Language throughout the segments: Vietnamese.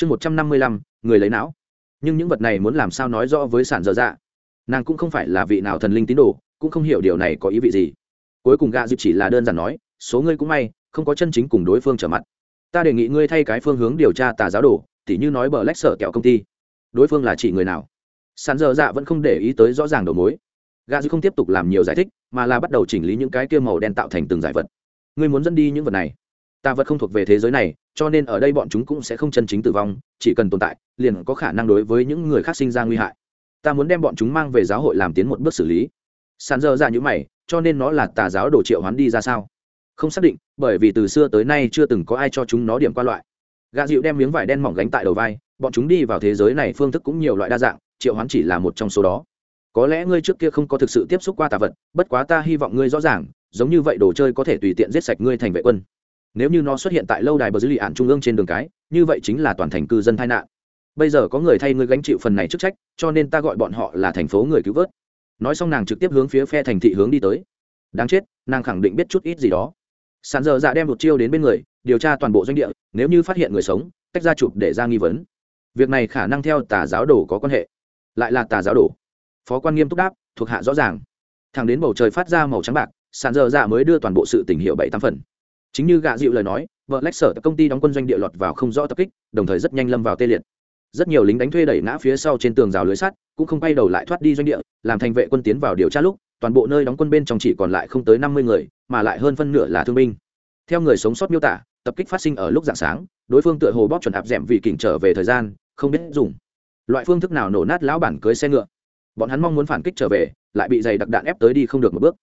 chương một trăm năm mươi lăm, người lấy não. Nhưng những vật này muốn làm sao nói rõ với sản dở dạ? Nàng cũng không phải là vị nào thần linh tín đồ, cũng không hiểu điều này có ý vị gì. Cuối cùng gạ dịp chỉ là đơn giản nói, số ngươi cũng may, không có chân chính cùng đối phương trở mặt. Ta đề nghị ngươi thay cái phương hướng điều tra tà giáo đồ, tỉ như nói bờ lách sở kẹo công ty. Đối phương là chỉ người nào? Sàn dơ dạ vẫn không để ý tới rõ ràng đầu mối. Gà dư không tiếp tục làm nhiều giải thích, mà là bắt đầu chỉnh lý những cái kia màu đen tạo thành từng giải vật. Ngươi muốn dẫn đi những vật này? Tà vật không thuộc về thế giới này, cho nên ở đây bọn chúng cũng sẽ không chân chính tử vong, chỉ cần tồn tại, liền có khả năng đối với những người khác sinh ra nguy hại. Ta muốn đem bọn chúng mang về giáo hội làm tiến một bước xử lý. Sàn dơ ra như mày, cho nên nó là tà giáo đồ triệu hoán đi ra sao? Không xác định, bởi vì từ xưa tới nay chưa từng có ai cho chúng nó điểm qua loại. Gà dịu đem miếng vải đen mỏng gánh tại đầu vai, bọn chúng đi vào thế giới này phương thức cũng nhiều loại đa dạng, triệu hoán chỉ là một trong số đó. Có lẽ ngươi trước kia không có thực sự tiếp xúc qua tà vật, bất quá ta hy vọng ngươi rõ ràng, giống như vậy đồ chơi có thể tùy tiện giết sạch ngươi thành vệ quân nếu như nó xuất hiện tại lâu đài bờ dữ lì ạn trung ương trên đường cái, như vậy chính là toàn thành cư dân tai nạn. Bây giờ có người thay ngươi gánh chịu phần này chức trách, cho nên ta gọi bọn họ là thành phố người cứu vớt. Nói xong nàng trực tiếp hướng phía phe thành thị hướng đi tới. Đáng chết, nàng khẳng định biết chút ít gì đó. Sàn giờ dạ đem một chiêu đến bên người, điều tra toàn bộ doanh địa, nếu như phát hiện người sống, tách ra chụp để ra nghi vấn. Việc này khả năng theo tà giáo đồ có quan hệ. Lại là tà giáo đồ. Phó quan nghiêm túc đáp, thuộc hạ rõ ràng. Thằng đến bầu trời phát ra màu trắng bạc, sàn giờ dạ mới đưa toàn bộ sự tình hiệu bảy tám phần chính như gạ dịu lời nói, vợ lách sở công ty đóng quân doanh địa lọt vào không rõ tập kích, đồng thời rất nhanh lâm vào tê liệt. Rất nhiều lính đánh thuê đẩy ngã phía sau trên tường rào lưới sắt, cũng không quay đầu lại thoát đi doanh địa, làm thành vệ quân tiến vào điều tra lúc, toàn bộ nơi đóng quân bên trong chỉ còn lại không tới năm mươi người, mà lại hơn phân nửa là thương binh. Theo người sống sót miêu tả, tập kích phát sinh ở lúc dạng sáng, đối phương tựa hồ bóp chuẩn áp d vì kỉnh trở về thời gian, không biết dùng. Loại phương thức nào nổ nát lão bản cưới xe ngựa. Bọn hắn mong muốn phản kích trở về, lại bị dày đặc đạn ép tới đi không được một bước.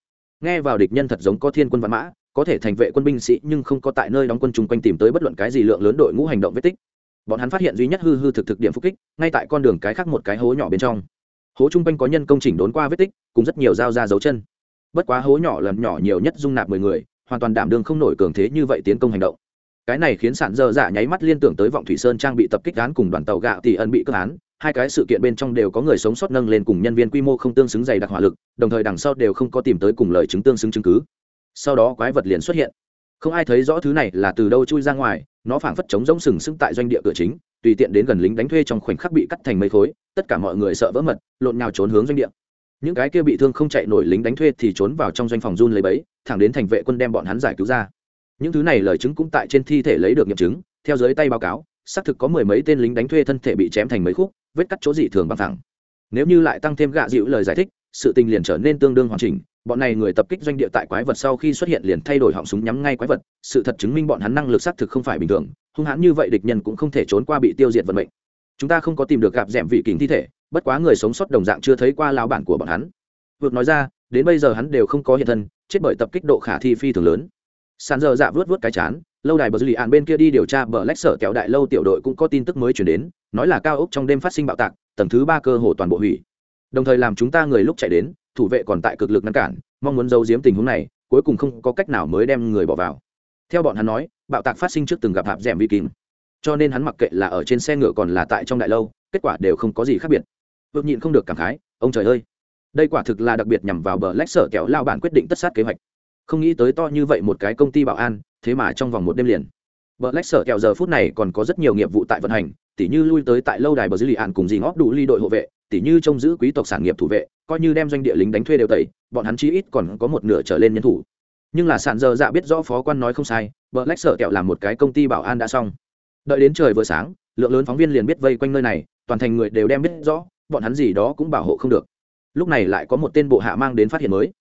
Nghe vào địch nhân thật giống có thiên quân văn mã có thể thành vệ quân binh sĩ nhưng không có tại nơi đóng quân chung quanh tìm tới bất luận cái gì lượng lớn đội ngũ hành động vết tích. Bọn hắn phát hiện duy nhất hư hư thực thực điểm phục kích, ngay tại con đường cái khác một cái hố nhỏ bên trong. Hố chung quanh có nhân công trình đốn qua vết tích, cùng rất nhiều dao ra dấu chân. Bất quá hố nhỏ lần nhỏ nhiều nhất dung nạp mười người, hoàn toàn đảm đương không nổi cường thế như vậy tiến công hành động. Cái này khiến sản dơ dạ nháy mắt liên tưởng tới vọng thủy sơn trang bị tập kích án cùng đoàn tàu gạo tỷ ân bị cướp án, hai cái sự kiện bên trong đều có người sống sót nâng lên cùng nhân viên quy mô không tương xứng dày đặc hỏa lực, đồng thời đằng sau đều không có tìm tới cùng lời chứng tương xứng chứng cứ sau đó quái vật liền xuất hiện. Không ai thấy rõ thứ này là từ đâu chui ra ngoài, nó phảng phất chống rỗng sừng sững tại doanh địa cửa chính, tùy tiện đến gần lính đánh thuê trong khoảnh khắc bị cắt thành mấy khối, tất cả mọi người sợ vỡ mật, lộn nhào trốn hướng doanh địa. Những cái kia bị thương không chạy nổi lính đánh thuê thì trốn vào trong doanh phòng run lấy bẫy, thẳng đến thành vệ quân đem bọn hắn giải cứu ra. Những thứ này lời chứng cũng tại trên thi thể lấy được nghiệm chứng, theo dưới tay báo cáo, xác thực có mười mấy tên lính đánh thuê thân thể bị chém thành mấy khúc, vết cắt chỗ dị thường bằng thẳng. Nếu như lại tăng thêm gạ dịu lời giải thích, sự tình liền trở nên tương đương hoàn chỉnh bọn này người tập kích doanh địa tại quái vật sau khi xuất hiện liền thay đổi họng súng nhắm ngay quái vật, sự thật chứng minh bọn hắn năng lực xác thực không phải bình thường, hung hãn như vậy địch nhân cũng không thể trốn qua bị tiêu diệt vận mệnh. Chúng ta không có tìm được gặp d vị kính thi thể, bất quá người sống sót đồng dạng chưa thấy qua lao bản của bọn hắn. Vượt nói ra, đến bây giờ hắn đều không có hiện thân, chết bởi tập kích độ khả thi phi thường lớn. Sàn giờ dạ vớt vớt cái chán, lâu đài bờ dư lì ạn bên kia đi điều tra bờ lách sở kéo đại lâu tiểu đội cũng có tin tức mới chuyển đến, nói là cao ốc trong đêm phát sinh bạo tạc, tầng thứ ba cơ hồ toàn bộ hủy. Đồng thời làm chúng ta người lúc chạy đến thủ vệ còn tại cực lực ngăn cản mong muốn giấu giếm tình huống này cuối cùng không có cách nào mới đem người bỏ vào. Theo bọn hắn nói bạo tạc phát sinh trước từng gặp hạp d ẻ m vi kín, cho nên hắn mặc kệ là ở trên xe ngựa còn là tại trong đại lâu kết quả đều không có gì khác biệt. Vượt nhịn không được cảm khái ông trời ơi! Đây quả thực là đặc biệt nhằm vào bờ lách sở kẹo lao bản quyết định tất sát kế hoạch. Không nghĩ tới to như vậy một cái công ty bảo an thế mà trong vòng một đêm liền. Bờ lách sở kẹo giờ phút này còn có rất nhiều nghiệp vụ tại vận hành tỉ như lui tới tại lâu đài bờ dư lì ạn cùng dì ngót đủ ly đội hộ vệ tỉ như trông giữ quý tộc sản nghiệp thủ vệ, coi như đem doanh địa lính đánh thuê đều tẩy, bọn hắn chí ít còn có một nửa trở lên nhân thủ. Nhưng là sàn giờ dạ biết rõ phó quan nói không sai vợ lách sở kẹo làm một cái công ty bảo an đã xong. Đợi đến trời vừa sáng, lượng lớn phóng viên liền biết vây quanh nơi này, toàn thành người đều đem biết rõ, bọn hắn gì đó cũng bảo hộ không được. Lúc này lại có một tên bộ hạ mang đến phát hiện mới.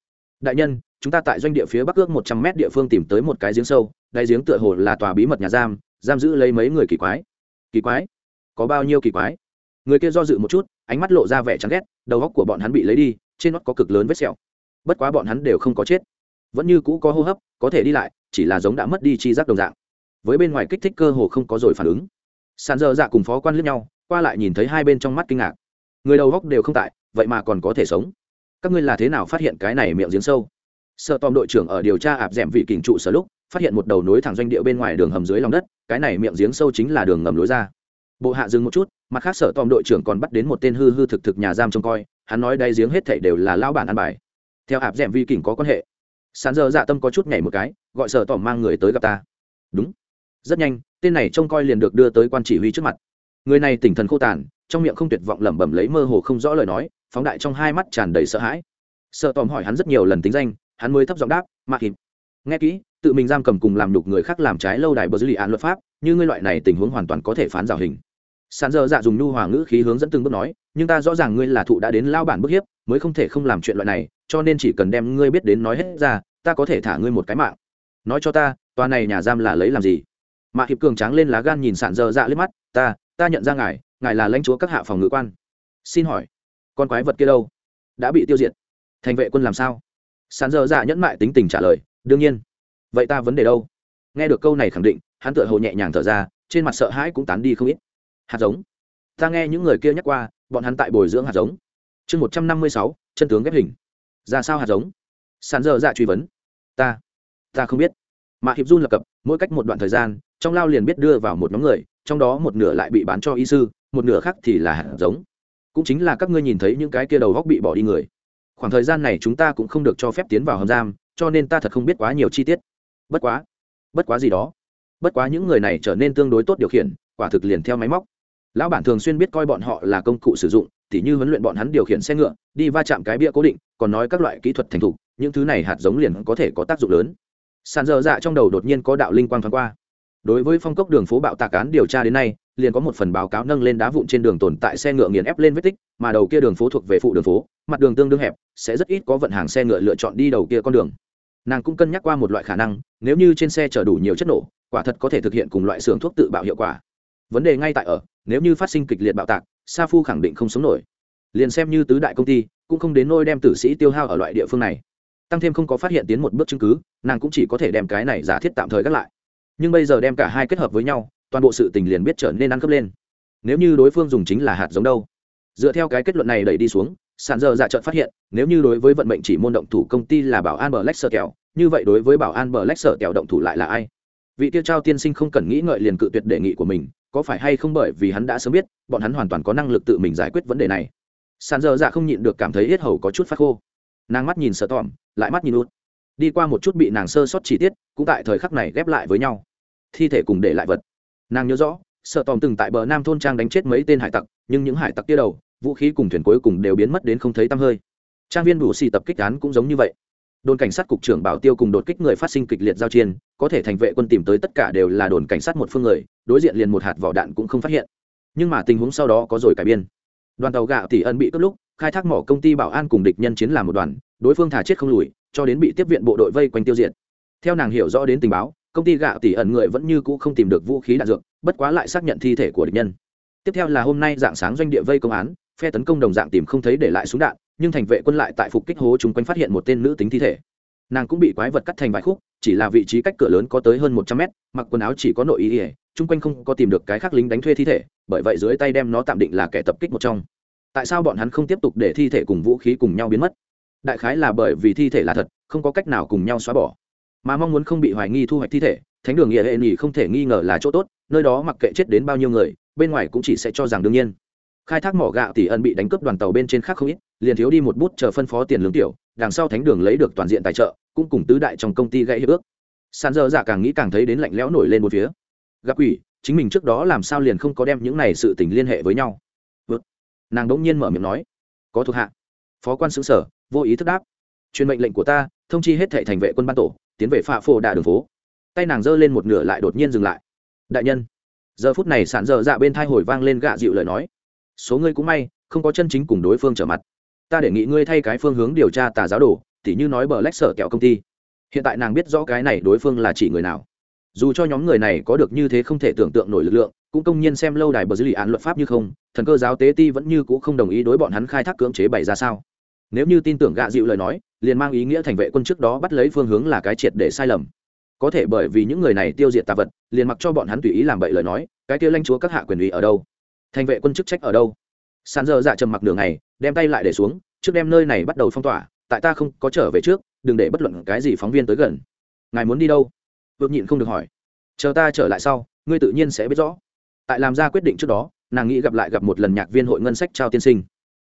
Đại nhân, chúng ta tại doanh địa phía bắc ước một trăm mét địa phương tìm tới một cái giếng sâu đáy giếng tựa hồ là tòa bí mật nhà giam giam giữ lấy mấy người kỳ quái. Kỳ quái? Có bao nhiêu kỳ quái? Người kia do dự một chút ánh mắt lộ ra vẻ chán ghét, đầu góc của bọn hắn bị lấy đi, trên nót có cực lớn vết sẹo. Bất quá bọn hắn đều không có chết. Vẫn như cũ có hô hấp, có thể đi lại, chỉ là giống đã mất đi chi giác đồng dạng. Với bên ngoài kích thích cơ hồ không có rồi phản ứng. Sàn dơ dạ cùng phó quan liếc nhau, qua lại nhìn thấy hai bên trong mắt kinh ngạc. Người đầu góc đều không tại, vậy mà còn có thể sống. Các ngươi là thế nào phát hiện cái này miệng giếng sâu? Sợ tòm đội trưởng ở điều tra ạp d ẻ m vị kình trụ sở lúc, phát hiện một đầu nối thẳng doanh địa bên ngoài đường hầm dưới lòng đất, cái này miệng giếng sâu chính là đường ngầm lối ra bộ hạ dừng một chút, mặt khác sở tòm đội trưởng còn bắt đến một tên hư hư thực thực nhà giam trông coi, hắn nói đáy giếng hết thảy đều là lao bản ăn bài. Theo ạp d ẻ m vi kình có quan hệ. Sán giờ dạ tâm có chút nhảy một cái, gọi sở tòm mang người tới gặp ta. Đúng. Rất nhanh, tên này trông coi liền được đưa tới quan chỉ huy trước mặt. Người này tỉnh thần khô tàn, trong miệng không tuyệt vọng lẩm bẩm lấy mơ hồ không rõ lời nói, phóng đại trong hai mắt tràn đầy sợ hãi. Sợ tòm hỏi hắn rất nhiều lần tính danh, hắn mới thấp giọng đáp mạ thịt nghe kỹ, tự mình giam cầm cùng làm nhục người khác làm trái lâu đài bờ dư lì án luật pháp, như ngươi loại này tình huống hoàn toàn có thể phán rào hình sàn dơ dạ dùng nhu hòa ngữ khí hướng dẫn từng bước nói, nhưng ta rõ ràng ngươi là thụ đã đến lao bản bức hiếp, mới không thể không làm chuyện loại này, cho nên chỉ cần đem ngươi biết đến nói hết ra, ta có thể thả ngươi một cái mạng. Nói cho ta, tòa này nhà giam là lấy làm gì? Mạ hiệp cường tráng lên lá gan nhìn sàn dơ dạ liếc mắt, ta ta nhận ra ngài ngài là lãnh chúa các hạ phòng ngữ quan. Xin hỏi, con quái vật kia đâu? Đã bị tiêu diệt. Thành vệ quân làm sao? Sàn dơ dạ nhẫn mại tính tình trả lời, đương nhiên. Vậy ta vấn đề đâu? Nghe được câu này khẳng định, hắn tựa hồ nhẹ nhàng thở ra, trên mặt sợ hãi cũng tán đi không ít hạt giống. Ta nghe những người kia nhắc qua, bọn hắn tại bồi dưỡng hạt giống. Chương một trăm năm mươi sáu, chân tướng ghép hình. Ra sao hạt giống? Sàn dơ dạ truy vấn. Ta ta không biết. Mà hiệp run lập cập, mỗi cách một đoạn thời gian, trong lao liền biết đưa vào một nhóm người, trong đó một nửa lại bị bán cho y sư, một nửa khác thì là hạt giống. Cũng chính là các ngươi nhìn thấy những cái kia đầu góc bị bỏ đi người. Khoảng thời gian này chúng ta cũng không được cho phép tiến vào hầm giam, cho nên ta thật không biết quá nhiều chi tiết. Bất quá bất quá gì đó. Bất quá những người này trở nên tương đối tốt điều khiển, quả thực liền theo máy móc lão bản thường xuyên biết coi bọn họ là công cụ sử dụng, tỉ như huấn luyện bọn hắn điều khiển xe ngựa, đi va chạm cái bia cố định, còn nói các loại kỹ thuật thành thục, những thứ này hạt giống liền có thể có tác dụng lớn. Sàn dơ dạ trong đầu đột nhiên có đạo linh quang thoáng qua. Đối với phong cốc đường phố bạo tạc án điều tra đến nay, liền có một phần báo cáo nâng lên đá vụn trên đường tồn tại xe ngựa nghiền ép lên vết tích, mà đầu kia đường phố thuộc về phụ đường phố, mặt đường tương đương hẹp, sẽ rất ít có vận hàng xe ngựa lựa chọn đi đầu kia con đường. Nàng cũng cân nhắc qua một loại khả năng, nếu như trên xe chở đủ nhiều chất nổ, quả thật có thể thực hiện cùng loại xưởng thuốc tự bạo hiệu quả. Vấn đề ngay tại ở nếu như phát sinh kịch liệt bạo tạc, sa phu khẳng định không sống nổi. Liền xem như tứ đại công ty, cũng không đến nôi đem tử sĩ tiêu hao ở loại địa phương này. Tăng thêm không có phát hiện tiến một bước chứng cứ, nàng cũng chỉ có thể đem cái này giả thiết tạm thời gác lại. Nhưng bây giờ đem cả hai kết hợp với nhau, toàn bộ sự tình liền biết trở nên ăn cướp lên. Nếu như đối phương dùng chính là hạt giống đâu? Dựa theo cái kết luận này đẩy đi xuống sản giờ giả trợn phát hiện, nếu như đối với vận mệnh chỉ môn động thủ công ty là bảo an bờ lách sợ kẹo, như vậy đối với bảo an bờ lách sợ kẹo động thủ lại là ai? Vị tiêu trao tiên sinh không cần nghĩ ngợi liền cự tuyệt đề nghị của mình có phải hay không bởi vì hắn đã sớm biết, bọn hắn hoàn toàn có năng lực tự mình giải quyết vấn đề này. Sàn dơ dạ không nhịn được cảm thấy hết hầu có chút phát khô. Nàng mắt nhìn sợ tỏm, lại mắt nhìn út. Đi qua một chút bị nàng sơ sót chi tiết, cũng tại thời khắc này ghép lại với nhau. Thi thể cùng để lại vật. Nàng nhớ rõ, sợ tòm từng tại bờ nam thôn trang đánh chết mấy tên hải tặc, nhưng những hải tặc kia đầu, vũ khí cùng thuyền cuối cùng đều biến mất đến không thấy tăm hơi. Trang viên đủ xì tập kích án cũng giống như vậy. Đồn cảnh sát cục trưởng bảo tiêu cùng đột kích người phát sinh kịch liệt giao chiến, có thể thành vệ quân tìm tới tất cả đều là đồn cảnh sát một phương người đối diện liền một hạt vỏ đạn cũng không phát hiện. Nhưng mà tình huống sau đó có rồi cải biên. Đoàn tàu gạo tỷ ân bị cướp lúc, khai thác mỏ công ty bảo an cùng địch nhân chiến làm một đoàn, đối phương thả chết không lùi, cho đến bị tiếp viện bộ đội vây quanh tiêu diệt. Theo nàng hiểu rõ đến tình báo, công ty gạo tỷ ẩn người vẫn như cũ không tìm được vũ khí đạn dược, bất quá lại xác nhận thi thể của địch nhân. Tiếp theo là hôm nay dạng sáng doanh địa vây công án, phe tấn công đồng dạng tìm không thấy để lại súng đạn, nhưng thành vệ quân lại tại phục kích hố chúng quanh phát hiện một tên nữ tính thi thể. Nàng cũng bị quái vật cắt thành vài khúc chỉ là vị trí cách cửa lớn có tới hơn một trăm mét, mặc quần áo chỉ có nội ý ỉa chung quanh không có tìm được cái khác lính đánh thuê thi thể, bởi vậy dưới tay đem nó tạm định là kẻ tập kích một trong. Tại sao bọn hắn không tiếp tục để thi thể cùng vũ khí cùng nhau biến mất? Đại khái là bởi vì thi thể là thật, không có cách nào cùng nhau xóa bỏ. Mà mong muốn không bị hoài nghi thu hoạch thi thể, thánh đường nghĩa hệ nghỉ không thể nghi ngờ là chỗ tốt, nơi đó mặc kệ chết đến bao nhiêu người, bên ngoài cũng chỉ sẽ cho rằng đương nhiên. Khai thác mỏ gạo tỷ ân bị đánh cướp đoàn tàu bên trên khác không ít, liền thiếu đi một bút chờ phân phó tiền lương tiểu đằng sau thánh đường lấy được toàn diện tài trợ, cũng cùng tứ đại trong công ty gãy hiệp ước. Sàn dơ dạ càng nghĩ càng thấy đến lạnh lẽo nổi lên một phía. Gặp quỷ, chính mình trước đó làm sao liền không có đem những này sự tình liên hệ với nhau. Vượt. Nàng đỗng nhiên mở miệng nói, có thuộc hạ. Phó quan xứ sở, vô ý thức đáp, truyền mệnh lệnh của ta, thông chi hết thệ thành vệ quân ban tổ, tiến về phạ phổ đà đường phố. Tay nàng giơ lên một nửa lại đột nhiên dừng lại. Đại nhân. Giờ phút này sản dơ dạ bên thai hồi vang lên gạ dịu lời nói, số ngươi cũng may, không có chân chính cùng đối phương trở mặt ta đề nghị ngươi thay cái phương hướng điều tra tà giáo đồ, tỉ như nói bờ lách sở kẹo công ty. Hiện tại nàng biết rõ cái này đối phương là chỉ người nào. Dù cho nhóm người này có được như thế không thể tưởng tượng nổi lực lượng, cũng công nhiên xem lâu đài bờ dư lì án luật pháp như không, thần cơ giáo tế ti vẫn như c ũ không đồng ý đối bọn hắn khai thác cưỡng chế bày ra sao. Nếu như tin tưởng gạ dịu lời nói, liền mang ý nghĩa thành vệ quân trước đó bắt lấy phương hướng là cái triệt để sai lầm. Có thể bởi vì những người này tiêu diệt tà vật, liền mặc cho bọn hắn tùy ý làm bậy lời nói, cái kia lanh chúa các hạ quyền ủy ở đâu? Thành vệ quân chức trách ở đâu? Sàn dơ dạ trầm mặc đường này đem tay lại để xuống, trước đem nơi này bắt đầu phong tỏa, tại ta không có trở về trước, đừng để bất luận cái gì phóng viên tới gần. Ngài muốn đi đâu? Vượt nhịn không được hỏi. Chờ ta trở lại sau, ngươi tự nhiên sẽ biết rõ. Tại làm ra quyết định trước đó, nàng nghĩ gặp lại gặp một lần nhạc viên hội ngân sách trao tiên sinh.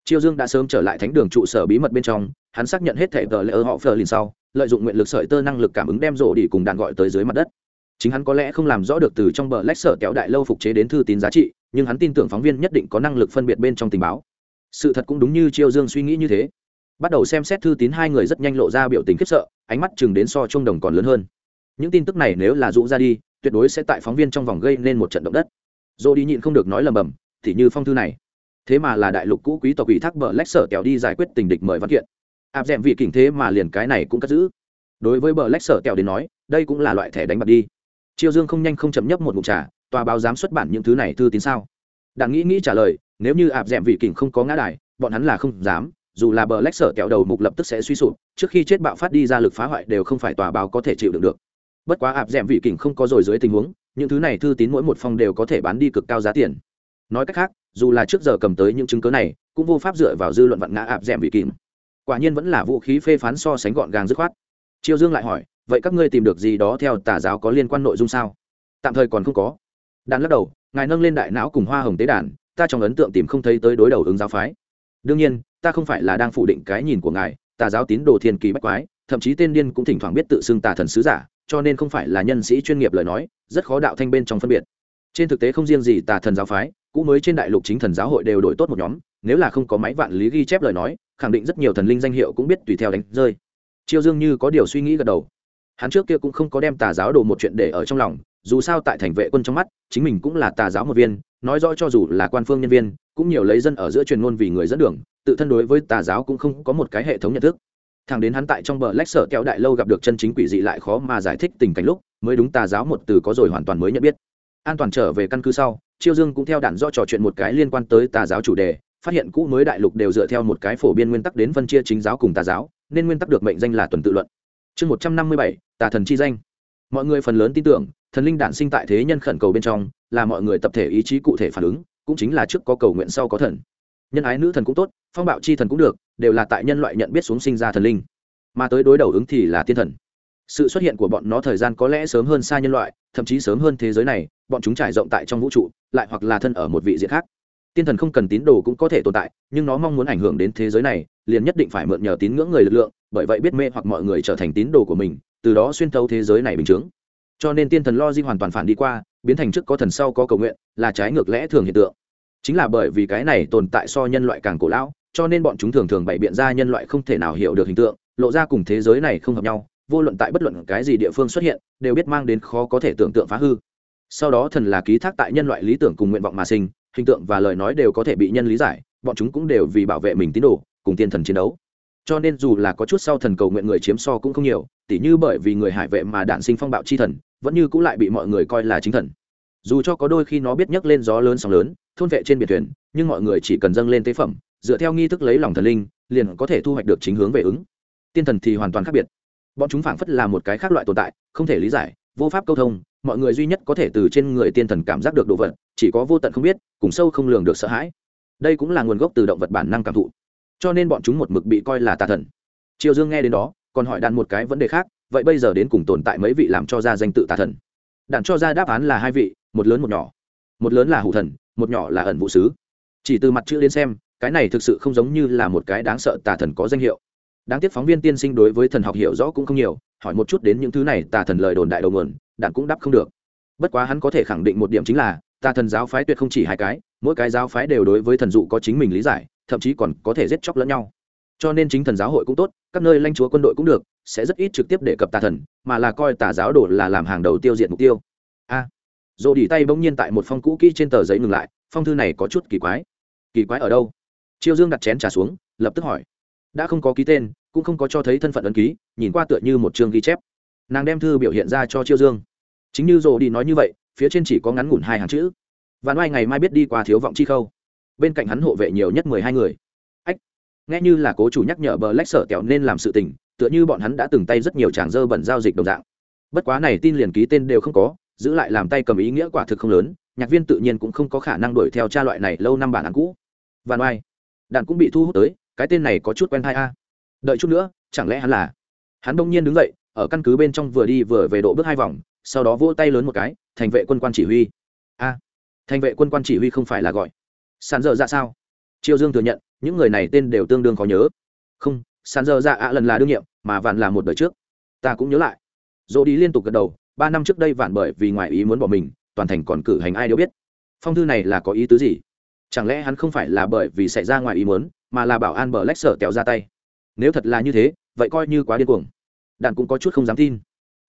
Chiêu dương đã sớm trở lại thánh đường trụ sở bí mật bên trong, hắn xác nhận hết thẻ tờ lễ ơ họ phờ lìn sau, lợi dụng nguyện lực sợi tơ năng lực cảm ứng đem rổ đi cùng đàn gọi tới dưới mặt đất chính hắn có lẽ không làm rõ được từ trong bờ lách sở kéo đại lâu phục chế đến thư tín giá trị, nhưng hắn tin tưởng phóng viên nhất định có năng lực phân biệt bên trong tình báo. Sự thật cũng đúng như chiêu dương suy nghĩ như thế. Bắt đầu xem xét thư tín hai người rất nhanh lộ ra biểu tình khiếp sợ, ánh mắt chừng đến so trung đồng còn lớn hơn. Những tin tức này nếu là rũ ra đi, tuyệt đối sẽ tại phóng viên trong vòng gây nên một trận động đất. Dô đi nhịn không được nói lầm bầm, thì như phong thư này. Thế mà là đại lục cũ quý tộc ủy thác bờ lách sở kẹo đi giải quyết tình địch mời văn kiện. Áp d vị kình thế mà liền cái này cũng cất giữ. Đối với bờ lách sở kẹo đến nói, đây cũng là loại thẻ đánh bạc đi chiêu dương không nhanh không chậm nhấp một mục trà, tòa báo dám xuất bản những thứ này thư tín sao? Đặng nghĩ nghĩ trả lời, nếu như ạp d ẹ m vị kình không có ngã đài, bọn hắn là không dám, dù là bờ lách sở kẹo đầu mục lập tức sẽ suy sụp, trước khi chết bạo phát đi ra lực phá hoại đều không phải tòa báo có thể chịu được được. Bất quá ạp d ẹ m vị kình không có rồi dưới tình huống, những thứ này thư tín mỗi một phong đều có thể bán đi cực cao giá tiền. Nói cách khác, dù là trước giờ cầm tới những chứng cớ này, cũng vô pháp dựa vào dư luận vặn ngã ạp d ẹ m vị kình. Quả nhiên vẫn là vũ khí phê phán so sánh gọn gàng dứt khoát. Triều dương lại hỏi vậy các ngươi tìm được gì đó theo tà giáo có liên quan nội dung sao? Tạm thời còn không có. Đàn lắc đầu, ngài nâng lên đại não cùng hoa hồng tế đàn, ta trong ấn tượng tìm không thấy tới đối đầu ứng giáo phái. Đương nhiên, ta không phải là đang phủ định cái nhìn của ngài, tà giáo tín đồ thiên kỳ bách quái, thậm chí tên điên cũng thỉnh thoảng biết tự xưng tà thần sứ giả, cho nên không phải là nhân sĩ chuyên nghiệp lời nói, rất khó đạo thanh bên trong phân biệt. Trên thực tế không riêng gì tà thần giáo phái, cũ mới trên đại lục chính thần giáo hội đều đổi tốt một nhóm, nếu là không có máy vạn lý ghi chép lời nói, khẳng định rất nhiều thần linh danh hiệu cũng biết tùy theo đánh rơi. Chiêu dương như có điều suy nghĩ gật đầu hắn trước kia cũng không có đem tà giáo đồ một chuyện để ở trong lòng, dù sao tại thành vệ quân trong mắt, chính mình cũng là tà giáo một viên, nói rõ cho dù là quan phương nhân viên, cũng nhiều lấy dân ở giữa truyền ngôn vì người dẫn đường, tự thân đối với tà giáo cũng không có một cái hệ thống nhận thức. Thằng đến hắn tại trong bờ lách sở kéo đại lâu gặp được chân chính quỷ dị lại khó mà giải thích tình cảnh lúc, mới đúng tà giáo một từ có rồi hoàn toàn mới nhận biết. An toàn trở về căn cứ sau, chiêu dương cũng theo đạn do trò chuyện một cái liên quan tới tà giáo chủ đề, phát hiện cũ mới đại lục đều dựa theo một cái phổ biến nguyên tắc đến phân chia chính giáo cùng tà giáo, nên nguyên tắc được mệnh danh là tuần tự luận chương một trăm năm mươi bảy, tà thần chi danh. Mọi người phần lớn tin tưởng, thần linh đản sinh tại thế nhân khẩn cầu bên trong, là mọi người tập thể ý chí cụ thể phản ứng, cũng chính là trước có cầu nguyện sau có thần. Nhân ái nữ thần cũng tốt, phong bạo chi thần cũng được, đều là tại nhân loại nhận biết xuống sinh ra thần linh. Mà tới đối đầu ứng thì là tiên thần. Sự xuất hiện của bọn nó thời gian có lẽ sớm hơn xa nhân loại, thậm chí sớm hơn thế giới này, bọn chúng trải rộng tại trong vũ trụ, lại hoặc là thân ở một vị diện khác. Tiên thần không cần tín đồ cũng có thể tồn tại, nhưng nó mong muốn ảnh hưởng đến thế giới này, liền nhất định phải mượn nhờ tín ngưỡng người lực lượng bởi vậy biết mê hoặc mọi người trở thành tín đồ của mình, từ đó xuyên thấu thế giới này bình chướng. Cho nên tiên thần lo di hoàn toàn phản đi qua, biến thành trước có thần sau có cầu nguyện, là trái ngược lẽ thường hiện tượng. Chính là bởi vì cái này tồn tại so nhân loại càng cổ lão, cho nên bọn chúng thường thường bày biện ra nhân loại không thể nào hiểu được hình tượng, lộ ra cùng thế giới này không hợp nhau, vô luận tại bất luận cái gì địa phương xuất hiện, đều biết mang đến khó có thể tưởng tượng phá hư. Sau đó thần là ký thác tại nhân loại lý tưởng cùng nguyện vọng mà sinh, hình tượng và lời nói đều có thể bị nhân lý giải, bọn chúng cũng đều vì bảo vệ mình tín đồ, cùng tiên thần chiến đấu cho nên dù là có chút sau thần cầu nguyện người chiếm so cũng không nhiều, tỉ như bởi vì người hải vệ mà đản sinh phong bạo chi thần, vẫn như cũng lại bị mọi người coi là chính thần. Dù cho có đôi khi nó biết nhấc lên gió lớn sóng lớn, thôn vệ trên biển thuyền, nhưng mọi người chỉ cần dâng lên tế phẩm, dựa theo nghi thức lấy lòng thần linh, liền có thể thu hoạch được chính hướng về ứng. Tiên thần thì hoàn toàn khác biệt. Bọn chúng phảng phất là một cái khác loại tồn tại, không thể lý giải, vô pháp câu thông, mọi người duy nhất có thể từ trên người tiên thần cảm giác được đồ vật, chỉ có vô tận không biết, cùng sâu không lường được sợ hãi. Đây cũng là nguồn gốc từ động vật bản năng cảm thụ cho nên bọn chúng một mực bị coi là tà thần. Triều dương nghe đến đó, còn hỏi đàn một cái vấn đề khác, vậy bây giờ đến cùng tồn tại mấy vị làm cho ra danh tự tà thần? Đàn cho ra đáp án là hai vị, một lớn một nhỏ. Một lớn là hủ thần, một nhỏ là ẩn vụ sứ. Chỉ từ mặt chữ đến xem, cái này thực sự không giống như là một cái đáng sợ tà thần có danh hiệu. Đáng tiếc phóng viên tiên sinh đối với thần học hiểu rõ cũng không nhiều, hỏi một chút đến những thứ này tà thần lời đồn đại đầu nguồn đạn cũng đáp không được. Bất quá hắn có thể khẳng định một điểm chính là, tà thần giáo phái tuyệt không chỉ hai cái, mỗi cái giáo phái đều đối với thần dụ có chính mình lý giải thậm chí còn có thể giết chóc lẫn nhau. Cho nên chính thần giáo hội cũng tốt các nơi lãnh chúa quân đội cũng được sẽ rất ít trực tiếp đề cập tà thần mà là coi tà giáo đồ là làm hàng đầu tiêu diệt mục tiêu. A. À, dồ đỉ tay bỗng nhiên tại một phong cũ kỹ trên tờ giấy ngừng lại phong thư này có chút kỳ quái. Kỳ quái ở đâu? Chiêu dương đặt chén trà xuống lập tức hỏi. Đã không có ký tên cũng không có cho thấy thân phận ấn ký nhìn qua tựa như một chương ghi chép. Nàng đem thư biểu hiện ra cho chiêu dương. Chính như dồ đi nói như vậy phía trên chỉ có ngắn ngủn hai hàng chữ. Và oai ngày mai biết đi qua thiếu vọng chi khâu bên cạnh hắn hộ vệ nhiều nhất mười hai người. Ách, nghe như là cố chủ nhắc nhở bờ lách sở kẹo nên làm sự tình, tựa như bọn hắn đã từng tay rất nhiều tràng dơ bẩn giao dịch đồng dạng. Bất quá này tin liền ký tên đều không có, giữ lại làm tay cầm ý nghĩa quả thực không lớn, nhạc viên tự nhiên cũng không có khả năng đuổi theo cha loại này lâu năm bản án cũ. Và oai, đạn cũng bị thu hút tới, cái tên này có chút quen thai a. Đợi chút nữa, chẳng lẽ hắn là? Hắn đông nhiên đứng dậy, ở căn cứ bên trong vừa đi vừa về độ bước hai vòng, sau đó vỗ tay lớn một cái, thành vệ quân quan chỉ huy. A, thành vệ quân quan chỉ huy không phải là gọi sàn dở dạ sao? Triều dương thừa nhận, những người này tên đều tương đương khó nhớ. Không, sàn dở dạ ạ lần là đương nhiệm, mà vạn là một đời trước. Ta cũng nhớ lại. Dỗ đi liên tục gật đầu, ba năm trước đây vạn bởi vì ngoài ý muốn bỏ mình, toàn thành còn cử hành ai đều biết. Phong thư này là có ý tứ gì? Chẳng lẽ hắn không phải là bởi vì xảy ra ngoài ý muốn, mà là bảo an bờ lách sở kéo ra tay? Nếu thật là như thế, vậy coi như quá điên cuồng. Đạn cũng có chút không dám tin.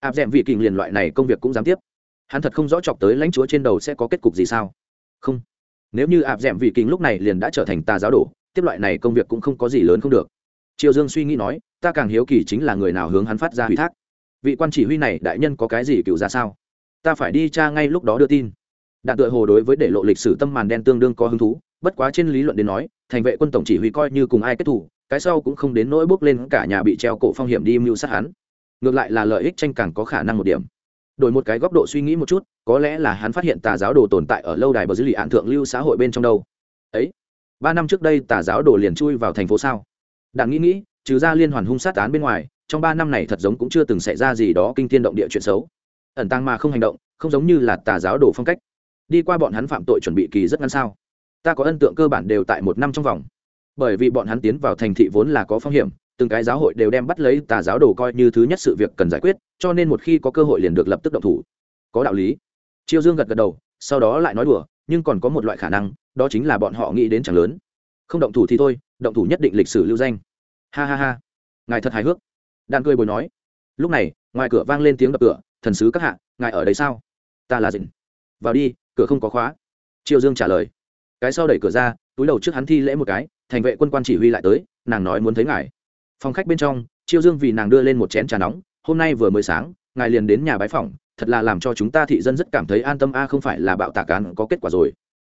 Áp d ẹ m vị kình liền loại này công việc cũng dám tiếp. Hắn thật không rõ chọc tới lãnh chúa trên đầu sẽ có kết cục gì sao? Không nếu như áp d ẻ m vị kinh lúc này liền đã trở thành tà giáo đổ tiếp loại này công việc cũng không có gì lớn không được. Triều dương suy nghĩ nói, ta càng hiếu kỳ chính là người nào hướng hắn phát ra ủy thác. Vị quan chỉ huy này đại nhân có cái gì cựu ra sao? Ta phải đi tra ngay lúc đó đưa tin. Đạn tựa hồ đối với để lộ lịch sử tâm màn đen tương đương có hứng thú, bất quá trên lý luận đến nói, thành vệ quân tổng chỉ huy coi như cùng ai kết thủ, cái sau cũng không đến nỗi bước lên cả nhà bị treo cổ phong hiểm đi mưu sát hắn. Ngược lại là lợi ích tranh càng có khả năng một điểm đổi một cái góc độ suy nghĩ một chút, có lẽ là hắn phát hiện tà giáo đồ tồn tại ở lâu đài bờ dư lì ạn thượng lưu xã hội bên trong đâu. Ấy, ba năm trước đây tà giáo đồ liền chui vào thành phố sao? Đảng nghĩ nghĩ, trừ ra liên hoàn hung sát án bên ngoài, trong ba năm này thật giống cũng chưa từng xảy ra gì đó kinh thiên động địa chuyện xấu. Ẩn tăng mà không hành động, không giống như là tà giáo đồ phong cách. Đi qua bọn hắn phạm tội chuẩn bị kỳ rất ngắn sao? Ta có ấn tượng cơ bản đều tại một năm trong vòng. Bởi vì bọn hắn tiến vào thành thị vốn là có phong hiểm từng cái giáo hội đều đem bắt lấy tà giáo đồ coi như thứ nhất sự việc cần giải quyết, cho nên một khi có cơ hội liền được lập tức động thủ. Có đạo lý. Chiêu dương gật gật đầu, sau đó lại nói đùa, nhưng còn có một loại khả năng, đó chính là bọn họ nghĩ đến chẳng lớn. Không động thủ thì thôi, động thủ nhất định lịch sử lưu danh. Ha ha ha. Ngài thật hài hước. Đàn cười bồi nói. Lúc này, ngoài cửa vang lên tiếng đập cửa, thần sứ các hạ, ngài ở đây sao? Ta là dịnh vào đi, cửa không có khóa. Triều dương trả lời. Cái sau đẩy cửa ra, túi đầu trước hắn thi lễ một cái, thành vệ quân quan chỉ huy lại tới, nàng nói muốn thấy ngài phòng khách bên trong, chiêu dương vì nàng đưa lên một chén trà nóng, hôm nay vừa mới sáng, ngài liền đến nhà bái phòng thật là làm cho chúng ta thị dân rất cảm thấy an tâm a, không phải là bạo tạc cán có kết quả rồi.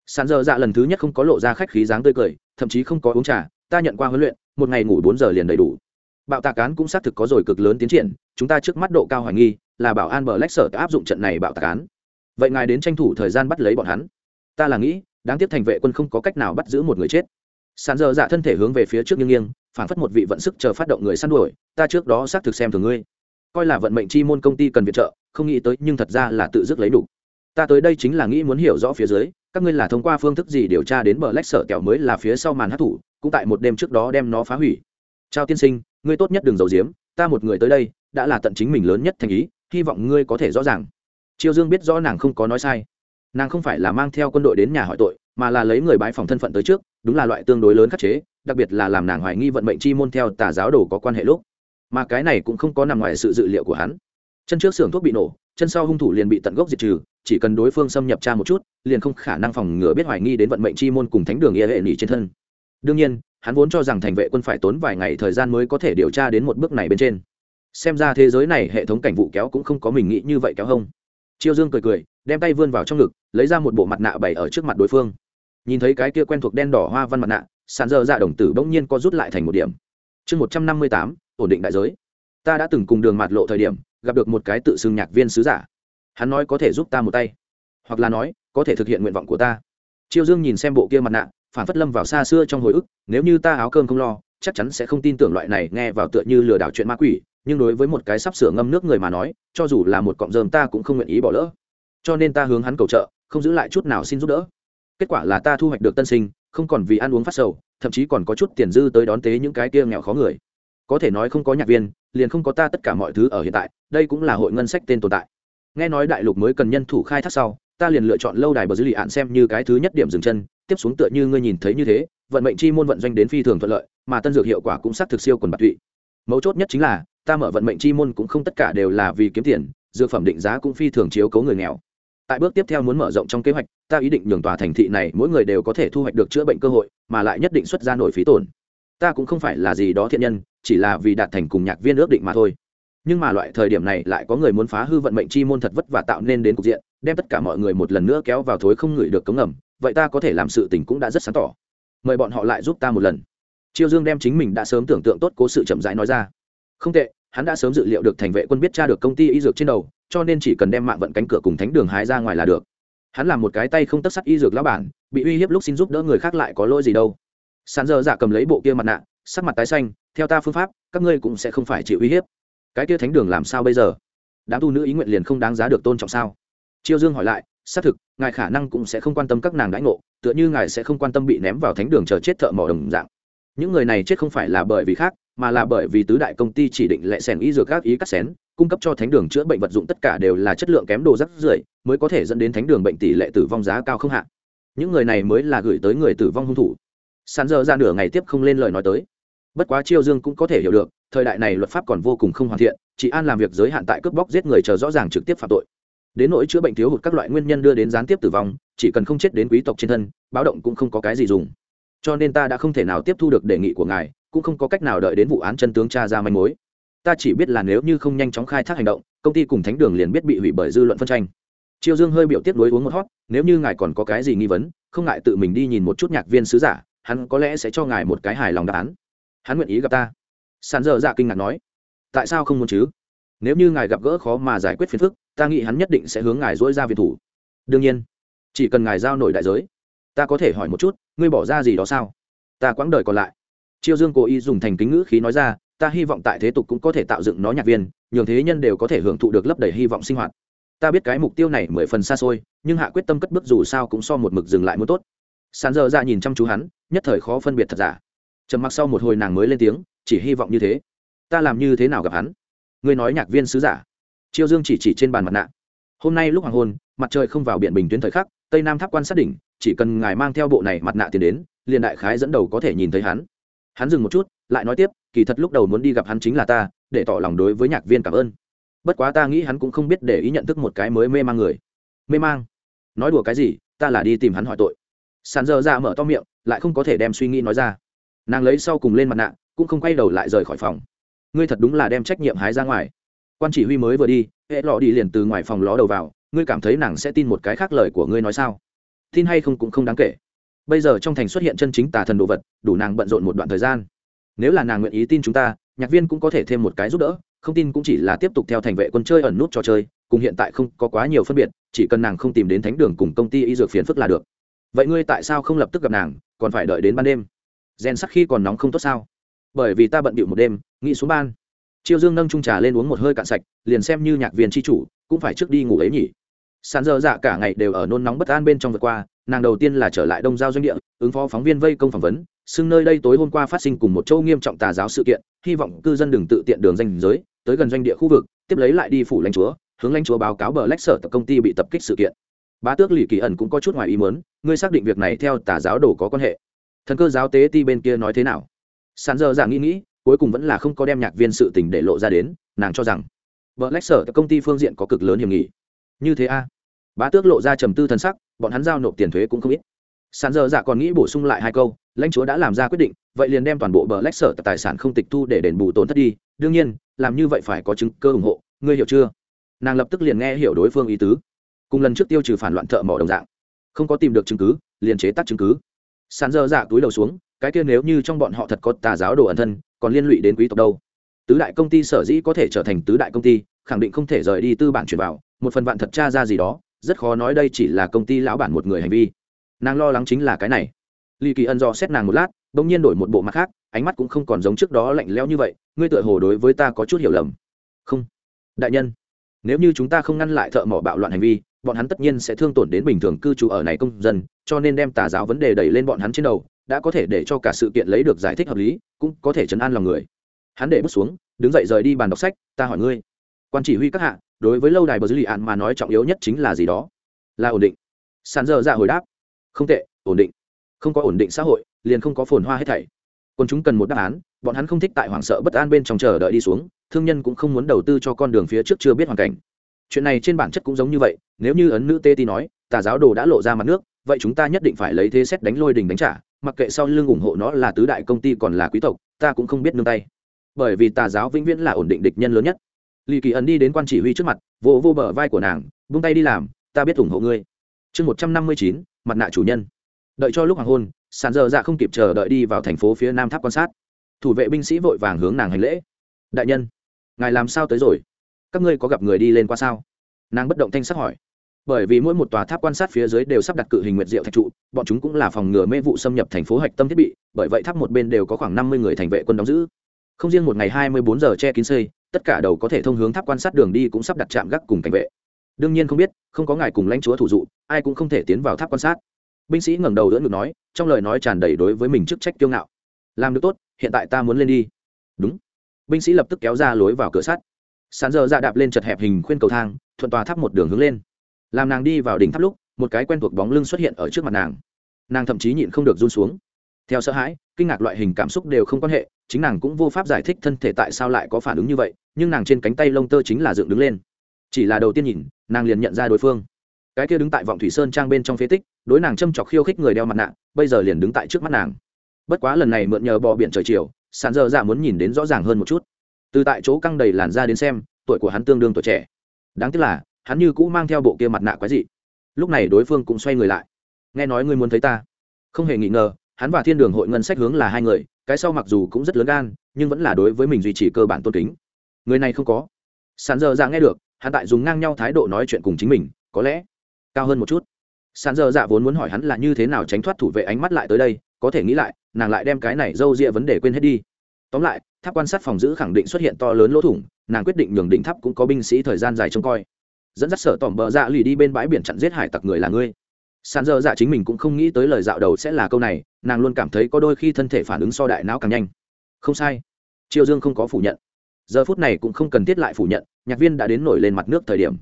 Sàn dơ dạ lần thứ nhất không có lộ ra khách khí dáng tươi cười, thậm chí không có uống trà, ta nhận qua huấn luyện, một ngày ngủ bốn giờ liền đầy đủ. Bạo tạc cán cũng xác thực có rồi cực lớn tiến triển, chúng ta trước mắt độ cao hoài nghi, là bảo an bờ lách sở áp dụng trận này bạo tạc cán vậy ngài đến tranh thủ thời gian bắt lấy bọn hắn. Ta là nghĩ, đáng tiếc thành vệ quân không có cách nào bắt giữ một người chết sàn dơ dạ thân thể hướng về phía trước nghiêng nghiêng phản phất một vị vận sức chờ phát động người săn đuổi, ta trước đó xác thực xem thường ngươi. Coi là vận mệnh chi môn công ty cần viện trợ, không nghĩ tới nhưng thật ra là tự dứt lấy đủ. Ta tới đây chính là nghĩ muốn hiểu rõ phía dưới, các ngươi là thông qua phương thức gì điều tra đến bờ lách sở kẹo mới là phía sau màn hát thủ cũng tại một đêm trước đó đem nó phá hủy. Trao tiên sinh, ngươi tốt nhất đừng giấu giếm, ta một người tới đây, đã là tận chính mình lớn nhất thành ý, hy vọng ngươi có thể rõ ràng. Triều dương biết rõ nàng không có nói sai. Nàng không phải là mang theo quân đội đến nhà hỏi tội mà là lấy người bái phòng thân phận tới trước, đúng là loại tương đối lớn khắc chế, đặc biệt là làm nàng hoài nghi vận mệnh chi môn theo tà giáo đồ có quan hệ lúc. Mà cái này cũng không có nằm ngoài sự dự liệu của hắn. Chân trước xưởng thuốc bị nổ, chân sau hung thủ liền bị tận gốc diệt trừ, chỉ cần đối phương xâm nhập tra một chút, liền không khả năng phòng ngừa biết hoài nghi đến vận mệnh chi môn cùng thánh đường ia hệ nghỉ trên thân. Đương nhiên, hắn vốn cho rằng thành vệ quân phải tốn vài ngày thời gian mới có thể điều tra đến một bước này bên trên. Xem ra thế giới này hệ thống cảnh vụ kéo cũng không có mình nghĩ như vậy kéo hông. Chiêu dương cười cười, đem tay vươn vào trong ngực, lấy ra một bộ mặt nạ bày ở trước mặt đối phương nhìn thấy cái kia quen thuộc đen đỏ hoa văn mặt nạ, sàn dơ dạ đồng tử bỗng nhiên có rút lại thành một điểm. Chương một trăm năm mươi tám, ổn định đại giới. Ta đã từng cùng đường mặt lộ thời điểm, gặp được một cái tự xưng nhạc viên sứ giả. Hắn nói có thể giúp ta một tay, hoặc là nói, có thể thực hiện nguyện vọng của ta. Chiêu dương nhìn xem bộ kia mặt nạ, phản phất lâm vào xa xưa trong hồi ức, nếu như ta áo cơm không lo, chắc chắn sẽ không tin tưởng loại này nghe vào tựa như lừa đảo chuyện ma quỷ, nhưng đối với một cái sắp sửa ngâm nước người mà nói, cho dù là một cọng rơm ta cũng không nguyện ý bỏ lỡ. Cho nên ta hướng hắn cầu trợ, không giữ lại chút nào xin giúp đỡ kết quả là ta thu hoạch được tân sinh, không còn vì ăn uống phát sầu, thậm chí còn có chút tiền dư tới đón tế những cái kia nghèo khó người. Có thể nói không có nhạc viên, liền không có ta tất cả mọi thứ ở hiện tại, đây cũng là hội ngân sách tên tồn tại. Nghe nói đại lục mới cần nhân thủ khai thác sau, ta liền lựa chọn lâu đài bờ dữ lì ạn xem như cái thứ nhất điểm dừng chân, tiếp xuống tựa như ngươi nhìn thấy như thế, vận mệnh chi môn vận doanh đến phi thường thuận lợi, mà tân dược hiệu quả cũng xác thực siêu quần bạc tụy. Mấu chốt nhất chính là, ta mở vận mệnh chi môn cũng không tất cả đều là vì kiếm tiền, dược phẩm định giá cũng phi thường chiếu cấu người nghèo tại bước tiếp theo muốn mở rộng trong kế hoạch, ta ý định nhường tòa thành thị này mỗi người đều có thể thu hoạch được chữa bệnh cơ hội, mà lại nhất định xuất ra nổi phí tổn. Ta cũng không phải là gì đó thiện nhân, chỉ là vì đạt thành cùng nhạc viên ước định mà thôi. Nhưng mà loại thời điểm này lại có người muốn phá hư vận mệnh chi môn thật vất và tạo nên đến cục diện, đem tất cả mọi người một lần nữa kéo vào thối không ngửi được cống ngầm, vậy ta có thể làm sự tình cũng đã rất sáng tỏ. Mời bọn họ lại giúp ta một lần. Chiêu dương đem chính mình đã sớm tưởng tượng tốt cố sự chậm rãi nói ra. Không tệ hắn đã sớm dự liệu được thành vệ quân biết tra được công ty y dược trên đầu, cho nên chỉ cần đem mạng vận cánh cửa cùng thánh đường hái ra ngoài là được. Hắn làm một cái tay không tất sắt y dược lão bản, bị uy hiếp lúc xin giúp đỡ người khác lại có lỗi gì đâu. Sàn dơ dạ cầm lấy bộ kia mặt nạ, sắc mặt tái xanh, theo ta phương pháp, các ngươi cũng sẽ không phải chịu uy hiếp. Cái kia thánh đường làm sao bây giờ? Đám tu nữ ý nguyện liền không đáng giá được tôn trọng sao? Chiêu dương hỏi lại, xác thực, ngài khả năng cũng sẽ không quan tâm các nàng đãi ngộ, tựa như ngài sẽ không quan tâm bị ném vào thánh đường chờ chết thợ mỏ đồng dạng. Những người này chết không phải là bởi vì khác mà là bởi vì tứ đại công ty chỉ định lệ sẻn y dược các ý cắt xén, cung cấp cho thánh đường chữa bệnh vật dụng tất cả đều là chất lượng kém đồ rắc rưởi, mới có thể dẫn đến thánh đường bệnh tỷ lệ tử vong giá cao không hạ. Những người này mới là gửi tới người tử vong hung thủ. Sàn dơ ra nửa ngày tiếp không lên lời nói tới. Bất quá chiêu dương cũng có thể hiểu được, thời đại này luật pháp còn vô cùng không hoàn thiện chị an làm việc giới hạn tại cướp bóc giết người chờ rõ ràng trực tiếp phạm tội. Đến nỗi chữa bệnh thiếu hụt các loại nguyên nhân đưa đến gián tiếp tử vong, chỉ cần không chết đến quý tộc trên thân, báo động cũng không có cái gì dùng. Cho nên ta đã không thể nào tiếp thu được đề nghị của ngài cũng không có cách nào đợi đến vụ án chân tướng tra ra manh mối. Ta chỉ biết là nếu như không nhanh chóng khai thác hành động, công ty cùng thánh đường liền biết bị hủy bởi dư luận phân tranh. Triều dương hơi biểu tiếp nối uống một hót nếu như ngài còn có cái gì nghi vấn, không ngại tự mình đi nhìn một chút nhạc viên sứ giả, hắn có lẽ sẽ cho ngài một cái hài lòng đáp án. Hắn nguyện ý gặp ta. Sàn dơ dạ kinh ngạc nói. Tại sao không muốn chứ? Nếu như ngài gặp gỡ khó mà giải quyết phiền phức, ta nghĩ hắn nhất định sẽ hướng ngài dỗi ra viện thủ. Đương nhiên, chỉ cần ngài giao nổi đại giới, ta có thể hỏi một chút, ngươi bỏ ra gì đó sao? Ta quãng đời còn lại chiêu dương cố ý dùng thành kính ngữ khí nói ra, ta hy vọng tại thế tục cũng có thể tạo dựng nó nhạc viên, nhường thế nhân đều có thể hưởng thụ được lấp đầy hy vọng sinh hoạt. Ta biết cái mục tiêu này mười phần xa xôi, nhưng hạ quyết tâm cất bước dù sao cũng so một mực dừng lại muốn tốt. Sàn dơ ra nhìn chăm chú hắn, nhất thời khó phân biệt thật giả. Trầm mặc sau một hồi nàng mới lên tiếng, chỉ hy vọng như thế. Ta làm như thế nào gặp hắn? Ngươi nói nhạc viên sứ giả. Chiêu dương chỉ chỉ trên bàn mặt nạ. Hôm nay lúc hoàng hôn, mặt trời không vào biển bình tuyến thời khắc, tây nam tháp quan sát đỉnh, chỉ cần ngài mang theo bộ này mặt nạ tiền đến, liền đại khái dẫn đầu có thể nhìn thấy hắn hắn dừng một chút, lại nói tiếp, kỳ thật lúc đầu muốn đi gặp hắn chính là ta, để tỏ lòng đối với nhạc viên cảm ơn. Bất quá ta nghĩ hắn cũng không biết để ý nhận thức một cái mới mê mang người. Mê mang? Nói đùa cái gì, ta là đi tìm hắn hỏi tội. Sàn dơ ra mở to miệng, lại không có thể đem suy nghĩ nói ra. Nàng lấy sau cùng lên mặt nạ, cũng không quay đầu lại rời khỏi phòng. Ngươi thật đúng là đem trách nhiệm hái ra ngoài. Quan chỉ huy mới vừa đi, hệ lọ đi liền từ ngoài phòng ló đầu vào, ngươi cảm thấy nàng sẽ tin một cái khác lời của ngươi nói sao? Tin hay không cũng không đáng kể bây giờ trong thành xuất hiện chân chính tà thần đồ vật, đủ nàng bận rộn một đoạn thời gian. Nếu là nàng nguyện ý tin chúng ta, nhạc viên cũng có thể thêm một cái giúp đỡ, không tin cũng chỉ là tiếp tục theo thành vệ quân chơi ẩn nút trò chơi, cùng hiện tại không có quá nhiều phân biệt, chỉ cần nàng không tìm đến thánh đường cùng công ty y dược phiền phức là được. Vậy ngươi tại sao không lập tức gặp nàng, còn phải đợi đến ban đêm? Rèn sắc khi còn nóng không tốt sao? Bởi vì ta bận bịu một đêm, nghĩ xuống ban. Chiêu dương nâng trung trà lên uống một hơi cạn sạch, liền xem như nhạc viên tri chủ, cũng phải trước đi ngủ ấy nhỉ. Sàn dơ dạ cả ngày đều ở nôn nóng bất an bên trong vượt qua nàng đầu tiên là trở lại đông giao doanh địa, ứng phó phóng viên vây công phỏng vấn, xưng nơi đây tối hôm qua phát sinh cùng một châu nghiêm trọng tà giáo sự kiện, hy vọng cư dân đừng tự tiện đường danh giới, tới gần doanh địa khu vực, tiếp lấy lại đi phủ lãnh chúa, hướng lãnh chúa báo cáo bờ lách sở tập công ty bị tập kích sự kiện. Bá tước lì kỳ ẩn cũng có chút ngoài ý muốn, ngươi xác định việc này theo tà giáo đồ có quan hệ. Thần cơ giáo tế ti bên kia nói thế nào? Sàn giờ giả nghĩ nghĩ, cuối cùng vẫn là không có đem nhạc viên sự tình để lộ ra đến, nàng cho rằng vợ lách sở công ty phương diện có cực lớn hiểm nghị như thế a? Bá tước lộ ra trầm tư thần sắc bọn hắn giao nộp tiền thuế cũng không ít. Sàn dơ dạ còn nghĩ bổ sung lại hai câu, lãnh chúa đã làm ra quyết định, vậy liền đem toàn bộ bờ lách sở tài sản không tịch thu để đền bù tổn thất đi. Đương nhiên, làm như vậy phải có chứng cơ ủng hộ, ngươi hiểu chưa? Nàng lập tức liền nghe hiểu đối phương ý tứ. Cùng lần trước tiêu trừ phản loạn thợ mỏ đồng dạng, không có tìm được chứng cứ, liền chế tác chứng cứ. Sàn dơ dạ túi đầu xuống, cái kia nếu như trong bọn họ thật có tà giáo đồ ẩn thân, còn liên lụy đến quý tộc đâu? Tứ đại công ty sở dĩ có thể trở thành tứ đại công ty, khẳng định không thể rời đi tư bản chuyển vào, một phần vạn thật tra ra gì đó rất khó nói đây chỉ là công ty lão bản một người hành vi nàng lo lắng chính là cái này lì Kỳ Ân do xét nàng một lát, bỗng nhiên đổi một bộ mặt khác, ánh mắt cũng không còn giống trước đó lạnh lẽo như vậy, ngươi tựa hồ đối với ta có chút hiểu lầm. Không, đại nhân, nếu như chúng ta không ngăn lại thợ mỏ bạo loạn hành vi, bọn hắn tất nhiên sẽ thương tổn đến bình thường cư trú ở này công dân, cho nên đem tà giáo vấn đề đẩy lên bọn hắn trên đầu, đã có thể để cho cả sự kiện lấy được giải thích hợp lý, cũng có thể trấn an lòng người. Hắn để bút xuống, đứng dậy rời đi bàn đọc sách, ta hỏi ngươi, quan chỉ huy các hạ, đối với lâu đài bờ dữ lì ạn mà nói trọng yếu nhất chính là gì đó? Là ổn định. Sàn dơ dạ hồi đáp, không tệ, ổn định. Không có ổn định xã hội liền không có phồn hoa hết thảy. Quân chúng cần một đáp án bọn hắn không thích tại hoảng sợ bất an bên trong chờ đợi đi xuống thương nhân cũng không muốn đầu tư cho con đường phía trước chưa biết hoàn cảnh. Chuyện này trên bản chất cũng giống như vậy nếu như ấn nữ tê ti nói tà giáo đồ đã lộ ra mặt nước vậy chúng ta nhất định phải lấy thế xét đánh lôi đình đánh trả mặc kệ sau lưng ủng hộ nó là tứ đại công ty còn là quý tộc ta cũng không biết nương tay. Bởi vì tà giáo vĩnh viễn là ổn định địch nhân lớn nhất lì kỳ ẩn đi đến quan chỉ huy trước mặt vỗ vô, bờ vai của nàng vung tay đi làm ta biết ủng hộ ngươi. Chương một trăm năm mươi chín mặt nạ chủ nhân. Đợi cho lúc hoàng hôn sàn dơ dạ không kịp chờ đợi đi vào thành phố phía nam tháp quan sát. Thủ vệ binh sĩ vội vàng hướng nàng hành lễ. Đại nhân ngài làm sao tới rồi? Các ngươi có gặp người đi lên qua sao? Nàng bất động thanh sắc hỏi. Bởi vì mỗi một tòa tháp quan sát phía dưới đều sắp đặt cự hình nguyệt diệu thạch trụ bọn chúng cũng là phòng ngừa mê vụ xâm nhập thành phố hạch tâm thiết bị bởi vậy tháp một bên đều có khoảng năm mươi người thành vệ quân đóng giữ. Không riêng một ngày hai mươi bốn giờ che kín xây tất cả đầu có thể thông hướng tháp quan sát đường đi cũng sắp đặt trạm gác cùng cảnh vệ. Đương nhiên không biết, không có ngài cùng lãnh chúa thủ dụ, ai cũng không thể tiến vào tháp quan sát. Binh sĩ ngẩng đầu đỡ ngực nói, trong lời nói tràn đầy đối với mình chức trách kiêu ngạo. Làm được tốt, hiện tại ta muốn lên đi. Đúng. Binh sĩ lập tức kéo ra lối vào cửa sắt. Sàn giờ dạ đạp lên chật hẹp hình khuyên cầu thang, thuận tòa tháp một đường hướng lên. Làm nàng đi vào đỉnh tháp lúc, một cái quen thuộc bóng lưng xuất hiện ở trước mặt nàng. Nàng thậm chí nhịn không được run xuống. Theo sợ hãi, kinh ngạc loại hình cảm xúc đều không quan hệ, chính nàng cũng vô pháp giải thích thân thể tại sao lại có phản ứng như vậy nhưng nàng trên cánh tay lông tơ chính là dựng đứng lên. Chỉ là đầu tiên nhìn, nàng liền nhận ra đối phương. Cái kia đứng tại vọng thủy sơn trang bên trong phế tích, đối nàng châm chọc khiêu khích người đeo mặt nạ, bây giờ liền đứng tại trước mắt nàng. Bất quá lần này mượn nhờ bò biển trời chiều, sàn dơ dạ muốn nhìn đến rõ ràng hơn một chút. Từ tại chỗ căng đầy làn da đến xem, tuổi của hắn tương đương tuổi trẻ. Đáng tiếc là, hắn như cũ mang theo bộ kia mặt nạ quái dị. Lúc này đối phương cũng xoay người lại. Nghe nói ngươi muốn thấy ta. Không hề nghi ngờ, hắn và thiên đường hội ngân sách hướng là hai người, cái sau mặc dù cũng rất lớn gan, nhưng vẫn là đối với mình duy trì cơ bản tôn kính người này không có. Sàn dơ dạ nghe được, hắn tại dùng ngang nhau thái độ nói chuyện cùng chính mình, có lẽ cao hơn một chút. Sàn dơ dạ vốn muốn hỏi hắn là như thế nào tránh thoát thủ vệ ánh mắt lại tới đây, có thể nghĩ lại, nàng lại đem cái này d â u vấn đề quên hết đi. Tóm lại, tháp quan sát phòng giữ khẳng định xuất hiện to lớn lỗ thủng, nàng quyết định nhường đỉnh tháp cũng có binh sĩ thời gian dài trông coi. Dẫn dắt sở tỏm bờ dạ lì đi bên bãi biển chặn giết hải tặc người là ngươi. Sàn dơ dạ chính mình cũng không nghĩ tới lời dạo đầu sẽ là câu này, nàng luôn cảm thấy có đôi khi thân thể phản ứng so đại não càng nhanh. Không sai. Triều dương không có phủ nhận giờ phút này cũng không cần thiết lại phủ nhận, nhạc viên đã đến nổi lên mặt nước thời điểm.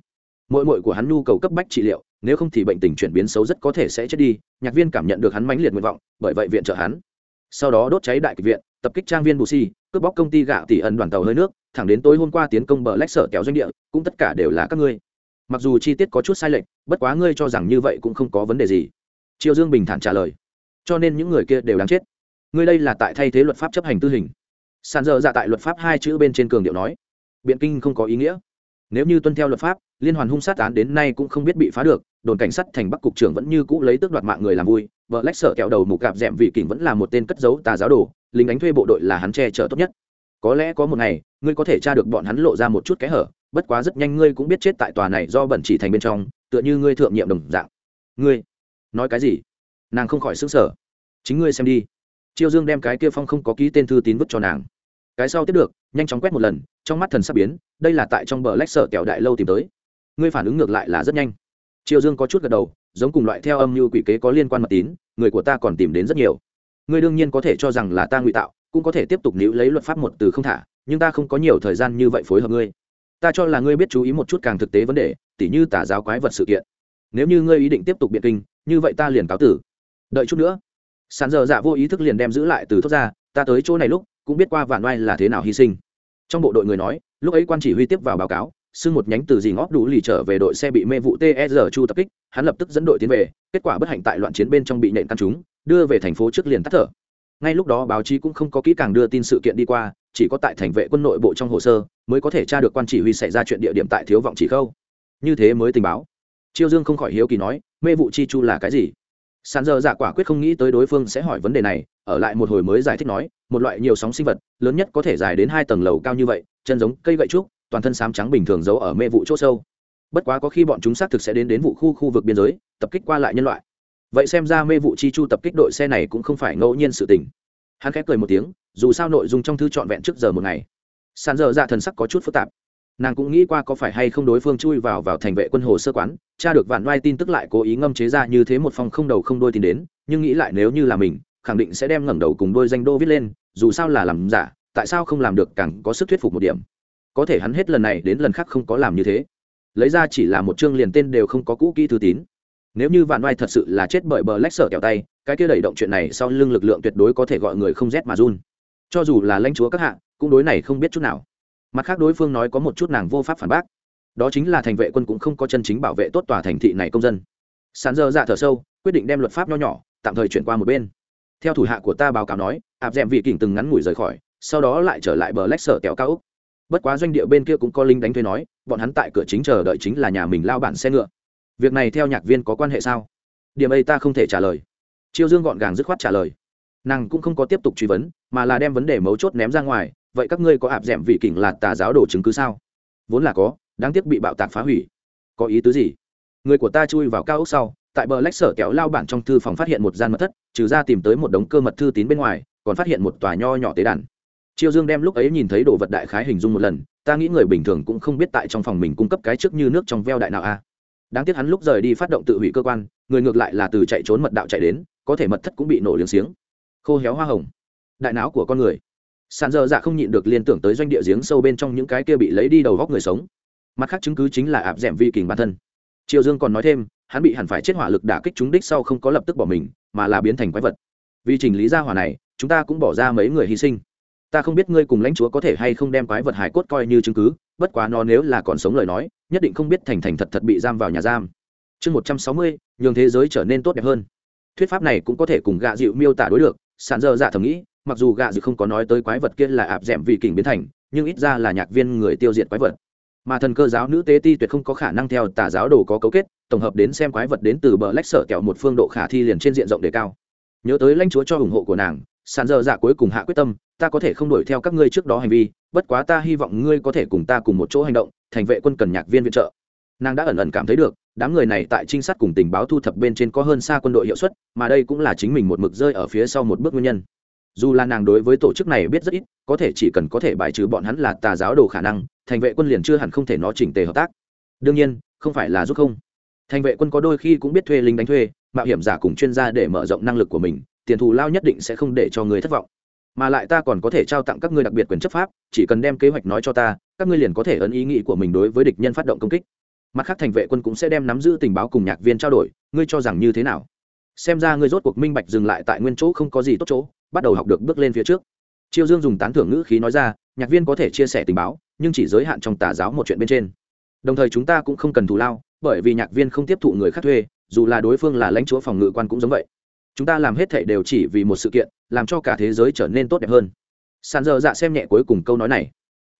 Mội mội của hắn nhu cầu cấp bách trị liệu, nếu không thì bệnh tình chuyển biến xấu rất có thể sẽ chết đi, nhạc viên cảm nhận được hắn mãnh liệt nguyện vọng, bởi vậy viện trợ hắn. Sau đó đốt cháy đại kịch viện, tập kích trang viên bù si, cướp bóc công ty gạo tỷ ẩn đoàn tàu hơi nước, thẳng đến tối hôm qua tiến công bờ lách sở kéo doanh địa, cũng tất cả đều là các ngươi. Mặc dù chi tiết có chút sai lệch, bất quá ngươi cho rằng như vậy cũng không có vấn đề gì. Triều dương bình thản trả lời. Cho nên những người kia đều đáng chết. Ngươi đây là tại thay thế luật pháp chấp hành tư hình sàn dơ dạ tại luật pháp hai chữ bên trên cường điệu nói, biện kinh không có ý nghĩa. Nếu như tuân theo luật pháp, liên hoàn hung sát án đến nay cũng không biết bị phá được, đồn cảnh sát thành bắc cục trưởng vẫn như cũ lấy tước đoạt mạng người làm vui, vợ lách sợ kẹo đầu mục gạp d vị kỉnh vẫn là một tên cất giấu tà giáo đồ, lính đánh thuê bộ đội là hắn che chở tốt nhất. Có lẽ có một ngày, ngươi có thể tra được bọn hắn lộ ra một chút kẽ hở, bất quá rất nhanh ngươi cũng biết chết tại tòa này do bẩn chỉ thành bên trong, tựa như ngươi thượng nhiệm đồng dạng. Ngươi? Nói cái gì? Nàng không khỏi xứng sở chính ngươi xem đi. Chiêu dương đem cái kia phong không có ký tên thư tín vứt cho nàng cái sau tiếp được, nhanh chóng quét một lần, trong mắt thần sắp biến, đây là tại trong bờ lách sở kẹo đại lâu tìm tới. Ngươi phản ứng ngược lại là rất nhanh. Triệu dương có chút gật đầu, giống cùng loại theo âm như quỷ kế có liên quan mật tín, người của ta còn tìm đến rất nhiều. Ngươi đương nhiên có thể cho rằng là ta ngụy tạo, cũng có thể tiếp tục níu lấy luật pháp một từ không thả, nhưng ta không có nhiều thời gian như vậy phối hợp ngươi. Ta cho là ngươi biết chú ý một chút càng thực tế vấn đề, tỉ như tả giáo quái vật sự kiện. Nếu như ngươi ý định tiếp tục biện kinh, như vậy ta liền cáo tử. Đợi chút nữa. Sàn giờ dạ vô ý thức liền đem giữ lại từ thốt ra, ta tới chỗ này lúc cũng biết qua vạn oai là thế nào hy sinh. Trong bộ đội người nói, lúc ấy quan chỉ huy tiếp vào báo cáo, xưng một nhánh từ dì ngóp đủ lì trở về đội xe bị mê vụ tsr chu tập kích, hắn lập tức dẫn đội tiến về, kết quả bất hạnh tại loạn chiến bên trong bị nện căn chúng đưa về thành phố trước liền tắt thở. Ngay lúc đó báo chí cũng không có kỹ càng đưa tin sự kiện đi qua, chỉ có tại thành vệ quân nội bộ trong hồ sơ mới có thể tra được quan chỉ huy xảy ra chuyện địa điểm tại thiếu vọng chỉ khâu. Như thế mới tình báo. Chiêu dương không khỏi hiếu kỳ nói, mê vụ chi chu là cái gì? Sàn giờ dạ quả quyết không nghĩ tới đối phương sẽ hỏi vấn đề này, ở lại một hồi mới giải thích nói, một loại nhiều sóng sinh vật, lớn nhất có thể dài đến hai tầng lầu cao như vậy, chân giống cây gậy trúc, toàn thân xám trắng bình thường giấu ở mê vụ chỗ sâu. Bất quá có khi bọn chúng xác thực sẽ đến đến vụ khu khu vực biên giới, tập kích qua lại nhân loại. Vậy xem ra mê vụ chi chu tập kích đội xe này cũng không phải ngẫu nhiên sự tình. Hắn khép cười một tiếng, dù sao nội dung trong thư trọn vẹn trước giờ một ngày. Sàn giờ dạ thần sắc có chút phức tạp nàng cũng nghĩ qua có phải hay không đối phương chui vào vào thành vệ quân hồ sơ quán cha được vạn oai tin tức lại cố ý ngâm chế ra như thế một phong không đầu không đôi tin đến, nhưng nghĩ lại nếu như là mình, khẳng định sẽ đem ngẩng đầu cùng đôi danh đô viết lên, dù sao là làm giả, tại sao không làm được càng có sức thuyết phục một điểm. Có thể hắn hết lần này đến lần khác không có làm như thế. Lấy ra chỉ là một chương liền tên đều không có cũ kỹ thư tín. Nếu như vạn oai thật sự là chết bởi bờ lách sở kẹo tay, cái kia đẩy động chuyện này sau lưng lực lượng tuyệt đối có thể gọi người không rét mà run. Cho dù là lãnh chúa các hạ, cũng đối này không biết chút nào mặt khác đối phương nói có một chút nàng vô pháp phản bác. Đó chính là thành vệ quân cũng không có chân chính bảo vệ tốt tòa thành thị này công dân. Sàn dơ dạ thở sâu, quyết định đem luật pháp nho nhỏ, tạm thời chuyển qua một bên. Theo thủ hạ của ta báo cáo nói áp d ẹ m vị kỉnh từng ngắn ngủi rời khỏi, sau đó lại trở lại bờ lách sở kéo cao úc. Bất quá doanh địa bên kia cũng có linh đánh thuê nói, bọn hắn tại cửa chính chờ đợi chính là nhà mình lao bản xe ngựa. Việc này theo nhạc viên có quan hệ sao? Điểm ấy ta không thể trả lời. Chiêu dương gọn gàng dứt khoát trả lời. Nàng cũng không có tiếp tục truy vấn, mà là đem vấn đề mấu chốt ném ra ngoài vậy các ngươi có ạp d m vị kỉnh là tà giáo đồ chứng cứ sao? Vốn là có, đáng tiếc bị bạo tạc phá hủy. Có ý tứ gì? Người của ta chui vào cao ốc sau, tại bờ lách sở kéo lao bản trong thư phòng phát hiện một gian mật thất, trừ ra tìm tới một đống cơ mật thư tín bên ngoài, còn phát hiện một tòa nho nhỏ tế đàn. Chiêu dương đem lúc ấy nhìn thấy đồ vật đại khái hình dung một lần, ta nghĩ người bình thường cũng không biết tại trong phòng mình cung cấp cái trước như nước trong veo đại nào a. Đáng tiếc hắn lúc rời đi phát động tự hủy cơ quan, người ngược lại là từ chạy trốn mật đạo chạy đến, có thể mật thất cũng bị nổ liếng xiếng. Khô héo hoa hồng. Đại não của con người sàn dơ dạ không nhịn được liên tưởng tới doanh địa giếng sâu bên trong những cái kia bị lấy đi đầu góc người sống. Mặt khác chứng cứ chính là áp d ẻ m vi kình bản thân. Triều dương còn nói thêm, hắn bị hẳn phải chết hỏa lực đả kích chúng đích sau không có lập tức bỏ mình, mà là biến thành quái vật. Vì trình lý ra hỏa này, chúng ta cũng bỏ ra mấy người hy sinh. Ta không biết ngươi cùng lãnh chúa có thể hay không đem quái vật hải cốt coi như chứng cứ, bất quá nó nếu là còn sống lời nói, nhất định không biết thành thành thật thật bị giam vào nhà giam. Chương một trăm sáu mươi, nhường thế giới trở nên tốt đẹp hơn. Thuyết pháp này cũng có thể cùng gạ dịu miêu tả đối được, sàn dơ dạ thầm nghĩ mặc dù gạ dự không có nói tới quái vật kia là áp d ẻ m vì kình biến thành, nhưng ít ra là nhạc viên người tiêu diệt quái vật. Mà thần cơ giáo nữ tế ti tuyệt không có khả năng theo tà giáo đồ có cấu kết, tổng hợp đến xem quái vật đến từ bờ lách sở kẹo một phương độ khả thi liền trên diện rộng đề cao. Nhớ tới lãnh chúa cho ủng hộ của nàng, sàn dơ dạ cuối cùng hạ quyết tâm, ta có thể không đuổi theo các ngươi trước đó hành vi, bất quá ta hy vọng ngươi có thể cùng ta cùng một chỗ hành động, thành vệ quân cần nhạc viên viện trợ. Nàng đã ẩn ẩn cảm thấy được, đám người này tại trinh sát cùng tình báo thu thập bên trên có hơn xa quân đội hiệu suất, mà đây cũng là chính mình một mực rơi ở phía sau một bước nguyên nhân dù là nàng đối với tổ chức này biết rất ít, có thể chỉ cần có thể bài trừ bọn hắn là tà giáo đồ khả năng, thành vệ quân liền chưa hẳn không thể nó chỉnh tề hợp tác. Đương nhiên, không phải là giúp không. Thành vệ quân có đôi khi cũng biết thuê lính đánh thuê, mạo hiểm giả cùng chuyên gia để mở rộng năng lực của mình, tiền thù lao nhất định sẽ không để cho người thất vọng. Mà lại ta còn có thể trao tặng các ngươi đặc biệt quyền chấp pháp, chỉ cần đem kế hoạch nói cho ta, các ngươi liền có thể ấn ý nghĩ của mình đối với địch nhân phát động công kích. Mặt khác thành vệ quân cũng sẽ đem nắm giữ tình báo cùng nhạc viên trao đổi, ngươi cho rằng như thế nào? Xem ra ngươi rốt cuộc minh bạch dừng lại tại nguyên chỗ không có gì tốt chỗ, bắt đầu học được bước lên phía trước. Chiêu dương dùng tán thưởng ngữ khí nói ra, nhạc viên có thể chia sẻ tình báo, nhưng chỉ giới hạn trong tà giáo một chuyện bên trên. Đồng thời chúng ta cũng không cần thù lao, bởi vì nhạc viên không tiếp thụ người khác thuê, dù là đối phương là lãnh chúa phòng ngự quan cũng giống vậy. Chúng ta làm hết thệ đều chỉ vì một sự kiện, làm cho cả thế giới trở nên tốt đẹp hơn. Sàn dơ dạ xem nhẹ cuối cùng câu nói này.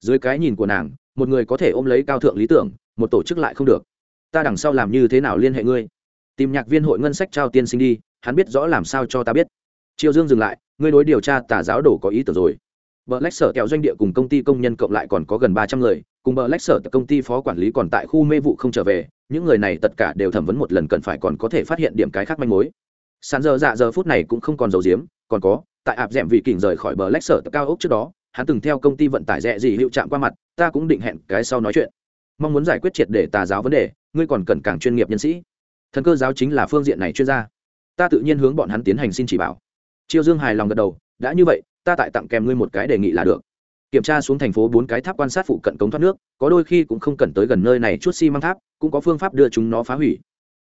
Dưới cái nhìn của nàng, một người có thể ôm lấy cao thượng lý tưởng, một tổ chức lại không được. Ta đằng sau làm như thế nào liên hệ ngươi? Tìm nhạc viên hội ngân sách trao tiên sinh đi hắn biết rõ làm sao cho ta biết triều dương dừng lại ngươi đối điều tra tà giáo đổ có ý tưởng rồi Bờ Lách Sở kẹo doanh địa cùng công ty công nhân cộng lại còn có gần ba trăm người, cùng Bờ Lách Sở công ty phó quản lý còn tại khu mê vụ không trở về, những người này tất cả đều thẩm vấn một lần cần phải còn có thể phát hiện điểm cái khác manh mối. Sàn giờ dạ giờ phút này cũng không còn dầu giếm, còn có, tại áp dẻm vị kình rời khỏi Bờ Lách Sở cao ốc trước đó, hắn từng theo công ty vận tải rẻ gì hiệu chạm qua mặt, ta cũng định hẹn cái sau nói chuyện. Mong muốn giải quyết triệt để tà giáo vấn đề, ngươi còn cần càng chuyên nghiệp nhân sĩ. Thần cơ giáo chính là phương diện này chuyên gia. Ta tự nhiên hướng bọn hắn tiến hành xin chỉ bảo. Triều Dương hài lòng gật đầu, đã như vậy, ta tại tặng kèm ngươi một cái đề nghị là được kiểm tra xuống thành phố bốn cái tháp quan sát phụ cận cống thoát nước có đôi khi cũng không cần tới gần nơi này chút xi、si、măng tháp cũng có phương pháp đưa chúng nó phá hủy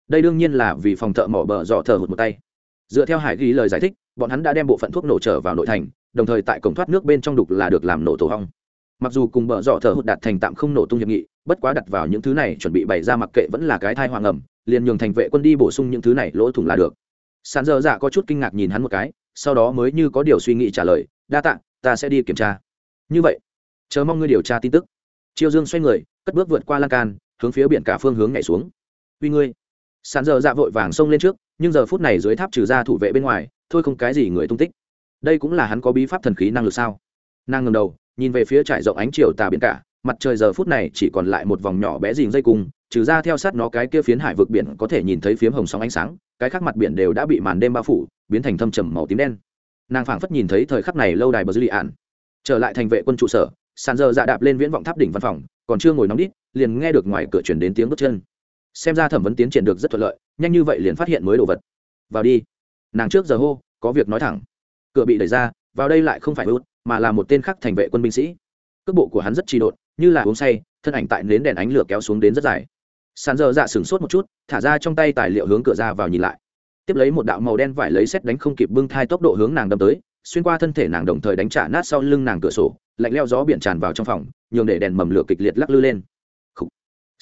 đây đương nhiên là vì phòng thợ mỏ bờ dọ thờ hụt một tay dựa theo hải ghi lời giải thích bọn hắn đã đem bộ phận thuốc nổ trở vào nội thành đồng thời tại cổng thoát nước bên trong đục là được làm nổ tổ hong mặc dù cùng bờ dọ thờ hụt đạt thành tạm không nổ tung hiệp nghị bất quá đặt vào những thứ này chuẩn bị bày ra mặc kệ vẫn là cái thai hoàng ẩm liền nhường thành vệ quân đi bổ sung những thứ này lỗ thủng là được. Sàn dơ dạ có chút kinh ngạc nhìn hắn một cái, sau đó mới như có điều suy nghĩ trả lời, đa tạ, ta sẽ đi kiểm tra. Như vậy, chờ mong ngươi điều tra tin tức. Chiêu dương xoay người, cất bước vượt qua lan can, hướng phía biển cả phương hướng nhảy xuống. Uy ngươi. Sàn dơ dạ vội vàng xông lên trước, nhưng giờ phút này dưới tháp trừ ra thủ vệ bên ngoài, thôi không cái gì người tung tích. Đây cũng là hắn có bí pháp thần khí năng lực sao? Nàng ngầm đầu, nhìn về phía trải rộng ánh chiều tà biển cả mặt trời giờ phút này chỉ còn lại một vòng nhỏ bé dìm dây cung, trừ ra theo sát nó cái kia phiến hải vực biển có thể nhìn thấy phiếm hồng sóng ánh sáng, cái khác mặt biển đều đã bị màn đêm bao phủ, biến thành thâm trầm màu tím đen. Nàng phảng phất nhìn thấy thời khắc này lâu đài bờ dư lì ạn trở lại thành vệ quân trụ sở, sàn giờ dạ đạp lên viễn vọng tháp đỉnh văn phòng, còn chưa ngồi nóng đít, liền nghe được ngoài cửa chuyển đến tiếng bước chân. Xem ra thẩm vấn tiến triển được rất thuận lợi, nhanh như vậy liền phát hiện mới đồ vật. Vào đi. Nàng trước giờ hô, có việc nói thẳng. Cửa bị đẩy ra, vào đây lại không phải út, mà là một tên khác thành vệ quân binh sĩ. Cước bộ của hắn rất trì độn như là uống say, thân ảnh tại nến đèn ánh lửa kéo xuống đến rất dài. Sàn dơ dạ sửng sốt một chút, thả ra trong tay tài liệu hướng cửa ra vào nhìn lại. Tiếp lấy một đạo màu đen vải lấy xét đánh không kịp bưng thai tốc độ hướng nàng đâm tới, xuyên qua thân thể nàng đồng thời đánh trả nát sau lưng nàng cửa sổ, lạnh leo gió biển tràn vào trong phòng, nhường để đèn mầm lửa kịch liệt lắc lư lên.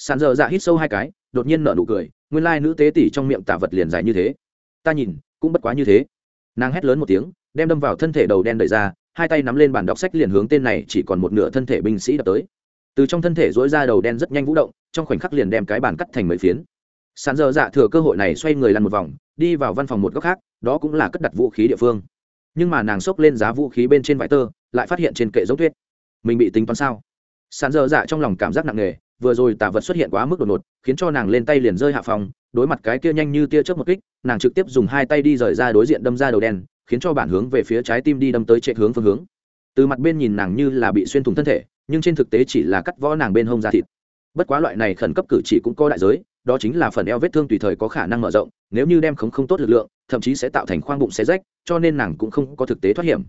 Sàn dơ dạ hít sâu hai cái, đột nhiên nở nụ cười, nguyên lai nữ tế tỷ trong miệng tả vật liền dài như thế. Ta nhìn, cũng bất quá như thế. Nàng hét lớn một tiếng, đem đâm vào thân thể đầu đen đợi ra, hai tay nắm lên bàn đọc sách liền hướng tên này chỉ còn một nửa thân thể binh sĩ đập tới từ trong thân thể dối ra đầu đen rất nhanh vũ động, trong khoảnh khắc liền đem cái bàn cắt thành mấy phiến. Sàn dơ dạ thừa cơ hội này xoay người lăn một vòng, đi vào văn phòng một góc khác, đó cũng là cất đặt vũ khí địa phương. Nhưng mà nàng xốc lên giá vũ khí bên trên vải tơ, lại phát hiện trên kệ dấu tuyết. Mình bị tính toán sao? Sàn dơ dạ trong lòng cảm giác nặng nề, vừa rồi tà vật xuất hiện quá mức đột ngột, khiến cho nàng lên tay liền rơi hạ phòng, đối mặt cái kia nhanh như tia chớp một kích, nàng trực tiếp dùng hai tay đi rời ra đối diện đâm ra đầu đen, khiến cho bản hướng về phía trái tim đi đâm tới trệ hướng phương hướng. Từ mặt bên nhìn nàng như là bị xuyên thủng thân thể nhưng trên thực tế chỉ là cắt võ nàng bên hông ra thịt. Bất quá loại này khẩn cấp cử chỉ cũng có đại giới, đó chính là phần eo vết thương tùy thời có khả năng mở rộng, nếu như đem không không tốt lực lượng, thậm chí sẽ tạo thành khoang bụng xé rách, cho nên nàng cũng không có thực tế thoát hiểm.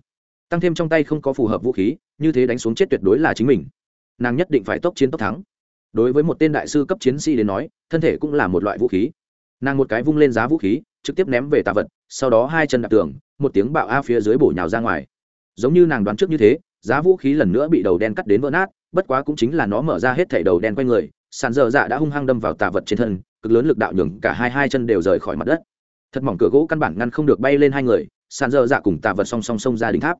Tăng thêm trong tay không có phù hợp vũ khí, như thế đánh xuống chết tuyệt đối là chính mình. Nàng nhất định phải tốc chiến tốc thắng. Đối với một tên đại sư cấp chiến sĩ đến nói, thân thể cũng là một loại vũ khí. Nàng một cái vung lên giá vũ khí, trực tiếp ném về tạ vật, sau đó hai chân đạp tường, một tiếng bạo a phía dưới bổ nhào ra ngoài. Giống như nàng đoán trước như thế giá vũ khí lần nữa bị đầu đen cắt đến vỡ nát, bất quá cũng chính là nó mở ra hết thảy đầu đen quanh người, sàn dơ dạ đã hung hăng đâm vào tạ vật trên thân, cực lớn lực đạo nhường cả hai hai chân đều rời khỏi mặt đất. Thật mỏng cửa gỗ căn bản ngăn không được bay lên hai người, sàn dơ dạ cùng tạ vật song song song ra đỉnh tháp.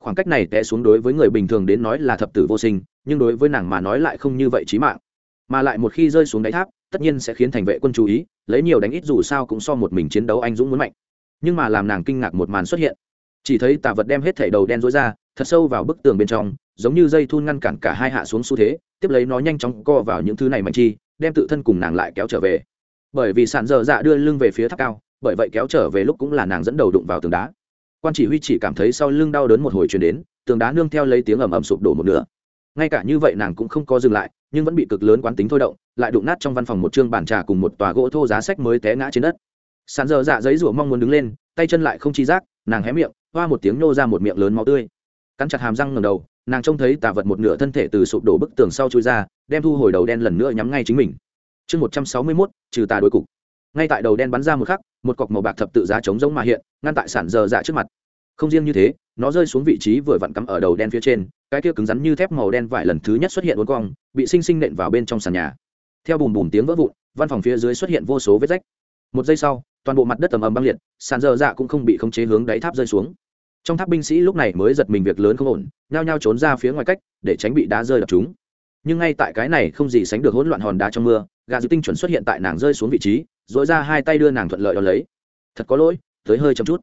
Khoảng cách này té xuống đối với người bình thường đến nói là thập tử vô sinh, nhưng đối với nàng mà nói lại không như vậy chí mạng. Mà lại một khi rơi xuống đáy tháp, tất nhiên sẽ khiến thành vệ quân chú ý, lấy nhiều đánh ít dù sao cũng so một mình chiến đấu anh dũng muốn mạnh. Nhưng mà làm nàng kinh ngạc một màn xuất hiện chỉ thấy tà vật đem hết thảy đầu đen rối ra, thật sâu vào bức tường bên trong, giống như dây thun ngăn cản cả hai hạ xuống xu thế, tiếp lấy nó nhanh chóng co vào những thứ này mạnh chi, đem tự thân cùng nàng lại kéo trở về. Bởi vì sàn dở dạ đưa lưng về phía tháp cao, bởi vậy kéo trở về lúc cũng là nàng dẫn đầu đụng vào tường đá. Quan chỉ huy chỉ cảm thấy sau lưng đau đớn một hồi truyền đến, tường đá nương theo lấy tiếng ầm ầm sụp đổ một nửa. Ngay cả như vậy nàng cũng không có dừng lại, nhưng vẫn bị cực lớn quán tính thôi động, lại đụng nát trong văn phòng một chương bàn trà cùng một tòa gỗ thô giá sách mới té ngã trên đất. Sàn dở dạ giấy rủa mong muốn đứng lên, tay chân lại không chi giác, nàng hé miệng hoa một tiếng nô ra một miệng lớn máu tươi. Cắn chặt hàm răng ngầm đầu, nàng trông thấy tà vật một nửa thân thể từ sụp đổ bức tường sau chui ra, đem thu hồi đầu đen lần nữa nhắm ngay chính mình. Chương một trăm sáu mươi mốt, trừ tà đối cục. Ngay tại đầu đen bắn ra một khắc, một cọc màu bạc thập tự giá trống giống mà hiện, ngăn tại sản dơ dạ trước mặt. Không riêng như thế, nó rơi xuống vị trí vừa vặn cắm ở đầu đen phía trên, cái kia cứng rắn như thép màu đen vải lần thứ nhất xuất hiện uốn cong, bị sinh sinh nện vào bên trong sàn nhà. Theo bùm bùm tiếng vỡ vụn, văn phòng phía dưới xuất hiện vô số vết rách. Một giây sau, toàn bộ mặt đất tầm ầm băng liệt, sàn dơ dạ cũng không bị khống chế hướng đáy tháp rơi xuống trong tháp binh sĩ lúc này mới giật mình việc lớn không ổn, nhao nhao trốn ra phía ngoài cách, để tránh bị đá rơi đập chúng nhưng ngay tại cái này không gì sánh được hỗn loạn hòn đá trong mưa gà dư tinh chuẩn xuất hiện tại nàng rơi xuống vị trí dội ra hai tay đưa nàng thuận lợi đ ó lấy. Thật có lỗi, tới hơi chậm chút.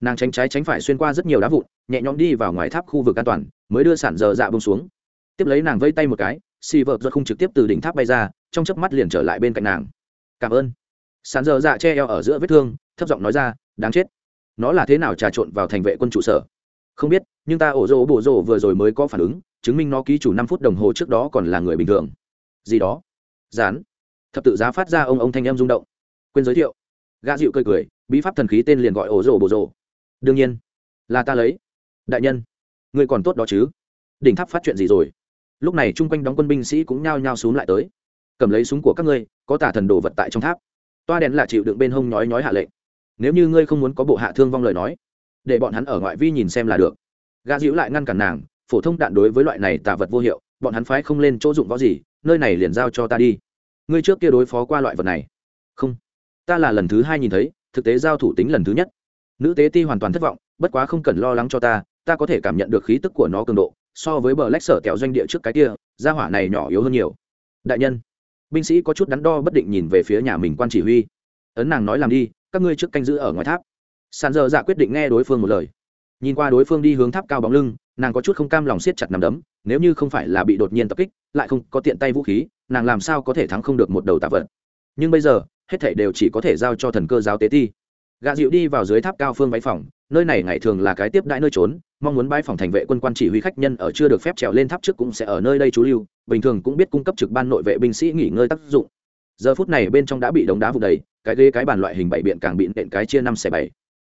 Nàng tránh trái tránh phải xuyên qua rất nhiều đá vụn, nhẹ nhõm đi vào ngoài tháp khu vực an toàn, mới đưa sản dở dạ bông xuống. Tiếp lấy nàng vây tay một cái, xì vợt giật không trực tiếp từ đỉnh tháp bay ra, trong chớp mắt liền trở lại bên cạnh nàng. Cảm ơn. Sản dở dạ che eo ở giữa vết thương, thấp giọng nói ra, đáng chết nó là thế nào trà trộn vào thành vệ quân trụ sở? Không biết, nhưng ta ổ rỗ bộ rỗ vừa rồi mới có phản ứng, chứng minh nó ký chủ năm phút đồng hồ trước đó còn là người bình thường. Gì đó. Dán thập tự giá phát ra ông ông thanh em rung động. Quên giới thiệu. Gã dịu cười cười, bí pháp thần khí tên liền gọi ổ rỗ bộ rỗ đương nhiên, là ta lấy. Đại nhân, người còn tốt đó chứ? Đỉnh tháp phát chuyện gì rồi? Lúc này chung quanh đóng quân binh sĩ cũng nhao nhao xuống lại tới. Cầm lấy súng của các ngươi, có tả thần đồ vật tại trong tháp. Toa đèn là chịu đựng bên hông nhói nhói hạ lệnh nếu như ngươi không muốn có bộ hạ thương vong lời nói, để bọn hắn ở ngoại vi nhìn xem là được. Gã dĩu lại ngăn cản nàng, phổ thông đạn đối với loại này tà vật vô hiệu, bọn hắn phái không lên chỗ dụng võ gì, nơi này liền giao cho ta đi. Ngươi trước kia đối phó qua loại vật này. Không. Ta là lần thứ hai nhìn thấy, thực tế giao thủ tính lần thứ nhất. Nữ tế ti hoàn toàn thất vọng, bất quá không cần lo lắng cho ta ta có thể cảm nhận được khí tức của nó cường độ, so với bờ lách sở kẹo doanh địa trước cái kia, gia hỏa này nhỏ yếu hơn nhiều. Đại nhân, binh sĩ có chút đắn đo bất định nhìn về phía nhà mình quan chỉ huy. Ấn nàng nói làm đi các ngươi trước canh giữ ở ngoài tháp. Sàn dơ dạ quyết định nghe đối phương một lời. Nhìn qua đối phương đi hướng tháp cao bóng lưng, nàng có chút không cam lòng siết chặt nằm đấm, nếu như không phải là bị đột nhiên tập kích, lại không có tiện tay vũ khí, nàng làm sao có thể thắng không được một đầu tạ vật. Nhưng bây giờ, hết thảy đều chỉ có thể giao cho thần cơ giáo tế ti. Gạ dịu đi vào dưới tháp cao phương váy phòng, nơi này ngày thường là cái tiếp đãi nơi trốn, mong muốn bãi phòng thành vệ quân quan chỉ huy khách nhân ở chưa được phép trèo lên tháp trước cũng sẽ ở nơi đây trú lưu, bình thường cũng biết cung cấp trực ban nội vệ binh sĩ nghỉ ngơi tác dụng giờ phút này bên trong đã bị đống đá vụn đầy, cái ghế, cái bàn loại hình bảy biện càng bị nện cái chia năm xẻ bảy.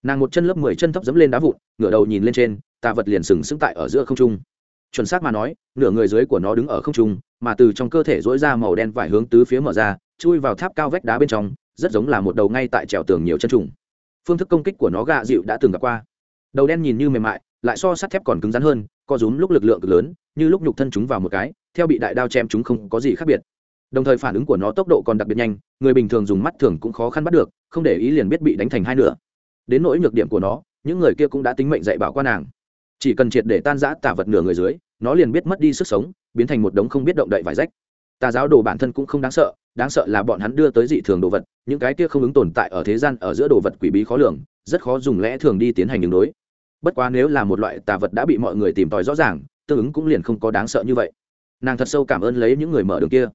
Nàng một chân lớp mười chân thấp dẫm lên đá vụn, ngửa đầu nhìn lên trên tạ vật liền sừng sững tại ở giữa không trung. Chuẩn xác mà nói, nửa người dưới của nó đứng ở không trung, mà từ trong cơ thể dỗi ra màu đen vải hướng tứ phía mở ra, chui vào tháp cao vách đá bên trong, rất giống là một đầu ngay tại trèo tường nhiều chân trùng. Phương thức công kích của nó gạ dịu đã từng gặp qua. Đầu đen nhìn như mềm mại, lại so sắt thép còn cứng rắn hơn, co rúm lúc lực lượng cực lớn, như lúc nhục thân chúng vào một cái, theo bị đại đao chém chúng không có gì khác biệt đồng thời phản ứng của nó tốc độ còn đặc biệt nhanh, người bình thường dùng mắt thường cũng khó khăn bắt được, không để ý liền biết bị đánh thành hai nửa. Đến nỗi nhược điểm của nó, những người kia cũng đã tính mệnh dạy bảo qua nàng. Chỉ cần triệt để tan giã tả vật nửa người dưới, nó liền biết mất đi sức sống, biến thành một đống không biết động đậy vải rách. Tà giáo đồ bản thân cũng không đáng sợ đáng sợ là bọn hắn đưa tới dị thường đồ vật, những cái kia không ứng tồn tại ở thế gian ở giữa đồ vật quỷ bí khó lường, rất khó dùng lẽ thường đi tiến hành đường đối. Bất quá nếu là một loại tà vật đã bị mọi người tìm tòi rõ ràng, tương ứng cũng liền không có đáng sợ như vậy. Nàng thật sâu cảm ơn lấy những người mở đường kia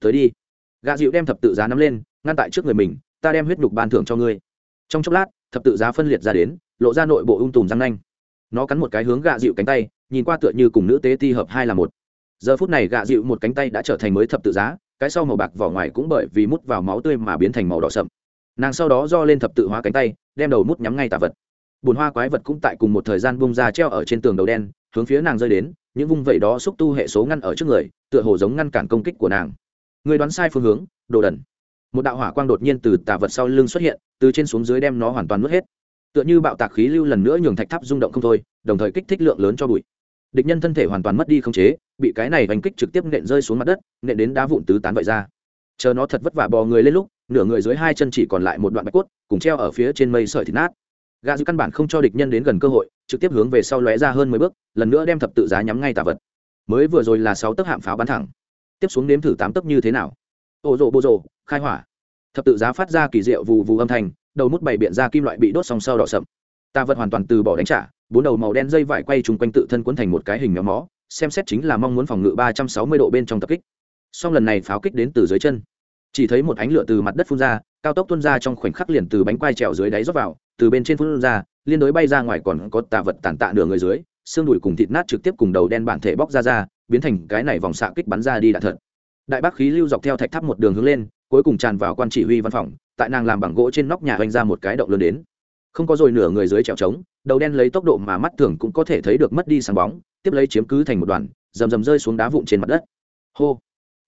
tới đi. Gạ dịu đem thập tự giá nắm lên, ngăn tại trước người mình, ta đem huyết nhục ban thưởng cho ngươi. Trong chốc lát, thập tự giá phân liệt ra đến, lộ ra nội bộ ung tùm răng nanh. Nó cắn một cái hướng gạ dịu cánh tay, nhìn qua tựa như cùng nữ tế ti hợp hai là một. Giờ phút này gạ dịu một cánh tay đã trở thành mới thập tự giá, cái sau màu bạc vỏ ngoài cũng bởi vì mút vào máu tươi mà biến thành màu đỏ sậm. Nàng sau đó do lên thập tự hóa cánh tay, đem đầu mút nhắm ngay tà vật. Bùn hoa quái vật cũng tại cùng một thời gian bung ra treo ở trên tường đầu đen, hướng phía nàng rơi đến, những vung vẩy đó xúc tu hệ số ngăn ở trước người, tựa hồ giống ngăn cản công kích của nàng người đoán sai phương hướng, đồ đần. Một đạo hỏa quang đột nhiên từ tà vật sau lưng xuất hiện, từ trên xuống dưới đem nó hoàn toàn mất hết. Tựa như bạo tạc khí lưu lần nữa nhường thạch tháp rung động không thôi, đồng thời kích thích lượng lớn cho bụi. Địch nhân thân thể hoàn toàn mất đi không chế, bị cái này đánh kích trực tiếp nện rơi xuống mặt đất, nện đến đá vụn tứ tán vậy ra. Chờ nó thật vất vả bò người lên lúc, nửa người dưới hai chân chỉ còn lại một đoạn bạch cốt, cùng treo ở phía trên mây sợi thịt nát. Gà dư căn bản không cho địch nhân đến gần cơ hội, trực tiếp hướng về sau lóe ra hơn mười bước, lần nữa đem thập tự giá nhắm ngay tà vật. Mới vừa rồi là sáu tấc hạm pháo bắn thẳng tiếp xuống nếm thử tám tấc như thế nào. Ô rộ bô rộ khai hỏa. Thập tự giá phát ra kỳ diệu vù vù âm thanh, đầu mút bày biện ra kim loại bị đốt song sau đỏ sậm. Ta vật hoàn toàn từ bỏ đánh trả, bốn đầu màu đen dây vải quay chung quanh tự thân quấn thành một cái hình méo mó, xem xét chính là mong muốn phòng ngự ba trăm sáu mươi độ bên trong tập kích. Song lần này pháo kích đến từ dưới chân. Chỉ thấy một ánh lửa từ mặt đất phun ra, cao tốc tuôn ra trong khoảnh khắc liền từ bánh quai trèo dưới đáy rót vào, từ bên trên phun ra, liên đối bay ra ngoài còn có tạ vật tàn tạ nửa người dưới xương đùi cùng thịt nát trực tiếp cùng đầu đen bản thể bóc ra ra, biến thành cái này vòng xạ kích bắn ra đi đạn thật. Đại bác khí lưu dọc theo thạch tháp một đường hướng lên, cuối cùng tràn vào quan chỉ huy văn phòng, tại nàng làm bằng gỗ trên nóc nhà oanh ra một cái động lớn đến. Không có rồi nửa người dưới trèo trống, đầu đen lấy tốc độ mà mắt thường cũng có thể thấy được mất đi sáng bóng, tiếp lấy chiếm cứ thành một đoàn, rầm rầm rơi xuống đá vụn trên mặt đất. Hô!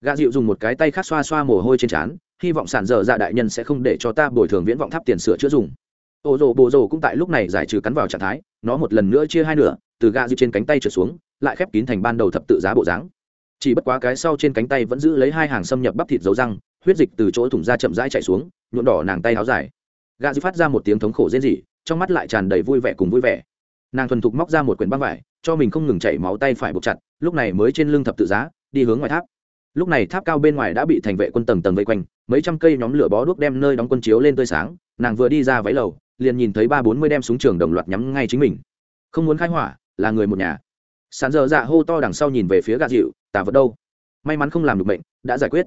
Gã dịu dùng một cái tay khác xoa xoa mồ hôi trên trán, hy vọng sản dở dạ đại nhân sẽ không để cho ta bồi thường viễn vọng tháp tiền sửa chữa dùng. Ô rồ, bồ rồ cũng tại lúc này giải trừ cắn vào trạng thái, nó một lần nữa chia hai nửa từ gà dịu trên cánh tay trượt xuống, lại khép kín thành ban đầu thập tự giá bộ dáng. Chỉ bất quá cái sau trên cánh tay vẫn giữ lấy hai hàng xâm nhập bắp thịt dấu răng, huyết dịch từ chỗ thủng da chậm rãi chạy xuống, nhuộm đỏ nàng tay áo dài. Gà dịu phát ra một tiếng thống khổ rên rỉ, trong mắt lại tràn đầy vui vẻ cùng vui vẻ. Nàng thuần thục móc ra một quyển băng vải, cho mình không ngừng chảy máu tay phải buộc chặt, lúc này mới trên lưng thập tự giá, đi hướng ngoài tháp. Lúc này tháp cao bên ngoài đã bị thành vệ quân tầng tầng vây quanh, mấy trăm cây nhóm lửa bó đuốc đem nơi đóng quân chiếu lên tươi sáng, nàng vừa đi ra váy lầu, liền nhìn thấy ba bốn mươi đem súng trường đồng loạt nhắm ngay chính mình. Không muốn khai hỏa là người một nhà. Sàn dơ dạ hô to đằng sau nhìn về phía gà dịu, tà vật đâu? May mắn không làm được bệnh đã giải quyết.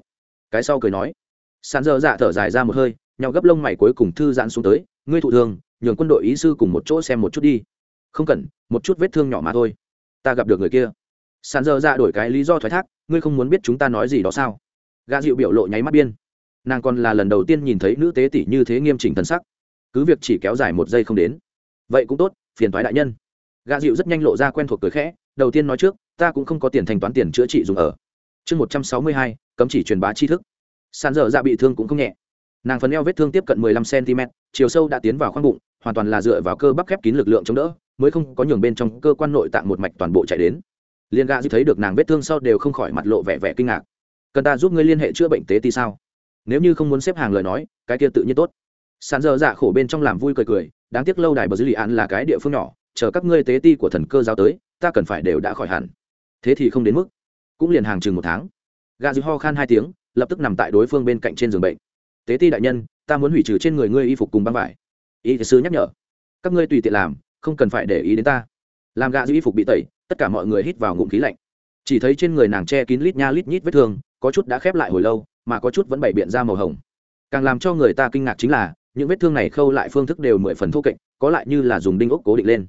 Cái sau cười nói. Sàn dơ dạ thở dài ra một hơi nhau gấp lông mày cuối cùng thư giãn xuống tới, ngươi thụ thương, nhường quân đội ý sư cùng một chỗ xem một chút đi. Không cần, một chút vết thương nhỏ mà thôi. Ta gặp được người kia. Sàn dơ dạ đổi cái lý do thoái thác, ngươi không muốn biết chúng ta nói gì đó sao? Gà dịu biểu lộ nháy mắt biên nàng còn là lần đầu tiên nhìn thấy nữ tế tỷ như thế nghiêm chỉnh thân sắc. Cứ việc chỉ kéo dài một giây không đến. Vậy cũng tốt, phiền thoái đại nhân gà dịu rất nhanh lộ ra quen thuộc cười khẽ, đầu tiên nói trước, ta cũng không có tiền thanh toán tiền chữa trị dùng ở. Chương một trăm sáu mươi hai, cấm chỉ truyền bá tri thức. Sàn dở dạ bị thương cũng không nhẹ. Nàng phần eo vết thương tiếp cận mười lăm cm chiều sâu đã tiến vào khoang bụng, hoàn toàn là dựa vào cơ bắp khép kín lực lượng chống đỡ, mới không có nhường bên trong cơ quan nội tạng một mạch toàn bộ chạy đến. Liên gạ dịu thấy được nàng vết thương sau đều không khỏi mặt lộ vẻ vẻ kinh ngạc. Cần ta giúp ngươi liên hệ chữa bệnh tế ti sao? Nếu như không muốn xếp hàng lời nói, cái kia tự nhiên tốt. Sàn dở dạ khổ bên trong làm vui cười cười, đáng tiếc lâu đài bờ dư lì an là cái địa phương nhỏ chờ các ngươi tế ti của thần cơ giáo tới, ta cần phải đều đã khỏi hẳn. Thế thì không đến mức, cũng liền hàng chừng một tháng. Gà dư ho khan hai tiếng, lập tức nằm tại đối phương bên cạnh trên giường bệnh. Tế ti đại nhân, ta muốn hủy trừ trên người ngươi y phục cùng băng vải. Y sư nhắc nhở, các ngươi tùy tiện làm, không cần phải để ý đến ta. Làm gà dư y phục bị tẩy, tất cả mọi người hít vào ngụm khí lạnh. Chỉ thấy trên người nàng che kín lít nha lít nhít vết thương, có chút đã khép lại hồi lâu, mà có chút vẫn bày biện ra màu hồng. Càng làm cho người ta kinh ngạc chính là, những vết thương này khâu lại phương thức đều mười phần thô kệch, có lại như là dùng đinh ốc cố định lên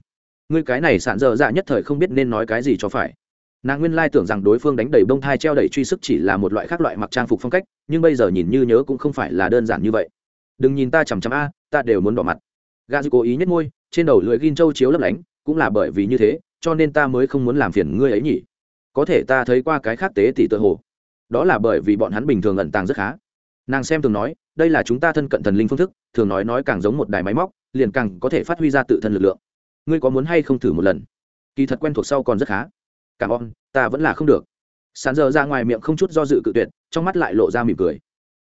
ngươi cái này sạn dở dạ nhất thời không biết nên nói cái gì cho phải. Nàng nguyên lai tưởng rằng đối phương đánh đầy bông thai treo đầy truy sức chỉ là một loại khác loại mặc trang phục phong cách, nhưng bây giờ nhìn như nhớ cũng không phải là đơn giản như vậy. Đừng nhìn ta chằm chằm a, ta đều muốn đỏ mặt. Gà dư cố ý nhất ngôi trên đầu lưỡi gin châu chiếu lấp lánh, cũng là bởi vì như thế, cho nên ta mới không muốn làm phiền ngươi ấy nhỉ. Có thể ta thấy qua cái khác tế tỷ tự hồ. Đó là bởi vì bọn hắn bình thường ẩn tàng rất khá. Nàng xem thường nói, đây là chúng ta thân cận thần linh phương thức, thường nói nói càng giống một đài máy móc, liền càng có thể phát huy ra tự thân lực lượng ngươi có muốn hay không thử một lần? Kỳ thật quen thuộc sau còn rất khá. Cảm ơn, ta vẫn là không được. Sàn giờ ra ngoài miệng không chút do dự cự tuyệt, trong mắt lại lộ ra mỉm cười.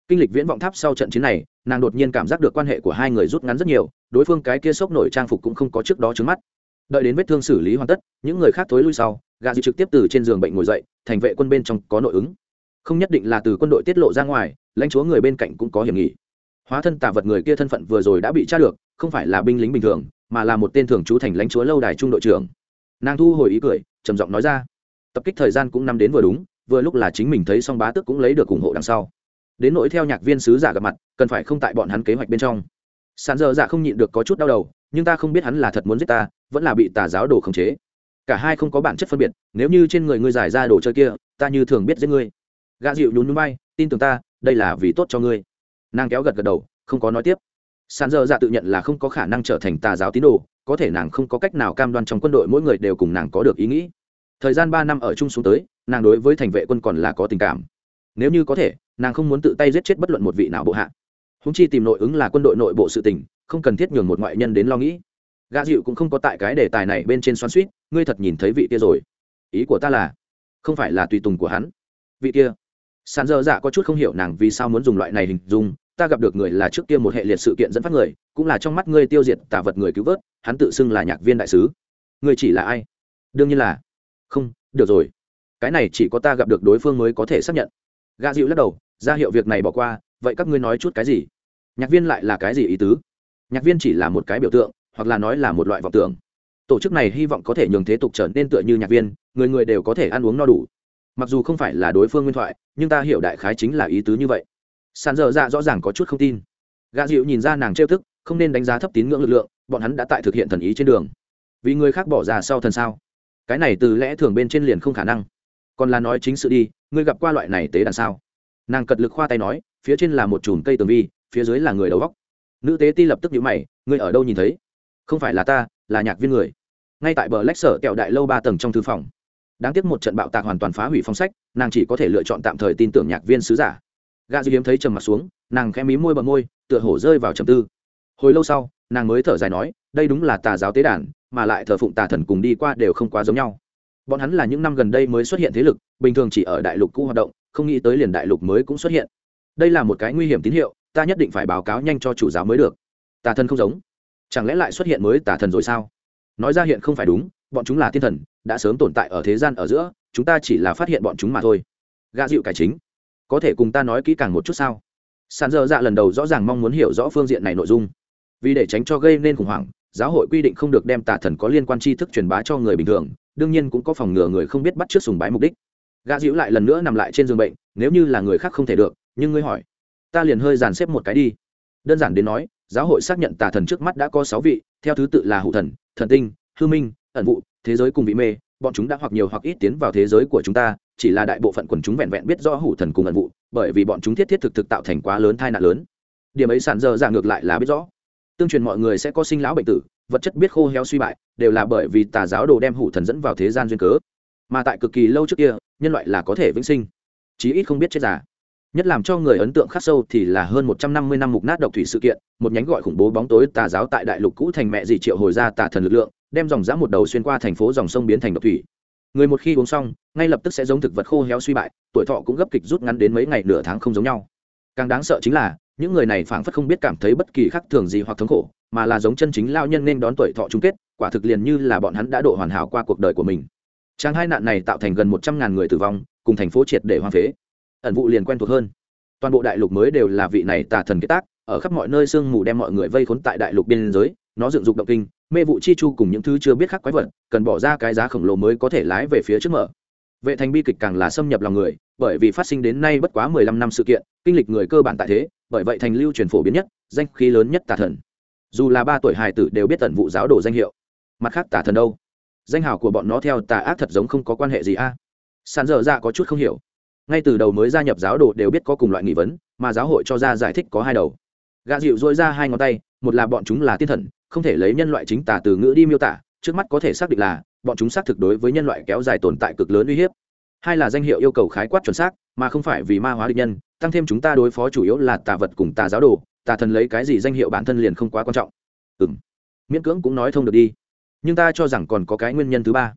Kinh lịch viễn vọng tháp sau trận chiến này, nàng đột nhiên cảm giác được quan hệ của hai người rút ngắn rất nhiều, đối phương cái kia sốc nổi trang phục cũng không có trước đó trứng mắt. Đợi đến vết thương xử lý hoàn tất, những người khác thối lui sau gà dì trực tiếp từ trên giường bệnh ngồi dậy, thành vệ quân bên trong có nội ứng. Không nhất định là từ quân đội tiết lộ ra ngoài, lãnh chúa người bên cạnh cũng có hiểm nghị hóa thân tà vật người kia thân phận vừa rồi đã bị tra được, không phải là binh lính bình thường, mà là một tên thường trú thành lãnh chúa lâu đài trung đội trưởng. Nàng thu hồi ý cười, trầm giọng nói ra. Tập kích thời gian cũng năm đến vừa đúng, vừa lúc là chính mình thấy song bá tước cũng lấy được ủng hộ đằng sau. Đến nỗi theo nhạc viên sứ giả gặp mặt, cần phải không tại bọn hắn kế hoạch bên trong. Sàn dơ dạ không nhịn được có chút đau đầu, nhưng ta không biết hắn là thật muốn giết ta, vẫn là bị tà giáo đồ khống chế. Cả hai không có bản chất phân biệt, nếu như trên người ngươi giải ra đồ chơi kia, ta như thường biết giết ngươi. Gã dịu nhún núi bay, tin tưởng ta, đây là vì tốt cho ngươi nàng kéo gật gật đầu, không có nói tiếp. Sàn dơ dạ tự nhận là không có khả năng trở thành tà giáo tín đồ, có thể nàng không có cách nào cam đoan trong quân đội mỗi người đều cùng nàng có được ý nghĩ. Thời gian ba năm ở chung xuống tới, nàng đối với thành vệ quân còn là có tình cảm. Nếu như có thể, nàng không muốn tự tay giết chết bất luận một vị nào bộ hạ. Húng chi tìm nội ứng là quân đội nội bộ sự tình, không cần thiết nhường một ngoại nhân đến lo nghĩ. Gã dịu cũng không có tại cái đề tài này bên trên xoắn suýt ngươi thật nhìn thấy vị kia rồi. Ý của ta là, không phải là tùy tùng của hắn. Vị kia sàn dơ dạ có chút không hiểu nàng vì sao muốn dùng loại này hình dung, ta gặp được người là trước kia một hệ liệt sự kiện dẫn phát người, cũng là trong mắt ngươi tiêu diệt tả vật người cứu vớt, hắn tự xưng là nhạc viên đại sứ. Ngươi chỉ là ai? Đương nhiên là. Không, được rồi. Cái này chỉ có ta gặp được đối phương mới có thể xác nhận. Gà dịu lắc đầu, ra hiệu việc này bỏ qua, vậy các ngươi nói chút cái gì? Nhạc viên lại là cái gì ý tứ? Nhạc viên chỉ là một cái biểu tượng, hoặc là nói là một loại vọng tưởng. Tổ chức này hy vọng có thể nhường thế tục trở nên tựa như nhạc viên, người người đều có thể ăn uống no đủ mặc dù không phải là đối phương nguyên thoại, nhưng ta hiểu đại khái chính là ý tứ như vậy. Sàn dở dạ rõ ràng có chút không tin. Gà dịu nhìn ra nàng trêu thức không nên đánh giá thấp tín ngưỡng lực lượng, bọn hắn đã tại thực hiện thần ý trên đường. Vì người khác bỏ ra sau thần sao? Cái này từ lẽ thường bên trên liền không khả năng. Còn là nói chính sự đi, ngươi gặp qua loại này tế đàn sao? Nàng cật lực khoa tay nói, phía trên là một chùm cây tường vi, phía dưới là người đầu góc. Nữ tế ti lập tức nhíu mày, ngươi ở đâu nhìn thấy? Không phải là ta, là nhạc viên người. Ngay tại bờ lách sở kẹo đại lâu ba tầng trong thư phòng đáng tiếc một trận bạo tạc hoàn toàn phá hủy phong sách, nàng chỉ có thể lựa chọn tạm thời tin tưởng nhạc viên sứ giả. Gà dư hiếm thấy trầm mặt xuống, nàng khẽ mí môi bờ môi, tựa hổ rơi vào trầm tư. Hồi lâu sau, nàng mới thở dài nói, đây đúng là tà giáo tế đàn, mà lại thờ phụng tà thần cùng đi qua đều không quá giống nhau. Bọn hắn là những năm gần đây mới xuất hiện thế lực, bình thường chỉ ở đại lục cũ hoạt động, không nghĩ tới liền đại lục mới cũng xuất hiện. Đây là một cái nguy hiểm tín hiệu, ta nhất định phải báo cáo nhanh cho chủ giáo mới được. Tà thần không giống. Chẳng lẽ lại xuất hiện mới tà thần rồi sao? Nói ra hiện không phải đúng bọn chúng là thiên thần, đã sớm tồn tại ở thế gian ở giữa, chúng ta chỉ là phát hiện bọn chúng mà thôi. Gạ dịu cải chính, có thể cùng ta nói kỹ càng một chút sao? Sàn dơ dạ lần đầu rõ ràng mong muốn hiểu rõ phương diện này nội dung. Vì để tránh cho gây nên khủng hoảng, giáo hội quy định không được đem tà thần có liên quan tri thức truyền bá cho người bình thường, đương nhiên cũng có phòng ngừa người không biết bắt trước sùng bái mục đích. Gã dịu lại lần nữa nằm lại trên giường bệnh, nếu như là người khác không thể được, nhưng ngươi hỏi, ta liền hơi dàn xếp một cái đi. Đơn giản đến nói, giáo hội xác nhận tà thần trước mắt đã có sáu vị, theo thứ tự là hủ thần thần tinh, hư minh ẩn vụ, thế giới cùng vị mê, bọn chúng đã hoặc nhiều hoặc ít tiến vào thế giới của chúng ta, chỉ là đại bộ phận quần chúng vẹn vẹn biết rõ hủ thần cùng ẩn vụ, bởi vì bọn chúng thiết thiết thực thực tạo thành quá lớn tai nạn lớn. Điểm ấy sản dơ dạng ngược lại là biết rõ. Tương truyền mọi người sẽ có sinh lão bệnh tử, vật chất biết khô héo suy bại, đều là bởi vì tà giáo đồ đem hủ thần dẫn vào thế gian duyên cớ. Mà tại cực kỳ lâu trước kia, nhân loại là có thể vĩnh sinh, chí ít không biết chết già. Nhất làm cho người ấn tượng khắc sâu thì là hơn một trăm năm mươi năm mục nát độc thủy sự kiện, một nhánh gọi khủng bố bóng tối tà giáo tại đại lục cũ thành mẹ dì triệu hồi ra tà thần lực lượng đem dòng giã một đầu xuyên qua thành phố dòng sông biến thành độc thủy. Người một khi uống xong, ngay lập tức sẽ giống thực vật khô héo suy bại, tuổi thọ cũng gấp kịch rút ngắn đến mấy ngày nửa tháng không giống nhau. Càng đáng sợ chính là, những người này phảng phất không biết cảm thấy bất kỳ khác thường gì hoặc thống khổ, mà là giống chân chính lao nhân nên đón tuổi thọ chung kết, quả thực liền như là bọn hắn đã độ hoàn hảo qua cuộc đời của mình. Trang hai nạn này tạo thành gần một trăm ngàn người tử vong, cùng thành phố triệt để hoang phế. Ẩn vụ liền quen thuộc hơn. Toàn bộ đại lục mới đều là vị này tà thần kết tác, ở khắp mọi nơi sương mù đem mọi người vây khốn tại đại lục biên giới nó dựng dục động kinh, mê vụ chi chu cùng những thứ chưa biết khác quái vật, cần bỏ ra cái giá khổng lồ mới có thể lái về phía trước mở. Vệ thành bi kịch càng là xâm nhập lòng người, bởi vì phát sinh đến nay bất quá mười lăm năm sự kiện, kinh lịch người cơ bản tại thế, bởi vậy thành lưu truyền phổ biến nhất, danh khí lớn nhất tà thần. Dù là ba tuổi hài tử đều biết tận vụ giáo đồ danh hiệu. Mặt khác tà thần đâu? Danh hào của bọn nó theo tà ác thật giống không có quan hệ gì a. À? sàn dở ra có chút không hiểu. Ngay từ đầu mới gia nhập giáo đồ đều biết có cùng loại nghị vấn, mà giáo hội cho ra giải thích có hai đầu. Gạ dịu dội ra hai ngón tay, một là bọn chúng là tiên thần không thể lấy nhân loại chính tả từ ngữ đi miêu tả, trước mắt có thể xác định là, bọn chúng xác thực đối với nhân loại kéo dài tồn tại cực lớn uy hiếp. Hai là danh hiệu yêu cầu khái quát chuẩn xác, mà không phải vì ma hóa địch nhân, tăng thêm chúng ta đối phó chủ yếu là tà vật cùng tà giáo đồ, tà thần lấy cái gì danh hiệu bản thân liền không quá quan trọng. Ừ m miễn cưỡng cũng nói thông được đi. Nhưng ta cho rằng còn có cái nguyên nhân thứ ba.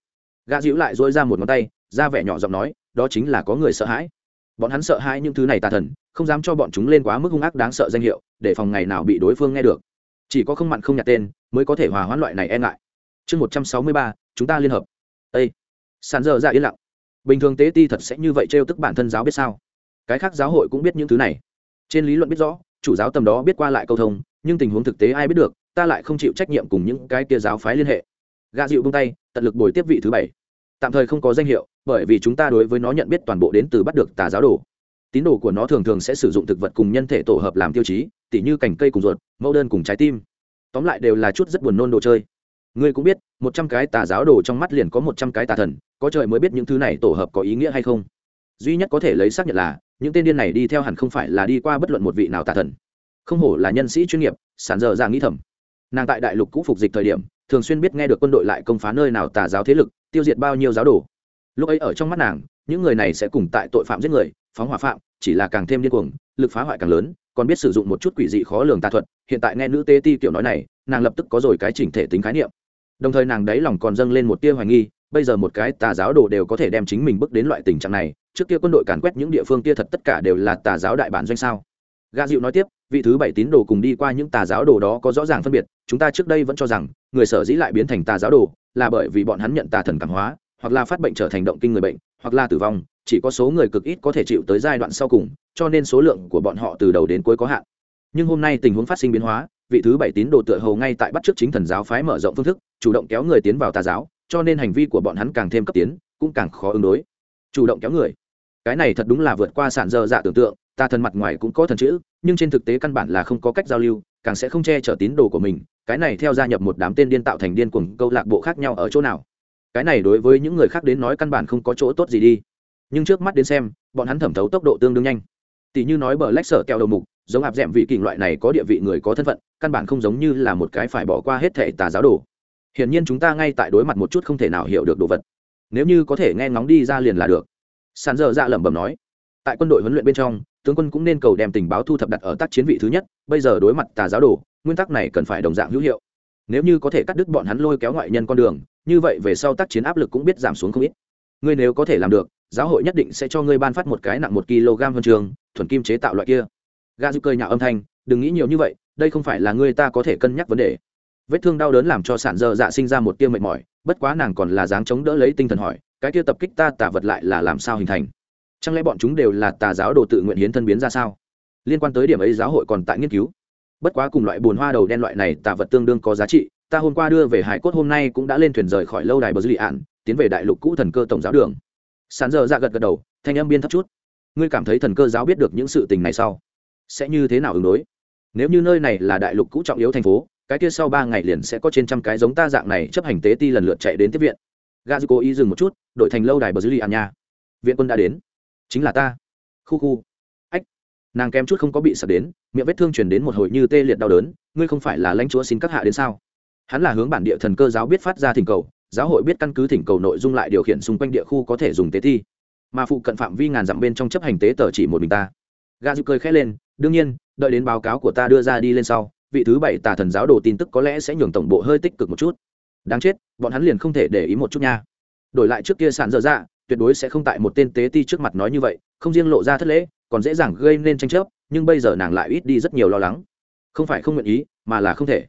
Gã dĩu lại dỗi ra một ngón tay, ra vẻ nhỏ giọng nói, đó chính là có người sợ hãi. Bọn hắn sợ hãi những thứ này tà thần, không dám cho bọn chúng lên quá mức hung ác đáng sợ danh hiệu, để phòng ngày nào bị đối phương nghe được chỉ có không mặn không nhạt tên mới có thể hòa hoãn loại này e ngại. Chương một trăm sáu mươi ba, chúng ta liên hợp. Ây sàn dơ ra dạ yên lặng. Bình thường tế ti thật sẽ như vậy trêu tức bản thân giáo biết sao? Cái khác giáo hội cũng biết những thứ này. Trên lý luận biết rõ, chủ giáo tầm đó biết qua lại câu thông, nhưng tình huống thực tế ai biết được, ta lại không chịu trách nhiệm cùng những cái kia giáo phái liên hệ. Gạ dịu bông tay, tận lực bồi tiếp vị thứ bảy. Tạm thời không có danh hiệu, bởi vì chúng ta đối với nó nhận biết toàn bộ đến từ bắt được tà giáo đồ tín đồ của nó thường thường sẽ sử dụng thực vật cùng nhân thể tổ hợp làm tiêu chí, tỉ như cành cây cùng ruột, mẫu đơn cùng trái tim. Tóm lại đều là chút rất buồn nôn đồ chơi. Ngươi cũng biết, một trăm cái tà giáo đồ trong mắt liền có một trăm cái tà thần, có trời mới biết những thứ này tổ hợp có ý nghĩa hay không. Duy nhất có thể lấy xác nhận là, những tên điên này đi theo hẳn không phải là đi qua bất luận một vị nào tà thần. Không hổ là nhân sĩ chuyên nghiệp, sản dở ra nghĩ thầm. Nàng tại đại lục cũ phục dịch thời điểm, thường xuyên biết nghe được quân đội lại công phá nơi nào tà giáo thế lực, tiêu diệt bao nhiêu giáo đồ. Lúc ấy ở trong mắt nàng, những người này sẽ cùng tại tội phạm giết người phóng hỏa phạm, chỉ là càng thêm điên cuồng, lực phá hoại càng lớn, còn biết sử dụng một chút quỷ dị khó lường tà thuật, hiện tại nghe nữ tê ti kiểu nói này, nàng lập tức có rồi cái chỉnh thể tính khái niệm. Đồng thời nàng đáy lòng còn dâng lên một tia hoài nghi, bây giờ một cái tà giáo đồ đều có thể đem chính mình bước đến loại tình trạng này, trước kia quân đội càn quét những địa phương kia thật tất cả đều là tà giáo đại bản doanh sao? Gà dịu nói tiếp, vị thứ bảy tín đồ cùng đi qua những tà giáo đồ đó có rõ ràng phân biệt, chúng ta trước đây vẫn cho rằng, người sở dĩ lại biến thành tà giáo đồ, là bởi vì bọn hắn nhận tà thần cảm hóa, hoặc là phát bệnh trở thành động kinh người bệnh, hoặc là tử vong chỉ có số người cực ít có thể chịu tới giai đoạn sau cùng, cho nên số lượng của bọn họ từ đầu đến cuối có hạn. Nhưng hôm nay tình huống phát sinh biến hóa, vị thứ bảy tín đồ tựa hầu ngay tại bắt trước chính thần giáo phái mở rộng phương thức, chủ động kéo người tiến vào tà giáo, cho nên hành vi của bọn hắn càng thêm cấp tiến, cũng càng khó ứng đối. Chủ động kéo người. Cái này thật đúng là vượt qua sản dơ dạ tưởng tượng, Ta thần mặt ngoài cũng có thần chữ, nhưng trên thực tế căn bản là không có cách giao lưu, càng sẽ không che chở tín đồ của mình. Cái này theo gia nhập một đám tên điên tạo thành điên cuồng câu lạc bộ khác nhau ở chỗ nào. Cái này đối với những người khác đến nói căn bản không có chỗ tốt gì đi nhưng trước mắt đến xem, bọn hắn thẩm thấu tốc độ tương đương nhanh. Tỷ như nói bờ lách sở kẹo đầu mục, giống hạp d vị kình loại này có địa vị người có thân phận, căn bản không giống như là một cái phải bỏ qua hết thể tà giáo đồ. Hiển nhiên chúng ta ngay tại đối mặt một chút không thể nào hiểu được đồ vật. Nếu như có thể nghe ngóng đi ra liền là được. Sàn dơ dạ lẩm bẩm nói. Tại quân đội huấn luyện bên trong, tướng quân cũng nên cầu đem tình báo thu thập đặt ở tác chiến vị thứ nhất, bây giờ đối mặt tà giáo đồ, nguyên tắc này cần phải đồng dạng hữu hiệu. Nếu như có thể cắt đứt bọn hắn lôi kéo ngoại nhân con đường, như vậy về sau tác chiến áp lực cũng biết giảm xuống không ít. Ngươi nếu có thể làm được giáo hội nhất định sẽ cho ngươi ban phát một cái nặng một kg huân trường, thuần kim chế tạo loại kia. Ga giúp cơi nhạo âm thanh, đừng nghĩ nhiều như vậy, đây không phải là ngươi ta có thể cân nhắc vấn đề. Vết thương đau đớn làm cho sản dơ dạ sinh ra một tiêu mệt mỏi, bất quá nàng còn là dáng chống đỡ lấy tinh thần hỏi, cái kia tập kích ta tả vật lại là làm sao hình thành? Chẳng lẽ bọn chúng đều là tà giáo đồ tự nguyện hiến thân biến ra sao? Liên quan tới điểm ấy giáo hội còn tại nghiên cứu. Bất quá cùng loại bùn hoa đầu đen loại này tà vật tương đương có giá trị, ta hôm qua đưa về hải cốt hôm nay cũng đã lên thuyền rời khỏi lâu đài bờ dư lị ạn, tiến về đại lục cũ thần cơ tổng giáo đường sán giờ dạ gật gật đầu, thanh âm biên thấp chút. Ngươi cảm thấy thần cơ giáo biết được những sự tình này sau sẽ như thế nào ứng đối? Nếu như nơi này là đại lục cũ trọng yếu thành phố, cái kia sau ba ngày liền sẽ có trên trăm cái giống ta dạng này chấp hành tế ti lần lượt chạy đến tiếp viện. Ga dư cố ý dừng một chút, đổi thành lâu đài bờ dư lì an nha. Viện quân đã đến. Chính là ta. Khu khu. Ách. Nàng kém chút không có bị sập đến, miệng vết thương chuyển đến một hồi như tê liệt đau đớn, ngươi không phải là lãnh chúa xin các hạ đến sao? Hắn là hướng bản địa thần cơ giáo biết phát ra thỉnh cầu giáo hội biết căn cứ thỉnh cầu nội dung lại điều khiển xung quanh địa khu có thể dùng tế thi. Mà phụ cận phạm vi ngàn dặm bên trong chấp hành tế tờ chỉ một mình ta. Gà dư cười khẽ lên, đương nhiên, đợi đến báo cáo của ta đưa ra đi lên sau, vị thứ bảy tà thần giáo đồ tin tức có lẽ sẽ nhường tổng bộ hơi tích cực một chút. Đáng chết, bọn hắn liền không thể để ý một chút nha. Đổi lại trước kia sàn dở dạ tuyệt đối sẽ không tại một tên tế ti trước mặt nói như vậy, không riêng lộ ra thất lễ, còn dễ dàng gây nên tranh chấp, nhưng bây giờ nàng lại ít đi rất nhiều lo lắng. Không phải không nguyện ý, mà là không thể.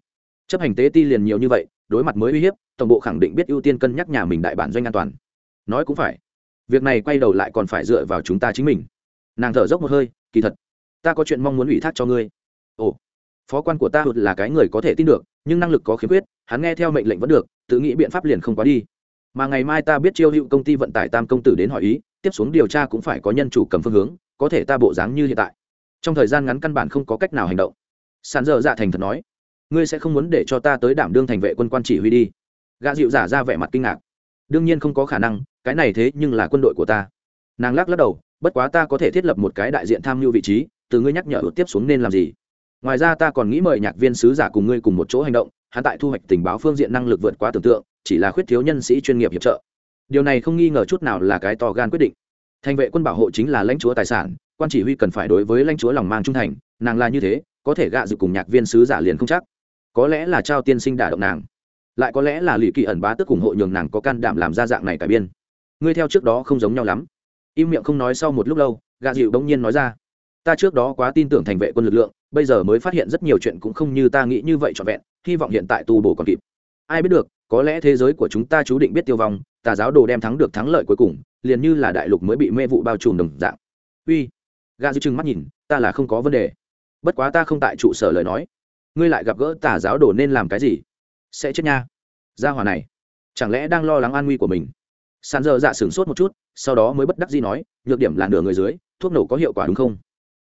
Chấp hành tế ti liền nhiều như vậy, đối mặt mới uy hiếp tổng bộ khẳng định biết ưu tiên cân nhắc nhà mình đại bản doanh an toàn. Nói cũng phải. Việc này quay đầu lại còn phải dựa vào chúng ta chính mình. Nàng thở dốc một hơi, kỳ thật, ta có chuyện mong muốn ủy thác cho ngươi. Ồ, phó quan của ta hụt là cái người có thể tin được, nhưng năng lực có khiếm khuyết, hắn nghe theo mệnh lệnh vẫn được, tự nghĩ biện pháp liền không quá đi. Mà ngày mai ta biết chiêu hữu công ty vận tải tam công tử đến hỏi ý, tiếp xuống điều tra cũng phải có nhân chủ cầm phương hướng, có thể ta bộ dáng như hiện tại. Trong thời gian ngắn căn bản không có cách nào hành động. Sàn dở dạ thành thật nói, ngươi sẽ không muốn để cho ta tới đảm đương thành vệ quân quan chỉ huy đi gã dịu giả ra vẻ mặt kinh ngạc. Đương nhiên không có khả năng, cái này thế nhưng là quân đội của ta. Nàng lắc lắc đầu, bất quá ta có thể thiết lập một cái đại diện tham mưu vị trí, từ ngươi nhắc nhở tiếp xuống nên làm gì? Ngoài ra ta còn nghĩ mời nhạc viên sứ giả cùng ngươi cùng một chỗ hành động, hắn tại thu hoạch tình báo phương diện năng lực vượt quá tưởng tượng, chỉ là khuyết thiếu nhân sĩ chuyên nghiệp hiệp trợ. Điều này không nghi ngờ chút nào là cái to gan quyết định. Thành vệ quân bảo hộ chính là lãnh chúa tài sản, quan chỉ huy cần phải đối với lãnh chúa lòng mang trung thành, nàng là như thế, có thể gạ dự cùng nhạc viên sứ giả liền không chắc. Có lẽ là trao tiên sinh đả động nàng lại có lẽ là lì kỳ ẩn bá tức ủng hộ nhường nàng có can đảm làm ra dạng này cải biên. Ngươi theo trước đó không giống nhau lắm. Im miệng không nói sau một lúc lâu gạ dịu bỗng nhiên nói ra, ta trước đó quá tin tưởng thành vệ quân lực lượng, bây giờ mới phát hiện rất nhiều chuyện cũng không như ta nghĩ như vậy trọn vẹn, hy vọng hiện tại tu bổ còn kịp. Ai biết được, có lẽ thế giới của chúng ta chú định biết tiêu vong, tà giáo đồ đem thắng được thắng lợi cuối cùng, liền như là đại lục mới bị mê vụ bao trùm đồng dạng. Uy. Gà dư chừng mắt nhìn, ta là không có vấn đề. Bất quá ta không tại trụ sở lời nói. Ngươi lại gặp gỡ tà giáo đồ nên làm cái gì? Sẽ chết nha. Gia hòa này, chẳng lẽ đang lo lắng an nguy của mình? Sàn dơ dạ sửng sốt một chút, sau đó mới bất đắc gì nói, nhược điểm là nửa người dưới, thuốc nổ có hiệu quả đúng không?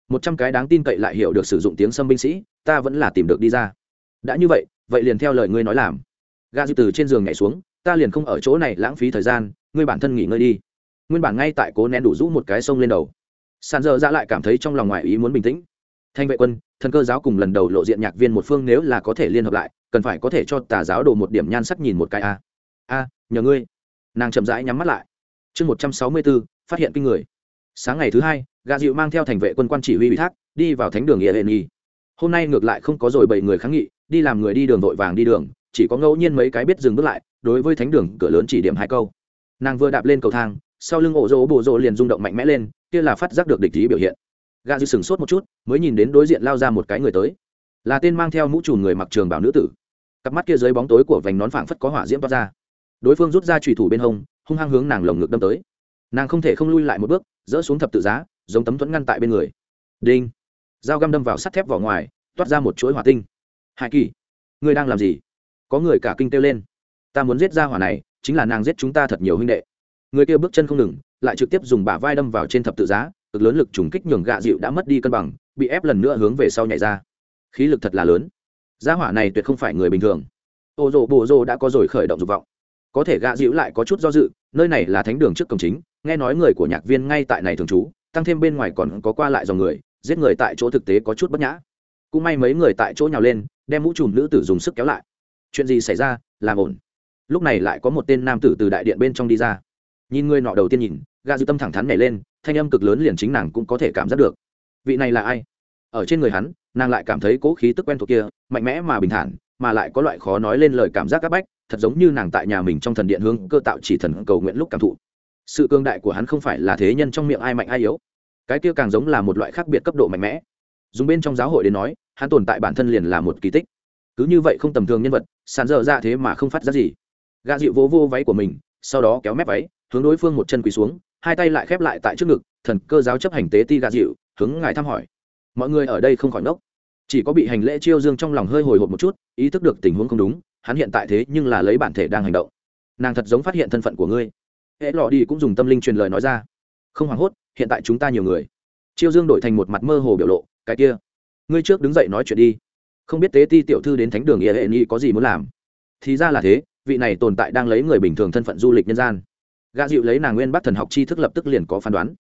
Một trăm cái đáng tin cậy lại hiểu được sử dụng tiếng sâm binh sĩ, ta vẫn là tìm được đi ra. Đã như vậy vậy liền theo lời ngươi nói làm. Ga dư từ trên giường nhảy xuống, ta liền không ở chỗ này lãng phí thời gian, ngươi bản thân nghỉ ngơi đi. Nguyên bản ngay tại cố nén đủ rũ một cái sông lên đầu. Sàn dơ dạ ra lại cảm thấy trong lòng ngoài ý muốn bình tĩnh. Thanh vệ quân thần cơ giáo cùng lần đầu lộ diện nhạc viên một phương nếu là có thể liên hợp lại, cần phải có thể cho tà giáo đồ một điểm nhan sắc nhìn một cái a. A, nhờ ngươi. Nàng chậm rãi nhắm mắt lại. Chương một trăm sáu mươi bốn phát hiện kinh người. Sáng ngày thứ hai gà dịu mang theo thành vệ quân quan chỉ huy ủy thác, đi vào thánh đường nghĩa hệ nhi hôm nay ngược lại không có rồi bảy người kháng nghị, đi làm người đi đường vội vàng đi đường, chỉ có ngẫu nhiên mấy cái biết dừng bước lại, đối với thánh đường cửa lớn chỉ điểm hai câu. Nàng vừa đạp lên cầu thang, sau lưng ổ rỗ bộ rỗ liền rung động mạnh mẽ lên, kia là phát giác được địch ý biểu hiện gà dư sửng sốt một chút, mới nhìn đến đối diện lao ra một cái người tới. Là tên mang theo mũ trùm người mặc trường bảo nữ tử. Cặp mắt kia dưới bóng tối của vành nón phảng phất có hỏa diễm toát ra. Đối phương rút ra trùy thủ bên hông, hung hăng hướng nàng lồng ngực đâm tới. Nàng không thể không lui lại một bước, dỡ xuống thập tự giá, giống tấm thuẫn ngăn tại bên người. Đinh! Dao găm đâm vào sắt thép vỏ ngoài, toát ra một chuỗi hỏa tinh. Hải kỳ! Ngươi đang làm gì? Có người cả kinh kêu lên. Ta muốn giết ra hỏa này, chính là nàng giết chúng ta thật nhiều huynh đệ. Người kia bước chân không ngừng, lại trực tiếp dùng bả vai đâm vào trên thập tự giá cực lớn lực trùng kích nhường gạ dịu đã mất đi cân bằng, bị ép lần nữa hướng về sau nhảy ra. Khí lực thật là lớn. Gia hỏa này tuyệt không phải người bình thường. Ô rồ bồ rồ đã có rồi khởi động dục vọng. Có thể gạ dịu lại có chút do dự, nơi này là thánh đường trước cổng chính, nghe nói người của nhạc viên ngay tại này thường trú, tăng thêm bên ngoài còn có qua lại dòng người, giết người tại chỗ thực tế có chút bất nhã. Cũng may mấy người tại chỗ nhào lên, đem mũ trùm nữ tử dùng sức kéo lại. Chuyện gì xảy ra, làm ổn. Lúc này lại có một tên nam tử từ đại điện bên trong đi ra. Nhìn người nọ đầu tiên nhìn gà dư tâm thẳng thắn nhảy lên thanh âm cực lớn liền chính nàng cũng có thể cảm giác được. Vị này là ai? Ở trên người hắn, nàng lại cảm thấy cố khí tức quen thuộc kia, mạnh mẽ mà bình thản, mà lại có loại khó nói lên lời cảm giác áp bách, thật giống như nàng tại nhà mình trong thần điện hướng cơ tạo chỉ thần cầu nguyện lúc cảm thụ. Sự cương đại của hắn không phải là thế nhân trong miệng ai mạnh ai yếu. Cái kia càng giống là một loại khác biệt cấp độ mạnh mẽ. Dùng bên trong giáo hội đến nói, hắn tồn tại bản thân liền là một kỳ tích. Cứ như vậy không tầm thường nhân vật, sàn dở ra thế mà không phát ra gì. Gà dịu vỗ vô váy của mình, sau đó kéo mép váy, hướng đối phương một chân quỳ xuống hai tay lại khép lại tại trước ngực, thần cơ giáo chấp hành tế ti gà dịu, hướng ngài thăm hỏi. Mọi người ở đây không khỏi ngốc. Chỉ có bị hành lễ chiêu dương trong lòng hơi hồi hộp một chút, ý thức được tình huống không đúng, hắn hiện tại thế nhưng là lấy bản thể đang hành động. Nàng thật giống phát hiện thân phận của ngươi. Hễ lọ đi cũng dùng tâm linh truyền lời nói ra. Không hoảng hốt, hiện tại chúng ta nhiều người. Chiêu dương đổi thành một mặt mơ hồ biểu lộ, cái kia, ngươi trước đứng dậy nói chuyện đi. Không biết tế ti tiểu thư đến thánh đường nghĩa hệ nhi có gì muốn làm? Thì ra là thế, vị này tồn tại đang lấy người bình thường thân phận du lịch nhân gian gã dịu lấy nàng nguyên bắt thần học tri thức lập tức liền có phán đoán.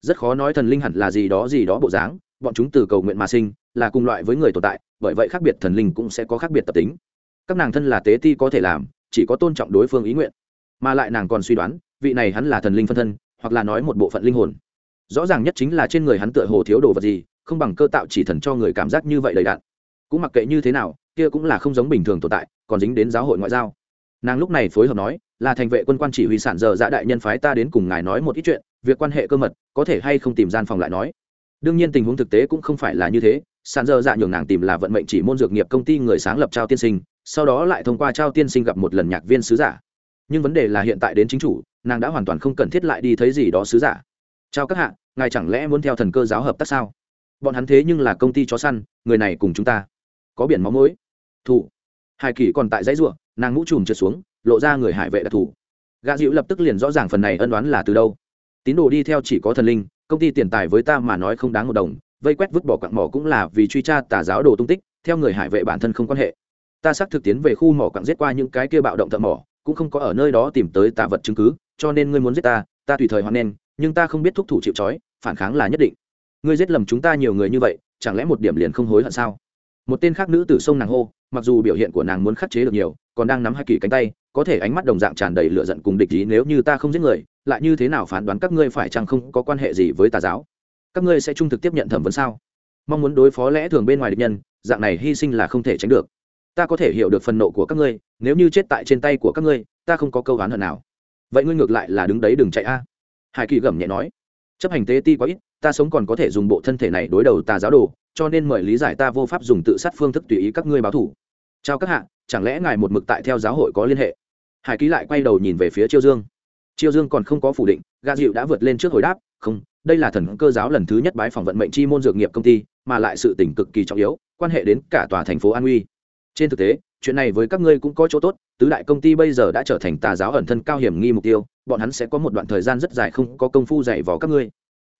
Rất khó nói thần linh hẳn là gì đó gì đó bộ dáng, bọn chúng từ cầu nguyện mà sinh, là cùng loại với người tồn tại, bởi vậy khác biệt thần linh cũng sẽ có khác biệt tập tính. Các nàng thân là tế ti có thể làm, chỉ có tôn trọng đối phương ý nguyện. Mà lại nàng còn suy đoán, vị này hắn là thần linh phân thân, hoặc là nói một bộ phận linh hồn. Rõ ràng nhất chính là trên người hắn tựa hồ thiếu đồ vật gì, không bằng cơ tạo chỉ thần cho người cảm giác như vậy đầy đạn cũng mặc kệ như thế nào, kia cũng là không giống bình thường tồn tại, còn dính đến giáo hội ngoại giao. Nàng lúc này phối hợp nói là thành vệ quân quan chỉ huy sản giờ dạ đại nhân phái ta đến cùng ngài nói một ít chuyện, việc quan hệ cơ mật, có thể hay không tìm gian phòng lại nói. Đương nhiên tình huống thực tế cũng không phải là như thế, sản giờ dạ nhường nàng tìm là vận mệnh chỉ môn dược nghiệp công ty người sáng lập trao tiên sinh, sau đó lại thông qua trao tiên sinh gặp một lần nhạc viên sứ giả. Nhưng vấn đề là hiện tại đến chính chủ, nàng đã hoàn toàn không cần thiết lại đi thấy gì đó sứ giả. Chào các hạ, ngài chẳng lẽ muốn theo thần cơ giáo hợp tác sao? Bọn hắn thế nhưng là công ty chó săn, người này cùng chúng ta có biển máu mối. Thủ hai kỳ còn tại dãy ruộng nàng mũ trùm trượt xuống lộ ra người hải vệ đặc thù. Gã dịu lập tức liền rõ ràng phần này ân đoán là từ đâu. Tín đồ đi theo chỉ có thần linh công ty tiền tài với ta mà nói không đáng một đồng vây quét vứt bỏ quặng mỏ cũng là vì truy tra tà giáo đồ tung tích theo người hải vệ bản thân không quan hệ. Ta xác thực tiến về khu mỏ quặng giết qua những cái kia bạo động thợ mỏ cũng không có ở nơi đó tìm tới tà vật chứng cứ cho nên ngươi muốn giết ta ta tùy thời hoan nên, nhưng ta không biết thúc thủ chịu trói phản kháng là nhất định. Ngươi giết lầm chúng ta nhiều người như vậy chẳng lẽ một điểm liền không hối hận sao? Một tên khác nữ tử sông nàng hô mặc dù biểu hiện của nàng muốn khắc chế được nhiều còn đang nắm hai kỳ cánh tay có thể ánh mắt đồng dạng tràn đầy lửa giận cùng địch ý nếu như ta không giết người, lại như thế nào phán đoán các ngươi phải chăng không có quan hệ gì với tà giáo? Các ngươi sẽ trung thực tiếp nhận thẩm vấn sao? Mong muốn đối phó lẽ thường bên ngoài địch nhân, dạng này hy sinh là không thể tránh được. Ta có thể hiểu được phần nộ của các ngươi, nếu như chết tại trên tay của các ngươi, ta không có câu oán hận nào. Vậy ngươi ngược lại là đứng đấy đừng chạy a. Hải kỳ gầm nhẹ nói. Chấp hành tế ti quá ít, ta sống còn có thể dùng bộ thân thể này đối đầu tà giáo đồ, cho nên mời lý giải ta vô pháp dùng tự sát phương thức tùy ý các ngươi báo thủ. Chào các hạ, chẳng lẽ ngài một mực tại theo giáo hội có liên hệ? Hải ký lại quay đầu nhìn về phía chiêu dương. Chiêu dương còn không có phủ định gà dịu đã vượt lên trước hồi đáp, không, đây là thần cơ giáo lần thứ nhất bái phỏng vận mệnh chi môn dược nghiệp công ty, mà lại sự tỉnh cực kỳ trọng yếu, quan hệ đến cả tòa thành phố an uy. Trên thực tế, chuyện này với các ngươi cũng có chỗ tốt, tứ đại công ty bây giờ đã trở thành tà giáo ẩn thân cao hiểm nghi mục tiêu, bọn hắn sẽ có một đoạn thời gian rất dài không có công phu dạy vào các ngươi.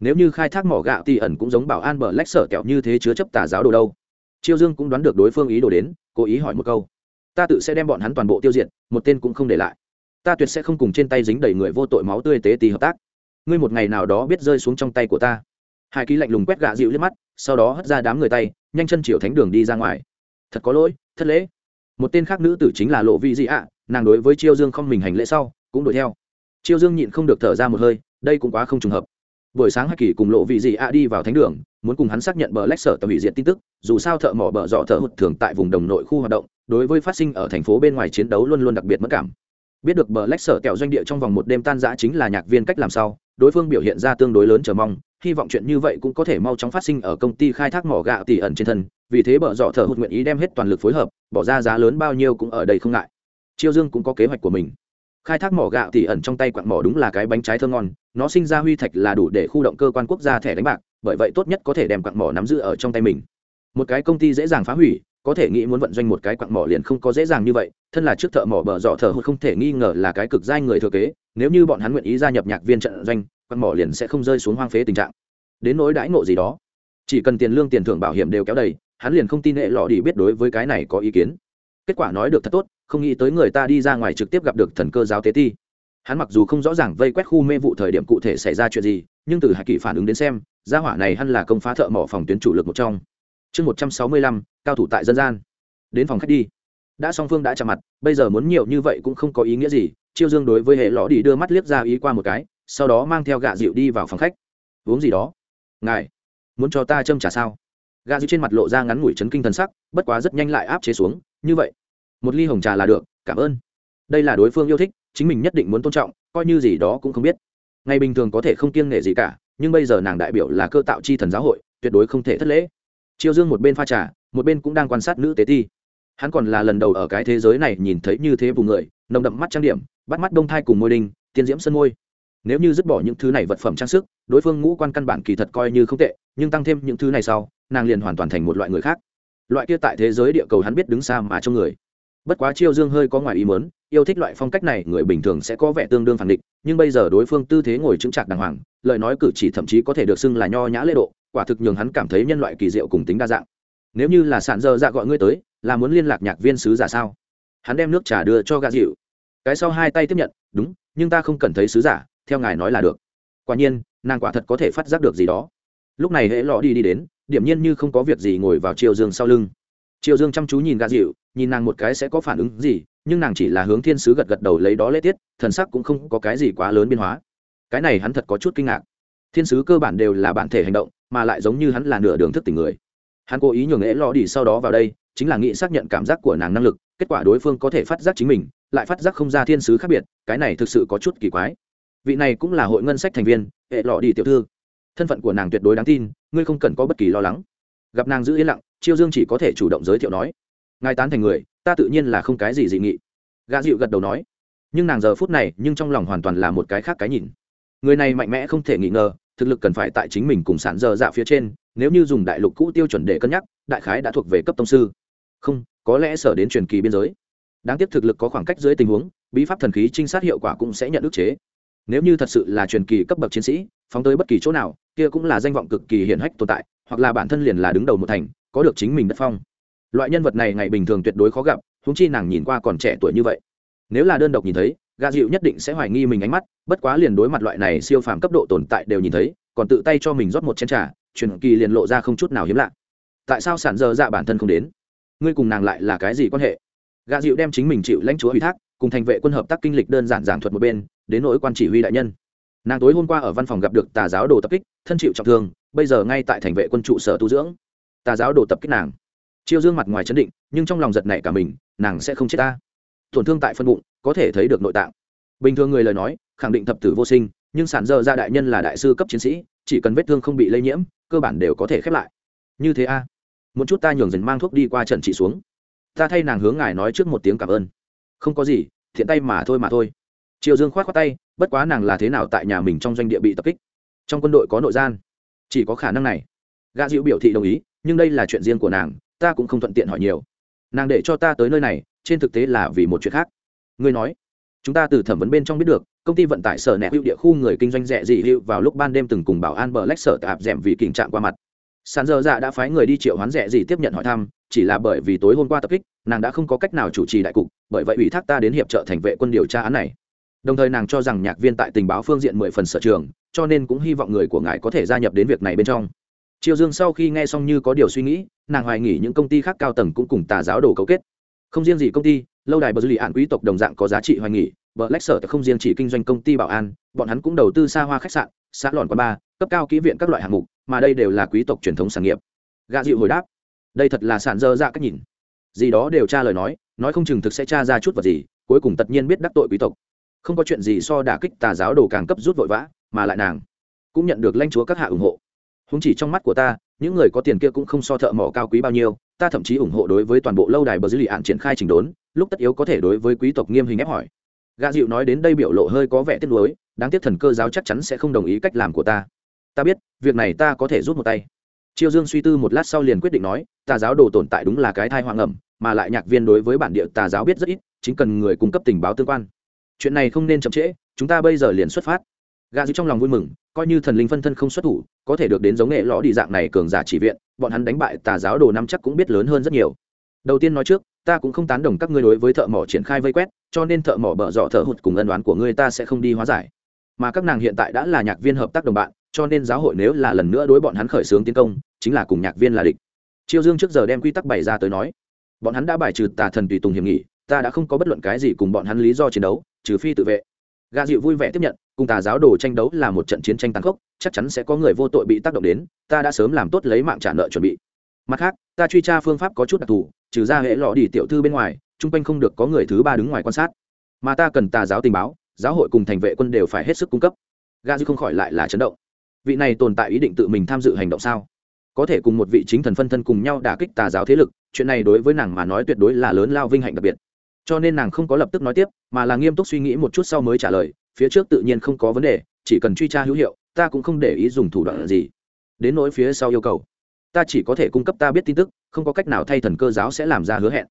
Nếu như khai thác mỏ gạo thì ẩn cũng giống bảo an bờ lách sở kẹo như thế chứa chấp tà giáo đồ đâu. Chiêu dương cũng đoán được đối phương ý đồ đến, cố ý hỏi một câu ta tự sẽ đem bọn hắn toàn bộ tiêu diệt, một tên cũng không để lại. Ta tuyệt sẽ không cùng trên tay dính đầy người vô tội máu tươi tế tì hợp tác. Ngươi một ngày nào đó biết rơi xuống trong tay của ta. Hai ký lạnh lùng quét gạ dịu liếc mắt, sau đó hất ra đám người tay, nhanh chân chiều thánh đường đi ra ngoài. Thật có lỗi, thất lễ. Một tên khác nữ tử chính là lộ vị dị ạ, nàng đối với chiêu dương không mình hành lễ sau, cũng đuổi theo. Chiêu dương nhịn không được thở ra một hơi, đây cũng quá không trùng hợp. Buổi sáng hắc kỳ cùng lộ vị dị ạ đi vào thánh đường, muốn cùng hắn xác nhận bờ lách sở tàu hủy diện tin tức, dù sao thợ mỏ bờ dọ thợ hụt thường tại vùng đồng nội khu hoạt động đối với phát sinh ở thành phố bên ngoài chiến đấu luôn luôn đặc biệt mất cảm. Biết được bờ lách sở kẹo doanh địa trong vòng một đêm tan giã chính là nhạc viên cách làm sao, đối phương biểu hiện ra tương đối lớn chờ mong, hy vọng chuyện như vậy cũng có thể mau chóng phát sinh ở công ty khai thác mỏ gạo tỷ ẩn trên thân, vì thế bờ dọ thợ hụt nguyện ý đem hết toàn lực phối hợp, bỏ ra giá lớn bao nhiêu cũng ở đây không ngại. Chiêu dương cũng có kế hoạch của mình. Khai thác mỏ gạo tỷ ẩn trong tay quặng mỏ đúng là cái bánh trái thơ ngon, nó sinh ra huy thạch là đủ để khu động cơ quan quốc gia thẻ đánh bạc, bởi vậy tốt nhất có thể đem quặng mỏ nắm giữ ở trong tay mình. Một cái công ty dễ dàng phá hủy có thể nghĩ muốn vận doanh một cái quặng mỏ liền không có dễ dàng như vậy, thân là trước thợ mỏ bờ dọ thợ hụt không thể nghi ngờ là cái cực giai người thừa kế, nếu như bọn hắn nguyện ý gia nhập nhạc viên trận doanh, quặng mỏ liền sẽ không rơi xuống hoang phế tình trạng. Đến nỗi đãi ngộ gì đó, chỉ cần tiền lương tiền thưởng bảo hiểm đều kéo đầy, hắn liền không tin hệ lọ đi biết đối với cái này có ý kiến. Kết quả nói được thật tốt, không nghĩ tới người ta đi ra ngoài trực tiếp gặp được thần cơ giáo tế ti. Hắn mặc dù không rõ ràng vây quét khu mê vụ thời điểm cụ thể xảy ra chuyện gì, nhưng từ hạ kỳ phản ứng đến xem, gia hỏa này hẳn là công phá thợ mỏ phòng tuyến chủ lực một trong chương một trăm sáu mươi lăm, cao thủ tại dân gian. Đến phòng khách đi. Đã song phương đã chạm mặt, bây giờ muốn nhiều như vậy cũng không có ý nghĩa gì, chiêu dương đối với hệ lõ đi đưa mắt liếc ra ý qua một cái, sau đó mang theo gạ dịu đi vào phòng khách. Uống gì đó. Ngài, muốn cho ta châm trả sao? Gạ dịu trên mặt lộ ra ngắn ngủi chấn kinh thần sắc, bất quá rất nhanh lại áp chế xuống, như vậy, một ly hồng trà là được, cảm ơn. Đây là đối phương yêu thích, chính mình nhất định muốn tôn trọng, coi như gì đó cũng không biết. Ngày bình thường có thể không kiêng nghệ gì cả, nhưng bây giờ nàng đại biểu là cơ tạo chi thần giáo hội, tuyệt đối không thể thất lễ chiêu dương một bên pha trà, một bên cũng đang quan sát nữ tế thi. hắn còn là lần đầu ở cái thế giới này nhìn thấy như thế vùng người, nồng đậm mắt trang điểm, bắt mắt đông thai cùng môi đinh, tiên diễm sân môi. Nếu như dứt bỏ những thứ này vật phẩm trang sức, đối phương ngũ quan căn bản kỳ thật coi như không tệ, nhưng tăng thêm những thứ này sau, nàng liền hoàn toàn thành một loại người khác. Loại kia tại thế giới địa cầu hắn biết đứng xa mà trong người. Bất quá chiêu dương hơi có ngoài ý mớn yêu thích loại phong cách này, người bình thường sẽ có vẻ tương đương phản định nhưng bây giờ đối phương tư thế ngồi chứng chạc đàng hoàng, lời nói cử chỉ thậm chí có thể được xưng là nho nhã lễ độ quả thực nhường hắn cảm thấy nhân loại kỳ diệu cùng tính đa dạng. Nếu như là sản dơ dạ gọi ngươi tới, là muốn liên lạc nhạc viên sứ giả sao? Hắn đem nước trà đưa cho gà dịu. Cái sau hai tay tiếp nhận, đúng, nhưng ta không cần thấy sứ giả, theo ngài nói là được. Quả nhiên, nàng quả thật có thể phát giác được gì đó. Lúc này hễ lọ đi đi đến, điểm nhiên như không có việc gì ngồi vào triều dương sau lưng. Triều dương chăm chú nhìn gà dịu, nhìn nàng một cái sẽ có phản ứng gì, nhưng nàng chỉ là hướng thiên sứ gật gật đầu lấy đó lễ tiết, thần sắc cũng không có cái gì quá lớn biến hóa. Cái này hắn thật có chút kinh ngạc. Thiên sứ cơ bản đều là bản thể hành động mà lại giống như hắn là nửa đường thức tỉnh người. Hắn cố ý nhường ế lò đi sau đó vào đây, chính là nghĩ xác nhận cảm giác của nàng năng lực, kết quả đối phương có thể phát giác chính mình, lại phát giác không ra thiên sứ khác biệt, cái này thực sự có chút kỳ quái. Vị này cũng là hội ngân sách thành viên hệ lọ đi tiểu thư. Thân phận của nàng tuyệt đối đáng tin, ngươi không cần có bất kỳ lo lắng. Gặp nàng giữ yên lặng, chiêu dương chỉ có thể chủ động giới thiệu nói, ngài tán thành người, ta tự nhiên là không cái gì dị nghị. Gã dịu gật đầu nói, nhưng nàng giờ phút này nhưng trong lòng hoàn toàn là một cái khác cái nhìn. Người này mạnh mẽ không thể nghi ngờ thực lực cần phải tại chính mình cùng sản dơ dạ phía trên, nếu như dùng đại lục cũ tiêu chuẩn để cân nhắc, đại khái đã thuộc về cấp tông sư. Không, có lẽ sở đến truyền kỳ biên giới. Đáng tiếc thực lực có khoảng cách dưới tình huống, bí pháp thần khí trinh sát hiệu quả cũng sẽ nhận ức chế. Nếu như thật sự là truyền kỳ cấp bậc chiến sĩ, phóng tới bất kỳ chỗ nào, kia cũng là danh vọng cực kỳ hiển hách tồn tại, hoặc là bản thân liền là đứng đầu một thành, có được chính mình đất phong. Loại nhân vật này ngày bình thường tuyệt đối khó gặp húng chi nàng nhìn qua còn trẻ tuổi như vậy. Nếu là đơn độc nhìn thấy gà dịu nhất định sẽ hoài nghi mình ánh mắt, bất quá liền đối mặt loại này siêu phàm cấp độ tồn tại đều nhìn thấy, còn tự tay cho mình rót một chén trà, truyền kỳ liền lộ ra không chút nào hiếm lạ. Tại sao sản dơ dạ bản thân không đến? Ngươi cùng nàng lại là cái gì quan hệ? Gà dịu đem chính mình chịu lãnh chúa ủy thác, cùng thành vệ quân hợp tác kinh lịch đơn giản giảng thuật một bên, đến nỗi quan chỉ huy đại nhân. Nàng tối hôm qua ở văn phòng gặp được tà giáo đồ tập kích, thân chịu trọng thương, bây giờ ngay tại thành vệ quân trụ sở tu dưỡng. Tà giáo đồ tập kích nàng. Chiêu dương mặt ngoài chấn định, nhưng trong lòng giật nảy cả mình, nàng sẽ không chết ta. Tổn thương tại phân bụng có thể thấy được nội tạng. Bình thường người lời nói, khẳng định thập tử vô sinh, nhưng sản dơ ra đại nhân là đại sư cấp chiến sĩ, chỉ cần vết thương không bị lây nhiễm, cơ bản đều có thể khép lại. Như thế a. À? một chút ta nhường dần mang thuốc đi qua trận trị xuống. Ta thay nàng hướng ngài nói trước một tiếng cảm ơn. Không có gì, thiện tay mà thôi mà thôi. Triều dương k h o á t khoác tay, bất quá nàng là thế nào tại nhà mình trong doanh địa bị tập kích? Trong quân đội có nội gian. Chỉ có khả năng này. Gã dịu biểu thị đồng ý, nhưng đây là chuyện riêng của nàng, ta cũng không thuận tiện hỏi nhiều. Nàng để cho ta tới nơi này, trên thực tế là vì một chuyện khác ngươi nói. Chúng ta từ thẩm vấn bên trong biết được, công ty vận tải sở nẹt hữu địa khu người kinh doanh rẻ dị hữu vào lúc ban đêm từng cùng bảo an bờ lách sở tạp d vì kình trạng qua mặt. Sàn dơ dạ đã phái người đi triệu hoán rẻ dị tiếp nhận hỏi thăm, chỉ là bởi vì tối hôm qua tập kích, nàng đã không có cách nào chủ trì đại cục, bởi vậy ủy thác ta đến hiệp trợ thành vệ quân điều tra án này. Đồng thời nàng cho rằng nhạc viên tại tình báo phương diện mười phần sở trường, cho nên cũng hy vọng người của ngài có thể gia nhập đến việc này bên trong. Triều dương sau khi nghe xong như có điều suy nghĩ, nàng hoài nghỉ những công ty khác cao tầng cũng cùng tà giáo đồ cấu kết. Không riêng gì công ty lâu đài bờ dư lì ạn quý tộc đồng dạng có giá trị hoài nghỉ vợ lách sở không riêng chỉ kinh doanh công ty bảo an, bọn hắn cũng đầu tư xa hoa khách sạn, xã lòn quán bar, cấp cao kỹ viện các loại hạng mục, mà đây đều là quý tộc truyền thống sản nghiệp. Gạ dịu hồi đáp, đây thật là sản dơ ra cách nhìn. Gì đó đều tra lời nói nói không chừng thực sẽ tra ra chút vật gì, cuối cùng tất nhiên biết đắc tội quý tộc. Không có chuyện gì so đả kích tà giáo đồ càng cấp rút vội vã, mà lại nàng cũng nhận được lãnh chúa các hạ ủng hộ. Không chỉ trong mắt của ta, những người có tiền kia cũng không so thợ mỏ cao quý bao nhiêu ta thậm chí ủng hộ đối với toàn bộ lâu đài bờ dư lì ạn triển khai trình đốn, lúc tất yếu có thể đối với quý tộc nghiêm hình ép hỏi. Gạ dịu nói đến đây biểu lộ hơi có vẻ tiếc nuối, đáng tiếc thần cơ giáo chắc chắn sẽ không đồng ý cách làm của ta. Ta biết, việc này ta có thể rút một tay. Triều dương suy tư một lát sau liền quyết định nói, tà giáo đồ tồn tại đúng là cái thai hoang ẩm mà lại nhạc viên đối với bản địa tà giáo biết rất ít, chính cần người cung cấp tình báo tương quan. Chuyện này không nên chậm trễ, chúng ta bây giờ liền xuất phát gà dư trong lòng vui mừng, coi như thần linh phân thân không xuất thủ, có thể được đến giống nghệ lõ đi dạng này cường giả chỉ viện, bọn hắn đánh bại tà giáo đồ năm chắc cũng biết lớn hơn rất nhiều. Đầu tiên nói trước, ta cũng không tán đồng các ngươi đối với thợ mỏ triển khai vây quét, cho nên thợ mỏ bợ dọ thợ hụt cùng ân đoán của ngươi ta sẽ không đi hóa giải. Mà các nàng hiện tại đã là nhạc viên hợp tác đồng bạn, cho nên giáo hội nếu là lần nữa đối bọn hắn khởi xướng tiến công, chính là cùng nhạc viên là địch. Chiêu dương trước giờ đem quy tắc bày ra tới nói, bọn hắn đã bài trừ tà thần tùy tùng hiểm nghị ta đã không có bất luận cái gì cùng bọn hắn lý do chiến đấu, trừ phi tự vệ gà dịu vui vẻ tiếp nhận, cùng tà giáo đồ tranh đấu là một trận chiến tranh tàn khốc, chắc chắn sẽ có người vô tội bị tác động đến, ta đã sớm làm tốt lấy mạng trả nợ chuẩn bị. Mặt khác, ta truy tra phương pháp có chút đặc thù, trừ ra hệ lọ đi tiểu thư bên ngoài, chung quanh không được có người thứ ba đứng ngoài quan sát. Mà ta cần tà giáo tình báo, giáo hội cùng thành vệ quân đều phải hết sức cung cấp. Gà dịu không khỏi lại là chấn động. Vị này tồn tại ý định tự mình tham dự hành động sao? Có thể cùng một vị chính thần phân thân cùng nhau đả kích tà giáo thế lực, chuyện này đối với nàng mà nói tuyệt đối là lớn lao vinh hạnh đặc biệt cho nên nàng không có lập tức nói tiếp, mà là nghiêm túc suy nghĩ một chút sau mới trả lời, phía trước tự nhiên không có vấn đề, chỉ cần truy tra hữu hiệu, ta cũng không để ý dùng thủ đoạn gì. Đến nỗi phía sau yêu cầu, ta chỉ có thể cung cấp ta biết tin tức, không có cách nào thay thần cơ giáo sẽ làm ra hứa hẹn.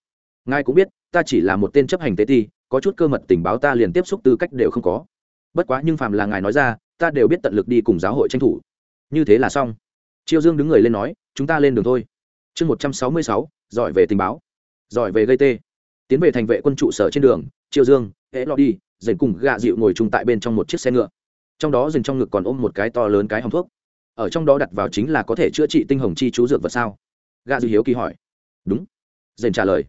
Ngài cũng biết, ta chỉ là một tên chấp hành tế ti, có chút cơ mật tình báo ta liền tiếp xúc tư cách đều không có. Bất quá nhưng phàm là ngài nói ra, ta đều biết tận lực đi cùng giáo hội tranh thủ. Như thế là xong. Triều dương đứng người lên nói, chúng ta lên đường thôi. Chương một trăm sáu mươi sáu, giỏi về tình báo, giỏi về gây tê tiến về thành vệ quân trụ sở trên đường triệu dương, hễ lo đi dành cùng gạ dịu ngồi chung tại bên trong một chiếc xe ngựa. Trong đó dành trong ngực còn ôm một cái to lớn cái hòng thuốc. Ở trong đó đặt vào chính là có thể chữa trị tinh hồng chi chú dược vật sao? Gạ dịu hiếu kỳ hỏi. Đúng. Dành trả lời.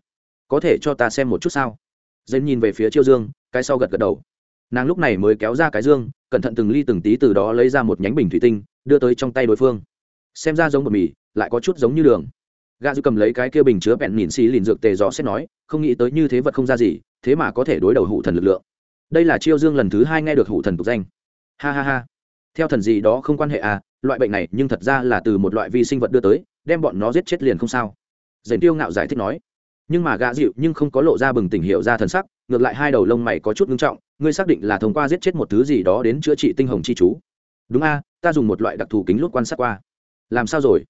Có thể cho ta xem một chút sao? Dành nhìn về phía chiêu dương, cái sau gật gật đầu. Nàng lúc này mới kéo ra cái dương, cẩn thận từng ly từng tí từ đó lấy ra một nhánh bình thủy tinh, đưa tới trong tay đối phương. Xem ra giống bột mì, lại có chút giống như đường gà dư cầm lấy cái kia bình chứa bẹn nhìn xì lìn dược tề dò xét nói, không nghĩ tới như thế vật không ra gì, thế mà có thể đối đầu hủ thần lực lượng. Đây là chiêu dương lần thứ hai nghe được hủ thần tục danh. Ha ha ha. Theo thần gì đó không quan hệ à loại bệnh này nhưng thật ra là từ một loại vi sinh vật đưa tới, đem bọn nó giết chết liền không sao. Dành tiêu ngạo giải thích nói. Nhưng mà gã dịu nhưng không có lộ ra bừng tỉnh hiệu ra thần sắc, ngược lại hai đầu lông mày có chút ngưng trọng, ngươi xác định là thông qua giết chết một thứ gì đó đến chữa trị tinh hồng chi chú. Đúng a, ta dùng một loại đặc thù kính lút quan sát qua. Làm sao rồi?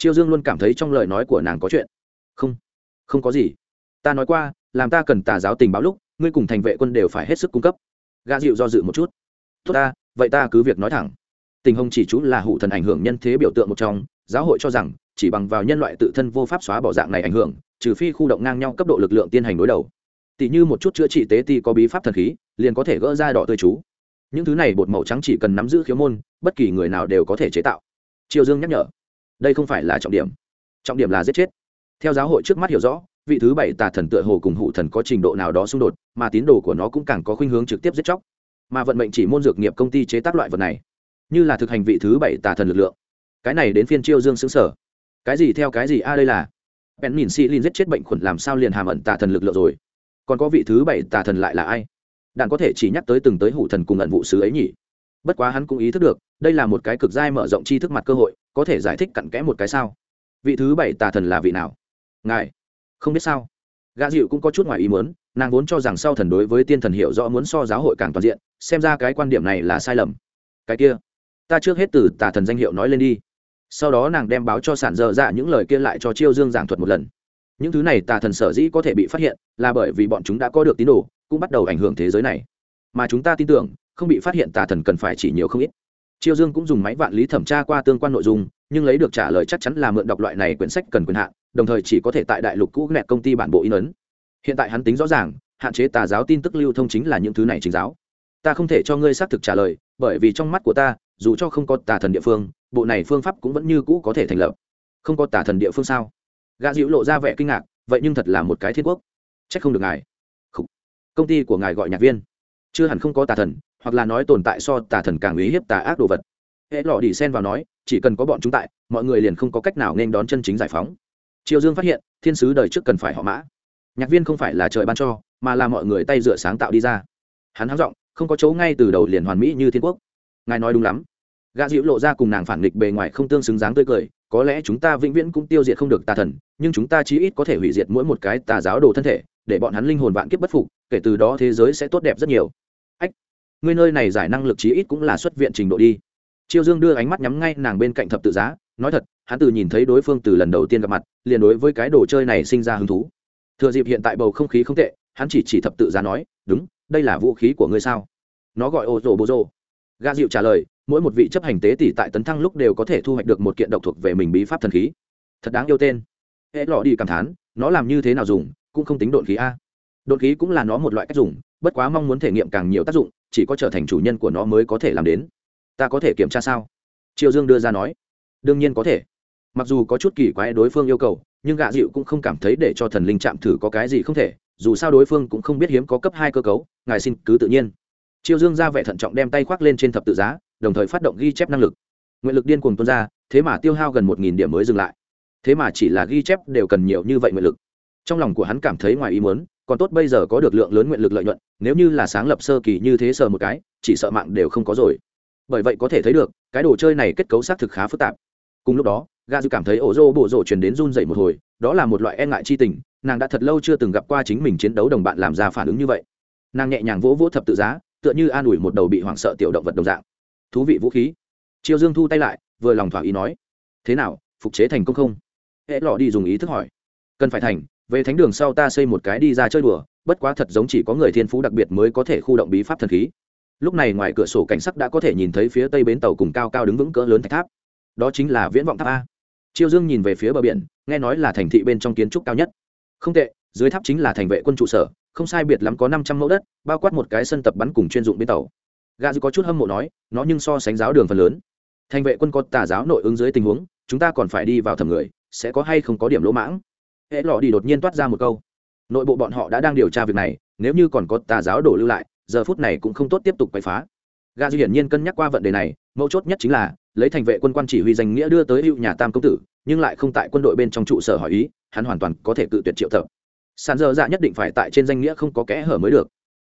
Chiêu dương luôn cảm thấy trong lời nói của nàng có chuyện. Không không có gì. Ta nói qua, làm ta cần tà giáo tình báo lúc, ngươi cùng thành vệ quân đều phải hết sức cung cấp. Gã dịu do dự một chút. Tốt ta, vậy ta cứ việc nói thẳng. Tình hồng chỉ chú là hủ thần ảnh hưởng nhân thế biểu tượng một trong, giáo hội cho rằng, chỉ bằng vào nhân loại tự thân vô pháp xóa bỏ dạng này ảnh hưởng, trừ phi khu động ngang nhau cấp độ lực lượng tiên hành đối đầu. Tỷ như một chút chữa trị tế ti có bí pháp thần khí, liền có thể gỡ ra đỏ tươi chú. Những thứ này bột màu trắng chỉ cần nắm giữ khiếu môn, bất kỳ người nào đều có thể chế tạo. Triều dương nhắc nhở đây không phải là trọng điểm. Trọng điểm là giết chết. Theo giáo hội trước mắt hiểu rõ, vị thứ bảy tà thần tựa hồ cùng hụ thần có trình độ nào đó xung đột, mà tín đồ của nó cũng càng có khuynh hướng trực tiếp giết chóc. Mà vận mệnh chỉ môn dược nghiệp công ty chế tác loại vật này, như là thực hành vị thứ bảy tà thần lực lượng. Cái này đến phiên chiêu dương xứng sở cái gì theo cái gì a à đây là? Bèn nhìn xì lin giết chết bệnh khuẩn làm sao liền hàm ẩn tà thần lực lượng rồi. Còn có vị thứ bảy tà thần lại là ai? Đạn có thể chỉ nhắc tới từng tới hủ thần cùng ẩn vụ sứ ấy nhỉ? Bất quá hắn cũng ý thức được đây là một cái cực giai mở rộng tri thức mặt cơ hội, có thể giải thích cặn kẽ một cái sao? Vị thứ bảy tà thần là vị nào? Ngài, không biết sao? Gã dịu cũng có chút ngoài ý muốn, nàng vốn cho rằng sau thần đối với tiên thần hiểu rõ muốn so giáo hội càng toàn diện, xem ra cái quan điểm này là sai lầm. Cái kia, ta trước hết từ tà thần danh hiệu nói lên đi. Sau đó nàng đem báo cho sản dơ dạ những lời kia lại cho chiêu dương giảng thuật một lần. Những thứ này tà thần sở dĩ có thể bị phát hiện, là bởi vì bọn chúng đã có được tín đồ, cũng bắt đầu ảnh hưởng thế giới này. Mà chúng ta tin tưởng, không bị phát hiện tà thần cần phải chỉ nhiều không ít chiêu dương cũng dùng máy vạn lý thẩm tra qua tương quan nội dung, nhưng lấy được trả lời chắc chắn là mượn đọc loại này quyển sách cần quyền hạn, đồng thời chỉ có thể tại đại lục cũ nẹt công ty bản bộ in ấn. Hiện tại hắn tính rõ ràng, hạn chế tà giáo tin tức lưu thông chính là những thứ này chính giáo. Ta không thể cho ngươi xác thực trả lời, bởi vì trong mắt của ta, dù cho không có tà thần địa phương, bộ này phương pháp cũng vẫn như cũ có thể thành lập. Không có tà thần địa phương sao? Gã dịu lộ ra vẻ kinh ngạc, vậy nhưng thật là một cái thiên quốc. C h ắ c không được ngài. Công ty của ngài gọi nhạc viên. Chưa hẳn không có tà thần hoặc là nói tồn tại so tà thần càng uy hiếp tà ác đồ vật. Hệ lọ đi sen vào nói, chỉ cần có bọn chúng tại, mọi người liền không có cách nào nên đón chân chính giải phóng. Triều dương phát hiện, thiên sứ đời trước cần phải họ mã. Nhạc viên không phải là trời ban cho, mà là mọi người tay dựa sáng tạo đi ra. Hắn háo giọng, không có chỗ ngay từ đầu liền hoàn mỹ như thiên quốc. Ngài nói đúng lắm. Gã dịu lộ ra cùng nàng phản nghịch bề ngoài không tương xứng dáng tươi cười, có lẽ chúng ta vĩnh viễn cũng tiêu diệt không được tà thần, nhưng chúng ta chí ít có thể hủy diệt mỗi một cái tà giáo đồ thân thể, để bọn hắn linh hồn vạn kiếp bất phục, kể từ đó thế giới sẽ tốt đẹp rất nhiều ngươi nơi này giải năng lực chí ít cũng là xuất viện trình độ đi. Chiêu dương đưa ánh mắt nhắm ngay nàng bên cạnh thập tự giá, nói thật, hắn từ nhìn thấy đối phương từ lần đầu tiên gặp mặt, liền đối với cái đồ chơi này sinh ra hứng thú. Thừa dịp hiện tại bầu không khí không tệ, hắn chỉ chỉ thập tự giá nói, đúng, đây là vũ khí của ngươi sao? Nó gọi ô rồ bô rồ ga dịu trả lời, mỗi một vị chấp hành tế tỷ tại tấn thăng lúc đều có thể thu hoạch được một kiện độc thuộc về mình bí pháp thần khí. Thật đáng yêu tên. Hệ lọ đi cảm thán, nó làm như thế nào dùng, cũng không tính đột khí a. Đột khí cũng là nó một loại cách dùng bất quá mong muốn thể nghiệm càng nhiều tác dụng, chỉ có trở thành chủ nhân của nó mới có thể làm đến. Ta có thể kiểm tra sao? Triều dương đưa ra nói. Đương nhiên có thể. Mặc dù có chút kỳ quái đối phương yêu cầu, nhưng gạ dịu cũng không cảm thấy để cho thần linh chạm thử có cái gì không thể, dù sao đối phương cũng không biết hiếm có cấp hai cơ cấu, ngài xin cứ tự nhiên. Triều dương ra vẻ thận trọng đem tay khoác lên trên thập tự giá, đồng thời phát động ghi chép năng lực. Nguyện lực điên cuồng tuôn ra, thế mà tiêu hao gần một nghìn điểm mới dừng lại. Thế mà chỉ là ghi chép đều cần nhiều như vậy nguyện lực. Trong lòng của hắn cảm thấy ngoài ý muốn còn tốt bây giờ có được lượng lớn nguyện lực lợi nhuận, nếu như là sáng lập sơ kỳ như thế sờ một cái, chỉ sợ mạng đều không có rồi. Bởi vậy có thể thấy được, cái đồ chơi này kết cấu xác thực khá phức tạp. Cùng lúc đó ga dư cảm thấy ổ rô bộ rộ truyền đến run dậy một hồi, đó là một loại e ngại chi tình, nàng đã thật lâu chưa từng gặp qua chính mình chiến đấu đồng bạn làm ra phản ứng như vậy. Nàng nhẹ nhàng vỗ vỗ thập tự giá, tựa như an ủi một đầu bị hoảng sợ tiểu động vật đồng dạng. Thú vị vũ khí. Chiêu dương thu tay lại, vừa lòng thỏa ý nói. Thế nào, phục chế thành công không? Hễ lọ đi dùng ý thức hỏi. Cần phải thành về thánh đường sau ta xây một cái đi ra chơi đùa, bất quá thật giống chỉ có người thiên phú đặc biệt mới có thể khu động bí pháp thần khí. Lúc này ngoài cửa sổ cảnh sắc đã có thể nhìn thấy phía tây bến tàu cùng cao cao đứng vững cỡ lớn thạch tháp. Đó chính là viễn vọng tháp a. Triều dương nhìn về phía bờ biển, nghe nói là thành thị bên trong kiến trúc cao nhất. Không tệ, dưới tháp chính là thành vệ quân trụ sở, không sai biệt lắm có năm trăm mẫu đất, bao quát một cái sân tập bắn cùng chuyên dụng bến tàu. Gà dư có chút hâm mộ nói, nó nhưng so sánh giáo đường phần lớn. Thành vệ quân có tà giáo nội ứng dưới tình huống, chúng ta còn phải đi vào thẩm người, sẽ có hay không có điểm lỗ mãng? Hễ lọ đi đột nhiên toát ra một câu. Nội bộ bọn họ đã đang điều tra việc này, nếu như còn có tà giáo đổ lưu lại, giờ phút này cũng không tốt tiếp tục quậy phá. Ga duy hiển nhiên cân nhắc qua vấn đề này, mấu chốt nhất chính là, lấy thành vệ quân quan chỉ huy danh nghĩa đưa tới hữu nhà tam công tử, nhưng lại không tại quân đội bên trong trụ sở hỏi ý, hắn hoàn toàn có thể tự tuyệt triệu tập. Sàn dơ dạ nhất định phải tại trên danh nghĩa không có kẽ hở mới được.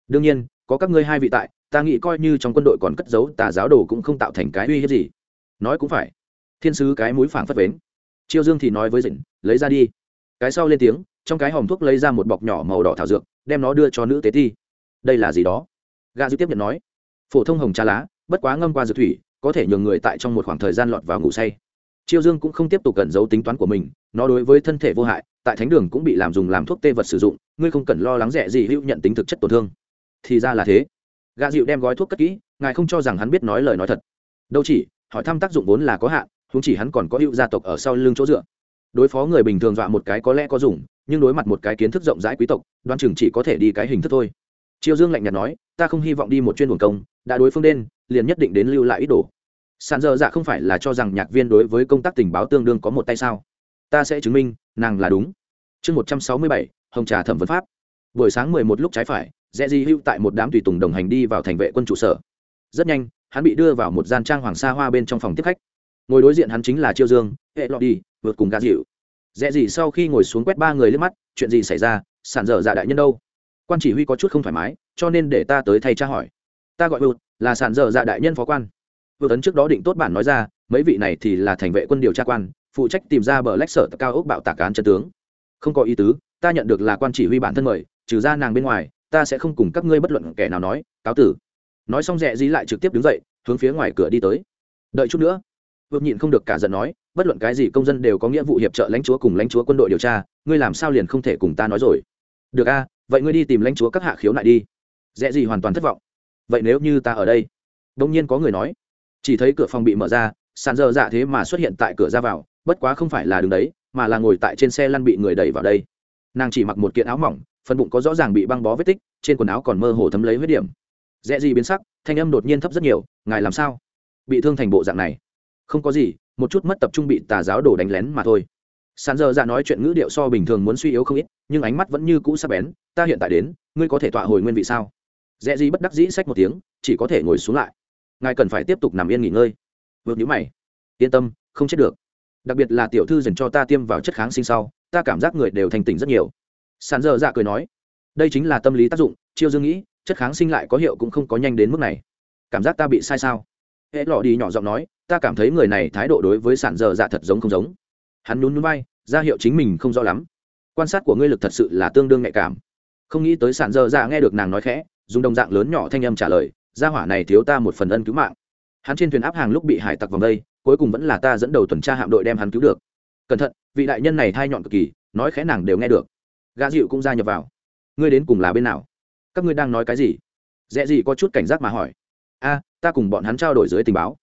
Đương nhiên, có các ngươi hai vị tại, ta nghĩ coi như trong quân đội còn cất giấu tà giáo đồ cũng không tạo thành cái uy hiếp gì. Nói cũng phải. Thiên sứ cái mũi phảng phất vến chiêu dương thì nói với dĩnh, lấy ra đi cái sau lên tiếng, trong cái hòm thuốc lấy ra một bọc nhỏ màu đỏ thảo dược, đem nó đưa cho nữ tế thi. Đây là gì đó? Gà dư tiếp nhận nói. Phổ thông hồng trà lá, bất quá ngâm qua dược thủy, có thể nhường người tại trong một khoảng thời gian lọt vào ngủ say. Chiêu dương cũng không tiếp tục cẩn giấu tính toán của mình, nó đối với thân thể vô hại, tại thánh đường cũng bị làm dùng làm thuốc tê vật sử dụng, ngươi không cần lo lắng rẻ gì hữu nhận tính thực chất tổn thương. Thì ra là thế. Gà dịu đem gói thuốc cất kỹ, ngài không cho rằng hắn biết nói lời nói thật. Đâu chỉ, hỏi thăm tác dụng vốn là có hạn, huống chỉ hắn còn có hữu gia tộc ở sau lưng chỗ dựa đối phó người bình thường dọa một cái có lẽ có dùng, nhưng đối mặt một cái kiến thức rộng rãi quý tộc, đoan chừng chỉ có thể đi cái hình thức thôi. Triều dương lạnh nhạt nói, ta không hy vọng đi một chuyên buồn công, đã đối phương đen liền nhất định đến lưu lại ý đồ. Sàn dơ dạ không phải là cho rằng nhạc viên đối với công tác tình báo tương đương có một tay sao? Ta sẽ chứng minh, nàng là đúng. Chương một trăm sáu mươi bảy, hồng trà thẩm vấn pháp. Buổi sáng mười một lúc trái phải, dễ di hữu tại một đám tùy tùng đồng hành đi vào thành vệ quân trụ sở. Rất nhanh, hắn bị đưa vào một gian trang hoàng sa hoa bên trong phòng tiếp khách ngồi đối diện hắn chính là chiêu dương, hệ lọt đi, vượt cùng gà dịu. Dễ gì sau khi ngồi xuống quét ba người lên mắt, chuyện gì xảy ra? Sản dở dạ đại nhân đâu? Quan chỉ huy có chút không thoải mái, cho nên để ta tới thay tra hỏi. Ta gọi vượt là sản dở dạ đại nhân phó quan. Vượt tấn trước đó định tốt bản nói ra, mấy vị này thì là thành vệ quân điều tra quan, phụ trách tìm ra bờ lách sở cao ốc bạo tạc án chân tướng. Không có ý tứ, ta nhận được là quan chỉ huy bản thân mời, trừ ra nàng bên ngoài, ta sẽ không cùng các ngươi bất luận kẻ nào nói, cáo tử. Nói xong rẽ dí lại trực tiếp đứng dậy, hướng phía ngoài cửa đi tới. Đợi chút nữa vượt nhịn không được cả giận nói, bất luận cái gì công dân đều có nghĩa vụ hiệp trợ lãnh chúa cùng lãnh chúa quân đội điều tra, ngươi làm sao liền không thể cùng ta nói rồi? Được a, vậy ngươi đi tìm lãnh chúa các hạ khiếu nại đi. Dễ gì hoàn toàn thất vọng. Vậy nếu như ta ở đây? Đông nhiên có người nói. Chỉ thấy cửa phòng bị mở ra, sàn dơ dạ thế mà xuất hiện tại cửa ra vào, bất quá không phải là đứng đấy, mà là ngồi tại trên xe lăn bị người đẩy vào đây. Nàng chỉ mặc một kiện áo mỏng, phần bụng có rõ ràng bị băng bó vết tích, trên quần áo còn mơ hồ thấm lấy huyết điểm. Dễ gì biến sắc, thanh âm đột nhiên thấp rất nhiều, ngài làm sao? Bị thương thành bộ dạng này không có gì, một chút mất tập trung bị tà giáo đồ đánh lén mà thôi. Sàn giờ dạ nói chuyện ngữ điệu so bình thường muốn suy yếu không ít, nhưng ánh mắt vẫn như cũ sắc bén, ta hiện tại đến, ngươi có thể tọa hồi nguyên vị sao? Dễ gì bất đắc dĩ sách một tiếng, chỉ có thể ngồi xuống lại. Ngài cần phải tiếp tục nằm yên nghỉ ngơi. Vượt nhũ mày. Yên tâm, không chết được. Đặc biệt là tiểu thư dành cho ta tiêm vào chất kháng sinh sau, ta cảm giác người đều thành tỉnh rất nhiều. Sàn dơ dạ cười nói. Đây chính là tâm lý tác dụng, chiêu dương nghĩ, chất kháng sinh lại có hiệu cũng không có nhanh đến mức này. Cảm giác ta bị sai sao? Hễ lọ đi nhỏ giọng nói ta cảm thấy người này thái độ đối với sản dơ dạ thật giống không giống. Hắn nhún nhún bay ra hiệu chính mình không rõ lắm. Quan sát của ngươi lực thật sự là tương đương nhạy cảm. Không nghĩ tới sản dơ dạ nghe được nàng nói khẽ, dùng đồng dạng lớn nhỏ thanh âm trả lời, gia hỏa này thiếu ta một phần ân cứu mạng. Hắn trên thuyền áp hàng lúc bị hải tặc vòng đây, cuối cùng vẫn là ta dẫn đầu tuần tra hạm đội đem hắn cứu được. Cẩn thận, vị đại nhân này thai nhọn cực kỳ, nói khẽ nàng đều nghe được. Gã dịu cũng gia nhập vào. Ngươi đến cùng là bên nào? Các ngươi đang nói cái gì? Dễ gì có chút cảnh giác mà hỏi. A, ta cùng bọn hắn trao đổi dưới tình báo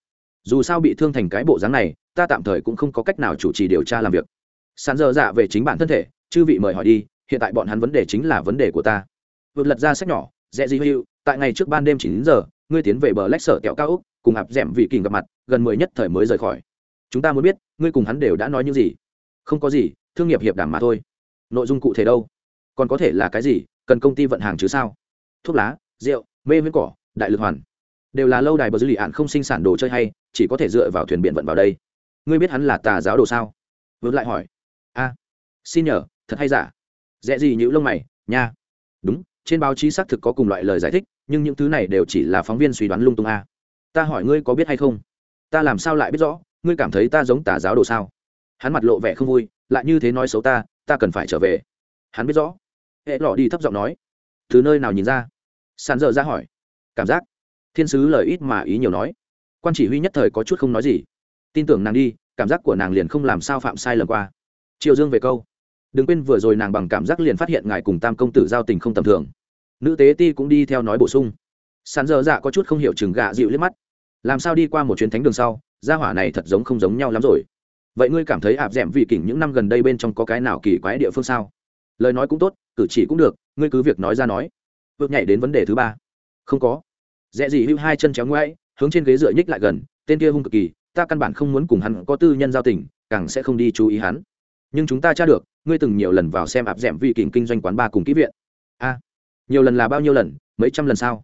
dù sao bị thương thành cái bộ dáng này, ta tạm thời cũng không có cách nào chủ trì điều tra làm việc. Sàn dơ dạ về chính bản thân thể, chư vị mời hỏi đi, hiện tại bọn hắn vấn đề chính là vấn đề của ta. Vượt lật ra sách nhỏ dễ gì hữu tại ngày trước ban đêm chín giờ, ngươi tiến về bờ lách sở kẹo cao úc, cùng hạp d ẻ m vị kình gặp mặt, gần mười nhất thời mới rời khỏi. Chúng ta muốn biết, ngươi cùng hắn đều đã nói những gì? Không có gì, thương nghiệp hiệp đảm mà thôi. Nội dung cụ thể đâu? Còn có thể là cái gì? Cần công ty vận hàng chứ sao? Thuốc lá, rượu, mê viễn cỏ, đại lực hoàn đều là lâu đài bờ dư lì ạn không sinh sản đồ chơi hay, chỉ có thể dựa vào thuyền biển vận vào đây. Ngươi biết hắn là tà giáo đồ sao? Vượt lại hỏi. A, xin nhờ, thật hay giả? Dễ gì những lông mày, nha. Đúng, trên báo chí xác thực có cùng loại lời giải thích, nhưng những thứ này đều chỉ là phóng viên suy đoán lung tung a. Ta hỏi ngươi có biết hay không? Ta làm sao lại biết rõ? Ngươi cảm thấy ta giống tà giáo đồ sao? Hắn mặt lộ vẻ không vui, lại như thế nói xấu ta ta cần phải trở về. Hắn biết rõ. Hệ lọ đi thấp giọng nói. Từ nơi nào nhìn ra? Sàn dở ra hỏi. Cảm giác thiên sứ lời ít mà ý nhiều nói. Quan chỉ huy nhất thời có chút không nói gì. Tin tưởng nàng đi, cảm giác của nàng liền không làm sao phạm sai lầm qua. Triệu dương về câu. Đừng quên vừa rồi nàng bằng cảm giác liền phát hiện ngài cùng tam công tử giao tình không tầm thường. Nữ tế ti cũng đi theo nói bổ sung. Sàn dơ dạ có chút không hiểu chừng gạ dịu liếc mắt. Làm sao đi qua một chuyến thánh đường sau, gia hỏa này thật giống không giống nhau lắm rồi. Vậy ngươi cảm thấy ạp d ẻ m vị kỉnh những năm gần đây bên trong có cái nào kỳ quái địa phương sao? Lời nói cũng tốt, cử chỉ cũng được, ngươi cứ việc nói ra nói. Vượt nhảy đến vấn đề thứ ba. Không có dễ gì hữu hai chân chéo ngoáy, hướng trên ghế dựa nhích lại gần, tên kia hung cực kỳ, ta căn bản không muốn cùng hắn có tư nhân giao tình, càng sẽ không đi chú ý hắn. Nhưng chúng ta tra được, ngươi từng nhiều lần vào xem ạp d ẻ m vị kỉnh kinh doanh quán ba cùng kỹ viện. A, nhiều lần là bao nhiêu lần, mấy trăm lần sao?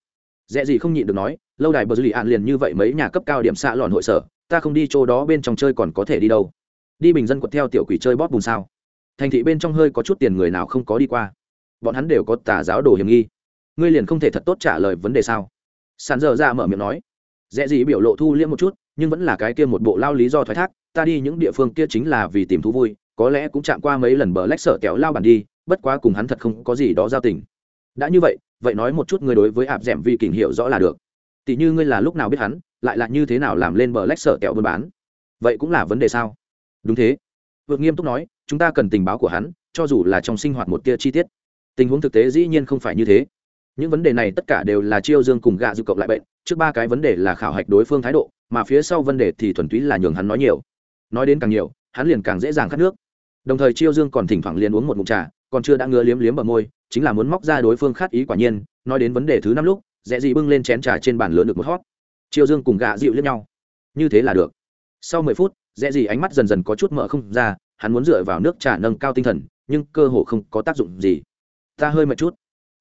Dễ gì không nhịn được nói, lâu đài bờ dư lì ạn liền như vậy mấy nhà cấp cao điểm xạ lòn hội sở, ta không đi chỗ đó bên trong chơi còn có thể đi đâu. Đi bình dân quật theo tiểu quỷ chơi bóp bùn sao? Thành thị bên trong hơi có chút tiền người nào không có đi qua. Bọn hắn đều có tà giáo đồ hiểm nghi. Ngươi liền không thể thật tốt trả lời vấn đề sao? Sàn dở ra mở miệng nói, dễ gì biểu lộ thu liễm một chút, nhưng vẫn là cái kia một bộ lao lý do thoái thác, ta đi những địa phương kia chính là vì tìm thú vui, có lẽ cũng chạm qua mấy lần bờ lách sợ kéo lao bản đi, bất quá cùng hắn thật không có gì đó giao tình. Đã như vậy vậy nói một chút ngươi đối với ạp d ẻ m vì kình hiệu rõ là được. Tỷ như ngươi là lúc nào biết hắn, lại là như thế nào làm lên bờ lách sợ kẹo buôn bán? Vậy cũng là vấn đề sao? Đúng thế. Vượt nghiêm túc nói, chúng ta cần tình báo của hắn, cho dù là trong sinh hoạt một tia chi tiết. Tình huống thực tế dĩ nhiên không phải như thế những vấn đề này tất cả đều là chiêu dương cùng gạ dự cộng lại bệnh, trước ba cái vấn đề là khảo hạch đối phương thái độ, mà phía sau vấn đề thì thuần túy là nhường hắn nói nhiều. Nói đến càng nhiều, hắn liền càng dễ dàng khát nước. Đồng thời chiêu dương còn thỉnh thoảng liền uống một mụn trà, còn chưa đã ngứa liếm liếm bờ môi, chính là muốn móc ra đối phương khát ý quả nhiên, nói đến vấn đề thứ năm lúc dễ dị bưng lên chén trà trên bàn lớn được một hót. Chiêu dương cùng gạ dịu lẫn nhau. Như thế là được. Sau mười phút dễ dị ánh mắt dần dần có chút mở không ra, hắn muốn dựa vào nước trà nâng cao tinh thần, nhưng cơ hồ không có tác dụng gì. Ta hơi mệt chút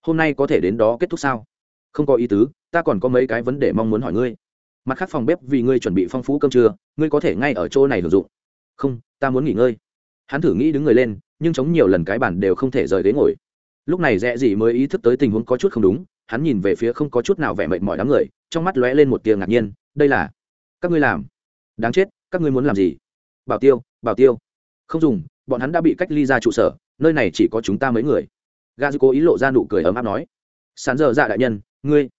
hôm nay có thể đến đó kết thúc sao? Không có ý tứ, ta còn có mấy cái vấn đề mong muốn hỏi ngươi. Mặt khác phòng bếp vì ngươi chuẩn bị phong phú cơm trưa, ngươi có thể ngay ở chỗ này hưởng dụng. Không, ta muốn nghỉ ngơi. Hắn thử nghĩ đứng người lên, nhưng chống nhiều lần cái bản đều không thể rời ghế ngồi. Lúc này rẽ gì mới ý thức tới tình huống có chút không đúng, hắn nhìn về phía không có chút nào vẻ mệt mỏi đám người, trong mắt lóe lên một tia ngạc nhiên, đây là, các ngươi làm. Đáng chết, các ngươi muốn làm gì? Bảo tiêu bảo tiêu. Không dùng, bọn hắn đã bị cách ly ra trụ sở, nơi này chỉ có chúng ta mấy người gà dư cố ý lộ ra nụ cười ấm áp nói, sán giờ dạ đại nhân, ngươi,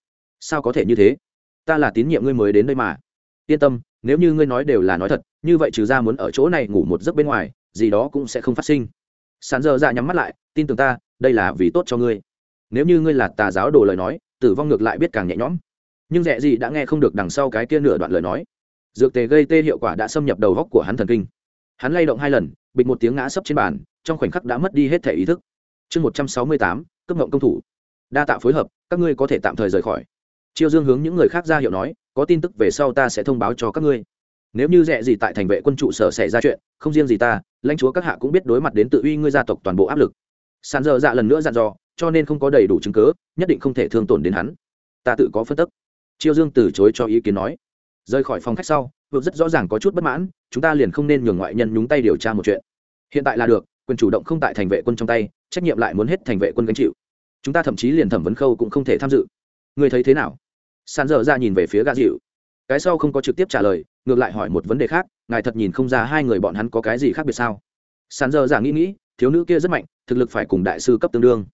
sao có thể như thế? Ta là tín nhiệm ngươi mới đến đây mà. Yên tâm, nếu như ngươi nói đều là nói thật, như vậy trừ ra muốn ở chỗ này ngủ một giấc bên ngoài, gì đó cũng sẽ không phát sinh. Sán giờ dạ nhắm mắt lại, tin tưởng ta, đây là vì tốt cho ngươi. Nếu như ngươi là tà giáo đồ lời nói, tử vong ngược lại biết càng nhẹ nhõm. Nhưng rẻ gì đã nghe không được đằng sau cái kia nửa đoạn lời nói. Dược tề gây tê hiệu quả đã xâm nhập đầu góc của hắn thần kinh. Hắn lay động hai lần, bịch một tiếng ngã sấp trên bàn, trong khoảnh khắc đã mất đi hết thể ý thức chương một trăm sáu mươi tám cấp ngộng công thủ. Đa tạ phối hợp, các ngươi có thể tạm thời rời khỏi. Chiêu dương hướng những người khác ra hiệu nói, có tin tức về sau ta sẽ thông báo cho các ngươi. Nếu như rẻ gì tại thành vệ quân trụ sở xảy ra chuyện, không riêng gì ta, lãnh chúa các hạ cũng biết đối mặt đến tự uy ngươi gia tộc toàn bộ áp lực. Sàn dơ dạ lần nữa dặn dò, cho nên không có đầy đủ chứng cớ nhất định không thể thương tổn đến hắn. Ta tự có phân tức. Chiêu dương từ chối cho ý kiến nói. Rời khỏi phòng khách sau vượt rất rõ ràng có chút bất mãn, chúng ta liền không nên nhường ngoại nhân nhúng tay điều tra một chuyện. Hiện tại là được, quyền chủ động không tại thành vệ quân trong tay trách nhiệm lại muốn hết thành vệ quân gánh chịu. Chúng ta thậm chí liền thẩm vấn khâu cũng không thể tham dự. Người thấy thế nào? Sàn dở ra nhìn về phía gà dịu. Cái sau không có trực tiếp trả lời, ngược lại hỏi một vấn đề khác, ngài thật nhìn không ra hai người bọn hắn có cái gì khác biệt sao? Sàn dở giả nghĩ nghĩ, thiếu nữ kia rất mạnh, thực lực phải cùng đại sư cấp tương đương.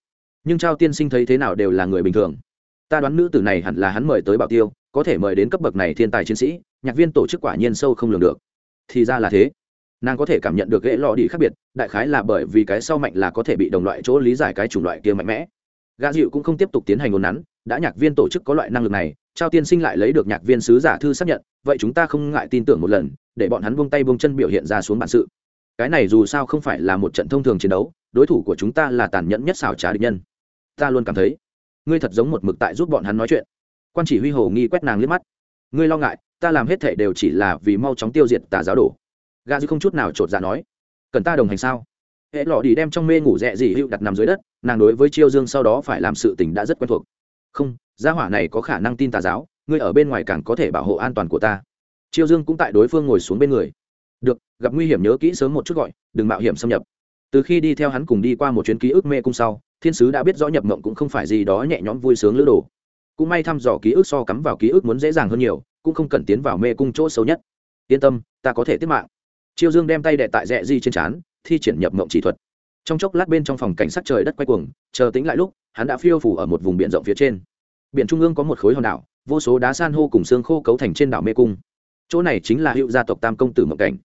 Nhưng trao tiên sinh thấy thế nào đều là người bình thường. Ta đoán nữ tử này hẳn là hắn mời tới bảo tiêu, có thể mời đến cấp bậc này thiên tài chiến sĩ, nhạc viên tổ chức quả nhiên sâu không lường được. Thì ra là thế nàng có thể cảm nhận được ghệ lò đi khác biệt, đại khái là bởi vì cái sau mạnh là có thể bị đồng loại chỗ lý giải cái chủng loại kia mạnh mẽ. Gà dịu cũng không tiếp tục tiến hành ngôn nắn, đã nhạc viên tổ chức có loại năng lực này, trao tiên sinh lại lấy được nhạc viên sứ giả thư xác nhận, vậy chúng ta không ngại tin tưởng một lần, để bọn hắn buông tay buông chân biểu hiện ra xuống bản sự. Cái này dù sao không phải là một trận thông thường chiến đấu, đối thủ của chúng ta là tàn nhẫn nhất xảo trá địch nhân. Ta luôn cảm thấy, ngươi thật giống một mực tại giúp bọn hắn nói chuyện. Quan chỉ huy hồ nghi quét nàng liếc mắt. Ngươi lo ngại, ta làm hết thể đều chỉ là vì mau chóng tiêu diệt tà giáo đổ gà dư không chút nào chột dạ nói, cần ta đồng hành sao? Hệ lọ đi đem trong mê ngủ rẽ gì hữu đặt nằm dưới đất, nàng đối với chiêu dương sau đó phải làm sự tình đã rất quen thuộc. Không, gia hỏa này có khả năng tin tà giáo, ngươi ở bên ngoài càng có thể bảo hộ an toàn của ta. Chiêu dương cũng tại đối phương ngồi xuống bên người. Được, gặp nguy hiểm nhớ kỹ sớm một chút gọi, đừng mạo hiểm xâm nhập. Từ khi đi theo hắn cùng đi qua một chuyến ký ức mê cung sau, thiên sứ đã biết rõ nhập mộng cũng không phải gì đó nhẹ nhõm vui sướng lữ đồ. Cũng may thăm dò ký ức so cắm vào ký ức muốn dễ dàng hơn nhiều, cũng không cần tiến vào mê cung chỗ sâu nhất. Yên tâm, ta có thể tiếp mạng chiêu dương đem tay đệ tại rẽ di trên trán, thi triển nhập mộng chỉ thuật. Trong chốc lát bên trong phòng cảnh sát trời đất quay cuồng, chờ tính lại lúc, hắn đã phiêu phủ ở một vùng biển rộng phía trên. Biển trung ương có một khối hòn đảo, vô số đá san hô cùng xương khô cấu thành trên đảo mê cung. Chỗ này chính là hiệu gia tộc tam công tử mộng cảnh.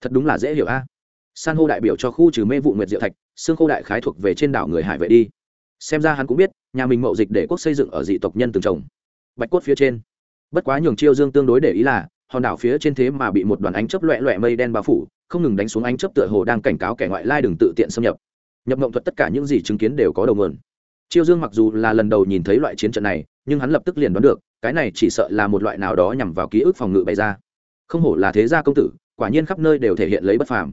Thật đúng là dễ hiểu a. San hô đại biểu cho khu trừ mê vụ nguyệt diệu thạch, xương khô đại khái thuộc về trên đảo người hải vệ đi. Xem ra hắn cũng biết, nhà mình mậu dịch để quốc xây dựng ở dị tộc nhân từng trồng. Bạch cốt phía trên. Bất quá nhường chiêu dương tương đối để ý là hòn đảo phía trên thế mà bị một đoàn ánh chớp loẹ loẹ mây đen bao phủ, không ngừng đánh xuống ánh chớp tựa hồ đang cảnh cáo kẻ ngoại lai đừng tự tiện xâm nhập. Nhập mộng thuật tất cả những gì chứng kiến đều có đầu nguồn. Chiêu dương mặc dù là lần đầu nhìn thấy loại chiến trận này, nhưng hắn lập tức liền đoán được, cái này chỉ sợ là một loại nào đó nhằm vào ký ức phòng ngự bày ra. Không hổ là thế gia công tử, quả nhiên khắp nơi đều thể hiện lấy bất phàm.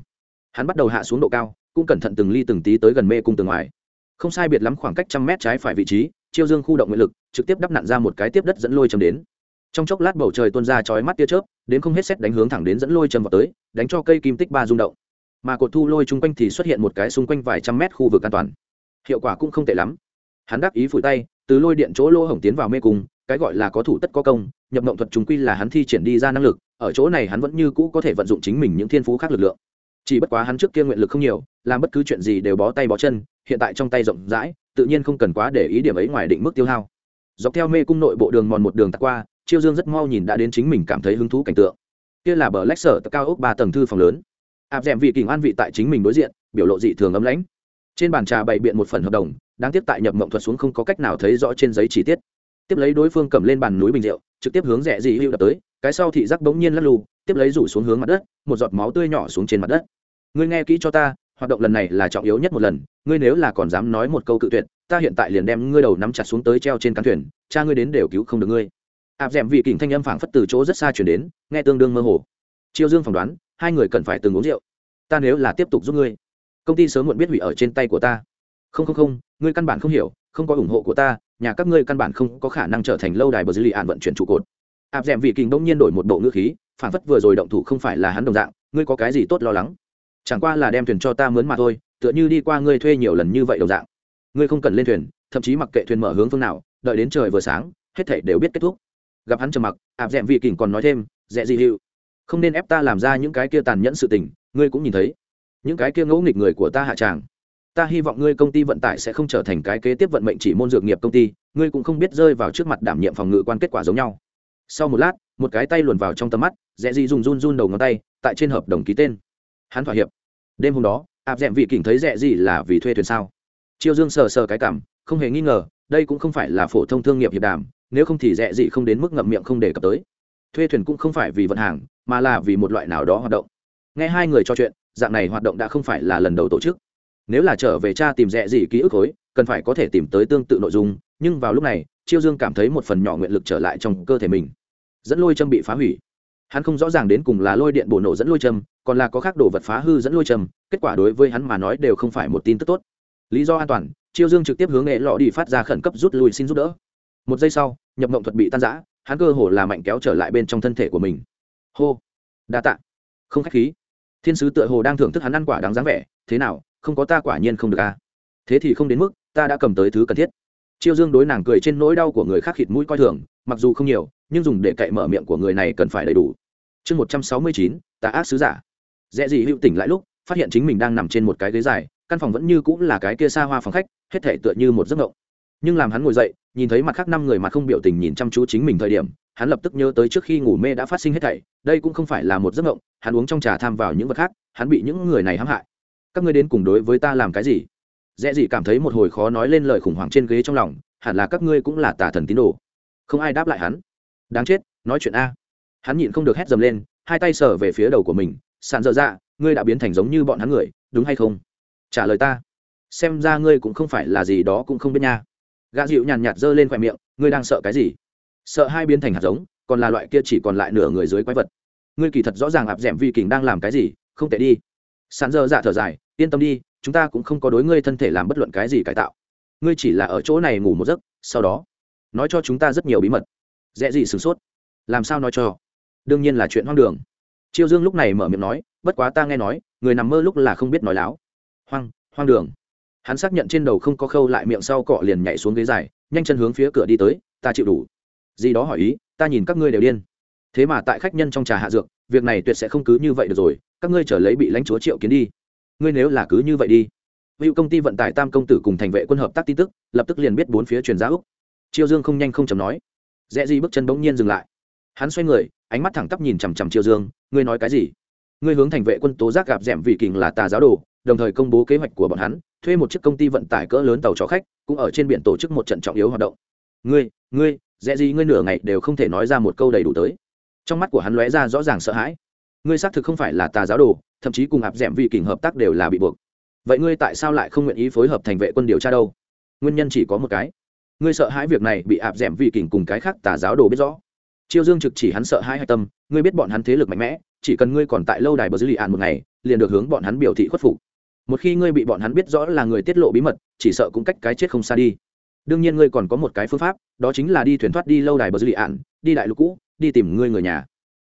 Hắn bắt đầu hạ xuống độ cao, cũng cẩn thận từng ly từng tí tới gần mê cung tường ngoài. Không sai biệt lắm khoảng cách trăm mét trái phải vị trí, chiêu dương khu động nguyện lực, trực tiếp đắp nặn ra một cái tiếp đất dẫn lôi châm đến trong chốc lát bầu trời tuôn ra chói mắt tia chớp, đến không hết xét đánh hướng thẳng đến dẫn lôi châm vào tới, đánh cho cây kim tích ba rung động. Mà cột thu lôi chung quanh thì xuất hiện một cái xung quanh vài trăm mét khu vực an toàn. Hiệu quả cũng không tệ lắm. Hắn đáp ý phủi tay, từ lôi điện chỗ lỗ hổng tiến vào mê cung, cái gọi là có thủ tất có công, nhập động thuật chúng quy là hắn thi triển đi ra năng lực, ở chỗ này hắn vẫn như cũ có thể vận dụng chính mình những thiên phú khác lực lượng. Chỉ bất quá hắn trước kia nguyện lực không nhiều, làm bất cứ chuyện gì đều bó tay bó chân, hiện tại trong tay rộng rãi, tự nhiên không cần quá để ý điểm ấy ngoài định mức tiêu hao. Dọc theo mê cung nội bộ đường mòn một đường tắt qua chiêu dương rất mau nhìn đã đến chính mình cảm thấy hứng thú cảnh tượng. Kia là bờ lách sở cao ốc ba tầng thư phòng lớn. Áp d m vị kình an vị tại chính mình đối diện, biểu lộ dị thường ấm lãnh. Trên bàn trà bày biện một phần hợp đồng, đáng tiếc tại nhập mộng thuật xuống không có cách nào thấy rõ trên giấy chi tiết. Tiếp lấy đối phương cầm lên bàn núi bình rượu, trực tiếp hướng rẽ dị hưu đập tới, cái sau thị giác bỗng nhiên lắc lù, tiếp lấy rủ xuống hướng mặt đất, một giọt máu tươi nhỏ xuống trên mặt đất. Ngươi nghe kỹ cho ta, hoạt động lần này là trọng yếu nhất một lần, ngươi nếu là còn dám nói một câu cự tuyệt, ta hiện tại liền đem ngươi đầu nắm chặt xuống tới treo trên cán thuyền, cha ngươi đến đều cứu không được ngươi áp d ẻ m vị kình thanh âm phảng phất từ chỗ rất xa chuyển đến, nghe tương đương mơ hồ. Chiêu dương phỏng đoán, hai người cần phải từng uống rượu. Ta nếu là tiếp tục giúp ngươi, công ty sớm muộn biết hủy ở trên tay của ta. Không không không, ngươi căn bản không hiểu, không có ủng hộ của ta, nhà các ngươi căn bản không có khả năng trở thành lâu đài bờ dư lì ạn vận chuyển trụ cột. Áp d ẻ m vị kình đông nhiên đổi một bộ ngữ khí, phảng phất vừa rồi động thủ không phải là hắn đồng dạng, ngươi có cái gì tốt lo lắng? Chẳng qua là đem thuyền cho ta mướn mà thôi, tựa như đi qua ngươi thuê nhiều lần như vậy đồng dạng. Ngươi không cần lên thuyền, thậm chí mặc kệ thuyền mở hướng phương nào, đợi đến trời vừa sáng, hết thảy đều biết kết thúc gặp hắn trầm mặc áp d ẹ m vị kình còn nói thêm, dẹ gì hiệu không nên ép ta làm ra những cái kia tàn nhẫn sự tình, ngươi cũng nhìn thấy. Những cái kia ngẫu nghịch người của ta hạ tràng. Ta hy vọng ngươi công ty vận tải sẽ không trở thành cái kế tiếp vận mệnh chỉ môn dược nghiệp công ty, ngươi cũng không biết rơi vào trước mặt đảm nhiệm phòng ngự quan kết quả giống nhau. Sau một lát, một cái tay luồn vào trong tầm mắt, dẹ gì dùng run run đầu ngón tay, tại trên hợp đồng ký tên. Hắn thỏa hiệp. Đêm hôm đó áp d ẹ m vị kình thấy dẹ gì là vì thuê thuyền sao? Chiêu dương sờ sờ cái cảm, không hề nghi ngờ, đây cũng không phải là phổ thông thương nghiệp hiệp đàm nếu không thì rẻ gì không đến mức ngậm miệng không đề cập tới. Thuê thuyền cũng không phải vì vận hàng, mà là vì một loại nào đó hoạt động. Nghe hai người trò chuyện, dạng này hoạt động đã không phải là lần đầu tổ chức. Nếu là trở về cha tìm rẻ gì ký ức khối, cần phải có thể tìm tới tương tự nội dung, nhưng vào lúc này, chiêu dương cảm thấy một phần nhỏ nguyện lực trở lại trong cơ thể mình. Dẫn lôi châm bị phá hủy. Hắn không rõ ràng đến cùng là lôi điện bổ nổ dẫn lôi châm, còn là có khác đồ vật phá hư dẫn lôi châm, kết quả đối với hắn mà nói đều không phải một tin tức tốt. Lý do an toàn, chiêu dương trực tiếp hướng nghệ lọ đi phát ra khẩn cấp rút lui xin giúp đỡ một giây sau, nhập mộng thuật bị tan giã hắn cơ hồ là mạnh kéo trở lại bên trong thân thể của mình. Hô, đa tạ. Không khách khí. Thiên sứ tựa hồ đang thưởng thức hắn ăn quả đáng dáng vẻ. Thế nào, không có ta quả nhiên không được à? Thế thì không đến mức, ta đã cầm tới thứ cần thiết. Chiêu dương đối nàng cười trên nỗi đau của người khác khịt mũi coi thường, mặc dù không nhiều, nhưng dùng để cậy mở miệng của người này cần phải đầy đủ. Chương một trăm sáu mươi chín, tà ác sứ giả. Dễ gì hữu tỉnh lại lúc, phát hiện chính mình đang nằm trên một cái ghế dài, căn phòng vẫn như cũng là cái kia xa hoa phòng khách, hết thể tựa như một giấc ngộng nhưng làm hắn ngồi dậy, nhìn thấy mặt khác năm người mặt không biểu tình nhìn chăm chú chính mình thời điểm, hắn lập tức nhớ tới trước khi ngủ mê đã phát sinh hết thảy, đây cũng không phải là một giấc mộng, hắn uống trong trà tham vào những vật khác, hắn bị những người này hãm hại. Các ngươi đến cùng đối với ta làm cái gì? Dễ gì cảm thấy một hồi khó nói lên lời khủng hoảng trên ghế trong lòng, hẳn là các ngươi cũng là tà thần tín đồ. Không ai đáp lại hắn. Đáng chết, nói chuyện a. Hắn nhịn không được hét dầm lên, hai tay sờ về phía đầu của mình, sàn dở dạ ngươi đã biến thành giống như bọn hắn người, đúng hay không? Trả lời ta. Xem ra ngươi cũng không phải là gì đó cũng không biết nha gã dịu nhàn nhạt giơ lên khoe miệng, ngươi đang sợ cái gì? Sợ hai biến thành hạt giống, còn là loại kia chỉ còn lại nửa người dưới quái vật. Ngươi kỳ thật rõ ràng ạp d ẻ m vi kình đang làm cái gì, không tệ đi. Sàn dơ dạ thở dài, yên tâm đi, chúng ta cũng không có đối ngươi thân thể làm bất luận cái gì cải tạo. Ngươi chỉ là ở chỗ này ngủ một giấc, sau đó, nói cho chúng ta rất nhiều bí mật. Dễ gì sửng sốt. Làm sao nói cho? Đương nhiên là chuyện hoang đường. Chiêu dương lúc này mở miệng nói, bất quá ta nghe nói, người nằm mơ lúc là không biết nói láo. Hoang hoang đường hắn xác nhận trên đầu không có khâu lại miệng sau cọ liền nhảy xuống ghế dài, nhanh chân hướng phía cửa đi tới, ta chịu đủ. Gì đó hỏi ý, ta nhìn các ngươi đều điên. Thế mà tại khách nhân trong trà hạ dược, việc này tuyệt sẽ không cứ như vậy được rồi, các ngươi trở lấy bị lãnh chúa triệu kiến đi. Ngươi nếu là cứ như vậy đi hữu công ty vận tải tam công tử cùng thành vệ quân hợp tác tin tức, lập tức liền biết bốn phía truyền giá úc. Chiêu dương không nhanh không chầm nói. Rẽ gì bước chân bỗng nhiên dừng lại. Hắn xoay người, ánh mắt thẳng tắp nhìn chằm chằm chiêu dương, ngươi nói cái gì? Ngươi hướng thành vệ quân tố giác gặp d vị kình là tà giáo đồ, đồng thời công bố kế hoạch của bọn hắn thuê một chiếc công ty vận tải cỡ lớn tàu chó khách, cũng ở trên biển tổ chức một trận trọng yếu hoạt động. Ngươi ngươi, dễ gì ngươi nửa ngày đều không thể nói ra một câu đầy đủ tới. Trong mắt của hắn lóe ra rõ ràng sợ hãi. Ngươi xác thực không phải là tà giáo đồ, thậm chí cùng áp d ẻ m vị kình hợp tác đều là bị buộc. Vậy ngươi tại sao lại không nguyện ý phối hợp thành vệ quân điều tra đâu? Nguyên nhân chỉ có một cái. Ngươi sợ hãi việc này bị áp d ẻ m vị kình cùng cái khác tà giáo đồ biết rõ. Chiêu dương trực chỉ hắn sợ hãi hạch tâm, ngươi biết bọn hắn thế lực mạnh mẽ, chỉ cần ngươi còn tại lâu đài bờ dư lì ạn một ngày, liền được hướng bọn hắn biểu thị khuất phục một khi ngươi bị bọn hắn biết rõ là người tiết lộ bí mật, chỉ sợ cũng cách cái chết không xa đi. Đương nhiên ngươi còn có một cái phương pháp, đó chính là đi thuyền thoát đi lâu đài bờ dư lì ạn, đi đại lục cũ, đi tìm ngươi người nhà.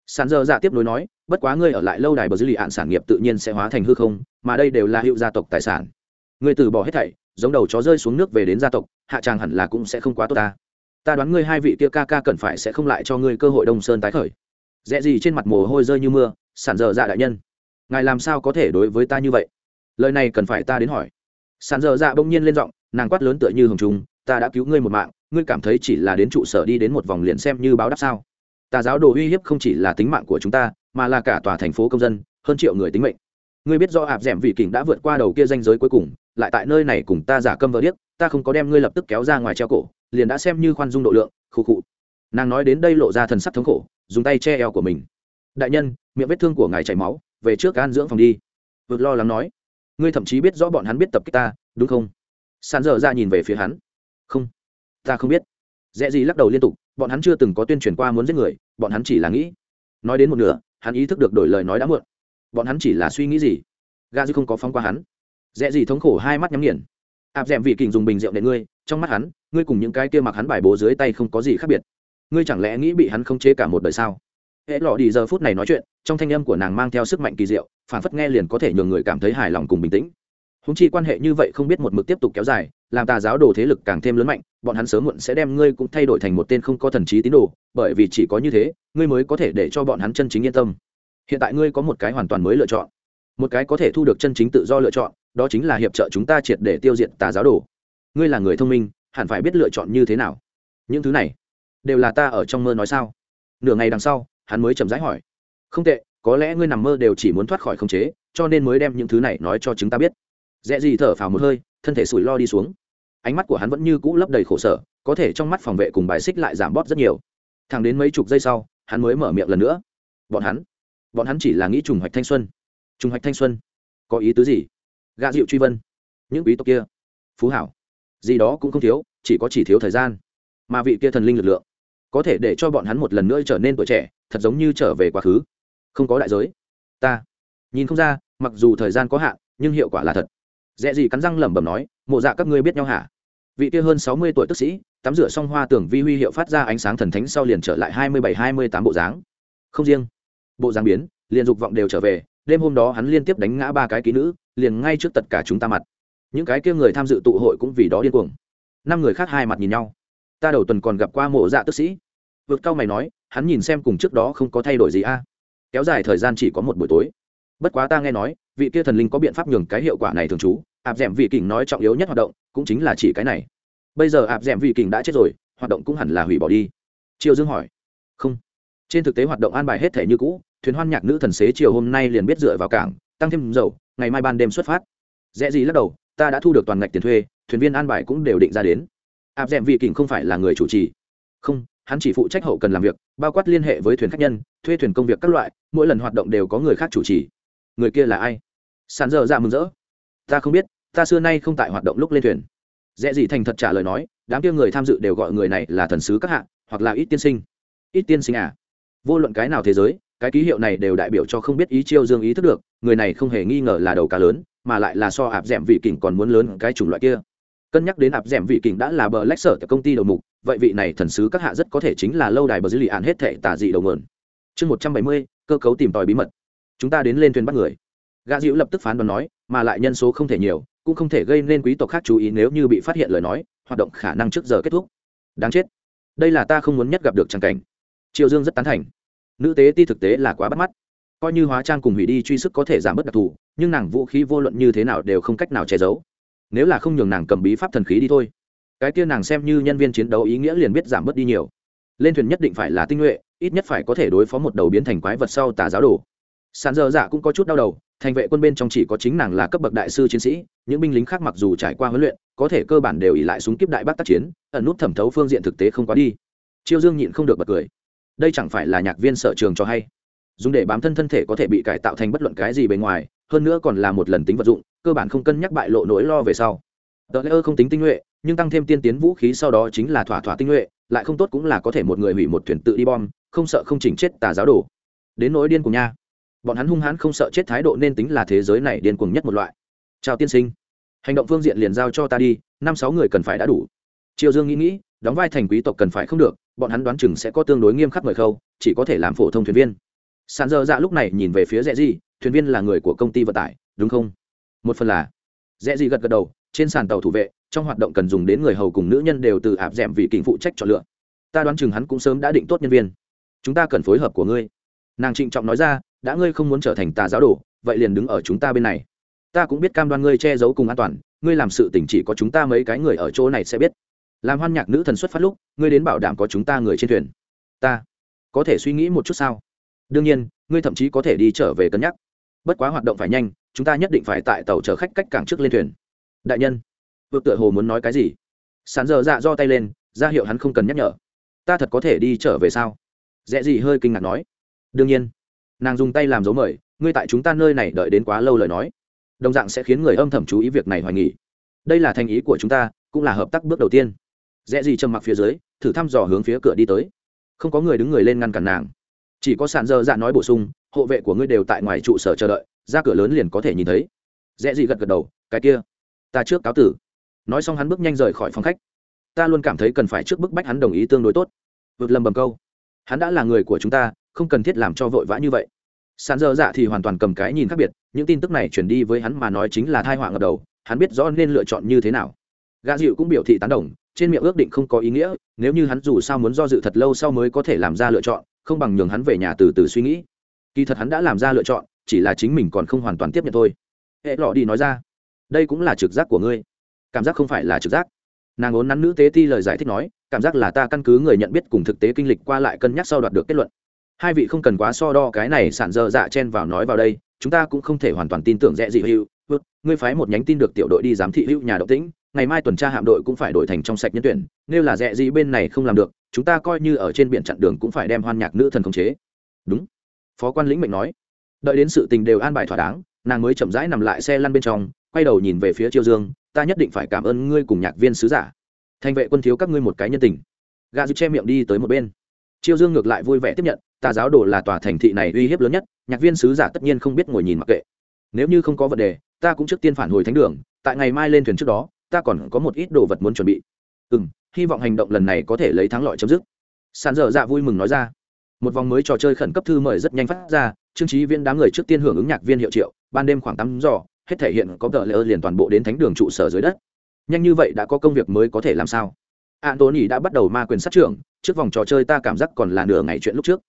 Sàn dơ dạ tiếp nối nói, bất quá ngươi ở lại lâu đài bờ dư lì ạn sản nghiệp tự nhiên sẽ hóa thành hư không, mà đây đều là hiệu gia tộc tài sản. Ngươi từ bỏ hết thảy, giống đầu chó rơi xuống nước về đến gia tộc, hạ tràng hẳn là cũng sẽ không quá tốt ta. Ta đoán ngươi hai vị kia ca ca cần phải sẽ không lại cho ngươi cơ hội đông sơn tái khởi. Rẽ gì trên mặt mồ hôi rơi như mưa sản dơ dạ đại nhân. Ngài làm sao có thể đối với ta như vậy? Lời này cần phải ta đến hỏi. Sàn dơ dạ bỗng nhiên lên giọng, nàng quát lớn tựa như hồng trùng, ta đã cứu ngươi một mạng, ngươi cảm thấy chỉ là đến trụ sở đi đến một vòng liền xem như báo đáp sao? Tà giáo đồ uy hiếp không chỉ là tính mạng của chúng ta, mà là cả tòa thành phố công dân, hơn triệu người tính mệnh. Ngươi biết do ạp d ẻ m vị kình đã vượt qua đầu kia danh giới cuối cùng, lại tại nơi này cùng ta giả câm vỡ điếc, ta không có đem ngươi lập tức kéo ra ngoài treo cổ, liền đã xem như khoan dung độ lượng khụ khụ nàng nói đến đây lộ ra thần sắc thống khổ, dùng tay che eo của mình. Đại nhân, miệng vết thương của ngài chảy máu, về trước gan dưỡng phòng đi. Vượt lo lắng nói ngươi thậm chí biết rõ bọn hắn biết tập kích ta, đúng không? Sàn dở ra nhìn về phía hắn. Không, ta không biết. Dễ gì lắc đầu liên tục, bọn hắn chưa từng có tuyên truyền qua muốn giết người, bọn hắn chỉ là nghĩ. Nói đến một nửa, hắn ý thức được đổi lời nói đã muộn. Bọn hắn chỉ là suy nghĩ gì? Ga dư không có phóng qua hắn. Dễ gì thống khổ hai mắt nhắm nghiền. Áp d ẻ m vị kình dùng bình rượu để ngươi, trong mắt hắn, ngươi cùng những cái kia mặc hắn bài bố dưới tay không có gì khác biệt. Ngươi chẳng lẽ nghĩ bị hắn không chế cả một đời sao? Hễ lọ đi giờ phút này nói chuyện, trong thanh âm của nàng mang theo sức mạnh kỳ diệu, phản phất nghe liền có thể nhường người cảm thấy hài lòng cùng bình tĩnh. Húng chi quan hệ như vậy không biết một mực tiếp tục kéo dài, làm tà giáo đồ thế lực càng thêm lớn mạnh, bọn hắn sớm muộn sẽ đem ngươi cũng thay đổi thành một tên không có thần trí tín đồ, bởi vì chỉ có như thế, ngươi mới có thể để cho bọn hắn chân chính yên tâm. Hiện tại ngươi có một cái hoàn toàn mới lựa chọn. Một cái có thể thu được chân chính tự do lựa chọn, đó chính là hiệp trợ chúng ta triệt để tiêu diệt tà giáo đồ. Ngươi là người thông minh, hẳn phải biết lựa chọn như thế nào. Những thứ này, đều là ta ở trong mơ nói sao? Nửa ngày đằng sau hắn mới chậm rãi hỏi. Không tệ, có lẽ ngươi nằm mơ đều chỉ muốn thoát khỏi khống chế, cho nên mới đem những thứ này nói cho chúng ta biết. Dễ gì thở phào một hơi, thân thể sủi lo đi xuống. Ánh mắt của hắn vẫn như cũ lấp đầy khổ sở, có thể trong mắt phòng vệ cùng bài xích lại giảm bót rất nhiều. Thẳng đến mấy chục giây sau, hắn mới mở miệng lần nữa. Bọn hắn bọn hắn chỉ là nghĩ trùng hoạch thanh xuân. Trùng hoạch thanh xuân, có ý tứ gì? Gạ dịu truy vân, những quý tộc kia, phú hảo, gì đó cũng không thiếu, chỉ có chỉ thiếu thời gian. Mà vị kia thần linh lực lượng có thể để cho bọn hắn một lần nữa trở nên tuổi trẻ, thật giống như trở về quá khứ. Không có đại giới. Ta nhìn không ra, mặc dù thời gian có hạn, nhưng hiệu quả là thật. Dễ gì cắn răng lẩm bẩm nói, mộ dạ các ngươi biết nhau hả? Vị kia hơn sáu mươi tuổi tức sĩ, tắm rửa xong hoa tưởng vi huy hiệu phát ra ánh sáng thần thánh sau liền trở lại hai mươi bảy, hai mươi tám bộ dáng. Không riêng, bộ dáng biến, liền dục vọng đều trở về, đêm hôm đó hắn liên tiếp đánh ngã ba cái ký nữ, liền ngay trước tất cả chúng ta mặt. Những cái kia người tham dự tụ hội cũng vì đó điên cuồng. Năm người khác hai mặt nhìn nhau ta đầu tuần còn gặp qua mộ dạ tức sĩ. Vượt cao mày nói, hắn nhìn xem cùng trước đó không có thay đổi gì a. Kéo dài thời gian chỉ có một buổi tối. Bất quá ta nghe nói, vị kia thần linh có biện pháp nhường cái hiệu quả này thường trú. Áp d ẻ m vị kình nói trọng yếu nhất hoạt động, cũng chính là chỉ cái này. Bây giờ áp d ẻ m vị kình đã chết rồi, hoạt động cũng hẳn là hủy bỏ đi. Triều dương hỏi. Không. Trên thực tế hoạt động an bài hết thể như cũ, thuyền hoan nhạc nữ thần xế chiều hôm nay liền biết dựa vào cảng, tăng thêm dầu, ngày mai ban đêm xuất phát. Dễ gì lắc đầu, ta đã thu được toàn ngạch tiền thuê, thuyền viên an bài cũng đều định ra đến áp d m vị kình không phải là người chủ trì. Không, hắn chỉ phụ trách hậu cần làm việc, bao quát liên hệ với thuyền khách nhân, thuê thuyền công việc các loại, mỗi lần hoạt động đều có người khác chủ trì. Người kia là ai? Sàn dơ ra dạ mừng rỡ. Ta không biết, ta xưa nay không tại hoạt động lúc lên thuyền. Dễ gì thành thật trả lời nói, đám kia người tham dự đều gọi người này là thần sứ các hạng hoặc là ít tiên sinh. Ít tiên sinh à? Vô luận cái nào thế giới, cái ký hiệu này đều đại biểu cho không biết ý chiêu dương ý thức được, người này không hề nghi ngờ là đầu cá lớn, mà lại là so ạp d ẻ m vị kỉnh còn muốn lớn cái chủng loại kia cân nhắc đến ạp d ẻ m vị kình đã là bờ lách sở tại công ty đầu mục, vậy vị này thần sứ các hạ rất có thể chính là lâu đài bờ dữ lì ạn hết thệ tả dị đầu mượn chương một trăm bảy mươi, cơ cấu tìm tòi bí mật. Chúng ta đến lên thuyền bắt người. Gã dịu lập tức phán đoán nói, mà lại nhân số không thể nhiều, cũng không thể gây nên quý tộc khác chú ý nếu như bị phát hiện lời nói, hoạt động khả năng trước giờ kết thúc. Đáng chết. Đây là ta không muốn nhất gặp được trang cảnh. Triều dương rất tán thành. Nữ tế ti thực tế là quá bắt mắt. Coi như hóa trang cùng hủy đi truy sức có thể giảm bớt đặc thù, nhưng nàng vũ khí vô luận như thế nào đều không cách nào che giấu nếu là không nhường nàng cầm bí pháp thần khí đi thôi. Cái kia nàng xem như nhân viên chiến đấu ý nghĩa liền biết giảm bớt đi nhiều. Lên thuyền nhất định phải là tinh nhuệ, ít nhất phải có thể đối phó một đầu biến thành quái vật sau tà giáo đồ. Sàn dơ dạ cũng có chút đau đầu, thành vệ quân bên trong chỉ có chính nàng là cấp bậc đại sư chiến sĩ, những binh lính khác mặc dù trải qua huấn luyện, có thể cơ bản đều ỉ lại súng kíp đại bác tác chiến, ẩn nút thẩm thấu phương diện thực tế không quá đi. Chiêu dương nhịn không được bật cười. Đây chẳng phải là nhạc viên sở trường cho hay? Dùng để bám thân thân thể có thể bị cải tạo thành bất luận cái gì bề ngoài, hơn nữa còn là một lần tính vật dụng cơ bản không cân nhắc bại lộ nỗi lo về sau. Tờ lễ ơ không tính tinh nhuệ, nhưng tăng thêm tiên tiến vũ khí sau đó chính là thỏa thỏa tinh nhuệ, lại không tốt cũng là có thể một người hủy một thuyền tự đi bom, không sợ không chỉnh chết tà giáo đồ. Đến nỗi điên cùng nha. Bọn hắn hung hãn không sợ chết thái độ nên tính là thế giới này điên cuồng nhất một loại. Chào tiên sinh. Hành động phương diện liền giao cho ta đi, năm sáu người cần phải đã đủ. Triều dương nghĩ nghĩ, đóng vai thành quý tộc cần phải không được, bọn hắn đoán chừng sẽ có tương đối nghiêm khắc mời khâu, chỉ có thể làm phổ thông thuyền viên. Sàn dơ dạ lúc này nhìn về phía rẽ gì thuyền viên là người của công ty vận tải, đúng không? Một phần là dễ gì gật gật đầu, trên sàn tàu thủ vệ, trong hoạt động cần dùng đến người hầu cùng nữ nhân đều từ áp d ẻ m vì kinh phụ trách chọn lựa. Ta đoán chừng hắn cũng sớm đã định tốt nhân viên. Chúng ta cần phối hợp của ngươi. Nàng trịnh trọng nói ra, đã ngươi không muốn trở thành tà giáo đồ, vậy liền đứng ở chúng ta bên này. Ta cũng biết cam đoan ngươi che giấu cùng an toàn, ngươi làm sự tình chỉ có chúng ta mấy cái người ở chỗ này sẽ biết. Làm hoan nhạc nữ thần xuất phát lúc, ngươi đến bảo đảm có chúng ta người trên thuyền. Ta có thể suy nghĩ một chút sao? Đương nhiên, ngươi thậm chí có thể đi trở về cân nhắc bất quá hoạt động phải nhanh, chúng ta nhất định phải tại tàu chở khách cách cảng trước lên thuyền. Đại nhân vượt tựa hồ muốn nói cái gì? Sán giờ dạ do tay lên, ra hiệu hắn không cần nhắc nhở. Ta thật có thể đi trở về sao? Dễ gì hơi kinh ngạc nói. Đương nhiên. Nàng dùng tay làm dấu mời, ngươi tại chúng ta nơi này đợi đến quá lâu lời nói. Đồng dạng sẽ khiến người âm thầm chú ý việc này hoài nghỉ đây là thành ý của chúng ta, cũng là hợp tác bước đầu tiên. Dễ gì trầm mặc phía dưới, thử thăm dò hướng phía cửa đi tới. Không có người đứng người lên ngăn cản nàng. Chỉ có sàn dơ dạ nói bổ sung hộ vệ của ngươi đều tại ngoài trụ sở chờ đợi, ra cửa lớn liền có thể nhìn thấy. Dễ gì gật gật đầu, cái kia, ta trước cáo tử. Nói xong hắn bước nhanh rời khỏi phòng khách. Ta luôn cảm thấy cần phải trước bức bách hắn đồng ý tương đối tốt. Vượt lầm bầm câu. Hắn đã là người của chúng ta, không cần thiết làm cho vội vã như vậy. Sàn dơ dạ thì hoàn toàn cầm cái nhìn khác biệt, những tin tức này chuyển đi với hắn mà nói chính là thai họa ngập đầu, hắn biết rõ nên lựa chọn như thế nào. Gã dịu cũng biểu thị tán đồng, trên miệng ước định không có ý nghĩa, nếu như hắn dù sao muốn do dự thật lâu sau mới có thể làm ra lựa chọn, không bằng nhường hắn về nhà từ từ suy nghĩ kỳ thật hắn đã làm ra lựa chọn, chỉ là chính mình còn không hoàn toàn tiếp nhận thôi. Hệ lọ đi nói ra, đây cũng là trực giác của ngươi. Cảm giác không phải là trực giác. Nàng ốn nắn nữ tế ti lời giải thích nói, cảm giác là ta căn cứ người nhận biết cùng thực tế kinh lịch qua lại cân nhắc sau đoạt được kết luận. Hai vị không cần quá so đo cái này sản dơ dạ chen vào nói vào đây, chúng ta cũng không thể hoàn toàn tin tưởng rẽ dị hữu. Ngươi phái một nhánh tin được tiểu đội đi giám thị hữu nhà động tĩnh, ngày mai tuần tra hạm đội cũng phải đổi thành trong sạch nhân tuyển, nếu là rẽ dị bên này không làm được, chúng ta coi như ở trên biển chặn đường cũng phải đem hoan nhạc nữ thần khống chế. Đúng phó quan lĩnh mệnh nói. Đợi đến sự tình đều an bài thỏa đáng, nàng mới chậm rãi nằm lại xe lăn bên trong, quay đầu nhìn về phía triều dương, ta nhất định phải cảm ơn ngươi cùng nhạc viên sứ giả. Thành vệ quân thiếu các ngươi một cái nhân tình. Gà dư che miệng đi tới một bên. Chiêu dương ngược lại vui vẻ tiếp nhận tà giáo đồ là tòa thành thị này uy hiếp lớn nhất, nhạc viên sứ giả tất nhiên không biết ngồi nhìn mặc kệ. Nếu như không có vấn đề, ta cũng trước tiên phản hồi thánh đường, tại ngày mai lên thuyền trước đó, ta còn có một ít đồ vật muốn chuẩn bị. Ừ m hy vọng hành động lần này có thể lấy thắng lợi chấm dứt. Sàn dở dạ vui mừng nói ra một vòng mới trò chơi khẩn cấp thư mời rất nhanh phát ra trương trí viên đám người trước tiên hưởng ứng nhạc viên hiệu triệu ban đêm khoảng tám giờ hết thể hiện có tờ lễ liền toàn bộ đến thánh đường trụ sở dưới đất. Nhanh như vậy đã có công việc mới có thể làm sao? Antony đã bắt đầu ma quyền sát trưởng trước vòng trò chơi ta cảm giác còn là nửa ngày chuyện lúc trước.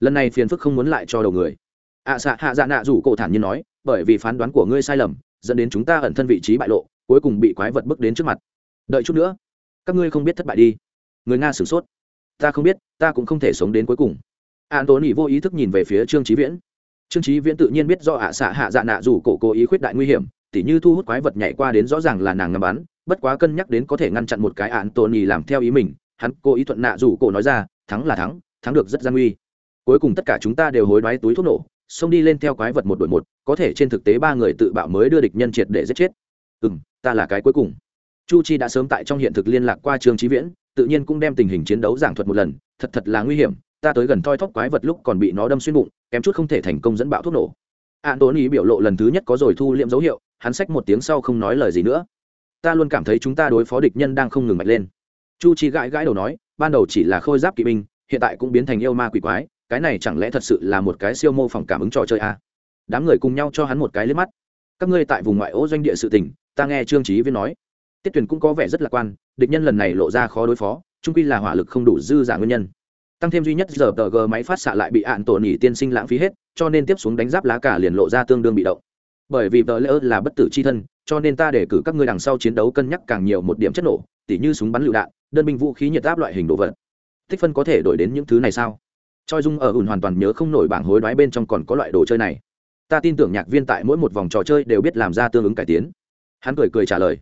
Lần này phiền phức không muốn lại cho đầu người. Ạ à, xạ hạ dạ nạ rủ cổ thản nhiên nói bởi vì phán đoán của ngươi sai lầm dẫn đến chúng ta ẩn thân vị trí bại lộ cuối cùng bị quái vật bước đến trước mặt. Đợi chút nữa các ngươi không biết thất bại đi. Người nga sửng sốt. Ta không biết ta cũng không thể sống đến cuối cùng antony vô ý thức nhìn về phía trương trí viễn. Trương trí viễn tự nhiên biết do ạ xạ hạ dạ nạ dù cổ cố ý khuyết đại nguy hiểm, tỉ như thu hút quái vật nhảy qua đến rõ ràng là nàng ngắm bắn, bất quá cân nhắc đến có thể ngăn chặn một cái ạn tồn nhì làm theo ý mình, hắn cố ý thuận nạ dù cổ nói ra, thắng là thắng thắng được rất gian nguy. Cuối cùng tất cả chúng ta đều hối đoái túi thuốc nổ, xông đi lên theo quái vật một đội một, có thể trên thực tế ba người tự bạo mới đưa địch nhân triệt để giết chết. Ừ m ta là cái cuối cùng. Chu chi đã sớm tại trong hiện thực liên lạc qua Trương trí viễn, tự nhiên cũng đem tình hình chiến đấu giảng thuật một lần, thật thật là nguy hiểm ta tới gần thoi thóp quái vật lúc còn bị nó đâm xuyên bụng, kém chút không thể thành công dẫn bạo thuốc nổ. An tốn ý biểu lộ lần thứ nhất có rồi thu liệm dấu hiệu, hắn sách một tiếng sau không nói lời gì nữa. Ta luôn cảm thấy chúng ta đối phó địch nhân đang không ngừng mạnh lên. Chu chi gãi gãi đầu nói, ban đầu chỉ là khôi giáp kỵ binh, hiện tại cũng biến thành yêu ma quỷ quái, cái này chẳng lẽ thật sự là một cái siêu mô phỏng cảm ứng trò chơi à? đám người cùng nhau cho hắn một cái liếc mắt. Các ngươi tại vùng ngoại ô doanh địa sự tỉnh ta nghe trương trí viên nói. Tiết tuyển cũng có vẻ rất lạc quan, địch nhân lần này lộ ra khó đối phó trung quy là hỏa lực không đủ dư giả nguyên nhân tăng thêm duy nhất giờ tờ g máy phát xạ lại bị ạn tổ nỉ tiên sinh lãng phí hết, cho nên tiếp xuống đánh giáp lá cả liền lộ ra tương đương bị động. Bởi vì tờ lỡ là bất tử c h i thân, cho nên ta để cử các ngươi đằng sau chiến đấu cân nhắc càng nhiều một điểm chất nổ, tỉ như súng bắn lựu đạn, đơn binh vũ khí nhiệt áp loại hình đồ vật. Tích phân có thể đổi đến những thứ này sao? Choi dung ở ùn hoàn toàn nhớ không nổi bảng hối đoái bên trong còn có loại đồ chơi này. Ta tin tưởng nhạc viên tại mỗi một vòng trò chơi đều biết làm ra tương ứng cải tiến. Hắn cười cười trả lời.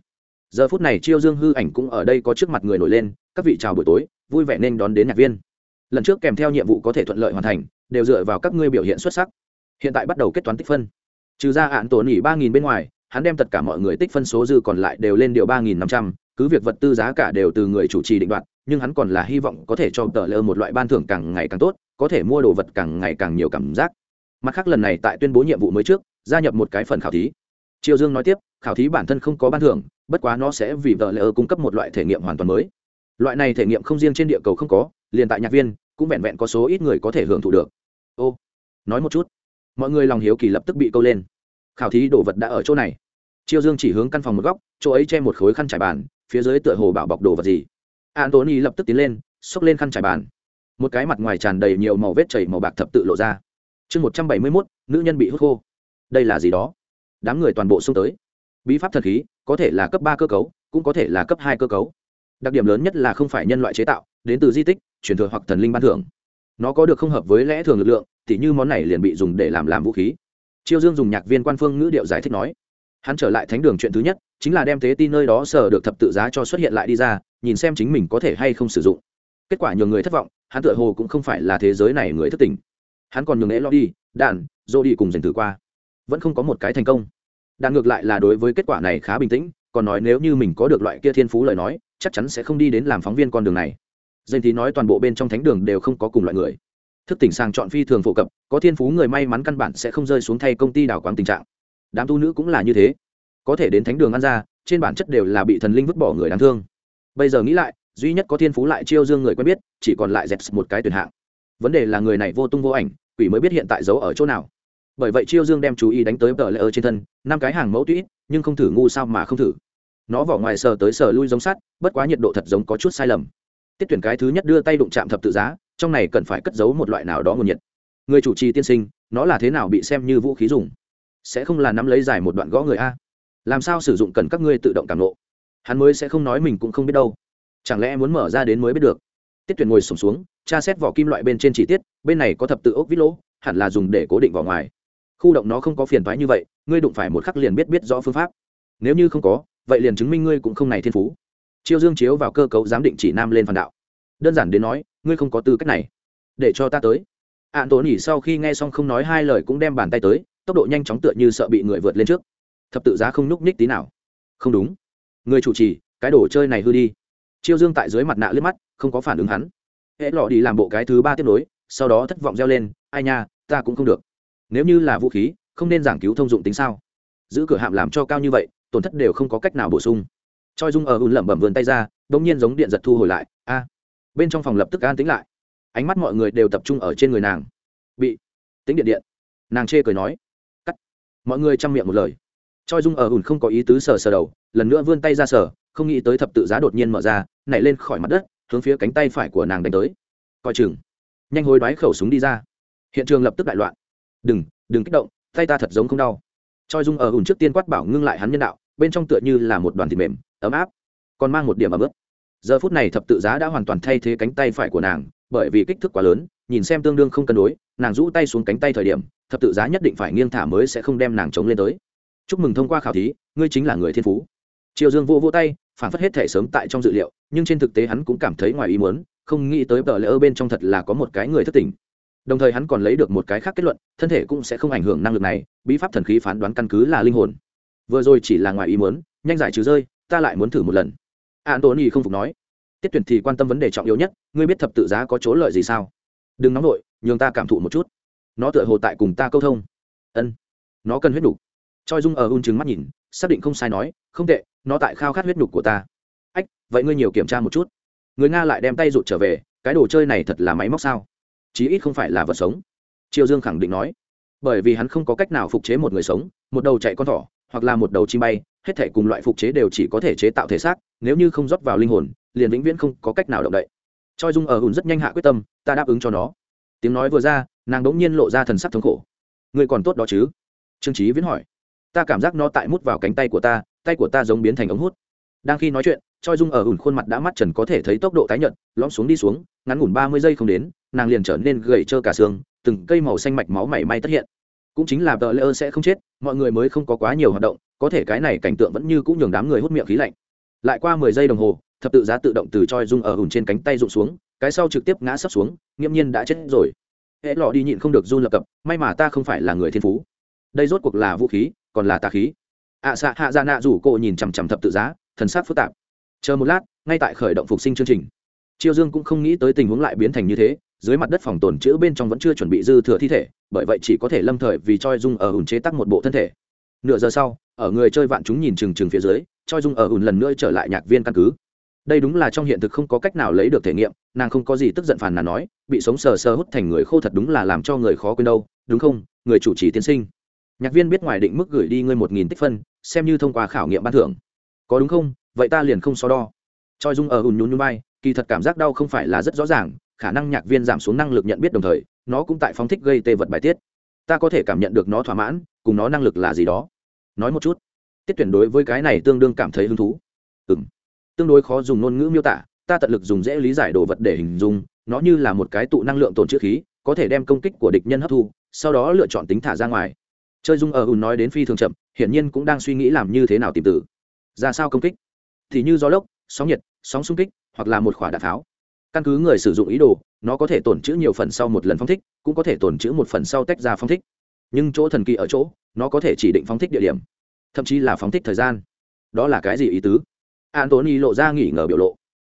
Giờ phút này chiêu dương hư ảnh cũng ở đây có trước mặt người nổi lên, các vị chào buổi tối, vui vẻ nên đón đến nhạc viên lần trước kèm theo nhiệm vụ có thể thuận lợi hoàn thành, đều dựa vào các ngươi biểu hiện xuất sắc. Hiện tại bắt đầu kết toán tích phân. Trừ ra hạn tổn nghỉ ba nghìn bên ngoài, hắn đem tất cả mọi người tích phân số dư còn lại đều lên điều ba nghìn năm trăm, cứ việc vật tư giá cả đều từ người chủ trì định đoạt, nhưng hắn còn là hy vọng có thể cho tờ lơ một loại ban thưởng càng ngày càng tốt, có thể mua đồ vật càng ngày càng nhiều cảm giác. Mặt khác lần này tại tuyên bố nhiệm vụ mới trước, gia nhập một cái phần khảo thí. Triều dương nói tiếp, khảo thí bản thân không có ban thưởng, bất quá nó sẽ vì tờ lơ cung cấp một loại thể nghiệm hoàn toàn mới. Loại này thể nghiệm không riêng trên địa cầu không có liền tại nhạc viên, cũng vẹn vẹn có số ít người có thể hưởng thụ được. Ô, nói một chút. Mọi người lòng hiếu kỳ lập tức bị câu lên. Khảo thí đồ vật đã ở chỗ này. Chiêu dương chỉ hướng căn phòng một góc, chỗ ấy che một khối khăn trải bàn, phía dưới tựa hồ bảo bọc đồ vật gì. Antony lập tức tiến lên, xốc lên khăn trải bàn. Một cái mặt ngoài tràn đầy nhiều màu vết chảy màu bạc thập tự lộ ra. Chương một trăm bảy mươi mốt, nữ nhân bị hút khô. Đây là gì đó? Đám người toàn bộ xông tới. Bí pháp thần khí, có thể là cấp ba cơ cấu, cũng có thể là cấp hai cơ cấu. Đặc điểm lớn nhất là không phải nhân loại chế tạo, đến từ di tích truyền thừa hoặc thần linh ban thưởng. Nó có được không hợp với lẽ thường lực lượng, tỉ như món này liền bị dùng để làm làm vũ khí. Chiêu dương dùng nhạc viên quan phương ngữ điệu giải thích nói, hắn trở lại thánh đường chuyện thứ nhất, chính là đem tế tin nơi đó sờ được thập tự giá cho xuất hiện lại đi ra, nhìn xem chính mình có thể hay không sử dụng. Kết quả nhiều người thất vọng, hắn tựa hồ cũng không phải là thế giới này người thất tình hắn còn nhường lẽ lo đi, đạn dô đi cùng giành thử qua. Vẫn không có một cái thành công. Đạn ngược lại là đối với kết quả này khá bình tĩnh, còn nói nếu như mình có được loại kia thiên phú lời nói, chắc chắn sẽ không đi đến làm phóng viên con đường này danh thì nói toàn bộ bên trong thánh đường đều không có cùng loại người. Thức tỉnh sàng chọn phi thường phổ cập, có thiên phú người may mắn căn bản sẽ không rơi xuống thay công ty đào quáng tình trạng. Đám tu nữ cũng là như thế. Có thể đến thánh đường ăn ra, trên bản chất đều là bị thần linh vứt bỏ người đáng thương. Bây giờ nghĩ lại, duy nhất có thiên phú lại chiêu dương người quen biết, chỉ còn lại dẹp một cái tuyển hạng. Vấn đề là người này vô tung vô ảnh, quỷ mới biết hiện tại giấu ở chỗ nào. Bởi vậy chiêu dương đem chú ý đánh tới tờ lệ ơ trên thân, năm cái hàng mẫu tũy nhưng không thử ngu sao mà không thử. Nó vỏ ngoài sờ tới sờ lui giống sắt, bất quá nhiệt độ thật giống có chút sai lầm tiết tuyển cái thứ nhất đưa tay đụng chạm thập tự giá trong này cần phải cất giấu một loại nào đó nguồn nhiệt. Người chủ trì tiên sinh nó là thế nào bị xem như vũ khí dùng? Sẽ không là nắm lấy giải một đoạn gõ người a? Làm sao sử dụng cần các ngươi tự động cảm lộ hắn mới sẽ không nói mình cũng không biết đâu. Chẳng lẽ muốn mở ra đến mới biết được? Tiết tuyển ngồi sùng xuống, tra xét vỏ kim loại bên trên chỉ tiết bên này có thập tự ốc vít lỗ hẳn là dùng để cố định vỏ ngoài. Khu động nó không có phiền thoái như vậy ngươi đụng phải một khắc liền biết biết rõ phương pháp. Nếu như không có vậy liền chứng minh ngươi cũng không này thiên phú chiêu dương chiếu vào cơ cấu giám định chỉ nam lên phản đạo. Đơn giản đến nói, ngươi không có tư cách này. Để cho ta tới. Ạn tổ nỉ sau khi nghe xong không nói hai lời cũng đem bàn tay tới, tốc độ nhanh chóng tựa như sợ bị người vượt lên trước. Thập tự giá không nhúc nhích tí nào. Không đúng. Người chủ trì, cái đồ chơi này hư đi. Chiêu dương tại dưới mặt nạ liếc mắt, không có phản ứng hắn. Hễ lọ đi làm bộ cái thứ ba tiếp nối, sau đó thất vọng reo lên, ai nha, ta cũng không được. Nếu như là vũ khí, không nên giảng cứu thông dụng tính sao? Giữ cửa hạm làm cho cao như vậy, tổn thất đều không có cách nào bổ sung choi dung ở ùn lẩm bẩm vườn tay ra đ ỗ n g nhiên giống điện giật thu hồi lại. A, bên trong phòng lập tức an tính lại. Ánh mắt mọi người đều tập trung ở trên người nàng. Bị, tính điện điện. Nàng chê cười nói. Cắt. Mọi người chăm miệng một lời. Choi dung ở ùn không có ý tứ sờ sờ đầu, lần nữa vươn tay ra sờ, không nghĩ tới thập tự giá đột nhiên mở ra, nảy lên khỏi mặt đất, hướng phía cánh tay phải của nàng đánh tới. Coi chừng. Nhanh hối đoái khẩu súng đi ra. Hiện trường lập tức đại loạn. Đừng đừng kích động, tay ta thật giống không đau. Choi dung ở ùn trước tiên quát bảo ngưng lại hắn nhân đạo bên trong tựa như là một đoàn thịt mềm, ấm áp, còn mang một điểm ấm ướp giờ phút này thập tự giá đã hoàn toàn thay thế cánh tay phải của nàng, bởi vì kích thước quá lớn, nhìn xem tương đương không cân đối, nàng rũ tay xuống cánh tay thời điểm, thập tự giá nhất định phải nghiêng thả mới sẽ không đem nàng chống lên tới. Chúc mừng thông qua khảo thí, ngươi chính là người thiên phú. Triều dương vô vô tay, phản phất hết thể sớm tại trong dự liệu, nhưng trên thực tế hắn cũng cảm thấy ngoài ý muốn, không nghĩ tới tờ lễ ơ bên trong thật là có một cái người thất tình. Đồng thời hắn còn lấy được một cái khác kết luận, thân thể cũng sẽ không ảnh hưởng năng lực này, bí pháp thần khí phán đoán căn cứ là linh hồn vừa rồi chỉ là ngoài ý muốn, nhanh giải trừ rơi, ta lại muốn thử một lần. An tôn y không phục nói. Tiết tuyển thì quan tâm vấn đề trọng yếu nhất, ngươi biết thập tự giá có chỗ lợi gì sao? Đừng nóng vội, nhường ta cảm thụ một chút. Nó tựa hồ tại cùng ta câu thông. Ân, nó cần huyết nhục. Choi dung ở un chứng mắt nhìn, xác định không sai nói, không tệ, nó tại khao khát huyết nhục của ta. Ách, vậy ngươi nhiều kiểm tra một chút. Người nga lại đem tay rụt trở về, cái đồ chơi này thật là máy móc sao? Chí ít không phải là vật sống. Triều dương khẳng định nói. Bởi vì hắn không có cách nào phục chế một người sống, một đầu chạy con thỏ hoặc là một đầu chim bay, hết thể cùng loại phục chế đều chỉ có thể chế tạo thể xác, nếu như không rót vào linh hồn, liền vĩnh viễn không có cách nào động đậy. Choi dung ở hùn rất nhanh hạ quyết tâm, ta đáp ứng cho nó. Tiếng nói vừa ra, nàng đ ỗ n g nhiên lộ ra thần sắc thống khổ. Ngươi còn tốt đó chứ? Trương trí viễn hỏi. Ta cảm giác nó tại mút vào cánh tay của ta, tay của ta giống biến thành ống hút. Đang khi nói chuyện, choi dung ở hùn khuôn mặt đã mắt trần có thể thấy tốc độ tái nhận lõm xuống đi xuống, ngắn ngủn ba mươi giây không đến, nàng liền trở nên gầy trơ cả xương, từng cây màu xanh mạch máu mảy may tất hiện cũng chính là tờ lễ ơn sẽ không chết mọi người mới không có quá nhiều hoạt động có thể cái này cảnh tượng vẫn như cũng nhường đám người hút miệng khí lạnh. Lại qua mười giây đồng hồ thập tự giá tự động từ choi rung ở hùn trên cánh tay rụng xuống cái sau trực tiếp ngã sấp xuống nghiễm nhiên đã chết rồi. Hệ lọ đi nhịn không được run lập cập may mà ta không phải là người thiên phú. Đây rốt cuộc là vũ khí còn là tà khí. Ạ à, xạ hạ ra nạ rủ cô nhìn chằm chằm thập tự giá thần sắc phức tạp. Chờ một lát ngay tại khởi động phục sinh chương trình. Chiêu dương cũng không nghĩ tới tình huống lại biến thành như thế dưới mặt đất phòng tồn chữ bên trong vẫn chưa chuẩn bị dư thừa thi thể, bởi vậy chỉ có thể lâm thời vì choi dung ở hùn chế tắc một bộ thân thể. Nửa giờ sau, ở người chơi vạn chúng nhìn chừng chừng phía dưới, choi dung ở hùn lần nữa trở lại nhạc viên căn cứ. Đây đúng là trong hiện thực không có cách nào lấy được thể nghiệm, nàng không có gì tức giận phàn nàn nói, bị sống sờ sờ hút thành người khô thật đúng là làm cho người khó quên đâu, đúng không, người chủ trì tiên sinh? Nhạc viên biết ngoài định mức gửi đi ngươi một nghìn tích phân, xem như thông qua khảo nghiệm ban thưởng. Có đúng không? Vậy ta liền không so đo. Choi dung ở hùn nhún nhún bay kỳ thật cảm giác đau không phải là rất rõ ràng khả năng nhạc viên giảm xuống năng lực nhận biết đồng thời, nó cũng tại phóng thích gây tê vật bài tiết. Ta có thể cảm nhận được nó thỏa mãn, cùng nó năng lực là gì đó. Nói một chút. Tiết tuyển đối với cái này tương đương cảm thấy hứng thú. Ừ m tương đối khó dùng ngôn ngữ miêu tả, ta tận lực dùng dễ lý giải đồ vật để hình dung, nó như là một cái tụ năng lượng tồn chữ khí, có thể đem công kích của địch nhân hấp thu, sau đó lựa chọn tính thả ra ngoài. Chơi dung ở ùn nói đến phi thường chậm, hiển nhiên cũng đang suy nghĩ làm như thế nào tìm tử ra sao công kích? Thì như gió lốc, sóng nhiệt, sóng xung kích, hoặc là một khỏa đạn pháo căn cứ người sử dụng ý đồ, nó có thể tổn chữ nhiều phần sau một lần phong thích, cũng có thể tổn chữ một phần sau tách ra phong thích. Nhưng chỗ thần kỳ ở chỗ, nó có thể chỉ định phong thích địa điểm, thậm chí là phóng thích thời gian. Đó là cái gì ý tứ? Antony lộ ra nghỉ ngờ biểu lộ.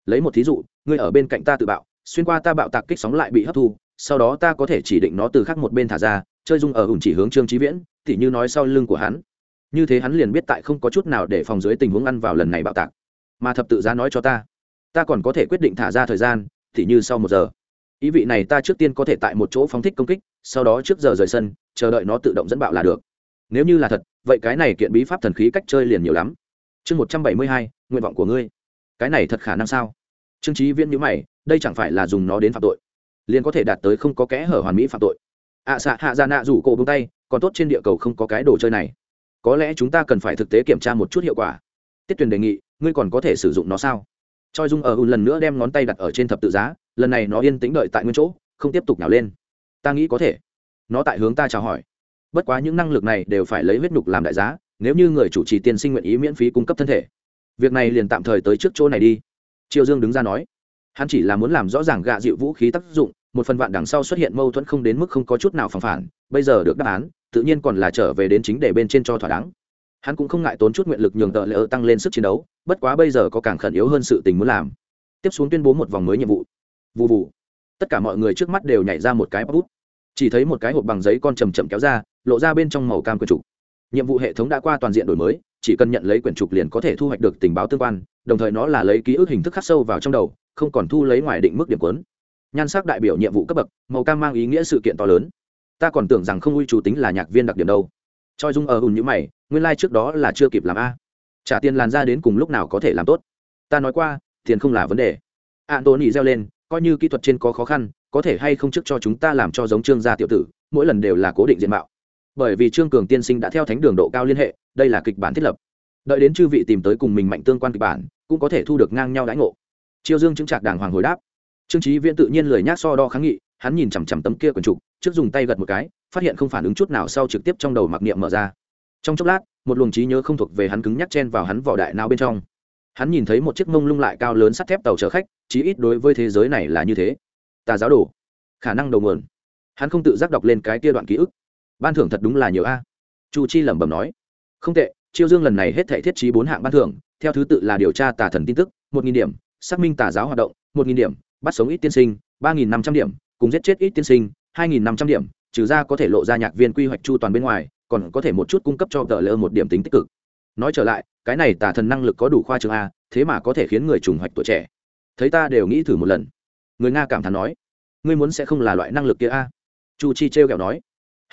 Lấy một thí dụ, ngươi ở bên cạnh ta tự bạo, xuyên qua ta bạo tạc kích sóng lại bị hấp thu, sau đó ta có thể chỉ định nó từ khác một bên thả ra, chơi dung ở hùng chỉ hướng trương trí viễn thì như nói sau lưng của hắn. Như thế hắn liền biết tại không có chút nào để phòng dưới tình huống ăn vào lần này bạo tạc. Mà thập tự giá nói cho ta ta còn có thể quyết định thả ra thời gian thì như sau một giờ. Ý vị này ta trước tiên có thể tại một chỗ phóng thích công kích sau đó trước giờ rời sân chờ đợi nó tự động dẫn bạo là được. Nếu như là thật vậy cái này kiện bí pháp thần khí cách chơi liền nhiều lắm. Chương một trăm bảy mươi hai nguyện vọng của ngươi. Cái này thật khả năng sao? Trương trí viễn nhữ mày đây chẳng phải là dùng nó đến phạm tội. Liền có thể đạt tới không có kẽ hở hoàn mỹ phạm tội. Ạ à, xạ hạ ra nạ rủ cổ bông tay còn tốt trên địa cầu không có cái đồ chơi này. Có lẽ chúng ta cần phải thực tế kiểm tra một chút hiệu quả. Tiết tuyền đề nghị ngươi còn có thể sử dụng nó sao? Choi dung ở ùn lần nữa đem ngón tay đặt ở trên thập tự giá, lần này nó yên tĩnh đợi tại nguyên chỗ, không tiếp tục nhào lên. Ta nghĩ có thể. Nó tại hướng ta chào hỏi. Bất quá những năng lực này đều phải lấy huyết nhục làm đại giá, nếu như người chủ trì tiên sinh nguyện ý miễn phí cung cấp thân thể. Việc này liền tạm thời tới trước chỗ này đi. Triều dương đứng ra nói. Hắn chỉ là muốn làm rõ ràng gạ dịu vũ khí tác dụng, một phần vạn đằng sau xuất hiện mâu thuẫn không đến mức không có chút nào phản phản, bây giờ được đáp án, tự nhiên còn là trở về đến chính để bên trên cho thỏa đáng. Hắn cũng không ngại tốn chút nguyện lực nhường tợ lỡ tăng lên sức chiến đấu bất quá bây giờ có càng khẩn yếu hơn sự tình muốn làm. Tiếp xuống tuyên bố một vòng mới nhiệm vụ. Vụ vụ tất cả mọi người trước mắt đều nhảy ra một cái bút. Chỉ thấy một cái hộp bằng giấy con chầm chậm kéo ra, lộ ra bên trong màu cam quyển trục. Nhiệm vụ hệ thống đã qua toàn diện đổi mới, chỉ cần nhận lấy quyển trục liền có thể thu hoạch được tình báo tương quan, đồng thời nó là lấy ký ức hình thức khắc sâu vào trong đầu, không còn thu lấy ngoài định mức điểm cuốn. nhan sắc đại biểu nhiệm vụ cấp bậc, màu cam mang ý nghĩa sự kiện to lớn. Ta còn tưởng rằng không uy chủ tính là nhạc viên đặc điểm đâu. Choi dung ở hùn như mày, nguyên lai、like、trước đó là chưa kịp làm a trả tiền làn ra đến cùng lúc nào có thể làm tốt. Ta nói qua, tiền không là vấn đề. An tôn ý reo lên, coi như kỹ thuật trên có khó khăn, có thể hay không trước cho chúng ta làm cho giống trương gia tiểu tử, mỗi lần đều là cố định diện mạo. Bởi vì trương cường tiên sinh đã theo thánh đường độ cao liên hệ, đây là kịch bản thiết lập. Đợi đến chư vị tìm tới cùng mình mạnh tương quan kịch bản, cũng có thể thu được ngang nhau đãi ngộ. Chiêu dương chứng trạc đàng hoàng hồi đáp. Trương trí viễn tự nhiên lời nhác so đo kháng nghị, hắn nhìn chằm chằm tấm kia quần trục, trước dùng tay gật một cái, phát hiện không phản ứng chút nào sau trực tiếp trong đầu mặc niệm mở ra. Trong chốc lát một luồng trí nhớ không thuộc về hắn cứng nhắc chen vào hắn vỏ đại não bên trong. Hắn nhìn thấy một chiếc mông lung lại cao lớn sắt thép tàu chở khách, chí ít đối với thế giới này là như thế. Tà giáo đồ, khả năng đầu nguồn. Hắn không tự giác đọc lên cái kia đoạn ký ức. Ban thưởng thật đúng là nhiều a. Chu chi lẩm bẩm nói. Không tệ, chiêu dương lần này hết thể thiết trí bốn hạng ban thưởng, theo thứ tự là điều tra tà thần tin tức, một nghìn điểm, xác minh tà giáo hoạt động, một nghìn điểm, bắt sống ít tiên sinh, ba nghìn năm trăm điểm, cùng giết chết ít tiên sinh, hai nghìn năm trăm điểm, trừ ra có thể lộ ra nhạc viên quy hoạch chu toàn bên ngoài còn có thể một chút cung cấp cho tờ lơ một điểm tính tích cực. Nói trở lại, cái này tà thần năng lực có đủ khoa trường a, thế mà có thể khiến người trùng hoạch tuổi trẻ. Thấy ta đều nghĩ thử một lần. Người nga cảm thán nói, ngươi muốn sẽ không là loại năng lực kia a? Chu chi t r kẹo nói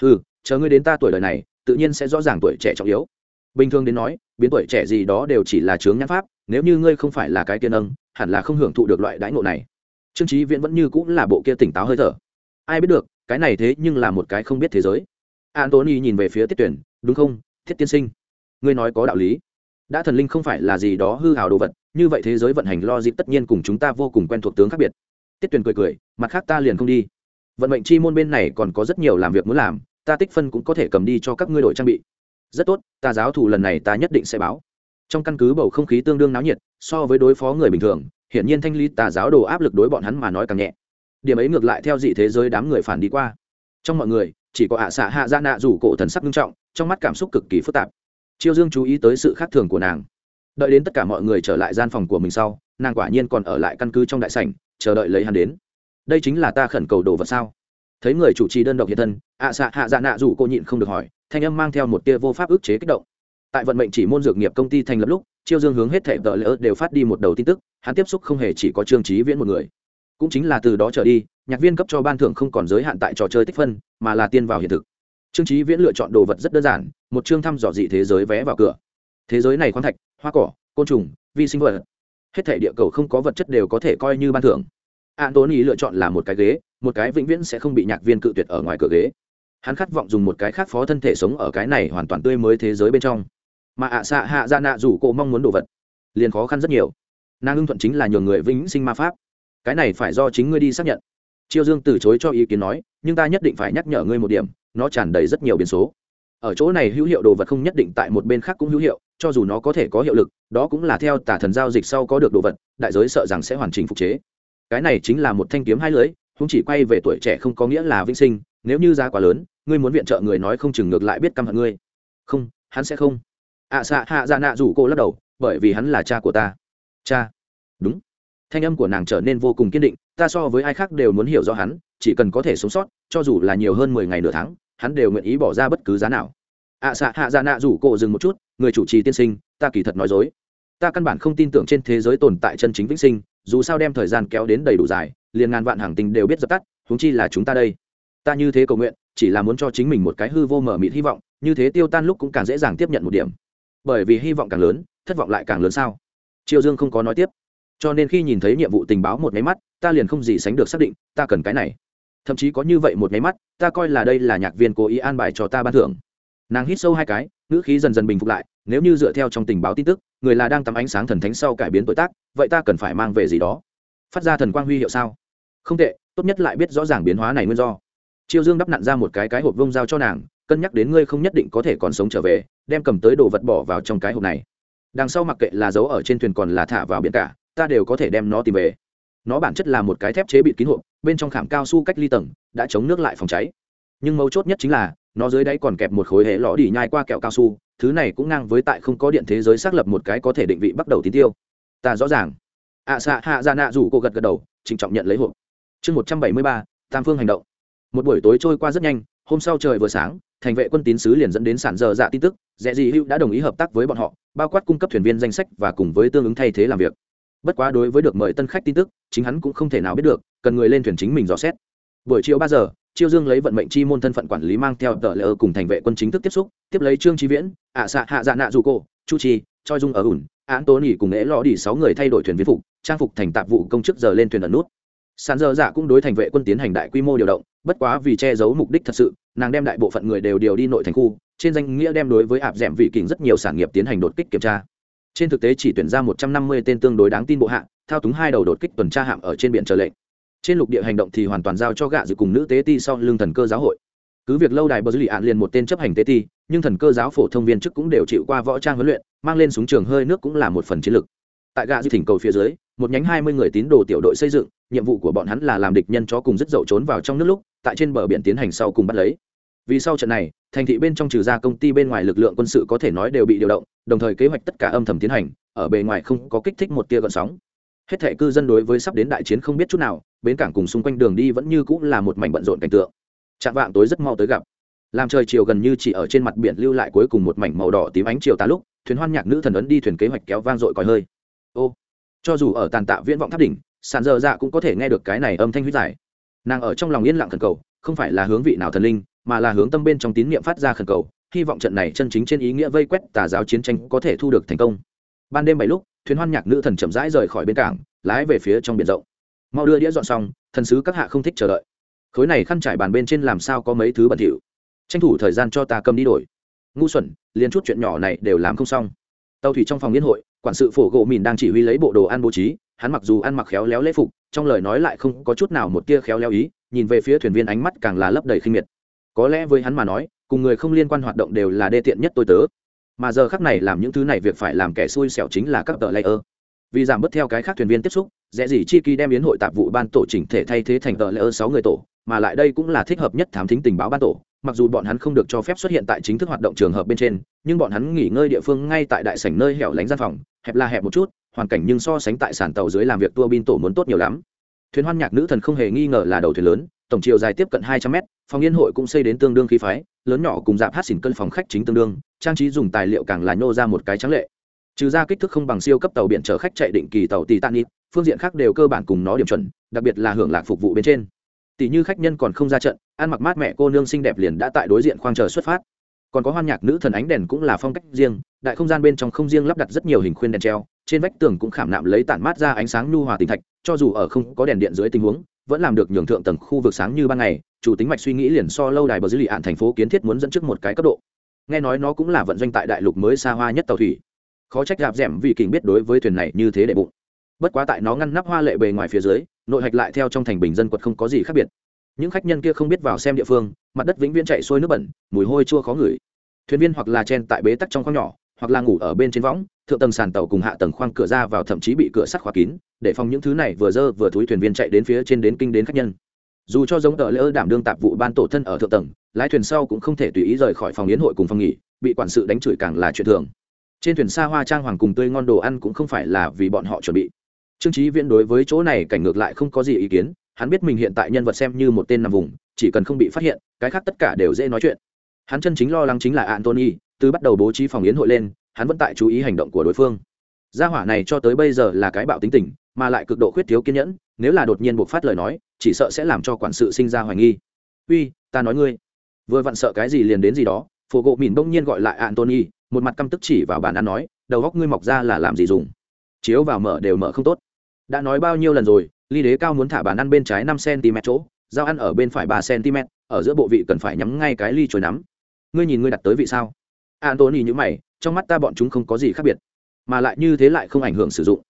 ừ chờ ngươi đến ta tuổi đời này, tự nhiên sẽ rõ ràng tuổi trẻ trọng yếu. Bình thường đến nói, biến tuổi trẻ gì đó đều chỉ là chướng nhãn pháp, nếu như ngươi không phải là cái tiên âng hẳn là không hưởng thụ được loại đãi ngộ này. Trương trí viễn vẫn như cũng là bộ kia tỉnh táo hơi thở. Ai biết được, cái này thế nhưng là một cái không biết thế giới antony nhìn về phía tiết tuyển, đúng không thiết tiên sinh? Ngươi nói có đạo lý. Đã thần linh không phải là gì đó hư hào đồ vật, như vậy thế giới vận hành lo dịp tất nhiên cùng chúng ta vô cùng quen thuộc tướng khác biệt. Tiết tuyển cười cười, mặt khác ta liền không đi. Vận mệnh chi môn bên này còn có rất nhiều làm việc muốn làm, ta tích phân cũng có thể cầm đi cho các ngươi đội trang bị. Rất tốt, ta giáo thủ lần này ta nhất định sẽ báo. Trong căn cứ bầu không khí tương đương náo nhiệt, so với đối phó người bình thường, hiển nhiên thanh lý tà giáo đồ áp lực đối bọn hắn mà nói càng nhẹ. Điểm ấy ngược lại theo dị thế giới đám người phản đi qua. Trong mọi người chỉ có ạ xạ hạ gia nạ rủ cổ thần sắc nghiêm trọng, trong mắt cảm xúc cực kỳ phức tạp. Chiêu dương chú ý tới sự khác thường của nàng. Đợi đến tất cả mọi người trở lại gian phòng của mình sau, nàng quả nhiên còn ở lại căn cứ trong đại sảnh, chờ đợi lấy hắn đến. Đây chính là ta khẩn cầu đồ vật sao? Thấy người chủ trì đơn độc hiện thân, ạ xạ hạ dạ nạ rủ cô nhịn không được hỏi, thanh âm mang theo một tia vô pháp ức chế kích động. Tại vận mệnh chỉ môn dược nghiệp công ty thành lập lúc, chiêu dương hướng hết thể tờ lỡ đều phát đi một đầu tin tức, hắn tiếp xúc không hề chỉ có trương trí viễn một người. Cũng chính là từ đó trở đi nhạc viên cấp cho ban thưởng không còn giới hạn tại trò chơi tích phân, mà là tiên vào hiện thực. Trương trí viễn lựa chọn đồ vật rất đơn giản, một chương thăm dò dị thế giới vé vào cửa. Thế giới này khoáng thạch, hoa cỏ, côn trùng, vi sinh vật, hết thể địa cầu không có vật chất đều có thể coi như ban thưởng. Antony lựa chọn là một cái ghế, một cái vĩnh viễn sẽ không bị nhạc viên cự tuyệt ở ngoài cửa ghế. Hắn khát vọng dùng một cái khác phó thân thể sống ở cái này hoàn toàn tươi mới thế giới bên trong. Mà ạ xạ hạ ra nạ rủ cô mong muốn đồ vật, liền khó khăn rất nhiều. Nàng ưng thuận chính là nhường người vĩnh sinh ma pháp. Cái này phải do chính ngươi đi xác nhận chiêu dương từ chối cho ý kiến nói nhưng ta nhất định phải nhắc nhở ngươi một điểm nó tràn đầy rất nhiều biến số. Ở chỗ này hữu hiệu đồ vật không nhất định tại một bên khác cũng hữu hiệu cho dù nó có thể có hiệu lực đó cũng là theo tả thần giao dịch sau có được đồ vật đại giới sợ rằng sẽ hoàn chỉnh phục chế. Cái này chính là một thanh kiếm hai lưới không chỉ quay về tuổi trẻ không có nghĩa là vĩnh sinh nếu như giá quá lớn ngươi muốn viện trợ người nói không chừng ngược lại biết căm hận ngươi. Không hắn sẽ không. Ạ à, xạ hạ dạ nạ rủ cô lắc đầu bởi vì hắn là cha của ta. Cha? Đúng thanh âm của nàng trở nên vô cùng kiên định ta so với ai khác đều muốn hiểu rõ hắn chỉ cần có thể sống sót cho dù là nhiều hơn mười ngày nửa tháng hắn đều nguyện ý bỏ ra bất cứ giá nào. Ạ à, xạ hạ dạ nạ rủ cô dừng một chút người chủ trì tiên sinh ta kỳ thật nói dối. Ta căn bản không tin tưởng trên thế giới tồn tại chân chính vĩnh sinh dù sao đem thời gian kéo đến đầy đủ dài liền ngàn vạn hàng tình đều biết dập tắt huống chi là chúng ta đây. Ta như thế cầu nguyện chỉ là muốn cho chính mình một cái hư vô mở mịt hy vọng như thế tiêu tan lúc cũng càng dễ dàng tiếp nhận một điểm. Bởi vì hy vọng càng lớn thất vọng lại càng lớn sao? Triều dương không có nói tiếp cho nên khi nhìn thấy nhiệm vụ tình báo một nháy mắt, ta liền không gì sánh được xác định, ta cần cái này. Thậm chí có như vậy một nháy mắt, ta coi là đây là nhạc viên cố ý an bài cho ta ban thưởng. Nàng hít sâu hai cái, ngữ khí dần dần bình phục lại, nếu như dựa theo trong tình báo tin tức, người là đang tắm ánh sáng thần thánh sau cải biến tuổi tác, vậy ta cần phải mang về gì đó. Phát ra thần quang huy hiệu sao? Không tệ, tốt nhất lại biết rõ ràng biến hóa này nguyên do. Chiêu dương đắp nặn ra một cái cái hộp vông giao cho nàng, cân nhắc đến ngươi không nhất định có thể còn sống trở về, đem cầm tới đồ vật bỏ vào trong cái hộp này đằng sau mặc kệ là giấu ở trên thuyền còn là thả vào biển cả, ta đều có thể đem nó tìm về. Nó bản chất là một cái thép chế bịt kín hộp, bên trong khảm cao su cách ly tầng, đã chống nước lại phòng cháy. Nhưng mấu chốt nhất chính là, nó dưới đáy còn kẹp một khối hệ lõ đỉ nhai qua kẹo cao su, thứ này cũng ngang với tại không có điện thế giới xác lập một cái có thể định vị bắt đầu tín tiêu. Ta rõ ràng. Ạ xạ, hạ ra nạ, rủ cô gật gật đầu, trịnh trọng nhận lấy hộp. Chương một trăm bảy mươi ba, tam phương hành động. Một buổi tối trôi qua rất nhanh hôm sau trời vừa sáng, thành vệ quân tín sứ liền dẫn đến sản dơ dạ tin tức dễ gì hữu đã đồng ý hợp tác với bọn họ, bao quát cung cấp thuyền viên danh sách và cùng với tương ứng thay thế làm việc. Bất quá đối với được mời tân khách tin tức, chính hắn cũng không thể nào biết được, cần người lên thuyền chính mình dò xét. Buổi chiều ba giờ, chiêu dương lấy vận mệnh chi môn thân phận quản lý mang theo tờ lỡ cùng thành vệ quân chính thức tiếp xúc, tiếp lấy trương trí viễn, ạ xạ hạ dạ nạ dù cô, chu chi choi dung ở ủn án tố nỉ cùng ế lò đi sáu người thay đổi thuyền viên phục, trang phục thành tạp vụ công chức giờ lên thuyền ẩn nút. Sàn dơ dạ cũng đối thành vệ quân tiến hành đại quy mô điều động bất quá vì che giấu mục đích thật sự, nàng đem đại bộ phận người đều điều đi nội thành khu, trên danh nghĩa đem đối với ạp d ẻ m vị kình rất nhiều sản nghiệp tiến hành đột kích kiểm tra. Trên thực tế chỉ tuyển ra một trăm năm mươi tên tương đối đáng tin bộ hạ, thao túng hai đầu đột kích tuần tra hạm ở trên biển trở lệnh. Trên lục địa hành động thì hoàn toàn giao cho gạ dự cùng nữ tế ti sau lưng thần cơ giáo hội. Cứ việc lâu đài bờ dư lì ạn liền một tên chấp hành tế ti, nhưng thần cơ giáo phổ thông viên chức cũng đều chịu qua võ trang huấn luyện, mang lên súng trường hơi nước cũng là một phần chiến lược tại gạ dư thỉnh cầu phía dưới, một nhánh hai mươi người tín đồ tiểu đội xây dựng, nhiệm vụ của bọn hắn là làm địch nhân chó cùng rất dậu trốn vào trong nước lúc tại trên bờ biển tiến hành sau cùng bắt lấy. Vì sau trận này, thành thị bên trong trừ ra công ty bên ngoài lực lượng quân sự có thể nói đều bị điều động, đồng thời kế hoạch tất cả âm thầm tiến hành, ở bề ngoài không có kích thích một tia gợn sóng. Hết thệ cư dân đối với sắp đến đại chiến không biết chút nào, bến cảng cùng xung quanh đường đi vẫn như cũng là một mảnh bận rộn cảnh tượng. Chạm vạng tối rất mau tới gặp. Làm trời chiều gần như chỉ ở trên mặt biển lưu lại cuối cùng một mảnh màu đỏ tím ánh chiều tá lúc, thuyền hoan nhạc nữ thần ấn đi thuyền kế hoạch kéo vang dội còi hơi. Ô, cho dù ở tàn tạ viễn vọng tháp đỉnh, sàn dơ dạ cũng có thể nghe được cái này âm thanh huyết giải nàng ở trong lòng yên lặng khẩn cầu, không phải là hướng vị nào thần linh, mà là hướng tâm bên trong tín niệm phát ra khẩn cầu, hy vọng trận này chân chính trên ý nghĩa vây quét tà giáo chiến tranh có thể thu được thành công. Ban đêm bảy lúc, thuyền hoan nhạc nữ thần chậm rãi rời khỏi bên cảng, lái về phía trong biển rộng. Mau đưa đĩa dọn xong, thần sứ các hạ không thích chờ đợi. Khối này khăn trải bàn bên trên làm sao có mấy thứ bẩn thỉu? Tranh thủ thời gian cho ta cầm đi đổi. Ngu xuẩn, liền chút chuyện nhỏ này đều làm không xong. Tàu thủy trong phòng liên hội, quản sự phổ gỗ mìn đang chỉ huy lấy bộ đồ ăn bố trí hắn mặc dù ăn mặc khéo léo lễ phục, trong lời nói lại không có chút nào một tia khéo léo ý, nhìn về phía thuyền viên ánh mắt càng là lấp đầy khinh miệt. Có lẽ với hắn mà nói, cùng người không liên quan hoạt động đều là đê tiện nhất tôi tớ. Mà giờ khắc này làm những thứ này việc phải làm kẻ xui xẻo chính là các tờ layer. Vì giảm bớt theo cái khác thuyền viên tiếp xúc, dễ gì chi kỳ đem yến hội tạp vụ ban tổ chỉnh thể thay thế thành tờ layer sáu người tổ, mà lại đây cũng là thích hợp nhất thám thính tình báo ban tổ. Mặc dù bọn hắn không được cho phép xuất hiện tại chính thức hoạt động trường hợp bên trên, nhưng bọn hắn nghỉ ngơi địa phương ngay tại đại sảnh nơi hẻo lánh gian phòng, hẹp là hẹp một chút hoàn cảnh nhưng so sánh tại sàn tàu dưới làm việc tua bin tổ muốn tốt nhiều lắm. Thuyền hoan nhạc nữ thần không hề nghi ngờ là đầu thuyền lớn, tổng chiều dài tiếp cận hai trăm mét, phòng yên hội cũng xây đến tương đương khí phái, lớn nhỏ cùng dạp hát xỉn cân phòng khách chính tương đương, trang trí dùng tài liệu càng là nhô ra một cái trắng lệ. Trừ ra kích thước không bằng siêu cấp tàu biển chở khách chạy định kỳ tàu titanic, phương diện khác đều cơ bản cùng nó điểm chuẩn, đặc biệt là hưởng lạc phục vụ bên trên. Tỷ như khách nhân còn không ra trận, ăn mặc mát mẹ cô nương xinh đẹp liền đã tại đối diện khoang chờ xuất phát còn có hoan nhạc nữ thần ánh đèn cũng là phong cách riêng, đại không gian bên trong không riêng lắp đặt rất nhiều hình khuyên đèn treo, trên vách tường cũng khảm nạm lấy tản mát ra ánh sáng nhu hòa tinh thạch, cho dù ở không có đèn điện dưới tình huống, vẫn làm được nhường thượng tầng khu vực sáng như ban ngày, chủ tính mạch suy nghĩ liền so lâu đài bờ dữ lì ạn thành phố kiến thiết muốn dẫn trước một cái cấp độ. Nghe nói nó cũng là vận doanh tại đại lục mới xa hoa nhất tàu thủy. Khó trách gạp d vì kình biết đối với thuyền này như thế để bụng. Bất quá tại nó ngăn nắp hoa lệ bề ngoài phía dưới, nội hạch lại theo trong thành bình dân quật không có gì khác biệt những khách nhân kia không biết vào xem địa phương, mặt đất vĩnh viễn chạy xuôi nước bẩn, mùi hôi chua khó ngửi. Thuyền viên hoặc là chen tại bế tắc trong khoang nhỏ, hoặc là ngủ ở bên trên võng, thượng tầng sàn tàu cùng hạ tầng khoang cửa ra vào thậm chí bị cửa sắt khóa kín, để phòng những thứ này vừa dơ vừa thúi thuyền viên chạy đến phía trên đến kinh đến khách nhân. Dù cho giống tờ lỡ đảm đương tạp vụ ban tổ thân ở thượng tầng, lái thuyền sau cũng không thể tùy ý rời khỏi phòng yến hội cùng phòng nghỉ, bị quản sự đánh chửi càng là chuyện thường. Trên thuyền xa hoa trang hoàng cùng tươi ngon đồ ăn cũng không phải là vì bọn họ chuẩn bị. Trương trí viễn đối với chỗ này cảnh ngược lại không có gì ý kiến hắn biết mình hiện tại nhân vật xem như một tên nằm vùng, chỉ cần không bị phát hiện, cái khác tất cả đều dễ nói chuyện. Hắn chân chính lo lắng chính là antony từ bắt đầu bố trí phòng yến hội lên, hắn vẫn tại chú ý hành động của đối phương. Gia hỏa này cho tới bây giờ là cái bạo tính tình, mà lại cực độ khuyết thiếu kiên nhẫn, nếu là đột nhiên buộc phát lời nói, chỉ sợ sẽ làm cho quản sự sinh ra hoài nghi. Uy, ta nói ngươi. Vừa vặn sợ cái gì liền đến gì đó, phổ gộ mìn bỗng nhiên gọi lại antony một mặt căm tức chỉ vào bàn ăn nói, đầu góc ngươi mọc ra là làm gì dùng? Chiếu vào mở đều mở không tốt. Đã nói bao nhiêu lần rồi ly đế cao muốn thả bàn ăn bên trái năm cm chỗ dao ăn ở bên phải ba cm, ở giữa bộ vị cần phải nhắm ngay cái ly chồi nắm. Ngươi nhìn ngươi đặt tới vị sao? Antony nhữ mày, trong mắt ta bọn chúng không có gì khác biệt, mà lại như thế lại không ảnh hưởng sử dụng.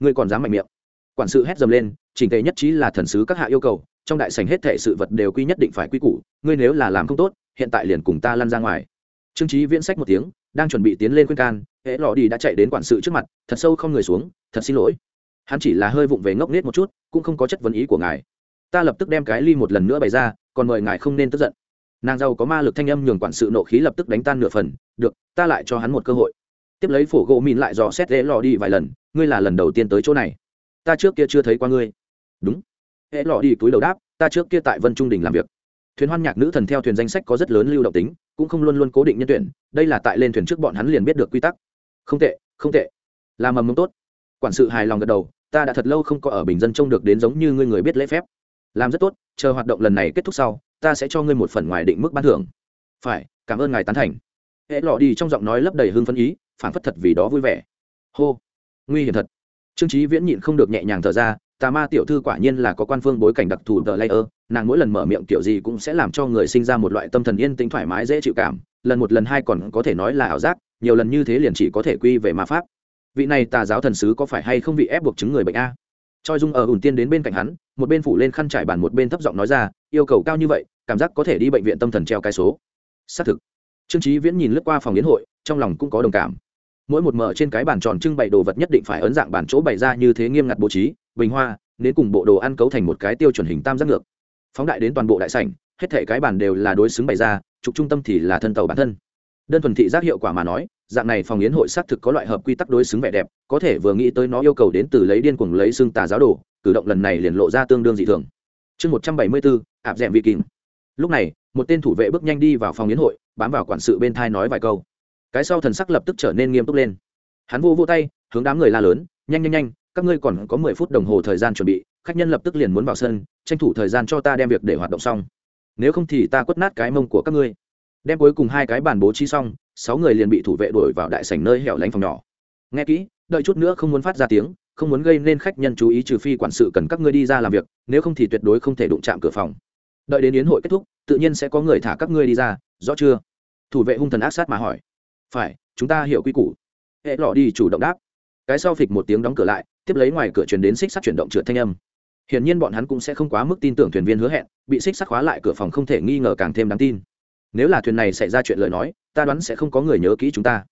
Ngươi còn dám mạnh miệng. Quản sự hét dầm lên, chỉnh tề nhất trí là thần sứ các hạ yêu cầu, trong đại sảnh hết thể sự vật đều quy nhất định phải quy củ, ngươi nếu là làm không tốt, hiện tại liền cùng ta lăn ra ngoài. Trương trí viễn sách một tiếng, đang chuẩn bị tiến lên khuyên can, hễ lò đi đã chạy đến quản sự trước mặt, thật sâu không người xuống, thật xin lỗi hắn chỉ là hơi vụng về ngốc nghếch một chút, cũng không có chất vấn ý của ngài. Ta lập tức đem cái ly một lần nữa bày ra, còn mời ngài không nên tức giận. Nàng giàu có ma lực thanh âm nhường quản sự nộ khí lập tức đánh tan nửa phần, được, ta lại cho hắn một cơ hội. Tiếp lấy phổ gỗ mìn lại dò xét ghế lò đi vài lần, ngươi là lần đầu tiên tới chỗ này. Ta trước kia chưa thấy qua ngươi. Đúng. Hệ lọ đi túi đầu đáp, ta trước kia tại vân trung đình làm việc. Thuyền hoan nhạc nữ thần theo thuyền danh sách có rất lớn lưu động tính, cũng không luôn luôn cố định nhân tuyển, đây là tại lên thuyền trước bọn hắn liền biết được quy tắc. Không tệ không tệ. Là mầm mống tốt. Quản sự hài lòng gật đầu ta đã thật lâu không có ở bình dân trông được đến giống như ngươi người biết lễ phép. Làm rất tốt, chờ hoạt động lần này kết thúc sau, ta sẽ cho ngươi một phần ngoài định mức ban thưởng. Phải, cảm ơn ngài tán thành. Hệ lọ đi trong giọng nói lấp đầy hương phân ý phản phất thật vì đó vui vẻ. Hô, nguy hiểm thật. Trương trí viễn nhịn không được nhẹ nhàng thở ra, tà ma tiểu thư quả nhiên là có quan phương bối cảnh đặc thù tờ layer nàng mỗi lần mở miệng kiểu gì cũng sẽ làm cho người sinh ra một loại tâm thần yên tĩnh thoải mái dễ chịu cảm, lần một lần hai còn có thể nói là ảo giác, nhiều lần như thế liền chỉ có thể quy về ma pháp vị này tà giáo thần sứ có phải hay không bị ép buộc chứng người bệnh a? Choi dung ở ủn tiên đến bên cạnh hắn, một bên phủ lên khăn trải bàn, một bên thấp giọng nói ra, yêu cầu cao như vậy, cảm giác có thể đi bệnh viện tâm thần treo cái số. Xác thực. Trương trí viễn nhìn lướt qua phòng yến hội, trong lòng cũng có đồng cảm. Mỗi một mở trên cái bàn tròn trưng bày đồ vật nhất định phải ấn dạng bản chỗ bày ra như thế nghiêm ngặt bố trí, bình hoa, đến cùng bộ đồ ăn cấu thành một cái tiêu chuẩn hình tam giác ngược. Phóng đại đến toàn bộ đại sảnh, hết thể cái bàn đều là đối xứng bày ra, trục trung tâm thì là thân tàu bản thân đơn thuần thị giác hiệu quả mà nói, dạng này phòng yến hội xác thực có loại hợp quy tắc đối xứng vẻ đẹp, có thể vừa nghĩ tới nó yêu cầu đến từ lấy điên cuồng lấy xương tà giáo đồ, cử động lần này liền lộ ra tương đương dị thường. Chương một trăm bảy mươi bốn, ạp dẹm vị kín lúc này, một tên thủ vệ bước nhanh đi vào phòng yến hội, bám vào quản sự bên thai nói vài câu. Cái sau thần sắc lập tức trở nên nghiêm túc lên. Hắn vô vô tay, hướng đám người la lớn, nhanh nhanh nhanh, các ngươi còn có mười phút đồng hồ thời gian chuẩn bị, khách nhân lập tức liền muốn vào sân, tranh thủ thời gian cho ta đem việc để hoạt động xong. Nếu không thì ta quất nát cái mông của các ngươi đem cuối cùng hai cái bàn bố trí xong, sáu người liền bị thủ vệ đuổi vào đại sảnh nơi hẻo lánh phòng nhỏ. Nghe kỹ, đợi chút nữa không muốn phát ra tiếng, không muốn gây nên khách nhân chú ý trừ phi quản sự cần các ngươi đi ra làm việc, nếu không thì tuyệt đối không thể đụng chạm cửa phòng. Đợi đến yến hội kết thúc, tự nhiên sẽ có người thả các ngươi đi ra, rõ chưa? Thủ vệ hung thần ác sát mà hỏi. Phải, chúng ta hiểu quy củ. Hệ lọ đi chủ động đáp. Cái sau phịch một tiếng đóng cửa lại, tiếp lấy ngoài cửa truyền đến xích sắt chuyển động trượt thanh âm. Hiển nhiên bọn hắn cũng sẽ không quá mức tin tưởng thuyền viên hứa hẹn, bị xích sắt khóa lại cửa phòng không thể nghi ngờ càng thêm đáng tin nếu là thuyền này xảy ra chuyện lời nói, ta đoán sẽ không có người nhớ kỹ chúng ta.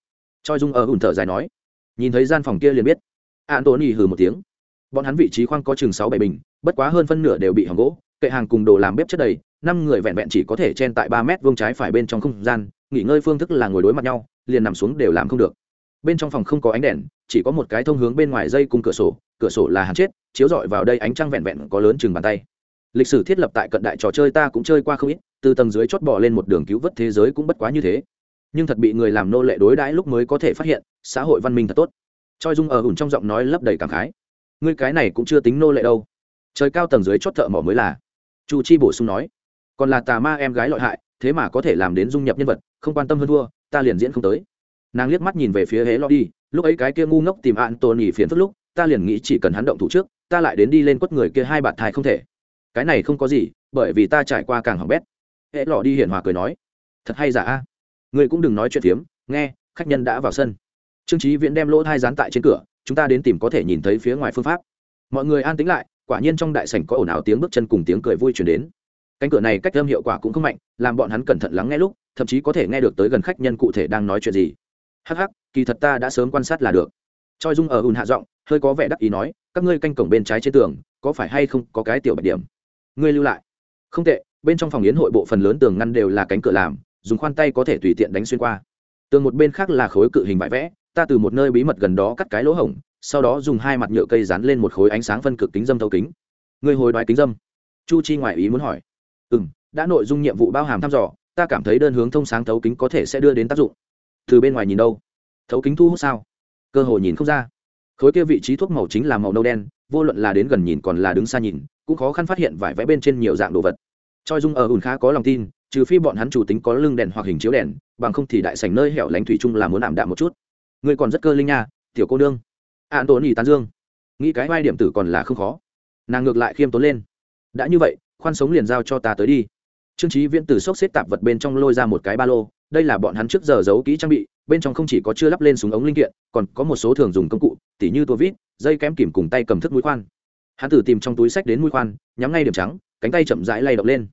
Choi dung ở hùn thở dài nói. Nhìn thấy gian phòng kia liền biết. Antony hừ một tiếng. Bọn hắn vị trí khoang có chừng sáu bảy bình, bất quá hơn phân nửa đều bị hỏng gỗ, kệ hàng cùng đồ làm bếp chất đầy, năm người vẹn vẹn chỉ có thể chen tại ba mét vuông trái phải bên trong không gian, nghỉ ngơi phương thức là ngồi đối mặt nhau, liền nằm xuống đều làm không được. Bên trong phòng không có ánh đèn, chỉ có một cái thông hướng bên ngoài dây cùng cửa sổ cửa sổ là hàn chết, chiếu rọi vào đây ánh trăng vẹn vẹn có lớn chừng bàn tay. Lịch sử thiết lập tại cận đại trò chơi ta cũng chơi qua không ít từ tầng dưới chót bỏ lên một đường cứu vớt thế giới cũng bất quá như thế. Nhưng thật bị người làm nô lệ đối đãi lúc mới có thể phát hiện, xã hội văn minh thật tốt. Choi dung ở ủn trong giọng nói lấp đầy cảm khái. Ngươi cái này cũng chưa tính nô lệ đâu. Trời cao tầng dưới chót thợ mỏ mới là. Chu chi bổ sung nói. Còn là tà ma em gái lợi hại, thế mà có thể làm đến dung nhập nhân vật, không quan tâm hơn thua, ta liền diễn không tới. Nàng liếc mắt nhìn về phía hế lo đi, lúc ấy cái kia ngu ngốc tìm hạn tôn nhì phiền phức lúc, ta liền nghĩ chỉ cần hắn động thủ trước, ta lại đến đi lên quất người kia hai bạt thai không thể. Cái này không có gì, bởi vì ta trải qua càng hỏng bét hễ lọ đi hiển hòa cười nói, thật hay giả a? Người cũng đừng nói chuyện phiếm, nghe, khách nhân đã vào sân. Trương trí viễn đem lỗ thai dán tại trên cửa, chúng ta đến tìm có thể nhìn thấy phía ngoài phương pháp. Mọi người an tính lại, quả nhiên trong đại sảnh có ồn ào tiếng bước chân cùng tiếng cười vui chuyển đến. Cánh cửa này cách âm hiệu quả cũng không mạnh, làm bọn hắn cẩn thận lắng nghe lúc, thậm chí có thể nghe được tới gần khách nhân cụ thể đang nói chuyện gì. Hắc hắc, kỳ thật ta đã sớm quan sát là được. Choi dung ở ùn hạ giọng, hơi có vẻ đắc ý nói, các ngươi canh cổng bên trái trên tường, có phải hay không có cái tiểu bạch điểm? Ngươi lưu lại. Không tệ bên trong phòng yến hội bộ phần lớn tường ngăn đều là cánh cửa làm, dùng khoan tay có thể tùy tiện đánh xuyên qua. Tường một bên khác là khối cự hình vải vẽ, ta từ một nơi bí mật gần đó cắt cái lỗ hổng, sau đó dùng hai mặt nhựa cây dán lên một khối ánh sáng phân cực kính dâm thấu kính. Ngươi hồi đoái kính dâm. Chu chi ngoại ý muốn hỏi. Ừ m đã nội dung nhiệm vụ bao hàm thăm dò, ta cảm thấy đơn hướng thông sáng thấu kính có thể sẽ đưa đến tác dụng. Từ bên ngoài nhìn đâu? Thấu kính thu hút sao? Cơ hội nhìn không ra. Khối kia vị trí thuốc màu chính là màu nâu đen, vô luận là đến gần nhìn còn là đứng xa nhìn, cũng khó khăn phát hiện vải vẽ bên trên nhiều dạng đồ vật choi dung ở ùn khá có lòng tin, trừ phi bọn hắn chủ tính có lưng đèn hoặc hình chiếu đèn, bằng không thì đại sảnh nơi hẻo lánh thủy chung là muốn ảm đạm một chút. Ngươi còn rất cơ linh nha, tiểu cô nương. An tốn nhì tán dương. Nghĩ cái vai điểm tử còn là không khó. Nàng ngược lại khiêm tốn lên. Đã như vậy, khoan sống liền giao cho ta tới đi. Trương trí viễn từ xốc xếp tạp vật bên trong lôi ra một cái ba lô, đây là bọn hắn trước giờ giấu kỹ trang bị, bên trong không chỉ có chưa lắp lên súng ống linh kiện, còn có một số thường dùng công cụ, tỉ như tua vít, dây kém kìm cùng tay cầm thức mũi khoan. Hắn thử tìm trong túi sách đến mũi khoan, nhắm ngay điểm trắng cánh tay chậm rãi lay động lên.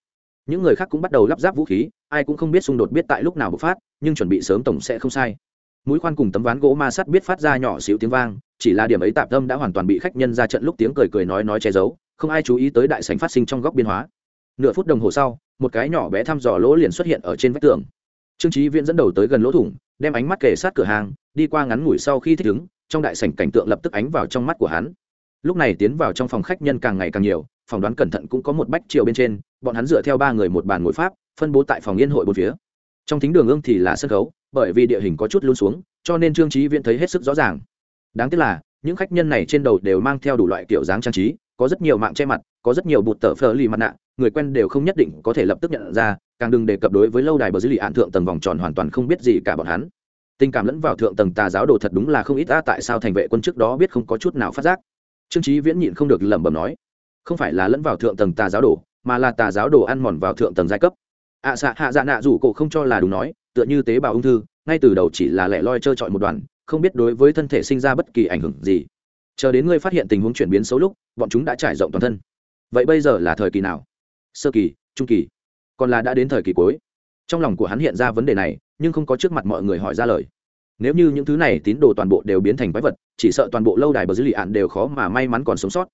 Những người khác cũng bắt đầu lắp ráp vũ khí, ai cũng không biết xung đột biết tại lúc nào bộc phát, nhưng chuẩn bị sớm tổng sẽ không sai. Mũi khoan cùng tấm ván gỗ ma sắt biết phát ra nhỏ xíu tiếng vang, chỉ là điểm ấy tạp tâm đã hoàn toàn bị khách nhân ra trận lúc tiếng cười cười nói nói che giấu, không ai chú ý tới đại sảnh phát sinh trong góc biên hóa. Nửa phút đồng hồ sau, một cái nhỏ bé thăm dò lỗ liền xuất hiện ở trên vách tường. Trương trí viễn dẫn đầu tới gần lỗ thủng, đem ánh mắt kề sát cửa hàng, đi qua ngắn ngủi sau khi thích ứng, trong đại sảnh cảnh tượng lập tức ánh vào trong mắt của hắn. Lúc này tiến vào trong phòng khách nhân càng ngày càng nhiều phỏng đoán cẩn thận cũng có một bách triệu bên trên, bọn hắn dựa theo ba người một bàn ngồi pháp, phân bố tại phòng yên hội bốn phía. Trong thính đường ương thì là sân khấu, bởi vì địa hình có chút luôn xuống, cho nên trương trí viễn thấy hết sức rõ ràng. Đáng tiếc là, những khách nhân này trên đầu đều mang theo đủ loại kiểu dáng trang trí, có rất nhiều mạng che mặt, có rất nhiều bụt tờ phờ lì mặt nạ, người quen đều không nhất định có thể lập tức nhận ra, càng đừng đề cập đối với lâu đài bờ dưới lì ạn thượng tầng vòng tròn hoàn toàn không biết gì cả bọn hắn. Tình cảm lẫn vào thượng tầng tà giáo đồ thật đúng là không ít ta tại sao thành vệ quân trước đó biết không có chút nào phát giác? Trương trí viễn nhịn không được lẩm bẩm nói không phải là lẫn vào thượng tầng tà giáo đồ mà là tà giáo đồ ăn mòn vào thượng tầng giai cấp. Ạ à, xạ hạ dạ nạ rủ cổ không cho là đúng nói tựa như tế bào ung thư ngay từ đầu chỉ là lẻ loi trơ trọi một đoàn không biết đối với thân thể sinh ra bất kỳ ảnh hưởng gì. Chờ đến ngươi phát hiện tình huống chuyển biến xấu lúc bọn chúng đã trải rộng toàn thân. Vậy bây giờ là thời kỳ nào? Sơ kỳ trung kỳ. Còn là đã đến thời kỳ cuối. Trong lòng của hắn hiện ra vấn đề này nhưng không có trước mặt mọi người hỏi ra lời. Nếu như những thứ này tín đồ toàn bộ đều biến thành quái vật chỉ sợ toàn bộ lâu đài bờ dưới lì ạn đều khó mà may mắn còn sống sót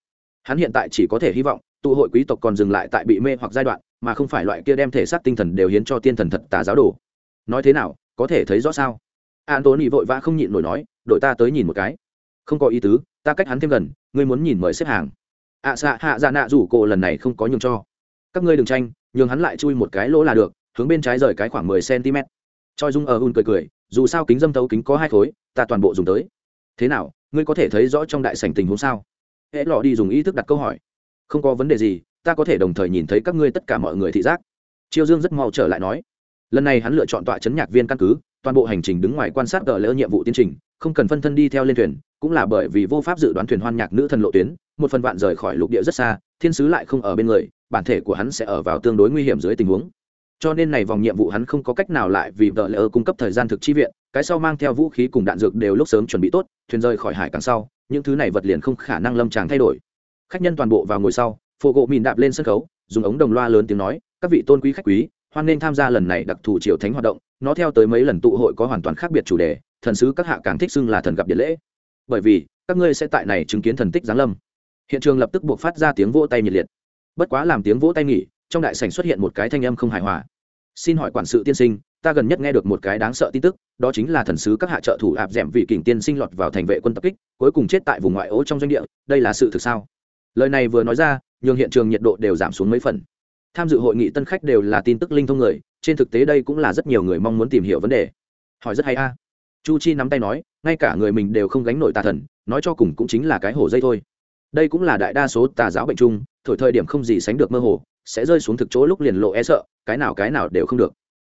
hắn hiện tại chỉ có thể hy vọng tụ hội quý tộc còn dừng lại tại bị mê hoặc giai đoạn mà không phải loại kia đem thể xác tinh thần đều hiến cho tiên thần thật tà giáo đồ. Nói thế nào có thể thấy rõ sao? An tốn nhị vội vã không nhịn nổi nói đội ta tới nhìn một cái. Không có ý tứ ta cách hắn thêm gần ngươi muốn nhìn mời xếp hàng. Ạ à, xạ hạ dạ nạ rủ cổ lần này không có nhường cho. Các ngươi đừng tranh nhường hắn lại chui một cái lỗ là được hướng bên trái rời cái khoảng mười cm choi dung ở un cười cười dù sao kính dâm thấu kính có hai khối ta toàn bộ dùng tới. Thế nào ngươi có thể thấy rõ trong đại sảnh tình huống sao? Hễ lọ đi dùng ý thức đặt câu hỏi. Không có vấn đề gì, ta có thể đồng thời nhìn thấy các ngươi tất cả mọi người thị giác. Chiêu dương rất mau trở lại nói. Lần này hắn lựa chọn tọa chấn nhạc viên căn cứ, toàn bộ hành trình đứng ngoài quan sát gỡ lỡ nhiệm vụ tiến trình, không cần phân thân đi theo lên thuyền, cũng là bởi vì vô pháp dự đoán thuyền hoan nhạc nữ thần lộ tuyến, một phần vạn rời khỏi lục địa rất xa, thiên sứ lại không ở bên người, bản thể của hắn sẽ ở vào tương đối nguy hiểm dưới tình huống. Cho nên này vòng nhiệm vụ hắn không có cách nào lại vì vợ lỡ cung cấp thời gian thực chi viện cái sau mang theo vũ khí cùng đạn dược đều lúc sớm chuẩn bị tốt, thuyền rời khỏi hải càng sau, những thứ này vật liền không khả năng lâm tràng thay đổi. Khách nhân toàn bộ vào ngồi sau, phổ gỗ mìn đạp lên sân khấu, dùng ống đồng loa lớn tiếng nói, các vị tôn quý khách quý, hoan nên tham gia lần này đặc thù triều thánh hoạt động, nó theo tới mấy lần tụ hội có hoàn toàn khác biệt chủ đề, thần sứ các hạ càng thích xưng là thần gặp điện lễ. Bởi vì, các ngươi sẽ tại này chứng kiến thần tích giáng lâm. Hiện trường lập tức buộc phát ra tiếng vỗ tay nhiệt liệt. Bất quá làm tiếng vỗ tay nghỉ, trong đại sảnh xuất hiện một cái thanh âm không hài hòa. Xin hỏi quản sự tiên sinh ta gần nhất nghe được một cái đáng sợ tin tức, đó chính là thần sứ các hạ trợ thủ ạp d ẻ m vị kình tiên sinh lọt vào thành vệ quân tập kích, cuối cùng chết tại vùng ngoại ô trong doanh địa, đây là sự thực sao? Lời này vừa nói ra, nhường hiện trường nhiệt độ đều giảm xuống mấy phần. Tham dự hội nghị tân khách đều là tin tức linh thông người, trên thực tế đây cũng là rất nhiều người mong muốn tìm hiểu vấn đề. Hỏi rất hay a. Chu chi nắm tay nói, ngay cả người mình đều không gánh nổi tà thần, nói cho cùng cũng chính là cái hồ dây thôi. Đây cũng là đại đa số tà giáo bệnh chung, thổi thời điểm không gì sánh được mơ hồ, sẽ rơi xuống thực chỗ lúc liền lộ e sợ, cái nào cái nào đều không được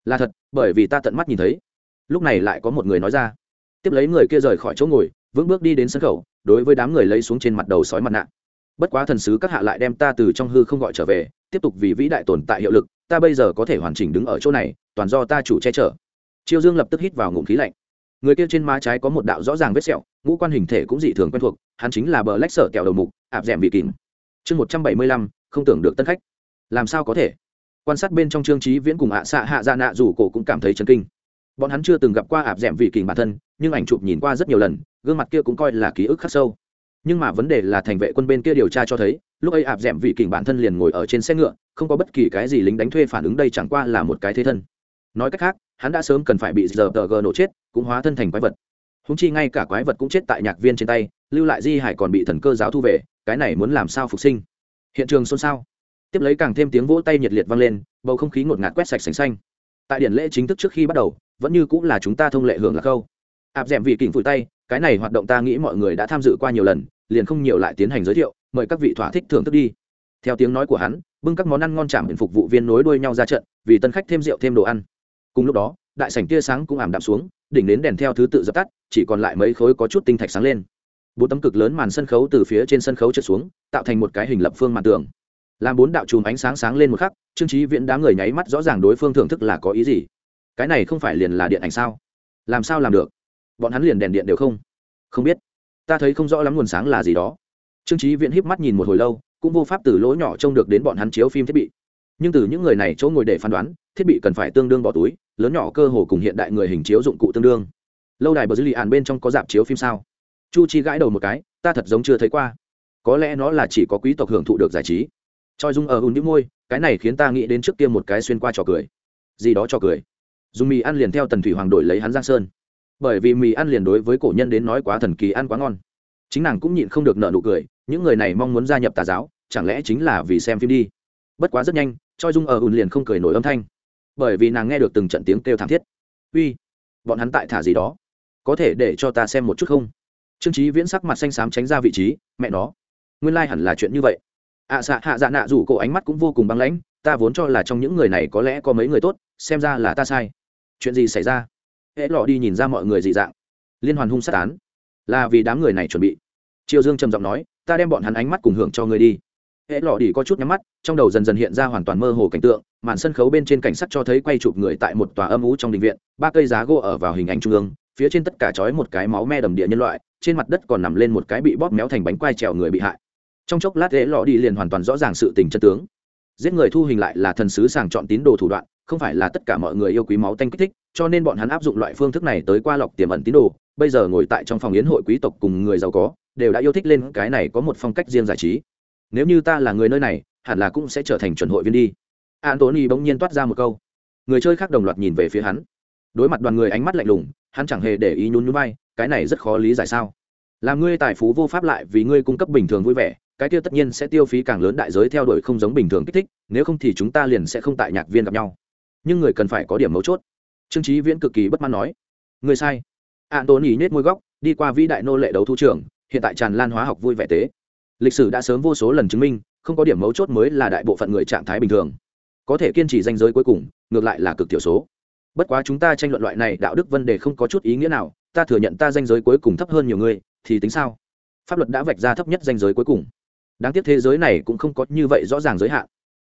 là thật, bởi vì ta tận mắt nhìn thấy. Lúc này lại có một người nói ra. Tiếp lấy người kia rời khỏi chỗ ngồi, vững bước đi đến sân khẩu, đối với đám người lấy xuống trên mặt đầu sói mặt nạ. Bất quá thần sứ các hạ lại đem ta từ trong hư không gọi trở về, tiếp tục vì vĩ đại tồn tại hiệu lực, ta bây giờ có thể hoàn chỉnh đứng ở chỗ này, toàn do ta chủ che chở. Chiêu dương lập tức hít vào ngụm khí lạnh. Người kia trên má trái có một đạo rõ ràng vết sẹo, ngũ quan hình thể cũng dị thường quen thuộc, hắn chính là bờ lách sở kẹo đầu mục, ạp d ẻ m vị kìm chương một trăm bảy mươi lăm, không tưởng được tân khách. Làm sao có thể? Quan sát bên trong trương trí viễn cùng ạ xạ hạ dạ nạ dù cổ cũng cảm thấy chấn kinh. Bọn hắn chưa từng gặp qua ạp d ẻ m vị kình bản thân, nhưng ảnh chụp nhìn qua rất nhiều lần, gương mặt kia cũng coi là ký ức khắc sâu. Nhưng mà vấn đề là thành vệ quân bên kia điều tra cho thấy, lúc ấy ạp d ẻ m vị kình bản thân liền ngồi ở trên xe ngựa, không có bất kỳ cái gì lính đánh thuê phản ứng đây chẳng qua là một cái thế thân. Nói cách khác, hắn đã sớm cần phải bị giờ tờ gờ nổ chết, cũng hóa thân thành quái vật. Húng chi ngay cả quái vật cũng chết tại nhạc viên trên tay, lưu lại di hải còn bị thần cơ giáo thu về, cái này muốn làm sao phục sinh? Hiện trường xôn xao tiếp lấy càng thêm tiếng vỗ tay nhiệt liệt vang lên, bầu không khí ngột ngạt quét sạch sành xanh. Tại điện lễ chính thức trước khi bắt đầu, vẫn như cũng là chúng ta thông lệ hưởng lạc câu. Áp d ẻ m vị kình phủi tay, cái này hoạt động ta nghĩ mọi người đã tham dự qua nhiều lần, liền không nhiều lại tiến hành giới thiệu, mời các vị thỏa thích thưởng thức đi. Theo tiếng nói của hắn, bưng các món ăn ngon chạm phục vụ viên nối đuôi nhau ra trận, vì tân khách thêm rượu thêm đồ ăn. Cùng lúc đó, đại sảnh tia sáng cũng ảm đạm xuống, đỉnh đến đèn theo thứ tự dập tắt, chỉ còn lại mấy khối có chút tinh thạch sáng lên. Bốn tấm cực lớn màn sân khấu từ phía trên sân khấu trượt xuống, tạo thành một cái hình lập phương màn tường làm bốn đạo chùm ánh sáng sáng lên một khắc, trương trí viễn đám người nháy mắt rõ ràng đối phương thưởng thức là có ý gì. Cái này không phải liền là điện ảnh sao? Làm sao làm được? Bọn hắn liền đèn điện đều không? Không biết. Ta thấy không rõ lắm nguồn sáng là gì đó. Trương trí viễn híp mắt nhìn một hồi lâu, cũng vô pháp từ lỗ nhỏ trông được đến bọn hắn chiếu phim thiết bị. Nhưng từ những người này chỗ ngồi để phán đoán, thiết bị cần phải tương đương bỏ túi, lớn nhỏ cơ hồ cùng hiện đại người hình chiếu dụng cụ tương đương. Lâu đài bờ dư lì ạn bên trong có dạp chiếu phim sao? Chu chi gãi đầu một cái, ta thật giống chưa thấy qua. Có lẽ nó là chỉ có quý tộc hưởng thụ được giải trí choi dung ở hùn đĩu môi, cái này khiến ta nghĩ đến trước kia một cái xuyên qua trò cười. Gì đó trò cười. Dùng mì ăn liền theo tần thủy hoàng đổi lấy hắn giang sơn. Bởi vì mì ăn liền đối với cổ nhân đến nói quá thần kỳ ăn quá ngon. Chính nàng cũng nhịn không được nợ nụ cười, những người này mong muốn gia nhập tà giáo, chẳng lẽ chính là vì xem phim đi? Bất quá rất nhanh, choi dung ở ùn liền không cười nổi âm thanh. Bởi vì nàng nghe được từng trận tiếng kêu thảm thiết. Uy, bọn hắn tại thả gì đó? Có thể để cho ta xem một chút không? Trương trí viễn sắc mặt xanh xám tránh ra vị trí, mẹ nó. Nguyên lai、like、hẳn là chuyện như vậy ạ à, xạ hạ dạ nạ rủ cổ ánh mắt cũng vô cùng băng lãnh ta vốn cho là trong những người này có lẽ có mấy người tốt xem ra là ta sai. Chuyện gì xảy ra? Hễ lọ đi nhìn ra mọi người dị dạng. Liên hoàn hung sát án. Là vì đám người này chuẩn bị. Triều dương trầm giọng nói ta đem bọn hắn ánh mắt cùng hưởng cho ngươi đi. Hễ lọ đi có chút nhắm mắt trong đầu dần dần hiện ra hoàn toàn mơ hồ cảnh tượng màn sân khấu bên trên cảnh sát cho thấy quay chụp người tại một tòa âm ú trong đình viện ba cây giá gỗ ở vào hình ảnh trung ương phía trên tất cả trói một cái máu me đầm địa nhân loại trên mặt đất còn nằm lên một cái bị bóp méo thành bánh quai trèo người bị hại trong chốc lát lễ lọ đi liền hoàn toàn rõ ràng sự tình chân tướng. Giết người thu hình lại là thần sứ sàng chọn tín đồ thủ đoạn, không phải là tất cả mọi người yêu quý máu tanh kích thích, cho nên bọn hắn áp dụng loại phương thức này tới qua lọc tiềm ẩn tín đồ. Bây giờ ngồi tại trong phòng yến hội quý tộc cùng người giàu có, đều đã yêu thích lên cái này có một phong cách riêng giải trí. Nếu như ta là người nơi này, hẳn là cũng sẽ trở thành chuẩn hội viên đi. Antony bỗng nhiên toát ra một câu. Người chơi khác đồng loạt nhìn về phía hắn. Đối mặt đoàn người ánh mắt lạnh lùng, hắn chẳng hề để ý nhún nhún bay cái này rất khó lý giải sao? Làm ngươi tài phú vô pháp lại vì ngươi cung cấp bình thường vui vẻ cái kia tất nhiên sẽ tiêu phí càng lớn đại giới theo đuổi không giống bình thường kích thích, nếu không thì chúng ta liền sẽ không tại nhạc viên gặp nhau. Nhưng người cần phải có điểm mấu chốt. Trương trí viễn cực kỳ bất mãn nói, người sai. An tốn ý nết môi góc, đi qua vĩ đại nô lệ đấu thu trường, hiện tại tràn lan hóa học vui vẻ tế. Lịch sử đã sớm vô số lần chứng minh, không có điểm mấu chốt mới là đại bộ phận người trạng thái bình thường. Có thể kiên trì danh giới cuối cùng, ngược lại là cực thiểu số. Bất quá chúng ta tranh luận loại này đạo đức vấn đề không có chút ý nghĩa nào, ta thừa nhận ta danh giới cuối cùng thấp hơn nhiều người, thì tính sao? Pháp luật đã vạch ra thấp nhất danh giới cuối cùng đáng tiếc thế giới này cũng không có như vậy rõ ràng giới hạn.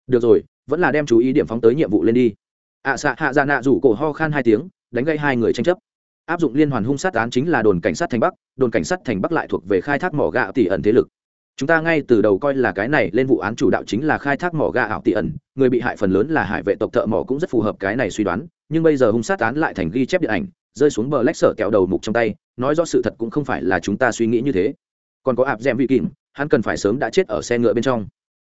Được rồi vẫn là đem chú ý điểm phóng tới nhiệm vụ lên đi. Ạ à, xạ hạ dạ nạ rủ cổ ho khan hai tiếng đánh gây hai người tranh chấp. Áp dụng liên hoàn hung sát án chính là đồn cảnh sát thành bắc đồn cảnh sát thành bắc lại thuộc về khai thác mỏ gạo tỷ ẩn thế lực. Chúng ta ngay từ đầu coi là cái này lên vụ án chủ đạo chính là khai thác mỏ gà ảo tỷ ẩn người bị hại phần lớn là hải vệ tộc thợ mỏ cũng rất phù hợp cái này suy đoán nhưng bây giờ hung sát án lại thành ghi chép điện ảnh rơi xuống bờ lách sở kẹo đầu mục trong tay nói rõ sự thật cũng không phải là chúng ta suy nghĩ như thế. Còn có ạp d vị kìm hắn cần phải sớm đã chết ở xe ngựa bên trong.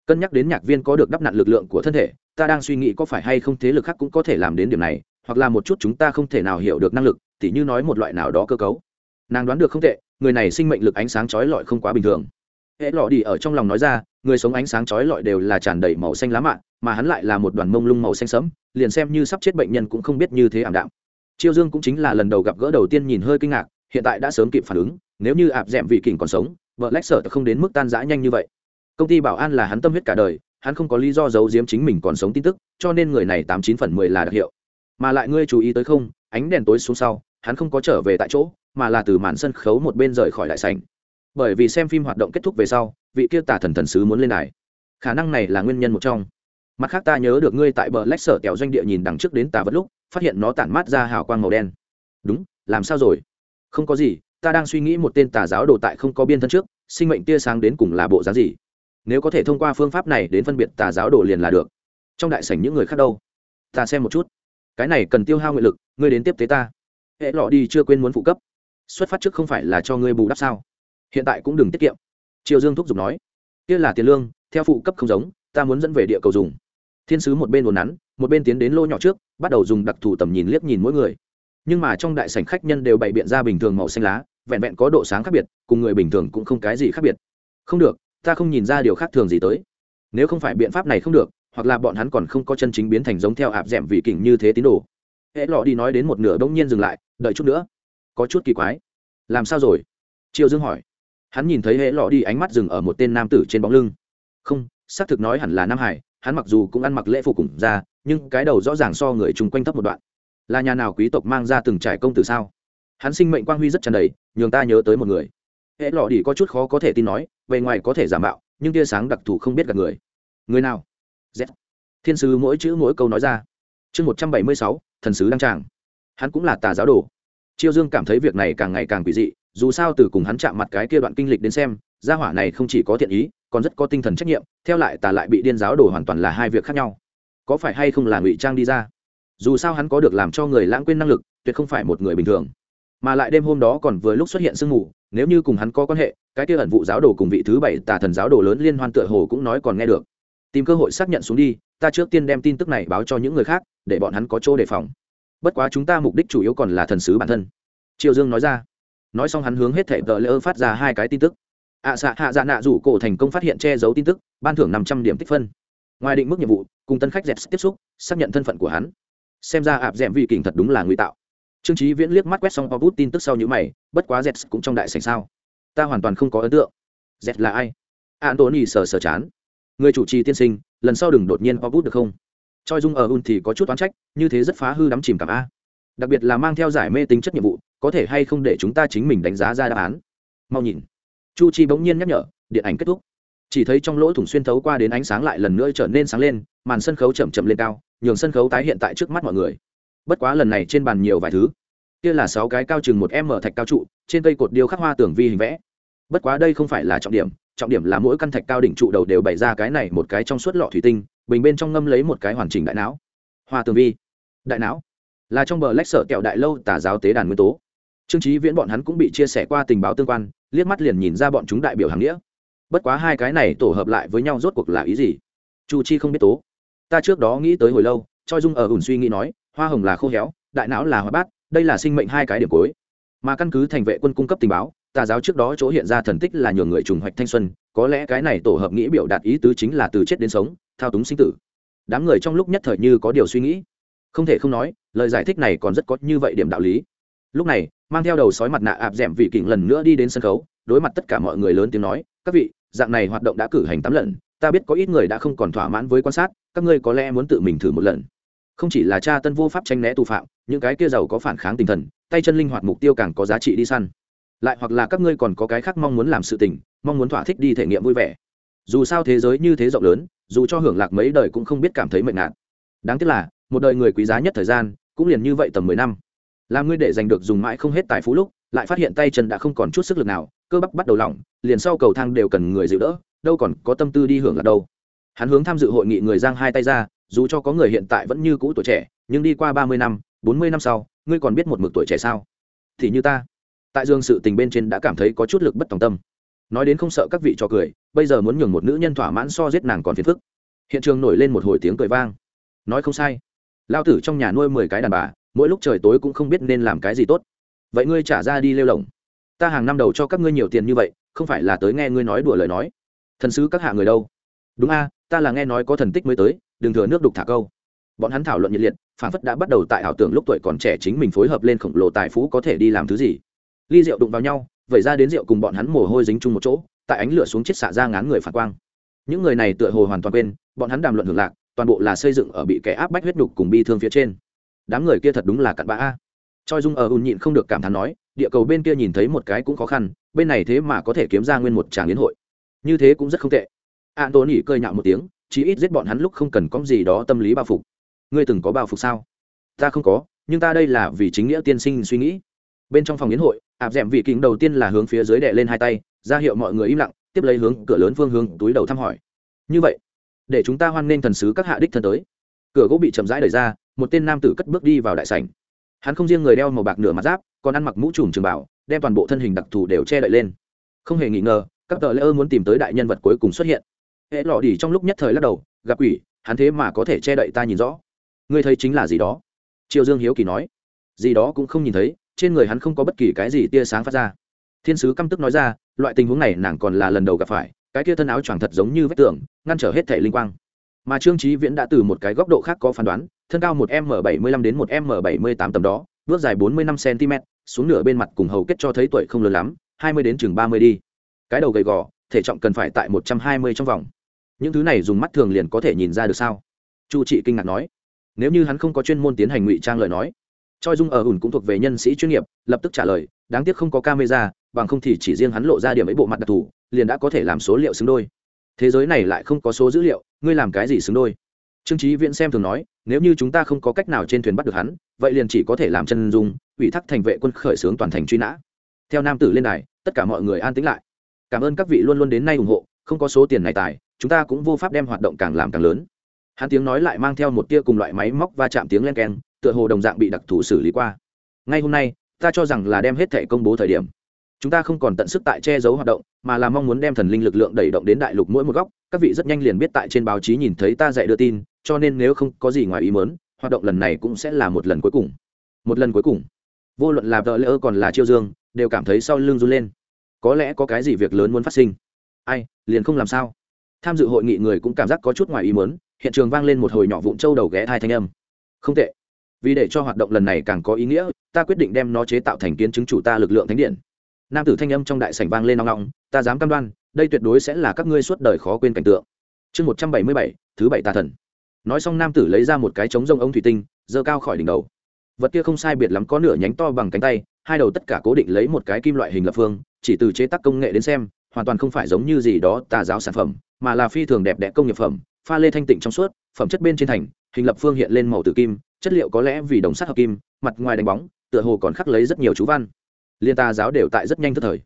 Cân nhắc đến nhạc viên có được đắp nặn lực lượng của thân thể, ta đang suy nghĩ có phải hay không thế lực khác cũng có thể làm đến điểm này, hoặc là một chút chúng ta không thể nào hiểu được năng lực, tỉ như nói một loại nào đó cơ cấu. Nàng đoán được không tệ, người này sinh mệnh lực ánh sáng trói lọi không quá bình thường. Hễ lọ đi ở trong lòng nói ra, người sống ánh sáng trói lọi đều là tràn đầy màu xanh lá mạ, mà hắn lại là một đoàn mông lung màu xanh sẫm, liền xem như sắp chết bệnh nhân cũng không biết như thế ảm đạm. Chiêu dương cũng chính là lần đầu gặp gỡ đầu tiên nhìn hơi kinh ngạc, hiện tại đã sớm kịp phản ứng, nếu như ạp d ẹ m vị kình còn sống vợ lách sở không đến mức tan rã nhanh như vậy. Công ty bảo an là hắn tâm huyết cả đời, hắn không có lý do giấu giếm chính mình còn sống tin tức, cho nên người này tám chín phần mười là đặc hiệu. Mà lại ngươi chú ý tới không, ánh đèn tối xuống sau, hắn không có trở về tại chỗ, mà là từ màn sân khấu một bên rời khỏi đại sành bởi vì xem phim hoạt động kết thúc về sau, vị kia tả thần thần sứ muốn lên đài. Khả năng này là nguyên nhân một trong. Mặt khác ta nhớ được ngươi tại bờ lách sở kẹo doanh địa nhìn đằng trước đến tà vật lúc, phát hiện nó tản mát ra hào quang màu đen. Đúng, làm sao rồi? Không có gì ta đang suy nghĩ một tên tà giáo đồ tại không có biên thân trước, sinh mệnh tia sáng đến cùng là bộ dáng gì? Nếu có thể thông qua phương pháp này đến phân biệt tà giáo đồ liền là được. Trong đại sảnh những người khác đâu? Ta xem một chút. Cái này cần tiêu hao nguyện lực, ngươi đến tiếp tế ta. Hệ lọ đi chưa quên muốn phụ cấp. Xuất phát trước không phải là cho ngươi bù đắp sao? Hiện tại cũng đừng tiết kiệm. Triều dương thúc giục nói. Kia là tiền lương, theo phụ cấp không giống, ta muốn dẫn về địa cầu dùng. Thiên sứ một bên đồn nắn, một bên tiến đến lô nhỏ trước, bắt đầu dùng đặc thù tầm nhìn liếc nhìn mỗi người nhưng mà trong đại sảnh khách nhân đều bày biện ra bình thường màu xanh lá, vẹn vẹn có độ sáng khác biệt, cùng người bình thường cũng không cái gì khác biệt. Không được, ta không nhìn ra điều khác thường gì tới. Nếu không phải biện pháp này không được, hoặc là bọn hắn còn không có chân chính biến thành giống theo ạp d ẻ m vị kỉnh như thế tín đồ. Hễ lọ đi nói đến một nửa bỗng nhiên dừng lại, đợi chút nữa. Có chút kỳ quái. Làm sao rồi? Triều dương hỏi. Hắn nhìn thấy hễ lọ đi ánh mắt dừng ở một tên nam tử trên bóng lưng. Không, xác thực nói hẳn là nam hải, hắn mặc dù cũng ăn mặc lễ phục cùng ra nhưng cái đầu rõ ràng so người chung quanh thấp một đoạn là nhà nào quý tộc mang ra từng trải công tử sao? Hắn sinh mệnh quang huy rất tràn đầy, nhường ta nhớ tới một người. Hễ lọ đi có chút khó có thể tin nói, bề ngoài có thể giả mạo, nhưng tia sáng đặc thù không biết gặp người. Người nào? Z. Thiên sứ mỗi chữ mỗi câu nói ra. Chương một trăm bảy mươi sáu, thần sứ đăng tràng. Hắn cũng là tà giáo đồ. Chiêu dương cảm thấy việc này càng ngày càng quỷ dị, dù sao từ cùng hắn chạm mặt cái kia đoạn kinh lịch đến xem, gia hỏa này không chỉ có thiện ý, còn rất có tinh thần trách nhiệm, theo lại tà lại bị điên giáo đồ hoàn toàn là hai việc khác nhau. Có phải hay không là ngụy trang đi ra? Dù sao hắn có được làm cho người lãng quên năng lực, tuyệt không phải một người bình thường. Mà lại đêm hôm đó còn vừa lúc xuất hiện sương mù, nếu như cùng hắn có quan hệ, cái kia ẩn vụ giáo đồ cùng vị thứ bảy tà thần giáo đồ lớn liên hoan tựa hồ cũng nói còn nghe được. Tìm cơ hội xác nhận xuống đi, ta trước tiên đem tin tức này báo cho những người khác, để bọn hắn có chỗ đề phòng. Bất quá chúng ta mục đích chủ yếu còn là thần sứ bản thân. Triệu dương nói ra. Nói xong hắn hướng hết thể tờ lỡ phát ra hai cái tin tức. Ạ xạ, hạ dạ nạ, rủ cổ thành công phát hiện che giấu tin tức, ban thưởng năm trăm điểm tích phân. Ngoài định mức nhiệm vụ, cùng tân khách dẹp tiếp xúc, xác nhận thân phận của hắn xem ra ạp d ẻ m vị kình thật đúng là nguy tạo. Trương trí viễn liếc mắt quét xong bút tin tức sau n h ữ mày, bất quá z cũng trong đại sành sao? Ta hoàn toàn không có ấn tượng. Z là ai? Antony sờ sờ chán. Người chủ trì tiên sinh, lần sau đừng đột nhiên bút được không? Choi dung ở un thì có chút oán trách, như thế rất phá hư đắm chìm cảm a. Đặc biệt là mang theo giải mê tính chất nhiệm vụ, có thể hay không để chúng ta chính mình đánh giá ra đáp án? Mau nhìn. Chu chi bỗng nhiên nhắc nhở, điện ảnh kết thúc. Chỉ thấy trong lỗ thủng xuyên thấu qua đến ánh sáng lại lần nữa trở nên sáng lên, màn sân khấu chậm chậm lên cao nhường sân khấu tái hiện tại trước mắt mọi người. Bất quá lần này trên bàn nhiều vài thứ. Kia là sáu cái cao chừng một m thạch cao trụ, trên cây cột điêu khắc hoa tưởng vi hình vẽ. Bất quá đây không phải là trọng điểm trọng điểm là mỗi căn thạch cao đỉnh trụ đầu đều bày ra cái này một cái trong suốt lọ thủy tinh, bình bên trong ngâm lấy một cái hoàn chỉnh đại não. Hoa tường vi. Đại não. Là trong bờ lách sở kẹo đại lâu tà giáo tế đàn nguyên tố. Trương trí viễn bọn hắn cũng bị chia sẻ qua tình báo tương quan, liếc mắt liền nhìn ra bọn chúng đại biểu hàng nghĩa. Bất quá hai cái này tổ hợp lại với nhau rốt cuộc là ý gì? Chu chi không biết tố ta trước đó nghĩ tới hồi lâu, choi dung ở ủn suy nghĩ nói, hoa hồng là khô héo, đại não là hoa bát, đây là sinh mệnh hai cái điểm cuối. Mà căn cứ thành vệ quân cung cấp tình báo, tà giáo trước đó chỗ hiện ra thần tích là nhường người trùng hoạch thanh xuân, có lẽ cái này tổ hợp nghĩ biểu đạt ý tứ chính là từ chết đến sống, thao túng sinh tử. Đám người trong lúc nhất thời như có điều suy nghĩ. Không thể không nói, lời giải thích này còn rất có như vậy điểm đạo lý. Lúc này, mang theo đầu sói mặt nạ ạp d ẻ m vị kỉnh lần nữa đi đến sân khấu, đối mặt tất cả mọi người lớn tiếng nói, các vị, dạng này hoạt động đã cử hành tám lần ta biết có ít người đã không còn thỏa mãn với quan sát, các ngươi có lẽ muốn tự mình thử một lần. Không chỉ là cha tân vô pháp tranh né tù phạm, những cái kia giàu có phản kháng tinh thần, tay chân linh hoạt mục tiêu càng có giá trị đi săn. Lại hoặc là các ngươi còn có cái khác mong muốn làm sự tình, mong muốn thỏa thích đi thể nghiệm vui vẻ. Dù sao thế giới như thế rộng lớn, dù cho hưởng lạc mấy đời cũng không biết cảm thấy mệnh nạn đáng tiếc là, một đời người quý giá nhất thời gian, cũng liền như vậy tầm mười năm. Làm ngươi để giành được dùng mãi không hết tài phú lúc, lại phát hiện tay chân đã không còn chút sức lực nào, cơ bắp bắt đầu lỏng, liền sau cầu thang đều cần người dịu đỡ đâu còn có tâm tư đi hưởng là đâu. Hắn hướng tham dự hội nghị người giang hai tay ra dù cho có người hiện tại vẫn như cũ tuổi trẻ nhưng đi qua ba mươi năm bốn mươi năm sau ngươi còn biết một mực tuổi trẻ sao? Thì như ta. Tại dương sự tình bên trên đã cảm thấy có chút lực bất tòng tâm. Nói đến không sợ các vị cho cười bây giờ muốn nhường một nữ nhân thỏa mãn so giết nàng còn phiền phức. Hiện trường nổi lên một hồi tiếng cười vang. Nói không sai. Lao tử trong nhà nuôi mười cái đàn bà mỗi lúc trời tối cũng không biết nên làm cái gì tốt. Vậy ngươi trả ra đi lêu lổng, ta hàng năm đầu cho các ngươi nhiều tiền như vậy không phải là tới nghe ngươi nói đùa lời nói thần sứ các hạ người đâu? Đúng a, ta là nghe nói có thần tích mới tới, đừng thừa nước đục thả câu. Bọn hắn thảo luận nhiệt liệt, phản phất đã bắt đầu tại ảo tưởng lúc tuổi còn trẻ chính mình phối hợp lên khổng lồ tài phú có thể đi làm thứ gì. Ly rượu đụng vào nhau, vẩy ra đến rượu cùng bọn hắn mồ hôi dính chung một chỗ, tại ánh lửa xuống chết xả ra ngán người phản quang. Những người này tựa hồ hoàn toàn quên, bọn hắn đàm luận hưởng lạc, toàn bộ là xây dựng ở bị kẻ áp bách huyết đục cùng bi thương phía trên. Đám người kia thật đúng là cặn bã a. Choi dung ở ùn nhịn không được cảm thán nói, địa cầu bên kia nhìn thấy một cái cũng khó khăn, bên này thế mà có thể kiếm ra nguyên một tràng liên hội như thế cũng rất không tệ. An tôn nhỉ cơi nhạo một tiếng, chí ít giết bọn hắn lúc không cần có gì đó tâm lý bao phục. Ngươi từng có bao phục sao? Ta không có, nhưng ta đây là vì chính nghĩa tiên sinh suy nghĩ. Bên trong phòng yến hội, ạp d ẻ m vị kính đầu tiên là hướng phía dưới đệ lên hai tay, ra hiệu mọi người im lặng, tiếp lấy hướng cửa lớn phương hướng túi đầu thăm hỏi. Như vậy, để chúng ta hoan nghênh thần sứ các hạ đích thân tới. Cửa gỗ bị chậm rãi đẩy ra, một tên nam tử cất bước đi vào đại sảnh. Hắn không riêng người đeo màu bạc nửa mặt giáp, còn ăn mặc mũ trùm trường bảo đem toàn bộ thân hình đặc thù đều che đậy lên. Không hề nghi ngờ các tờ lễ ơ muốn tìm tới đại nhân vật cuối cùng xuất hiện. Hệ lọ đi trong lúc nhất thời lắc đầu, gặp quỷ, hắn thế mà có thể che đậy ta nhìn rõ. Ngươi thấy chính là gì đó? Triều dương hiếu kỳ nói. Gì đó cũng không nhìn thấy, trên người hắn không có bất kỳ cái gì tia sáng phát ra. Thiên sứ căm tức nói ra, loại tình huống này nàng còn là lần đầu gặp phải, cái tia thân áo choàng thật giống như vách tường, ngăn trở hết thể linh quang. Mà trương trí viễn đã từ một cái góc độ khác có phán đoán, thân cao một m bảy mươi lăm đến một m bảy mươi tám tầm đó, bước dài bốn mươi năm cm xuống nửa bên mặt cùng hầu kết cho thấy tuổi không lớn lắm, hai mươi đến chừng ba mươi đi cái đầu gầy gò, thể trọng cần phải tại một trăm hai mươi trong vòng. Những thứ này dùng mắt thường liền có thể nhìn ra được sao? Chu trị kinh ngạc nói. Nếu như hắn không có chuyên môn tiến hành ngụy trang lời nói, choi dung ở ủn cũng thuộc về nhân sĩ chuyên nghiệp, lập tức trả lời, đáng tiếc không có camera, bằng không thì chỉ riêng hắn lộ ra điểm ấy bộ mặt đặc thù, liền đã có thể làm số liệu xứng đôi. Thế giới này lại không có số dữ liệu, ngươi làm cái gì xứng đôi? Trương trí viễn xem thường nói, nếu như chúng ta không có cách nào trên thuyền bắt được hắn, vậy liền chỉ có thể làm chân dung, ủy thác thành vệ quân khởi xướng toàn thành truy nã. Theo nam tử lên đài, tất cả mọi người an tĩnh lại cảm ơn các vị luôn luôn đến nay ủng hộ, không có số tiền này tài, chúng ta cũng vô pháp đem hoạt động càng làm càng lớn. Hắn tiếng nói lại mang theo một tia cùng loại máy móc va chạm tiếng len keng, tựa hồ đồng dạng bị đặc thù xử lý qua. Ngay hôm nay, ta cho rằng là đem hết thể công bố thời điểm. Chúng ta không còn tận sức tại che giấu hoạt động, mà là mong muốn đem thần linh lực lượng đẩy động đến đại lục mỗi một góc. Các vị rất nhanh liền biết tại trên báo chí nhìn thấy ta dạy đưa tin, cho nên nếu không có gì ngoài ý mớn hoạt động lần này cũng sẽ là một lần cuối cùng. Một lần cuối cùng. Vô luận là vợ lỡ còn là chiêu dương, đều cảm thấy sau lưng run lên có lẽ có cái gì việc lớn muốn phát sinh. Ai, liền không làm sao. Tham dự hội nghị người cũng cảm giác có chút ngoài ý muốn, hiện trường vang lên một hồi nhỏ vụn trâu đầu ghé thai thanh âm. Không tệ. Vì để cho hoạt động lần này càng có ý nghĩa, ta quyết định đem nó chế tạo thành kiến chứng chủ ta lực lượng thánh điện. Nam tử thanh âm trong đại sảnh vang lên nong nong ta dám cam đoan, đây tuyệt đối sẽ là các ngươi suốt đời khó quên cảnh tượng. Chương một trăm bảy mươi bảy, thứ bảy tà thần. Nói xong nam tử lấy ra một cái trống rông ống thủy tinh, giơ cao khỏi đỉnh đầu. Vật kia không sai biệt lắm có nửa nhánh to bằng cánh tay, hai đầu tất cả cố định lấy một cái kim loại hình lập phương chỉ từ chế tác công nghệ đến xem, hoàn toàn không phải giống như gì đó tà giáo sản phẩm, mà là phi thường đẹp đẽ công nghiệp phẩm, pha lê thanh tịnh trong suốt, phẩm chất bên trên thành, hình lập phương hiện lên màu tử kim, chất liệu có lẽ vì đồng sắt hợp kim, mặt ngoài đánh bóng, tựa hồ còn khắc lấy rất nhiều chú văn. Liên tà giáo đều tại rất nhanh tức thời.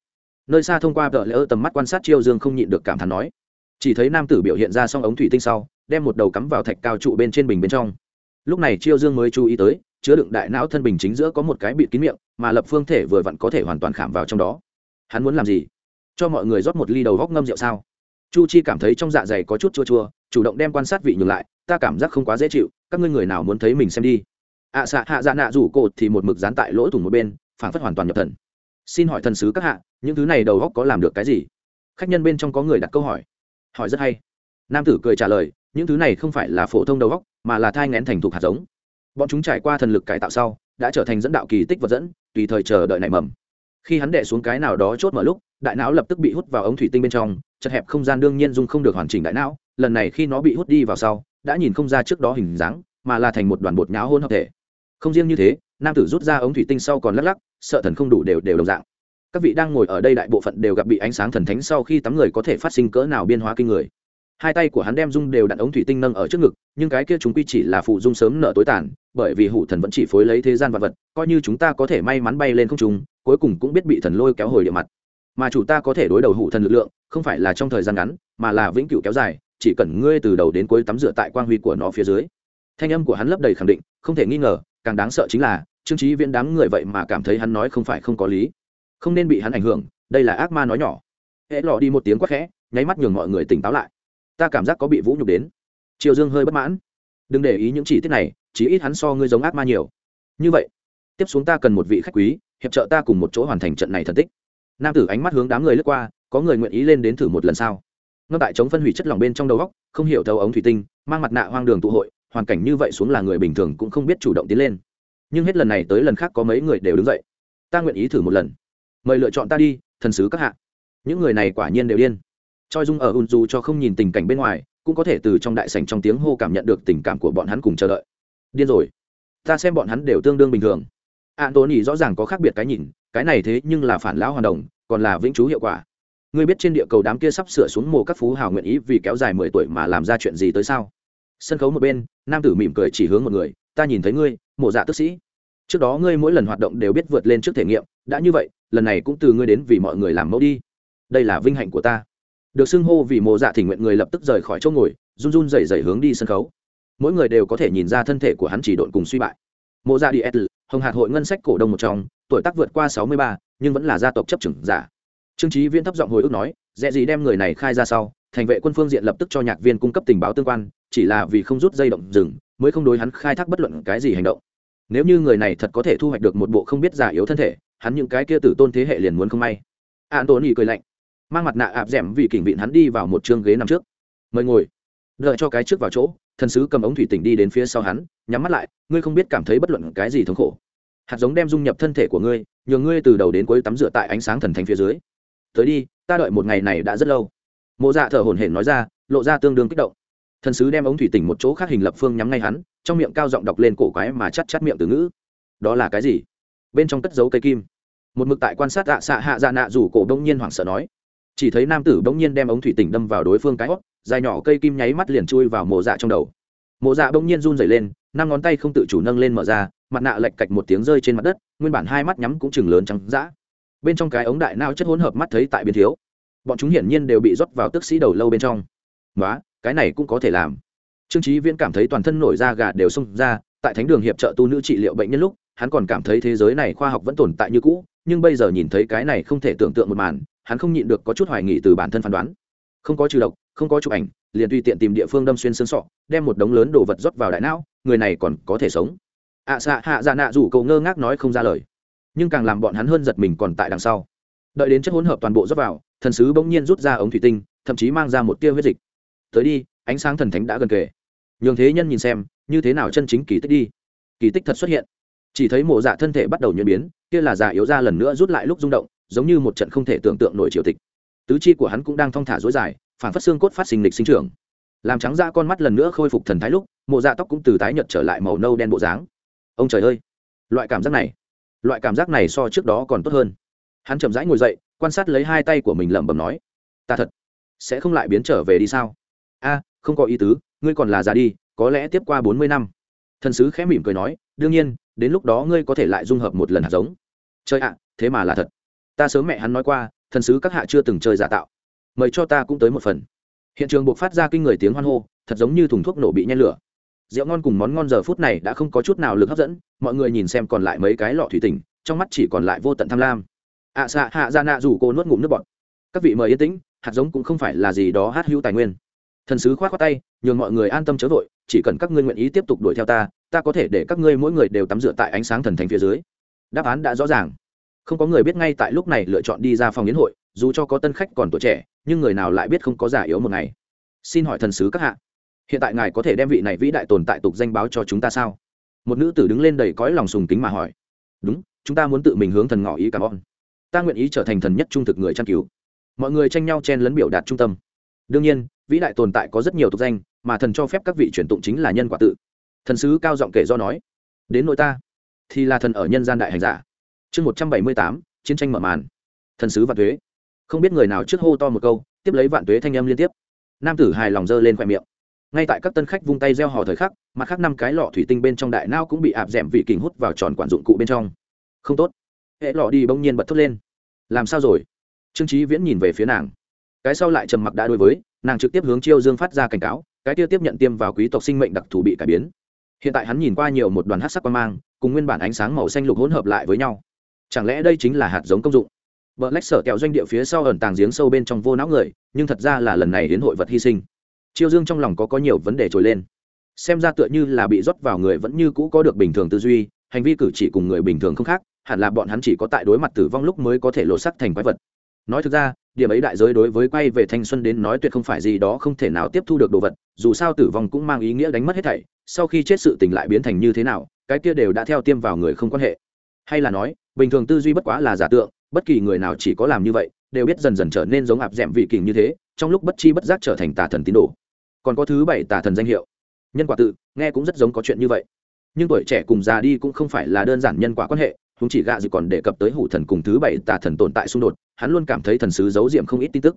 Nơi xa thông qua vợ lỡ tầm mắt quan sát chiêu dương không nhịn được cảm thán nói, chỉ thấy nam tử biểu hiện ra xong ống thủy tinh sau, đem một đầu cắm vào thạch cao trụ bên trên bình bên trong. Lúc này chiêu dương mới chú ý tới, chứa đựng đại não thân bình chính giữa có một cái bịt kín miệng, mà lập phương thể vừa vặn có thể hoàn toàn khảm vào trong đó hắn muốn làm gì? Cho mọi người rót một ly đầu góc ngâm rượu sao? Chu chi cảm thấy trong dạ dày có chút chua chua chủ động đem quan sát vị nhường lại ta cảm giác không quá dễ chịu các ngươi người nào muốn thấy mình xem đi. Ạ à, xạ hạ dạ nạ rủ cột thì một mực dán tại lỗ thủng một bên phản phất hoàn toàn nhập thần. Xin hỏi thần sứ các hạ những thứ này đầu góc có làm được cái gì? Khách nhân bên trong có người đặt câu hỏi. Hỏi rất hay. Nam tử cười trả lời những thứ này không phải là phổ thông đầu góc mà là thai ngén thành thục hạt giống. Bọn chúng trải qua thần lực cải tạo sau đã trở thành dẫn đạo kỳ tích vật dẫn tùy thời chờ đợi nảy mầm khi hắn đẻ xuống cái nào đó chốt mở lúc, đại não lập tức bị hút vào ống thủy tinh bên trong, chật hẹp không gian đương nhiên dung không được hoàn chỉnh đại não, lần này khi nó bị hút đi vào sau, đã nhìn không ra trước đó hình dáng, mà là thành một đoàn bột nháo hôn hợp thể. Không riêng như thế, nam tử rút ra ống thủy tinh sau còn lắc lắc, sợ thần không đủ đều đều đồng dạng. Các vị đang ngồi ở đây đại bộ phận đều gặp bị ánh sáng thần thánh sau khi tắm người có thể phát sinh cỡ nào biên hóa kinh người. Hai tay của hắn đem dung đều đặn ống thủy tinh nâng ở trước ngực, nhưng cái kia chúng quy chỉ là phụ dung sớm nợ tối tàn, bởi vì hủ thần vẫn chỉ phối lấy thế gian vật vật, coi như chúng ta có thể may mắn bay lên không trung cuối cùng cũng biết bị thần lôi kéo hồi địa mặt. Mà chủ ta có thể đối đầu hủ thần lực lượng, không phải là trong thời gian ngắn, mà là vĩnh cửu kéo dài, chỉ cần ngươi từ đầu đến cuối tắm rửa tại quang huy của nó phía dưới. Thanh âm của hắn lấp đầy khẳng định, không thể nghi ngờ, càng đáng sợ chính là, trương trí viễn đám người vậy mà cảm thấy hắn nói không phải không có lý. Không nên bị hắn ảnh hưởng, đây là ác ma nói nhỏ. Hễ lọ đi một tiếng quát khẽ, nháy mắt nhường mọi người tỉnh táo lại. Ta cảm giác có bị vũ nhục đến. Triều dương hơi bất mãn. Đừng để ý những chỉ tiết này chỉ ít hắn so ngươi giống ác ma nhiều. Như vậy, tiếp xuống ta cần một vị khách quý hiệp trợ ta cùng một chỗ hoàn thành trận này thần tích. Nam tử ánh mắt hướng đám người lướt qua, có người nguyện ý lên đến thử một lần sao? Ngâm tại chống phân hủy chất lỏng bên trong đầu góc không hiểu thấu ống thủy tinh, mang mặt nạ hoang đường tụ hội, hoàn cảnh như vậy xuống là người bình thường cũng không biết chủ động tiến lên. Nhưng hết lần này tới lần khác có mấy người đều đứng dậy. Ta nguyện ý thử một lần. Mời lựa chọn ta đi, thần sứ các hạ. Những người này quả nhiên đều điên. Choi dung ở ùn dù cho không nhìn tình cảnh bên ngoài, cũng có thể từ trong đại sảnh trong tiếng hô cảm nhận được tình cảm của bọn hắn cùng chờ đợi. Điên rồi. Ta xem bọn hắn đều tương đương bình thường antony rõ ràng có khác biệt cái nhìn, cái này thế nhưng là phản lão hoàn đồng, còn là vĩnh chú hiệu quả. Ngươi biết trên địa cầu đám kia sắp sửa xuống mồ các phú hào nguyện ý vì kéo dài mười tuổi mà làm ra chuyện gì tới sao? Sân khấu một bên, nam tử mỉm cười chỉ hướng một người, ta nhìn thấy ngươi, mộ dạ tức sĩ. Trước đó ngươi mỗi lần hoạt động đều biết vượt lên trước thể nghiệm, đã như vậy, lần này cũng từ ngươi đến vì mọi người làm mẫu đi. Đây là vinh hạnh của ta. Được xưng hô vì mộ dạ thỉnh nguyện người lập tức rời khỏi chỗ ngồi, run run rẩy rẩy hướng đi sân khấu. Mỗi người đều có thể nhìn ra thân thể của hắn chỉ độn cùng suy bại. Mộ dạ đi etl hồng hạt hội ngân sách cổ đông một trong, tuổi tác vượt qua sáu mươi ba, nhưng vẫn là gia tộc chấp trưởng giả. Trương trí viễn thấp giọng hồi ức nói, dễ gì đem người này khai ra sau, thành vệ quân phương diện lập tức cho nhạc viên cung cấp tình báo tương quan, chỉ là vì không rút dây động rừng, mới không đối hắn khai thác bất luận cái gì hành động. Nếu như người này thật có thể thu hoạch được một bộ không biết giả yếu thân thể, hắn những cái kia tử tôn thế hệ liền muốn không may. An tôn ý cười lạnh, mang mặt nạ ạp d vì kỉnh vịn hắn đi vào một trương ghế nằm trước. Mời ngồi, đợi cho cái trước vào chỗ thần sứ cầm ống thủy tỉnh đi đến phía sau hắn, nhắm mắt lại, ngươi không biết cảm thấy bất luận cái gì thống khổ. Hạt giống đem dung nhập thân thể của ngươi nhờ ngươi từ đầu đến cuối tắm rửa tại ánh sáng thần thánh phía dưới. Tới đi, ta đợi một ngày này đã rất lâu. Mộ dạ thở hổn hển nói ra, lộ ra tương đương kích động. Thần sứ đem ống thủy tỉnh một chỗ khác hình lập phương nhắm ngay hắn, trong miệng cao giọng đọc lên cổ quái mà chắt chắt miệng từ ngữ. Đó là cái gì? Bên trong cất dấu cây kim. Một mực tại quan sát ạ xạ hạ dạ nạ rủ cổ đông nhiên hoảng sợ nói chỉ thấy nam tử bỗng nhiên đem ống thủy tỉnh đâm vào đối phương cái hót, dài nhỏ cây kim nháy mắt liền chui vào mộ dạ trong đầu. Mộ dạ bỗng nhiên run dày lên, năm ngón tay không tự chủ nâng lên mở ra, mặt nạ lệch cạch một tiếng rơi trên mặt đất, nguyên bản hai mắt nhắm cũng chừng lớn trắng d bên trong cái ống đại nao chất hỗn hợp mắt thấy tại biên thiếu. Bọn chúng hiển nhiên đều bị rót vào tức sĩ đầu lâu bên trong. Nói cái này cũng có thể làm. Trương trí viễn cảm thấy toàn thân nổi da gà đều xông ra, tại thánh đường hiệp trợ tu nữ trị liệu bệnh nhân lúc, hắn còn cảm thấy thế giới này khoa học vẫn tồn tại như cũ, nhưng bây giờ nhìn thấy cái này không thể tưởng tượng một màn hắn không nhịn được có chút hoài nghị từ bản thân phán đoán. Không có trừ độc không có chụp ảnh liền tùy tiện tìm địa phương đâm xuyên xương sọ đem một đống lớn đồ vật rót vào đại não người này còn có thể sống. Ạ à, xạ hạ dạ nạ rủ cầu ngơ ngác nói không ra lời. Nhưng càng làm bọn hắn hơn giật mình còn tại đằng sau. Đợi đến chất hỗn hợp toàn bộ rót vào thần sứ bỗng nhiên rút ra ống thủy tinh thậm chí mang ra một tia huyết dịch. Tới đi ánh sáng thần thánh đã gần kề. Nhường thế nhân nhìn xem như thế nào chân chính kỳ tích đi. Kỳ tích thật xuất hiện. Chỉ thấy mộ dạ thân thể bắt đầu nhuyễn biến kia là dạ yếu ra lần nữa rút lại lúc rung động giống như một trận không thể tưởng tượng nổi triều tịch. Tứ chi của hắn cũng đang thong thả dối dài phản phát xương cốt phát sinh lịch sinh trưởng. Làm trắng ra con mắt lần nữa khôi phục thần thái lúc, mộ dạ tóc cũng từ tái nhợt trở lại màu nâu đen bộ dáng. Ông trời ơi! Loại cảm giác này, loại cảm giác này so trước đó còn tốt hơn. Hắn chậm rãi ngồi dậy, quan sát lấy hai tay của mình lẩm bẩm nói, ta thật sẽ không lại biến trở về đi sao? A, không có ý tứ, ngươi còn là già đi, có lẽ tiếp qua bốn mươi năm. Thần sứ khẽ mỉm cười nói, đương nhiên, đến lúc đó ngươi có thể lại dung hợp một lần hạt giống. Chơi ạ, thế mà là thật ta sớm mẹ hắn nói qua thần sứ các hạ chưa từng chơi giả tạo. Mời cho ta cũng tới một phần. Hiện trường buộc phát ra kinh người tiếng hoan hô thật giống như thùng thuốc nổ bị nhen lửa. Rượu ngon cùng món ngon giờ phút này đã không có chút nào lực hấp dẫn mọi người nhìn xem còn lại mấy cái lọ thủy tinh trong mắt chỉ còn lại vô tận tham lam. Ạ à, xạ hạ ra nạ rủ cô nuốt ngụm nước bọt. Các vị mời yên tĩnh hạt giống cũng không phải là gì đó hát hữu tài nguyên. Thần sứ khoát khoát tay nhường mọi người an tâm chớ vội chỉ cần các ngươi nguyện ý tiếp tục đuổi theo ta ta có thể để các ngươi mỗi người đều tắm rửa tại ánh sáng thần thánh phía dưới. Đáp án đã rõ ràng không có người biết ngay tại lúc này lựa chọn đi ra phòng yến hội, dù cho có tân khách còn tuổi trẻ, nhưng người nào lại biết không có giả yếu một ngày. Xin hỏi thần sứ các hạ, hiện tại ngài có thể đem vị này vĩ đại tồn tại tục danh báo cho chúng ta sao? Một nữ tử đứng lên đầy cõi lòng sùng kính mà hỏi. Đúng, chúng ta muốn tự mình hướng thần ngỏ ý cảm ơn. Ta nguyện ý trở thành thần nhất trung thực người chăn cứu. Mọi người tranh nhau chen lấn biểu đạt trung tâm. Đương nhiên, vĩ đại tồn tại có rất nhiều tục danh, mà thần cho phép các vị truyền tụng chính là nhân quả tự. Thần sứ cao giọng kể do nói. Đến nội ta, thì là thần ở nhân gian đại hành giả chương một trăm bảy mươi tám, chiến tranh mở màn. Thần sứ vạn thuế không biết người nào trước hô to một câu, tiếp lấy vạn thuế thanh âm liên tiếp. Nam tử hài lòng dơ lên khoe miệng. Ngay tại các tân khách vung tay gieo hò thời khắc, mặt khác năm cái lọ thủy tinh bên trong đại nao cũng bị áp d ẻ m vị kình hút vào tròn quản dụng cụ bên trong. Không tốt. Hệ lọ đi bỗng nhiên bật thốt lên. Làm sao rồi? Trương trí viễn nhìn về phía nàng. Cái sau lại trầm mặc đã đối với, nàng trực tiếp hướng chiêu dương phát ra cảnh cáo, cái tiêu tiếp nhận tiêm vào quý tộc sinh mệnh đặc thù bị cải biến. Hiện tại hắn nhìn qua nhiều một đoàn hát sắc quan mang, cùng nguyên bản ánh sáng màu xanh lục hỗn hợp lại với nhau chẳng lẽ đây chính là hạt giống công dụng? Vợ lách sở kẹo doanh địa phía sau ẩn tàng giếng sâu bên trong vô não người, nhưng thật ra là lần này đến hội vật hy sinh. Chiêu dương trong lòng có có nhiều vấn đề trồi lên. Xem ra tựa như là bị rót vào người vẫn như cũ có được bình thường tư duy, hành vi cử chỉ cùng người bình thường không khác, hẳn là bọn hắn chỉ có tại đối mặt tử vong lúc mới có thể lộ sắc thành quái vật. Nói thực ra, điểm ấy đại giới đối với quay về thanh xuân đến nói tuyệt không phải gì đó không thể nào tiếp thu được đồ vật, dù sao tử vong cũng mang ý nghĩa đánh mất hết thảy, sau khi chết sự tình lại biến thành như thế nào, cái kia đều đã theo tiêm vào người không quan hệ. Hay là nói bình thường tư duy bất quá là giả tượng, bất kỳ người nào chỉ có làm như vậy, đều biết dần dần trở nên giống ạp d ẻ m vị kình như thế, trong lúc bất chi bất giác trở thành tà thần tín đồ. Còn có thứ bảy tà thần danh hiệu. Nhân quả tự, nghe cũng rất giống có chuyện như vậy. Nhưng tuổi trẻ cùng già đi cũng không phải là đơn giản nhân quả quan hệ chúng chỉ gạ dự còn đề cập tới hủ thần cùng thứ bảy tà thần tồn tại xung đột, hắn luôn cảm thấy thần sứ giấu diệm không ít tin tức.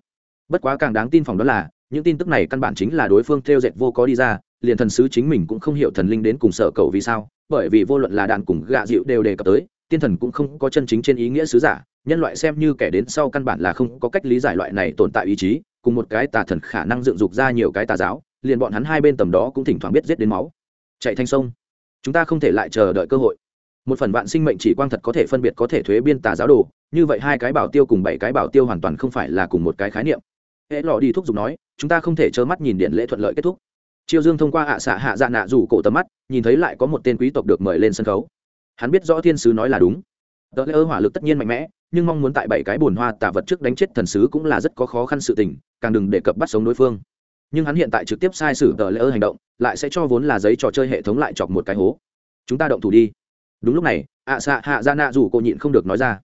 Bất quá càng đáng tin phòng đó là, những tin tức này căn bản chính là đối phương theo dệt vô có đi ra, liền thần sứ chính mình cũng không hiểu thần linh đến cùng sợ cầu vì sao, bởi vì vô luận là đạn cùng gạ dịu đều đề cập tới tiên thần cũng không có chân chính trên ý nghĩa sứ giả, nhân loại xem như kẻ đến sau căn bản là không có cách lý giải loại này tồn tại ý chí, cùng một cái tà thần khả năng dựng dục ra nhiều cái tà giáo, liền bọn hắn hai bên tầm đó cũng thỉnh thoảng biết giết đến máu. Chạy thanh sông. Chúng ta không thể lại chờ đợi cơ hội. Một phần vạn sinh mệnh chỉ quang thật có thể phân biệt có thể thuế biên tà giáo đồ, như vậy hai cái bảo tiêu cùng bảy cái bảo tiêu hoàn toàn không phải là cùng một cái khái niệm. Hễ lọ đi thúc giục nói, chúng ta không thể trơ mắt nhìn điện lễ thuận lợi kết thúc. Chiêu dương thông qua hạ xạ hạ dạ nạ rủ cổ tầm mắt, nhìn thấy lại có một tên quý tộc được mời lên sân khấu hắn biết rõ thiên sứ nói là đúng. Tờ lễ ơ hỏa lực tất nhiên mạnh mẽ, nhưng mong muốn tại bảy cái bồn hoa tạ vật trước đánh chết thần sứ cũng là rất có khó khăn sự tình, càng đừng đề cập bắt sống đối phương. Nhưng hắn hiện tại trực tiếp sai sử tờ lễ ơ hành động, lại sẽ cho vốn là giấy trò chơi hệ thống lại chọc một cái hố. Chúng ta động thủ đi. Đúng lúc này, ạ xạ hạ ra nạ rủ cô nhịn không được nói ra.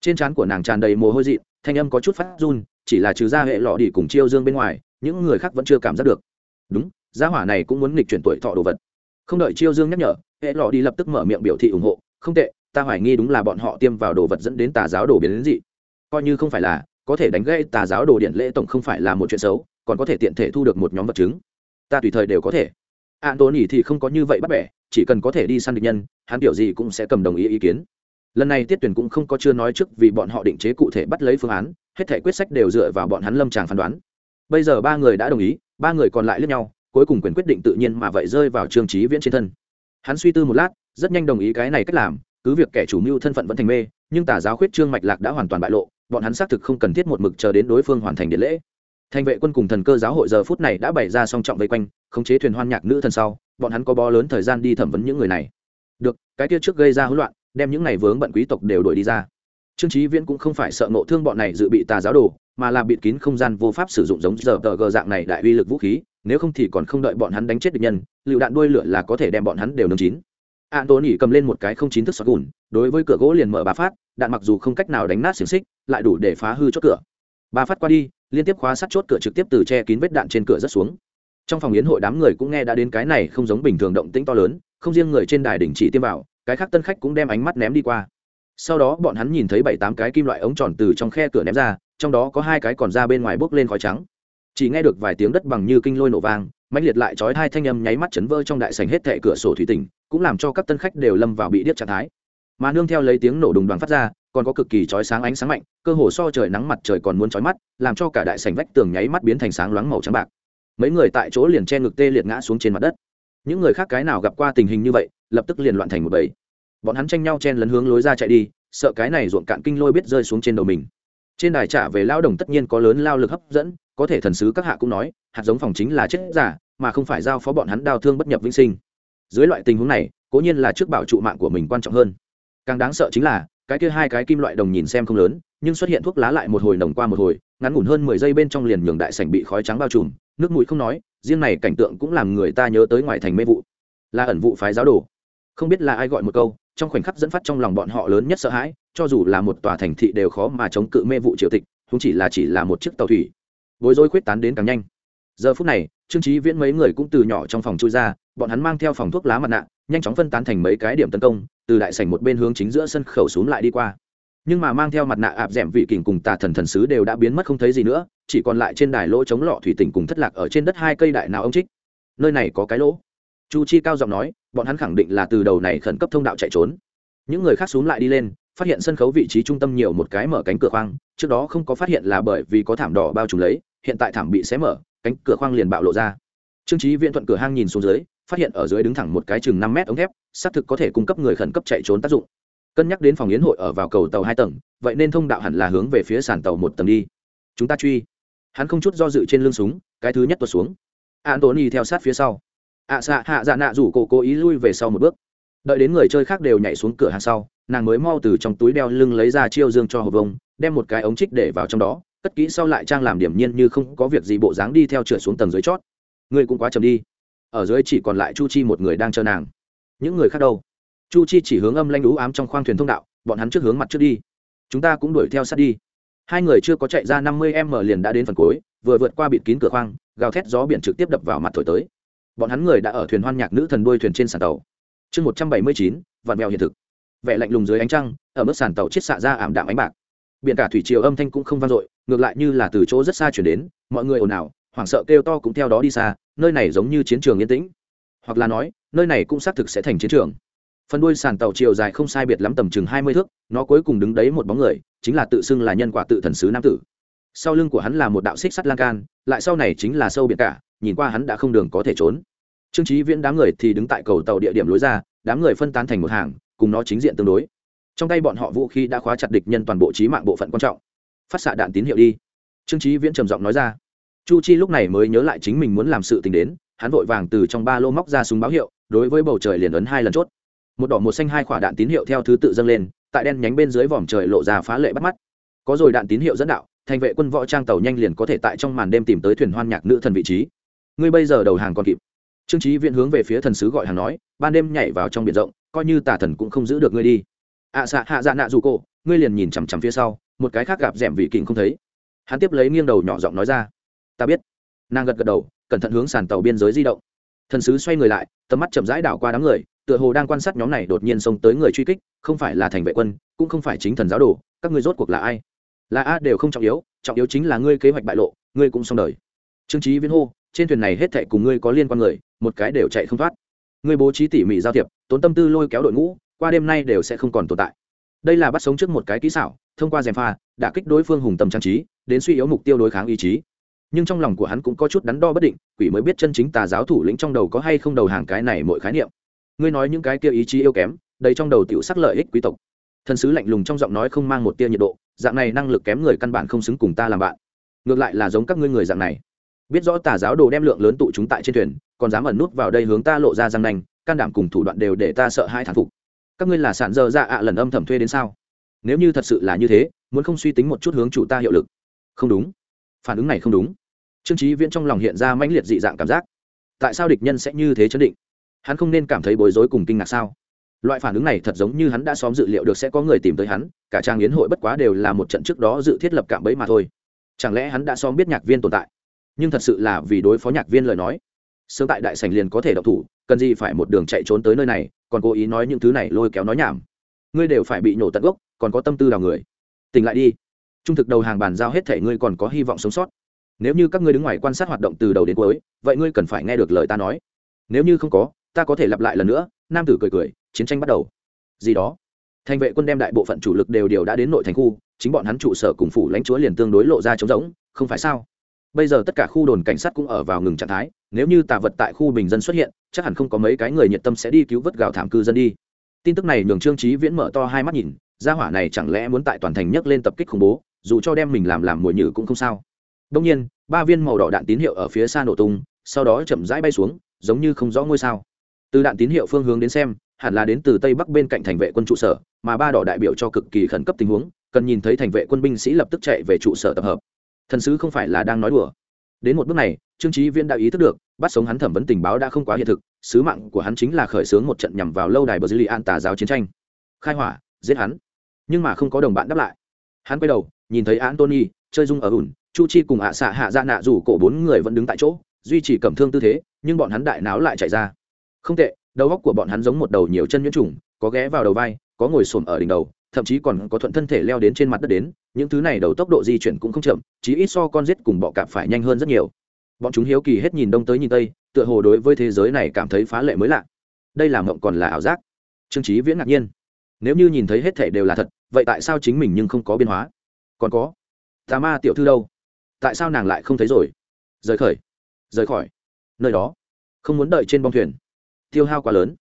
Trên trán của nàng tràn đầy mồ hôi dị, thanh âm có chút phát run, chỉ là trừ ra hệ lọ đi cùng chiêu dương bên ngoài, những người khác vẫn chưa cảm giác được. Đúng, gia hỏa này cũng muốn nghịch chuyển tuổi thọ đồ vật. Không đợi chiêu dương nhắc nhở hệ lọ đi lập tức mở miệng biểu thị ủng hộ, không tệ, ta hoài nghi đúng là bọn họ tiêm vào đồ vật dẫn đến tà giáo đồ biến đến dị. Coi như không phải là, có thể đánh gây tà giáo đồ điện lễ tổng không phải là một chuyện xấu, còn có thể tiện thể thu được một nhóm vật chứng. Ta tùy thời đều có thể. An tố nhỉ thì không có như vậy bắt bẻ, chỉ cần có thể đi săn địch nhân, hắn kiểu gì cũng sẽ cầm đồng ý ý kiến. Lần này tiết tuyển cũng không có chưa nói trước vì bọn họ định chế cụ thể bắt lấy phương án, hết thể quyết sách đều dựa vào bọn hắn lâm tràng phán đoán. Bây giờ ba người đã đồng ý, ba người còn lại lướt nhau, cuối cùng quyền quyết định tự nhiên mà vậy rơi vào trương trí viễn trên thân hắn suy tư một lát, rất nhanh đồng ý cái này cách làm, cứ việc kẻ chủ mưu thân phận vẫn thành mê, nhưng tà giáo khuyết trương mạch lạc đã hoàn toàn bại lộ, bọn hắn xác thực không cần thiết một mực chờ đến đối phương hoàn thành điện lễ. Thành vệ quân cùng thần cơ giáo hội giờ phút này đã bày ra song trọng vây quanh, khống chế thuyền hoan nhạc nữ thần sau, bọn hắn có bó lớn thời gian đi thẩm vấn những người này. Được, cái kia trước gây ra hỗn loạn, đem những này vướng bận quý tộc đều đuổi đi ra. Trương trí viễn cũng không phải sợ nộ thương bọn này dự bị tà giáo đồ, mà là bịt kín không gian vô pháp sử dụng giống giờ tờ gờ dạng này đại uy lực vũ khí nếu không thì còn không đợi bọn hắn đánh chết địch nhân, lựu đạn đuôi lửa là có thể đem bọn hắn đều nướng chín. An tôn nhỉ cầm lên một cái không chín thức sọt gùn, đối với cửa gỗ liền mở ba phát, đạn mặc dù không cách nào đánh nát xiềng xích, lại đủ để phá hư chốt cửa. Ba phát qua đi, liên tiếp khóa sắt chốt cửa trực tiếp từ che kín vết đạn trên cửa rất xuống. Trong phòng yến hội đám người cũng nghe đã đến cái này không giống bình thường động tĩnh to lớn, không riêng người trên đài đình chỉ tiêm vào, cái khác tân khách cũng đem ánh mắt ném đi qua. Sau đó bọn hắn nhìn thấy bảy tám cái kim loại ống tròn từ trong khe cửa ném ra, trong đó có hai cái còn ra bên ngoài bốc lên khói trắng chỉ nghe được vài tiếng đất bằng như kinh lôi nổ vang mạnh liệt lại trói hai thanh âm nháy mắt chấn vỡ trong đại sành hết thệ cửa sổ thủy tỉnh cũng làm cho các tân khách đều lâm vào bị điếc trạng thái. Mà nương theo lấy tiếng nổ đùng đoàn phát ra, còn có cực kỳ chói sáng ánh sáng mạnh, cơ hồ so trời nắng mặt trời còn muốn chói mắt, làm cho cả đại sành vách tường nháy mắt biến thành sáng loáng màu trắng bạc. Mấy người tại chỗ liền che ngực tê liệt ngã xuống trên mặt đất. Những người khác cái nào gặp qua tình hình như vậy, lập tức liền loạn thành một bầy. Bọn hắn tranh nhau chen lấn hướng lối ra chạy đi, sợ cái này ruộng cạn kinh lôi biết rơi xuống trên đầu mình. Trên đài trả về lao đồng tất nhiên có lớn lao lực hấp dẫn có thể thần sứ các hạ cũng nói, hạt giống phòng chính là chết giả, mà không phải giao phó bọn hắn đau thương bất nhập vĩnh sinh. Dưới loại tình huống này, cố nhiên là trước bảo trụ mạng của mình quan trọng hơn. Càng đáng sợ chính là, cái kia hai cái kim loại đồng nhìn xem không lớn, nhưng xuất hiện thuốc lá lại một hồi nồng qua một hồi, ngắn ngủn hơn mười giây bên trong liền nhường đại sảnh bị khói trắng bao trùm, nước mũi không nói, riêng này cảnh tượng cũng làm người ta nhớ tới ngoài thành mê vụ. Là ẩn vụ phái giáo đồ. Không biết là ai gọi một câu, trong khoảnh khắc dẫn phát trong lòng bọn họ lớn nhất sợ hãi, cho dù là một tòa thành thị đều khó mà chống cự mê vụ triều tịch không chỉ là chỉ là một chiếc tàu thủy bối rối khuyết tán đến càng nhanh. Giờ phút này, trương trí viễn mấy người cũng từ nhỏ trong phòng chui ra, bọn hắn mang theo phòng thuốc lá mặt nạ, nhanh chóng phân tán thành mấy cái điểm tấn công, từ đại sảnh một bên hướng chính giữa sân khẩu xuống lại đi qua. Nhưng mà mang theo mặt nạ ạp d vị kình cùng tà thần thần sứ đều đã biến mất không thấy gì nữa, chỉ còn lại trên đài lỗ chống lọ thủy tỉnh cùng thất lạc ở trên đất hai cây đại nào ông trích. Nơi này có cái lỗ. Chu chi cao giọng nói, bọn hắn khẳng định là từ đầu này khẩn cấp thông đạo chạy trốn. Những người khác xuống lại đi lên, phát hiện sân khấu vị trí trung tâm nhiều một cái mở cánh cửa khoang, trước đó không có phát hiện là bởi vì có thảm đỏ bao trùm lấy hiện tại thảm bị xé mở, cánh cửa khoang liền bạo lộ ra. Trương trí viện thuận cửa hang nhìn xuống dưới, phát hiện ở dưới đứng thẳng một cái chừng năm mét ống thép, xác thực có thể cung cấp người khẩn cấp chạy trốn tác dụng. Cân nhắc đến phòng yến hội ở vào cầu tàu hai tầng, vậy nên thông đạo hẳn là hướng về phía sàn tàu một tầng đi. Chúng ta truy. Hắn không chút do dự trên lưng súng, cái thứ nhất tuột xuống. Antony theo sát phía sau. Ạ xạ hạ dạ nạ rủ cổ cố ý lui về sau một bước. Đợi đến người chơi khác đều nhảy xuống cửa hàng sau, nàng mới mau từ trong túi đeo lưng lấy ra chiêu dương cho hộp vông, đem một cái ống trích để vào trong đó cất kỹ sau lại trang làm điểm nhiên như không có việc gì bộ dáng đi theo trượt xuống tầng dưới chót. Ngươi cũng quá chậm đi. Ở dưới chỉ còn lại chu chi một người đang chờ nàng. Những người khác đâu? Chu chi chỉ hướng âm lanh đũ ám trong khoang thuyền thông đạo, bọn hắn trước hướng mặt trước đi. Chúng ta cũng đuổi theo sát đi. Hai người chưa có chạy ra năm mươi m liền đã đến phần cuối, vừa vượt qua bịt kín cửa khoang, gào thét gió biển trực tiếp đập vào mặt thổi tới. Bọn hắn người đã ở thuyền hoan nhạc nữ thần đuôi thuyền trên sàn tàu. Chương một trăm bảy mươi chín, vạn mèo hiện thực. Vẻ lạnh lùng dưới ánh trăng, ở mức sàn tàu chết xạ ra ảm đạm ánh bạc biển cả thủy triều âm thanh cũng không vang dội, ngược lại như là từ chỗ rất xa chuyển đến, mọi người ồn ào, hoảng sợ kêu to cũng theo đó đi xa, nơi này giống như chiến trường yên tĩnh. Hoặc là nói, nơi này cũng xác thực sẽ thành chiến trường. Phần đuôi sàn tàu chiều dài không sai biệt lắm tầm chừng hai mươi thước, nó cuối cùng đứng đấy một bóng người, chính là tự xưng là nhân quả tự thần sứ nam tử. Sau lưng của hắn là một đạo xích sắt lan can, lại sau này chính là sâu biển cả, nhìn qua hắn đã không đường có thể trốn. Trương trí viễn đám người thì đứng tại cầu tàu địa điểm lối ra, đám người phân tán thành một hàng, cùng nó chính diện tương đối trong tay bọn họ vũ khí đã khóa chặt địch nhân toàn bộ trí mạng bộ phận quan trọng. Phát xạ đạn tín hiệu đi. Trương trí viễn trầm giọng nói ra. Chu chi lúc này mới nhớ lại chính mình muốn làm sự tình đến, hắn vội vàng từ trong ba lô móc ra súng báo hiệu, đối với bầu trời liền ấn hai lần chốt. Một đỏ một xanh hai quả đạn tín hiệu theo thứ tự dâng lên, tại đen nhánh bên dưới vòm trời lộ ra phá lệ bắt mắt. Có rồi đạn tín hiệu dẫn đạo, thành vệ quân võ trang tàu nhanh liền có thể tại trong màn đêm tìm tới thuyền hoan nhạc nữ thần vị trí. Ngươi bây giờ đầu hàng còn kịp. Trương trí viện hướng về phía thần sứ gọi hàng nói, ban đêm nhảy vào trong biển rộng, coi như tà thần cũng không giữ được ngươi đi ạ xạ hạ dạ nạ dù cổ, ngươi liền nhìn chằm chằm phía sau, một cái khác gặp d ẻ m vị kình không thấy. Hắn tiếp lấy nghiêng đầu nhỏ giọng nói ra. Ta biết. Nàng gật gật đầu, cẩn thận hướng sàn tàu biên giới di động. Thần sứ xoay người lại, tầm mắt chậm rãi đảo qua đám người, tựa hồ đang quan sát nhóm này đột nhiên xông tới người truy kích, không phải là thành vệ quân, cũng không phải chính thần giáo đồ, các ngươi rốt cuộc là ai? Là a đều không trọng yếu trọng yếu chính là ngươi kế hoạch bại lộ, ngươi cũng xong đời. Trương trí viễn hô, trên thuyền này hết thệ cùng ngươi có liên quan người, một cái đều chạy không thoát. Ngươi bố trí tỉ mỉ giao thiệp, tốn tâm tư lôi kéo đội ngũ qua đêm nay đều sẽ không còn tồn tại. Đây là bắt sống trước một cái kỹ xảo, thông qua gièm pha, đã kích đối phương hùng tâm trang trí, đến suy yếu mục tiêu đối kháng ý chí. Nhưng trong lòng của hắn cũng có chút đắn đo bất định, quỷ mới biết chân chính tà giáo thủ lĩnh trong đầu có hay không đầu hàng cái này mọi khái niệm. Ngươi nói những cái kia ý chí yếu kém, đầy trong đầu tiểu sắc lợi ích quý tộc. Thần sứ lạnh lùng trong giọng nói không mang một tia nhiệt độ, dạng này năng lực kém người căn bản không xứng cùng ta làm bạn. Ngược lại là giống các ngươi người dạng này. Biết rõ tà giáo đồ đem lượng lớn tụ chúng tại trên thuyền, còn dám ẩn nút vào đây hướng ta lộ ra răng nanh, can đảm cùng thủ đoạn đều để ta sợ hai thản phục các ngươi là sản dơ dạ ạ lần âm thầm thuê đến sao? Nếu như thật sự là như thế, muốn không suy tính một chút hướng chủ ta hiệu lực. Không đúng. Phản ứng này không đúng. Trương trí viễn trong lòng hiện ra mãnh liệt dị dạng cảm giác. Tại sao địch nhân sẽ như thế chấn định? Hắn không nên cảm thấy bối rối cùng kinh ngạc sao? Loại phản ứng này thật giống như hắn đã xóm dự liệu được sẽ có người tìm tới hắn, cả trang yến hội bất quá đều là một trận trước đó dự thiết lập cạm bẫy mà thôi. Chẳng lẽ hắn đã xóm biết nhạc viên tồn tại? Nhưng thật sự là vì đối phó nhạc viên lời nói. Sớm tại đại sành liền có thể độc thủ cần gì phải một đường chạy trốn tới nơi này, còn cố ý nói những thứ này lôi kéo nói nhảm. Ngươi đều phải bị nhổ tận gốc, còn có tâm tư đào người. Tỉnh lại đi. Trung thực đầu hàng bàn giao hết thể ngươi còn có hy vọng sống sót. Nếu như các ngươi đứng ngoài quan sát hoạt động từ đầu đến cuối, vậy ngươi cần phải nghe được lời ta nói. Nếu như không có, ta có thể lặp lại lần nữa, nam tử cười cười, chiến tranh bắt đầu. Gì đó. Thành vệ quân đem đại bộ phận chủ lực đều đều đã đến nội thành khu, chính bọn hắn trụ sở cùng phủ lãnh chúa liền tương đối lộ ra trống rỗng, không phải sao? Bây giờ tất cả khu đồn cảnh sát cũng ở vào ngừng trạng thái, nếu như tà vật tại khu bình dân xuất hiện, chắc hẳn không có mấy cái người nhiệt tâm sẽ đi cứu vớt gào thảm cư dân đi. Tin tức này nhường trương trí viễn mở to hai mắt nhìn, gia hỏa này chẳng lẽ muốn tại toàn thành nhấc lên tập kích khủng bố, dù cho đem mình làm làm mồi nhử cũng không sao. Đông nhiên, ba viên màu đỏ đạn tín hiệu ở phía xa nổ tung, sau đó chậm rãi bay xuống, giống như không rõ ngôi sao. Từ đạn tín hiệu phương hướng đến xem, hẳn là đến từ tây bắc bên cạnh thành vệ quân trụ sở, mà ba đỏ đại biểu cho cực kỳ khẩn cấp tình huống, cần nhìn thấy thành vệ quân binh sĩ lập tức chạy về trụ sở tập hợp thần sứ không phải là đang nói đùa. Đến một bước này, trương trí viễn đã ý thức được, bắt sống hắn thẩm vấn tình báo đã không quá hiện thực, sứ mạng của hắn chính là khởi xướng một trận nhằm vào lâu đài bờ dư li an tà giáo chiến tranh. Khai hỏa, giết hắn. Nhưng mà không có đồng bạn đáp lại. Hắn quay đầu, nhìn thấy antony chơi dung ở ủn, chu chi cùng ạ xạ hạ Ra nạ rủ cổ bốn người vẫn đứng tại chỗ, duy trì cầm thương tư thế, nhưng bọn hắn đại náo lại chạy ra. Không tệ, đầu góc của bọn hắn giống một đầu nhiều chân nhuyễn trùng, có ghé vào đầu vai, có ngồi xổm ở đỉnh đầu thậm chí còn có thuận thân thể leo đến trên mặt đất đến, những thứ này đầu tốc độ di chuyển cũng không chậm chỉ ít so con rết cùng bọ cạp phải nhanh hơn rất nhiều. Bọn chúng hiếu kỳ hết nhìn đông tới nhìn tây, tựa hồ đối với thế giới này cảm thấy phá lệ mới lạ. Đây là mộng còn là ảo giác. Trương trí viễn ngạc nhiên. Nếu như nhìn thấy hết thể đều là thật, vậy tại sao chính mình nhưng không có biến hóa? Còn có, tà ma tiểu thư đâu? Tại sao nàng lại không thấy rồi? Rời khởi, rời khỏi. Nơi đó, không muốn đợi trên bong thuyền. Tiêu hao quá lớn.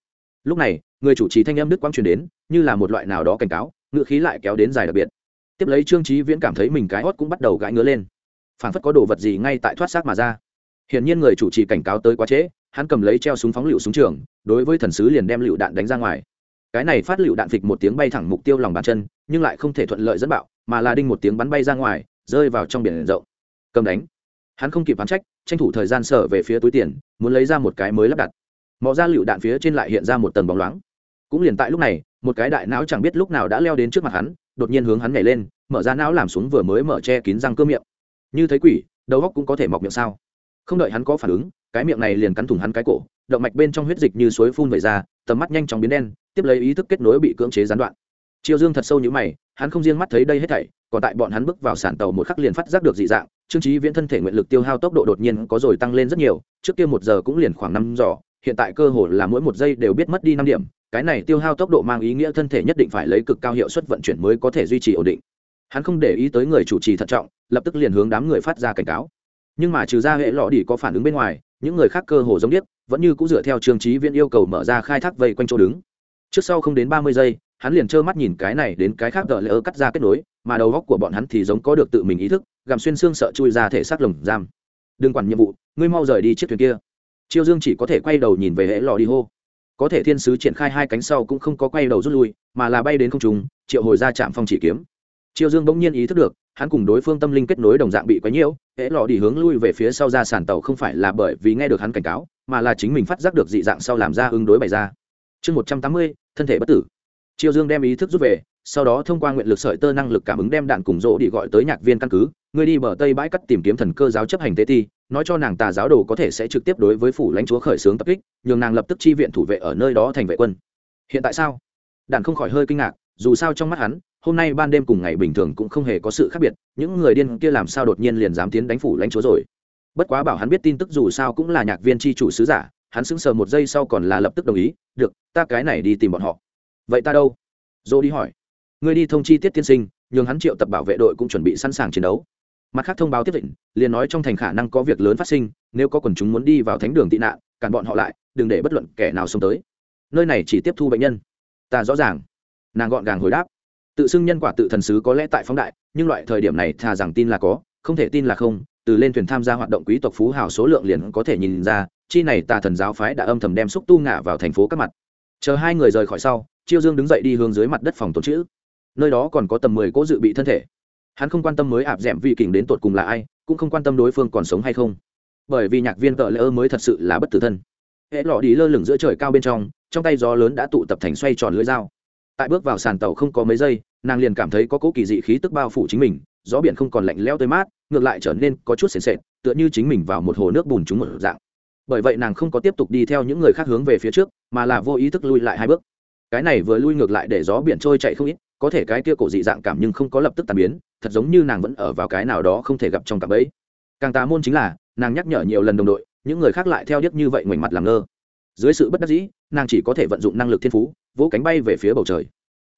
Lúc này, người chủ trì thanh âm đức quang truyền đến, như là một loại nào đó cảnh cáo ngự khí lại kéo đến dài đặc biệt. Tiếp lấy trương trí viễn cảm thấy mình cái hót cũng bắt đầu gãi ngứa lên. Phản phất có đồ vật gì ngay tại thoát xác mà ra. Hiển nhiên người chủ trì cảnh cáo tới quá trễ, hắn cầm lấy treo súng phóng lựu súng trường, đối với thần sứ liền đem lựu đạn đánh ra ngoài. Cái này phát lựu đạn phịch một tiếng bay thẳng mục tiêu lòng bàn chân, nhưng lại không thể thuận lợi dẫn bạo, mà là đinh một tiếng bắn bay ra ngoài, rơi vào trong biển rộng. Cầm đánh. Hắn không kịp phán trách, tranh thủ thời gian sở về phía túi tiền, muốn lấy ra một cái mới lắp đặt. Mò ra lựu đạn phía trên lại hiện ra một tầng bóng loáng cũng liền tại lúc này, một cái đại não chẳng biết lúc nào đã leo đến trước mặt hắn, đột nhiên hướng hắn nhảy lên, mở ra não làm xuống vừa mới mở che kín răng cơ miệng. Như thấy quỷ, đầu góc cũng có thể mọc miệng sao? Không đợi hắn có phản ứng, cái miệng này liền cắn thủng hắn cái cổ, động mạch bên trong huyết dịch như suối phun vẩy ra, tầm mắt nhanh chóng biến đen, tiếp lấy ý thức kết nối bị cưỡng chế gián đoạn. Triều dương thật sâu như mày, hắn không riêng mắt thấy đây hết thảy, còn tại bọn hắn bước vào sản tàu một khắc liền phát giác được dị dạng, trương trí viễn thân thể nguyện lực tiêu hao tốc độ đột nhiên có rồi tăng lên rất nhiều, trước kia một giờ cũng liền khoảng năm giỏ hiện tại cơ hồ là mỗi một giây đều biết mất đi năm điểm cái này tiêu hao tốc độ mang ý nghĩa thân thể nhất định phải lấy cực cao hiệu suất vận chuyển mới có thể duy trì ổn định. Hắn không để ý tới người chủ trì thận trọng, lập tức liền hướng đám người phát ra cảnh cáo. Nhưng mà trừ ra hệ lọ đi có phản ứng bên ngoài, những người khác cơ hồ giống biết vẫn như cũng dựa theo trương trí viễn yêu cầu mở ra khai thác vây quanh chỗ đứng. Trước sau không đến ba mươi giây, hắn liền trơ mắt nhìn cái này đến cái khác đợi lỡ cắt ra kết nối, mà đầu góc của bọn hắn thì giống có được tự mình ý thức gàm xuyên xương sợ chui ra thể xác lồng giam. Đừng quản nhiệm vụ, ngươi mau rời đi chiếc thuyền kia. Chiêu dương chỉ có thể quay đầu nhìn về hệ lò đi hô có thể thiên sứ triển khai hai cánh sau cũng không có quay đầu rút lui, mà là bay đến không trùng triệu hồi ra trạm phong chỉ kiếm. Triệu dương bỗng nhiên ý thức được, hắn cùng đối phương tâm linh kết nối đồng dạng bị quấy nhiễu, hễ lò đi hướng lui về phía sau ra sàn tàu không phải là bởi vì nghe được hắn cảnh cáo, mà là chính mình phát giác được dị dạng sau làm ra ứng đối bày ra. Chương một trăm tám mươi, thân thể bất tử. Triệu dương đem ý thức rút về, sau đó thông qua nguyện lực sợi tơ năng lực cảm ứng đem đạn cùng rỗ đi gọi tới nhạc viên căn cứ, người đi bờ tây bãi cắt tìm kiếm thần cơ giáo chấp hành tế ti nói cho nàng tà giáo đồ có thể sẽ trực tiếp đối với phủ lãnh chúa khởi xướng tập kích, nhường nàng lập tức chi viện thủ vệ ở nơi đó thành vệ quân. Hiện tại sao? Đàn không khỏi hơi kinh ngạc, dù sao trong mắt hắn, hôm nay ban đêm cùng ngày bình thường cũng không hề có sự khác biệt, những người điên kia làm sao đột nhiên liền dám tiến đánh phủ lãnh chúa rồi? Bất quá bảo hắn biết tin tức dù sao cũng là nhạc viên tri chủ sứ giả, hắn sững sờ một giây sau còn là lập tức đồng ý, được, ta cái này đi tìm bọn họ. Vậy ta đâu? Dô đi hỏi. Người đi thông chi tiết tiên sinh, nhường hắn triệu tập bảo vệ đội cũng chuẩn bị sẵn sàng chiến đấu mặt khác thông báo tiếp định, liền nói trong thành khả năng có việc lớn phát sinh, nếu có quần chúng muốn đi vào thánh đường tị nạn, cản bọn họ lại, đừng để bất luận kẻ nào xông tới. Nơi này chỉ tiếp thu bệnh nhân. Ta rõ ràng. Nàng gọn gàng hồi đáp. Tự xưng nhân quả tự thần sứ có lẽ tại phóng đại, nhưng loại thời điểm này thà rằng tin là có, không thể tin là không. Từ lên thuyền tham gia hoạt động quý tộc phú hào số lượng liền có thể nhìn ra, chi này tà thần giáo phái đã âm thầm đem xúc tu ngả vào thành phố các mặt. Chờ hai người rời khỏi sau, chiêu dương đứng dậy đi hướng dưới mặt đất phòng tồn chữ. Nơi đó còn có tầm mười cỗ dự bị thân thể hắn không quan tâm mới ạp d ẻ m vị kình đến tột cùng là ai, cũng không quan tâm đối phương còn sống hay không. Bởi vì nhạc viên tợ lỡ mới thật sự là bất tử thân. Hệ lọ đi lơ lửng giữa trời cao bên trong trong tay gió lớn đã tụ tập thành xoay tròn lưỡi dao. Tại bước vào sàn tàu không có mấy giây, nàng liền cảm thấy có cỗ kỳ dị khí tức bao phủ chính mình, gió biển không còn lạnh leo tới mát, ngược lại trở nên có chút sền sệt, tựa như chính mình vào một hồ nước bùn trúng một dạng. Bởi vậy nàng không có tiếp tục đi theo những người khác hướng về phía trước, mà là vô ý thức lui lại hai bước. Cái này vừa lui ngược lại để gió biển trôi chạy không ít có thể cái kia cổ dị dạng cảm nhưng không có lập tức tàn biến, thật giống như nàng vẫn ở vào cái nào đó không thể gặp trong cặp ấy. Càng tà môn chính là, nàng nhắc nhở nhiều lần đồng đội, những người khác lại theo điếc như vậy ngoảnh mặt làm ngơ. Dưới sự bất đắc dĩ, nàng chỉ có thể vận dụng năng lực thiên phú, vỗ cánh bay về phía bầu trời.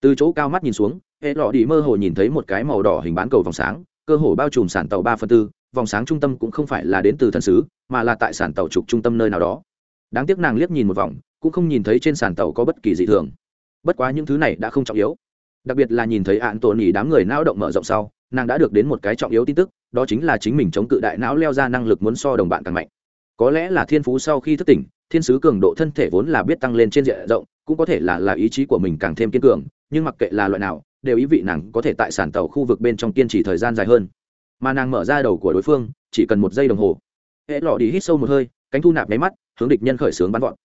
Từ chỗ cao mắt nhìn xuống, hệ lọ đi mơ hồ nhìn thấy một cái màu đỏ hình bán cầu vòng sáng, cơ hồ bao trùm sản tàu ba phần tư, vòng sáng trung tâm cũng không phải là đến từ thần sứ, mà là tại sản tàu trục trung tâm nơi nào đó. Đáng tiếc nàng liếc nhìn một vòng, cũng không nhìn thấy trên sàn tàu có bất kỳ dị thường. Bất quá những thứ này đã không trọng yếu đặc biệt là nhìn thấy ạn tổn nhì đám người não động mở rộng sau, nàng đã được đến một cái trọng yếu tin tức, đó chính là chính mình chống cự đại não leo ra năng lực muốn so đồng bạn càng mạnh. Có lẽ là thiên phú sau khi thức tỉnh, thiên sứ cường độ thân thể vốn là biết tăng lên trên diện rộng, cũng có thể là là ý chí của mình càng thêm kiên cường, nhưng mặc kệ là loại nào, đều ý vị nàng có thể tại sản tàu khu vực bên trong kiên trì thời gian dài hơn. Mà nàng mở ra đầu của đối phương, chỉ cần một giây đồng hồ. Hệ lọ đi hít sâu một hơi, cánh thu nạp máy mắt, hướng địch nhân khởi xướng bắn gọn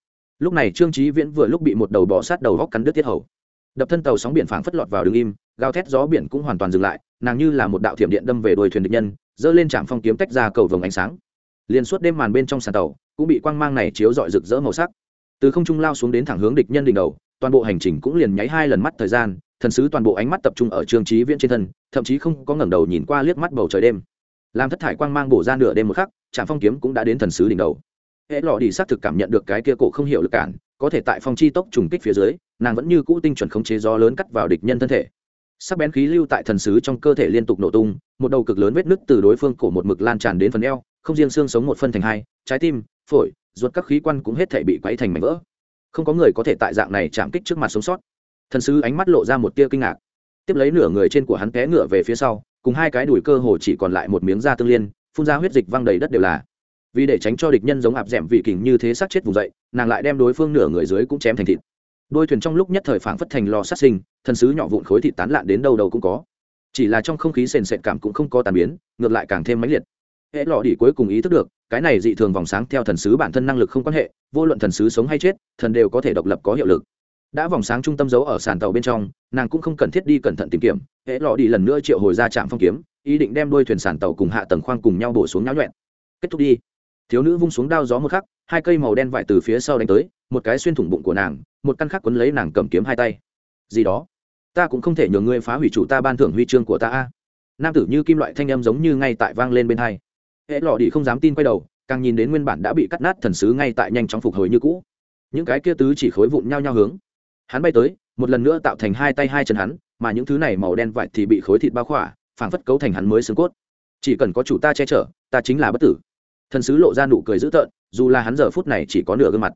lúc này trương trí viễn vừa lúc bị một đầu bò sát đầu góc cắn đứt tiết hầu đập thân tàu sóng biển phảng phất lọt vào đường im, gào thét gió biển cũng hoàn toàn dừng lại, nàng như là một đạo thiểm điện đâm về đuôi thuyền địch nhân dơ lên trạm phong kiếm tách ra cầu vồng ánh sáng. Liền suốt đêm màn bên trong sàn tàu, cũng bị quang mang này chiếu rọi rực rỡ màu sắc. Từ không trung lao xuống đến thẳng hướng địch nhân đỉnh đầu, toàn bộ hành trình cũng liền nháy hai lần mắt thời gian, thần sứ toàn bộ ánh mắt tập trung ở trương trí viễn trên thân, thậm chí không có ngẩng đầu nhìn qua liếc mắt bầu trời đêm. Làm thất thải quang mang bổ ra nửa đêm một khắc, trạm phong kiếm cũng đã đến thần sứ đỉnh đầu. Hệ lọ đi xác thực cảm nhận được cái kia cổ không hiểu lực cản, có thể tại phong chi tốc trùng kích phía dưới nàng vẫn như cũ tinh chuẩn khống chế gió lớn cắt vào địch nhân thân thể. Sắc bén khí lưu tại thần sứ trong cơ thể liên tục nổ tung, một đầu cực lớn vết nứt từ đối phương cổ một mực lan tràn đến phần eo, không riêng xương sống một phân thành hai, trái tim, phổi, ruột các khí quan cũng hết thể bị quấy thành mảnh vỡ. Không có người có thể tại dạng này chạm kích trước mặt sống sót. Thần sứ ánh mắt lộ ra một tia kinh ngạc. Tiếp lấy nửa người trên của hắn té ngựa về phía sau, cùng hai cái đùi cơ hồ chỉ còn lại một miếng da tương liên, phun ra huyết dịch văng đầy đất đều là. Vì để tránh cho địch nhân giống ạp d ẻ m vị kình như thế sát chết vùng dậy, nàng lại đem đối phương nửa người dưới cũng chém thành thịt đôi thuyền trong lúc nhất thời phảng phất thành lò sát sinh thần sứ nhỏ vụn khối thịt tán lạn đến đâu đâu cũng có. Chỉ là trong không khí sền sệt cảm cũng không có tàn biến, ngược lại càng thêm mãnh liệt. Hệ lọ đi cuối cùng ý thức được, cái này dị thường vòng sáng theo thần sứ bản thân năng lực không quan hệ, vô luận thần sứ sống hay chết, thần đều có thể độc lập, có hiệu lực. Đã vòng sáng trung tâm giấu ở sàn tàu bên trong, nàng cũng không cần thiết đi cẩn thận tìm kiếm. Hệ lọ đi lần nữa triệu hồi ra trạm phong kiếm, ý định đem đôi thuyền sàn tàu cùng hạ tầng khoang cùng nhau bổ xuống nháo nhuẹn. Kết thúc đi. Thiếu nữ vung xuống đao gió một khắc, hai cây màu đen vải từ phía sau đánh tới, một cái xuyên thủng bụng của nàng một căn khác quấn lấy nàng cầm kiếm hai tay. Gì đó? Ta cũng không thể nhường ngươi phá hủy chủ ta ban thưởng huy chương của ta a. Nam tử như kim loại thanh âm giống như ngay tại vang lên bên hai. Hễ lọ đi không dám tin quay đầu, càng nhìn đến nguyên bản đã bị cắt nát thần sứ ngay tại nhanh chóng phục hồi như cũ. Những cái kia tứ chỉ khối vụn nhau nhau hướng. Hắn bay tới, một lần nữa tạo thành hai tay hai chân hắn, mà những thứ này màu đen vải thì bị khối thịt bao khỏa, phảng phất cấu thành hắn mới xương cốt. Chỉ cần có chủ ta che chở, ta chính là bất tử. Thần sứ lộ ra nụ cười dữ tợn, dù là hắn giờ phút này chỉ có nửa gương mặt.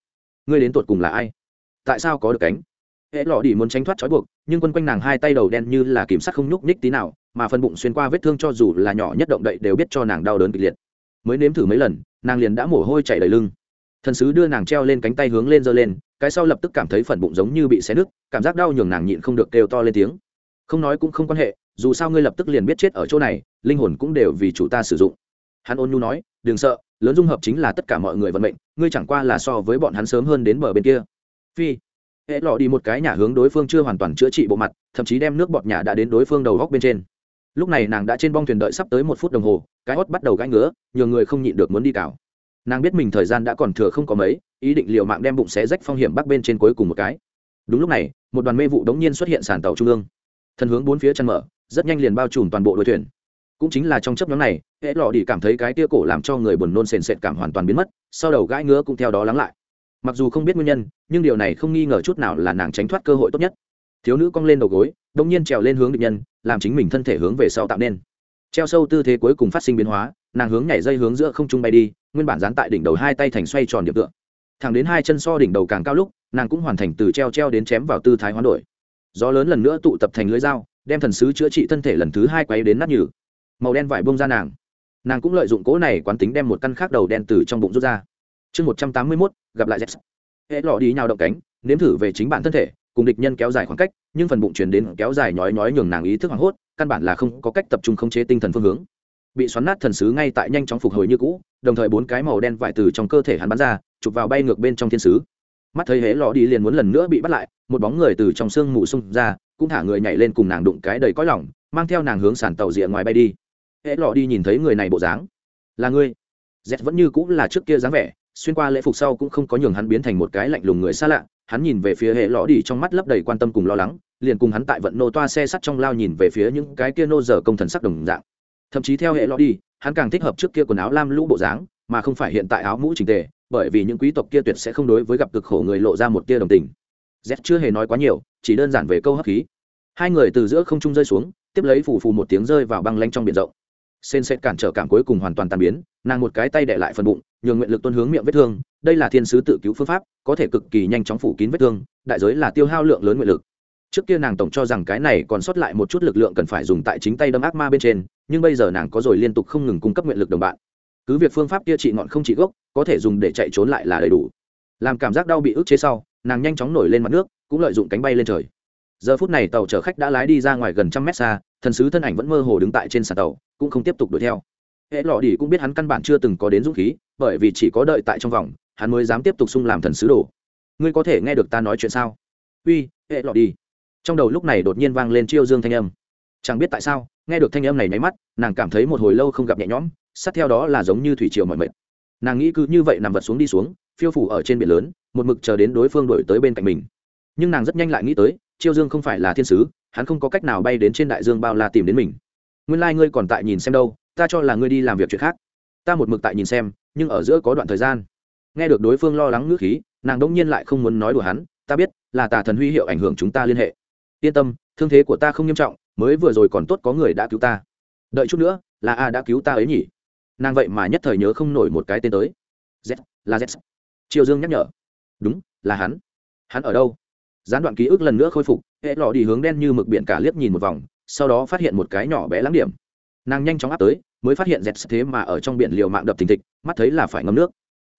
Ngươi đến tột cùng là ai? Tại sao có được cánh? Hễ lọ đi muốn tránh thoát trói buộc, nhưng quân quanh nàng hai tay đầu đen như là kiểm sát không nhúc nhích tí nào, mà phần bụng xuyên qua vết thương cho dù là nhỏ nhất động đậy đều biết cho nàng đau đớn kịch liệt. Mới nếm thử mấy lần, nàng liền đã mồ hôi chảy đầy lưng. Thần sứ đưa nàng treo lên cánh tay hướng lên giơ lên, cái sau lập tức cảm thấy phần bụng giống như bị xé nứt, cảm giác đau nhường nàng nhịn không được kêu to lên tiếng. Không nói cũng không quan hệ, dù sao ngươi lập tức liền biết chết ở chỗ này, linh hồn cũng đều vì chủ ta sử dụng. Hắn ôn nhu nói, đừng sợ, lớn dung hợp chính là tất cả mọi người vận mệnh, ngươi chẳng qua là so với bọn hắn sớm hơn đến bờ bên kia phi. Hệ lọ đi một cái nhà hướng đối phương chưa hoàn toàn chữa trị bộ mặt, thậm chí đem nước bọt nhà đã đến đối phương đầu góc bên trên. Lúc này nàng đã trên bong thuyền đợi sắp tới một phút đồng hồ, cái hót bắt đầu gãi ngứa nhiều người không nhịn được muốn đi cào. Nàng biết mình thời gian đã còn thừa không có mấy, ý định liệu mạng đem bụng xé rách phong hiểm bắc bên trên cuối cùng một cái. Đúng lúc này, một đoàn mê vụ đống nhiên xuất hiện sàn tàu trung ương. Thân hướng bốn phía chăn mở, rất nhanh liền bao trùm toàn bộ đội thuyền. Cũng chính là trong chấp nhóm này, hệ lọ đi cảm thấy cái tia cổ làm cho người buồn nôn sền sệt cảm hoàn toàn biến mất, sau đầu gãi ngứa cũng theo đó lắng lại mặc dù không biết nguyên nhân, nhưng điều này không nghi ngờ chút nào là nàng tránh thoát cơ hội tốt nhất. Thiếu nữ cong lên đầu gối đông nhiên trèo lên hướng địch nhân, làm chính mình thân thể hướng về sau tạo nên. Treo sâu tư thế cuối cùng phát sinh biến hóa, nàng hướng nhảy dây hướng giữa không trung bay đi, nguyên bản dán tại đỉnh đầu hai tay thành xoay tròn điểm tựa. Thẳng đến hai chân so đỉnh đầu càng cao lúc, nàng cũng hoàn thành từ treo treo đến chém vào tư thái hoán đổi. Gió lớn lần nữa tụ tập thành lưới dao, đem thần sứ chữa trị thân thể lần thứ hai quay đến nát nhừ. Màu đen vải bông ra nàng. Nàng cũng lợi dụng cỗ này quán tính đem một căn khác đầu đen từ trong bụng rút ra chương một trăm tám mươi mốt, gặp lại z hệ lọ đi nhào động cánh, nếm thử về chính bản thân thể, cùng địch nhân kéo dài khoảng cách, nhưng phần bụng chuyển đến kéo dài nhói nhói nhường nàng ý thức hoảng hốt, căn bản là không có cách tập trung khống chế tinh thần phương hướng. Bị xoắn nát thần sứ ngay tại nhanh chóng phục hồi như cũ, đồng thời bốn cái màu đen vải từ trong cơ thể hắn bắn ra, chụp vào bay ngược bên trong thiên sứ. Mắt thấy hễ lọ đi liền muốn lần nữa bị bắt lại, một bóng người từ trong sương mù xung ra, cũng thả người nhảy lên cùng nàng đụng cái đầy cõi lỏng mang theo nàng hướng sàn tàu rìa ngoài bay đi. Hễ lọ đi nhìn thấy người này bộ dáng. Là ngươi. Z vẫn như cũng là trước kia dáng vẻ xuyên qua lễ phục sau cũng không có nhường hắn biến thành một cái lạnh lùng người xa lạ, hắn nhìn về phía hệ lõ đi trong mắt lấp đầy quan tâm cùng lo lắng, liền cùng hắn tại vận nô toa xe sắt trong lao nhìn về phía những cái kia nô giờ công thần sắc đồng dạng. Thậm chí theo hệ lõ đi, hắn càng thích hợp trước kia quần áo lam lũ bộ dáng, mà không phải hiện tại áo mũ trình tề, bởi vì những quý tộc kia tuyệt sẽ không đối với gặp cực khổ người lộ ra một tia đồng tình. Z chưa hề nói quá nhiều, chỉ đơn giản về câu hấp khí. Hai người từ giữa không trung rơi xuống, tiếp lấy phù phù một tiếng rơi vào băng lanh trong biển rộng sên sẽ cản trở cảm cuối cùng hoàn toàn tàn biến, nàng một cái tay đệ lại phần bụng, nhường nguyện lực tuân hướng miệng vết thương. Đây là thiên sứ tự cứu phương pháp, có thể cực kỳ nhanh chóng phủ kín vết thương, đại giới là tiêu hao lượng lớn nguyện lực. Trước kia nàng tổng cho rằng cái này còn sót lại một chút lực lượng cần phải dùng tại chính tay đâm ác ma bên trên, nhưng bây giờ nàng có rồi liên tục không ngừng cung cấp nguyện lực đồng bạn. Cứ việc phương pháp kia trị ngọn không trị gốc, có thể dùng để chạy trốn lại là đầy đủ. Làm cảm giác đau bị ức chế sau, nàng nhanh chóng nổi lên mặt nước, cũng lợi dụng cánh bay lên trời giờ phút này tàu chở khách đã lái đi ra ngoài gần trăm mét xa, thần sứ thân ảnh vẫn mơ hồ đứng tại trên sàn tàu, cũng không tiếp tục đuổi theo. Hệ lọ đi cũng biết hắn căn bản chưa từng có đến dũng khí, bởi vì chỉ có đợi tại trong vòng, hắn mới dám tiếp tục xung làm thần sứ đồ. Ngươi có thể nghe được ta nói chuyện sao? Uy, hệ lọ đi trong đầu lúc này đột nhiên vang lên chiêu dương thanh âm. Chẳng biết tại sao, nghe được thanh âm này nháy mắt, nàng cảm thấy một hồi lâu không gặp nhẹ nhõm, sát theo đó là giống như thủy triều mọi mệt. Nàng nghĩ cứ như vậy nằm vật xuống đi xuống, phiêu phủ ở trên biển lớn, một mực chờ đến đối phương đổi tới bên cạnh mình. Nhưng nàng rất nhanh lại nghĩ tới chiêu dương không phải là thiên sứ, hắn không có cách nào bay đến trên đại dương bao la tìm đến mình. Nguyên lai、like、ngươi còn tại nhìn xem đâu, ta cho là ngươi đi làm việc chuyện khác. Ta một mực tại nhìn xem, nhưng ở giữa có đoạn thời gian. Nghe được đối phương lo lắng ngữ khí, nàng đông nhiên lại không muốn nói đùa hắn, ta biết, là tà thần huy hiệu ảnh hưởng chúng ta liên hệ. Yên tâm, thương thế của ta không nghiêm trọng, mới vừa rồi còn tốt có người đã cứu ta. Đợi chút nữa, là a đã cứu ta ấy nhỉ. Nàng vậy mà nhất thời nhớ không nổi một cái tên tới. Z, là z. Triều dương nhắc nhở. Đúng, là hắn. Hắn ở đâu? Gián đoạn ký ức lần nữa khôi phục, hệ lọ đi hướng đen như mực biển cả liếc nhìn một vòng, sau đó phát hiện một cái nhỏ bé lắng điểm. Nàng nhanh chóng áp tới, mới phát hiện dẹt thế mà ở trong biển liều mạng đập thình thịch, mắt thấy là phải ngâm nước.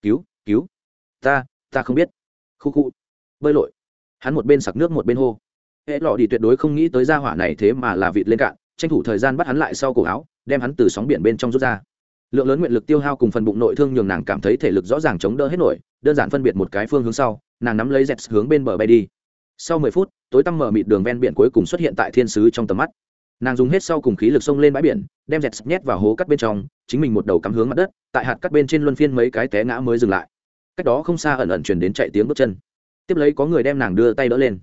Cứu cứu, ta ta không biết. Khu khu, bơi lội. Hắn một bên sặc nước một bên hô. Hệ lọ đi tuyệt đối không nghĩ tới ra hỏa này thế mà là vịt lên cạn, tranh thủ thời gian bắt hắn lại sau cổ áo, đem hắn từ sóng biển bên trong rút ra. Lượng lớn nguyện lực tiêu hao cùng phần bụng nội thương nhường nàng cảm thấy thể lực rõ ràng chống đỡ hết nổi, đơn giản phân biệt một cái phương hướng sau, nàng nắm lấy dẹt hướng bên bờ bay đi sau mười phút, tối tăm mở mịt đường ven biển cuối cùng xuất hiện tại thiên sứ trong tầm mắt. Nàng dùng hết sau cùng khí lực xông lên bãi biển, đem dẹt nhét vào hố cắt bên trong, chính mình một đầu cắm hướng mặt đất, tại hạt cắt bên trên luân phiên mấy cái té ngã mới dừng lại. Cách đó không xa ẩn ẩn chuyển đến chạy tiếng bước chân. Tiếp lấy có người đem nàng đưa tay đỡ lên.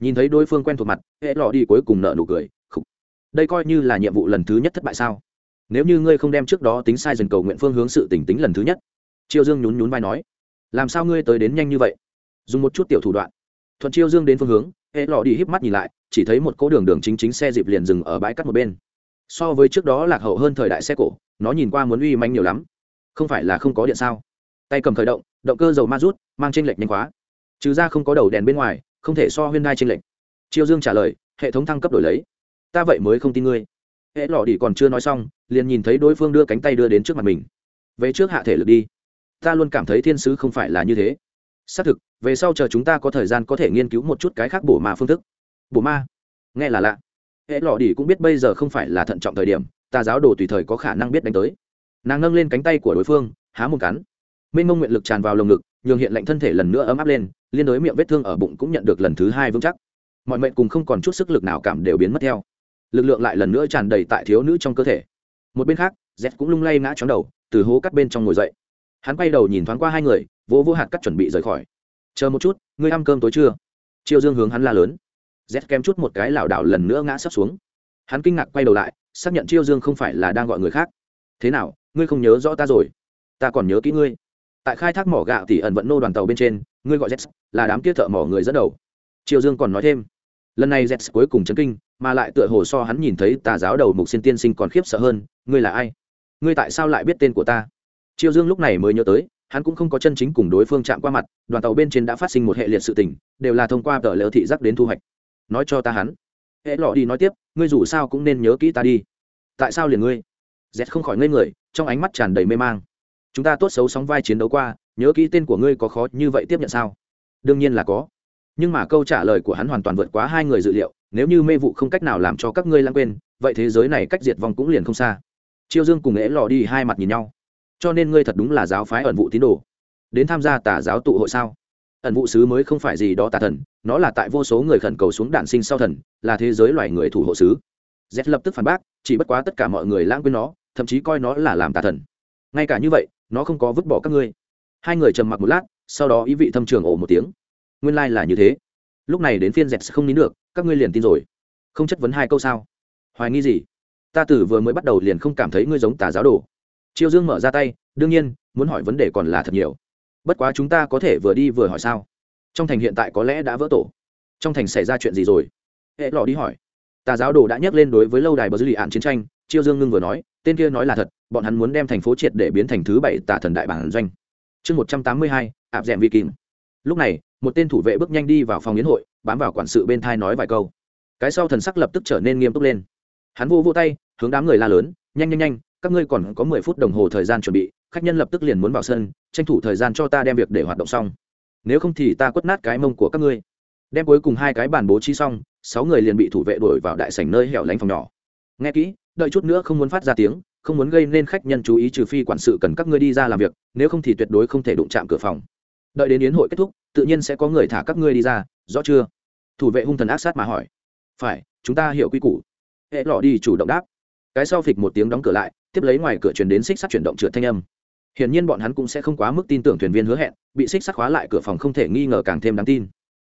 Nhìn thấy đối phương quen thuộc mặt, hệ lọ đi cuối cùng nợ nụ cười Khủ. đây coi như là nhiệm vụ lần thứ nhất thất bại sao? Nếu như ngươi không đem trước đó tính sai dần cầu nguyện phương hướng sự tỉnh tính lần thứ nhất. Chiêu dương nhún nhún vai nói, làm sao ngươi tới đến nhanh như vậy? Dùng một chút tiểu thủ đoạn thuận chiêu dương đến phương hướng, hệ lọ đi híp mắt nhìn lại, chỉ thấy một cỗ đường đường chính chính xe dịp liền dừng ở bãi cắt một bên. So với trước đó lạc hậu hơn thời đại xe cổ, nó nhìn qua muốn uy manh nhiều lắm. Không phải là không có điện sao? Tay cầm khởi động động cơ dầu ma rút, mang tranh lệch nhanh quá. Trừ ra không có đầu đèn bên ngoài, không thể so huyên đai tranh lệch. Chiêu dương trả lời, hệ thống thăng cấp đổi lấy. Ta vậy mới không tin ngươi. Hệ lọ đi còn chưa nói xong, liền nhìn thấy đối phương đưa cánh tay đưa đến trước mặt mình. Về trước hạ thể lực đi. Ta luôn cảm thấy thiên sứ không phải là như thế xác thực, về sau chờ chúng ta có thời gian có thể nghiên cứu một chút cái khác bổ ma phương thức. Bổ ma? Nghe là lạ. Hệ lọ đi cũng biết bây giờ không phải là thận trọng thời điểm ta giáo đồ tùy thời có khả năng biết đánh tới. Nàng nâng lên cánh tay của đối phương, há một cắn. Minh mông nguyện lực tràn vào lồng ngực, nhường hiện lệnh thân thể lần nữa ấm áp lên, liên đối miệng vết thương ở bụng cũng nhận được lần thứ hai vững chắc. Mọi mệnh cùng không còn chút sức lực nào cảm đều biến mất theo. Lực lượng lại lần nữa tràn đầy tại thiếu nữ trong cơ thể. Một bên khác, z cũng lung lay ngã chóng đầu, từ hố cắt bên trong ngồi dậy. Hắn quay đầu nhìn thoáng qua hai người vỗ vỗ hạt cắt chuẩn bị rời khỏi. Chờ một chút, ngươi ăn cơm tối trưa triệu dương hướng hắn la lớn. Z kém chút một cái lảo đảo lần nữa ngã sấp xuống. Hắn kinh ngạc quay đầu lại, xác nhận triệu dương không phải là đang gọi người khác. Thế nào, ngươi không nhớ rõ ta rồi? Ta còn nhớ kỹ ngươi. Tại khai thác mỏ gạo thì ẩn vận nô đoàn tàu bên trên, ngươi gọi z là đám kia thợ mỏ người dẫn đầu. Triệu dương còn nói thêm, lần này z cuối cùng chấn kinh, mà lại tựa hồ so hắn nhìn thấy tà giáo đầu mục xin tiên sinh còn khiếp sợ hơn, ngươi là ai? Ngươi tại sao lại biết tên của ta? Triệu dương lúc này mới nhớ tới hắn cũng không có chân chính cùng đối phương chạm qua mặt, đoàn tàu bên trên đã phát sinh một hệ liệt sự tình, đều là thông qua tờ lỡ thị giác đến thu hoạch. Nói cho ta hắn. Hệ lọ đi nói tiếp, ngươi dù sao cũng nên nhớ kỹ ta đi. Tại sao liền ngươi? Z không khỏi ngây người, trong ánh mắt tràn đầy mê mang. Chúng ta tốt xấu sóng vai chiến đấu qua, nhớ kỹ tên của ngươi có khó như vậy tiếp nhận sao? Đương nhiên là có. Nhưng mà câu trả lời của hắn hoàn toàn vượt quá hai người dự liệu, nếu như mê vụ không cách nào làm cho các ngươi lãng quên, vậy thế giới này cách diệt vong cũng liền không xa. Chiêu dương cùng ế lò đi hai mặt nhìn nhau cho nên ngươi thật đúng là giáo phái ẩn vụ tín đồ. Đến tham gia tà giáo tụ hội sao? Ẩn vụ sứ mới không phải gì đó tà thần, nó là tại vô số người khẩn cầu xuống đạn sinh sau thần, là thế giới loài người thủ hộ sứ. Z lập tức phản bác, chỉ bất quá tất cả mọi người lãng quên nó, thậm chí coi nó là làm tà thần. Ngay cả như vậy, nó không có vứt bỏ các ngươi. Hai người trầm mặc một lát, sau đó ý vị thâm trường ồ một tiếng. Nguyên lai、like、là như thế. Lúc này đến phiên dẹt không nín được, các ngươi liền tin rồi. Không chất vấn hai câu sao? Hoài nghi gì? Ta tử vừa mới bắt đầu liền không cảm thấy ngươi giống tà giáo đồ triều dương mở ra tay, đương nhiên, muốn hỏi vấn đề còn là thật nhiều. Bất quá chúng ta có thể vừa đi vừa hỏi sao? Trong thành hiện tại có lẽ đã vỡ tổ. Trong thành xảy ra chuyện gì rồi? Hệ lò đi hỏi. Tà giáo đồ đã nhắc lên đối với lâu đài bờ dư lì ạn chiến tranh chiêu dương ngưng vừa nói, tên kia nói là thật, bọn hắn muốn đem thành phố triệt để biến thành thứ bảy tà thần đại bản doanh. Chương một trăm tám mươi hai, ạp d ẻ m vi kim lúc này, một tên thủ vệ bước nhanh đi vào phòng yến hội, bám vào quản sự bên thai nói vài câu. Cái sau thần sắc lập tức trở nên nghiêm túc lên. Hắn vô vô tay, hướng đám người la lớn, nhanh nhanh nhanh các ngươi còn có mười phút đồng hồ thời gian chuẩn bị, khách nhân lập tức liền muốn vào sân, tranh thủ thời gian cho ta đem việc để hoạt động xong. Nếu không thì ta quất nát cái mông của các ngươi. Đem cuối cùng hai cái bàn bố trí xong, sáu người liền bị thủ vệ đuổi vào đại sảnh nơi hẻo lánh phòng nhỏ. Nghe kỹ, đợi chút nữa không muốn phát ra tiếng, không muốn gây nên khách nhân chú ý trừ phi quản sự cần các ngươi đi ra làm việc, nếu không thì tuyệt đối không thể đụng chạm cửa phòng. Đợi đến yến hội kết thúc, tự nhiên sẽ có người thả các ngươi đi ra, rõ chưa? Thủ vệ hung thần ác sát mà hỏi. Phải, chúng ta hiểu quy củ. Hệ lọ đi chủ động đáp cái sau phịch một tiếng đóng cửa lại, tiếp lấy ngoài cửa truyền đến xích sắt chuyển động trượt thanh âm. Hiển nhiên bọn hắn cũng sẽ không quá mức tin tưởng thuyền viên hứa hẹn, bị xích sắt khóa lại cửa phòng không thể nghi ngờ càng thêm đáng tin.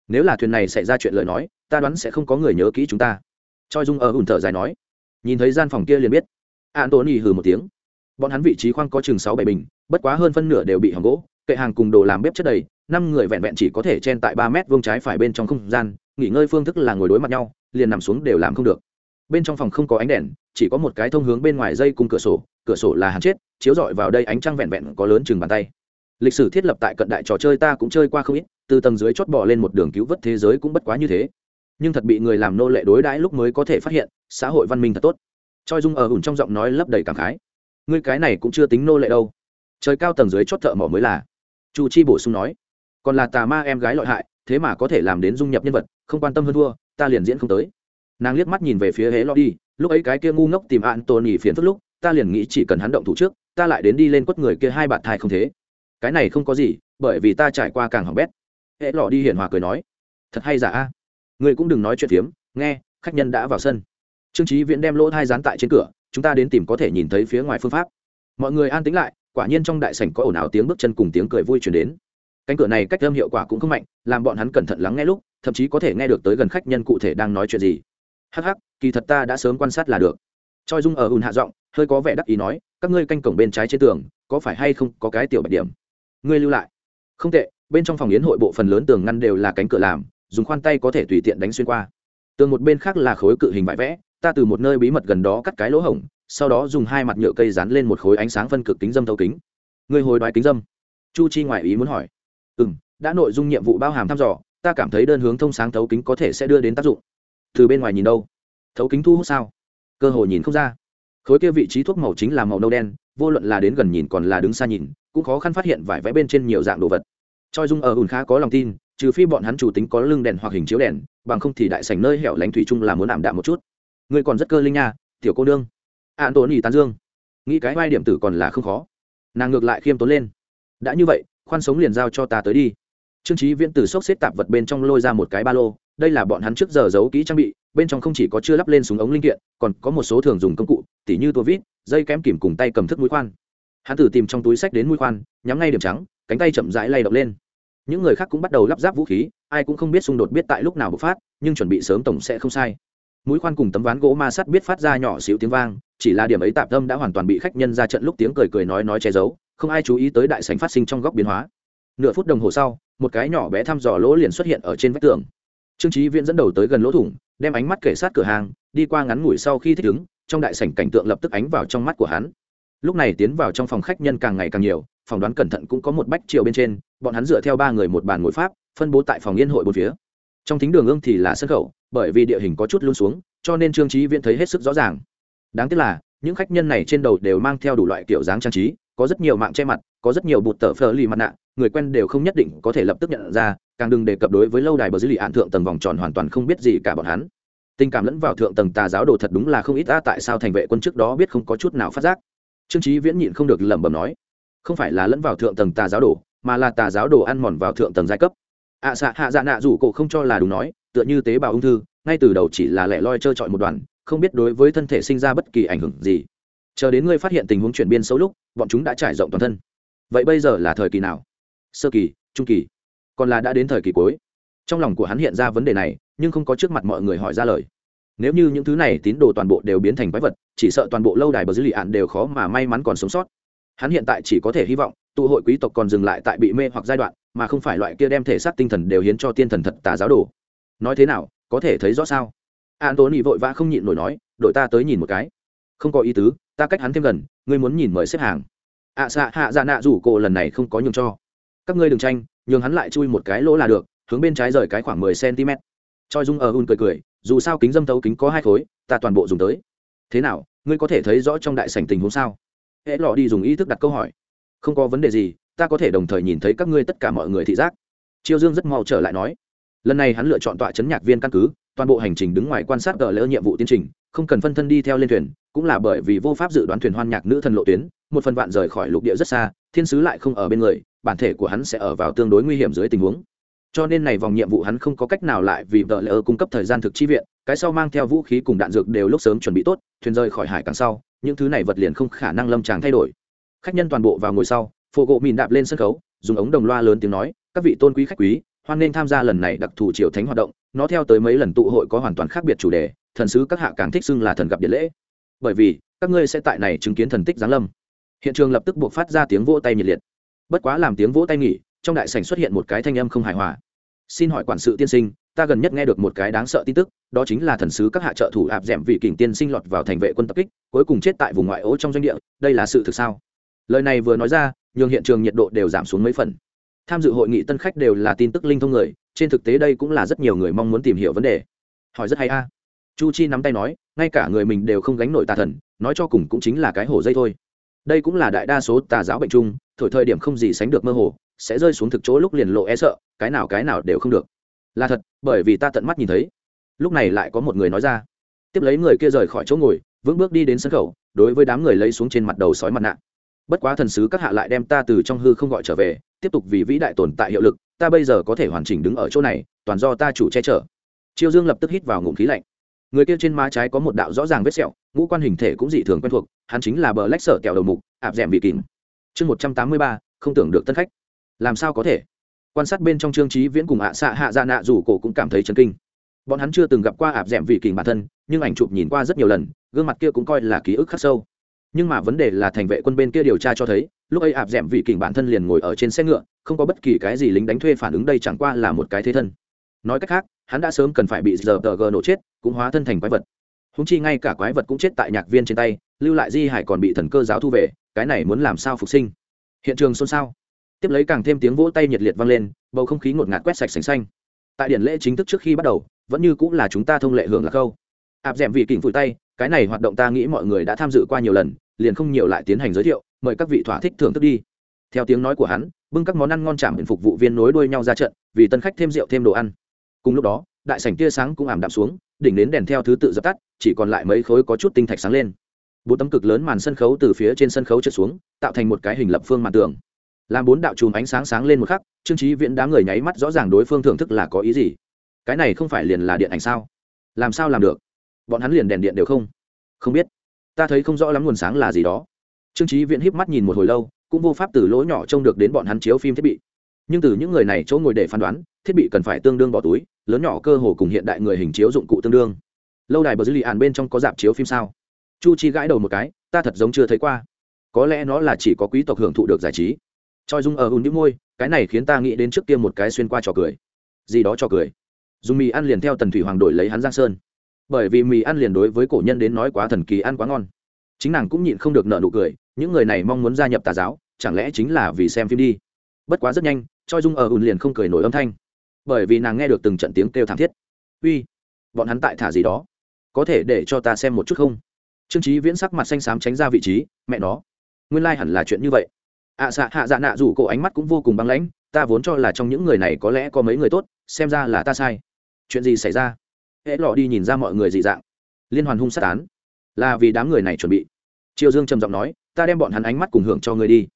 Nếu là thuyền này xảy ra chuyện lời nói, ta đoán sẽ không có người nhớ kỹ chúng ta. Choi dung ở ủn thở dài nói. Nhìn thấy gian phòng kia liền biết. An tốn nhì hừ một tiếng. Bọn hắn vị trí khoang có chừng sáu bảy bình, bất quá hơn phân nửa đều bị hỏng gỗ, kệ hàng cùng đồ làm bếp chất đầy, năm người vẹn vẹn chỉ có thể chen tại ba mét vuông trái phải bên trong không gian, nghỉ ngơi phương thức là ngồi đối mặt nhau, liền nằm xuống đều làm không được. Bên trong phòng không có ánh đèn chỉ có một cái thông hướng bên ngoài dây cung cửa sổ cửa sổ là hàn chết, chiếu rọi vào đây ánh trăng vẹn vẹn có lớn chừng bàn tay. Lịch sử thiết lập tại cận đại trò chơi ta cũng chơi qua không ít, từ tầng dưới chót bỏ lên một đường cứu vớt thế giới cũng bất quá như thế. Nhưng thật bị người làm nô lệ đối đãi lúc mới có thể phát hiện, xã hội văn minh thật tốt. Choi dung ở ủn trong giọng nói lấp đầy cảm khái. Ngươi cái này cũng chưa tính nô lệ đâu. Trời cao tầng dưới chót thợ mỏ mới là. Chu chi bổ sung nói. Còn là tà ma em gái lợi hại, thế mà có thể làm đến dung nhập nhân vật, không quan tâm hơn thua, ta liền diễn không tới nàng liếc mắt nhìn về phía hễ lo đi, lúc ấy cái kia ngu ngốc tìm ạn tôn nhỉ phiền phức lúc, ta liền nghĩ chỉ cần hắn động thủ trước, ta lại đến đi lên quất người kia hai bạn thai không thế. Cái này không có gì, bởi vì ta trải qua càng hỏng bét. Hễ lọ đi hiển hòa cười nói, thật hay giả a? Người cũng đừng nói chuyện phiếm, nghe, khách nhân đã vào sân. Trương trí viễn đem lỗ thai dán tại trên cửa, chúng ta đến tìm có thể nhìn thấy phía ngoài phương pháp. Mọi người an tính lại, quả nhiên trong đại sảnh có ồn ào tiếng bước chân cùng tiếng cười vui chuyển đến. Cánh cửa này cách âm hiệu quả cũng không mạnh, làm bọn hắn cẩn thận lắng nghe lúc, thậm chí có thể nghe được tới gần khách nhân cụ thể đang nói chuyện gì hắc hắc, kỳ thật ta đã sớm quan sát là được. Choi dung ở ùn hạ giọng, hơi có vẻ đắc ý nói, các ngươi canh cổng bên trái trên tường, có phải hay không có cái tiểu bạch điểm? Ngươi lưu lại. Không tệ, bên trong phòng yến hội bộ phần lớn tường ngăn đều là cánh cửa làm, dùng khoan tay có thể tùy tiện đánh xuyên qua. Tường một bên khác là khối cự hình vải vẽ, ta từ một nơi bí mật gần đó cắt cái lỗ hổng, sau đó dùng hai mặt nhựa cây dán lên một khối ánh sáng phân cực kính dâm thấu kính. Ngươi hồi đoái kính dâm? Chu chi ngoại ý muốn hỏi. Ừ m đã nội dung nhiệm vụ bao hàm thăm dò, ta cảm thấy đơn hướng thông sáng thấu kính có thể sẽ đưa đến tác dụng từ bên ngoài nhìn đâu. Thấu kính thu hút sao? Cơ hội nhìn không ra. Khối kia vị trí thuốc màu chính là màu nâu đen, vô luận là đến gần nhìn còn là đứng xa nhìn, cũng khó khăn phát hiện vải vẽ bên trên nhiều dạng đồ vật. Choi dung ở ùn khá có lòng tin, trừ phi bọn hắn chủ tính có lưng đèn hoặc hình chiếu đèn, bằng không thì đại sảnh nơi hẻo lánh thủy chung là muốn ảm đạm một chút. Ngươi còn rất cơ linh nha, tiểu cô nương. An tốn ý tán dương. Nghĩ cái vai điểm tử còn là không khó. Nàng ngược lại khiêm tốn lên. Đã như vậy, khoan sống liền giao cho ta tới đi. Trương trí viễn từ xốc xếp tạp vật bên trong lôi ra một cái ba lô đây là bọn hắn trước giờ giấu kỹ trang bị, bên trong không chỉ có chưa lắp lên súng ống linh kiện, còn có một số thường dùng công cụ, tỉ như tua vít, dây kém kìm cùng tay cầm thức mũi khoan. Hắn thử tìm trong túi sách đến mũi khoan, nhắm ngay điểm trắng, cánh tay chậm rãi lay động lên. Những người khác cũng bắt đầu lắp ráp vũ khí, ai cũng không biết xung đột biết tại lúc nào bộc phát, nhưng chuẩn bị sớm tổng sẽ không sai. Mũi khoan cùng tấm ván gỗ ma sắt biết phát ra nhỏ xíu tiếng vang, chỉ là điểm ấy tạm tâm đã hoàn toàn bị khách nhân ra trận lúc tiếng cười cười nói nói che giấu, không ai chú ý tới đại sảnh phát sinh trong góc biến hóa. Nửa phút đồng hồ sau, một cái nhỏ bé thăm dò lỗ liền xuất hiện ở trên vách tường trương trí viễn dẫn đầu tới gần lỗ thủng, đem ánh mắt kể sát cửa hàng, đi qua ngắn ngủi sau khi thích ứng, trong đại sảnh cảnh tượng lập tức ánh vào trong mắt của hắn. Lúc này tiến vào trong phòng khách nhân càng ngày càng nhiều phỏng đoán cẩn thận cũng có một bách triệu bên trên, bọn hắn dựa theo ba người một bàn ngồi pháp, phân bố tại phòng yên hội bốn phía. Trong thính đường ương thì là sân khẩu, bởi vì địa hình có chút luôn xuống, cho nên trương trí viễn thấy hết sức rõ ràng. Đáng tiếc là, những khách nhân này trên đầu đều mang theo đủ loại kiểu dáng trang trí, có rất nhiều mạng che mặt, có rất nhiều bụt tờ phờ lì mặt nạ người quen đều không nhất định có thể lập tức nhận ra càng đừng đề cập đối với lâu đài bờ dưới lì ạn thượng tầng vòng tròn hoàn toàn không biết gì cả bọn hắn. Tình cảm lẫn vào thượng tầng tà giáo đồ thật đúng là không ít ta tại sao thành vệ quân trước đó biết không có chút nào phát giác? Trương trí viễn nhịn không được lẩm bẩm nói không phải là lẫn vào thượng tầng tà giáo đồ mà là tà giáo đồ ăn mòn vào thượng tầng giai cấp. Ạ à, xạ hạ dạ nạ rủ cổ không cho là đúng nói tựa như tế bào ung thư ngay từ đầu chỉ là lẻ loi trơ trọi một đoàn không biết đối với thân thể sinh ra bất kỳ ảnh hưởng gì. Chờ đến ngươi phát hiện tình huống chuyển biên xấu lúc bọn chúng đã trải rộng toàn thân. Vậy bây giờ là thời kỳ nào? Sơ kỳ trung kỳ còn là đã đến thời kỳ cuối. Trong lòng của hắn hiện ra vấn đề này nhưng không có trước mặt mọi người hỏi ra lời. Nếu như những thứ này tín đồ toàn bộ đều biến thành quái vật chỉ sợ toàn bộ lâu đài bờ dữ lì ạn đều khó mà may mắn còn sống sót. Hắn hiện tại chỉ có thể hy vọng tụ hội quý tộc còn dừng lại tại bị mê hoặc giai đoạn mà không phải loại kia đem thể xác tinh thần đều hiến cho tiên thần thật tà giáo đồ. Nói thế nào có thể thấy rõ sao? An tố vội vã không nhịn nổi nói đội ta tới nhìn một cái. Không có ý tứ ta cách hắn thêm gần ngươi muốn nhìn mời xếp hàng. Ạ à, xạ hạ dạ nạ rủ cổ lần này không có nhường cho các ngươi đừng tranh, nhường hắn lại chui một cái lỗ là được, hướng bên trái rời cái khoảng mười cm. Choi dung ở un cười cười, dù sao kính dâm tấu kính có hai khối, ta toàn bộ dùng tới. Thế nào, ngươi có thể thấy rõ trong đại sảnh tình huống sao? Hễ lọ đi dùng ý thức đặt câu hỏi. Không có vấn đề gì, ta có thể đồng thời nhìn thấy các ngươi tất cả mọi người thị giác. Chiêu dương rất mau trở lại nói. Lần này hắn lựa chọn tọa chấn nhạc viên căn cứ, toàn bộ hành trình đứng ngoài quan sát gỡ lỡ nhiệm vụ tiến trình, không cần phân thân đi theo lên thuyền, cũng là bởi vì vô pháp dự đoán thuyền hoan nhạc nữ thần lộ tuyến, một phần vạn rời khỏi lục địa rất xa, thiên sứ lại không ở bên người bản thể của hắn sẽ ở vào tương đối nguy hiểm dưới tình huống. Cho nên này vòng nhiệm vụ hắn không có cách nào lại vì vợ lỡ cung cấp thời gian thực chi viện, cái sau mang theo vũ khí cùng đạn dược đều lúc sớm chuẩn bị tốt, thuyền rời khỏi hải càng sau, những thứ này vật liền không khả năng lâm tràng thay đổi. Khách nhân toàn bộ vào ngồi sau phổ gỗ mìn đạp lên sân khấu, dùng ống đồng loa lớn tiếng nói, các vị tôn quý khách quý, hoan nên tham gia lần này đặc thù triều thánh hoạt động, nó theo tới mấy lần tụ hội có hoàn toàn khác biệt chủ đề, thần sứ các hạ càng thích xưng là thần gặp điện lễ. Bởi vì, các ngươi sẽ tại này chứng kiến thần tích giáng lâm. Hiện trường lập tức buộc phát ra tiếng vỗ tay nhiệt liệt bất quá làm tiếng vỗ tay nghỉ, trong đại sảnh xuất hiện một cái thanh âm không hài hòa. Xin hỏi quản sự tiên sinh, ta gần nhất nghe được một cái đáng sợ tin tức, đó chính là thần sứ các hạ trợ thủ ạp d ẻ m vị kình tiên sinh lọt vào thành vệ quân tập kích, cuối cùng chết tại vùng ngoại ô trong doanh địa, đây là sự thực sao? Lời này vừa nói ra, nhường hiện trường nhiệt độ đều giảm xuống mấy phần. Tham dự hội nghị tân khách đều là tin tức linh thông người, trên thực tế đây cũng là rất nhiều người mong muốn tìm hiểu vấn đề. Hỏi rất hay a. Chu chi nắm tay nói, ngay cả người mình đều không gánh nổi tà thần, nói cho cùng cũng chính là cái hổ dây thôi. Đây cũng là đại đa số tà giáo bệnh chung thổi thời điểm không gì sánh được mơ hồ, sẽ rơi xuống thực chỗ lúc liền lộ e sợ, cái nào cái nào đều không được. Là thật, bởi vì ta tận mắt nhìn thấy. Lúc này lại có một người nói ra. Tiếp lấy người kia rời khỏi chỗ ngồi, vững bước đi đến sân khẩu, đối với đám người lấy xuống trên mặt đầu sói mặt nạ. Bất quá thần sứ các hạ lại đem ta từ trong hư không gọi trở về, tiếp tục vì vĩ đại tồn tại hiệu lực, ta bây giờ có thể hoàn chỉnh đứng ở chỗ này, toàn do ta chủ che chở. Chiêu dương lập tức hít vào ngụm khí lạnh. Người kia trên má trái có một đạo rõ ràng vết sẹo, ngũ quan hình thể cũng dị thường quen thuộc, hắn chính là bờ lách sở kẹo đầu mục, ạp d ẻ m vị kín chương một trăm tám mươi ba, không tưởng được tân khách. Làm sao có thể? Quan sát bên trong trương trí viễn cùng ạ xạ hạ dạ nạ dù cổ cũng cảm thấy chấn kinh. Bọn hắn chưa từng gặp qua ạp d ẻ m vị kình bản thân, nhưng ảnh chụp nhìn qua rất nhiều lần, gương mặt kia cũng coi là ký ức khắc sâu. Nhưng mà vấn đề là thành vệ quân bên kia điều tra cho thấy, lúc ấy ạp d ẻ m vị kình bản thân liền ngồi ở trên xe ngựa, không có bất kỳ cái gì lính đánh thuê phản ứng đây chẳng qua là một cái thế thân. Nói cách khác, hắn đã sớm cần phải bị giờ tờ gờ nổ chết, cũng hóa thân thành quái vật húng chi ngay cả quái vật cũng chết tại nhạc viên trên tay, lưu lại di hải còn bị thần cơ giáo thu về, cái này muốn làm sao phục sinh? Hiện trường xôn xao. Tiếp lấy càng thêm tiếng vỗ tay nhiệt liệt vang lên, bầu không khí ngột ngạt quét sạch sành xanh. Tại điện lễ chính thức trước khi bắt đầu, vẫn như cũng là chúng ta thông lệ hưởng là câu. Áp d ẻ m vị kỉnh phủi tay, cái này hoạt động ta nghĩ mọi người đã tham dự qua nhiều lần, liền không nhiều lại tiến hành giới thiệu, mời các vị thỏa thích thưởng thức đi. Theo tiếng nói của hắn, bưng các món ăn ngon chạm phục vụ viên nối đuôi nhau ra trận, vì tân khách thêm rượu thêm đồ ăn. Cùng lúc đó, đại sảnh tia sáng cũng ảm đạm xuống, đỉnh đến đèn theo thứ tự dập tắt chỉ còn lại mấy khối có chút tinh thạch sáng lên. Bốn tấm cực lớn màn sân khấu từ phía trên sân khấu trượt xuống, tạo thành một cái hình lập phương màn tường. Làm bốn đạo chùm ánh sáng sáng lên một khắc, trương trí viễn đám người nháy mắt rõ ràng đối phương thưởng thức là có ý gì. Cái này không phải liền là điện ảnh sao? Làm sao làm được? Bọn hắn liền đèn điện đều không? Không biết. Ta thấy không rõ lắm nguồn sáng là gì đó. Trương trí viễn híp mắt nhìn một hồi lâu, cũng vô pháp từ lỗ nhỏ trông được đến bọn hắn chiếu phim thiết bị. Nhưng từ những người này chỗ ngồi để phán đoán, thiết bị cần phải tương đương bỏ túi, lớn nhỏ cơ hồ cùng hiện đại người hình chiếu dụng cụ tương đương lâu đài bờ dư lì ạn bên trong có dạp chiếu phim sao? Chu chi gãi đầu một cái, ta thật giống chưa thấy qua. Có lẽ nó là chỉ có quý tộc hưởng thụ được giải trí. Choi dung ở hùn những môi, cái này khiến ta nghĩ đến trước kia một cái xuyên qua trò cười. Gì đó trò cười. Dùng mì ăn liền theo tần thủy hoàng đổi lấy hắn giang sơn. Bởi vì mì ăn liền đối với cổ nhân đến nói quá thần kỳ ăn quá ngon. Chính nàng cũng nhịn không được nợ nụ cười, những người này mong muốn gia nhập tà giáo, chẳng lẽ chính là vì xem phim đi? Bất quá rất nhanh, choi dung ở ùn liền không cười nổi âm thanh. Bởi vì nàng nghe được từng trận tiếng kêu thảm thiết. Uy, bọn hắn tại thả gì đó? Có thể để cho ta xem một chút không? Trương trí viễn sắc mặt xanh xám tránh ra vị trí, mẹ nó, nguyên lai、like、hẳn là chuyện như vậy. Ạ xạ, hạ dạ nạ rủ cổ ánh mắt cũng vô cùng băng lãnh, ta vốn cho là trong những người này có lẽ có mấy người tốt, xem ra là ta sai. Chuyện gì xảy ra? Hễ lọ đi nhìn ra mọi người dị dạng. Liên hoàn hung sát án. Là vì đám người này chuẩn bị. Triều dương trầm giọng nói, ta đem bọn hắn ánh mắt cùng hưởng cho người đi.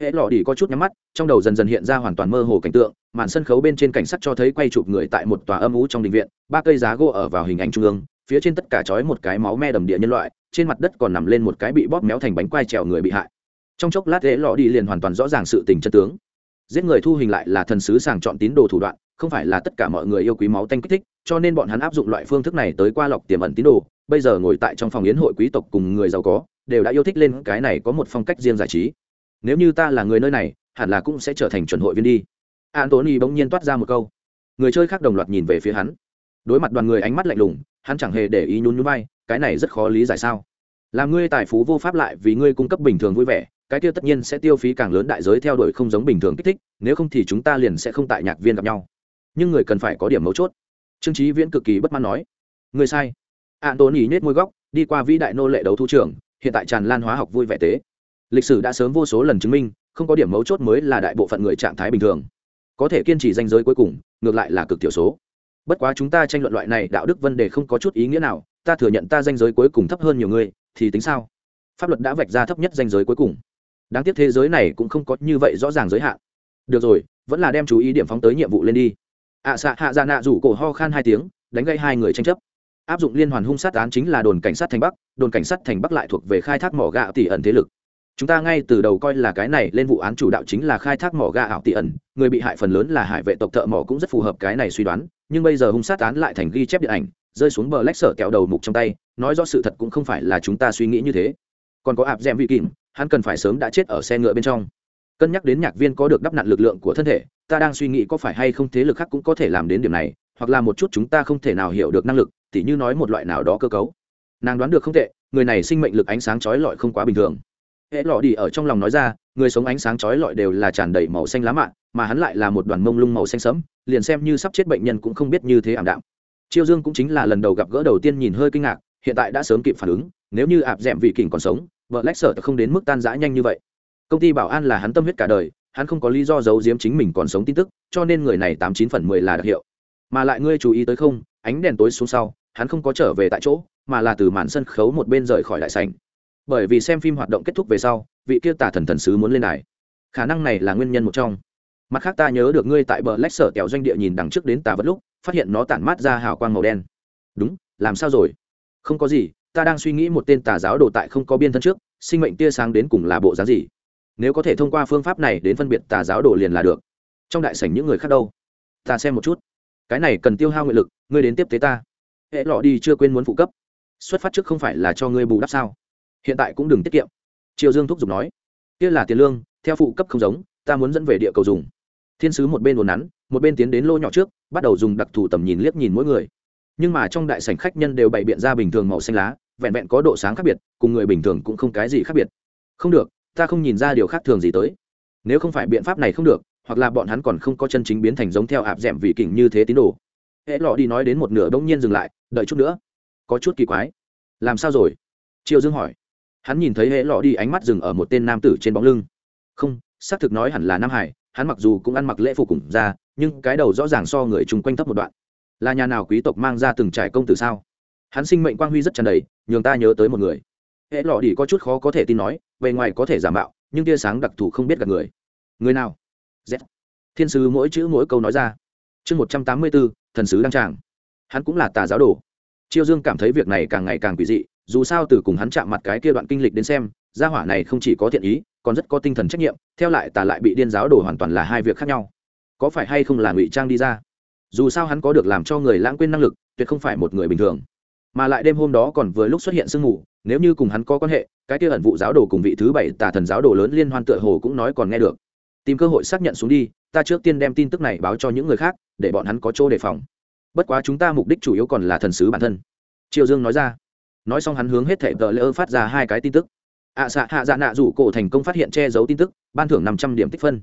Hễ lọ đi có chút nhắm mắt, trong đầu dần dần hiện ra hoàn toàn mơ hồ cảnh tượng, màn sân khấu bên trên cảnh sắc cho thấy quay chụp người tại một tòa âm ú trong đình viện, ba cây giá gỗ ở vào hình ảnh trung ương phía trên tất cả trói một cái máu me đầm địa nhân loại, trên mặt đất còn nằm lên một cái bị bóp méo thành bánh quai trèo người bị hại. Trong chốc lát hễ lọ đi liền hoàn toàn rõ ràng sự tình chân tướng. Giết người thu hình lại là thần sứ sàng chọn tín đồ thủ đoạn, không phải là tất cả mọi người yêu quý máu tanh kích thích, cho nên bọn hắn áp dụng loại phương thức này tới qua lọc tiềm ẩn tín đồ. Bây giờ ngồi tại trong phòng yến hội quý tộc cùng người giàu có, đều đã yêu thích lên cái này có một phong cách riêng giải trí. Nếu như ta là người nơi này, hẳn là cũng sẽ trở thành chuẩn hội viên đi. Antony bỗng nhiên toát ra một câu. Người chơi khác đồng loạt nhìn về phía hắn. Đối mặt đoàn người ánh mắt lạnh lùng hắn chẳng hề để ý nhún nhún vai cái này rất khó lý giải sao? Làm ngươi tài phú vô pháp lại vì ngươi cung cấp bình thường vui vẻ cái kia tất nhiên sẽ tiêu phí càng lớn đại giới theo đuổi không giống bình thường kích thích nếu không thì chúng ta liền sẽ không tại nhạc viên gặp nhau. Nhưng người cần phải có điểm mấu chốt. Trương trí viễn cực kỳ bất mãn nói. Người sai. An tốn nhí nết môi góc đi qua vĩ đại nô lệ đấu thu trưởng, hiện tại tràn lan hóa học vui vẻ tế. Lịch sử đã sớm vô số lần chứng minh không có điểm mấu chốt mới là đại bộ phận người trạng thái bình thường. Có thể kiên trì danh giới cuối cùng ngược lại là cực thiểu số bất quá chúng ta tranh luận loại này đạo đức vấn đề không có chút ý nghĩa nào ta thừa nhận ta danh giới cuối cùng thấp hơn nhiều người thì tính sao? Pháp luật đã vạch ra thấp nhất danh giới cuối cùng. Đáng tiếc thế giới này cũng không có như vậy rõ ràng giới hạn. Được rồi vẫn là đem chú ý điểm phóng tới nhiệm vụ lên đi. Ạ à, xạ hạ dạ nạ rủ cổ ho khan hai tiếng đánh gây hai người tranh chấp. Áp dụng liên hoàn hung sát án chính là đồn cảnh sát thành bắc đồn cảnh sát thành bắc lại thuộc về khai thác mỏ gạo tỷ ẩn thế lực chúng ta ngay từ đầu coi là cái này lên vụ án chủ đạo chính là khai thác mỏ ga ảo tị ẩn, người bị hại phần lớn là hải vệ tộc thợ mỏ cũng rất phù hợp cái này suy đoán, nhưng bây giờ hung sát án lại thành ghi chép điện ảnh, rơi xuống bờ lách sở kẹo đầu mục trong tay, nói rõ sự thật cũng không phải là chúng ta suy nghĩ như thế. Còn có ạp d vị kìm, hắn cần phải sớm đã chết ở xe ngựa bên trong. Cân nhắc đến nhạc viên có được đắp nặn lực lượng của thân thể, ta đang suy nghĩ có phải hay không thế lực khác cũng có thể làm đến điểm này, hoặc là một chút chúng ta không thể nào hiểu được năng lực, tỉ như nói một loại nào đó cơ cấu. Nàng đoán được không tệ, người này sinh mệnh lực ánh sáng trói lọi không quá bình thường hệ lọ đi ở trong lòng nói ra, người sống ánh sáng trói lọi đều là tràn đầy màu xanh lá mạ, mà hắn lại là một đoàn mông lung màu xanh sẫm, liền xem như sắp chết bệnh nhân cũng không biết như thế ảm đạm. Chiêu dương cũng chính là lần đầu gặp gỡ đầu tiên nhìn hơi kinh ngạc, hiện tại đã sớm kịp phản ứng, nếu như ạp d ẹ m vị kình còn sống, vợ lách sở không đến mức tan rã nhanh như vậy. Công ty bảo an là hắn tâm huyết cả đời, hắn không có lý do giấu giếm chính mình còn sống tin tức, cho nên người này tám chín phần mười là đặc hiệu. Mà lại ngươi chú ý tới không, ánh đèn tối xuống sau, hắn không có trở về tại chỗ, mà là từ màn sân khấu một bên rời khỏi đại sảnh bởi vì xem phim hoạt động kết thúc về sau, vị kia tả thần thần sứ muốn lên đài. Khả năng này là nguyên nhân một trong. Mặt khác ta nhớ được ngươi tại bờ lách sở kẹo doanh địa nhìn đằng trước đến tà vật lúc, phát hiện nó tản mát ra hào quang màu đen. Đúng, làm sao rồi? Không có gì, ta đang suy nghĩ một tên tà giáo đồ tại không có biên thân trước, sinh mệnh tia sáng đến cùng là bộ dáng gì? Nếu có thể thông qua phương pháp này đến phân biệt tà giáo đồ liền là được. Trong đại sảnh những người khác đâu? Ta xem một chút. Cái này cần tiêu hao nguyện lực, ngươi đến tiếp tế ta. Hệ lọ đi chưa quên muốn phụ cấp. Xuất phát trước không phải là cho ngươi bù đắp sao? Hiện tại cũng đừng tiết kiệm. Triều dương thúc giục nói, kia là tiền lương, theo phụ cấp không giống, ta muốn dẫn về địa cầu dùng. Thiên sứ một bên đồn nắn, một bên tiến đến lô nhỏ trước, bắt đầu dùng đặc thù tầm nhìn liếc nhìn mỗi người. Nhưng mà trong đại sảnh khách nhân đều bày biện ra bình thường màu xanh lá, vẹn vẹn có độ sáng khác biệt, cùng người bình thường cũng không cái gì khác biệt. Không được, ta không nhìn ra điều khác thường gì tới. Nếu không phải biện pháp này không được, hoặc là bọn hắn còn không có chân chính biến thành giống theo ạp d ẻ m vị kình như thế tín đồ. Hễ lọ đi nói đến một nửa bỗng nhiên dừng lại, đợi chút nữa, có chút kỳ quái. Làm sao rồi? Triệu dương hỏi hắn nhìn thấy hễ lọ đi ánh mắt dừng ở một tên nam tử trên bóng lưng. Không, xác thực nói hẳn là nam hải, hắn mặc dù cũng ăn mặc lễ phục cùng ra nhưng cái đầu rõ ràng so người chung quanh thấp một đoạn. Là nhà nào quý tộc mang ra từng trải công tử sao? Hắn sinh mệnh quang huy rất tràn đầy, nhường ta nhớ tới một người. Hệ lọ đi có chút khó có thể tin nói, bề ngoài có thể giả mạo, nhưng tia sáng đặc thù không biết gặp người. Người nào? Z. Thiên sứ mỗi chữ mỗi câu nói ra. Chương một trăm tám mươi bốn thần sứ đăng tràng. Hắn cũng là tà giáo đồ. Chiêu dương cảm thấy việc này càng ngày càng quỷ dị dù sao từ cùng hắn chạm mặt cái kia đoạn kinh lịch đến xem, gia hỏa này không chỉ có thiện ý, còn rất có tinh thần trách nhiệm, theo lại tà lại bị điên giáo đồ hoàn toàn là hai việc khác nhau. Có phải hay không là ngụy trang đi ra? Dù sao hắn có được làm cho người lãng quên năng lực, tuyệt không phải một người bình thường. Mà lại đêm hôm đó còn vừa lúc xuất hiện sương mù, nếu như cùng hắn có quan hệ, cái kia ẩn vụ giáo đồ cùng vị thứ bảy tà thần giáo đồ lớn liên hoan tựa hồ cũng nói còn nghe được. Tìm cơ hội xác nhận xuống đi, ta trước tiên đem tin tức này báo cho những người khác, để bọn hắn có chỗ đề phòng. Bất quá chúng ta mục đích chủ yếu còn là thần sứ bản thân. Triều dương nói ra nói xong hắn hướng hết thể tờ lỡ phát ra hai cái tin tức. Ạ à, xạ hạ dạ nạ rủ cổ thành công phát hiện che giấu tin tức ban thưởng năm trăm điểm tích phân.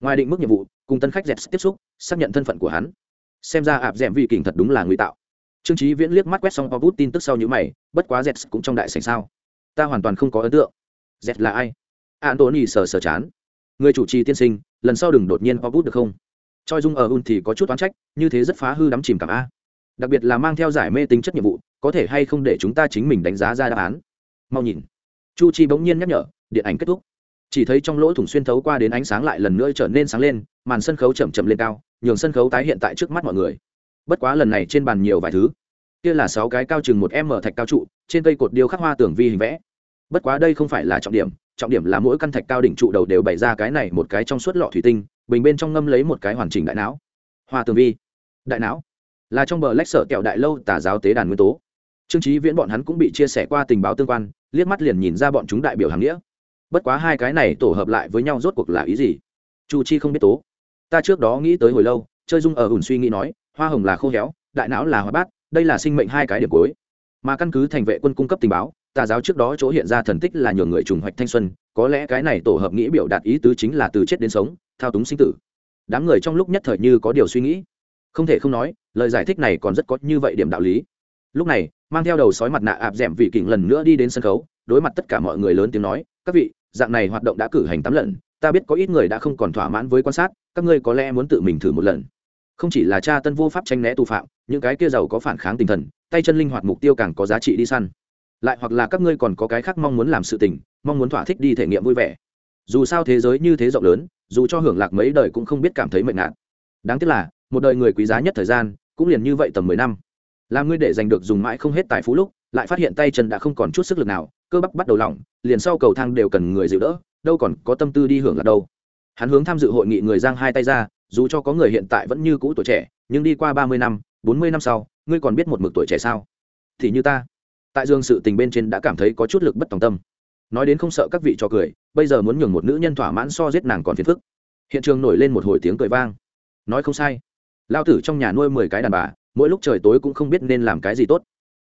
Ngoài định mức nhiệm vụ cùng tân khách dẹt tiếp xúc xác nhận thân phận của hắn. Xem ra ạp d ẻ m vị kình thật đúng là ngụy tạo. Trương trí viễn liếc mắt quét xong bút tin tức sau những mày bất quá z cũng trong đại sành sao? Ta hoàn toàn không có ấn tượng. Z là ai? Antony sờ sờ chán. Người chủ trì tiên sinh lần sau đừng đột nhiên pop bút được không? Choi dung ở un thì có chút oán trách như thế rất phá hư đắm chìm cảm a đặc biệt là mang theo giải mê tính chất nhiệm vụ, có thể hay không để chúng ta chính mình đánh giá ra đáp án? Mau nhìn. Chu chi bỗng nhiên nhắc nhở, điện ảnh kết thúc. Chỉ thấy trong lỗ thủng xuyên thấu qua đến ánh sáng lại lần nữa trở nên sáng lên, màn sân khấu chậm chậm lên cao, nhường sân khấu tái hiện tại trước mắt mọi người. Bất quá lần này trên bàn nhiều vài thứ. Kia là sáu cái cao chừng một m thạch cao trụ, trên cây cột điêu khắc hoa tưởng vi hình vẽ. Bất quá đây không phải là trọng điểm trọng điểm là mỗi căn thạch cao đỉnh trụ đầu đều bày ra cái này một cái trong suốt lọ thủy tinh, bình bên trong ngâm lấy một cái hoàn chỉnh đại não. Hoa tường vi. Đại não là trong bờ lách sở kẹo đại lâu tà giáo tế đàn nguyên tố. Trương trí viễn bọn hắn cũng bị chia sẻ qua tình báo tương quan, liếc mắt liền nhìn ra bọn chúng đại biểu hàng nghĩa. Bất quá hai cái này tổ hợp lại với nhau rốt cuộc là ý gì? Chu chi không biết tố. Ta trước đó nghĩ tới hồi lâu, chơi dung ở ủn suy nghĩ nói, hoa hồng là khô héo, đại não là hoa bát, đây là sinh mệnh hai cái điểm cuối. Mà căn cứ thành vệ quân cung cấp tình báo, tà giáo trước đó chỗ hiện ra thần tích là nhường người trùng hoạch thanh xuân, có lẽ cái này tổ hợp nghĩ biểu đạt ý tứ chính là từ chết đến sống, thao túng sinh tử. Đám người trong lúc nhất thời như có điều suy nghĩ không thể không nói, lời giải thích này còn rất có như vậy điểm đạo lý. Lúc này, mang theo đầu sói mặt nạ ạp d ẻ m vị kỉnh lần nữa đi đến sân khấu, đối mặt tất cả mọi người lớn tiếng nói, các vị, dạng này hoạt động đã cử hành tám lần, ta biết có ít người đã không còn thỏa mãn với quan sát, các ngươi có lẽ muốn tự mình thử một lần. Không chỉ là cha tân vô pháp tranh né tù phạm, những cái kia giàu có phản kháng tinh thần, tay chân linh hoạt mục tiêu càng có giá trị đi săn. Lại hoặc là các ngươi còn có cái khác mong muốn làm sự tình, mong muốn thỏa thích đi thể nghiệm vui vẻ. Dù sao thế giới như thế rộng lớn, dù cho hưởng lạc mấy đời cũng không biết cảm thấy mệnh ngạn đáng tiếc là một đời người quý giá nhất thời gian, cũng liền như vậy tầm mười năm. Làm ngươi để giành được dùng mãi không hết tài phú lúc, lại phát hiện tay chân đã không còn chút sức lực nào, cơ bắp bắt đầu lỏng, liền sau cầu thang đều cần người dịu đỡ, đâu còn có tâm tư đi hưởng là đâu. Hắn hướng tham dự hội nghị người giang hai tay ra, dù cho có người hiện tại vẫn như cũ tuổi trẻ, nhưng đi qua ba mươi năm, bốn mươi năm sau, ngươi còn biết một mực tuổi trẻ sao? Thì như ta. Tại dương sự tình bên trên đã cảm thấy có chút lực bất tòng tâm. Nói đến không sợ các vị cho cười, bây giờ muốn nhường một nữ nhân thỏa mãn so giết nàng còn phiền phức. Hiện trường nổi lên một hồi tiếng cười vang. Nói không sai lao tử trong nhà nuôi mười cái đàn bà, mỗi lúc trời tối cũng không biết nên làm cái gì tốt.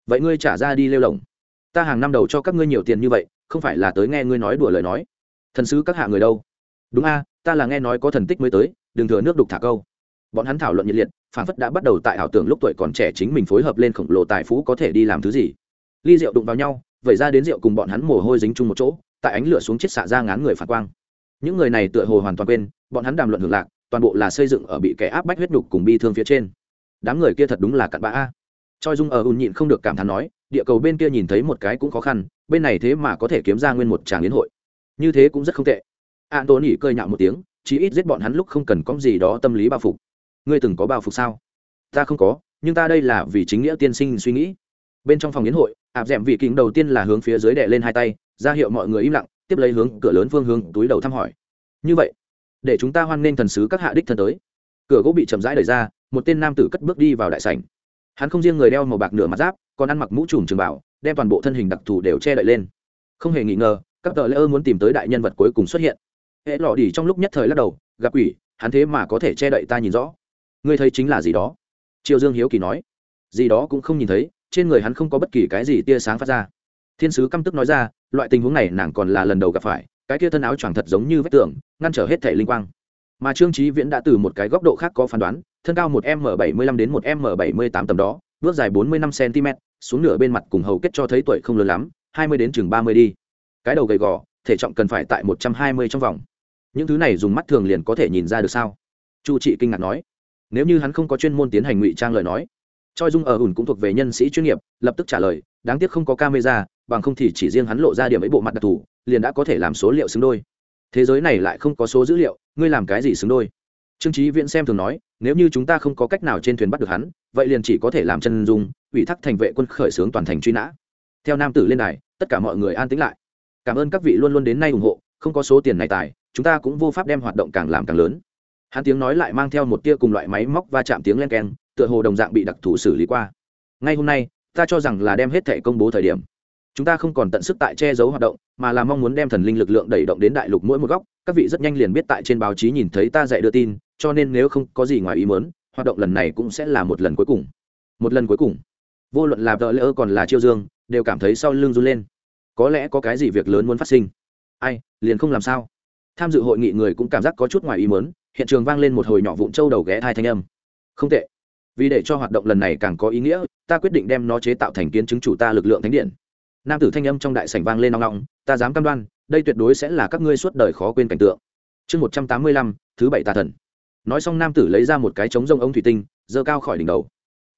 Vậy ngươi trả ra đi lêu lồng ta hàng năm đầu cho các ngươi nhiều tiền như vậy, không phải là tới nghe ngươi nói đùa lời nói. Thần sứ các hạ người đâu? Đúng a, ta là nghe nói có thần tích mới tới, đừng thừa nước đục thả câu. Bọn hắn thảo luận nhiệt liệt phản phất đã bắt đầu tại ảo tưởng lúc tuổi còn trẻ chính mình phối hợp lên khổng lồ tài phú có thể đi làm thứ gì. Ly rượu đụng vào nhau vẩy ra đến rượu cùng bọn hắn mồ hôi dính chung một chỗ, tại ánh lửa xuống chết xạ ra ngán người phản quang. Những người này tựa hồ hoàn toàn quên, bọn hắn đàm luận hưởng lạc toàn bộ là xây dựng ở bị kẻ áp bách huyết nhục cùng bi thương phía trên. Đám người kia thật đúng là cặn bã a. Choi dung ở ùn nhịn không được cảm thán nói, địa cầu bên kia nhìn thấy một cái cũng khó khăn, bên này thế mà có thể kiếm ra nguyên một tràng liên hội. Như thế cũng rất không tệ. An tôn ỉ cơi nhạo một tiếng, chí ít giết bọn hắn lúc không cần có gì đó tâm lý bao phục. Ngươi từng có bao phục sao? Ta không có, nhưng ta đây là vì chính nghĩa tiên sinh suy nghĩ. Bên trong phòng yến hội áp d ẻ m vị kính đầu tiên là hướng phía dưới đệ lên hai tay, ra hiệu mọi người im lặng, tiếp lấy hướng cửa lớn phương hướng túi đầu thăm hỏi. Như vậy để chúng ta hoan nghênh thần sứ các hạ đích thân tới. Cửa gỗ bị chậm rãi đẩy ra, một tên nam tử cất bước đi vào đại sảnh. Hắn không riêng người đeo màu bạc nửa mặt giáp, còn ăn mặc mũ trùm trường bảo, đem toàn bộ thân hình đặc thù đều che đậy lên. Không hề nghi ngờ, các tờ lễ ơ muốn tìm tới đại nhân vật cuối cùng xuất hiện. Hễ lọ đi trong lúc nhất thời lắc đầu, gặp quỷ, hắn thế mà có thể che đậy ta nhìn rõ. Ngươi thấy chính là gì đó? Triều dương hiếu kỳ nói. Gì đó cũng không nhìn thấy, trên người hắn không có bất kỳ cái gì tia sáng phát ra. Thiên sứ căm tức nói ra, loại tình huống này nàng còn là lần đầu gặp phải cái kia thân áo choàng thật giống như vết tường, ngăn trở hết thể linh quang. Mà trương trí viễn đã từ một cái góc độ khác có phán đoán, thân cao một m bảy mươi lăm đến một m bảy mươi tám tầm đó, bước dài bốn mươi năm cm xuống nửa bên mặt cùng hầu kết cho thấy tuổi không lớn lắm, hai mươi đến chừng ba mươi đi. Cái đầu gầy gò, thể trọng cần phải tại một trăm hai mươi trong vòng. Những thứ này dùng mắt thường liền có thể nhìn ra được sao? Chu trị kinh ngạc nói. Nếu như hắn không có chuyên môn tiến hành ngụy trang lời nói, choi dung ở ủn cũng thuộc về nhân sĩ chuyên nghiệp, lập tức trả lời, đáng tiếc không có camera, bằng không thì chỉ riêng hắn lộ ra điểm ấy bộ mặt đặc thù liền đã có thể làm số liệu xứng đôi. Thế giới này lại không có số dữ liệu, ngươi làm cái gì xứng đôi? Trương trí viễn xem thường nói, nếu như chúng ta không có cách nào trên thuyền bắt được hắn, vậy liền chỉ có thể làm chân dung, ủy thác thành vệ quân khởi xướng toàn thành truy nã. Theo nam tử lên này tất cả mọi người an tĩnh lại. Cảm ơn các vị luôn luôn đến nay ủng hộ, không có số tiền này tài, chúng ta cũng vô pháp đem hoạt động càng làm càng lớn. Hắn tiếng nói lại mang theo một tia cùng loại máy móc va chạm tiếng len keng, tựa hồ đồng dạng bị đặc thù xử lý qua. Ngay hôm nay, ta cho rằng là đem hết thể công bố thời điểm chúng ta không còn tận sức tại che giấu hoạt động, mà là mong muốn đem thần linh lực lượng đẩy động đến đại lục mỗi một góc. Các vị rất nhanh liền biết tại trên báo chí nhìn thấy ta dạy đưa tin, cho nên nếu không có gì ngoài ý mớn hoạt động lần này cũng sẽ là một lần cuối cùng. Một lần cuối cùng. Vô luận là vợ lỡ còn là chiêu dương, đều cảm thấy sau lưng run lên. Có lẽ có cái gì việc lớn muốn phát sinh? Ai, liền không làm sao. Tham dự hội nghị người cũng cảm giác có chút ngoài ý mớn hiện trường vang lên một hồi nhỏ vụn trâu đầu ghé thai thanh âm. Không tệ. Vì để cho hoạt động lần này càng có ý nghĩa, ta quyết định đem nó chế tạo thành kiến chứng chủ ta lực lượng thánh điện nam tử thanh âm trong đại sảnh vang lên nong nong ta dám cam đoan, đây tuyệt đối sẽ là các ngươi suốt đời khó quên cảnh tượng. Chương một trăm tám mươi lăm, thứ bảy tà thần. Nói xong nam tử lấy ra một cái trống rông ống thủy tinh, giơ cao khỏi đỉnh đầu.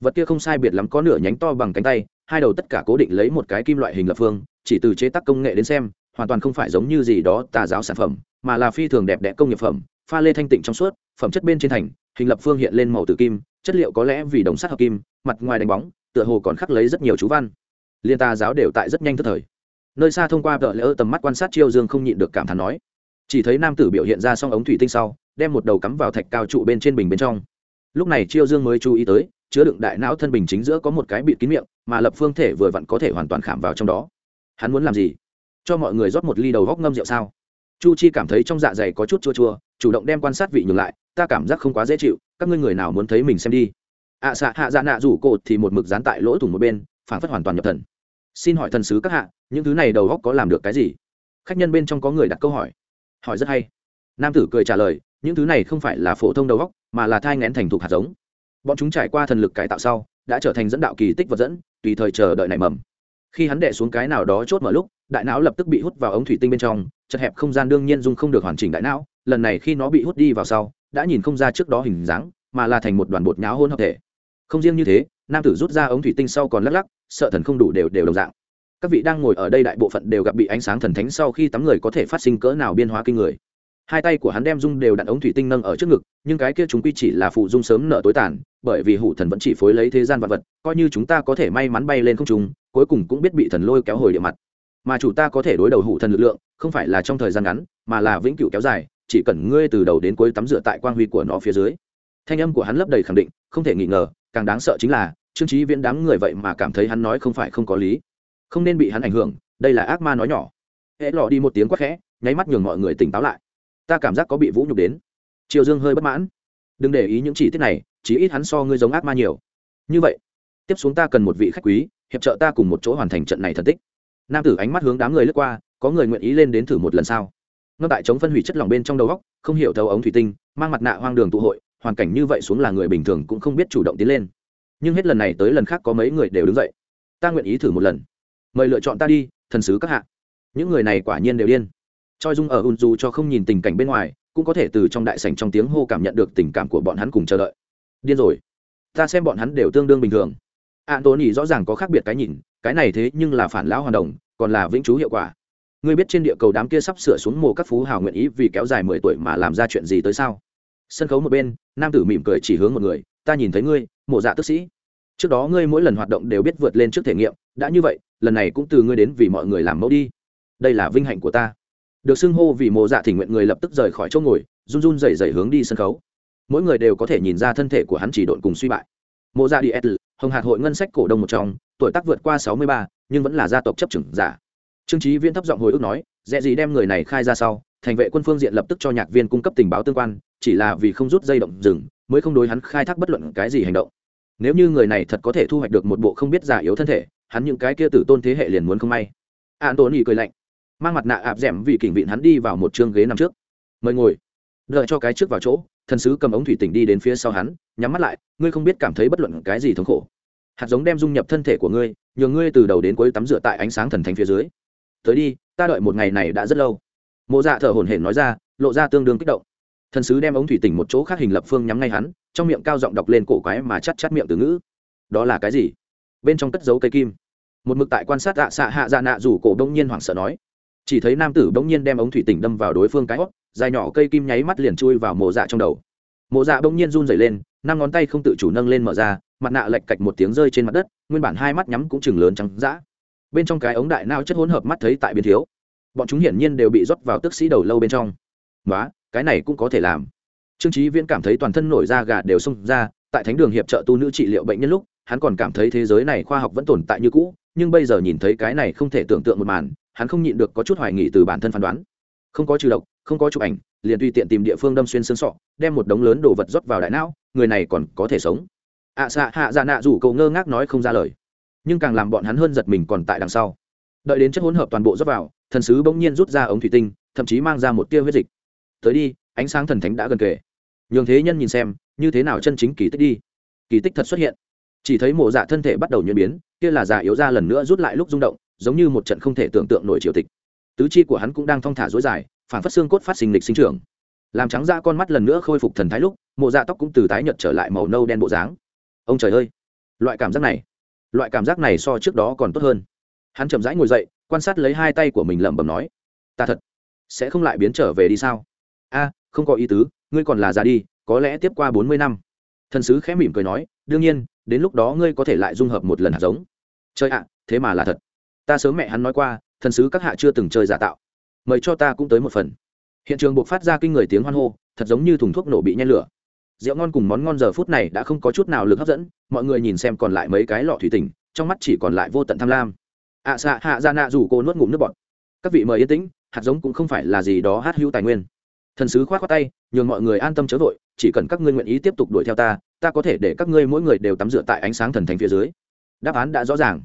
Vật kia không sai biệt lắm có nửa nhánh to bằng cánh tay, hai đầu tất cả cố định lấy một cái kim loại hình lập phương, chỉ từ chế tác công nghệ đến xem, hoàn toàn không phải giống như gì đó tà giáo sản phẩm, mà là phi thường đẹp đẽ công nghiệp phẩm, pha lê thanh tịnh trong suốt, phẩm chất bên trên thành, hình lập phương hiện lên màu tử kim, chất liệu có lẽ vì đồng sắt hợp kim, mặt ngoài đánh bóng, tựa hồ còn khắc lấy rất nhiều chú văn liên ta giáo đều tại rất nhanh tức thời. Nơi xa thông qua vợ lỡ tầm mắt quan sát chiêu dương không nhịn được cảm thán nói chỉ thấy nam tử biểu hiện ra xong ống thủy tinh sau đem một đầu cắm vào thạch cao trụ bên trên bình bên trong. Lúc này chiêu dương mới chú ý tới chứa đựng đại não thân bình chính giữa có một cái bịt kín miệng mà lập phương thể vừa vặn có thể hoàn toàn khảm vào trong đó. Hắn muốn làm gì? Cho mọi người rót một ly đầu góc ngâm rượu sao? Chu chi cảm thấy trong dạ dày có chút chua chua chủ động đem quan sát vị nhường lại ta cảm giác không quá dễ chịu các ngươi người nào muốn thấy mình xem đi. Ạ à, xạ hạ dạ nạ rủ cột thì một mực dán tại lỗ thủng một bên phản phất hoàn toàn nhập thần xin hỏi thần sứ các hạ, những thứ này đầu góc có làm được cái gì? Khách nhân bên trong có người đặt câu hỏi. Hỏi rất hay. Nam tử cười trả lời, những thứ này không phải là phổ thông đầu góc mà là thai ngén thành thục hạt giống. Bọn chúng trải qua thần lực cải tạo sau, đã trở thành dẫn đạo kỳ tích vật dẫn, tùy thời chờ đợi nảy mầm. Khi hắn đệ xuống cái nào đó chốt mở lúc, đại não lập tức bị hút vào ống thủy tinh bên trong, chật hẹp không gian đương nhiên dung không được hoàn chỉnh đại não, lần này khi nó bị hút đi vào sau, đã nhìn không ra trước đó hình dáng, mà là thành một đoàn bột nháo hôn hợp thể. Không riêng như thế, nam tử rút ra ống thủy tinh sau còn lắc lắc sợ thần không đủ đều đều đồng dạng. Các vị đang ngồi ở đây đại bộ phận đều gặp bị ánh sáng thần thánh sau khi tắm người có thể phát sinh cỡ nào biên hóa kinh người. Hai tay của hắn đem dung đều đặn ống thủy tinh nâng ở trước ngực, nhưng cái kia chúng quy chỉ là phụ dung sớm nợ tối tàn, bởi vì hủ thần vẫn chỉ phối lấy thế gian vật vật, coi như chúng ta có thể may mắn bay lên không trung, cuối cùng cũng biết bị thần lôi kéo hồi địa mặt. Mà chủ ta có thể đối đầu hủ thần lực lượng, không phải là trong thời gian ngắn, mà là vĩnh cửu kéo dài, chỉ cần ngươi từ đầu đến cuối tắm rửa tại quang huy của nó phía dưới. Thanh âm của hắn lấp đầy khẳng định, không thể nghi ngờ càng đáng sợ chính là, trương trí viễn đám người vậy mà cảm thấy hắn nói không phải không có lý. Không nên bị hắn ảnh hưởng, đây là ác ma nói nhỏ. Hễ lọ đi một tiếng quát khẽ, nháy mắt nhường mọi người tỉnh táo lại. Ta cảm giác có bị vũ nhục đến. Triều dương hơi bất mãn. Đừng để ý những chỉ tiết này, chí ít hắn so ngươi giống ác ma nhiều. Như vậy, tiếp xuống ta cần một vị khách quý, hiệp trợ ta cùng một chỗ hoàn thành trận này thần tích. Nam tử ánh mắt hướng đám người lướt qua, có người nguyện ý lên đến thử một lần sau ngâm tại chống phân hủy chất lỏng bên trong đầu góc không hiểu thấu ống thủy tinh, mang mặt nạ hoang đường tụ hội hoàn cảnh như vậy xuống là người bình thường cũng không biết chủ động tiến lên. Nhưng hết lần này tới lần khác có mấy người đều đứng dậy. Ta nguyện ý thử một lần. Mời lựa chọn ta đi, thần sứ các hạ. Những người này quả nhiên đều điên. Choi dung ở ùn dù cho không nhìn tình cảnh bên ngoài, cũng có thể từ trong đại sảnh trong tiếng hô cảm nhận được tình cảm của bọn hắn cùng chờ đợi. Điên rồi. Ta xem bọn hắn đều tương đương bình thường. An tố nhỉ rõ ràng có khác biệt cái nhìn, cái này thế nhưng là phản lão hoàn đồng, còn là vĩnh chú hiệu quả. Ngươi biết trên địa cầu đám kia sắp sửa xuống mồ các phú hào nguyện ý vì kéo dài mười tuổi mà làm ra chuyện gì tới sao? Sân khấu một bên, nam tử mỉm cười chỉ hướng một người, ta nhìn thấy ngươi, mộ dạ tức sĩ. Trước đó ngươi mỗi lần hoạt động đều biết vượt lên trước thể nghiệm, đã như vậy, lần này cũng từ ngươi đến vì mọi người làm mẫu đi. Đây là vinh hạnh của ta. Được xưng hô vì mộ dạ thỉnh nguyện người lập tức rời khỏi chỗ ngồi, run run rẩy rẩy hướng đi sân khấu. Mỗi người đều có thể nhìn ra thân thể của hắn chỉ độn cùng suy bại. Mộ dạ đi etl hồng hạt hội ngân sách cổ đông một trong, tuổi tác vượt qua sáu mươi ba, nhưng vẫn là gia tộc chấp trừng giả. Trương trí viễn thấp giọng hồi ức nói, dễ gì đem người này khai ra sau, thành vệ quân phương diện lập tức cho nhạc viên cung cấp tình báo tương quan chỉ là vì không rút dây động rừng, mới không đối hắn khai thác bất luận cái gì hành động. Nếu như người này thật có thể thu hoạch được một bộ không biết giả yếu thân thể, hắn những cái kia tử tôn thế hệ liền muốn không may. An tốn ý cười lạnh, mang mặt nạ ạp d ẻ m vì kỉnh vịn hắn đi vào một chương ghế nằm trước. Mời ngồi. Đợi cho cái trước vào chỗ, thần sứ cầm ống thủy tỉnh đi đến phía sau hắn, nhắm mắt lại, ngươi không biết cảm thấy bất luận cái gì thống khổ. Hạt giống đem dung nhập thân thể của ngươi, nhường ngươi từ đầu đến cuối tắm rửa tại ánh sáng thần thánh phía dưới. Tới đi, ta đợi một ngày này đã rất lâu. Mộ dạ thở hổn hển nói ra, lộ ra tương đương kích động thần sứ đem ống thủy tỉnh một chỗ khác hình lập phương nhắm ngay hắn, trong miệng cao giọng đọc lên cổ quái mà chắt chắt miệng từ ngữ. Đó là cái gì? Bên trong cất dấu cây kim. Một mực tại quan sát ạ xạ hạ dạ nạ rủ cổ đông nhiên hoảng sợ nói. Chỉ thấy nam tử bỗng nhiên đem ống thủy tỉnh đâm vào đối phương cái hót, dài nhỏ cây kim nháy mắt liền chui vào mộ dạ trong đầu. Mộ dạ bỗng nhiên run dày lên, năm ngón tay không tự chủ nâng lên mở ra, mặt nạ lệch cạch một tiếng rơi trên mặt đất, nguyên bản hai mắt nhắm cũng chừng lớn trắng dã. Bên trong cái ống đại nao chất hỗn hợp mắt thấy tại biên thiếu. Bọn chúng hiển nhiên đều bị rót vào tức sĩ đầu lâu bên trong. Nói cái này cũng có thể làm. Trương trí viễn cảm thấy toàn thân nổi da gà đều xông ra tại thánh đường hiệp trợ tu nữ trị liệu bệnh nhân lúc hắn còn cảm thấy thế giới này khoa học vẫn tồn tại như cũ nhưng bây giờ nhìn thấy cái này không thể tưởng tượng một màn hắn không nhịn được có chút hoài nghị từ bản thân phán đoán. Không có trừ độc không có chụp ảnh liền tùy tiện tìm địa phương đâm xuyên xương sọ đem một đống lớn đồ vật rót vào đại não người này còn có thể sống. Ạ à, xạ hạ dạ nạ rủ cầu ngơ ngác nói không ra lời. Nhưng càng làm bọn hắn hơn giật mình còn tại đằng sau. Đợi đến chất hỗn hợp toàn bộ rót vào thần sứ bỗng nhiên rút ra ống thủy tinh thậm chí mang ra một tia huyết dịch tới đi, ánh sáng thần thánh đã gần kề. Nhường thế nhân nhìn xem, như thế nào chân chính kỳ tích đi. Kỳ tích thật xuất hiện. Chỉ thấy mộ dạ thân thể bắt đầu nhuyễn biến, kia là già yếu ra lần nữa rút lại lúc rung động, giống như một trận không thể tưởng tượng nổi triều tịch. Tứ chi của hắn cũng đang thong thả dối dài, phản phát xương cốt phát sinh lịch sinh trưởng. Làm trắng ra con mắt lần nữa khôi phục thần thái lúc, mộ dạ tóc cũng từ tái nhợt trở lại màu nâu đen bộ dáng. Ông trời ơi! Loại cảm giác này, loại cảm giác này so trước đó còn tốt hơn. Hắn chậm rãi ngồi dậy, quan sát lấy hai tay của mình lẩm bẩm nói, ta thật, sẽ không lại biến trở về đi sao? A không có ý tứ ngươi còn là già đi có lẽ tiếp qua bốn mươi năm. Thần sứ khẽ mỉm cười nói đương nhiên đến lúc đó ngươi có thể lại dung hợp một lần hạt giống. Chơi ạ thế mà là thật. Ta sớm mẹ hắn nói qua thần sứ các hạ chưa từng chơi giả tạo. Mời cho ta cũng tới một phần. Hiện trường buộc phát ra kinh người tiếng hoan hô thật giống như thùng thuốc nổ bị nhen lửa. Rượu ngon cùng món ngon giờ phút này đã không có chút nào lực hấp dẫn mọi người nhìn xem còn lại mấy cái lọ thủy tinh trong mắt chỉ còn lại vô tận tham lam. Ạ à, xạ hạ ra nạ rủ cô nuốt ngụm nước bọt. Các vị mời yên tĩnh hạt giống cũng không phải là gì đó hát hữu tài nguyên thần sứ khoát khoát tay, nhường mọi người an tâm chớ vội, chỉ cần các ngươi nguyện ý tiếp tục đuổi theo ta ta có thể để các ngươi mỗi người đều tắm rửa tại ánh sáng thần thánh phía dưới. Đáp án đã rõ ràng.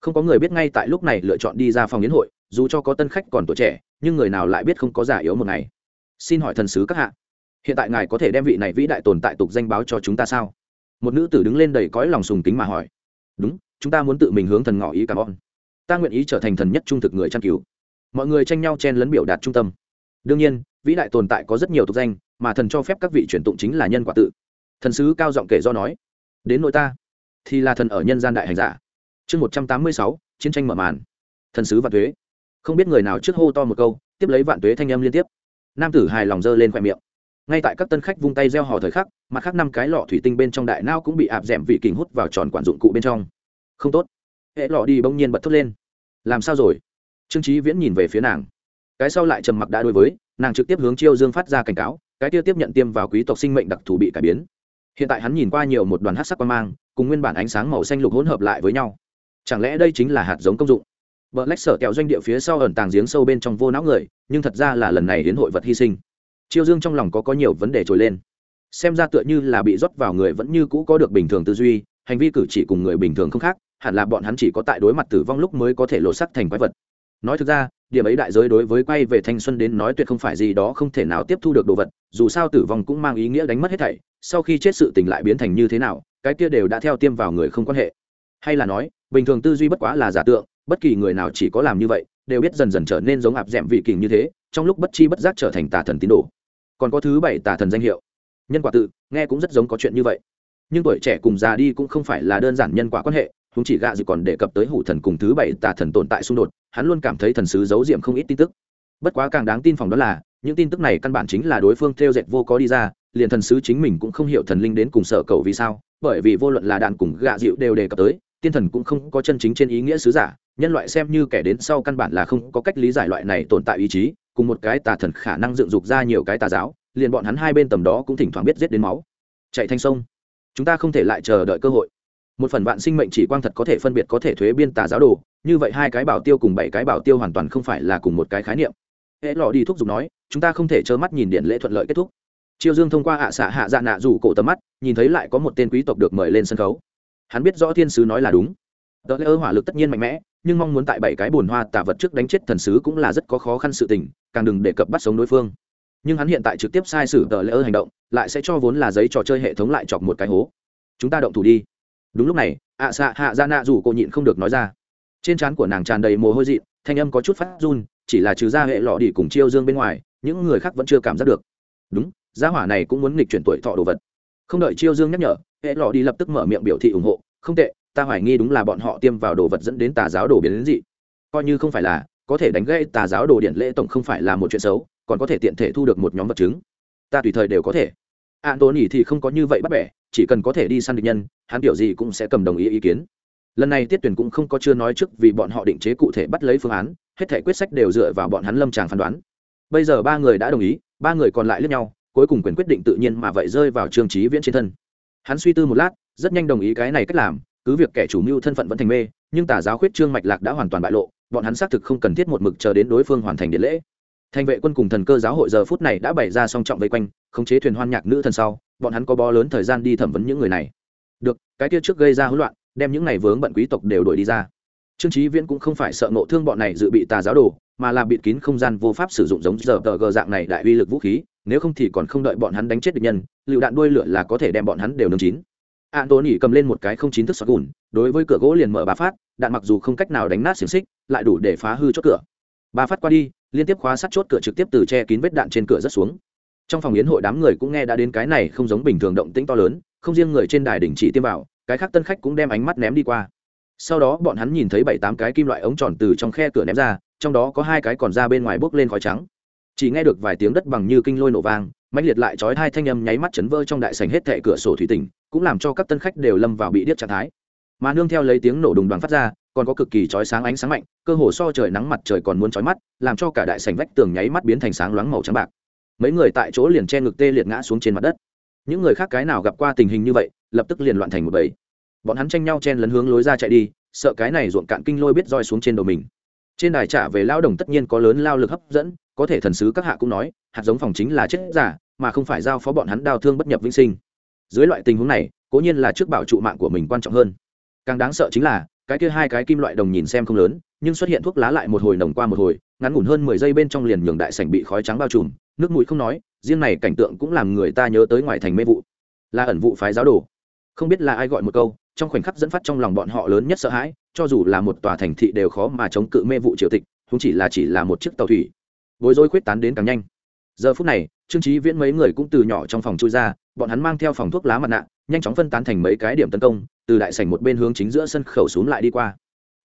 Không có người biết ngay tại lúc này lựa chọn đi ra phòng yến hội, dù cho có tân khách còn tuổi trẻ, nhưng người nào lại biết không có giả yếu một ngày. Xin hỏi thần sứ các hạ, hiện tại ngài có thể đem vị này vĩ đại tồn tại tục danh báo cho chúng ta sao? Một nữ tử đứng lên đầy cõi lòng sùng kính mà hỏi. Đúng, chúng ta muốn tự mình hướng thần ngỏ ý cảm ơn. Ta nguyện ý trở thành thần nhất trung thực người chăn cứu. Mọi người tranh nhau chen lấn biểu đạt trung tâm. Đương nhiên vĩ đại tồn tại có rất nhiều tục danh, mà thần cho phép các vị truyền tụng chính là nhân quả tự. Thần sứ cao giọng kể do nói, đến nội ta, thì là thần ở nhân gian đại hành giả. Chương một trăm tám mươi sáu, chiến tranh mở màn. Thần sứ vạn tuế. Không biết người nào trước hô to một câu, tiếp lấy vạn tuế thanh âm liên tiếp. Nam tử hài lòng giơ lên khoe miệng. Ngay tại các tân khách vung tay gieo hò thời khắc, mặt khác năm cái lọ thủy tinh bên trong đại nao cũng bị ạp d ẻ m vị kình hút vào tròn quản dụng cụ bên trong. Không tốt. Hệ lọ đi bỗng nhiên bật thốt lên. Làm sao rồi? Trương trí viễn nhìn về phía nàng. Cái sau lại trầm mặc đã đối với nàng trực tiếp hướng chiêu dương phát ra cảnh cáo, cái tiêu tiếp nhận tiêm vào quý tộc sinh mệnh đặc thù bị cải biến. Hiện tại hắn nhìn qua nhiều một đoàn hát sắc quan mang, cùng nguyên bản ánh sáng màu xanh lục hỗn hợp lại với nhau. Chẳng lẽ đây chính là hạt giống công dụng? Vợ lách sở kẹo doanh địa phía sau ẩn tàng giếng sâu bên trong vô não người, nhưng thật ra là lần này đến hội vật hy sinh. Chiêu dương trong lòng có có nhiều vấn đề trồi lên. Xem ra tựa như là bị rót vào người vẫn như cũ có được bình thường tư duy, hành vi cử chỉ cùng người bình thường không khác, hẳn là bọn hắn chỉ có tại đối mặt tử vong lúc mới có thể lộ sắc thành quái vật. Nói thực ra điểm ấy đại giới đối với quay về thanh xuân đến nói tuyệt không phải gì đó không thể nào tiếp thu được đồ vật, dù sao tử vong cũng mang ý nghĩa đánh mất hết thảy, sau khi chết sự tình lại biến thành như thế nào, cái kia đều đã theo tiêm vào người không quan hệ. Hay là nói, bình thường tư duy bất quá là giả tượng, bất kỳ người nào chỉ có làm như vậy, đều biết dần dần trở nên giống ạp d ẻ m vị kình như thế, trong lúc bất chi bất giác trở thành tà thần tín đồ. Còn có thứ bảy tà thần danh hiệu. Nhân quả tự, nghe cũng rất giống có chuyện như vậy. Nhưng tuổi trẻ cùng già đi cũng không phải là đơn giản nhân quả quan hệ chúng chỉ gạ dự còn đề cập tới hủ thần cùng thứ bảy tà thần tồn tại xung đột, hắn luôn cảm thấy thần sứ giấu diệm không ít tin tức. Bất quá càng đáng tin phòng đó là, những tin tức này căn bản chính là đối phương theo dệt vô có đi ra, liền thần sứ chính mình cũng không hiểu thần linh đến cùng sở cầu vì sao, bởi vì vô luận là đạn cùng gạ dịu đều đề cập tới, tiên thần cũng không có chân chính trên ý nghĩa sứ giả, nhân loại xem như kẻ đến sau căn bản là không có cách lý giải loại này tồn tại ý chí, cùng một cái tà thần khả năng dựng dục ra nhiều cái tà giáo, liền bọn hắn hai bên tầm đó cũng thỉnh thoảng biết giết đến máu. Chạy thanh sông. Chúng ta không thể lại chờ đợi cơ hội một phần vạn sinh mệnh chỉ quang thật có thể phân biệt có thể thuế biên tà giáo đồ, như vậy hai cái bảo tiêu cùng bảy cái bảo tiêu hoàn toàn không phải là cùng một cái khái niệm. Hễ lọ đi thúc giục nói, chúng ta không thể trơ mắt nhìn điện lễ thuận lợi kết thúc. Chiêu dương thông qua hạ xạ hạ dạ nạ rủ cổ tầm mắt, nhìn thấy lại có một tên quý tộc được mời lên sân khấu. Hắn biết rõ thiên sứ nói là đúng. Tờ lễ ơ hỏa lực tất nhiên mạnh mẽ, nhưng mong muốn tại bảy cái bồn hoa tả vật trước đánh chết thần sứ cũng là rất có khó khăn sự tình, càng đừng đề cập bắt sống đối phương. Nhưng hắn hiện tại trực tiếp sai sử tờ lễ ơ hành động, lại sẽ cho vốn là giấy trò chơi hệ thống lại chọc một cái hố. Chúng ta động thủ đi đúng lúc này, ạ xạ hạ ra nạ rủ cô nhịn không được nói ra. Trên trán của nàng tràn đầy mồ hôi dị, thanh âm có chút phát run, chỉ là trừ ra hệ lọ đi cùng chiêu dương bên ngoài, những người khác vẫn chưa cảm giác được. Đúng, gia hỏa này cũng muốn nghịch chuyển tuổi thọ đồ vật. Không đợi chiêu dương nhắc nhở, hệ lọ đi lập tức mở miệng biểu thị ủng hộ, không tệ, ta hoài nghi đúng là bọn họ tiêm vào đồ vật dẫn đến tà giáo đồ biến đến dị. Coi như không phải là, có thể đánh gây tà giáo đồ điện lễ tổng không phải là một chuyện xấu, còn có thể tiện thể thu được một nhóm vật chứng. Ta tùy thời đều có thể. An tố ỉ thì không có như vậy bắt bẻ chỉ cần có thể đi săn địch nhân, hắn kiểu gì cũng sẽ cầm đồng ý ý kiến. Lần này tiết tuyển cũng không có chưa nói trước vì bọn họ định chế cụ thể bắt lấy phương án, hết thể quyết sách đều dựa vào bọn hắn lâm tràng phán đoán. Bây giờ ba người đã đồng ý, ba người còn lại lướt nhau, cuối cùng quyền quyết định tự nhiên mà vậy rơi vào trương trí viễn trên thân. Hắn suy tư một lát, rất nhanh đồng ý cái này cách làm, cứ việc kẻ chủ mưu thân phận vẫn thành mê, nhưng tà giáo khuyết trương mạch lạc đã hoàn toàn bại lộ, bọn hắn xác thực không cần thiết một mực chờ đến đối phương hoàn thành điện lễ. Thành vệ quân cùng thần cơ giáo hội giờ phút này đã bày ra song trọng vây quanh, khống chế thuyền hoan nhạc nữ thần sau bọn hắn có bó lớn thời gian đi thẩm vấn những người này. Được, cái kia trước gây ra hỗn loạn, đem những này vướng bận quý tộc đều đuổi đi ra. Trương trí viễn cũng không phải sợ nộ thương bọn này dự bị tà giáo đồ, mà là bịt kín không gian vô pháp sử dụng giống giờ tờ gờ dạng này đại uy lực vũ khí, nếu không thì còn không đợi bọn hắn đánh chết địch nhân, lựu đạn đuôi lửa là có thể đem bọn hắn đều nướng chín. An tố nỉ cầm lên một cái không chín thức sọt gùn, đối với cửa gỗ liền mở ba phát, đạn mặc dù không cách nào đánh nát xiềng xích, lại đủ để phá hư chốt cửa. Ba phát qua đi, liên tiếp khóa sắt chốt cửa trực tiếp từ che kín vết đạn trên cửa rất xuống trong phòng yến hội đám người cũng nghe đã đến cái này không giống bình thường động tĩnh to lớn, không riêng người trên đài đình chỉ tiêm vào, cái khác tân khách cũng đem ánh mắt ném đi qua. Sau đó bọn hắn nhìn thấy bảy tám cái kim loại ống tròn từ trong khe cửa ném ra, trong đó có hai cái còn ra bên ngoài bốc lên khói trắng. Chỉ nghe được vài tiếng đất bằng như kinh lôi nổ vang, mãnh liệt lại chói hai thanh âm nháy mắt chấn vỡ trong đại sành hết thệ cửa sổ thủy tỉnh, cũng làm cho các tân khách đều lâm vào bị điếc trạng thái. Mà nương theo lấy tiếng nổ đùng đoàn phát ra, còn có cực kỳ chói sáng ánh sáng mạnh, cơ hồ so trời nắng mặt trời còn muốn chói mắt, làm cho cả đại sành vách tường nháy mắt biến thành sáng loáng màu trắng bạc mấy người tại chỗ liền che ngực tê liệt ngã xuống trên mặt đất. Những người khác cái nào gặp qua tình hình như vậy, lập tức liền loạn thành một bầy. Bọn hắn tranh nhau chen lấn hướng lối ra chạy đi, sợ cái này ruộng cạn kinh lôi biết roi xuống trên đầu mình. Trên đài trả về lao đồng tất nhiên có lớn lao lực hấp dẫn, có thể thần sứ các hạ cũng nói, hạt giống phòng chính là chết giả, mà không phải giao phó bọn hắn đau thương bất nhập vĩnh sinh. Dưới loại tình huống này, cố nhiên là trước bảo trụ mạng của mình quan trọng hơn. Càng đáng sợ chính là, cái kia hai cái kim loại đồng nhìn xem không lớn, nhưng xuất hiện thuốc lá lại một hồi nồng qua một hồi, ngắn ngủn hơn mười giây bên trong liền nhường đại sảnh bị khói trắng bao trùm nước mũi không nói, riêng này cảnh tượng cũng làm người ta nhớ tới ngoài thành mê vụ. Là ẩn vụ phái giáo đồ. Không biết là ai gọi một câu, trong khoảnh khắc dẫn phát trong lòng bọn họ lớn nhất sợ hãi, cho dù là một tòa thành thị đều khó mà chống cự mê vụ triều tịch không chỉ là chỉ là một chiếc tàu thủy. Bối rối khuyết tán đến càng nhanh. Giờ phút này, trương trí viễn mấy người cũng từ nhỏ trong phòng chui ra, bọn hắn mang theo phòng thuốc lá mặt nạ, nhanh chóng phân tán thành mấy cái điểm tấn công, từ đại sảnh một bên hướng chính giữa sân khẩu xuống lại đi qua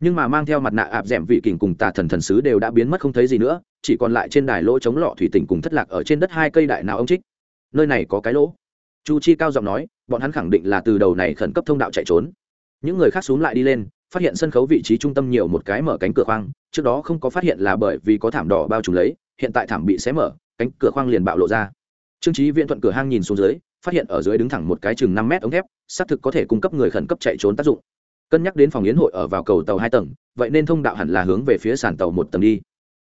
nhưng mà mang theo mặt nạ áp d vị kình cùng tà thần thần sứ đều đã biến mất không thấy gì nữa, chỉ còn lại trên đài lỗ chống lọ thủy tỉnh cùng thất lạc ở trên đất hai cây đại nào ông trích. Nơi này có cái lỗ. Chu chi cao giọng nói, bọn hắn khẳng định là từ đầu này khẩn cấp thông đạo chạy trốn. Những người khác xuống lại đi lên, phát hiện sân khấu vị trí trung tâm nhiều một cái mở cánh cửa khoang, trước đó không có phát hiện là bởi vì có thảm đỏ bao trùm lấy, hiện tại thảm bị xé mở, cánh cửa khoang liền bạo lộ ra. Trương trí viện thuận cửa hang nhìn xuống dưới, phát hiện ở dưới đứng thẳng một cái chừng năm mét ống thép, xác thực có thể cung cấp người khẩn cấp chạy trốn tác dụng cân nhắc đến phòng yến hội ở vào cầu tàu hai tầng, vậy nên thông đạo hẳn là hướng về phía sàn tàu một tầng đi.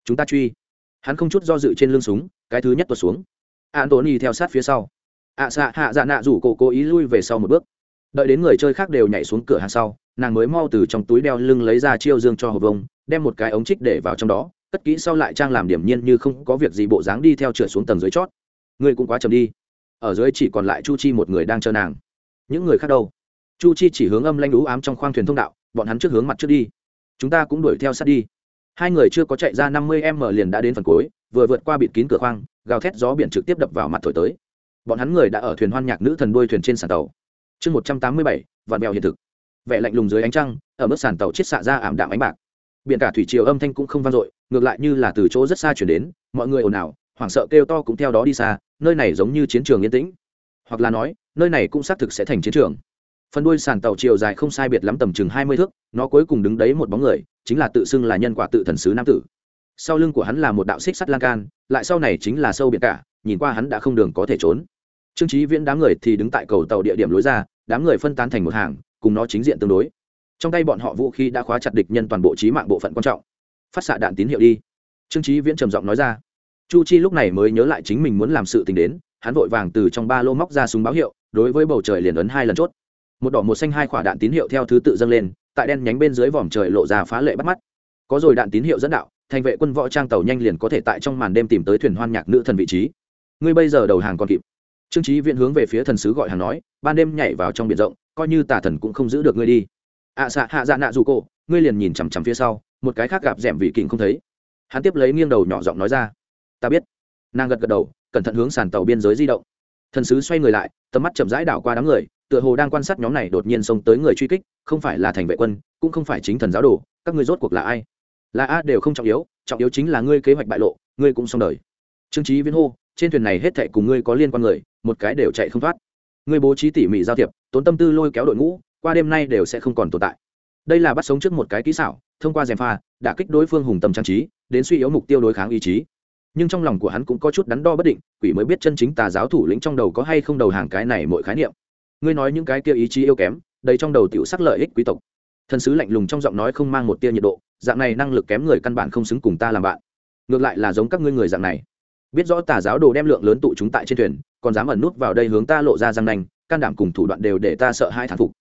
Chúng ta truy. Hắn không chút do dự trên lưng súng, cái thứ nhất tuột xuống. Antony theo sát phía sau. Ạ xạ hạ dạ nạ rủ cổ cố ý lui về sau một bước. Đợi đến người chơi khác đều nhảy xuống cửa hàng sau, nàng mới mau từ trong túi đeo lưng lấy ra chiêu dương cho hộp vông, đem một cái ống trích để vào trong đó, cất kỹ sau lại trang làm điểm nhiên như không có việc gì bộ dáng đi theo trượt xuống tầng dưới chót. Người cũng quá chậm đi. Ở dưới chỉ còn lại chu chi một người đang chờ nàng. Những người khác đâu? Chu chi chỉ hướng âm lanh đũ ám trong khoang thuyền thông đạo, bọn hắn trước hướng mặt trước đi. Chúng ta cũng đuổi theo sát đi. Hai người chưa có chạy ra năm mươi m liền đã đến phần cuối, vừa vượt qua bịt kín cửa khoang, gào thét gió biển trực tiếp đập vào mặt thổi tới. Bọn hắn người đã ở thuyền hoan nhạc nữ thần đuôi thuyền trên sàn tàu. Chương một trăm tám mươi bảy, vạn mèo hiện thực. Vẻ lạnh lùng dưới ánh trăng, ở mức sàn tàu chết xạ ra ảm đạm ánh bạc. Biển cả thủy triều âm thanh cũng không vang dội, ngược lại như là từ chỗ rất xa chuyển đến, mọi người ồn ào, hoảng sợ kêu to cũng theo đó đi xa, nơi này giống như chiến trường yên tĩnh. Hoặc là nói, nơi này cũng xác thực sẽ thành chiến trường phần đuôi sàn tàu chiều dài không sai biệt lắm tầm chừng hai mươi thước, nó cuối cùng đứng đấy một bóng người, chính là tự xưng là nhân quả tự thần sứ nam tử. Sau lưng của hắn là một đạo xích sắt lan can, lại sau này chính là sâu biển cả, nhìn qua hắn đã không đường có thể trốn. Trương trí viễn đám người thì đứng tại cầu tàu địa điểm lối ra, đám người phân tán thành một hàng, cùng nó chính diện tương đối. Trong tay bọn họ vũ khí đã khóa chặt địch nhân toàn bộ trí mạng bộ phận quan trọng. Phát xạ đạn tín hiệu đi. Trương trí viễn trầm giọng nói ra. Chu chi lúc này mới nhớ lại chính mình muốn làm sự tình đến, hắn vội vàng từ trong ba lô móc ra súng báo hiệu, đối với bầu trời liền ấn hai lần chốt một đỏ một xanh hai quả đạn tín hiệu theo thứ tự dâng lên tại đen nhánh bên dưới vòm trời lộ ra phá lệ bắt mắt. Có rồi đạn tín hiệu dẫn đạo thành vệ quân võ trang tàu nhanh liền có thể tại trong màn đêm tìm tới thuyền hoan nhạc nữ thần vị trí. Ngươi bây giờ đầu hàng còn kịp. Trương trí viện hướng về phía thần sứ gọi hàng nói ban đêm nhảy vào trong biển rộng coi như tà thần cũng không giữ được ngươi đi. Ạ à, xạ hạ dạ nạ dù cô ngươi liền nhìn chằm chằm phía sau một cái khác gặp rẻm vị kình không thấy. Hắn tiếp lấy nghiêng đầu nhỏ giọng nói ra. Ta biết. Nàng gật gật đầu cẩn thận hướng sàn tàu biên giới di động thần sứ xoay người lại, tầm mắt chậm rãi đảo qua đám người, tựa hồ đang quan sát nhóm này đột nhiên xông tới người truy kích, không phải là thành vệ quân, cũng không phải chính thần giáo đồ, các ngươi rốt cuộc là ai? Là a đều không trọng yếu trọng yếu chính là ngươi kế hoạch bại lộ, ngươi cũng xong đời. Trương trí viễn hô, trên thuyền này hết thệ cùng ngươi có liên quan người, một cái đều chạy không thoát. Ngươi bố trí tỉ mỉ giao thiệp, tốn tâm tư lôi kéo đội ngũ, qua đêm nay đều sẽ không còn tồn tại. Đây là bắt sống trước một cái kỹ xảo, thông qua gièm pha đã kích đối phương hùng tầm trang trí, đến suy yếu mục tiêu đối kháng ý chí nhưng trong lòng của hắn cũng có chút đắn đo bất định, quỷ mới biết chân chính tà giáo thủ lĩnh trong đầu có hay không đầu hàng cái này mọi khái niệm. Ngươi nói những cái kia ý chí yêu kém, đầy trong đầu tiểu sắc lợi ích quý tộc. Thần sứ lạnh lùng trong giọng nói không mang một tia nhiệt độ, dạng này năng lực kém người căn bản không xứng cùng ta làm bạn. Ngược lại là giống các ngươi người dạng này. Biết rõ tà giáo đồ đem lượng lớn tụ chúng tại trên thuyền, còn dám ẩn nút vào đây hướng ta lộ ra răng nanh, can đảm cùng thủ đoạn đều để ta sợ hai thản phục.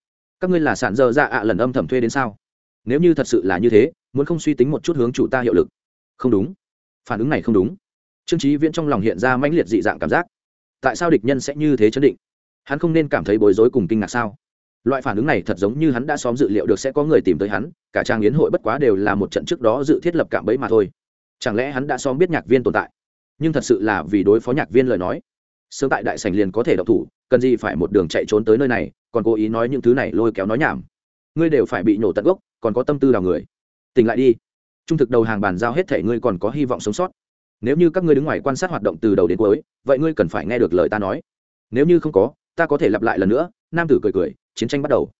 Các ngươi là sản dơ dạ ạ lần âm thầm thuê đến sao? Nếu như thật sự là như thế, muốn không suy tính một chút hướng chủ ta hiệu lực. Không đúng. Phản ứng này không đúng trương trí viễn trong lòng hiện ra mãnh liệt dị dạng cảm giác. Tại sao địch nhân sẽ như thế chấn định? Hắn không nên cảm thấy bối rối cùng kinh ngạc sao? Loại phản ứng này thật giống như hắn đã xóm dự liệu được sẽ có người tìm tới hắn, cả trang yến hội bất quá đều là một trận trước đó dự thiết lập cạm bẫy mà thôi. Chẳng lẽ hắn đã xóm biết nhạc viên tồn tại? Nhưng thật sự là vì đối phó nhạc viên lời nói. Sớm tại đại sảnh liền có thể độc thủ, cần gì phải một đường chạy trốn tới nơi này, còn cố ý nói những thứ này lôi kéo nói nhảm. Ngươi đều phải bị nổ tận gốc, còn có tâm tư đào người. Tỉnh lại đi. Trung thực đầu hàng bàn giao hết thể ngươi còn có hy vọng sống sót nếu như các ngươi đứng ngoài quan sát hoạt động từ đầu đến cuối, vậy ngươi cần phải nghe được lời ta nói. Nếu như không có, ta có thể lặp lại lần nữa, nam tử cười cười, chiến tranh bắt đầu.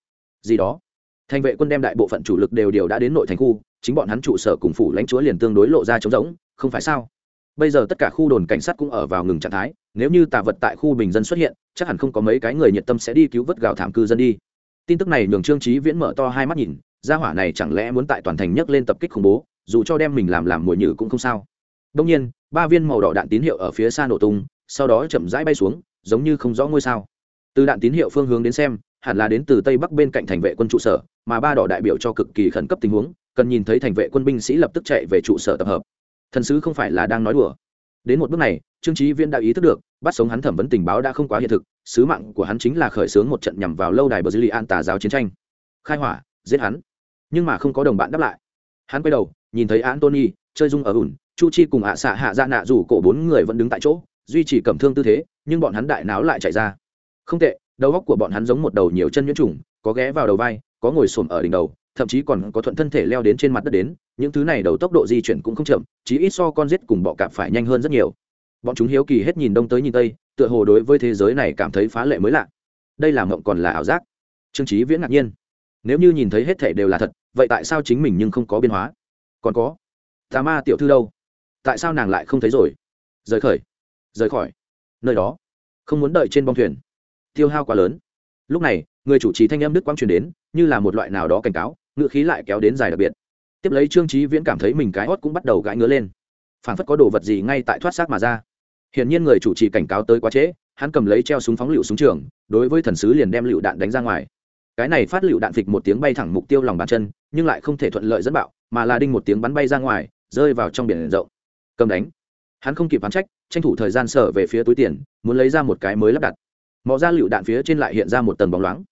Gì đó. Thành vệ quân đem đại bộ phận chủ lực đều đều đã đến nội thành khu, chính bọn hắn trụ sở cùng phủ lãnh chúa liền tương đối lộ ra trống rỗng, không phải sao? Bây giờ tất cả khu đồn cảnh sát cũng ở vào ngừng trạng thái, nếu như tà vật tại khu bình dân xuất hiện, chắc hẳn không có mấy cái người nhiệt tâm sẽ đi cứu vớt gào thảm cư dân đi. Tin tức này nhường trương trí viễn mở to hai mắt nhìn, gia hỏa này chẳng lẽ muốn tại toàn thành nhấc lên tập kích khủng bố, dù cho đem mình làm làm mồi nhử cũng không sao đông nhiên ba viên màu đỏ đạn tín hiệu ở phía xa nổ tung sau đó chậm rãi bay xuống giống như không rõ ngôi sao. Từ đạn tín hiệu phương hướng đến xem hẳn là đến từ tây bắc bên cạnh thành vệ quân trụ sở mà ba đỏ đại biểu cho cực kỳ khẩn cấp tình huống cần nhìn thấy thành vệ quân binh sĩ lập tức chạy về trụ sở tập hợp. Thần sứ không phải là đang nói đùa. Đến một bước này trương trí viên đã ý thức được bắt sống hắn thẩm vấn tình báo đã không quá hiện thực sứ mạng của hắn chính là khởi xướng một trận nhằm vào lâu đài bờ dư an tà giáo chiến tranh. Khai hỏa giết hắn. Nhưng mà không có đồng bạn đáp lại. Hắn quay đầu nhìn thấy Anthony, chơi dung ở ủn chu chi cùng ạ xạ hạ dạ nạ rủ cổ bốn người vẫn đứng tại chỗ, duy trì cầm thương tư thế, nhưng bọn hắn đại náo lại chạy ra. Không tệ, đầu góc của bọn hắn giống một đầu nhiều chân nhuyễn trùng, có ghé vào đầu vai, có ngồi xổm ở đỉnh đầu, thậm chí còn có thuận thân thể leo đến trên mặt đất đến, những thứ này đầu tốc độ di chuyển cũng không chậm, chí ít so con rết cùng bọ cạp phải nhanh hơn rất nhiều. Bọn chúng hiếu kỳ hết nhìn đông tới nhìn tây, tựa hồ đối với thế giới này cảm thấy phá lệ mới lạ. Đây là mộng còn là ảo giác. Trương trí viễn ngạc nhiên. Nếu như nhìn thấy hết thể đều là thật, vậy tại sao chính mình nhưng không có biên hóa? Còn có, tà ma tiểu thư đâu? Tại sao nàng lại không thấy rồi? Rời khởi, rời khỏi. Nơi đó, không muốn đợi trên bong thuyền. Tiêu hao quá lớn. Lúc này, người chủ trì thanh âm đức quang truyền đến, như là một loại nào đó cảnh cáo, ngựa khí lại kéo đến dài đặc biệt. Tiếp lấy trương trí viễn cảm thấy mình cái hót cũng bắt đầu gãi ngứa lên. Phảng phất có đồ vật gì ngay tại thoát xác mà ra. Hiển nhiên người chủ trì cảnh cáo tới quá trễ, hắn cầm lấy treo súng phóng lựu súng trường, đối với thần sứ liền đem lựu đạn đánh ra ngoài. Cái này phát lựu đạn phịch một tiếng bay thẳng mục tiêu lòng bàn chân, nhưng lại không thể thuận lợi dẫn bạo, mà là đinh một tiếng bắn bay ra ngoài, rơi vào trong biển rộng cầm đánh. Hắn không kịp phán trách, tranh thủ thời gian sở về phía túi tiền, muốn lấy ra một cái mới lắp đặt. Mò ra lựu đạn phía trên lại hiện ra một tầng bóng loáng.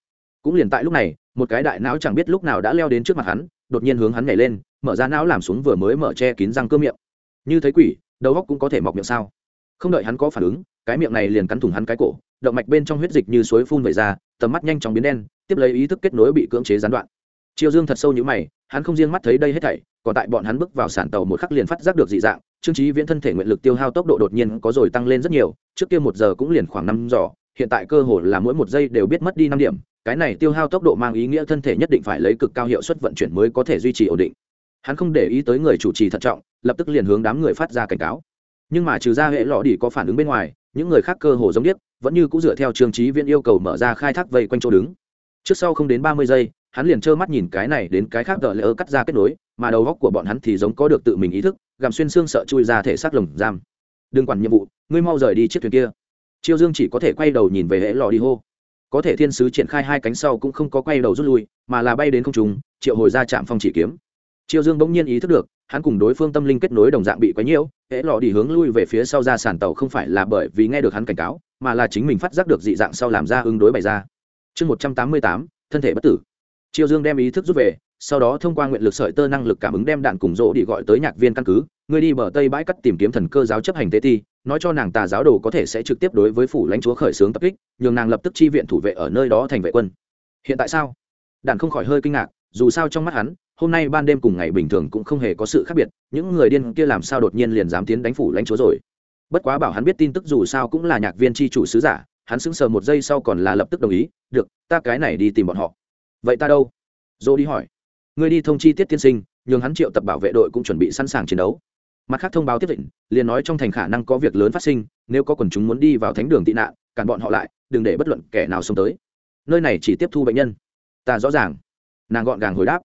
Cũng liền tại lúc này, một cái đại não chẳng biết lúc nào đã leo đến trước mặt hắn, đột nhiên hướng hắn nhảy lên, mở ra não làm xuống vừa mới mở che kín răng cơ miệng. Như thấy quỷ, đầu góc cũng có thể mọc miệng sao? Không đợi hắn có phản ứng, cái miệng này liền cắn thủng hắn cái cổ, động mạch bên trong huyết dịch như suối phun về ra, tầm mắt nhanh chóng biến đen, tiếp lấy ý thức kết nối bị cưỡng chế gián đoạn triều dương thật sâu như mày, hắn không riêng mắt thấy đây hết thảy, còn tại bọn hắn bước vào sàn tàu một khắc liền phát giác được dị dạng, trương trí viễn thân thể nguyện lực tiêu hao tốc độ đột nhiên có rồi tăng lên rất nhiều, trước kia một giờ cũng liền khoảng năm giỏ hiện tại cơ hồ là mỗi một giây đều biết mất đi năm điểm, cái này tiêu hao tốc độ mang ý nghĩa thân thể nhất định phải lấy cực cao hiệu suất vận chuyển mới có thể duy trì ổn định. Hắn không để ý tới người chủ trì thận trọng, lập tức liền hướng đám người phát ra cảnh cáo. Nhưng mà trừ ra hệ lọ đi có phản ứng bên ngoài, những người khác cơ hồ giống biết vẫn như cũng dựa theo trương trí viễn yêu cầu mở ra khai thác vây quanh chỗ đứng. Trước sau không đến ba mươi giây hắn liền trơ mắt nhìn cái này đến cái khác đợi lỡ cắt ra kết nối, mà đầu góc của bọn hắn thì giống có được tự mình ý thức, gặm xuyên xương sợ chui ra thể xác lồng giam. Đừng quản nhiệm vụ, ngươi mau rời đi chiếc thuyền kia. Chiêu dương chỉ có thể quay đầu nhìn về hệ lò đi hô. Có thể thiên sứ triển khai hai cánh sau cũng không có quay đầu rút lui, mà là bay đến không trùng triệu hồi ra chạm phong chỉ kiếm. Triệu dương bỗng nhiên ý thức được, hắn cùng đối phương tâm linh kết nối đồng dạng bị quấy nhiễu hễ lò đi hướng lui về phía sau ra sàn tàu không phải là bởi vì nghe được hắn cảnh cáo, mà là chính mình phát giác được dị dạng sau làm ra ứng đối bày ra. Chương một trăm tám mươi tám, thân thể bất tử. Triều dương đem ý thức rút về, sau đó thông qua nguyện lực sợi tơ năng lực cảm ứng đem đạn cùng rỗ đi gọi tới nhạc viên căn cứ. Người đi bờ tây bãi cắt tìm kiếm thần cơ giáo chấp hành tế ti nói cho nàng tà giáo đồ có thể sẽ trực tiếp đối với phủ lãnh chúa khởi xướng tập kích, nhường nàng lập tức chi viện thủ vệ ở nơi đó thành vệ quân. Hiện tại sao? Đạn không khỏi hơi kinh ngạc, dù sao trong mắt hắn, hôm nay ban đêm cùng ngày bình thường cũng không hề có sự khác biệt, những người điên kia làm sao đột nhiên liền dám tiến đánh phủ lãnh chúa rồi? Bất quá bảo hắn biết tin tức dù sao cũng là nhạc viên tri chủ sứ giả, hắn sững sờ một giây sau còn là lập tức đồng ý, được, ta cái này đi tìm bọn họ vậy ta đâu? Dô đi hỏi. Người đi thông chi tiết tiên sinh, nhường hắn triệu tập bảo vệ đội cũng chuẩn bị sẵn sàng chiến đấu. Mặt khác thông báo tiếp định, liền nói trong thành khả năng có việc lớn phát sinh, nếu có quần chúng muốn đi vào thánh đường tị nạn, cản bọn họ lại, đừng để bất luận kẻ nào xông tới. Nơi này chỉ tiếp thu bệnh nhân. Ta rõ ràng. Nàng gọn gàng hồi đáp.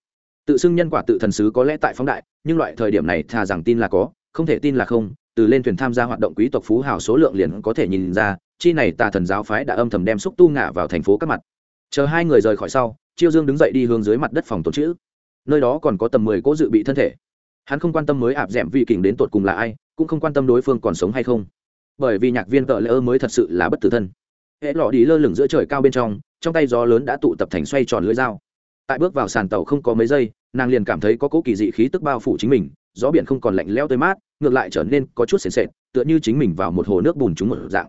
Tự xưng nhân quả tự thần sứ có lẽ tại phóng đại, nhưng loại thời điểm này thà rằng tin là có, không thể tin là không, từ lên thuyền tham gia hoạt động quý tộc phú hào số lượng liền có thể nhìn ra, chi này tà thần giáo phái đã âm thầm đem xúc tu ngả vào thành phố các mặt. Chờ hai người rời khỏi sau chiêu dương đứng dậy đi hướng dưới mặt đất phòng tổ chữ. Nơi đó còn có tầm mười cỗ dự bị thân thể. Hắn không quan tâm mới ạp d ẻ m vị kình đến tột cùng là ai, cũng không quan tâm đối phương còn sống hay không. Bởi vì nhạc viên tợ lễ ơ mới thật sự là bất tử thân. Hễ lọ đi lơ lửng giữa trời cao bên trong trong tay gió lớn đã tụ tập thành xoay tròn lưỡi dao. Tại bước vào sàn tàu không có mấy giây, nàng liền cảm thấy có cỗ kỳ dị khí tức bao phủ chính mình, gió biển không còn lạnh leo tới mát, ngược lại trở nên có chút sền sệt, tựa như chính mình vào một hồ nước bùn trúng một dạng.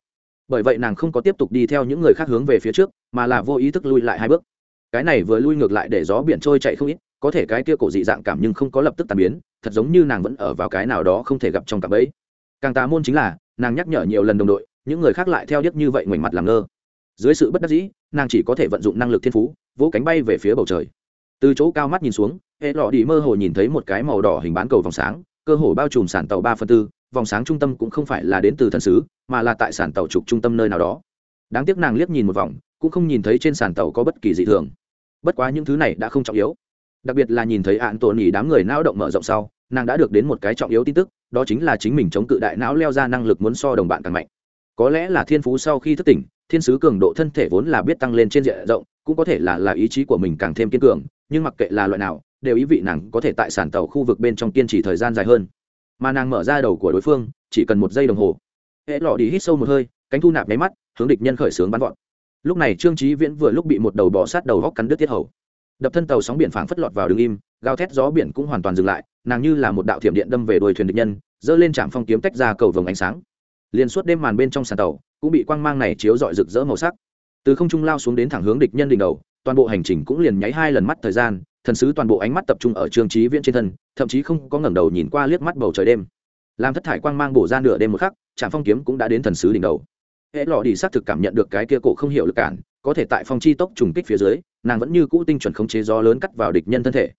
Bởi vậy nàng không có tiếp tục đi theo những người khác hướng về phía trước, mà là vô ý thức lui lại hai bước cái này vừa lui ngược lại để gió biển trôi chạy không ít, có thể cái kia cổ dị dạng cảm nhưng không có lập tức tàn biến, thật giống như nàng vẫn ở vào cái nào đó không thể gặp trong cặp ấy càng tà môn chính là, nàng nhắc nhở nhiều lần đồng đội, những người khác lại theo điếc như vậy ngoảnh mặt làm ngơ. Dưới sự bất đắc dĩ, nàng chỉ có thể vận dụng năng lực thiên phú, vỗ cánh bay về phía bầu trời. Từ chỗ cao mắt nhìn xuống, hệ lọ đi mơ hồ nhìn thấy một cái màu đỏ hình bán cầu vòng sáng, cơ hồ bao trùm sản tàu ba phần tư, vòng sáng trung tâm cũng không phải là đến từ thần sứ, mà là tại sản tàu trục trung tâm nơi nào đó. Đáng tiếc nàng liếc nhìn một vòng, cũng không nhìn thấy trên sàn tàu có bất kỳ dị thường bất quá những thứ này đã không trọng yếu. Đặc biệt là nhìn thấy ạn tổ nỉ đám người não động mở rộng sau, nàng đã được đến một cái trọng yếu tin tức, đó chính là chính mình chống cự đại não leo ra năng lực muốn so đồng bạn càng mạnh. Có lẽ là thiên phú sau khi thức tỉnh, thiên sứ cường độ thân thể vốn là biết tăng lên trên diện rộng, cũng có thể là là ý chí của mình càng thêm kiên cường, nhưng mặc kệ là loại nào, đều ý vị nàng có thể tại sản tàu khu vực bên trong kiên trì thời gian dài hơn. Mà nàng mở ra đầu của đối phương, chỉ cần một giây đồng hồ. Hễ lọ đi hít sâu một hơi, cánh thu nạp nháy mắt, hướng địch nhân khởi xướng bắn gọn lúc này trương trí viễn vừa lúc bị một đầu bò sát đầu góc cắn đứt tiết hầu. Đập thân tàu sóng biển phảng phất lọt vào đường im, gào thét gió biển cũng hoàn toàn dừng lại, nàng như là một đạo thiểm điện đâm về đuôi thuyền địch nhân dơ lên trạm phong kiếm tách ra cầu vồng ánh sáng. Liền suốt đêm màn bên trong sàn tàu cũng bị quang mang này chiếu rọi rực rỡ màu sắc. Từ không trung lao xuống đến thẳng hướng địch nhân đỉnh đầu, toàn bộ hành trình cũng liền nháy hai lần mắt thời gian, thần sứ toàn bộ ánh mắt tập trung ở trương trí viễn trên thân, thậm chí không có ngẩng đầu nhìn qua liếc mắt bầu trời đêm. Làm thất thải quang mang bổ ra nửa đêm một khắc trạm phong kiếm cũng đã đến thần sứ đỉnh đầu hệ lọ đi xác thực cảm nhận được cái kia cổ không hiểu lực cản, có thể tại phong chi tốc trùng kích phía dưới, nàng vẫn như cũ tinh chuẩn khống chế gió lớn cắt vào địch nhân thân thể.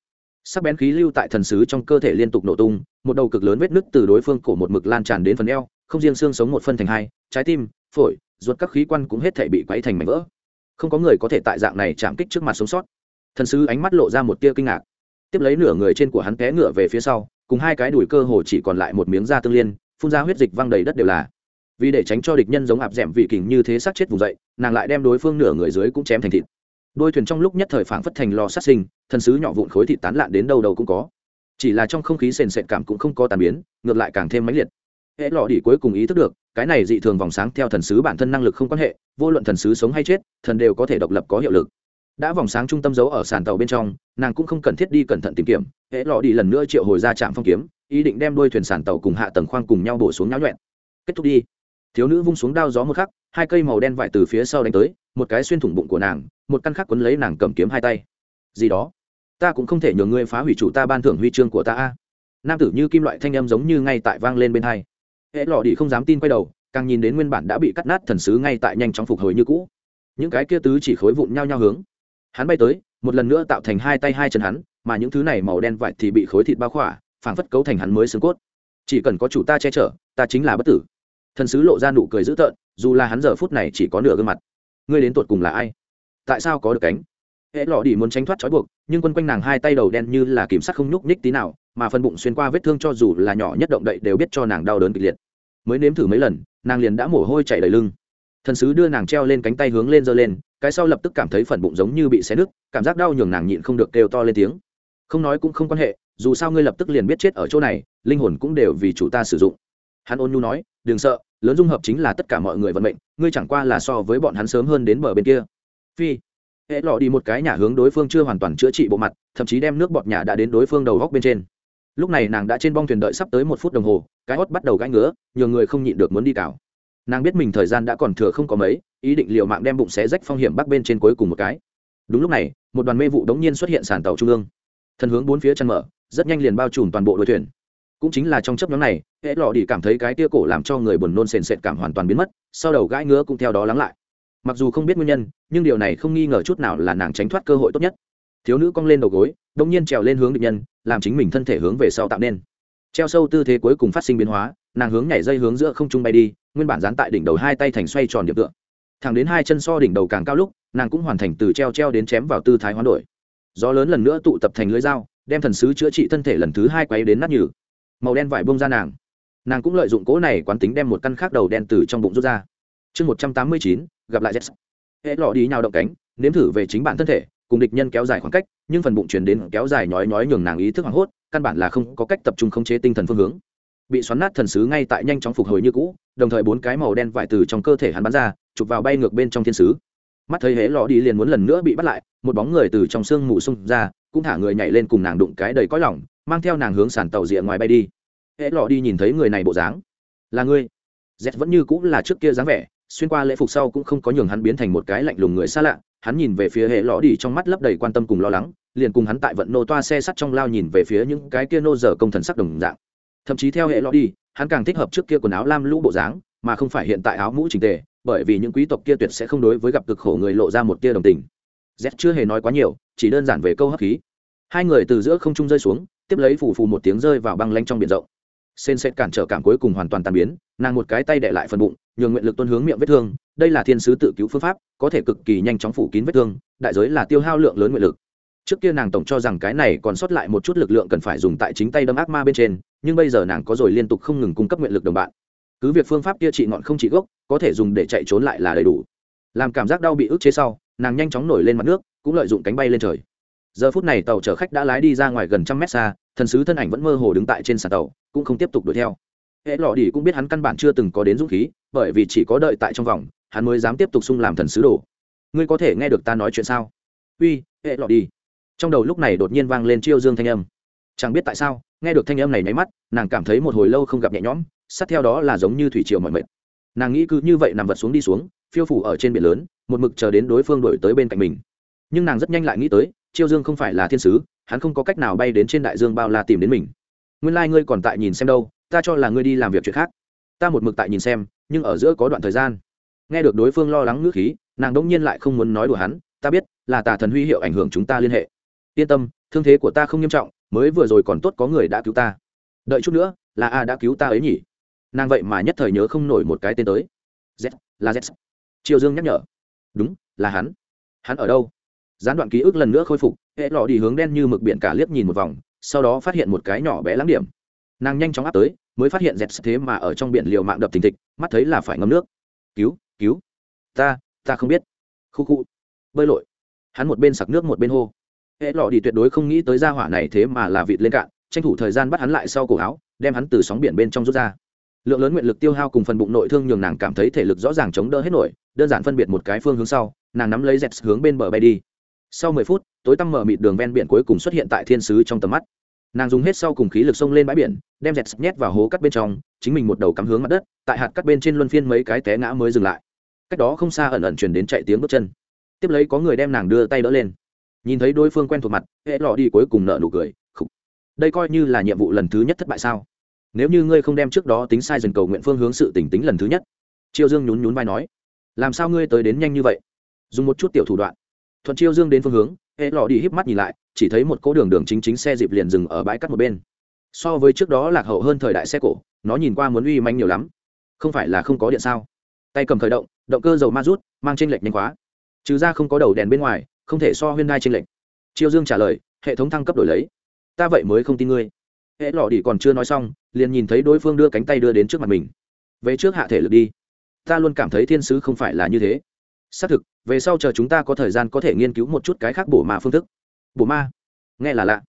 Sắc bén khí lưu tại thần sứ trong cơ thể liên tục nổ tung, một đầu cực lớn vết nứt từ đối phương cổ một mực lan tràn đến phần eo, không riêng xương sống một phân thành hai, trái tim, phổi, ruột các khí quan cũng hết thể bị quấy thành mảnh vỡ. Không có người có thể tại dạng này chạm kích trước mặt sống sót. Thần sứ ánh mắt lộ ra một tia kinh ngạc. Tiếp lấy nửa người trên của hắn té ngựa về phía sau, cùng hai cái đùi cơ hồ chỉ còn lại một miếng da tương liên, phun ra huyết dịch văng đầy đất đều là vì để tránh cho địch nhân giống ạp d ẻ m vị kình như thế sát chết vùng dậy, nàng lại đem đối phương nửa người dưới cũng chém thành thịt. Đôi thuyền trong lúc nhất thời phảng phất thành lò sát sinh, thần sứ nhỏ vụn khối thịt tán lạn đến đâu đầu cũng có. Chỉ là trong không khí sền sệt cảm cũng không có tàn biến, ngược lại càng thêm mãnh liệt. Hễ lọ đi cuối cùng ý thức được, cái này dị thường vòng sáng theo thần sứ bản thân năng lực không quan hệ, vô luận thần sứ sống hay chết, thần đều có thể độc lập có hiệu lực. Đã vòng sáng trung tâm giấu ở sàn tàu bên trong, nàng cũng không cần thiết đi cẩn thận tìm kiếm. Hễ lọ đi lần nữa triệu hồi ra trạm phong kiếm, ý định đem đôi thuyền sàn tàu cùng hạ tầng khoang cùng nhau bổ xuống nháo nhuẹn. Kết thúc đi thiếu nữ vung xuống đao gió một khắc, hai cây màu đen vải từ phía sau đánh tới, một cái xuyên thủng bụng của nàng, một căn khắc quấn lấy nàng cầm kiếm hai tay. Gì đó? Ta cũng không thể nhường ngươi phá hủy chủ ta ban thưởng huy chương của ta a. Nam tử như kim loại thanh âm giống như ngay tại vang lên bên hai. Hệ lọ đi không dám tin quay đầu, càng nhìn đến nguyên bản đã bị cắt nát thần sứ ngay tại nhanh chóng phục hồi như cũ. Những cái kia tứ chỉ khối vụn nhau nhau hướng. Hắn bay tới, một lần nữa tạo thành hai tay hai chân hắn, mà những thứ này màu đen vải thì bị khối thịt bao khỏa, phảng phất cấu thành hắn mới xương cốt. Chỉ cần có chủ ta che chở, ta chính là bất tử thần sứ lộ ra nụ cười dữ tợn, dù là hắn giờ phút này chỉ có nửa gương mặt. Ngươi đến tột cùng là ai? Tại sao có được cánh? Hễ lọ đi muốn tránh thoát trói buộc, nhưng quân quanh nàng hai tay đầu đen như là kiểm sắc không nhúc nhích tí nào, mà phần bụng xuyên qua vết thương cho dù là nhỏ nhất động đậy đều biết cho nàng đau đớn kịch liệt. Mới nếm thử mấy lần, nàng liền đã mồ hôi chảy đầy lưng. Thần sứ đưa nàng treo lên cánh tay hướng lên giơ lên, cái sau lập tức cảm thấy phần bụng giống như bị xé nứt, cảm giác đau nhường nàng nhịn không được kêu to lên tiếng. Không nói cũng không quan hệ, dù sao ngươi lập tức liền biết chết ở chỗ này, linh hồn cũng đều vì chủ ta sử dụng. Hắn ôn nhu nói đừng sợ, lớn dung hợp chính là tất cả mọi người vận mệnh, ngươi chẳng qua là so với bọn hắn sớm hơn đến bờ bên kia. Phi. Hệ lọ đi một cái nhà hướng đối phương chưa hoàn toàn chữa trị bộ mặt, thậm chí đem nước bọt nhà đã đến đối phương đầu góc bên trên. Lúc này nàng đã trên bong thuyền đợi sắp tới một phút đồng hồ, cái hót bắt đầu gãi ngứa nhiều người không nhịn được muốn đi cào. Nàng biết mình thời gian đã còn thừa không có mấy, ý định liều mạng đem bụng xé rách phong hiểm bắc bên trên cuối cùng một cái. Đúng lúc này, một đoàn mê vụ đống nhiên xuất hiện sàn tàu trung ương. Thân hướng bốn phía chăn mở, rất nhanh liền bao trùm toàn bộ đội thuyền. Cũng chính là trong chấp nhóm này hệ lò đi cảm thấy cái tia cổ làm cho người buồn nôn sền sệt cảm hoàn toàn biến mất, sau đầu gãi ngứa cũng theo đó lắng lại. Mặc dù không biết nguyên nhân, nhưng điều này không nghi ngờ chút nào là nàng tránh thoát cơ hội tốt nhất. Thiếu nữ cong lên đầu gối đông nhiên trèo lên hướng địch nhân, làm chính mình thân thể hướng về sau tạo nên. Treo sâu tư thế cuối cùng phát sinh biến hóa, nàng hướng nhảy dây hướng giữa không trung bay đi, nguyên bản dán tại đỉnh đầu hai tay thành xoay tròn điểm tượng thẳng đến hai chân so đỉnh đầu càng cao lúc, nàng cũng hoàn thành từ treo treo đến chém vào tư thái hoán đổi. Gió lớn lần nữa tụ tập thành lưới dao, đem thần sứ chữa trị thân thể lần thứ hai quay đến nát nhử màu đen vải bông ra nàng nàng cũng lợi dụng cỗ này quán tính đem một căn khác đầu đen từ trong bụng rút ra. Chương một trăm tám mươi chín, gặp lại z hệ lọ đi nhào động cánh, nếm thử về chính bản thân thể, cùng địch nhân kéo dài khoảng cách, nhưng phần bụng truyền đến kéo dài nhói nhói nhường nàng ý thức hoảng hốt, căn bản là không có cách tập trung khống chế tinh thần phương hướng. Bị xoắn nát thần sứ ngay tại nhanh chóng phục hồi như cũ, đồng thời bốn cái màu đen vải từ trong cơ thể hắn bắn ra, chụp vào bay ngược bên trong thiên sứ. Mắt thấy hễ lọ đi liền muốn lần nữa bị bắt lại, một bóng người từ trong sương mù xung ra, cũng thả người nhảy lên cùng nàng đụng cái đầy cõi lỏng mang theo nàng hướng sàn tàu rìa ngoài bay đi hễ lọ đi nhìn thấy người này bộ dáng. Là ngươi. Z vẫn như cũng là trước kia dáng vẻ, xuyên qua lễ phục sau cũng không có nhường hắn biến thành một cái lạnh lùng người xa lạ. Hắn nhìn về phía hệ Lọ đi trong mắt lấp đầy quan tâm cùng lo lắng, liền cùng hắn tại vận nô toa xe sắt trong lao nhìn về phía những cái kia nô dở công thần sắc đồng dạng. Thậm chí theo hệ Lọ đi, hắn càng thích hợp trước kia quần áo lam lũ bộ dáng, mà không phải hiện tại áo mũ trình tề, bởi vì những quý tộc kia tuyệt sẽ không đối với gặp cực khổ người lộ ra một tia đồng tình. Z chưa hề nói quá nhiều, chỉ đơn giản về câu hấp khí. Hai người từ giữa không trung rơi xuống, tiếp lấy phù phù một tiếng rơi vào băng lanh trong biển rộng sên sệt cản trở cảm cuối cùng hoàn toàn tàn biến, nàng một cái tay đệ lại phần bụng, nhường nguyện lực tuân hướng miệng vết thương. Đây là thiên sứ tự cứu phương pháp, có thể cực kỳ nhanh chóng phủ kín vết thương, đại giới là tiêu hao lượng lớn nguyện lực. Trước kia nàng tổng cho rằng cái này còn sót lại một chút lực lượng cần phải dùng tại chính tay đâm ác ma bên trên, nhưng bây giờ nàng có rồi liên tục không ngừng cung cấp nguyện lực đồng bạn. Cứ việc phương pháp kia trị ngọn không trị gốc, có thể dùng để chạy trốn lại là đầy đủ. Làm cảm giác đau bị ức chế sau, nàng nhanh chóng nổi lên mặt nước, cũng lợi dụng cánh bay lên trời. Giờ phút này tàu chở khách đã lái đi ra ngoài gần trăm mét xa, thần sứ thân ảnh vẫn mơ hồ đứng tại trên sàn tàu cũng không tiếp tục đuổi theo. Hệ lọ đi cũng biết hắn căn bản chưa từng có đến dũng khí, bởi vì chỉ có đợi tại trong vòng, hắn mới dám tiếp tục xung làm thần sứ đồ. Ngươi có thể nghe được ta nói chuyện sao? Uy, hệ lọ đi trong đầu lúc này đột nhiên vang lên chiêu dương thanh âm. Chẳng biết tại sao, nghe được thanh âm này nháy mắt, nàng cảm thấy một hồi lâu không gặp nhẹ nhõm, sát theo đó là giống như thủy triều mọi mệt. Nàng nghĩ cứ như vậy nằm vật xuống đi xuống, phiêu phủ ở trên biển lớn, một mực chờ đến đối phương đổi tới bên cạnh mình. Nhưng nàng rất nhanh lại nghĩ tới, chiêu dương không phải là thiên sứ, hắn không có cách nào bay đến trên đại dương bao la tìm đến mình nguyên lai、like、ngươi còn tại nhìn xem đâu, ta cho là ngươi đi làm việc chuyện khác. Ta một mực tại nhìn xem, nhưng ở giữa có đoạn thời gian. Nghe được đối phương lo lắng ngữ khí, nàng đông nhiên lại không muốn nói đùa hắn, ta biết, là tà thần huy hiệu ảnh hưởng chúng ta liên hệ. Yên tâm, thương thế của ta không nghiêm trọng, mới vừa rồi còn tốt có người đã cứu ta. Đợi chút nữa, là a đã cứu ta ấy nhỉ. Nàng vậy mà nhất thời nhớ không nổi một cái tên tới. Z, là z. Triều dương nhắc nhở. Đúng, là hắn. Hắn ở đâu? Gián đoạn ký ức lần nữa khôi phục, hệ lọ đi hướng đen như mực biển cả liếc nhìn một vòng sau đó phát hiện một cái nhỏ bé lắm điểm. Nàng nhanh chóng áp tới, mới phát hiện dẹt thế mà ở trong biển liều mạng đập tình thịch, mắt thấy là phải ngâm nước. Cứu cứu. Ta ta không biết. Khu khu. Bơi lội. Hắn một bên sặc nước một bên hô. Hệ lọ đi tuyệt đối không nghĩ tới ra hỏa này thế mà là vịt lên cạn, tranh thủ thời gian bắt hắn lại sau cổ áo, đem hắn từ sóng biển bên trong rút ra. Lượng lớn nguyện lực tiêu hao cùng phần bụng nội thương nhường nàng cảm thấy thể lực rõ ràng chống đỡ hết nổi, đơn giản phân biệt một cái phương hướng sau, nàng nắm lấy dẹt hướng bên bờ bay đi sau mười phút, tối tăm mở mịt đường ven biển cuối cùng xuất hiện tại thiên sứ trong tầm mắt. Nàng dùng hết sau cùng khí lực xông lên bãi biển, đem dẹt nhét vào hố cắt bên trong, chính mình một đầu cắm hướng mặt đất, tại hạt cắt bên trên luân phiên mấy cái té ngã mới dừng lại. Cách đó không xa ẩn ẩn truyền đến chạy tiếng bước chân. Tiếp lấy có người đem nàng đưa tay đỡ lên. Nhìn thấy đối phương quen thuộc mặt, hệ lọ đi cuối cùng nợ nụ cười Khủ. đây coi như là nhiệm vụ lần thứ nhất thất bại sao? Nếu như ngươi không đem trước đó tính sai dần cầu nguyện phương hướng sự tỉnh tính lần thứ nhất. Chiêu dương nhún nhún vai nói, làm sao ngươi tới đến nhanh như vậy? Dùng một chút tiểu thủ đoạn thuận chiêu dương đến phương hướng hệ lọ đi híp mắt nhìn lại, chỉ thấy một cỗ đường đường chính chính xe dịp liền dừng ở bãi cắt một bên. So với trước đó lạc hậu hơn thời đại xe cổ, nó nhìn qua muốn uy manh nhiều lắm. Không phải là không có điện sao? Tay cầm khởi động động cơ dầu ma rút, mang trên lệch nhanh quá. Trừ ra không có đầu đèn bên ngoài, không thể so huyên đai trên lệch. Chiêu dương trả lời, hệ thống thăng cấp đổi lấy. Ta vậy mới không tin ngươi. Hệ lọ đi còn chưa nói xong, liền nhìn thấy đối phương đưa cánh tay đưa đến trước mặt mình. Về trước hạ thể lực đi. Ta luôn cảm thấy thiên sứ không phải là như thế xác thực, về sau chờ chúng ta có thời gian có thể nghiên cứu một chút cái khác bổ ma phương thức. Bổ ma? Nghe là lạ.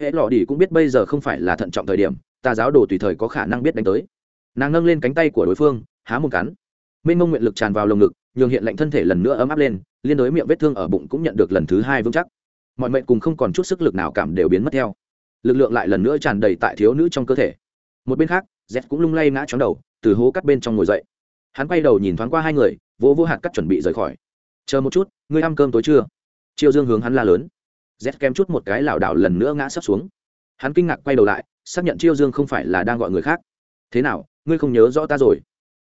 Hệ lọ đi cũng biết bây giờ không phải là thận trọng thời điểm, ta giáo đồ tùy thời có khả năng biết đánh tới. Nàng nâng lên cánh tay của đối phương, há một cắn. Minh mông nguyện lực tràn vào lồng ngực, nhường hiện lạnh thân thể lần nữa ấm áp lên, liên đối miệng vết thương ở bụng cũng nhận được lần thứ hai vững chắc. Mọi mệnh cùng không còn chút sức lực nào cảm đều biến mất theo. Lực lượng lại lần nữa tràn đầy tại thiếu nữ trong cơ thể. Một bên khác, z cũng lung lay ngã chóng đầu, từ hố cắt bên trong ngồi dậy. Hắn quay đầu nhìn thoáng qua hai người vỗ vỗ hạt cắt chuẩn bị rời khỏi. Chờ một chút, ngươi ăn cơm tối trưa. chiêu dương hướng hắn la lớn. Z kem chút một cái lảo đảo lần nữa ngã sấp xuống. Hắn kinh ngạc quay đầu lại, xác nhận chiêu dương không phải là đang gọi người khác. Thế nào, ngươi không nhớ rõ ta rồi?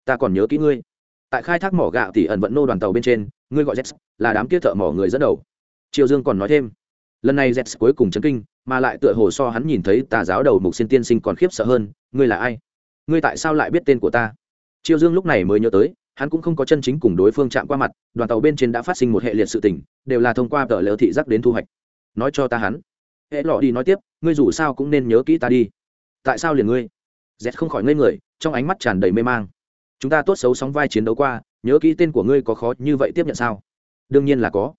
Ta còn nhớ kỹ ngươi. Tại khai thác mỏ gạo thì ẩn vận nô đoàn tàu bên trên, ngươi gọi z là đám kia thợ mỏ người dẫn đầu. Chiêu dương còn nói thêm, lần này z cuối cùng chấn kinh, mà lại tựa hồ so hắn nhìn thấy tà giáo đầu mục xin tiên sinh còn khiếp sợ hơn, ngươi là ai? Ngươi tại sao lại biết tên của ta? Chiêu dương lúc này mới nhớ tới hắn cũng không có chân chính cùng đối phương chạm qua mặt, đoàn tàu bên trên đã phát sinh một hệ liệt sự tình, đều là thông qua tờ lỡ thị giác đến thu hoạch. Nói cho ta hắn. Hệ lọ đi nói tiếp, ngươi dù sao cũng nên nhớ kỹ ta đi. Tại sao liền ngươi? Z không khỏi ngây người, trong ánh mắt tràn đầy mê mang. Chúng ta tốt xấu sóng vai chiến đấu qua, nhớ kỹ tên của ngươi có khó như vậy tiếp nhận sao? Đương nhiên là có.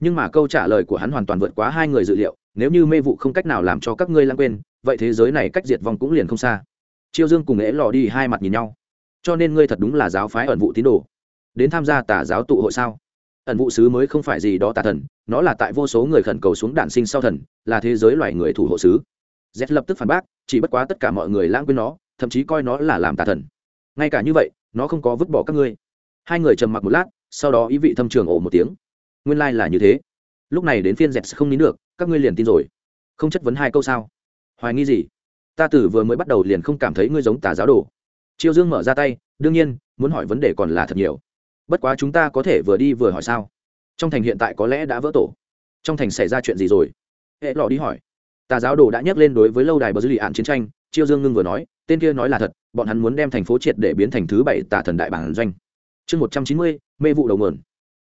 Nhưng mà câu trả lời của hắn hoàn toàn vượt quá hai người dự liệu, nếu như mê vụ không cách nào làm cho các ngươi lãng quên, vậy thế giới này cách diệt vong cũng liền không xa. Chiêu dương cùng ế lò đi hai mặt nhìn nhau cho nên ngươi thật đúng là giáo phái ẩn vụ tín đồ. Đến tham gia tà giáo tụ hội sao? Ẩn vụ sứ mới không phải gì đó tà thần, nó là tại vô số người khẩn cầu xuống đạn sinh sau thần, là thế giới loài người thủ hộ sứ. Z lập tức phản bác, chỉ bất quá tất cả mọi người lãng quên nó, thậm chí coi nó là làm tà thần. Ngay cả như vậy, nó không có vứt bỏ các ngươi. Hai người trầm mặc một lát, sau đó ý vị thâm trường ổ một tiếng. Nguyên lai、like、là như thế. Lúc này đến phiên z không nín được, các ngươi liền tin rồi. Không chất vấn hai câu sao? Hoài nghi gì? Ta tử vừa mới bắt đầu liền không cảm thấy ngươi giống tà giáo đồ triều dương mở ra tay, đương nhiên, muốn hỏi vấn đề còn là thật nhiều. Bất quá chúng ta có thể vừa đi vừa hỏi sao? Trong thành hiện tại có lẽ đã vỡ tổ. Trong thành xảy ra chuyện gì rồi? Hệ lọ đi hỏi. Tà giáo đồ đã nhắc lên đối với lâu đài bờ dư lì ạn chiến tranh chiêu dương ngưng vừa nói, tên kia nói là thật, bọn hắn muốn đem thành phố triệt để biến thành thứ bảy tà thần đại bản doanh. Chương một trăm chín mươi, mê vụ đầu nguồn.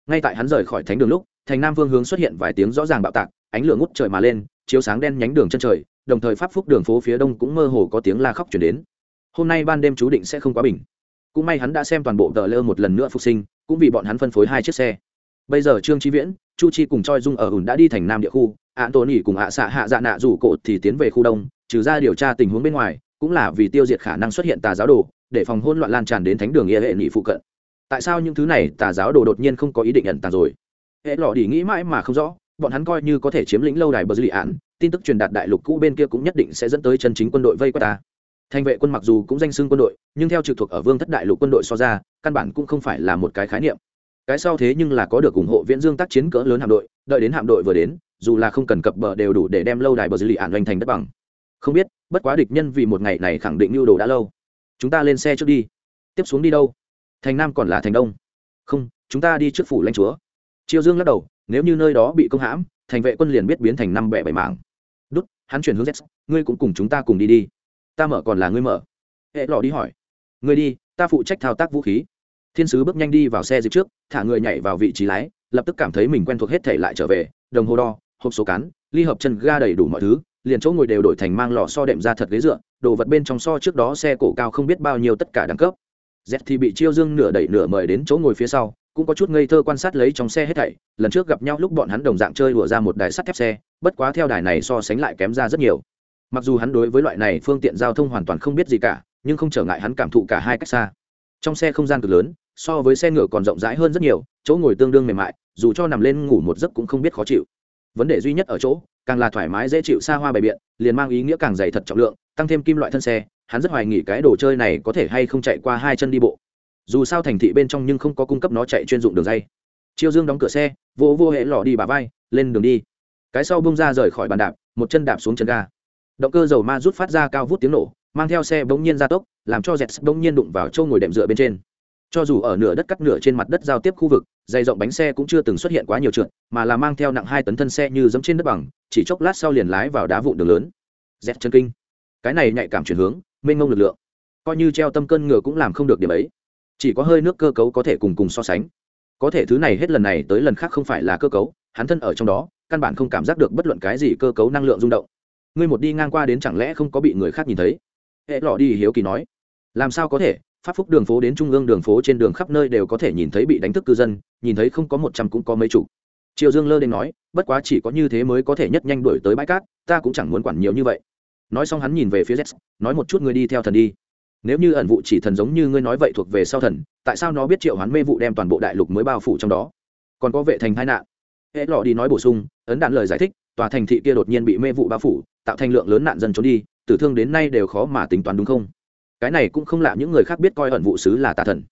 Ngay tại hắn rời khỏi thánh đường lúc, thành nam vương hướng xuất hiện vài tiếng rõ ràng bạo tạc, ánh lửa ngút trời mà lên, chiếu sáng đen nhánh đường chân trời, đồng thời pháp phúc đường phố phía đông cũng mơ hồ có tiếng la khóc chuyển đến hôm nay ban đêm chú định sẽ không quá bình. Cũng may hắn đã xem toàn bộ tờ lơ một lần nữa phục sinh, cũng vì bọn hắn phân phối hai chiếc xe. Bây giờ trương trí viễn, chu chi cùng choi dung ở ủn đã đi thành nam địa khu ạ tôn ỉ cùng ạ xạ hạ dạ nạ rủ cộ thì tiến về khu đông, trừ ra điều tra tình huống bên ngoài, cũng là vì tiêu diệt khả năng xuất hiện tà giáo đồ, để phòng hôn loạn lan tràn đến thánh đường nghĩa hệ nghị phụ cận. Tại sao những thứ này tà giáo đồ đột nhiên không có ý định nhận tàn rồi? Hệ lọ đi nghĩ mãi mà không rõ, bọn hắn coi như có thể chiếm lĩnh lâu đài bờ dư lì án tin tức truyền đạt đại lục cũ bên kia cũng nhất định sẽ dẫn tới chân chính quân đội vây quét ta thành vệ quân mặc dù cũng danh xưng quân đội, nhưng theo trực thuộc ở vương thất đại lục quân đội so ra, căn bản cũng không phải là một cái khái niệm. Cái sau thế nhưng là có được ủng hộ viễn dương tác chiến cỡ lớn hạm đội, đợi đến hạm đội vừa đến, dù là không cần cập bờ đều đủ để đem lâu đài bờ dư lì ạn doanh thành đất bằng. Không biết, bất quá địch nhân vì một ngày này khẳng định lưu đồ đã lâu. Chúng ta lên xe trước đi. Tiếp xuống đi đâu? Thành nam còn là thành đông. Không, chúng ta đi trước phủ lãnh chúa. Triều dương lắc đầu, nếu như nơi đó bị công hãm, thành vệ quân liền biết biến thành năm bẻ bảy mảng. Đút, hắn chuyển hướng z, ngươi cũng cùng chúng ta cùng đi đi ta mở còn là ngươi mở. Hệ lò đi hỏi. Ngươi đi, ta phụ trách thao tác vũ khí. Thiên sứ bước nhanh đi vào xe dịp trước, thả người nhảy vào vị trí lái, lập tức cảm thấy mình quen thuộc hết thể lại trở về, đồng hồ đo, hộp số cán, ly hợp chân ga đầy đủ mọi thứ, liền chỗ ngồi đều đổi thành mang lò so đệm ra thật ghế dựa, đồ vật bên trong so trước đó xe cổ cao không biết bao nhiêu tất cả đẳng cấp. Z thì bị chiêu dương nửa đẩy nửa mời đến chỗ ngồi phía sau, cũng có chút ngây thơ quan sát lấy trong xe hết thảy, lần trước gặp nhau lúc bọn hắn đồng dạng chơi đùa ra một đài sắt thép xe, bất quá theo đài này so sánh lại kém ra rất nhiều mặc dù hắn đối với loại này phương tiện giao thông hoàn toàn không biết gì cả, nhưng không trở ngại hắn cảm thụ cả hai cách xa. Trong xe không gian cực lớn, so với xe ngựa còn rộng rãi hơn rất nhiều, chỗ ngồi tương đương mềm mại, dù cho nằm lên ngủ một giấc cũng không biết khó chịu. Vấn đề duy nhất ở chỗ, càng là thoải mái dễ chịu xa hoa bày biện, liền mang ý nghĩa càng dày thật trọng lượng, tăng thêm kim loại thân xe, hắn rất hoài nghỉ cái đồ chơi này có thể hay không chạy qua hai chân đi bộ. Dù sao thành thị bên trong nhưng không có cung cấp nó chạy chuyên dụng đường dây. Chiêu dương đóng cửa xe vô vô hệ lò đi bà vai, lên đường đi. Cái sau bông ra rời khỏi bàn đạp, một chân đạp xuống chân ga động cơ dầu ma rút phát ra cao vút tiếng nổ, mang theo xe bỗng nhiên ra tốc, làm cho dẹt bỗng nhiên đụng vào châu ngồi đệm dựa bên trên. Cho dù ở nửa đất cắt nửa trên mặt đất giao tiếp khu vực, dày rộng bánh xe cũng chưa từng xuất hiện quá nhiều trượt, mà là mang theo nặng hai tấn thân xe như dẫm trên đất bằng, chỉ chốc lát sau liền lái vào đá vụn đường lớn. Dẹt chân kinh. Cái này nhạy cảm chuyển hướng, mênh mông lực lượng. Coi như treo tâm cân ngựa cũng làm không được điểm ấy. Chỉ có hơi nước cơ cấu có thể cùng cùng so sánh. Có thể thứ này hết lần này tới lần khác không phải là cơ cấu, hắn thân ở trong đó, căn bản không cảm giác được bất luận cái gì cơ cấu năng lượng rung động ngươi một đi ngang qua đến chẳng lẽ không có bị người khác nhìn thấy? Hệ lọ đi hiếu kỳ nói. Làm sao có thể? Pháp phúc đường phố đến trung ương đường phố trên đường khắp nơi đều có thể nhìn thấy bị đánh thức cư dân, nhìn thấy không có một trăm cũng có mấy chủ triệu dương lơ đ nói, bất quá chỉ có như thế mới có thể nhất nhanh đuổi tới bãi cát, ta cũng chẳng muốn quản nhiều như vậy. Nói xong hắn nhìn về phía z nói một chút ngươi đi theo thần đi. Nếu như ẩn vụ chỉ thần giống như ngươi nói vậy thuộc về sau thần, tại sao nó biết triệu hoán mê vụ đem toàn bộ đại lục mới bao phủ trong đó? Còn có vệ thành hai nạn. Hệ lọ đi nói bổ sung, ấn đạn lời giải thích, tòa thành thị kia đột nhiên bị mê vụ bao phủ tạo thành lượng lớn nạn dân trốn đi, tử thương đến nay đều khó mà tính toán đúng không? Cái này cũng không lạ, những người khác biết coi ẩn vụ sứ là tà thần.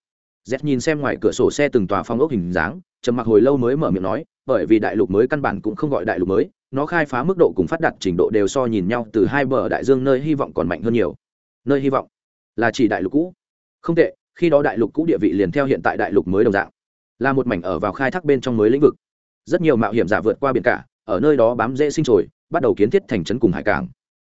Z nhìn xem ngoài cửa sổ xe từng tòa phong ốc hình dáng, trầm mặc hồi lâu mới mở miệng nói, bởi vì đại lục mới căn bản cũng không gọi đại lục mới, nó khai phá mức độ cùng phát đạt trình độ đều so nhìn nhau từ hai bờ đại dương nơi hy vọng còn mạnh hơn nhiều. Nơi hy vọng là chỉ đại lục cũ. Không tệ, khi đó đại lục cũ địa vị liền theo hiện tại đại lục mới đồng dạng, là một mảnh ở vào khai thác bên trong mới lĩnh vực. Rất nhiều mạo hiểm giả vượt qua biển cả, ở nơi đó bám dễ sinh trồi bắt đầu kiến thiết thành trấn cùng hải cảng.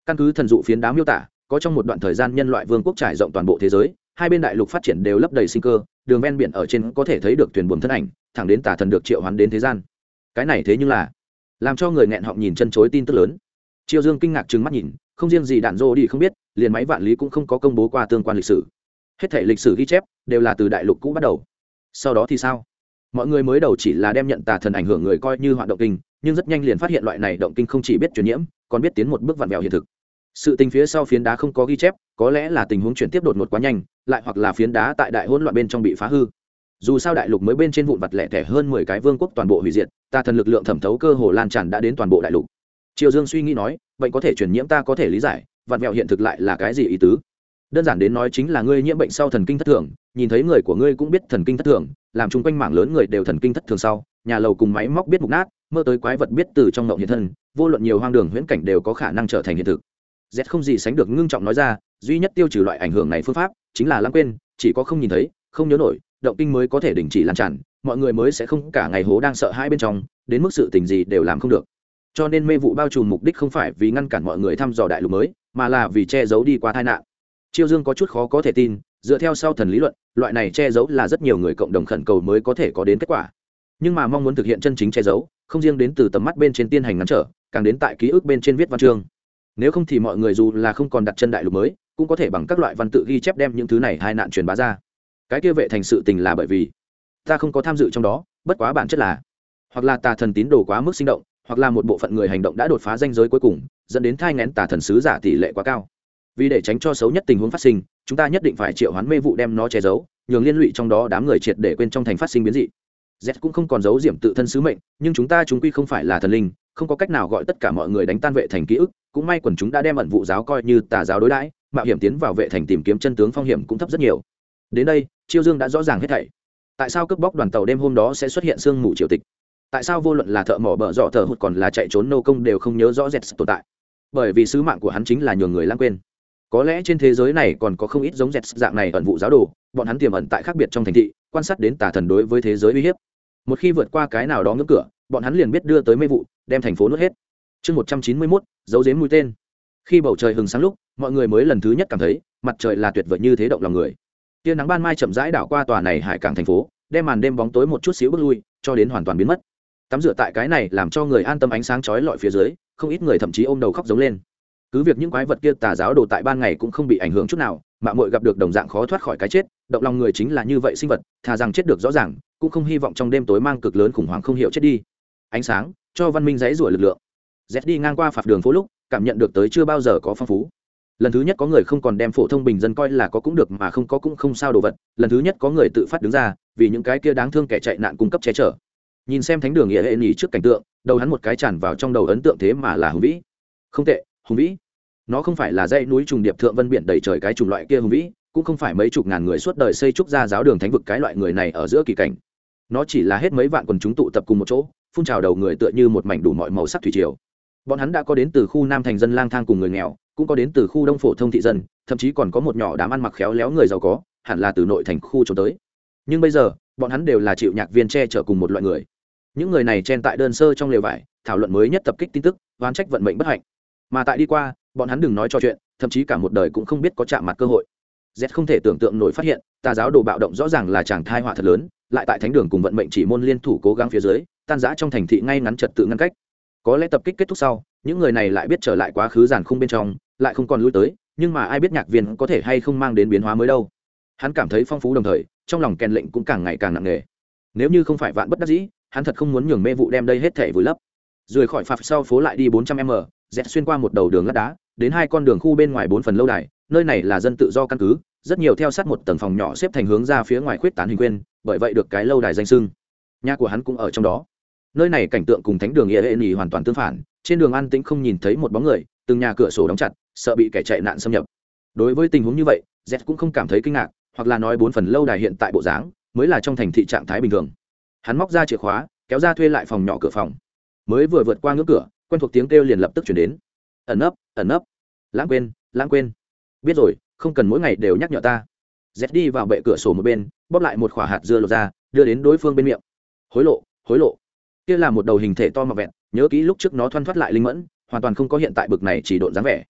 Căn cứ thần dụ phiến đá miêu tả, có trong một đoạn thời gian nhân loại vương quốc trải rộng toàn bộ thế giới, hai bên đại lục phát triển đều lấp đầy sinh cơ, đường ven biển ở trên có thể thấy được thuyền buồm thân ảnh, thẳng đến tà thần được triệu hoán đến thế gian. Cái này thế nhưng là làm cho người nghẹn họng nhìn chân chối tin tức lớn. Triều dương kinh ngạc trừng mắt nhìn, không riêng gì đạn dô đi không biết, liền máy vạn lý cũng không có công bố qua tương quan lịch sử. Hết thể lịch sử ghi chép đều là từ đại lục cũ bắt đầu. Sau đó thì sao? Mọi người mới đầu chỉ là đem nhận tà thần ảnh hưởng người coi như hoạt động kinh nhưng rất nhanh liền phát hiện loại này động kinh không chỉ biết truyền nhiễm, còn biết tiến một bước vặn vẹo hiện thực. Sự tình phía sau phiến đá không có ghi chép, có lẽ là tình huống chuyển tiếp đột ngột quá nhanh, lại hoặc là phiến đá tại đại hỗn loạn bên trong bị phá hư. Dù sao đại lục mới bên trên vụn vặt lẻ tẻ hơn mười cái vương quốc toàn bộ hủy diệt, ta thần lực lượng thẩm thấu cơ hồ lan tràn đã đến toàn bộ đại lục. Triều dương suy nghĩ nói, bệnh có thể truyền nhiễm ta có thể lý giải, vặn vẹo hiện thực lại là cái gì ý tứ? Đơn giản đến nói chính là ngươi nhiễm bệnh sau thần kinh thất thường, nhìn thấy người của ngươi cũng biết thần kinh thất thường, làm chung quanh mảng lớn người đều thần kinh thất thường sau, nhà lầu cùng máy móc biết mục nát mơ tới quái vật biết từ trong ngộng hiện thân, vô luận nhiều hoang đường huyễn cảnh đều có khả năng trở thành hiện thực. Z không gì sánh được ngưng trọng nói ra, duy nhất tiêu trừ loại ảnh hưởng này phương pháp chính là lãng quên, chỉ có không nhìn thấy, không nhớ nổi, động kinh mới có thể đình chỉ lan tràn, mọi người mới sẽ không cả ngày hố đang sợ hai bên trong, đến mức sự tình gì đều làm không được. Cho nên mê vụ bao trùm mục đích không phải vì ngăn cản mọi người thăm dò đại lục mới, mà là vì che giấu đi qua tai nạn. Chiêu dương có chút khó có thể tin, dựa theo sau thần lý luận, loại này che giấu là rất nhiều người cộng đồng khẩn cầu mới có thể có đến kết quả nhưng mà mong muốn thực hiện chân chính che giấu, không riêng đến từ tầm mắt bên trên tiên hành ngắn trở, càng đến tại ký ức bên trên viết văn chương. Nếu không thì mọi người dù là không còn đặt chân đại lục mới, cũng có thể bằng các loại văn tự ghi chép đem những thứ này hai nạn truyền bá ra. Cái kia vệ thành sự tình là bởi vì, ta không có tham dự trong đó, bất quá bản chất là, hoặc là tà thần tín đồ quá mức sinh động, hoặc là một bộ phận người hành động đã đột phá danh giới cuối cùng, dẫn đến thai ngén tà thần sứ giả tỷ lệ quá cao. Vì để tránh cho xấu nhất tình huống phát sinh, chúng ta nhất định phải triệu hoán mê vụ đem nó che giấu, nhường liên lụy trong đó đám người triệt để quên trong thành phát sinh biến dị z cũng không còn giấu diệm tự thân sứ mệnh, nhưng chúng ta chúng quy không phải là thần linh, không có cách nào gọi tất cả mọi người đánh tan vệ thành ký ức, cũng may quần chúng đã đem ẩn vụ giáo coi như tà giáo đối đãi, mạo hiểm tiến vào vệ thành tìm kiếm chân tướng phong hiểm cũng thấp rất nhiều. Đến đây, chiêu dương đã rõ ràng hết thảy. Tại sao cướp bóc đoàn tàu đêm hôm đó sẽ xuất hiện sương mù triều tịch? Tại sao vô luận là thợ mỏ bờ dọ thợ hụt còn là chạy trốn nô công đều không nhớ rõ z tồn tại? Bởi vì sứ mạng của hắn chính là nhường người lãng quên. Có lẽ trên thế giới này còn có không ít giống z dạng này ẩn vụ giáo đồ, bọn hắn tiềm ẩn tại khác biệt trong thành thị, quan sát đến tà thần đối với thế giới uy hiếp một khi vượt qua cái nào đó ngưỡng cửa, bọn hắn liền biết đưa tới mê vụ, đem thành phố nuốt hết. Chương một trăm chín mươi mốt dấu dếm mũi tên. Khi bầu trời hừng sáng lúc, mọi người mới lần thứ nhất cảm thấy, mặt trời là tuyệt vời như thế động lòng người. Tia nắng ban mai chậm rãi đảo qua tòa này hải cảng thành phố, đem màn đêm bóng tối một chút xíu bước lui, cho đến hoàn toàn biến mất. Tắm rửa tại cái này làm cho người an tâm ánh sáng chói lọi phía dưới, không ít người thậm chí ôm đầu khóc giống lên. Cứ việc những quái vật kia tà giáo đồ tại ban ngày cũng không bị ảnh hưởng chút nào mạng mội gặp được đồng dạng khó thoát khỏi cái chết, động lòng người chính là như vậy sinh vật, thà rằng chết được rõ ràng, cũng không hy vọng trong đêm tối mang cực lớn khủng hoảng không hiểu chết đi. Ánh sáng, cho văn minh dãy rủa lực lượng. Z đi ngang qua phạt đường phố lúc, cảm nhận được tới chưa bao giờ có phong phú. Lần thứ nhất có người không còn đem phổ thông bình dân coi là có cũng được mà không có cũng không sao đồ vật, lần thứ nhất có người tự phát đứng ra, vì những cái kia đáng thương kẻ chạy nạn cung cấp che chở. Nhìn xem thánh đường nghĩa hệ nhỉ trước cảnh tượng, đầu hắn một cái tràn vào trong đầu ấn tượng thế mà là hùng vĩ. Không tệ, hùng vĩ nó không phải là dãy núi trùng điệp thượng vân biển đầy trời cái chủng loại kia hùng vĩ, cũng không phải mấy chục ngàn người suốt đời xây trúc ra giáo đường thánh vực cái loại người này ở giữa kỳ cảnh. Nó chỉ là hết mấy vạn quần chúng tụ tập cùng một chỗ, phun trào đầu người tựa như một mảnh đủ mọi màu sắc thủy triều. Bọn hắn đã có đến từ khu nam thành dân lang thang cùng người nghèo, cũng có đến từ khu đông phổ thông thị dân, thậm chí còn có một nhỏ đám ăn mặc khéo léo người giàu có, hẳn là từ nội thành khu trốn tới. Nhưng bây giờ, bọn hắn đều là chịu nhạc viên che chở cùng một loại người. Những người này chen tại đơn sơ trong lều vải, thảo luận mới nhất tập kích tin tức, oán trách vận mệnh bất hạnh. Mà tại đi qua bọn hắn đừng nói cho chuyện, thậm chí cả một đời cũng không biết có chạm mặt cơ hội. Z không thể tưởng tượng nổi phát hiện, tà giáo đồ bạo động rõ ràng là chàng thai họa thật lớn, lại tại thánh đường cùng vận mệnh chỉ môn liên thủ cố gắng phía dưới, tan giã trong thành thị ngay ngắn trật tự ngăn cách. Có lẽ tập kích kết thúc sau, những người này lại biết trở lại quá khứ giàn khung bên trong, lại không còn lui tới, nhưng mà ai biết nhạc viên có thể hay không mang đến biến hóa mới đâu. Hắn cảm thấy phong phú đồng thời, trong lòng kèn lệnh cũng càng ngày càng nặng nề. Nếu như không phải vạn bất đắc dĩ, hắn thật không muốn nhường mê vụ đem đây hết thể vùi lấp. Rời khỏi phạt sau phố lại đi bốn trăm m dẹt xuyên qua một đầu đường lát đá, đến hai con đường khu bên ngoài bốn phần lâu đài, nơi này là dân tự do căn cứ, rất nhiều theo sát một tầng phòng nhỏ xếp thành hướng ra phía ngoài khuyết tán hình quyên bởi vậy được cái lâu đài danh sưng nhà của hắn cũng ở trong đó. Nơi này cảnh tượng cùng thánh đường nghĩa hệ nhì hoàn toàn tương phản, trên đường an tĩnh không nhìn thấy một bóng người, từng nhà cửa sổ đóng chặt, sợ bị kẻ chạy nạn xâm nhập. Đối với tình huống như vậy, z cũng không cảm thấy kinh ngạc, hoặc là nói bốn phần lâu đài hiện tại bộ dáng, mới là trong thành thị trạng thái bình thường. Hắn móc ra chìa khóa, kéo ra thuê lại phòng nhỏ cửa phòng. Mới vừa vượt qua ngưỡng cửa quen thuộc tiếng kêu liền lập tức chuyển đến. Ẩn nấp ẩn nấp. Lãng quên lãng quên. Biết rồi, không cần mỗi ngày đều nhắc nhở ta. Dẹt đi vào bệ cửa sổ một bên, bóp lại một khỏa hạt dưa lột ra, đưa đến đối phương bên miệng. Hối lộ hối lộ. Kia là một đầu hình thể to mọc vẹn, nhớ kỹ lúc trước nó thoăn thoắt lại linh mẫn, hoàn toàn không có hiện tại bực này chỉ độn dáng vẻ.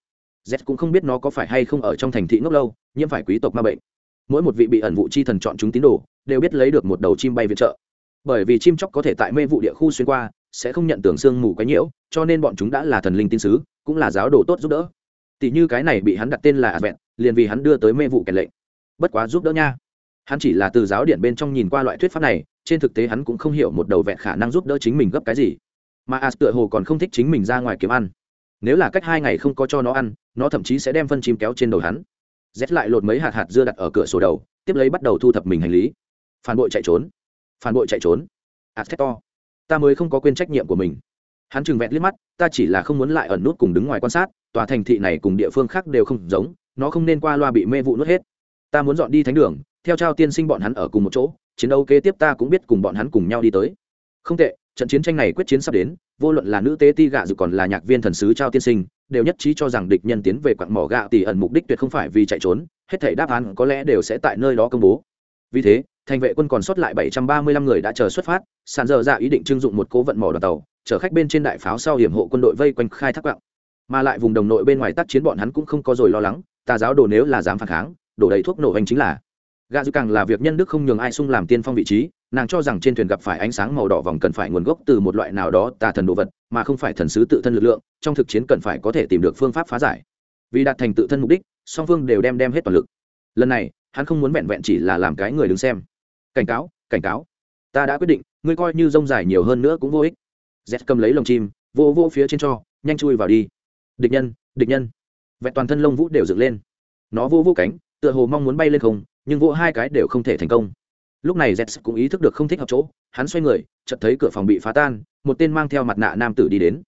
Z cũng không biết nó có phải hay không ở trong thành thị ngốc lâu, nhiễm phải quý tộc ma bệnh. Mỗi một vị bị ẩn vụ chi thần chọn chúng tín đồ, đều biết lấy được một đầu chim bay viện trợ. Bởi vì chim chóc có thể tại mê vụ địa khu xuyên qua sẽ không nhận tưởng sương mù quấy nhiễu, cho nên bọn chúng đã là thần linh tin sứ, cũng là giáo đồ tốt giúp đỡ. Tỷ như cái này bị hắn đặt tên là advent, liền vì hắn đưa tới mê vụ kẻ lệnh. Bất quá giúp đỡ nha. Hắn chỉ là từ giáo điện bên trong nhìn qua loại thuyết pháp này, trên thực tế hắn cũng không hiểu một đầu vẹn khả năng giúp đỡ chính mình gấp cái gì. Mà as tựa hồ còn không thích chính mình ra ngoài kiếm ăn. Nếu là cách hai ngày không có cho nó ăn, nó thậm chí sẽ đem phân chim kéo trên đầu hắn. Rét lại lột mấy hạt hạt dưa đặt ở cửa sổ đầu, tiếp lấy bắt đầu thu thập mình hành lý. Phản bội chạy trốn. Phản bội chạy trốn. As to ta mới không có quên trách nhiệm của mình. Hắn chừng vẹn liếc mắt, ta chỉ là không muốn lại ẩn nút cùng đứng ngoài quan sát, tòa thành thị này cùng địa phương khác đều không giống, nó không nên qua loa bị mê vụ nuốt hết. Ta muốn dọn đi thánh đường, theo trao tiên sinh bọn hắn ở cùng một chỗ, chiến đấu kế tiếp ta cũng biết cùng bọn hắn cùng nhau đi tới. Không tệ, trận chiến tranh này quyết chiến sắp đến, vô luận là nữ tế ti gạ dự còn là nhạc viên thần sứ trao tiên sinh, đều nhất trí cho rằng địch nhân tiến về quặng mỏ gạ tỷ ẩn mục đích tuyệt không phải vì chạy trốn, hết thể đáp án có lẽ đều sẽ tại nơi đó công bố. Vì thế thành vệ quân còn sót lại bảy trăm ba mươi lăm người đã chờ xuất phát sàn dở dạ ý định trưng dụng một cố vận mỏ đoàn tàu, chở khách bên trên đại pháo sau hiểm hộ quân đội vây quanh khai thác quặng mà lại vùng đồng nội bên ngoài tác chiến bọn hắn cũng không có rồi lo lắng, tà giáo đồ nếu là dám phản kháng, đổ đầy thuốc nổ hành chính là. Gà dư càng là việc nhân đức không nhường ai sung làm tiên phong vị trí, nàng cho rằng trên thuyền gặp phải ánh sáng màu đỏ vòng cần phải nguồn gốc từ một loại nào đó tà thần đồ vật, mà không phải thần sứ tự thân lực lượng, trong thực chiến cần phải có thể tìm được phương pháp phá giải. Vì đạt thành tự thân mục đích, song phương đều đem đem hết toàn lực. Lần này, hắn không muốn vẹn vẹn chỉ là làm cái người đứng xem cảnh cáo cảnh cáo. Ta đã quyết định, ngươi coi như rông dài nhiều hơn nữa cũng vô ích. Z cầm lấy lồng chim, vô vô phía trên cho, nhanh chui vào đi. Địch nhân địch nhân. Vẹn toàn thân lông vũ đều dựng lên. Nó vô vô cánh, tựa hồ mong muốn bay lên không, nhưng vỗ hai cái đều không thể thành công. Lúc này z cũng ý thức được không thích hợp chỗ, hắn xoay người, chợt thấy cửa phòng bị phá tan, một tên mang theo mặt nạ nam tử đi đến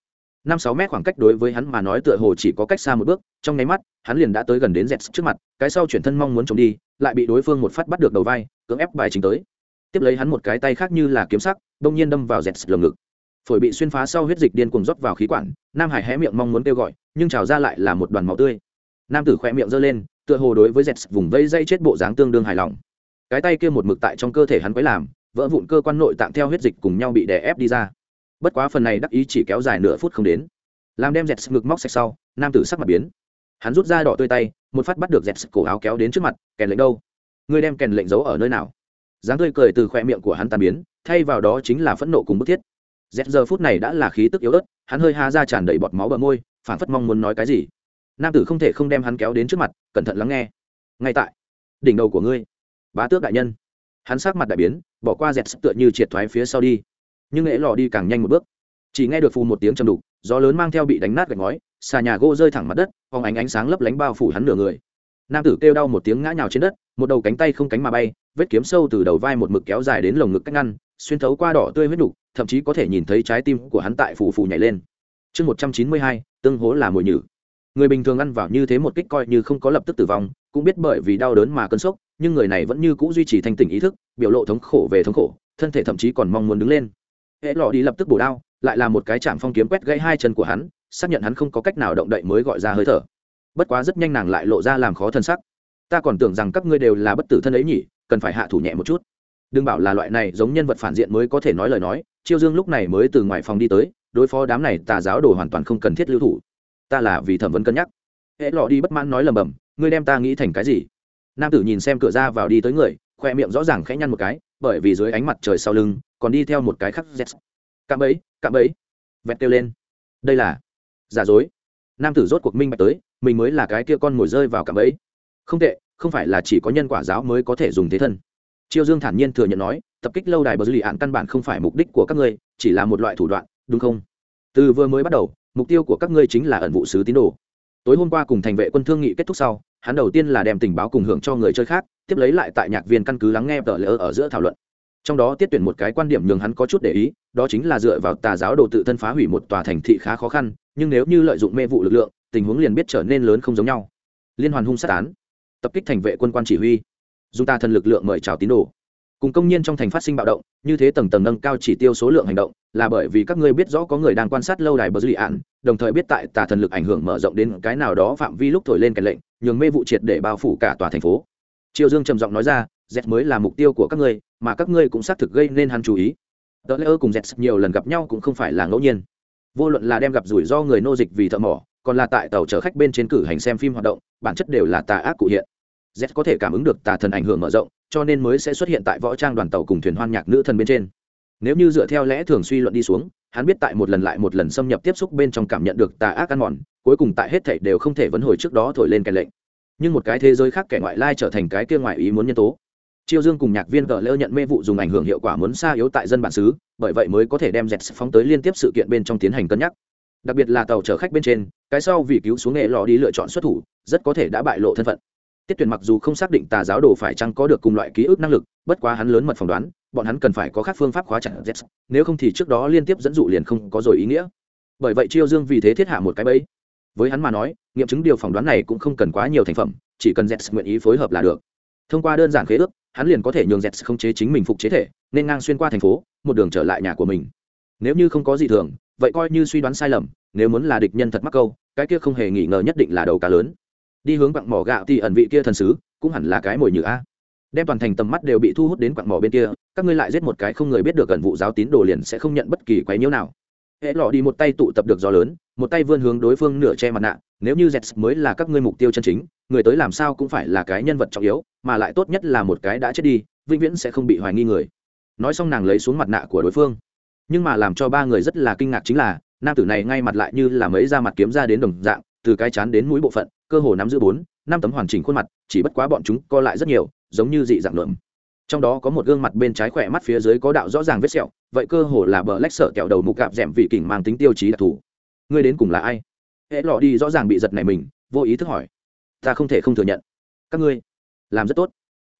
năm sáu mét khoảng cách đối với hắn mà nói tựa hồ chỉ có cách xa một bước, trong nháy mắt, hắn liền đã tới gần đến dẹt trước mặt, cái sau chuyển thân mong muốn chống đi, lại bị đối phương một phát bắt được đầu vai, cưỡng ép bài chính tới. Tiếp lấy hắn một cái tay khác như là kiếm sắc đông nhiên đâm vào dẹt lồng ngực. Phổi bị xuyên phá sau huyết dịch điên cuồng rót vào khí quản, nam hải hé miệng mong muốn kêu gọi, nhưng trào ra lại là một đoàn máu tươi. Nam tử khoe miệng giơ lên, tựa hồ đối với dẹt vùng vây dây chết bộ dáng tương đương hài lòng. Cái tay kia một mực tại trong cơ thể hắn quấy làm, vỡ vụn cơ quan nội tạng theo huyết dịch cùng nhau bị đè ép đi ra bất quá phần này đắc ý chỉ kéo dài nửa phút không đến. Làm đem dẹt ngực móc sạch sau, nam tử sắc mặt biến. Hắn rút ra đỏ tươi tay, một phát bắt được dẹt cổ áo kéo đến trước mặt, kèn lệnh đâu? Ngươi đem kèn lệnh giấu ở nơi nào? Dáng tươi cười từ khoe miệng của hắn tan biến, thay vào đó chính là phẫn nộ cùng bức thiết. Dẹt giờ phút này đã là khí tức yếu ớt, hắn hơi ha ra tràn đầy bọt máu bờ môi phản phất mong muốn nói cái gì. Nam tử không thể không đem hắn kéo đến trước mặt, cẩn thận lắng nghe. Ngay tại, đỉnh đầu của ngươi, bá tước đại nhân. Hắn sắc mặt đại biến, bỏ qua dẹt tựa như triệt thoái phía sau đi nhưng nghệ lò đi càng nhanh một bước. Chỉ nghe được phù một tiếng chầm đục, gió lớn mang theo bị đánh nát gạch ngói, xà nhà gỗ rơi thẳng mặt đất, phóng ánh ánh sáng lấp lánh bao phủ hắn nửa người. Nam tử kêu đau một tiếng ngã nhào trên đất, một đầu cánh tay không cánh mà bay, vết kiếm sâu từ đầu vai một mực kéo dài đến lồng ngực cách ngăn, xuyên thấu qua đỏ tươi huyết đục, thậm chí có thể nhìn thấy trái tim của hắn tại phù phù nhảy lên. Chương một trăm chín mươi hai, tương hố là mồi nhử. Người bình thường ăn vào như thế một kích coi như không có lập tức tử vong, cũng biết bởi vì đau đớn mà cơn sốc, nhưng người này vẫn như c ũ duy trì thanh tỉnh ý thức, biểu lộ thống khổ về thống khổ, thân thể thậm chí còn mong muốn đứng lên hệ lọ đi lập tức bổ đao, lại là một cái chạm phong kiếm quét gãy hai chân của hắn, xác nhận hắn không có cách nào động đậy mới gọi ra hơi thở. Bất quá rất nhanh nàng lại lộ ra làm khó thân sắc. Ta còn tưởng rằng các ngươi đều là bất tử thân ấy nhỉ, cần phải hạ thủ nhẹ một chút. Đừng bảo là loại này giống nhân vật phản diện mới có thể nói lời nói, chiêu dương lúc này mới từ ngoài phòng đi tới, đối phó đám này tà giáo đồ hoàn toàn không cần thiết lưu thủ. Ta là vì thẩm vấn cân nhắc. Hễ lọ đi bất mãn nói lầm bầm, ngươi đem ta nghĩ thành cái gì? Nam tử nhìn xem cửa ra vào đi tới người khoe miệng rõ ràng khẽ nhăn một cái, bởi vì dưới ánh mặt trời sau lưng, còn đi theo một cái khắc z. Cạm ấy cạm ấy vẹt kêu lên. Đây là giả dối. Nam tử rốt cuộc minh bạch tới, mình mới là cái kia con mồi rơi vào cạm ấy không tệ, không phải là chỉ có nhân quả giáo mới có thể dùng thế thân. Triều dương thản nhiên thừa nhận nói, tập kích lâu đài bờ dư lì ạn căn bản không phải mục đích của các ngươi, chỉ là một loại thủ đoạn, đúng không? Từ vừa mới bắt đầu, mục tiêu của các ngươi chính là ẩn vụ sứ tín đồ. Tối hôm qua cùng thành vệ quân thương nghị kết thúc sau, hắn đầu tiên là đem tình báo cùng hưởng cho người chơi khác tiếp lấy lại tại nhạc viên căn cứ lắng nghe tờ lỡ ở giữa thảo luận. Trong đó tiết tuyển một cái quan điểm nhường hắn có chút để ý, đó chính là dựa vào tà giáo đồ tự thân phá hủy một tòa thành thị khá khó khăn, nhưng nếu như lợi dụng mê vụ lực lượng, tình huống liền biết trở nên lớn không giống nhau. Liên hoàn hung sát án. Tập kích thành vệ quân quan chỉ huy. Dùng ta thân lực lượng mời chào tín đồ. Cùng công nhân trong thành phát sinh bạo động, như thế tầng tầng nâng cao chỉ tiêu số lượng hành động, là bởi vì các ngươi biết rõ có người đang quan sát lâu đài bờ duy ạn đồng thời biết tại tà thần lực ảnh hưởng mở rộng đến cái nào đó phạm vi lúc thổi lên kèn lệnh, nhường mê vụ triệt để bao phủ cả tòa thành phố triều dương trầm giọng nói ra, z mới là mục tiêu của các ngươi, mà các ngươi cũng xác thực gây nên hắn chú ý. Tờ lễ ơ cùng z nhiều lần gặp nhau cũng không phải là ngẫu nhiên. Vô luận là đem gặp rủi ro người nô dịch vì thợ mỏ, còn là tại tàu chở khách bên trên cử hành xem phim hoạt động, bản chất đều là tà ác cụ hiện. Z có thể cảm ứng được tà thần ảnh hưởng mở rộng, cho nên mới sẽ xuất hiện tại võ trang đoàn tàu cùng thuyền hoan nhạc nữ thần bên trên. Nếu như dựa theo lẽ thường suy luận đi xuống, hắn biết tại một lần lại một lần xâm nhập tiếp xúc bên trong cảm nhận được tà ác ăn mòn, cuối cùng tại hết thảy đều không thể vấn hồi trước đó thổi lên kèn lệnh nhưng một cái thế giới khác kẻ ngoại lai trở thành cái kia ngoại ý muốn nhân tố. Chiêu dương cùng nhạc viên cờ lơ nhận mê vụ dùng ảnh hưởng hiệu quả muốn xa yếu tại dân bản xứ, bởi vậy mới có thể đem dẹt phóng tới liên tiếp sự kiện bên trong tiến hành cân nhắc. Đặc biệt là tàu chở khách bên trên, cái sau vì cứu xuống nghệ lò đi lựa chọn xuất thủ, rất có thể đã bại lộ thân phận. Tiết tuyển mặc dù không xác định tà giáo đồ phải chăng có được cùng loại ký ức năng lực, bất quá hắn lớn mật phỏng đoán, bọn hắn cần phải có các phương pháp khóa chặt z nếu không thì trước đó liên tiếp dẫn dụ liền không có rồi ý nghĩa. Bởi vậy chiêu dương vì thế thiết hạ một cái bẫy với hắn mà nói, nghiệm chứng điều phỏng đoán này cũng không cần quá nhiều thành phẩm, chỉ cần z nguyện ý phối hợp là được. Thông qua đơn giản khế ước, hắn liền có thể nhường z không chế chính mình phục chế thể, nên ngang xuyên qua thành phố, một đường trở lại nhà của mình. Nếu như không có gì thường, vậy coi như suy đoán sai lầm, nếu muốn là địch nhân thật mắc câu, cái kia không hề nghi ngờ nhất định là đầu cá lớn. Đi hướng quặng mỏ gạo thì ẩn vị kia thần sứ, cũng hẳn là cái mồi nhử a. Đem toàn thành tầm mắt đều bị thu hút đến quặng mỏ bên kia, các ngươi lại giết một cái không người biết được gần vụ giáo tín đồ liền sẽ không nhận bất kỳ quấy nhiễu nào hệ lọ đi một tay tụ tập được gió lớn, một tay vươn hướng đối phương nửa che mặt nạ. Nếu như z mới là các ngươi mục tiêu chân chính, người tới làm sao cũng phải là cái nhân vật trọng yếu, mà lại tốt nhất là một cái đã chết đi, vĩnh viễn sẽ không bị hoài nghi người. Nói xong nàng lấy xuống mặt nạ của đối phương. Nhưng mà làm cho ba người rất là kinh ngạc chính là, nam tử này ngay mặt lại như là mấy da mặt kiếm ra đến đồng dạng, từ cái chán đến mũi bộ phận, cơ hồ nắm giữ bốn, năm tấm hoàn chỉnh khuôn mặt, chỉ bất quá bọn chúng co lại rất nhiều, giống như dị dạng lượm trong đó có một gương mặt bên trái khỏe mắt phía dưới có đạo rõ ràng vết sẹo, vậy cơ hồ là bờ lách sợ kẹo đầu mục gạp d vị kình mang tính tiêu chí đặc thù. Ngươi đến cùng là ai? Hễ lọ đi rõ ràng bị giật này mình, vô ý thức hỏi. Ta không thể không thừa nhận. Các ngươi, làm rất tốt.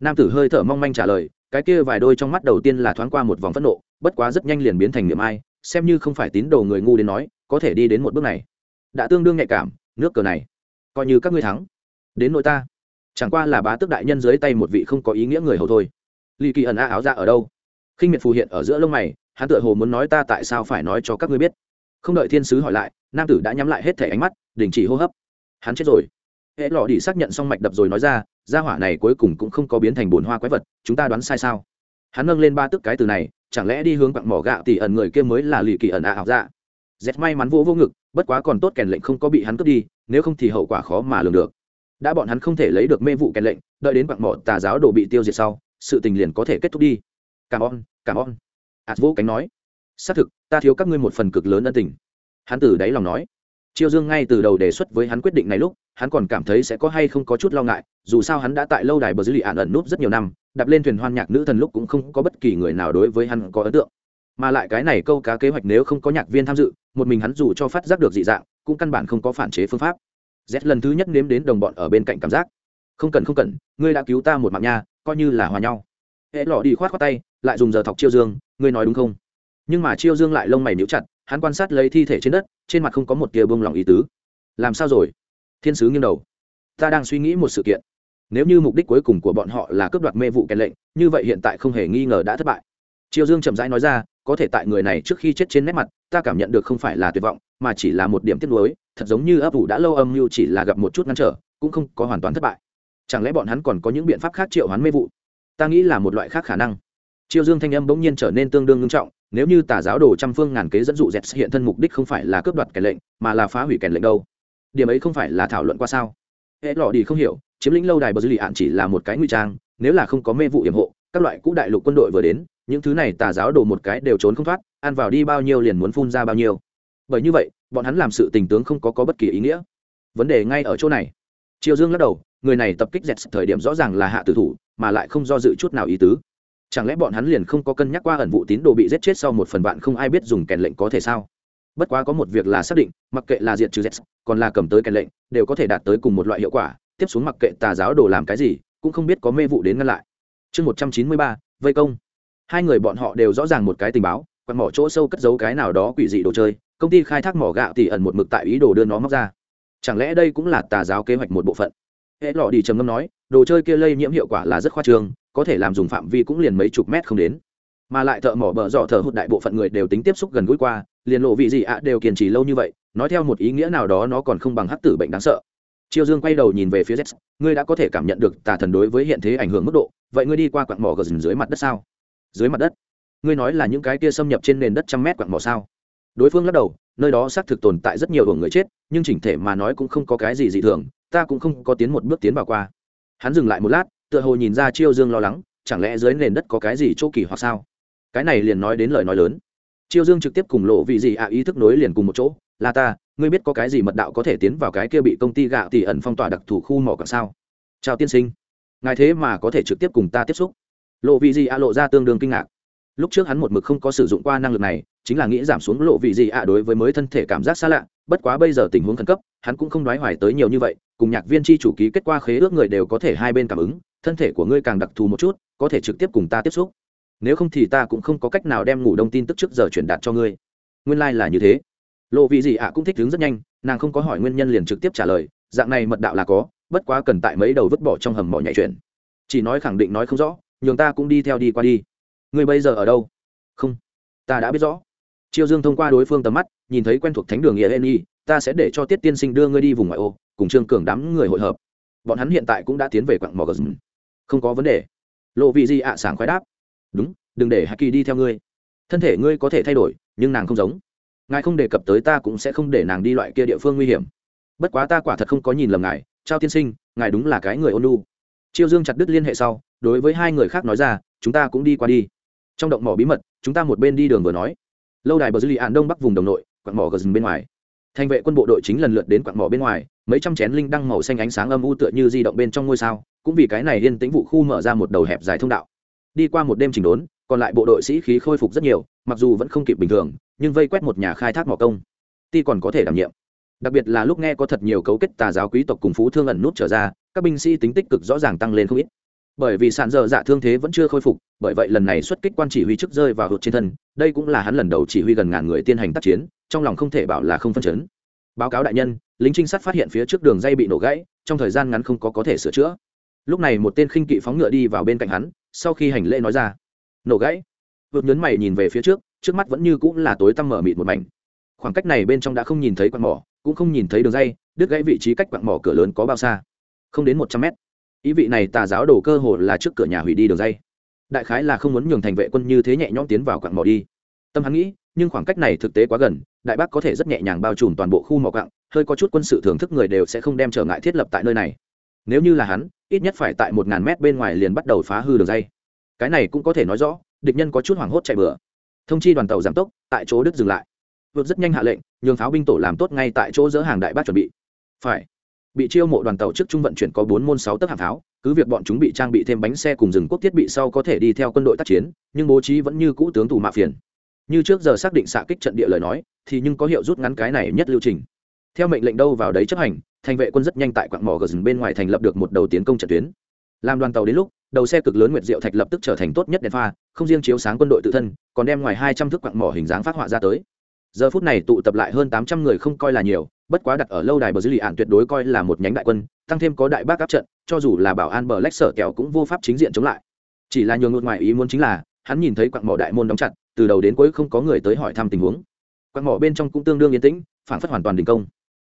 Nam tử hơi thở mong manh trả lời, cái kia vài đôi trong mắt đầu tiên là thoáng qua một vòng phẫn nộ, bất quá rất nhanh liền biến thành niệm ai, xem như không phải tín đồ người ngu đến nói, có thể đi đến một bước này. Đã tương đương nhạy cảm, nước cờ này, coi như các ngươi thắng. Đến nội ta, chẳng qua là bá tước đại nhân dưới tay một vị không có ý nghĩa người hầu thôi. Lý kỳ ẩn a áo ra ở đâu? Khinh miệt phù hiện ở giữa lông mày, hắn tựa hồ muốn nói ta tại sao phải nói cho các ngươi biết. Không đợi thiên sứ hỏi lại, nam tử đã nhắm lại hết thẻ ánh mắt, đình chỉ hô hấp. Hắn chết rồi. Hễ lọ đi xác nhận xong mạch đập rồi nói ra, gia hỏa này cuối cùng cũng không có biến thành bồn hoa quái vật, chúng ta đoán sai sao? Hắn nâng lên ba tức cái từ này, chẳng lẽ đi hướng quặng mỏ gạo tỷ ẩn người kia mới là lì kỳ ẩn a ảo dạ? Dẹt may mắn vô vô ngực, bất quá còn tốt kèn lệnh không có bị hắn cướp đi, nếu không thì hậu quả khó mà lường được. Đã bọn hắn không thể lấy được mê vụ kèn lệnh, đợi đến quặng mỏ tà giáo đồ bị tiêu diệt sau sự tình liền có thể kết thúc đi. Cảm ơn cảm ơn. Ạt vô cánh nói. Xác thực, ta thiếu các ngươi một phần cực lớn ân tình. Hắn từ đáy lòng nói. Chiêu dương ngay từ đầu đề xuất với hắn quyết định này lúc, hắn còn cảm thấy sẽ có hay không có chút lo ngại, dù sao hắn đã tại lâu đài bờ dư lì ạn ẩn núp rất nhiều năm, đạp lên thuyền hoan nhạc nữ thần lúc cũng không có bất kỳ người nào đối với hắn có ấn tượng. Mà lại cái này câu cá kế hoạch nếu không có nhạc viên tham dự, một mình hắn dù cho phát giác được dị dạng, cũng căn bản không có phản chế phương pháp. Z lần thứ nhất nếm đến đồng bọn ở bên cạnh cảm giác. Không cần không cần, ngươi đã cứu ta một mạng nha coi như là hòa nhau. Hệ lọ đi khoát khoát tay, lại dùng giờ thọc chiêu dương, ngươi nói đúng không? Nhưng mà chiêu dương lại lông mày níu chặt, hắn quan sát lấy thi thể trên đất, trên mặt không có một tia bông lòng ý tứ. Làm sao rồi? Thiên sứ nghiêng đầu. Ta đang suy nghĩ một sự kiện. Nếu như mục đích cuối cùng của bọn họ là cướp đoạt mê vụ kèn lệnh, như vậy hiện tại không hề nghi ngờ đã thất bại. Triều dương chậm rãi nói ra, có thể tại người này trước khi chết trên nét mặt, ta cảm nhận được không phải là tuyệt vọng, mà chỉ là một điểm tiếc nuối, thật giống như ấp ủ đã lâu âm mưu chỉ là gặp một chút ngăn trở, cũng không có hoàn toàn thất bại chẳng lẽ bọn hắn còn có những biện pháp khác triệu hoán mê vụ? Ta nghĩ là một loại khác khả năng. Triều dương thanh âm bỗng nhiên trở nên tương đương nghiêm trọng, nếu như tà giáo đồ trăm phương ngàn kế dẫn dụ dẹt hiện thân mục đích không phải là cướp đoạt kèn lệnh, mà là phá hủy kèn lệnh đâu. Điểm ấy không phải là thảo luận qua sao? Hệ lọ đi không hiểu, chiếm lĩnh lâu đài bờ dư lì ạn chỉ là một cái nguy trang, nếu là không có mê vụ hiểm hộ, các loại cũ đại lục quân đội vừa đến, những thứ này tà giáo đồ một cái đều trốn không thoát, ăn vào đi bao nhiêu liền muốn phun ra bao nhiêu. Bởi như vậy, bọn hắn làm sự tình tướng không có có bất kỳ ý nghĩa. Vấn đề ngay ở chỗ này. Triều dương lắc đầu người này tập kích dẹt thời điểm rõ ràng là hạ tử thủ, mà lại không do dự chút nào ý tứ. Chẳng lẽ bọn hắn liền không có cân nhắc qua ẩn vụ tín đồ bị giết chết sau một phần bạn không ai biết dùng kèn lệnh có thể sao? Bất quá có một việc là xác định, mặc kệ là diệt trừ z còn là cầm tới kèn lệnh, đều có thể đạt tới cùng một loại hiệu quả. Tiếp xuống mặc kệ tà giáo đồ làm cái gì, cũng không biết có mê vụ đến ngăn lại. Chương một trăm chín mươi ba, vây công. Hai người bọn họ đều rõ ràng một cái tình báo, quạt mỏ chỗ sâu cất giấu cái nào đó quỷ dị đồ chơi, công ty khai thác mỏ gạo tỉ ẩn một mực tại ý đồ đưa nó móc ra. Chẳng lẽ đây cũng là tà giáo kế hoạch một bộ phận? Hệ lọ đi trầm ngâm nói, đồ chơi kia lây nhiễm hiệu quả là rất khoa trương, có thể làm dùng phạm vi cũng liền mấy chục mét không đến. Mà lại thợ mỏ bờ dọ thợ hụt đại bộ phận người đều tính tiếp xúc gần gũi qua, liền lộ vị gì ạ đều kiên trì lâu như vậy, nói theo một ý nghĩa nào đó nó còn không bằng hắc tử bệnh đáng sợ. Triều dương quay đầu nhìn về phía z ngươi đã có thể cảm nhận được tà thần đối với hiện thế ảnh hưởng mức độ, vậy ngươi đi qua quặng mỏ gần dưới mặt đất sao? Dưới mặt đất? Ngươi nói là những cái kia xâm nhập trên nền đất trăm mét quặng mỏ sao? Đối phương lắc đầu, nơi đó xác thực tồn tại rất nhiều người chết, nhưng chỉnh thể mà nói cũng không có cái gì dị thường ta cũng không có tiến một bước tiến vào qua. Hắn dừng lại một lát, tựa hồ nhìn ra chiêu dương lo lắng, chẳng lẽ dưới nền đất có cái gì chỗ kỳ hoặc sao? Cái này liền nói đến lời nói lớn. Chiêu dương trực tiếp cùng lộ vị gì ạ ý thức nối liền cùng một chỗ, là ta, ngươi biết có cái gì mật đạo có thể tiến vào cái kia bị công ty gạo tỷ ẩn phong tỏa đặc thù khu mỏ cả sao? Chào tiên sinh. Ngài thế mà có thể trực tiếp cùng ta tiếp xúc? Lộ vị gì ạ lộ ra tương đương kinh ngạc. Lúc trước hắn một mực không có sử dụng qua năng lực này, chính là nghĩ giảm xuống lộ vị gì ạ đối với mới thân thể cảm giác xa lạ bất quá bây giờ tình huống khẩn cấp, hắn cũng không đoái hoài tới nhiều như vậy, cùng nhạc viên chi chủ ký kết qua khế ước người đều có thể hai bên cảm ứng, thân thể của ngươi càng đặc thù một chút, có thể trực tiếp cùng ta tiếp xúc. Nếu không thì ta cũng không có cách nào đem ngủ đông tin tức trước giờ truyền đạt cho ngươi. Nguyên lai、like、là như thế. Lộ vị gì ạ cũng thích đứng rất nhanh, nàng không có hỏi nguyên nhân liền trực tiếp trả lời, dạng này mật đạo là có, bất quá cần tại mấy đầu vứt bỏ trong hầm mỏ nhảy chuyển. Chỉ nói khẳng định nói không rõ, nhường ta cũng đi theo đi qua đi. Người bây giờ ở đâu? Không, ta đã biết rõ chiêu dương thông qua đối phương tầm mắt nhìn thấy quen thuộc thánh đường nghĩa Eni, ta sẽ để cho tiết tiên sinh đưa ngươi đi vùng ngoại ô cùng trương cường đám người hội hợp. Bọn hắn hiện tại cũng đã tiến về quặng mỏ gờ không có vấn đề. Lộ vị gì ạ sảng khoái đáp. Đúng đừng để Haki đi theo ngươi. Thân thể ngươi có thể thay đổi nhưng nàng không giống. Ngài không đề cập tới ta cũng sẽ không để nàng đi loại kia địa phương nguy hiểm. Bất quá ta quả thật không có nhìn lầm ngài. Trao tiên sinh ngài đúng là cái người ôn nhu. chiêu dương chặt đứt liên hệ sau đối với hai người khác nói ra chúng ta cũng đi qua đi. Trong động mỏ bí mật chúng ta một bên đi đường vừa nói lâu đài bờ dư lì ạn đông bắc vùng đồng nội, quặng mỏ gần bên ngoài. Thành vệ quân bộ đội chính lần lượt đến quặng mỏ bên ngoài, mấy trăm chén linh đăng màu xanh ánh sáng âm u tựa như di động bên trong ngôi sao, cũng vì cái này yên tĩnh vụ khu mở ra một đầu hẹp dài thông đạo. Đi qua một đêm chỉnh đốn, còn lại bộ đội sĩ khí khôi phục rất nhiều, mặc dù vẫn không kịp bình thường, nhưng vây quét một nhà khai thác mỏ công. Ti còn có thể đảm nhiệm. Đặc biệt là lúc nghe có thật nhiều cấu kết tà giáo quý tộc cùng phú thương ẩn nút trở ra, các binh sĩ tính tích cực rõ ràng tăng lên không ít bởi vì sàn dở dạ thương thế vẫn chưa khôi phục, bởi vậy lần này xuất kích quan chỉ huy chức rơi vào hụt trên thân, đây cũng là hắn lần đầu chỉ huy gần ngàn người tiến hành tác chiến, trong lòng không thể bảo là không phân chấn. Báo cáo đại nhân, lính trinh sát phát hiện phía trước đường dây bị nổ gãy, trong thời gian ngắn không có có thể sửa chữa. Lúc này một tên khinh kỵ phóng ngựa đi vào bên cạnh hắn, sau khi hành lễ nói ra, nổ gãy. Vượt nhấn mày nhìn về phía trước trước mắt vẫn như cũng là tối tăm mở mịt một mảnh. Khoảng cách này bên trong đã không nhìn thấy quặng mỏ, cũng không nhìn thấy đường dây, đứt gãy vị trí cách quặng mỏ cửa lớn có bao xa. Không đến một trăm mét ý vị này tà giáo đổ cơ hồ là trước cửa nhà hủy đi đường dây. Đại khái là không muốn nhường thành vệ quân như thế nhẹ nhõm tiến vào quặng mỏ đi. Tâm hắn nghĩ, nhưng khoảng cách này thực tế quá gần, đại bác có thể rất nhẹ nhàng bao trùm toàn bộ khu mỏ quặng, hơi có chút quân sự thưởng thức người đều sẽ không đem trở ngại thiết lập tại nơi này. Nếu như là hắn, ít nhất phải tại một ngàn mét bên ngoài liền bắt đầu phá hư đường dây. Cái này cũng có thể nói rõ, địch nhân có chút hoảng hốt chạy bừa. Thông chi đoàn tàu giảm tốc, tại chỗ đứt dừng lại. Vượt rất nhanh hạ lệnh, nhường pháo binh tổ làm tốt ngay tại chỗ dỡ hàng đại bác chuẩn bị. Phải bị chiêu mộ đoàn tàu trước trung vận chuyển có bốn môn sáu tấc hàng tháo, cứ việc bọn chúng bị trang bị thêm bánh xe cùng rừng quốc thiết bị sau có thể đi theo quân đội tác chiến nhưng bố trí vẫn như cũ tướng thủ mạ phiền. Như trước giờ xác định xạ kích trận địa lời nói thì nhưng có hiệu rút ngắn cái này nhất lưu trình. Theo mệnh lệnh đâu vào đấy chấp hành thành vệ quân rất nhanh tại quặng mỏ gờ rừng bên ngoài thành lập được một đầu tiến công trận tuyến. Làm đoàn tàu đến lúc đầu xe cực lớn nguyệt diệu thạch lập tức trở thành tốt nhất đèn pha không riêng chiếu sáng quân đội tự thân còn đem ngoài hai trăm thước quặng mỏ hình dáng phát họa ra tới. Giờ phút này tụ tập lại hơn tám trăm người không coi là nhiều bất quá đặt ở lâu đài bờ dư lì ạn tuyệt đối coi là một nhánh đại quân, tăng thêm có đại bác áp trận, cho dù là bảo an bờ lách sở kẹo cũng vô pháp chính diện chống lại. Chỉ là nhường ngược ngoài ý muốn chính là, hắn nhìn thấy quặng mỏ đại môn đóng chặt, từ đầu đến cuối không có người tới hỏi thăm tình huống. Quặng mỏ bên trong cũng tương đương yên tĩnh phản phất hoàn toàn đình công.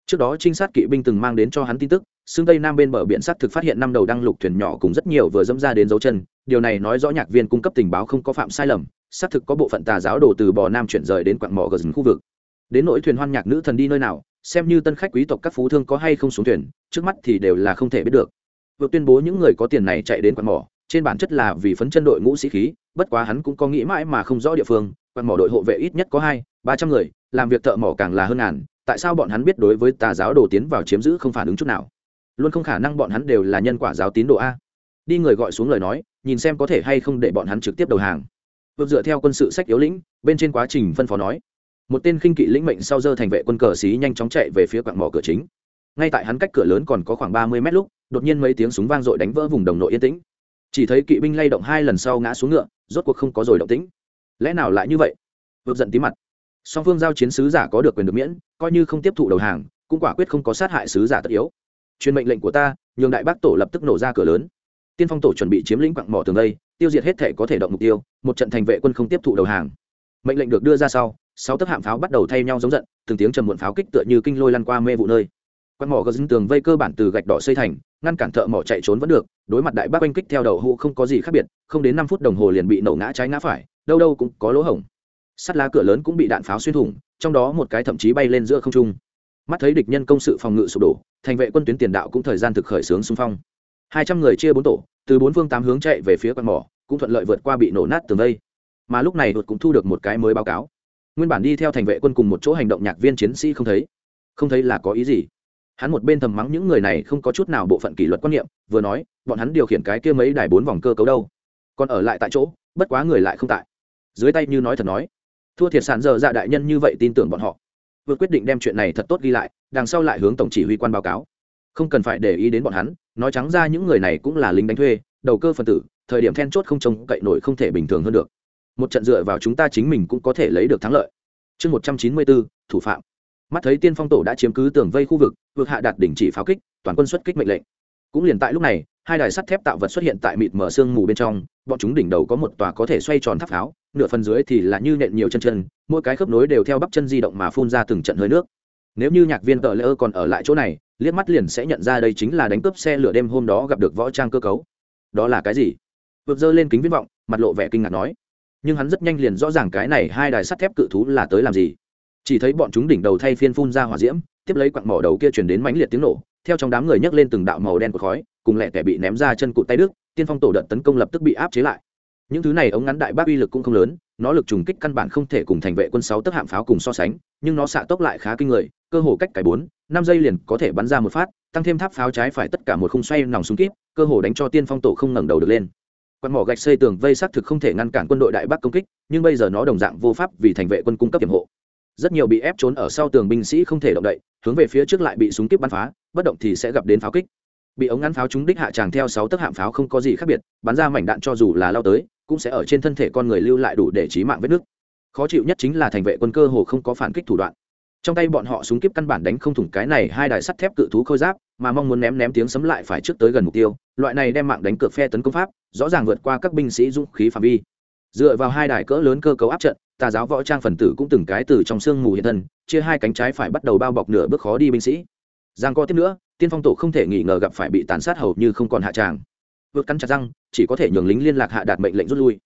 Trước đó trinh sát kỵ binh từng mang đến cho hắn tin tức, xương tây nam bên bờ biển sắt thực phát hiện năm đầu đăng lục thuyền nhỏ cùng rất nhiều vừa dẫm ra đến dấu chân. Điều này nói rõ nhạc viên cung cấp tình báo không có phạm sai lầm xác thực có bộ phận tà giáo đổ từ bò nam chuyển rời đến quặng mỏ gần khu vực đến nỗi thuyền hoan nhạc nữ thần đi nơi nào, xem như tân khách quý tộc các phú thương có hay không xuống thuyền, trước mắt thì đều là không thể biết được. Vượt tuyên bố những người có tiền này chạy đến quạt mỏ, trên bản chất là vì phấn chân đội ngũ sĩ khí, bất quá hắn cũng có nghĩ mãi mà không rõ địa phương, quạt mỏ đội hộ vệ ít nhất có hai, ba trăm người, làm việc thợ mỏ càng là hơn ngàn, tại sao bọn hắn biết đối với tà giáo đồ tiến vào chiếm giữ không phản ứng chút nào? Luôn không khả năng bọn hắn đều là nhân quả giáo tín đồ a. Đi người gọi xuống lời nói, nhìn xem có thể hay không để bọn hắn trực tiếp đầu hàng. Vượt dựa theo quân sự sách yếu lĩnh, bên trên quá trình phân phó nói một tên khinh kỵ lĩnh mệnh sau dơ thành vệ quân cờ xí nhanh chóng chạy về phía quặng mỏ cửa chính. Ngay tại hắn cách cửa lớn còn có khoảng ba mươi mét lúc, đột nhiên mấy tiếng súng vang dội đánh vỡ vùng đồng nội yên tĩnh. Chỉ thấy kỵ binh lay động hai lần sau ngã xuống ngựa, rốt cuộc không có rồi động tĩnh. Lẽ nào lại như vậy? Vượt giận tí mặt. Song phương giao chiến sứ giả có được quyền được miễn, coi như không tiếp thụ đầu hàng, cũng quả quyết không có sát hại sứ giả tất yếu. Truyền mệnh lệnh của ta, nhường đại bác tổ lập tức nổ ra cửa lớn. Tiên phong tổ chuẩn bị chiếm lĩnh quặng mỏ tường đây, tiêu diệt hết thể có thể động mục tiêu, một trận thành vệ quân không tiếp thụ đầu hàng mệnh lệnh được đưa ra sau, sáu tấc hạm pháo bắt đầu thay nhau giống giận, từng tiếng trầm muộn pháo kích tựa như kinh lôi lăn qua mê vụ nơi. Quan mỏ gờ dính tường vây cơ bản từ gạch đỏ xây thành, ngăn cản thợ mỏ chạy trốn vẫn được, đối mặt đại bác oanh kích theo đầu hũ không có gì khác biệt, không đến năm phút đồng hồ liền bị nổ ngã trái ngã phải, đâu đâu cũng có lỗ hổng. Sắt lá cửa lớn cũng bị đạn pháo xuyên thủng, trong đó một cái thậm chí bay lên giữa không trung. Mắt thấy địch nhân công sự phòng ngự sụp đổ, thành vệ quân tuyến tiền đạo cũng thời gian thực khởi xướng xung phong. Hai trăm người chia bốn tổ, từ bốn phương tám hướng chạy về phía quan mỏ, cũng thuận lợi vượt qua bị nổ nát tường vây mà lúc này đột cũng thu được một cái mới báo cáo. Nguyên bản đi theo thành vệ quân cùng một chỗ hành động nhạc viên chiến sĩ không thấy. Không thấy là có ý gì. Hắn một bên thầm mắng những người này không có chút nào bộ phận kỷ luật quan niệm, vừa nói, bọn hắn điều khiển cái kia mấy đài bốn vòng cơ cấu đâu? Còn ở lại tại chỗ, bất quá người lại không tại. Dưới tay như nói thật nói. Thua thiệt sản giờ dạ đại nhân như vậy tin tưởng bọn họ. Vừa quyết định đem chuyện này thật tốt ghi lại, đằng sau lại hướng tổng chỉ huy quan báo cáo. Không cần phải để ý đến bọn hắn, nói trắng ra những người này cũng là lính đánh thuê, đầu cơ phần tử, thời điểm then chốt không trông cậy nổi không thể bình thường hơn được một trận dựa vào chúng ta chính mình cũng có thể lấy được thắng lợi. Chương một trăm chín mươi bốn, thủ phạm. Mắt thấy tiên phong tổ đã chiếm cứ tường vây khu vực, vượt hạ đạt đỉnh chỉ pháo kích, toàn quân xuất kích mệnh lệnh. Cũng liền tại lúc này, hai đài sắt thép tạo vật xuất hiện tại mịt mở sương mù bên trong, bọn chúng đỉnh đầu có một tòa có thể xoay tròn tháp pháo, nửa phần dưới thì là như nện nhiều chân chân, mỗi cái khớp nối đều theo bắp chân di động mà phun ra từng trận hơi nước. Nếu như nhạc viên tờ lỡ còn ở lại chỗ này, liếc mắt liền sẽ nhận ra đây chính là đánh cướp xe lửa đêm hôm đó gặp được võ trang cơ cấu. Đó là cái gì? Vượt dơ lên kính viễn vọng, mặt lộ vẻ kinh ngạc nói nhưng hắn rất nhanh liền rõ ràng cái này hai đài sắt thép cự thú là tới làm gì. Chỉ thấy bọn chúng đỉnh đầu thay phiên phun ra hỏa diễm, tiếp lấy quặng mỏ đầu kia chuyển đến mãnh liệt tiếng nổ, theo trong đám người nhấc lên từng đạo màu đen của khói, cùng lẹ kẻ bị ném ra chân cụt tay đức tiên phong tổ đợt tấn công lập tức bị áp chế lại. Những thứ này ống ngắn đại bác uy lực cũng không lớn, nó lực trùng kích căn bản không thể cùng thành vệ quân sáu tấc hạm pháo cùng so sánh, nhưng nó xạ tốc lại khá kinh người, cơ hồ cách cải bốn, năm giây liền có thể bắn ra một phát, tăng thêm tháp pháo trái phải tất cả một khung xoay nòng súng kíp, cơ hồ đánh cho tiên phong tổ không ngẩng đầu được lên. Quan mỏ gạch xây tường vây xác thực không thể ngăn cản quân đội đại bắc công kích, nhưng bây giờ nó đồng dạng vô pháp vì thành vệ quân cung cấp hiểm hộ. Rất nhiều bị ép trốn ở sau tường binh sĩ không thể động đậy, hướng về phía trước lại bị súng kíp bắn phá, bất động thì sẽ gặp đến pháo kích. Bị ống ngắn pháo trúng đích hạ tràng theo sáu tấc hạm pháo không có gì khác biệt, bắn ra mảnh đạn cho dù là lao tới, cũng sẽ ở trên thân thể con người lưu lại đủ để trí mạng vết nước khó chịu nhất chính là thành vệ quân cơ hồ không có phản kích thủ đoạn trong tay bọn họ súng kíp căn bản đánh không thủng cái này hai đài sắt thép cự thú khôi giáp, mà mong muốn ném ném tiếng sấm lại phải trước tới gần mục tiêu, loại này đem mạng đánh cược phe tấn công pháp, rõ ràng vượt qua các binh sĩ dũng khí phạm vi. Dựa vào hai đài cỡ lớn cơ cấu áp trận, tà giáo võ trang phần tử cũng từng cái từ trong sương mù hiện thân, chia hai cánh trái phải bắt đầu bao bọc nửa bước khó đi binh sĩ. Giang co tiếp nữa, tiên phong tổ không thể nghỉ ngờ gặp phải bị tàn sát hầu như không còn hạ tràng. Vượt cắn chặt răng, chỉ có thể nhường lính liên lạc hạ đạt mệnh lệnh rút lui.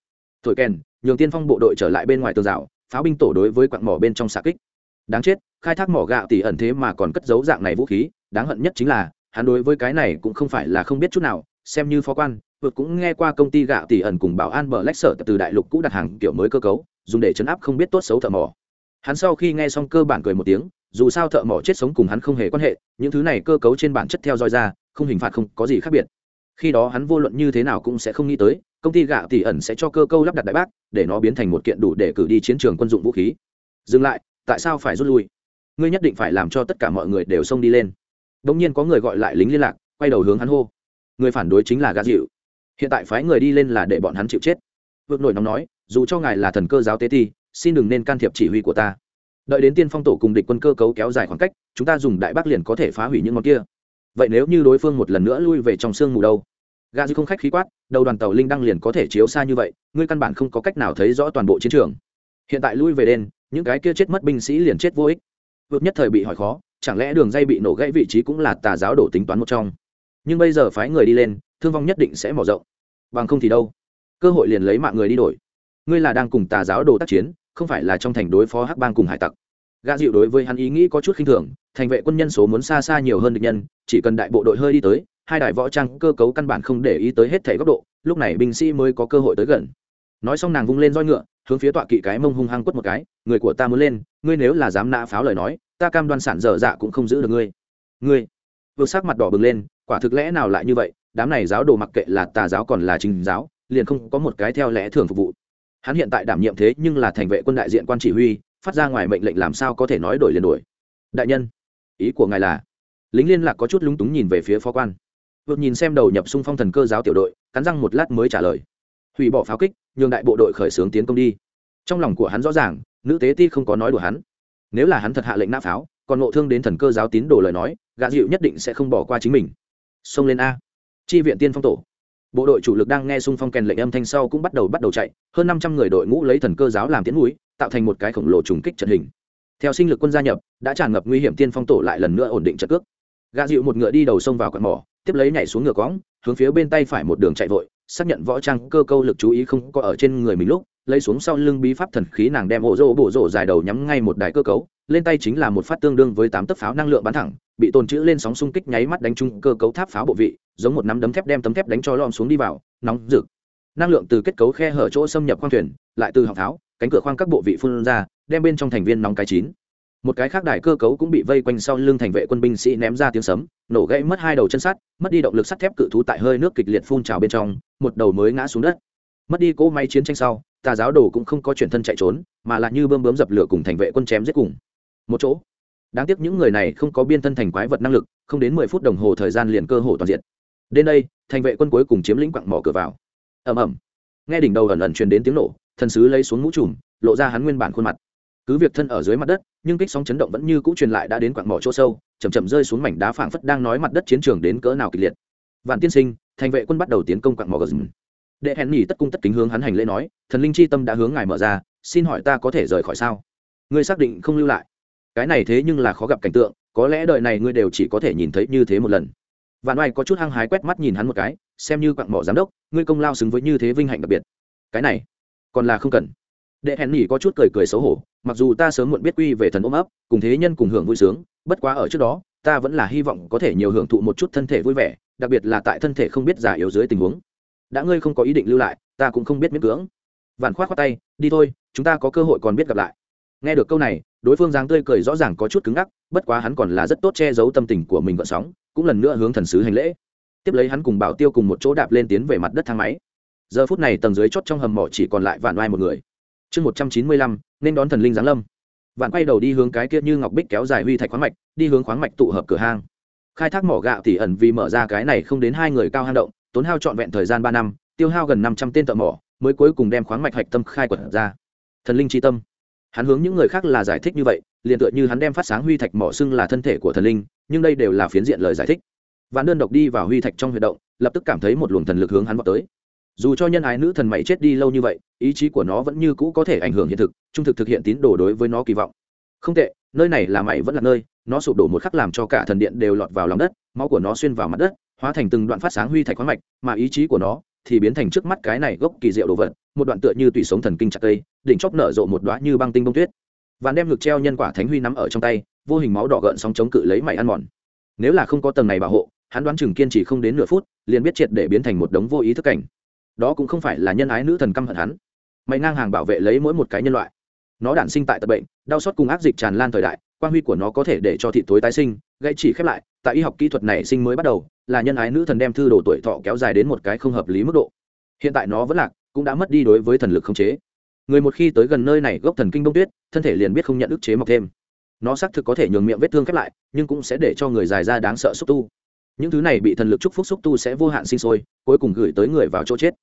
Thổi kèn, nhường tiên phong bộ đội trở lại bên ngoài tường rào, pháo binh tổ đối với quặng mỏ bên trong xạ kích đáng chết, khai thác mỏ gạo tỉ ẩn thế mà còn cất giấu dạng này vũ khí, đáng hận nhất chính là, hắn đối với cái này cũng không phải là không biết chút nào, xem như phó quan, vượt cũng nghe qua công ty gạo tỉ ẩn cùng bảo an bờ lách sở từ đại lục cũ đặt hàng kiểu mới cơ cấu, dùng để chấn áp không biết tốt xấu thợ mỏ. Hắn sau khi nghe xong cơ bản cười một tiếng, dù sao thợ mỏ chết sống cùng hắn không hề quan hệ, những thứ này cơ cấu trên bản chất theo dõi ra, không hình phạt không có gì khác biệt. Khi đó hắn vô luận như thế nào cũng sẽ không nghĩ tới, công ty gạo tỉ ẩn sẽ cho cơ câu lắp đặt đại bác, để nó biến thành một kiện đủ để cử đi chiến trường quân dụng vũ khí. Dừng lại tại sao phải rút lui? Ngươi nhất định phải làm cho tất cả mọi người đều xông đi lên. Đ ỗ n g nhiên có người gọi lại lính liên lạc, quay đầu hướng hắn hô. Người phản đối chính là gà dịu. Hiện tại phái người đi lên là để bọn hắn chịu chết. Vượt nổi nóng nói, dù cho ngài là thần cơ giáo tế ti xin đừng nên can thiệp chỉ huy của ta. Đợi đến tiên phong tổ cùng địch quân cơ cấu kéo dài khoảng cách, chúng ta dùng đại bác liền có thể phá hủy những món kia. Vậy nếu như đối phương một lần nữa lui về trong sương mù đâu? Gà dư không khách khí quát, đầu đoàn tàu linh đăng liền có thể chiếu xa như vậy, ngươi căn bản không có cách nào thấy rõ toàn bộ chiến trường. Hiện tại lui về đen những cái kia chết mất binh sĩ liền chết vô ích. Vượt nhất thời bị hỏi khó, chẳng lẽ đường dây bị nổ gãy vị trí cũng là tà giáo đổ tính toán một trong? Nhưng bây giờ phái người đi lên, thương vong nhất định sẽ mở rộng. Bằng không thì đâu? Cơ hội liền lấy mạng người đi đổi. Ngươi là đang cùng tà giáo đồ tác chiến, không phải là trong thành đối phó hắc bang cùng hải tặc. Gã dịu đối với hắn ý nghĩ có chút khinh thường, thành vệ quân nhân số muốn xa xa nhiều hơn địch nhân, chỉ cần đại bộ đội hơi đi tới, hai đài võ trang cơ cấu căn bản không để ý tới hết thể góc độ, lúc này binh sĩ mới có cơ hội tới gần. Nói xong nàng vung lên roi ngựa hướng phía tọa kỵ cái mông hung hăng quất một cái, người của ta muốn lên, ngươi nếu là dám nã pháo lời nói, ta cam đoan sản dở dạ cũng không giữ được ngươi. Ngươi? Vượt sắc mặt đỏ bừng lên, quả thực lẽ nào lại như vậy? Đám này giáo đồ mặc kệ là tà giáo còn là trình giáo, liền không có một cái theo lẽ thường phục vụ. Hắn hiện tại đảm nhiệm thế nhưng là thành vệ quân đại diện quan chỉ huy, phát ra ngoài mệnh lệnh làm sao có thể nói đổi liền đổi. Đại nhân, ý của ngài là? Lính liên lạc có chút lúng túng nhìn về phía phó quan. Vượt nhìn xem đầu nhập xung phong thần cơ giáo tiểu đội, cắn răng một lát mới trả lời hủy bỏ pháo kích nhường đại bộ đội khởi xướng tiến công đi. Trong lòng của hắn rõ ràng nữ tế ti không có nói đùa hắn. Nếu là hắn thật hạ lệnh nã pháo còn ngộ thương đến thần cơ giáo tín đồ lời nói gã dịu nhất định sẽ không bỏ qua chính mình. Xông lên a. Chi viện tiên phong tổ. Bộ đội chủ lực đang nghe xung phong kèn lệnh âm thanh sau cũng bắt đầu bắt đầu chạy hơn năm trăm người đội ngũ lấy thần cơ giáo làm tiến mũi, tạo thành một cái khổng lồ trùng kích trận hình. Theo sinh lực quân gia nhập đã tràn ngập nguy hiểm tiên phong tổ lại lần nữa ổn định trận cước. Gã dịu một ngựa đi đầu sông vào quạt mỏ tiếp lấy nhảy xuống ngựa cõng hướng phía bên tay phải một đường chạy vội xác nhận võ trang cơ câu lực chú ý không có ở trên người mình lúc, lấy xuống sau lưng bí pháp thần khí nàng đem ổ rỗ bổ rỗ dài đầu nhắm ngay một đài cơ cấu, lên tay chính là một phát tương đương với tám tấc pháo năng lượng bắn thẳng, bị tồn chữ lên sóng xung kích nháy mắt đánh trúng cơ cấu tháp pháo bộ vị, giống một nắm đấm thép đem tấm thép đánh cho lom xuống đi vào, nóng rực. Năng lượng từ kết cấu khe hở chỗ xâm nhập khoang thuyền, lại từ họng tháo cánh cửa khoang các bộ vị phun ra, đem bên trong thành viên nóng cái chín một cái khác đài cơ cấu cũng bị vây quanh sau lưng thành vệ quân binh sĩ ném ra tiếng sấm, nổ gãy mất hai đầu chân sắt, mất đi động lực sắt thép cự thú tại hơi nước kịch liệt phun trào bên trong, một đầu mới ngã xuống đất. Mất đi cỗ máy chiến tranh sau, tà giáo đồ cũng không có chuyển thân chạy trốn, mà là như bơm bướm dập lửa cùng thành vệ quân chém giết cùng. Một chỗ. Đáng tiếc những người này không có biên thân thành quái vật năng lực, không đến mười phút đồng hồ thời gian liền cơ hồ toàn diện đến đây, thành vệ quân cuối cùng chiếm lĩnh quặng mỏ cửa vào. Ầm ầm. Nghe đỉnh đầu ẩn ẩn truyền đến tiếng nổ, thần sứ lấy xuống mũ trùm, lộ ra hắn nguyên bản khuôn mặt cứ việc thân ở dưới mặt đất, nhưng kích sóng chấn động vẫn như cũ truyền lại đã đến quặng mỏ chỗ sâu chầm chậm rơi xuống mảnh đá phảng phất đang nói mặt đất chiến trường đến cỡ nào kịch liệt. Vạn tiên sinh, thành vệ quân bắt đầu tiến công quặng mỏ gờ đệ hẹn nhỉ tất cung tất kính hướng hắn hành lễ nói, thần linh chi tâm đã hướng ngài mở ra, xin hỏi ta có thể rời khỏi sao? Ngươi xác định không lưu lại. Cái này thế nhưng là khó gặp cảnh tượng, có lẽ đời này ngươi đều chỉ có thể nhìn thấy như thế một lần. Vạn oai có chút hăng hái quét mắt nhìn hắn một cái, xem như quặng mỏ giám đốc, ngươi công lao xứng với như thế vinh hạnh đặc biệt. Cái này, còn là không cần đệ hèn nhỉ có chút cười cười xấu hổ, mặc dù ta sớm muộn biết quy về thần ôm ấp, cùng thế nhân cùng hưởng vui sướng, bất quá ở trước đó, ta vẫn là hy vọng có thể nhiều hưởng thụ một chút thân thể vui vẻ, đặc biệt là tại thân thể không biết già yếu dưới tình huống. Đã ngươi không có ý định lưu lại, ta cũng không biết miễn cưỡng. Vạn khoát khoát tay, đi thôi, chúng ta có cơ hội còn biết gặp lại. Nghe được câu này, đối phương dáng tươi cười rõ ràng có chút cứng ngắc, bất quá hắn còn là rất tốt che giấu tâm tình của mình gợn sóng, cũng lần nữa hướng thần sứ hành lễ. Tiếp lấy hắn cùng bảo tiêu cùng một chỗ đạp lên tiến về mặt đất thang máy. Giờ phút này tầng dưới chót trong hầm mỏ chỉ còn lại vạn oai một người chương một trăm chín mươi lăm, nên đón thần linh giáng lâm. Vạn quay đầu đi hướng cái kia như ngọc bích kéo dài huy thạch khoáng mạch, đi hướng khoáng mạch tụ hợp cửa hang. Khai thác mỏ gạo tỉ ẩn vì mở ra cái này không đến hai người cao hang động, tốn hao trọn vẹn thời gian ba năm, tiêu hao gần năm trăm tên thợ mỏ, mới cuối cùng đem khoáng mạch hạch tâm khai quật ra. Thần linh tri tâm. Hắn hướng những người khác là giải thích như vậy, liền tựa như hắn đem phát sáng huy thạch mỏ xưng là thân thể của thần linh, nhưng đây đều là phiến diện lời giải thích. Vạn đơn độc đi vào huy thạch trong huy động, lập tức cảm thấy một luồng thần lực hướng hắn vào tới dù cho nhân ái nữ thần mày chết đi lâu như vậy, ý chí của nó vẫn như cũ có thể ảnh hưởng hiện thực, trung thực thực hiện tín đồ đối với nó kỳ vọng. Không tệ, nơi này là mày vẫn là nơi, nó sụp đổ một khắc làm cho cả thần điện đều lọt vào lòng đất, máu của nó xuyên vào mặt đất, hóa thành từng đoạn phát sáng huy thạch khoáng mạch, mà ý chí của nó thì biến thành trước mắt cái này gốc kỳ diệu đồ vật, một đoạn tựa như tùy sống thần kinh chặt cây, đỉnh chóp nở rộ một đoá như băng tinh bông tuyết. Và đem ngực treo nhân quả thánh huy nắm ở trong tay, vô hình máu đỏ gợn sóng chống cự lấy mày ăn mòn. Nếu là không có tầng này bảo hộ, hắn đoán chừng kiên trì không đến nửa phút, liền biết triệt để biến thành một đống vô ý thức cảnh đó cũng không phải là nhân ái nữ thần căm hận hắn. Mày ngang hàng bảo vệ lấy mỗi một cái nhân loại. Nó đản sinh tại tập bệnh, đau xót cùng ác dịch tràn lan thời đại quan huy của nó có thể để cho thị tối tái sinh, gãy chỉ khép lại, tại y học kỹ thuật này sinh mới bắt đầu, là nhân ái nữ thần đem thư đồ tuổi thọ kéo dài đến một cái không hợp lý mức độ. Hiện tại nó vẫn lạc, cũng đã mất đi đối với thần lực không chế. Người một khi tới gần nơi này gốc thần kinh đông tuyết, thân thể liền biết không nhận ức chế mọc thêm. Nó xác thực có thể nhường miệng vết thương khép lại, nhưng cũng sẽ để cho người dài ra đáng sợ xúc tu những thứ này bị thần lực chúc phúc xúc tu sẽ vô hạn sinh sôi, cuối cùng gửi tới người vào chỗ chết.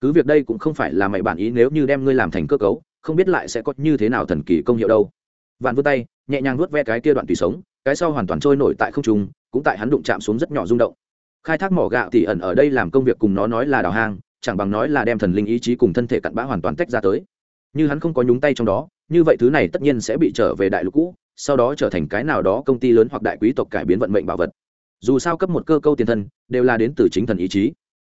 Cứ việc đây cũng không phải là mày bản ý nếu như đem ngươi làm thành cơ cấu, không biết lại sẽ có như thế nào thần kỳ công hiệu đâu. Vạn vươn tay, nhẹ nhàng nuốt ve cái kia đoạn tùy sống, cái sau hoàn toàn trôi nổi tại không trung, cũng tại hắn đụng chạm xuống rất nhỏ rung động. Khai thác mỏ gạo tỉ ẩn ở đây làm công việc cùng nó nói là đào hang, chẳng bằng nói là đem thần linh ý chí cùng thân thể cặn bã hoàn toàn tách ra tới. Như hắn không có nhúng tay trong đó, như vậy thứ này tất nhiên sẽ bị trở về đại lục cũ, sau đó trở thành cái nào đó công ty lớn hoặc đại quý tộc cải biến vận mệnh bảo vật dù sao cấp một cơ câu tiền thân, đều là đến từ chính thần ý chí.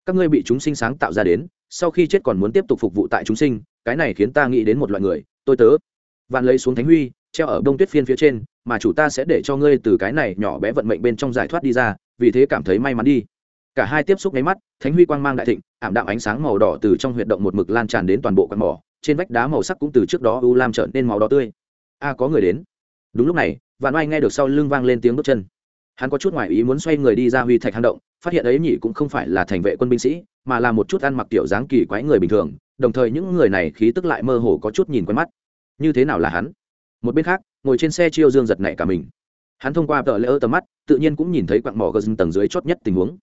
Các ngươi bị chúng sinh sáng tạo ra đến, sau khi chết còn muốn tiếp tục phục vụ tại chúng sinh, cái này khiến ta nghĩ đến một loại người, tôi tớ. Vạn lấy xuống thánh huy, treo ở đông tuyết phiên phía trên, mà chủ ta sẽ để cho ngươi từ cái này nhỏ bé vận mệnh bên trong giải thoát đi ra, vì thế cảm thấy may mắn đi. Cả hai tiếp xúc nháy mắt, thánh huy quang mang đại thịnh, ảm đạm ánh sáng màu đỏ từ trong huyệt động một mực lan tràn đến toàn bộ quạt mỏ, trên vách đá màu sắc cũng từ trước đó u lam trở nên màu đỏ tươi. A có người đến. Đúng lúc này, vạn oai nghe được sau lưng vang lên tiếng bước chân hắn có chút ngoài ý muốn xoay người đi ra huy thạch hang động, phát hiện ấy nhỉ cũng không phải là thành vệ quân binh sĩ, mà là một chút ăn mặc kiểu dáng kỳ quái người bình thường, đồng thời những người này khí tức lại mơ hồ có chút nhìn quen mắt. Như thế nào là hắn? Một bên khác, ngồi trên xe chiêu dương giật nảy cả mình. Hắn thông qua tờ lỡ tầm mắt, tự nhiên cũng nhìn thấy quặng mỏ gờ tầng dưới chót nhất tình huống.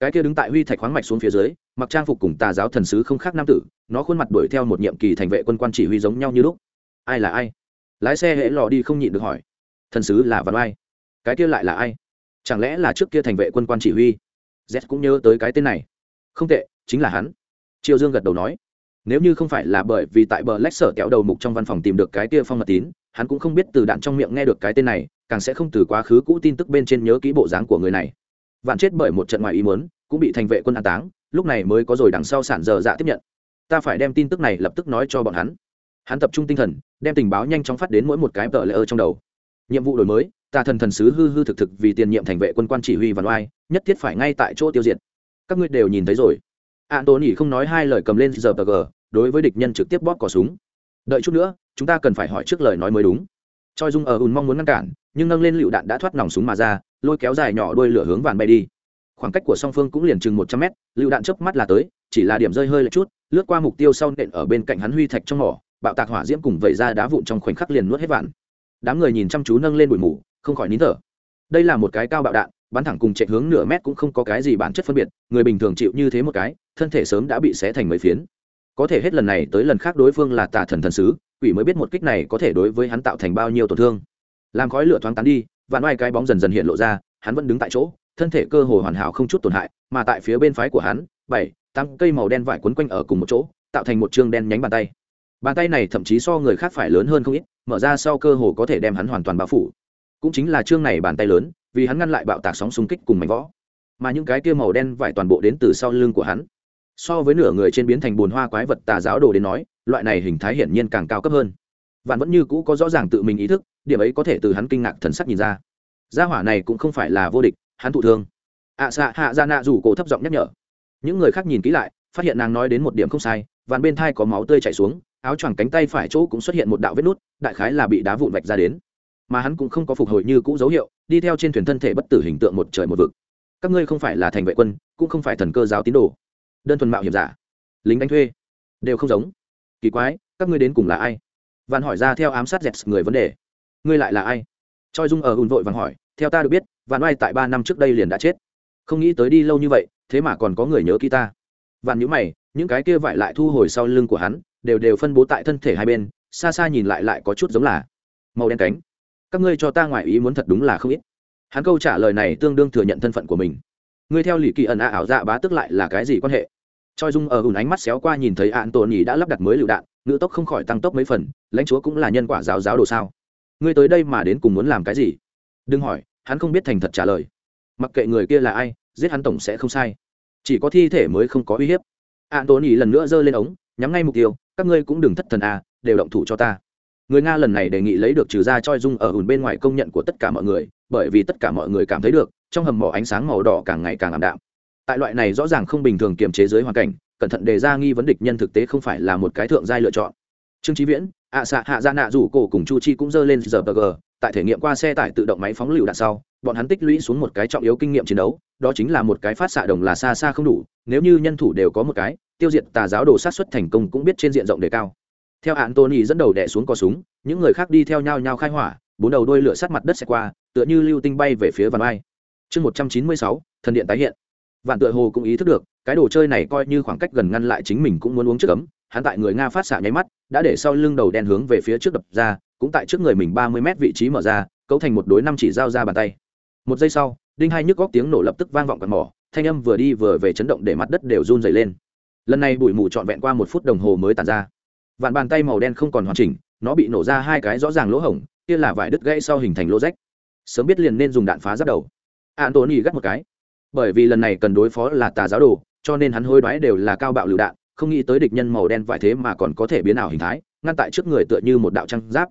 Cái kia đứng tại huy thạch khoáng mạch xuống phía dưới, mặc trang phục cùng tà giáo thần sứ không khác nam tử, nó khuôn mặt đuổi theo một nhiệm kỳ thành vệ quân quan chỉ huy giống nhau như lúc. Ai là ai? Lái xe hễ lò đi không nhịn được hỏi. Thần sứ là văn ai cái kia lại là ai? Chẳng lẽ là trước kia thành vệ quân quan chỉ huy? Z cũng nhớ tới cái tên này. Không tệ, chính là hắn. Triệu dương gật đầu nói. Nếu như không phải là bởi vì tại bờ lách sở kéo đầu mục trong văn phòng tìm được cái kia phong mật tín, hắn cũng không biết từ đạn trong miệng nghe được cái tên này, càng sẽ không từ quá khứ cũ tin tức bên trên nhớ kỹ bộ dáng của người này. Vạn chết bởi một trận ngoài ý muốn, cũng bị thành vệ quân an táng, lúc này mới có rồi đằng sau sản dở dạ tiếp nhận. Ta phải đem tin tức này lập tức nói cho bọn hắn. Hắn tập trung tinh thần, đem tình báo nhanh chóng phát đến mỗi một cái tờ lễ ơ trong đầu. Nhiệm vụ đổi mới tà thần thần sứ hư hư thực thực vì tiền nhiệm thành vệ quân quan chỉ huy văn oai nhất thiết phải ngay tại chỗ tiêu diệt. Các ngươi đều nhìn thấy rồi. Antony không nói hai lời cầm lên giờ bờ gờ đối với địch nhân trực tiếp bóp cỏ súng. Đợi chút nữa, chúng ta cần phải hỏi trước lời nói mới đúng. Choi dung ở ùn mong muốn ngăn cản, nhưng nâng lên lựu đạn đã thoát nòng súng mà ra, lôi kéo dài nhỏ đuôi lửa hướng vàn bay đi. Khoảng cách của song phương cũng liền chừng một trăm mét, lựu đạn chớp mắt là tới, chỉ là điểm rơi hơi lại chút, lướt qua mục tiêu sau nện ở bên cạnh hắn huy thạch trong mỏ, bạo tạc hỏa diễm cùng vẩy ra đá vụn trong khoảnh khắc liền nuốt hết vạn. Đám người nhìn chăm chú nâng lên bụi mù không khỏi nín thở. Đây là một cái cao bạo đạn, bắn thẳng cùng chạy hướng nửa mét cũng không có cái gì bản chất phân biệt, người bình thường chịu như thế một cái, thân thể sớm đã bị xé thành mấy phiến. Có thể hết lần này tới lần khác đối phương là tà thần thần sứ, quỷ mới biết một kích này có thể đối với hắn tạo thành bao nhiêu tổn thương. Làm khói lửa thoáng tán đi vạn oai cái bóng dần dần hiện lộ ra, hắn vẫn đứng tại chỗ, thân thể cơ hồ hoàn hảo không chút tổn hại, mà tại phía bên phái của hắn, bảy, tám cây màu đen vải quấn quanh ở cùng một chỗ, tạo thành một chương đen nhánh bàn tay. Bàn tay này thậm chí so người khác phải lớn hơn không ít, mở ra sau cơ hồ có thể đem hắn hoàn toàn bao phủ cũng chính là chương này bàn tay lớn vì hắn ngăn lại bạo tạc sóng xung kích cùng mảnh võ mà những cái kia màu đen vải toàn bộ đến từ sau lưng của hắn. So với nửa người trên biến thành bồn hoa quái vật tà giáo đồ đến nói loại này hình thái hiển nhiên càng cao cấp hơn. Vạn vẫn như cũ có rõ ràng tự mình ý thức điểm ấy có thể từ hắn kinh ngạc thần sắc nhìn ra. Gia hỏa này cũng không phải là vô địch hắn thụ thương. Ạ à, xạ hạ ra nạ rủ cổ thấp giọng nhắc nhở. Những người khác nhìn kỹ lại phát hiện nàng nói đến một điểm không sai vạn bên thai có máu tươi chảy xuống áo choàng cánh tay phải chỗ cũng xuất hiện một đạo vết nút đại khái là bị đá vụn vạch ra đến mà hắn cũng không có phục hồi như cũ dấu hiệu, đi theo trên thuyền thân thể bất tử hình tượng một trời một vực. Các ngươi không phải là thành vệ quân, cũng không phải thần cơ giáo tín đồ. Đơn thuần mạo hiểm giả. Lính đánh thuê. Đều không giống. Kỳ quái, các ngươi đến cùng là ai? Vạn hỏi ra theo ám sát dẹt người vấn đề. Ngươi lại là ai? Choi dung ở hùn vội vàng hỏi, theo ta được biết, vạn oai tại ba năm trước đây liền đã chết. Không nghĩ tới đi lâu như vậy, thế mà còn có người nhớ kỹ ta. Vạn nhữ mày, những cái kia vải lại thu hồi sau lưng của hắn, đều đều phân bố tại thân thể hai bên, xa xa nhìn lại lại có chút giống là màu đen cánh các ngươi cho ta ngoại ý muốn thật đúng là không ít. Hắn câu trả lời này tương đương thừa nhận thân phận của mình. Ngươi theo lì kỳ ẩn ạ ảo dạ bá tức lại là cái gì quan hệ? Choi dung ở ùn ánh mắt xéo qua nhìn thấy ạn tổ nhì đã lắp đặt mới lựu đạn, ngữ tốc không khỏi tăng tốc mấy phần, lãnh chúa cũng là nhân quả giáo giáo đồ sao? Ngươi tới đây mà đến cùng muốn làm cái gì? Đừng hỏi, hắn không biết thành thật trả lời. Mặc kệ người kia là ai, giết hắn tổng sẽ không sai. Chỉ có thi thể mới không có uy hiếp. Ạn tổ nhì lần nữa giơ lên ống, nhắm ngay mục tiêu, các ngươi cũng đừng thất thần à đều động thủ cho ta người nga lần này đề nghị lấy được trừ ra choi dung ở ùn bên ngoài công nhận của tất cả mọi người, bởi vì tất cả mọi người cảm thấy được, trong hầm mỏ ánh sáng màu đỏ càng ngày càng ảm đạm. Tại loại này rõ ràng không bình thường kiềm chế dưới hoàn cảnh, cẩn thận đề ra nghi vấn địch nhân thực tế không phải là một cái thượng giai lựa chọn. Trương trí viễn, ạ xạ hạ gia nạ rủ cổ cùng chu chi cũng dơ lên giờ bờ gờ, tại thể nghiệm qua xe tải tự động máy phóng lựu đạn sau, bọn hắn tích lũy xuống một cái trọng yếu kinh nghiệm chiến đấu, đó chính là một cái phát xạ đồng là xa xa không đủ, nếu như nhân thủ đều có một cái, tiêu diệt tà giáo đồ sát xuất thành công cũng biết trên diện rộng đề cao theo hạn tony dẫn đầu đẻ xuống cò súng, những người khác đi theo nhau nhau khai hỏa, bốn đầu đôi lửa sát mặt đất sẽ qua, tựa như lưu tinh bay về phía vàn ai chương một trăm chín mươi sáu, thần điện tái hiện. Vạn tựa hồ cũng ý thức được, cái đồ chơi này coi như khoảng cách gần ngăn lại chính mình cũng muốn uống trước ấm, hắn tại người nga phát xạ nháy mắt, đã để sau lưng đầu đen hướng về phía trước đập ra, cũng tại trước người mình ba mươi mét vị trí mở ra, cấu thành một đối năm chỉ giao ra bàn tay. Một giây sau, đinh hai nhức góc tiếng nổ lập tức vang vọng quạt mỏ, thanh âm vừa đi vừa về chấn động để mặt đất đều run dày lên. Lần này bụi mù trọn vẹn qua một phút đồng hồ mới tàn ra vạn bàn tay màu đen không còn hoàn chỉnh, nó bị nổ ra hai cái rõ ràng lỗ hổng, kia là vải đứt gãy sau hình thành lỗ rách. Sớm biết liền nên dùng đạn phá giáp đầu. An tony gắt một cái. Bởi vì lần này cần đối phó là tà giáo đồ, cho nên hắn hối đoái đều là cao bạo lựu đạn, không nghĩ tới địch nhân màu đen vải thế mà còn có thể biến ảo hình thái, ngăn tại trước người tựa như một đạo trăng giáp.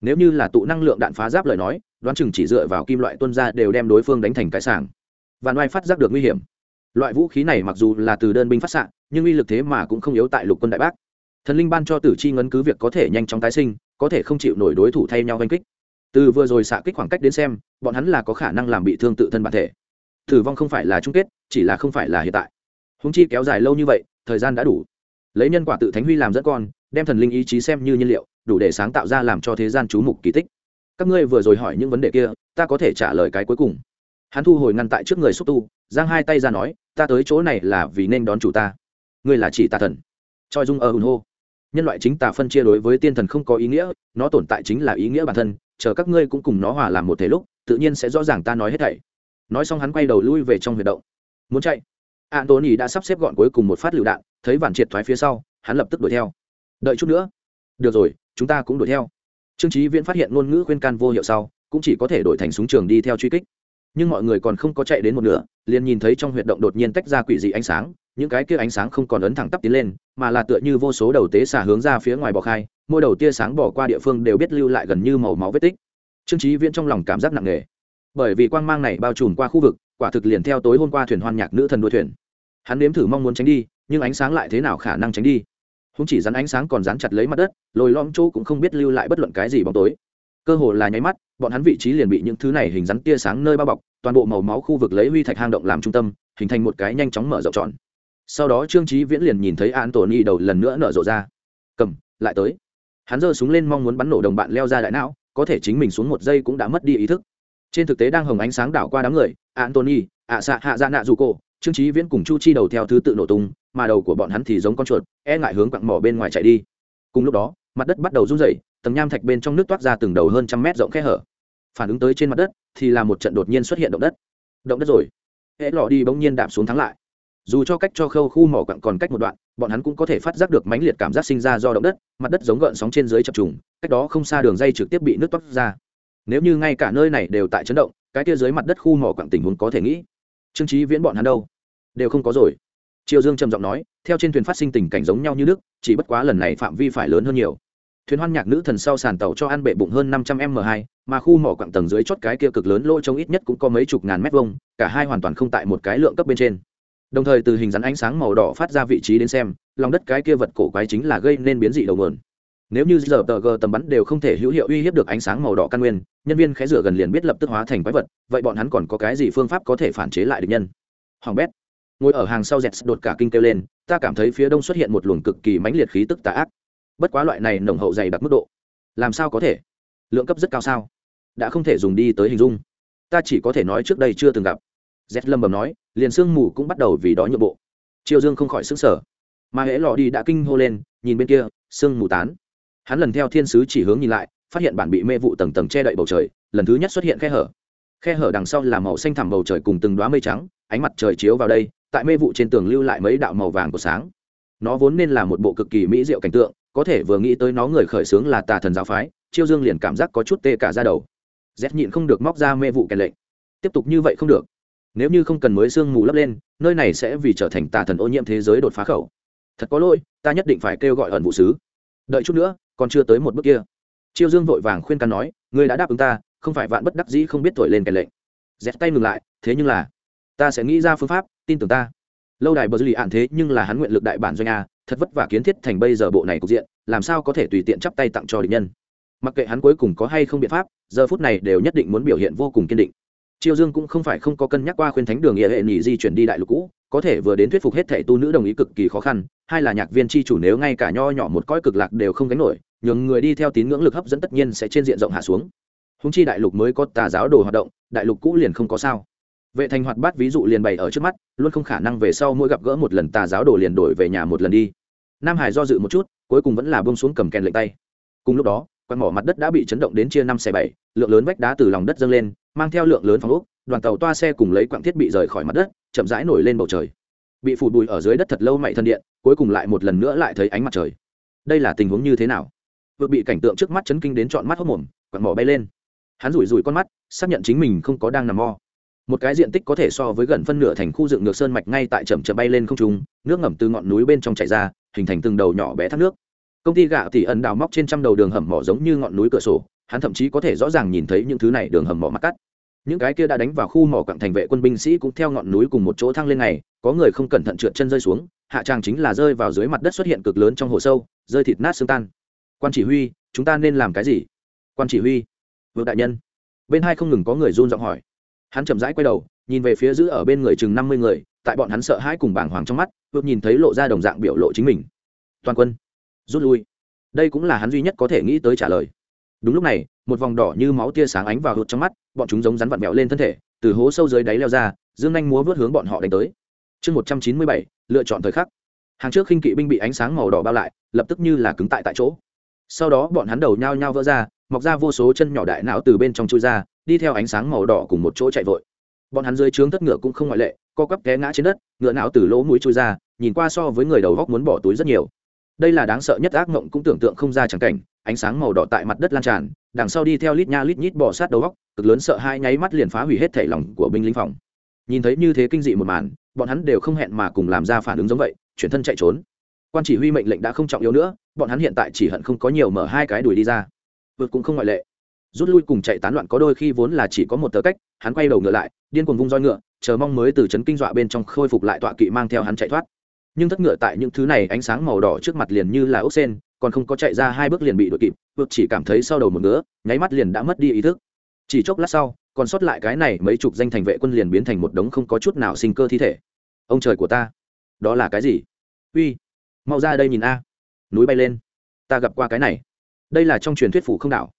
Nếu như là tụ năng lượng đạn phá giáp lời nói, đoán chừng chỉ dựa vào kim loại tuân ra đều đem đối phương đánh thành cái sàng và oai phát giác được nguy hiểm. Loại vũ khí này mặc dù là từ đơn binh phát xạ, nhưng uy lực thế mà cũng không yếu tại lục quân đại bác thần linh ban cho tử chi ngấn cứ việc có thể nhanh chóng tái sinh, có thể không chịu nổi đối thủ thay nhau oanh kích. Từ vừa rồi xạ kích khoảng cách đến xem, bọn hắn là có khả năng làm bị thương tự thân bản thể. Tử vong không phải là chung kết, chỉ là không phải là hiện tại. Húng chi kéo dài lâu như vậy, thời gian đã đủ. Lấy nhân quả tự thánh huy làm dẫn con, đem thần linh ý chí xem như nhiên liệu, đủ để sáng tạo ra làm cho thế gian chú mục kỳ tích. Các ngươi vừa rồi hỏi những vấn đề kia, ta có thể trả lời cái cuối cùng. Hắn thu hồi ngăn tại trước người xúc tu, giang hai tay ra nói, ta tới chỗ này là vì nên đón chủ ta. Ngươi là chỉ tà thần. Choi dung ở hùn hô nhân loại chính tà phân chia đối với tiên thần không có ý nghĩa, nó tồn tại chính là ý nghĩa bản thân, chờ các ngươi cũng cùng nó hòa làm một thể lúc, tự nhiên sẽ rõ ràng ta nói hết thảy. Nói xong hắn quay đầu lui về trong huyệt động. Muốn chạy? Antony đã sắp xếp gọn cuối cùng một phát lựu đạn, thấy vạn triệt thoái phía sau, hắn lập tức đuổi theo. Đợi chút nữa. Được rồi, chúng ta cũng đuổi theo. Trương trí viễn phát hiện ngôn ngữ khuyên can vô hiệu sau, cũng chỉ có thể đổi thành súng trường đi theo truy kích. Nhưng mọi người còn không có chạy đến một nửa, liền nhìn thấy trong huyệt động đột nhiên tách ra quỷ dị ánh sáng những cái kia ánh sáng không còn ấn thẳng tắp tiến lên, mà là tựa như vô số đầu tế xả hướng ra phía ngoài bò khai, mỗi đầu tia sáng bỏ qua địa phương đều biết lưu lại gần như màu máu vết tích. Trương trí viễn trong lòng cảm giác nặng nề. Bởi vì quang mang này bao trùm qua khu vực, quả thực liền theo tối hôm qua thuyền hoan nhạc nữ thần đua thuyền. Hắn nếm thử mong muốn tránh đi, nhưng ánh sáng lại thế nào khả năng tránh đi? Không chỉ rắn ánh sáng còn dán chặt lấy mặt đất, lồi lom chỗ cũng không biết lưu lại bất luận cái gì bóng tối. Cơ hồ là nháy mắt, bọn hắn vị trí liền bị những thứ này hình rắn tia sáng nơi bao bọc, toàn bộ màu máu khu vực lấy huy thạch hang động làm trung tâm, hình thành một cái nhanh chóng mở rộng tròn sau đó trương trí viễn liền nhìn thấy an tổ ni đầu lần nữa nở rộ ra. Cầm, lại tới. Hắn giơ súng lên mong muốn bắn nổ đồng bạn leo ra đại não, có thể chính mình xuống một giây cũng đã mất đi ý thức. Trên thực tế đang hồng ánh sáng đảo qua đám người antony ạ xạ hạ dạ nạ dù cổ trương trí viễn cùng chu chi đầu theo thứ tự nổ tung, mà đầu của bọn hắn thì giống con chuột e ngại hướng quặng mỏ bên ngoài chạy đi. Cùng lúc đó, mặt đất bắt đầu rung rẩy, tầng nham thạch bên trong nước toát ra từng đầu hơn trăm mét rộng khe hở. Phản ứng tới trên mặt đất thì là một trận đột nhiên xuất hiện động đất. Động đất rồi. Hễ lọ đi bỗng nhiên đạp xuống thắng lại dù cho cách cho khâu khu mỏ quặng còn cách một đoạn, bọn hắn cũng có thể phát giác được mãnh liệt cảm giác sinh ra do động đất, mặt đất giống gợn sóng trên dưới chập trùng, cách đó không xa đường dây trực tiếp bị nước toát ra. Nếu như ngay cả nơi này đều tại chấn động, cái kia dưới mặt đất khu mỏ quặng tình huống có thể nghĩ. Trương trí viễn bọn hắn đâu? Đều không có rồi. Triều dương trầm giọng nói, theo trên thuyền phát sinh tình cảnh giống nhau như nước, chỉ bất quá lần này phạm vi phải lớn hơn nhiều. Thuyền hoan nhạc nữ thần sau sàn tàu cho ăn bệ bụng hơn năm trăm m hai, mà khu mỏ quặng tầng dưới chót cái kia cực lớn lỗ trông ít nhất cũng có mấy chục ngàn mét vuông, cả hai hoàn toàn không tại một cái lượng cấp bên trên đồng thời từ hình dáng ánh sáng màu đỏ phát ra vị trí đến xem, lòng đất cái kia vật cổ quái chính là gây nên biến dị đầu nguồn. Nếu như giờ tờ g tầm bắn đều không thể hữu hiệu uy hiếp được ánh sáng màu đỏ căn nguyên, nhân viên khẽ rửa gần liền biết lập tức hóa thành quái vật, vậy bọn hắn còn có cái gì phương pháp có thể phản chế lại được nhân? Hoàng bét, ngồi ở hàng sau dẹt đột cả kinh kêu lên, ta cảm thấy phía đông xuất hiện một luồng cực kỳ mãnh liệt khí tức tà ác. Bất quá loại này nồng hậu dày đặc mức độ, làm sao có thể? Lượng cấp rất cao sao? Đã không thể dùng đi tới hình dung. Ta chỉ có thể nói trước đây chưa từng gặp z lâm bầm nói, liền sương mù cũng bắt đầu vì đó nhượng bộ. Triều dương không khỏi xứng sở mà hễ lò đi đã kinh hô lên, nhìn bên kia, sương mù tán. Hắn lần theo thiên sứ chỉ hướng nhìn lại, phát hiện bản bị mê vụ tầng tầng che đậy bầu trời, lần thứ nhất xuất hiện khe hở. Khe hở đằng sau là màu xanh thẳm bầu trời cùng từng đoá mây trắng, ánh mặt trời chiếu vào đây, tại mê vụ trên tường lưu lại mấy đạo màu vàng của sáng. Nó vốn nên là một bộ cực kỳ mỹ diệu cảnh tượng, có thể vừa nghĩ tới nó người khởi xướng là tà thần giáo phái chiêu dương liền cảm giác có chút tê cả ra đầu. Rét nhịn không được móc ra mê vụ kèn lệnh. Tiếp tục như vậy không được nếu như không cần mới sương mù lấp lên, nơi này sẽ vì trở thành tà thần ô nhiễm thế giới đột phá khẩu. Thật có lỗi, ta nhất định phải kêu gọi ẩn vụ sứ. Đợi chút nữa, còn chưa tới một bước kia. Chiêu dương vội vàng khuyên can nói, ngươi đã đáp ứng ta, không phải vạn bất đắc dĩ không biết thổi lên kèn lệnh. Dẹp tay ngừng lại, thế nhưng là, ta sẽ nghĩ ra phương pháp, tin tưởng ta. Lâu đài bờ dư lì ạn thế nhưng là hắn nguyện lực đại bản doanh a, thật vất vả kiến thiết thành bây giờ bộ này cục diện, làm sao có thể tùy tiện chắp tay tặng cho địch nhân. Mặc kệ hắn cuối cùng có hay không biện pháp, giờ phút này đều nhất định muốn biểu hiện vô cùng kiên định triều dương cũng không phải không có cân nhắc qua khuyên thánh đường nghĩa hệ nhị di chuyển đi đại lục cũ, có thể vừa đến thuyết phục hết thệ tu nữ đồng ý cực kỳ khó khăn, hai là nhạc viên tri chủ nếu ngay cả nho nhỏ một cõi cực lạc đều không gánh nổi, nhường người đi theo tín ngưỡng lực hấp dẫn tất nhiên sẽ trên diện rộng hạ xuống. Húng chi đại lục mới có tà giáo đồ hoạt động, đại lục cũ liền không có sao. Vệ thành hoạt bát ví dụ liền bày ở trước mắt, luôn không khả năng về sau mỗi gặp gỡ một lần tà giáo đồ liền đổi về nhà một lần đi. Nam hải do dự một chút, cuối cùng vẫn là bông xuống cầm kèn lệnh tay. Cùng lúc đó, quan mỏ mặt đất đã bị chấn động đến chia năm xẻ bảy, lượng lớn vách đá từ lòng đất dâng lên mang theo lượng lớn phòng ốc, đoàn tàu toa xe cùng lấy quặng thiết bị rời khỏi mặt đất, chậm rãi nổi lên bầu trời. Bị phủ bụi ở dưới đất thật lâu mậy thân điện, cuối cùng lại một lần nữa lại thấy ánh mặt trời. Đây là tình huống như thế nào? Vừa bị cảnh tượng trước mắt chấn kinh đến trọn mắt hốc mồm quặng mỏ bay lên. Hắn rủi rủi con mắt, xác nhận chính mình không có đang nằm mò. Một cái diện tích có thể so với gần phân nửa thành khu dựng ngược sơn mạch ngay tại chậm chậm bay lên không trung, nước ngầm từ ngọn núi bên trong chảy ra, hình thành từng đầu nhỏ bé thác nước. Công ty gạo thì ẩn đào móc trên trăm đầu đường hầm mỏ giống như ngọn núi cửa sổ hắn thậm chí có thể rõ ràng nhìn thấy những thứ này đường hầm mỏ mặt cắt. Những cái kia đã đánh vào khu mỏ quặng thành vệ quân binh sĩ cũng theo ngọn núi cùng một chỗ thăng lên này, có người không cẩn thận trượt chân rơi xuống, hạ tràng chính là rơi vào dưới mặt đất xuất hiện cực lớn trong hồ sâu, rơi thịt nát xương tan. Quan chỉ huy, chúng ta nên làm cái gì? Quan chỉ huy, vượng đại nhân. Bên hai không ngừng có người run giọng hỏi. Hắn chậm rãi quay đầu, nhìn về phía giữ ở bên người chừng năm mươi người, tại bọn hắn sợ hãi cùng bảng hoàng trong mắt vượt nhìn thấy lộ ra đồng dạng biểu lộ chính mình. Toàn quân, rút lui. Đây cũng là hắn duy nhất có thể nghĩ tới trả lời đúng lúc này, một vòng đỏ như máu tia sáng ánh vào hụt trong mắt, bọn chúng giống rắn vặn vẹo lên thân thể, từ hố sâu dưới đáy leo ra, dương anh múa vớt hướng bọn họ đánh tới. Chương một trăm chín mươi bảy, lựa chọn thời khắc. Hàng trước khinh kỵ binh bị ánh sáng màu đỏ bao lại, lập tức như là cứng tại tại chỗ. Sau đó bọn hắn đầu nhao nhao vỡ ra, mọc ra vô số chân nhỏ đại não từ bên trong chui ra, đi theo ánh sáng màu đỏ cùng một chỗ chạy vội. Bọn hắn dưới trướng tất ngựa cũng không ngoại lệ, co quắp té ngã trên đất, ngựa não từ lỗ mũi chui ra, nhìn qua so với người đầu góc muốn bỏ túi rất nhiều. Đây là đáng sợ nhất ác mộng cũng tưởng tượng không ra chẳng cảnh ánh sáng màu đỏ tại mặt đất lan tràn, đằng sau đi theo lít nha lít nhít bỏ sát đầu góc, cực lớn sợ hai nháy mắt liền phá hủy hết thể lòng của binh lính phòng. Nhìn thấy như thế kinh dị một màn, bọn hắn đều không hẹn mà cùng làm ra phản ứng giống vậy, chuyển thân chạy trốn. Quan chỉ huy mệnh lệnh đã không trọng yếu nữa, bọn hắn hiện tại chỉ hận không có nhiều mở hai cái đuổi đi ra. Vượt cũng không ngoại lệ. Rút lui cùng chạy tán loạn có đôi khi vốn là chỉ có một tờ cách, hắn quay đầu ngựa lại, điên cuồng vung roi ngựa, chờ mong mới từ trấn kinh dọa bên trong khôi phục lại tọa kỵ mang theo hắn chạy thoát. Nhưng thất ngựa tại những thứ này ánh sáng màu đỏ trước mặt liền như là ốc sen còn không có chạy ra hai bước liền bị đội kịp, vượt chỉ cảm thấy sau đầu một ngứa, nháy mắt liền đã mất đi ý thức. Chỉ chốc lát sau, còn sót lại cái này mấy chục danh thành vệ quân liền biến thành một đống không có chút nào sinh cơ thi thể. Ông trời của ta, đó là cái gì? Uy, mau ra đây nhìn a. Núi bay lên, ta gặp qua cái này. Đây là trong truyền thuyết phủ không đảo.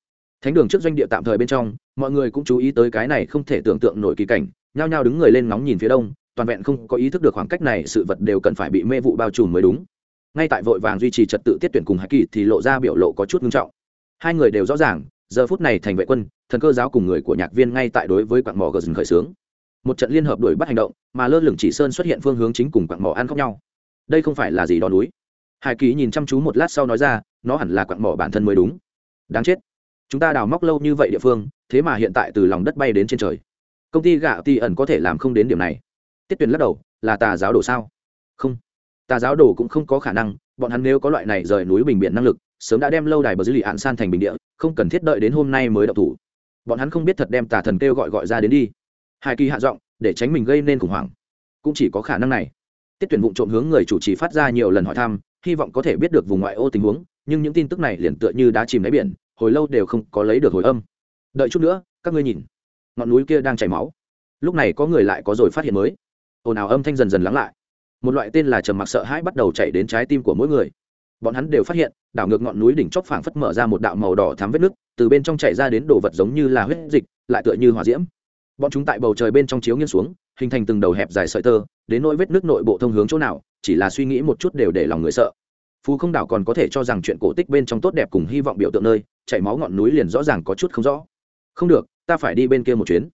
Thánh đường trước doanh địa tạm thời bên trong, mọi người cũng chú ý tới cái này không thể tưởng tượng nổi kỳ cảnh, nhao nhao đứng người lên ngóng nhìn phía đông, toàn vẹn không có ý thức được khoảng cách này sự vật đều cần phải bị mê vụ bao trùm mới đúng ngay tại vội vàng duy trì trật tự tiết tuyển cùng hạ kỳ thì lộ ra biểu lộ có chút nghiêm trọng. Hai người đều rõ ràng, giờ phút này thành vệ quân, thần cơ giáo cùng người của nhạc viên ngay tại đối với quặng mỏ gờ dần khởi xướng một trận liên hợp đuổi bắt hành động, mà lơ lửng chỉ sơn xuất hiện phương hướng chính cùng quặng mỏ ăn khóc nhau. Đây không phải là gì đó núi. Hải kỳ nhìn chăm chú một lát sau nói ra, nó hẳn là quặng mỏ bản thân mới đúng. Đáng chết. Chúng ta đào móc lâu như vậy địa phương, thế mà hiện tại từ lòng đất bay đến trên trời. Công ty gạo ti ẩn có thể làm không đến điểm này. Tiết tuyền lắc đầu, là tà giáo đồ sao? Không tà giáo đồ cũng không có khả năng, bọn hắn nếu có loại này rời núi bình biển năng lực, sớm đã đem lâu đài bờ dư lì hạn san thành bình địa, không cần thiết đợi đến hôm nay mới đậu thủ. Bọn hắn không biết thật đem tà thần kêu gọi gọi ra đến đi. Hai kỳ hạ giọng, để tránh mình gây nên khủng hoảng. Cũng chỉ có khả năng này. Tiết tuyển vụ trộm hướng người chủ trì phát ra nhiều lần hỏi thăm, hy vọng có thể biết được vùng ngoại ô tình huống, nhưng những tin tức này liền tựa như đã chìm đáy biển, hồi lâu đều không có lấy được hồi âm. Đợi chút nữa, các ngươi nhìn. Ngọn núi kia đang chảy máu. Lúc này có người lại có rồi phát hiện mới. Ồn ào âm thanh dần dần lắng lại một loại tên là trầm mặc sợ hãi bắt đầu chạy đến trái tim của mỗi người. Bọn hắn đều phát hiện, đảo ngược ngọn núi đỉnh chóp phảng phất mở ra một đạo màu đỏ thắm vết nước từ bên trong chảy ra đến đồ vật giống như là huyết dịch, lại tựa như hỏa diễm. Bọn chúng tại bầu trời bên trong chiếu nghiêng xuống, hình thành từng đầu hẹp dài sợi tơ, đến nỗi vết nước nội bộ thông hướng chỗ nào, chỉ là suy nghĩ một chút đều để lòng người sợ. Phú không đảo còn có thể cho rằng chuyện cổ tích bên trong tốt đẹp cùng hy vọng biểu tượng nơi, chảy máu ngọn núi liền rõ ràng có chút không rõ. Không được, ta phải đi bên kia một chuyến.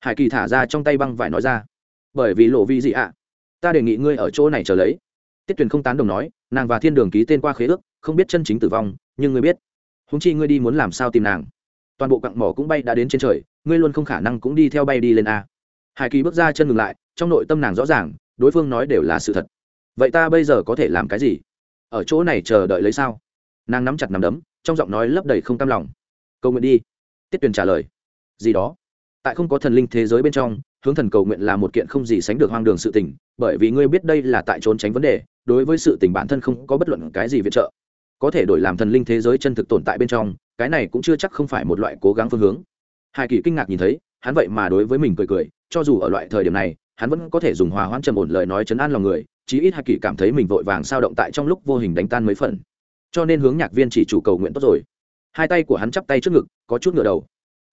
Hải kỳ thả ra trong tay băng vải nói ra. Bởi vì lộ vi gì ạ? Ta đề nghị ngươi ở chỗ này chờ lấy. Tiết tuyền không tán đồng nói, nàng và thiên đường ký tên qua khế ước, không biết chân chính tử vong, nhưng ngươi biết. Húng chi ngươi đi muốn làm sao tìm nàng? Toàn bộ cặn mỏ cũng bay đã đến trên trời, ngươi luôn không khả năng cũng đi theo bay đi lên a. Hải kỳ bước ra chân ngừng lại, trong nội tâm nàng rõ ràng, đối phương nói đều là sự thật. Vậy ta bây giờ có thể làm cái gì? Ở chỗ này chờ đợi lấy sao? Nàng nắm chặt nắm đấm, trong giọng nói lấp đầy không cam lòng. Cầu nguyện đi. Tiết tuyền trả lời. Gì đó? Tại không có thần linh thế giới bên trong hướng thần cầu nguyện là một kiện không gì sánh được hoang đường sự tình, bởi vì ngươi biết đây là tại trốn tránh vấn đề, đối với sự tình bản thân không có bất luận cái gì viện trợ. Có thể đổi làm thần linh thế giới chân thực tồn tại bên trong, cái này cũng chưa chắc không phải một loại cố gắng phương hướng. Hai kỳ kinh ngạc nhìn thấy, hắn vậy mà đối với mình cười cười, cho dù ở loại thời điểm này, hắn vẫn có thể dùng hòa hoãn trầm ổn lời nói chấn an lòng người, chí ít hai kỳ cảm thấy mình vội vàng sao động tại trong lúc vô hình đánh tan mấy phần. Cho nên hướng nhạc viên chỉ chủ cầu nguyện tốt rồi. Hai tay của hắn chắp tay trước ngực, có chút ngựa đầu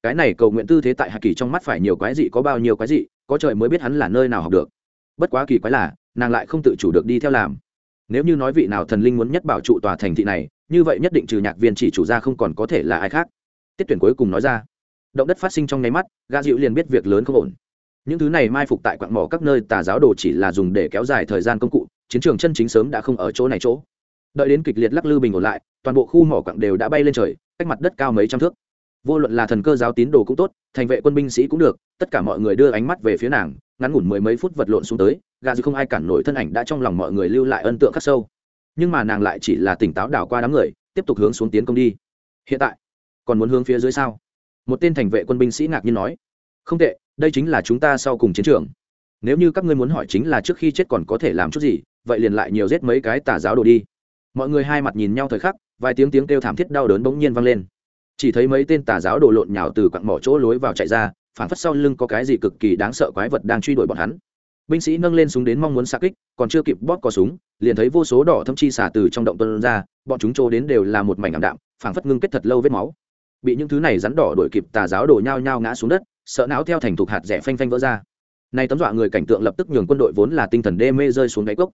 cái này cầu nguyện tư thế tại hạ kỳ trong mắt phải nhiều quái dị có bao nhiêu quái dị, có trời mới biết hắn là nơi nào học được. Bất quá kỳ quái là, nàng lại không tự chủ được đi theo làm. Nếu như nói vị nào thần linh muốn nhất bảo trụ tòa thành thị này, như vậy nhất định trừ nhạc viên chỉ chủ ra không còn có thể là ai khác. Tiết tuyển cuối cùng nói ra. Động đất phát sinh trong nháy mắt gã dịu liền biết việc lớn không ổn. Những thứ này mai phục tại quạng mỏ các nơi tà giáo đồ chỉ là dùng để kéo dài thời gian công cụ, chiến trường chân chính sớm đã không ở chỗ này chỗ. Đợi đến kịch liệt lắc lư bình ổn lại, toàn bộ khu mỏ quặng đều đã bay lên trời, cách mặt đất cao mấy trăm thước vô luận là thần cơ giáo tín đồ cũng tốt, thành vệ quân binh sĩ cũng được, tất cả mọi người đưa ánh mắt về phía nàng, ngắn ngủn mười mấy phút vật lộn xuống tới gà dư không ai cản nổi thân ảnh đã trong lòng mọi người lưu lại ấn tượng khắc sâu. Nhưng mà nàng lại chỉ là tỉnh táo đảo qua đám người, tiếp tục hướng xuống tiến công đi. Hiện tại, còn muốn hướng phía dưới sao? Một tên thành vệ quân binh sĩ ngạc nhiên nói. Không tệ, đây chính là chúng ta sau cùng chiến trường. Nếu như các ngươi muốn hỏi chính là trước khi chết còn có thể làm chút gì, vậy liền lại nhiều giết mấy cái tà giáo đồ đi. Mọi người hai mặt nhìn nhau thời khắc, vài tiếng tiếng kêu thảm thiết đau đớn bỗng nhiên vang lên chỉ thấy mấy tên tà giáo đồ lộn nhào từ quặng mỏ chỗ lối vào chạy ra phản phất sau lưng có cái gì cực kỳ đáng sợ quái vật đang truy đuổi bọn hắn. Binh sĩ nâng lên súng đến mong muốn xa kích, còn chưa kịp bóp có súng, liền thấy vô số đỏ thâm chi xả từ trong động tuân ra, bọn chúng trô đến đều là một mảnh ảm đạm, phảng phất ngưng kết thật lâu vết máu. Bị những thứ này rắn đỏ đuổi kịp tà giáo đổ nhao nhao ngã xuống đất, sợ não theo thành thục hạt rẻ phanh phanh vỡ ra. Nay tấm dọa người cảnh tượng lập tức nhường quân đội vốn là tinh thần đê mê rơi xuống đáy cốc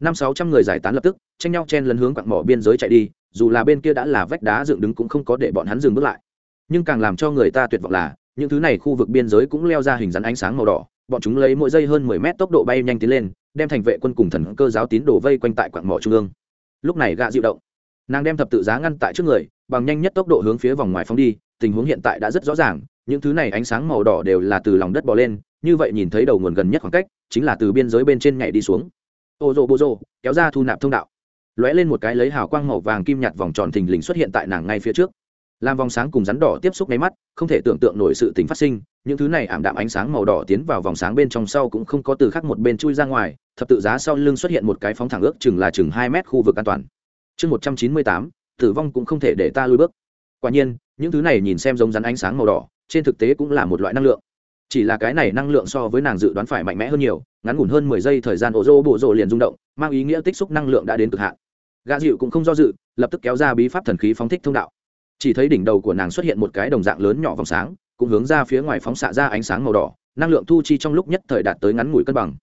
năm sáu trăm người giải tán lập tức, tranh nhau chen lấn hướng quặng mỏ biên giới chạy đi, dù là bên kia đã là vách đá dựng đứng cũng không có để bọn hắn dừng bước lại. Nhưng càng làm cho người ta tuyệt vọng là, những thứ này khu vực biên giới cũng leo ra hình rắn ánh sáng màu đỏ, bọn chúng lấy mỗi giây hơn mười mét tốc độ bay nhanh tiến lên, đem thành vệ quân cùng thần cơ giáo tín đổ vây quanh tại quặng mỏ trung ương. Lúc này gạ dịu động. Nàng đem thập tự giá ngăn tại trước người, bằng nhanh nhất tốc độ hướng phía vòng ngoài phóng đi, tình huống hiện tại đã rất rõ ràng, những thứ này ánh sáng màu đỏ đều là từ lòng đất bò lên, như vậy nhìn thấy đầu nguồn gần nhất khoảng cách, chính là từ biên giới bên trên nhảy đi xuống ô rô bô rô kéo ra thu nạp thông đạo. Lóe lên một cái lấy hào quang màu vàng kim nhạt vòng tròn thình lình xuất hiện tại nàng ngay phía trước. Làm vòng sáng cùng rắn đỏ tiếp xúc nháy mắt, không thể tưởng tượng nổi sự tình phát sinh, những thứ này ảm đạm ánh sáng màu đỏ tiến vào vòng sáng bên trong sau cũng không có từ khắc một bên chui ra ngoài, thập tự giá sau lưng xuất hiện một cái phóng thẳng ước chừng là chừng hai mét khu vực an toàn. Chương một trăm chín mươi tám, tử vong cũng không thể để ta lui bước. Quả nhiên, những thứ này nhìn xem giống rắn ánh sáng màu đỏ, trên thực tế cũng là một loại năng lượng chỉ là cái này năng lượng so với nàng dự đoán phải mạnh mẽ hơn nhiều, ngắn ngủn hơn mười giây thời gian ổ rô bộ rộ liền rung động, mang ý nghĩa tích xúc năng lượng đã đến cực hạn. Gà dịu cũng không do dự, lập tức kéo ra bí pháp thần khí phóng thích thông đạo. Chỉ thấy đỉnh đầu của nàng xuất hiện một cái đồng dạng lớn nhỏ vòng sáng, cũng hướng ra phía ngoài phóng xạ ra ánh sáng màu đỏ, năng lượng thu chi trong lúc nhất thời đạt tới ngắn ngủi cân bằng.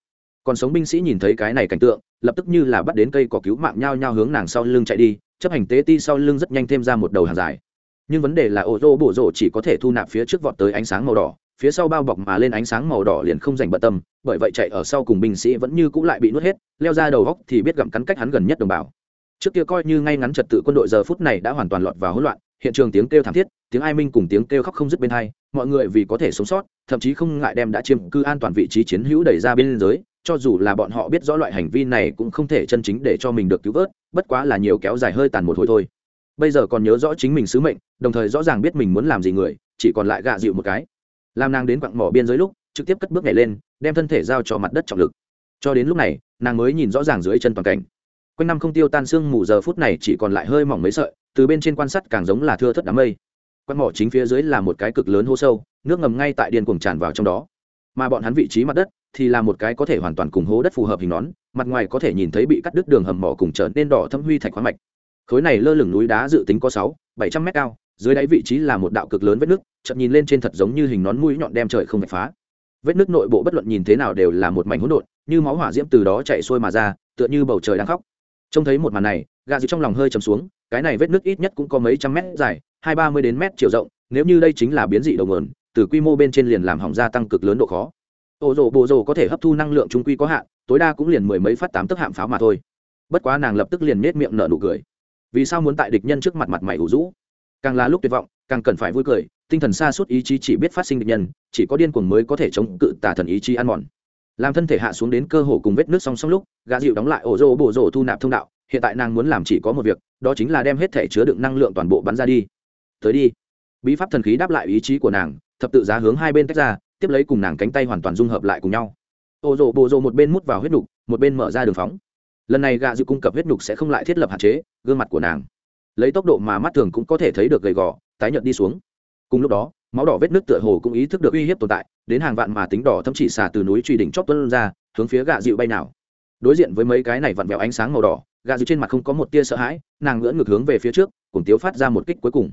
Còn sống binh sĩ nhìn thấy cái này cảnh tượng, lập tức như là bắt đến cây cỏ cứu mạng nhau nhau hướng nàng sau lưng chạy đi, chấp hành tế ti sau lưng rất nhanh thêm ra một đầu hàng dài. Nhưng vấn đề là ô tô bổ rộ chỉ có thể thu nạp phía trước vọt tới ánh sáng màu đỏ phía sau bao bọc mà lên ánh sáng màu đỏ liền không dành bận tâm, bởi vậy chạy ở sau cùng binh sĩ vẫn như cũ lại bị nuốt hết, leo ra đầu góc thì biết gặm cắn cách hắn gần nhất đồng bào. Trước kia coi như ngay ngắn trật tự quân đội giờ phút này đã hoàn toàn lọt vào hỗn loạn, hiện trường tiếng kêu thảm thiết, tiếng ai minh cùng tiếng kêu khóc không dứt bên hai, mọi người vì có thể sống sót, thậm chí không ngại đem đã chiếm cư an toàn vị trí chiến hữu đẩy ra bên giới, cho dù là bọn họ biết rõ loại hành vi này cũng không thể chân chính để cho mình được cứu vớt, bất quá là nhiều kéo dài hơi tàn một hồi thôi. Bây giờ còn nhớ rõ chính mình sứ mệnh, đồng thời rõ ràng biết mình muốn làm gì người, chỉ còn lại gạ dịu một cái làm nàng đến quặng mỏ biên giới lúc, trực tiếp cất bước nhảy lên, đem thân thể giao cho mặt đất trọng lực. Cho đến lúc này, nàng mới nhìn rõ ràng dưới chân toàn cảnh. Quanh năm không tiêu tan xương mù giờ phút này chỉ còn lại hơi mỏng mấy sợi, từ bên trên quan sát càng giống là thưa thất đám mây. Quặng mỏ chính phía dưới là một cái cực lớn hô sâu, nước ngầm ngay tại điên cuồng tràn vào trong đó. Mà bọn hắn vị trí mặt đất thì là một cái có thể hoàn toàn cùng hố đất phù hợp hình nón, mặt ngoài có thể nhìn thấy bị cắt đứt đường hầm mỏ cùng trở nên đỏ thâm huy thạch khoáng mạch. Khối này lơ lửng núi đá dự tính có sáu, bảy trăm mét cao dưới đáy vị trí là một đạo cực lớn vết nước chậm nhìn lên trên thật giống như hình nón mũi nhọn đem trời không vạch phá. Vết nước nội bộ bất luận nhìn thế nào đều là một mảnh hỗn độn, như máu hỏa diễm từ đó chạy xuôi mà ra, tựa như bầu trời đang khóc. Trông thấy một màn này gà dịu trong lòng hơi chầm xuống, cái này vết nước ít nhất cũng có mấy trăm mét dài, hai ba mươi đến mét chiều rộng, nếu như đây chính là biến dị đầu nguồn, từ quy mô bên trên liền làm hỏng gia tăng cực lớn độ khó. Ô rồ bộ rồ có thể hấp thu năng lượng trung quy có hạn, tối đa cũng liền mười mấy phát tám tức hạm pháo mà thôi. Bất quá nàng lập tức liền nết miệng nở nụ cười. Vì sao muốn tại địch nhân trước mặt mặt mày ủ rũ? Càng là lúc tuyệt vọng, càng cần phải vui cười, tinh thần xa suốt ý chí chỉ biết phát sinh địch nhân, chỉ có điên cuồng mới có thể chống cự tà thần ý chí ăn mòn. Làm thân thể hạ xuống đến cơ hồ cùng vết nước song song lúc gà dịu đóng lại ổ rô bổ rổ thu nạp thông đạo, hiện tại nàng muốn làm chỉ có một việc, đó chính là đem hết thể chứa đựng năng lượng toàn bộ bắn ra đi. Tới đi. Bí pháp thần khí đáp lại ý chí của nàng, thập tự giá hướng hai bên tách ra, tiếp lấy cùng nàng cánh tay hoàn toàn dung hợp lại cùng nhau. Ổ rô bổ rổ một bên mút vào huyết đục một bên mở ra đường phóng. Lần này gà dịu cung cấp huyết đục sẽ không lại thiết lập hạn chế, gương mặt của nàng lấy tốc độ mà mắt thường cũng có thể thấy được gầy gò, tái nhợt đi xuống. Cùng lúc đó, máu đỏ vết nước tựa hồ cũng ý thức được uy hiếp tồn tại, đến hàng vạn mà tính đỏ thậm chỉ xả từ núi truy đỉnh chót tuân ra, hướng phía gạ dịu bay nào. Đối diện với mấy cái này vặn vẹo ánh sáng màu đỏ, gạ dịu trên mặt không có một tia sợ hãi, nàng ngưỡng ngược hướng về phía trước, cùng tiếu phát ra một kích cuối cùng.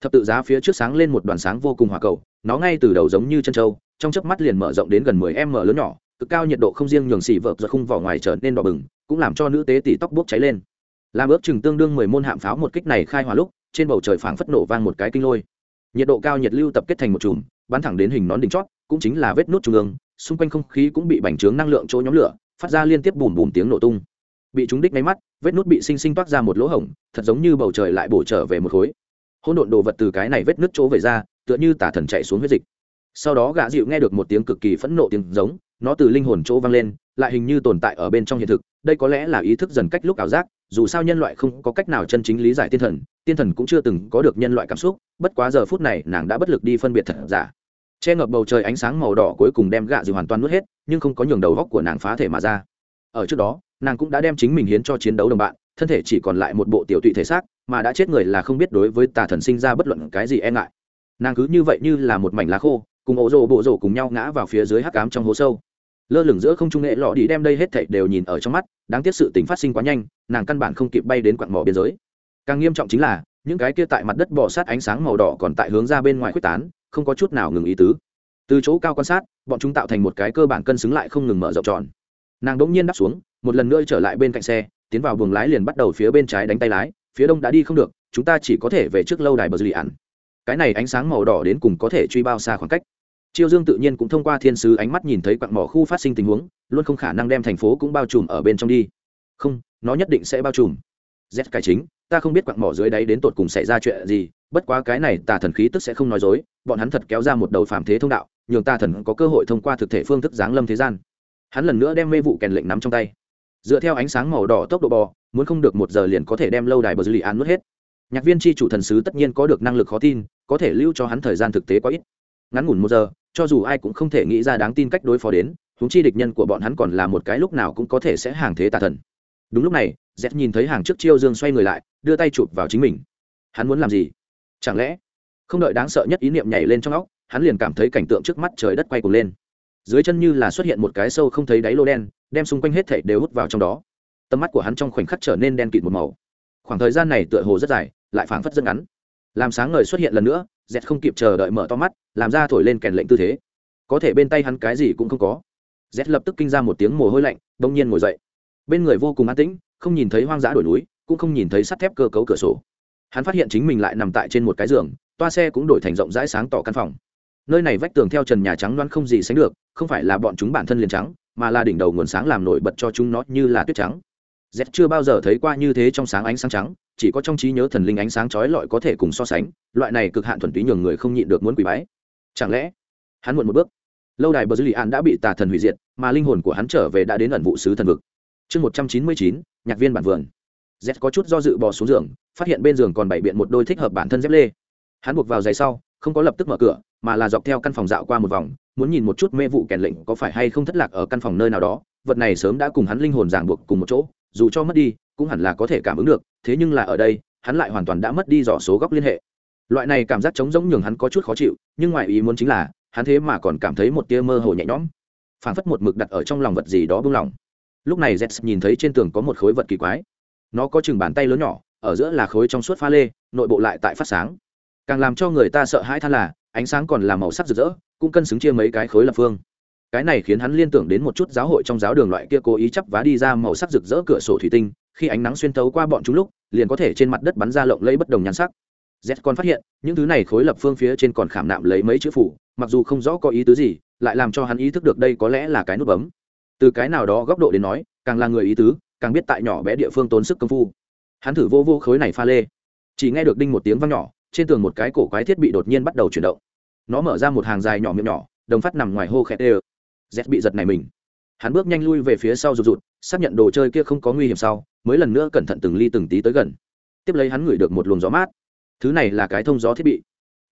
Thập tự giá phía trước sáng lên một đoàn sáng vô cùng hỏa cầu, nó ngay từ đầu giống như chân trâu, trong chớp mắt liền mở rộng đến gần mười m lớn nhỏ, cực cao nhiệt độ không riêng nhường xỉ vợp giật khung vỏ ngoài trở nên đỏ bừng, cũng làm cho nữ tế tỷ tóc bốc cháy lên làm ước chừng tương đương mười môn hạm pháo một kích này khai hỏa lúc, trên bầu trời phảng phất nổ vang một cái kinh lôi. Nhiệt độ cao nhiệt lưu tập kết thành một chùm, bắn thẳng đến hình nón đỉnh chót, cũng chính là vết nút trung ương, xung quanh không khí cũng bị bành trướng năng lượng chỗ nhóm lửa, phát ra liên tiếp bùm bùm tiếng nổ tung. Bị chúng đích máy mắt, vết nút bị sinh sinh toát ra một lỗ hổng, thật giống như bầu trời lại bổ trở về một khối. Hỗn độn đồ vật từ cái này vết nứt chỗ về ra, tựa như tả thần chạy xuống huyết dịch. Sau đó gã dịu nghe được một tiếng cực kỳ phẫn nộ tiếng giống, nó từ linh hồn chỗ vang lên, lại hình như tồn tại ở bên trong hiện thực, đây có lẽ là ý thức dần cách lúc ảo giác dù sao nhân loại không có cách nào chân chính lý giải tiên thần tiên thần cũng chưa từng có được nhân loại cảm xúc, bất quá giờ phút này nàng đã bất lực đi phân biệt thật giả. Che ngập bầu trời ánh sáng màu đỏ cuối cùng đem gạ dịu hoàn toàn nuốt hết, nhưng không có nhường đầu góc của nàng phá thể mà ra. Ở trước đó, nàng cũng đã đem chính mình hiến cho chiến đấu đồng bạn, thân thể chỉ còn lại một bộ tiểu tụy thể xác, mà đã chết người là không biết đối với tà thần sinh ra bất luận cái gì e ngại. Nàng cứ như vậy như là một mảnh lá khô, cùng ổ rồ bộ rồ cùng nhau ngã vào phía dưới hắc cám trong hố sâu lơ lửng giữa không trung nghệ lọ đi đem đây hết thảy đều nhìn ở trong mắt, đáng tiếc sự tình phát sinh quá nhanh, nàng căn bản không kịp bay đến quặng mỏ biên giới. Càng nghiêm trọng chính là, những cái kia tại mặt đất bò sát ánh sáng màu đỏ còn tại hướng ra bên ngoài quyết tán, không có chút nào ngừng ý tứ. Từ chỗ cao quan sát, bọn chúng tạo thành một cái cơ bản cân xứng lại không ngừng mở rộng tròn. Nàng đỗng nhiên đáp xuống, một lần nữa trở lại bên cạnh xe, tiến vào buồng lái liền bắt đầu phía bên trái đánh tay lái, phía đông đã đi không được, chúng ta chỉ có thể về trước lâu đài bờ dư lì ạn cái này ánh sáng màu đỏ đến cùng có thể truy bao xa khoảng cách chiêu dương tự nhiên cũng thông qua thiên sứ ánh mắt nhìn thấy quặng mỏ khu phát sinh tình huống, luôn không khả năng đem thành phố cũng bao trùm ở bên trong đi. Không, nó nhất định sẽ bao trùm. Z cải chính, ta không biết quặng mỏ dưới đáy đến tột cùng xảy ra chuyện gì, bất quá cái này tà thần khí tức sẽ không nói dối, bọn hắn thật kéo ra một đầu phàm thế thông đạo, nhường tà thần có cơ hội thông qua thực thể phương thức giáng lâm thế gian. Hắn lần nữa đem mê vụ kèn lệnh nắm trong tay. Dựa theo ánh sáng màu đỏ tốc độ bò, muốn không được một giờ liền có thể đem lâu đài bờ dư lì an nuốt hết. Nhạc viên tri chủ thần sứ tất nhiên có được năng lực khó tin, có thể lưu cho hắn thời gian thực tế quá ít. Ngắn ngủn một giờ cho dù ai cũng không thể nghĩ ra đáng tin cách đối phó đến húng chi địch nhân của bọn hắn còn là một cái lúc nào cũng có thể sẽ hàng thế tà thần. Đúng lúc này z nhìn thấy hàng trước chiêu dương xoay người lại, đưa tay chụp vào chính mình. Hắn muốn làm gì? Chẳng lẽ không đợi đáng sợ nhất ý niệm nhảy lên trong óc, hắn liền cảm thấy cảnh tượng trước mắt trời đất quay cuồng lên. Dưới chân như là xuất hiện một cái sâu không thấy đáy lô đen, đem xung quanh hết thảy đều hút vào trong đó. Tầm mắt của hắn trong khoảnh khắc trở nên đen kịt một màu. Khoảng thời gian này tựa hồ rất dài, lại phảng phất rất ngắn. Làm sáng ngời xuất hiện lần nữa dẹt không kịp chờ đợi mở to mắt, làm ra thổi lên kèn lệnh tư thế. Có thể bên tay hắn cái gì cũng không có. Dẹt lập tức kinh ra một tiếng mồ hôi lạnh, đông nhiên ngồi dậy. Bên người vô cùng an tĩnh, không nhìn thấy hoang dã đổi núi, cũng không nhìn thấy sắt thép cơ cấu cửa sổ. Hắn phát hiện chính mình lại nằm tại trên một cái giường, toa xe cũng đổi thành rộng rãi sáng tỏ căn phòng. Nơi này vách tường theo trần nhà trắng loan không gì sánh được, không phải là bọn chúng bản thân liền trắng, mà là đỉnh đầu nguồn sáng làm nổi bật cho chúng nó như là tuyết trắng. Z chưa bao giờ thấy qua như thế trong sáng ánh sáng trắng chỉ có trong trí nhớ thần linh ánh sáng chói lọi có thể cùng so sánh, loại này cực hạn thuần túy nhường người không nhịn được muốn quỳ bái. Chẳng lẽ, hắn muộn một bước? Lâu đài bờ dư lì an đã bị tà thần hủy diệt, mà linh hồn của hắn trở về đã đến ẩn vụ sứ thần vực. Chương một trăm chín mươi chín, nhạc viên bản vườn. Z có chút do dự bò xuống giường, phát hiện bên giường còn bày biện một đôi thích hợp bản thân dép lê. Hắn buộc vào giày sau, không có lập tức mở cửa, mà là dọc theo căn phòng dạo qua một vòng, muốn nhìn một chút mê vụ kèn lệnh có phải hay không thất lạc ở căn phòng nơi nào đó. Vật này sớm đã cùng hắn linh hồn ràng buộc cùng một chỗ, dù cho mất đi cũng hẳn là có thể cảm ứng được, thế nhưng là ở đây, hắn lại hoàn toàn đã mất đi dò số góc liên hệ. Loại này cảm giác trống rỗng nhường hắn có chút khó chịu, nhưng ngoài ý muốn chính là, hắn thế mà còn cảm thấy một tia mơ hồ nhẹ nhõm. Phảng phất một mực đặt ở trong lòng vật gì đó buông lỏng lúc này z nhìn thấy trên tường có một khối vật kỳ quái. Nó có chừng bàn tay lớn nhỏ, ở giữa là khối trong suốt pha lê, nội bộ lại tại phát sáng. Càng làm cho người ta sợ hãi than là, ánh sáng còn là màu sắc rực rỡ, cũng cân xứng chia mấy cái khối lập phương. Cái này khiến hắn liên tưởng đến một chút giáo hội trong giáo đường loại kia cố ý chắp vá đi ra màu sắc rực rỡ cửa sổ thủy tinh khi ánh nắng xuyên tấu qua bọn chúng lúc, liền có thể trên mặt đất bắn ra lộng lấy bất đồng nhan sắc. Z còn phát hiện, những thứ này khối lập phương phía trên còn khảm nạm lấy mấy chữ phủ, mặc dù không rõ có ý tứ gì, lại làm cho hắn ý thức được đây có lẽ là cái nút bấm. Từ cái nào đó góc độ đến nói, càng là người ý tứ, càng biết tại nhỏ bé địa phương tốn sức công phu. Hắn thử vô vô khối này pha lê. Chỉ nghe được đinh một tiếng văng nhỏ, trên tường một cái cổ quái thiết bị đột nhiên bắt đầu chuyển động. Nó mở ra một hàng dài nhỏ miệng nhỏ, đồng phát nằm ngoài hô khẽ ê z bị giật này mình. Hắn bước nhanh lui về phía sau rụt rụt, xác nhận đồ chơi kia không có nguy hiểm sau mới lần nữa cẩn thận từng ly từng tí tới gần. Tiếp lấy hắn ngửi được một luồng gió mát. Thứ này là cái thông gió thiết bị.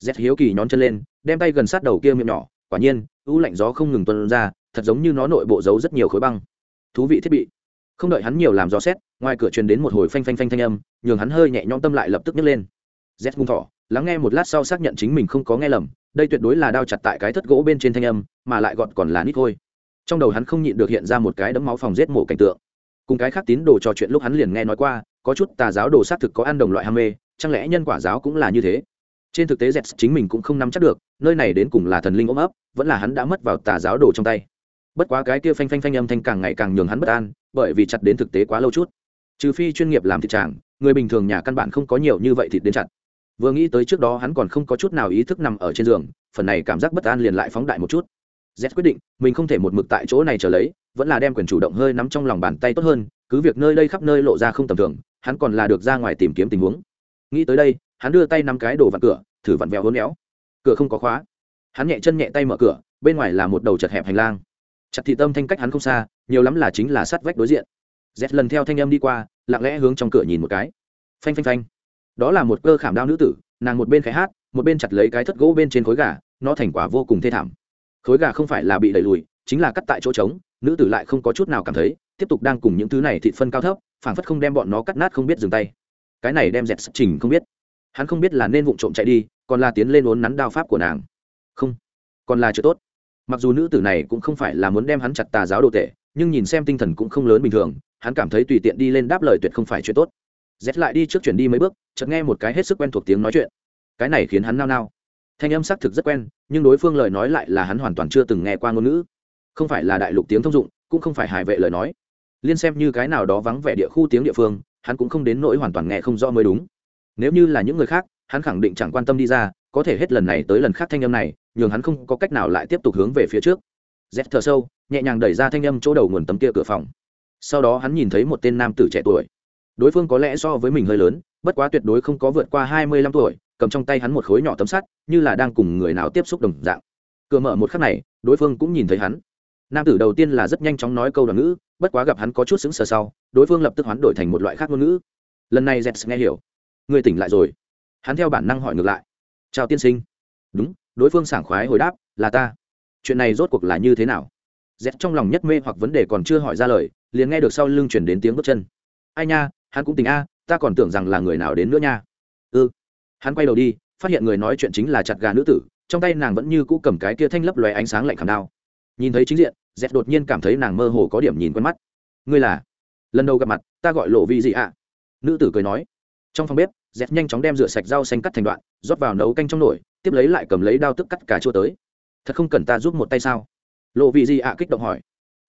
Z hiếu kỳ nhón chân lên, đem tay gần sát đầu kia miệng nhỏ, quả nhiên, ưu lạnh gió không ngừng tuân ra, thật giống như nó nội bộ giấu rất nhiều khối băng. Thú vị thiết bị. Không đợi hắn nhiều làm gió xét, ngoài cửa truyền đến một hồi phanh phanh phanh thanh âm, nhường hắn hơi nhẹ nhõm tâm lại lập tức nhấc lên. Z bung thỏ, lắng nghe một lát sau xác nhận chính mình không có nghe lầm, đây tuyệt đối là đao chặt tại cái thất gỗ bên trên thanh âm, mà lại gọn còn là nít thôi trong đầu hắn không nhịn được hiện ra một cái đấm máu phòng giết mổ cảnh tượng cùng cái khác tín đồ trò chuyện lúc hắn liền nghe nói qua, có chút tà giáo đồ xác thực có ăn đồng loại ham mê, chẳng lẽ nhân quả giáo cũng là như thế? Trên thực tế z chính mình cũng không nắm chắc được, nơi này đến cùng là thần linh ôm ấp, vẫn là hắn đã mất vào tà giáo đồ trong tay. Bất quá cái kia phanh phanh phanh âm thanh càng ngày càng nhường hắn bất an, bởi vì chặt đến thực tế quá lâu chút. Trừ phi chuyên nghiệp làm thịt tràng người bình thường nhà căn bản không có nhiều như vậy thịt đến chặt. Vừa nghĩ tới trước đó hắn còn không có chút nào ý thức nằm ở trên giường, phần này cảm giác bất an liền lại phóng đại một chút. Z quyết định, mình không thể một mực tại chỗ này trở lấy vẫn là đem quyền chủ động hơi nắm trong lòng bàn tay tốt hơn, cứ việc nơi đây khắp nơi lộ ra không tầm thường, hắn còn là được ra ngoài tìm kiếm tình huống. Nghĩ tới đây, hắn đưa tay năm cái đồ vặn cửa, thử vặn vẹo hôn éo. Cửa không có khóa. Hắn nhẹ chân nhẹ tay mở cửa, bên ngoài là một đầu chật hẹp hành lang. Chặt thị tâm thanh cách hắn không xa, nhiều lắm là chính là sát vách đối diện. Z lần theo thanh âm đi qua, lặng lẽ hướng trong cửa nhìn một cái. Phanh phanh phanh. Đó là một cơ khảm đao nữ tử, nàng một bên khẽ hát, một bên chặt lấy cái thất gỗ bên trên khối gà, nó thành quả vô cùng thê thảm. Khối gà không phải là bị đẩy lùi chính là cắt tại chỗ trống, nữ tử lại không có chút nào cảm thấy, tiếp tục đang cùng những thứ này thịt phân cao thấp, phảng phất không đem bọn nó cắt nát không biết dừng tay. Cái này đem dẹt trình không biết. Hắn không biết là nên vụng trộm chạy đi, còn là tiến lên uốn nắn đao pháp của nàng. Không, còn là chưa tốt. Mặc dù nữ tử này cũng không phải là muốn đem hắn chặt tà giáo đồ tệ nhưng nhìn xem tinh thần cũng không lớn bình thường, hắn cảm thấy tùy tiện đi lên đáp lời tuyệt không phải chuyện tốt. Dẹt lại đi trước chuyển đi mấy bước, chợt nghe một cái hết sức quen thuộc tiếng nói chuyện. Cái này khiến hắn nao nao. Thanh âm xác thực rất quen, nhưng đối phương lời nói lại là hắn hoàn toàn chưa từng nghe qua ngôn ngữ không phải là đại lục tiếng thông dụng, cũng không phải hải vệ lời nói. Liên xem như cái nào đó vắng vẻ địa khu tiếng địa phương, hắn cũng không đến nỗi hoàn toàn nghe không rõ mới đúng. Nếu như là những người khác, hắn khẳng định chẳng quan tâm đi ra, có thể hết lần này tới lần khác thanh âm này, nhường hắn không có cách nào lại tiếp tục hướng về phía trước. Dép thở sâu, nhẹ nhàng đẩy ra thanh âm chỗ đầu nguồn tấm kia cửa phòng. Sau đó hắn nhìn thấy một tên nam tử trẻ tuổi. Đối phương có lẽ so với mình hơi lớn, bất quá tuyệt đối không có vượt qua hai mươi lăm tuổi, cầm trong tay hắn một khối nhỏ tấm sắt, như là đang cùng người nào tiếp xúc đồng dạng. Cửa mở một khắc này, đối phương cũng nhìn thấy hắn nam tử đầu tiên là rất nhanh chóng nói câu đoàn ngữ, bất quá gặp hắn có chút xứng sờ sau, đối phương lập tức hoán đổi thành một loại khác ngôn ngữ. Lần này z nghe hiểu. Người tỉnh lại rồi. Hắn theo bản năng hỏi ngược lại. Chào tiên sinh. Đúng, đối phương sảng khoái hồi đáp, là ta. Chuyện này rốt cuộc là như thế nào? Z trong lòng nhất mê hoặc vấn đề còn chưa hỏi ra lời, liền nghe được sau lưng chuyển đến tiếng bước chân. Ai nha, hắn cũng tình a, ta còn tưởng rằng là người nào đến nữa nha. Ư ừ. hắn quay đầu đi, phát hiện người nói chuyện chính là chặt gà nữ tử, trong tay nàng vẫn như cũ cầm cái kia thanh lấp lóe ánh sáng lạnh khảm đao. Nhìn thấy chính diện z đột nhiên cảm thấy nàng mơ hồ có điểm nhìn quen mắt. Ngươi là? Lần đầu gặp mặt, ta gọi lộ vi gì ạ. Nữ tử cười nói. Trong phòng bếp, z nhanh chóng đem rửa sạch rau xanh cắt thành đoạn, rót vào nấu canh trong nồi, tiếp lấy lại cầm lấy đao tức cắt cà chua tới. Thật không cần ta giúp một tay sao? Lộ vị gì ạ kích động hỏi.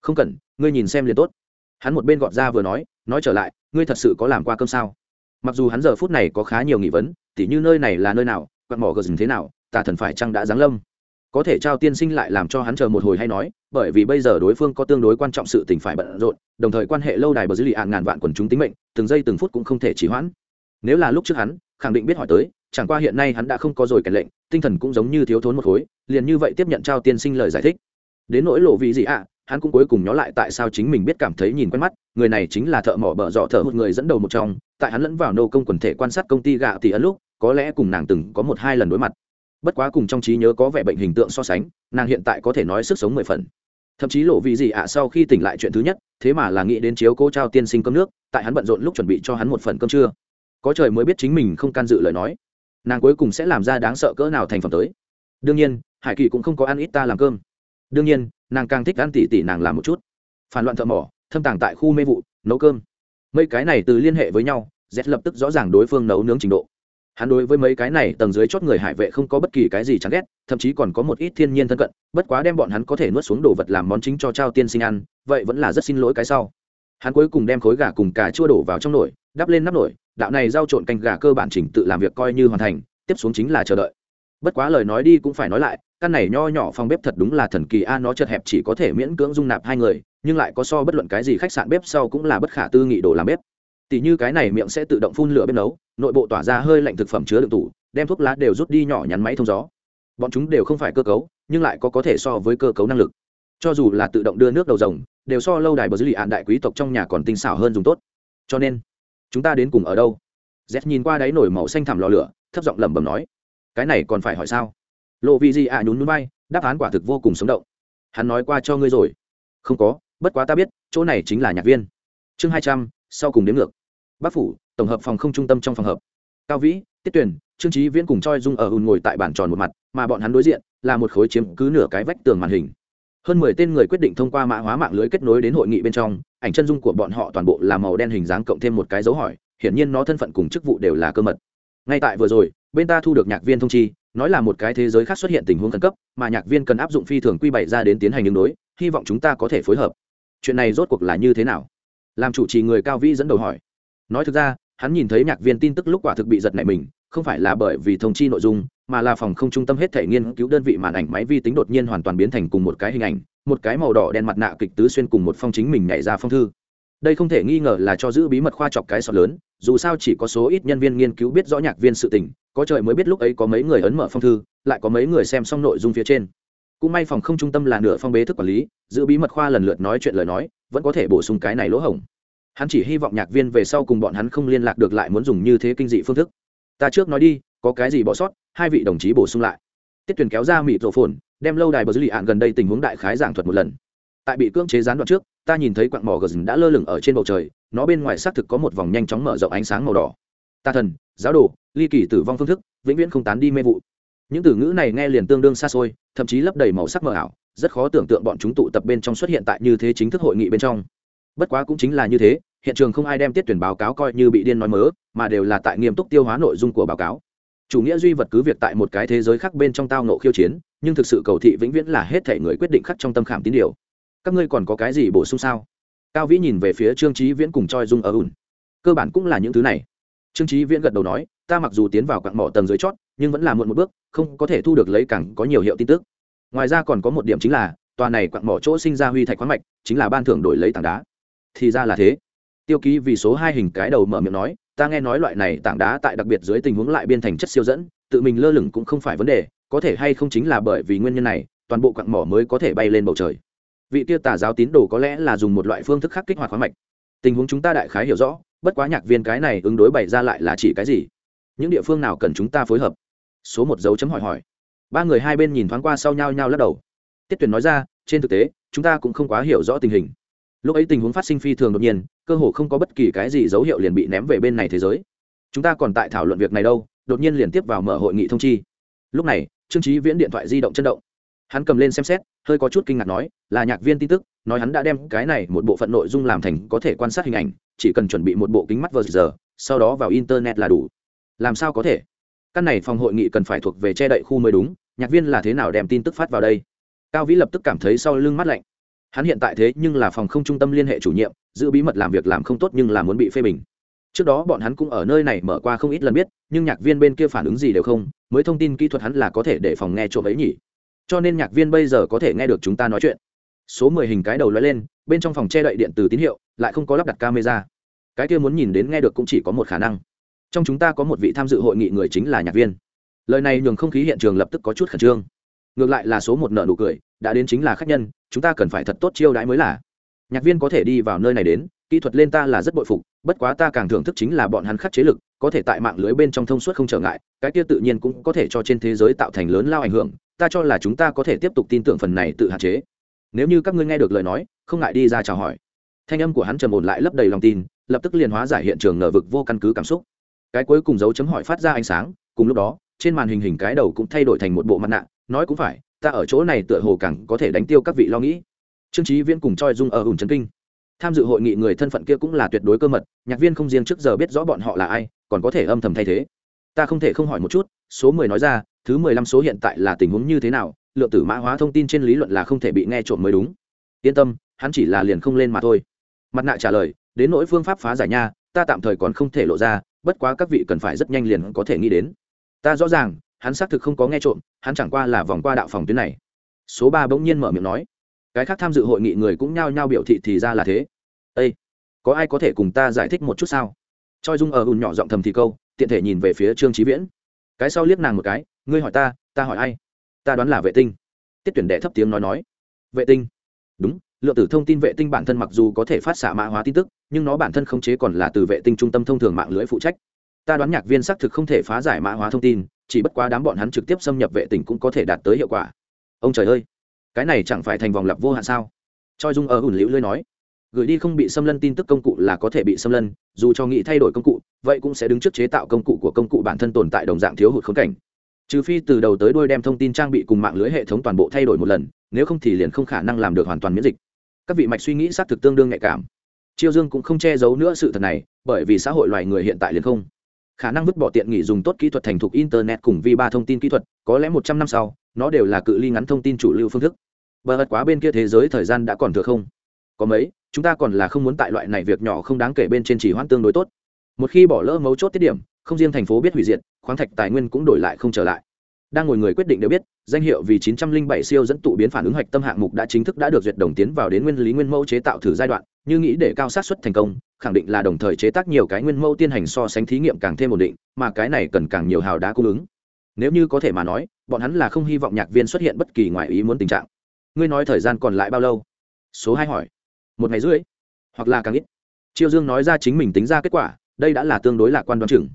Không cần, ngươi nhìn xem liền tốt. Hắn một bên gọt ra vừa nói nói trở lại, ngươi thật sự có làm qua cơm sao? Mặc dù hắn giờ phút này có khá nhiều nghi vấn, tỉ như nơi này là nơi nào, quạt mỏ gờ dừng thế nào, tà thần phải chăng đã giáng lâm? Có thể trao tiên sinh lại làm cho hắn chờ một hồi hay nói, bởi vì bây giờ đối phương có tương đối quan trọng sự tình phải bận rộn, đồng thời quan hệ lâu đài bờ dữ liệu ngàn vạn quần chúng tính mệnh, từng giây từng phút cũng không thể trì hoãn. Nếu là lúc trước hắn, khẳng định biết hỏi tới, chẳng qua hiện nay hắn đã không có rồi kèn lệnh, tinh thần cũng giống như thiếu thốn một khối, liền như vậy tiếp nhận trao tiên sinh lời giải thích. Đến nỗi lộ vị gì ạ, hắn cũng cuối cùng nhó lại tại sao chính mình biết cảm thấy nhìn quen mắt, người này chính là thợ mỏ bợ dọ thợ một người dẫn đầu một trong, tại hắn lẫn vào nô công quần thể quan sát công ty gạo thì ấn lúc, có lẽ cùng nàng từng có một hai lần đối mặt bất quá cùng trong trí nhớ có vẻ bệnh hình tượng so sánh, nàng hiện tại có thể nói sức sống mười phần. Thậm chí lộ vị gì ạ sau khi tỉnh lại chuyện thứ nhất, thế mà là nghĩ đến chiếu cô trao tiên sinh cơm nước, tại hắn bận rộn lúc chuẩn bị cho hắn một phần cơm trưa. Có trời mới biết chính mình không can dự lời nói. Nàng cuối cùng sẽ làm ra đáng sợ cỡ nào thành phẩm tới. Đương nhiên, hải kỳ cũng không có ăn ít ta làm cơm. Đương nhiên, nàng càng thích ăn tỉ tỉ nàng làm một chút. Phản loạn thợ mỏ, thâm tàng tại khu mê vụ, nấu cơm. Mấy cái này từ liên hệ với nhau, z lập tức rõ ràng đối phương nấu nướng trình độ hắn đối với mấy cái này tầng dưới chót người hải vệ không có bất kỳ cái gì chán ghét, thậm chí còn có một ít thiên nhiên thân cận, bất quá đem bọn hắn có thể nuốt xuống đồ vật làm món chính cho trao tiên sinh ăn, vậy vẫn là rất xin lỗi cái sau. Hắn cuối cùng đem khối gà cùng cà chua đổ vào trong nồi, đắp lên nắp nồi, đạo này giao trộn canh gà cơ bản chỉnh tự làm việc coi như hoàn thành, tiếp xuống chính là chờ đợi. Bất quá lời nói đi cũng phải nói lại, căn này nho nhỏ phòng bếp thật đúng là thần kỳ a, nó chật hẹp chỉ có thể miễn cưỡng dung nạp hai người, nhưng lại có so bất luận cái gì khách sạn bếp sau cũng là bất khả tư nghị đồ làm bếp tỷ như cái này miệng sẽ tự động phun lửa bếp nấu, nội bộ tỏa ra hơi lạnh thực phẩm chứa đựng tủ, đem thuốc lá đều rút đi nhỏ nhắn máy thông gió. Bọn chúng đều không phải cơ cấu, nhưng lại có có thể so với cơ cấu năng lực. Cho dù là tự động đưa nước đầu rồng, đều so lâu đài bờ dữ liệu đại quý tộc trong nhà còn tinh xảo hơn dùng tốt. Cho nên, chúng ta đến cùng ở đâu? Z nhìn qua đáy nổi màu xanh thẳm lò lửa, thấp giọng lẩm bẩm nói, cái này còn phải hỏi sao? Lộ vị gì ạ nhún núi bay, đáp án quả thực vô cùng sống động. Hắn nói qua cho ngươi rồi. Không có, bất quá ta biết, chỗ này chính là nhạc viên. Chương hai trăm, sau cùng đến ngược bác phủ, tổng hợp phòng không trung tâm trong phòng hợp. Cao vĩ, tiết tuyển trương trí viễn cùng choi dung ở hùn ngồi tại bàn tròn một mặt, mà bọn hắn đối diện là một khối chiếm cứ nửa cái vách tường màn hình. Hơn mười tên người quyết định thông qua mã hóa mạng lưới kết nối đến hội nghị bên trong, ảnh chân dung của bọn họ toàn bộ là màu đen hình dáng cộng thêm một cái dấu hỏi, hiển nhiên nó thân phận cùng chức vụ đều là cơ mật. Ngay tại vừa rồi, bên ta thu được nhạc viên thông chi, nói là một cái thế giới khác xuất hiện tình huống khẩn cấp, mà nhạc viên cần áp dụng phi thường quy bày ra đến tiến hành ứng đối, hy vọng chúng ta có thể phối hợp. Chuyện này rốt cuộc là như thế nào? Làm chủ trì người cao vĩ dẫn đầu hỏi nói thực ra, hắn nhìn thấy nhạc viên tin tức lúc quả thực bị giật nảy mình, không phải là bởi vì thông chi nội dung, mà là phòng không trung tâm hết thể nghiên cứu đơn vị màn ảnh máy vi tính đột nhiên hoàn toàn biến thành cùng một cái hình ảnh, một cái màu đỏ đen mặt nạ kịch tứ xuyên cùng một phong chính mình nhảy ra phong thư. Đây không thể nghi ngờ là cho giữ bí mật khoa chọc cái sọt lớn, dù sao chỉ có số ít nhân viên nghiên cứu biết rõ nhạc viên sự tình, có trời mới biết lúc ấy có mấy người ấn mở phong thư, lại có mấy người xem xong nội dung phía trên. Cũng may phòng không trung tâm là nửa phong bế thức quản lý, giữ bí mật khoa lần lượt nói chuyện lời nói, vẫn có thể bổ sung cái này lỗ hổng hắn chỉ hy vọng nhạc viên về sau cùng bọn hắn không liên lạc được lại muốn dùng như thế kinh dị phương thức. Ta trước nói đi, có cái gì bỏ sót, hai vị đồng chí bổ sung lại. Tiết tuyển kéo ra mịt rổ phồn, đem lâu đài bờ dữ ạn gần đây tình huống đại khái giảng thuật một lần. Tại bị cưỡng chế gián đoạn trước, ta nhìn thấy quặng mỏ gờ đã lơ lửng ở trên bầu trời, nó bên ngoài xác thực có một vòng nhanh chóng mở rộng ánh sáng màu đỏ. Ta thần, giáo đồ, ly kỳ tử vong phương thức, vĩnh viễn không tán đi mê vụ. Những từ ngữ này nghe liền tương đương xa xôi, thậm chí lấp đầy màu sắc mờ ảo, rất khó tưởng tượng bọn chúng tụ tập bên trong xuất hiện tại như thế chính thức hội nghị bên trong bất quá cũng chính là như thế, hiện trường không ai đem tiết tuyển báo cáo coi như bị điên nói mớ, mà đều là tại nghiêm túc tiêu hóa nội dung của báo cáo. Chủ nghĩa duy vật cứ việc tại một cái thế giới khác bên trong tao nộ khiêu chiến, nhưng thực sự cầu thị vĩnh viễn là hết thể người quyết định khắc trong tâm khảm tín điều. Các ngươi còn có cái gì bổ sung sao? Cao vĩ nhìn về phía trương trí viễn cùng choi dung ở ùn. Cơ bản cũng là những thứ này. Trương trí viễn gật đầu nói, ta mặc dù tiến vào quặng mỏ tầng dưới chót, nhưng vẫn là muộn một bước, không có thể thu được lấy cẳng có nhiều hiệu tin tức. Ngoài ra còn có một điểm chính là, tòa này quặng mỏ chỗ sinh ra huy thạch khoáng mạch, chính là ban thưởng đổi lấy tảng đá thì ra là thế. Tiêu ký vì số hai hình cái đầu mở miệng nói, ta nghe nói loại này tảng đá tại đặc biệt dưới tình huống lại biên thành chất siêu dẫn, tự mình lơ lửng cũng không phải vấn đề, có thể hay không chính là bởi vì nguyên nhân này, toàn bộ quặng mỏ mới có thể bay lên bầu trời. Vị tiêu tà giáo tín đồ có lẽ là dùng một loại phương thức khác kích hoạt hóa mạch. Tình huống chúng ta đại khái hiểu rõ, bất quá nhạc viên cái này ứng đối bày ra lại là chỉ cái gì? Những địa phương nào cần chúng ta phối hợp? Số một dấu chấm hỏi hỏi. Ba người hai bên nhìn thoáng qua sau nhau nhau lắc đầu. Tiết tuyển nói ra, trên thực tế, chúng ta cũng không quá hiểu rõ tình hình lúc ấy tình huống phát sinh phi thường đột nhiên, cơ hồ không có bất kỳ cái gì dấu hiệu liền bị ném về bên này thế giới. Chúng ta còn tại thảo luận việc này đâu, đột nhiên liền tiếp vào mở hội nghị thông chi. Lúc này, trương trí viễn điện thoại di động chân động. Hắn cầm lên xem xét, hơi có chút kinh ngạc nói, là nhạc viên tin tức, nói hắn đã đem cái này một bộ phận nội dung làm thành có thể quan sát hình ảnh, chỉ cần chuẩn bị một bộ kính mắt vờ giờ, sau đó vào internet là đủ. Làm sao có thể? Căn này phòng hội nghị cần phải thuộc về che đậy khu mới đúng, nhạc viên là thế nào đem tin tức phát vào đây? Cao vĩ lập tức cảm thấy sau lưng mắt lạnh hắn hiện tại thế nhưng là phòng không trung tâm liên hệ chủ nhiệm, giữ bí mật làm việc làm không tốt nhưng là muốn bị phê bình. Trước đó bọn hắn cũng ở nơi này mở qua không ít lần biết, nhưng nhạc viên bên kia phản ứng gì đều không, mới thông tin kỹ thuật hắn là có thể để phòng nghe trộm ấy nhỉ. Cho nên nhạc viên bây giờ có thể nghe được chúng ta nói chuyện. Số mười hình cái đầu lóe lên, bên trong phòng che đậy điện từ tín hiệu, lại không có lắp đặt camera. Cái kia muốn nhìn đến nghe được cũng chỉ có một khả năng. Trong chúng ta có một vị tham dự hội nghị người chính là nhạc viên. Lời này nhường không khí hiện trường lập tức có chút khẩn trương. Ngược lại là số một nợ nụ cười đã đến chính là khách nhân, chúng ta cần phải thật tốt chiêu đãi mới là. Nhạc viên có thể đi vào nơi này đến, kỹ thuật lên ta là rất bội phục, bất quá ta càng thưởng thức chính là bọn hắn khắc chế lực, có thể tại mạng lưới bên trong thông suốt không trở ngại, cái kia tự nhiên cũng có thể cho trên thế giới tạo thành lớn lao ảnh hưởng, ta cho là chúng ta có thể tiếp tục tin tưởng phần này tự hạn chế. Nếu như các ngươi nghe được lời nói, không ngại đi ra chào hỏi. Thanh âm của hắn trầm ổn lại lấp đầy lòng tin, lập tức liền hóa giải hiện trường ngờ vực vô căn cứ cảm xúc. Cái cuối cùng dấu chấm hỏi phát ra ánh sáng, cùng lúc đó, trên màn hình hình cái đầu cũng thay đổi thành một bộ mặt nạ, nói cũng phải ta ở chỗ này tựa hồ càng có thể đánh tiêu các vị lo nghĩ. Trương trí viễn cùng choi dung ở ủn trấn kinh. Tham dự hội nghị người thân phận kia cũng là tuyệt đối cơ mật, nhạc viên không riêng trước giờ biết rõ bọn họ là ai, còn có thể âm thầm thay thế. Ta không thể không hỏi một chút, số mười nói ra, thứ mười lăm số hiện tại là tình huống như thế nào, lượng tử mã hóa thông tin trên lý luận là không thể bị nghe trộm mới đúng. Yên tâm, hắn chỉ là liền không lên mà thôi. Mặt nạ trả lời, đến nỗi phương pháp phá giải nha, ta tạm thời còn không thể lộ ra, bất quá các vị cần phải rất nhanh liền có thể nghĩ đến. Ta rõ ràng hắn xác thực không có nghe trộm, hắn chẳng qua là vòng qua đạo phòng tuyến này. Số ba bỗng nhiên mở miệng nói, cái khác tham dự hội nghị người cũng nhao nhao biểu thị thì ra là thế. Ây có ai có thể cùng ta giải thích một chút sao? Choi dung ở ùn nhỏ giọng thầm thì câu, tiện thể nhìn về phía trương trí viễn. Cái sau liếc nàng một cái, ngươi hỏi ta ta hỏi ai? Ta đoán là vệ tinh. Tiết tuyển đệ thấp tiếng nói nói. Vệ tinh. Đúng, lượng tử thông tin vệ tinh bản thân mặc dù có thể phát xạ mã hóa tin tức, nhưng nó bản thân khống chế còn là từ vệ tinh trung tâm thông thường mạng lưới phụ trách. Ta đoán nhạc viên xác thực không thể phá giải mã hóa thông tin chỉ bất quá đám bọn hắn trực tiếp xâm nhập vệ tinh cũng có thể đạt tới hiệu quả. Ông trời ơi, cái này chẳng phải thành vòng lặp vô hạn sao? Choi dung ở ủn liễu lưới nói, gửi đi không bị xâm lân tin tức công cụ là có thể bị xâm lân, dù cho nghĩ thay đổi công cụ, vậy cũng sẽ đứng trước chế tạo công cụ của công cụ bản thân tồn tại đồng dạng thiếu hụt khống cảnh. Trừ phi từ đầu tới đuôi đem thông tin trang bị cùng mạng lưới hệ thống toàn bộ thay đổi một lần, nếu không thì liền không khả năng làm được hoàn toàn miễn dịch. Các vị mạch suy nghĩ xác thực tương đương nhạy cảm. Chiêu dương cũng không che giấu nữa sự thật này, bởi vì xã hội loài người hiện tại liền không khả năng vứt bỏ tiện nghỉ dùng tốt kỹ thuật thành thục internet cùng vi ba thông tin kỹ thuật, có lẽ một trăm năm sau, nó đều là cự ly ngắn thông tin chủ lưu phương thức. Bờ hật quá bên kia thế giới thời gian đã còn thừa không? Có mấy, chúng ta còn là không muốn tại loại này việc nhỏ không đáng kể bên trên chỉ hoãn tương đối tốt. Một khi bỏ lỡ mấu chốt tiết điểm, không riêng thành phố biết hủy diệt, khoáng thạch tài nguyên cũng đổi lại không trở lại đang ngồi người quyết định đều biết, danh hiệu vì 907 siêu dẫn tụ biến phản ứng hạch tâm hạng mục đã chính thức đã được duyệt đồng tiến vào đến nguyên lý nguyên mẫu chế tạo thử giai đoạn, như nghĩ để cao sát suất thành công, khẳng định là đồng thời chế tác nhiều cái nguyên mẫu tiên hành so sánh thí nghiệm càng thêm ổn định, mà cái này cần càng nhiều hào đá cung ứng. Nếu như có thể mà nói, bọn hắn là không hy vọng nhạc viên xuất hiện bất kỳ ngoại ý muốn tình trạng. Ngươi nói thời gian còn lại bao lâu? Số hai hỏi. Một ngày rưỡi, hoặc là càng ít. Triều dương nói ra chính mình tính ra kết quả, đây đã là tương đối lạc quan đoán chừng.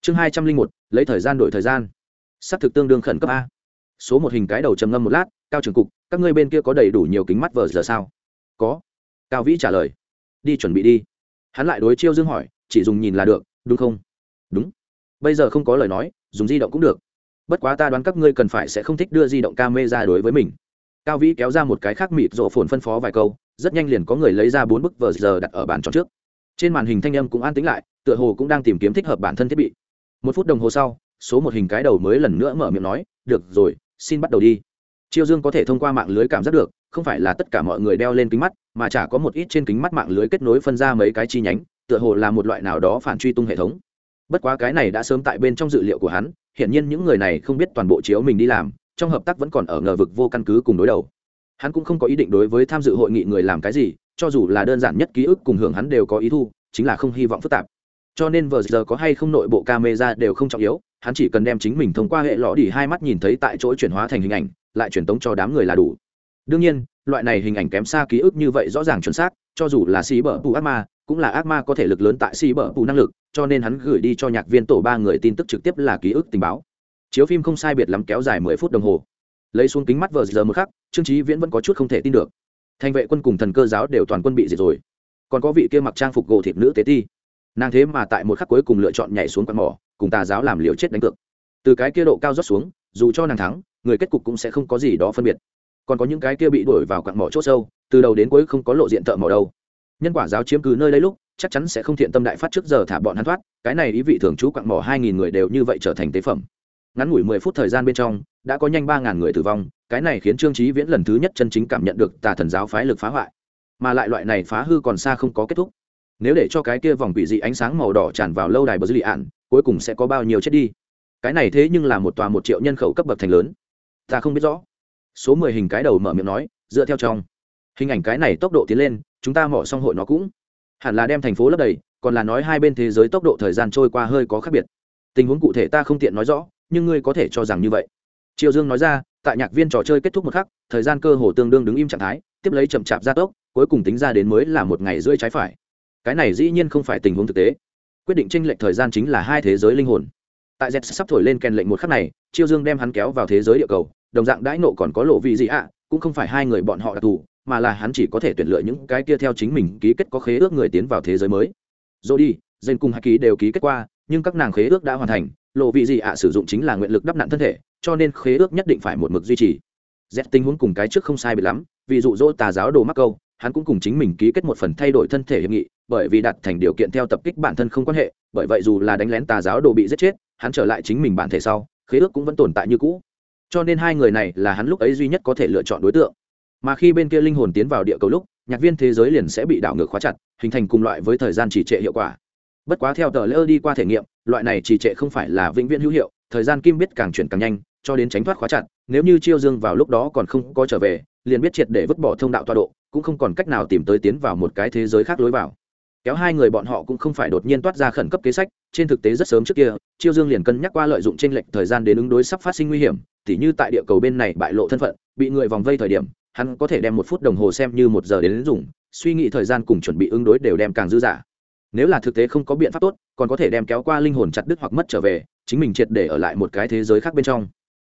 Chương hai trăm linh một, lấy thời gian đổi thời gian xác thực tương đương khẩn cấp a. Số một hình cái đầu trầm ngâm một lát, cao trường cục, các ngươi bên kia có đầy đủ nhiều kính mắt vờ giờ sao? Có. Cao vĩ trả lời. Đi chuẩn bị đi. Hắn lại đối chiêu dương hỏi, chỉ dùng nhìn là được, đúng không? Đúng. Bây giờ không có lời nói, dùng di động cũng được. Bất quá ta đoán các ngươi cần phải sẽ không thích đưa di động ca mê ra đối với mình. Cao vĩ kéo ra một cái khác mịt rộ phồn phân phó vài câu, rất nhanh liền có người lấy ra bốn bức vờ giờ đặt ở bàn tròn trước. Trên màn hình thanh âm cũng an tĩnh lại, tựa hồ cũng đang tìm kiếm thích hợp bản thân thiết bị. Một phút đồng hồ sau số một hình cái đầu mới lần nữa mở miệng nói, được rồi, xin bắt đầu đi. Chiêu dương có thể thông qua mạng lưới cảm giác được, không phải là tất cả mọi người đeo lên kính mắt, mà chả có một ít trên kính mắt mạng lưới kết nối phân ra mấy cái chi nhánh, tựa hồ là một loại nào đó phản truy tung hệ thống. Bất quá cái này đã sớm tại bên trong dự liệu của hắn, hiển nhiên những người này không biết toàn bộ chiếu mình đi làm, trong hợp tác vẫn còn ở ngờ vực vô căn cứ cùng đối đầu. Hắn cũng không có ý định đối với tham dự hội nghị người làm cái gì, cho dù là đơn giản nhất ký ức cùng hưởng hắn đều có ý thu, chính là không hy vọng phức tạp. Cho nên vờ giờ có hay không nội bộ camera đều không trọng yếu hắn chỉ cần đem chính mình thông qua hệ lõ đi hai mắt nhìn thấy tại chỗ chuyển hóa thành hình ảnh, lại truyền tống cho đám người là đủ. Đương nhiên, loại này hình ảnh kém xa ký ức như vậy rõ ràng chuẩn xác, cho dù là xí bờ bù ác ma, cũng là ác ma có thể lực lớn tại xí bờ bù năng lực, cho nên hắn gửi đi cho nhạc viên tổ ba người tin tức trực tiếp là ký ức tình báo. Chiếu phim không sai biệt lắm kéo dài mười phút đồng hồ. Lấy xuống kính mắt vờ giờ một khắc, trương trí viễn vẫn có chút không thể tin được. Thành vệ quân cùng thần cơ giáo đều toàn quân bị diệt rồi. Còn có vị kia mặc trang phục gỗ thịt nữ tế ti nàng thế mà tại một khắc cuối cùng lựa chọn nhảy xuống quạt mỏ, cùng tà giáo làm liều chết đánh cược. Từ cái kia độ cao rót xuống, dù cho nàng thắng, người kết cục cũng sẽ không có gì đó phân biệt. Còn có những cái kia bị đuổi vào quạt mỏ chốt sâu, từ đầu đến cuối không có lộ diện thợ mỏ đâu. Nhân quả giáo chiếm cứ nơi đây lúc, chắc chắn sẽ không thiện tâm đại phát trước giờ thả bọn hắn thoát, cái này ý vị thường trú quặng mỏ hai nghìn người đều như vậy trở thành tế phẩm. Ngắn ngủi mười phút thời gian bên trong, đã có nhanh ba ngàn người tử vong, cái này khiến trương trí viễn lần thứ nhất chân chính cảm nhận được tà thần giáo phái lực phá hoại. Mà lại loại này phá hư còn xa không có kết thúc nếu để cho cái kia vòng quỷ dị ánh sáng màu đỏ tràn vào lâu đài bờ dư lì ạn, cuối cùng sẽ có bao nhiêu chết đi? Cái này thế nhưng là một tòa một triệu nhân khẩu cấp bậc thành lớn. Ta không biết rõ. Số mười hình cái đầu mở miệng nói, dựa theo trong. Hình ảnh cái này tốc độ tiến lên, chúng ta mỏ xong hội nó cũng. Hẳn là đem thành phố lấp đầy, còn là nói hai bên thế giới tốc độ thời gian trôi qua hơi có khác biệt. Tình huống cụ thể ta không tiện nói rõ, nhưng ngươi có thể cho rằng như vậy. Triệu dương nói ra, tại nhạc viên trò chơi kết thúc một khắc, thời gian cơ hồ tương đương đứng im trạng thái, tiếp lấy chậm chạp gia tốc, cuối cùng tính ra đến mới là một ngày rưỡi trái phải cái này dĩ nhiên không phải tình huống thực tế. Quyết định tranh lệch thời gian chính là hai thế giới linh hồn. Tại z sắp thổi lên kèn lệnh một khắc này, chiêu dương đem hắn kéo vào thế giới địa cầu, đồng dạng đãi nộ còn có lộ vị gì ạ, cũng không phải hai người bọn họ đặc thù, mà là hắn chỉ có thể tuyển lựa những cái kia theo chính mình ký kết có khế ước người tiến vào thế giới mới. Rồi đi dành cùng hai ký đều ký kết qua, nhưng các nàng khế ước đã hoàn thành, lộ vị gì ạ sử dụng chính là nguyện lực đắp nặn thân thể, cho nên khế ước nhất định phải một mực duy trì. Z tình huống cùng cái trước không sai bị lắm, ví dụ dỗ tà giáo đồ mắc câu, hắn cũng cùng chính mình ký kết một phần thay đổi thân thể hiệp nghị bởi vì đặt thành điều kiện theo tập kích bản thân không quan hệ, bởi vậy dù là đánh lén tà giáo đồ bị giết chết, hắn trở lại chính mình bản thể sau, khế ước cũng vẫn tồn tại như cũ. Cho nên hai người này là hắn lúc ấy duy nhất có thể lựa chọn đối tượng. Mà khi bên kia linh hồn tiến vào địa cầu lúc, nhạc viên thế giới liền sẽ bị đảo ngược khóa chặt, hình thành cùng loại với thời gian trì trệ hiệu quả. Bất quá theo tờ lễ đi qua thể nghiệm, loại này trì trệ không phải là vĩnh viễn hữu hiệu, thời gian kim biết càng chuyển càng nhanh, cho đến tránh thoát khóa chặt, nếu như chiêu dương vào lúc đó còn không có trở về, liền biết triệt để vứt bỏ thông đạo toa độ, cũng không còn cách nào tìm tới tiến vào một cái thế giới khác lối vào kéo hai người bọn họ cũng không phải đột nhiên toát ra khẩn cấp kế sách, trên thực tế rất sớm trước kia, chiêu dương liền cân nhắc qua lợi dụng t r ê n lệch thời gian đến ứng đối sắp phát sinh nguy hiểm, tỉ như tại địa cầu bên này bại lộ thân phận, bị người vòng vây thời điểm, hắn có thể đem một phút đồng hồ xem như một giờ đến dùng, suy nghĩ thời gian cùng chuẩn bị ứng đối đều đem càng dư dả. Nếu là thực tế không có biện pháp tốt, còn có thể đem kéo qua linh hồn chặt đứt hoặc mất trở về, chính mình triệt để ở lại một cái thế giới khác bên trong.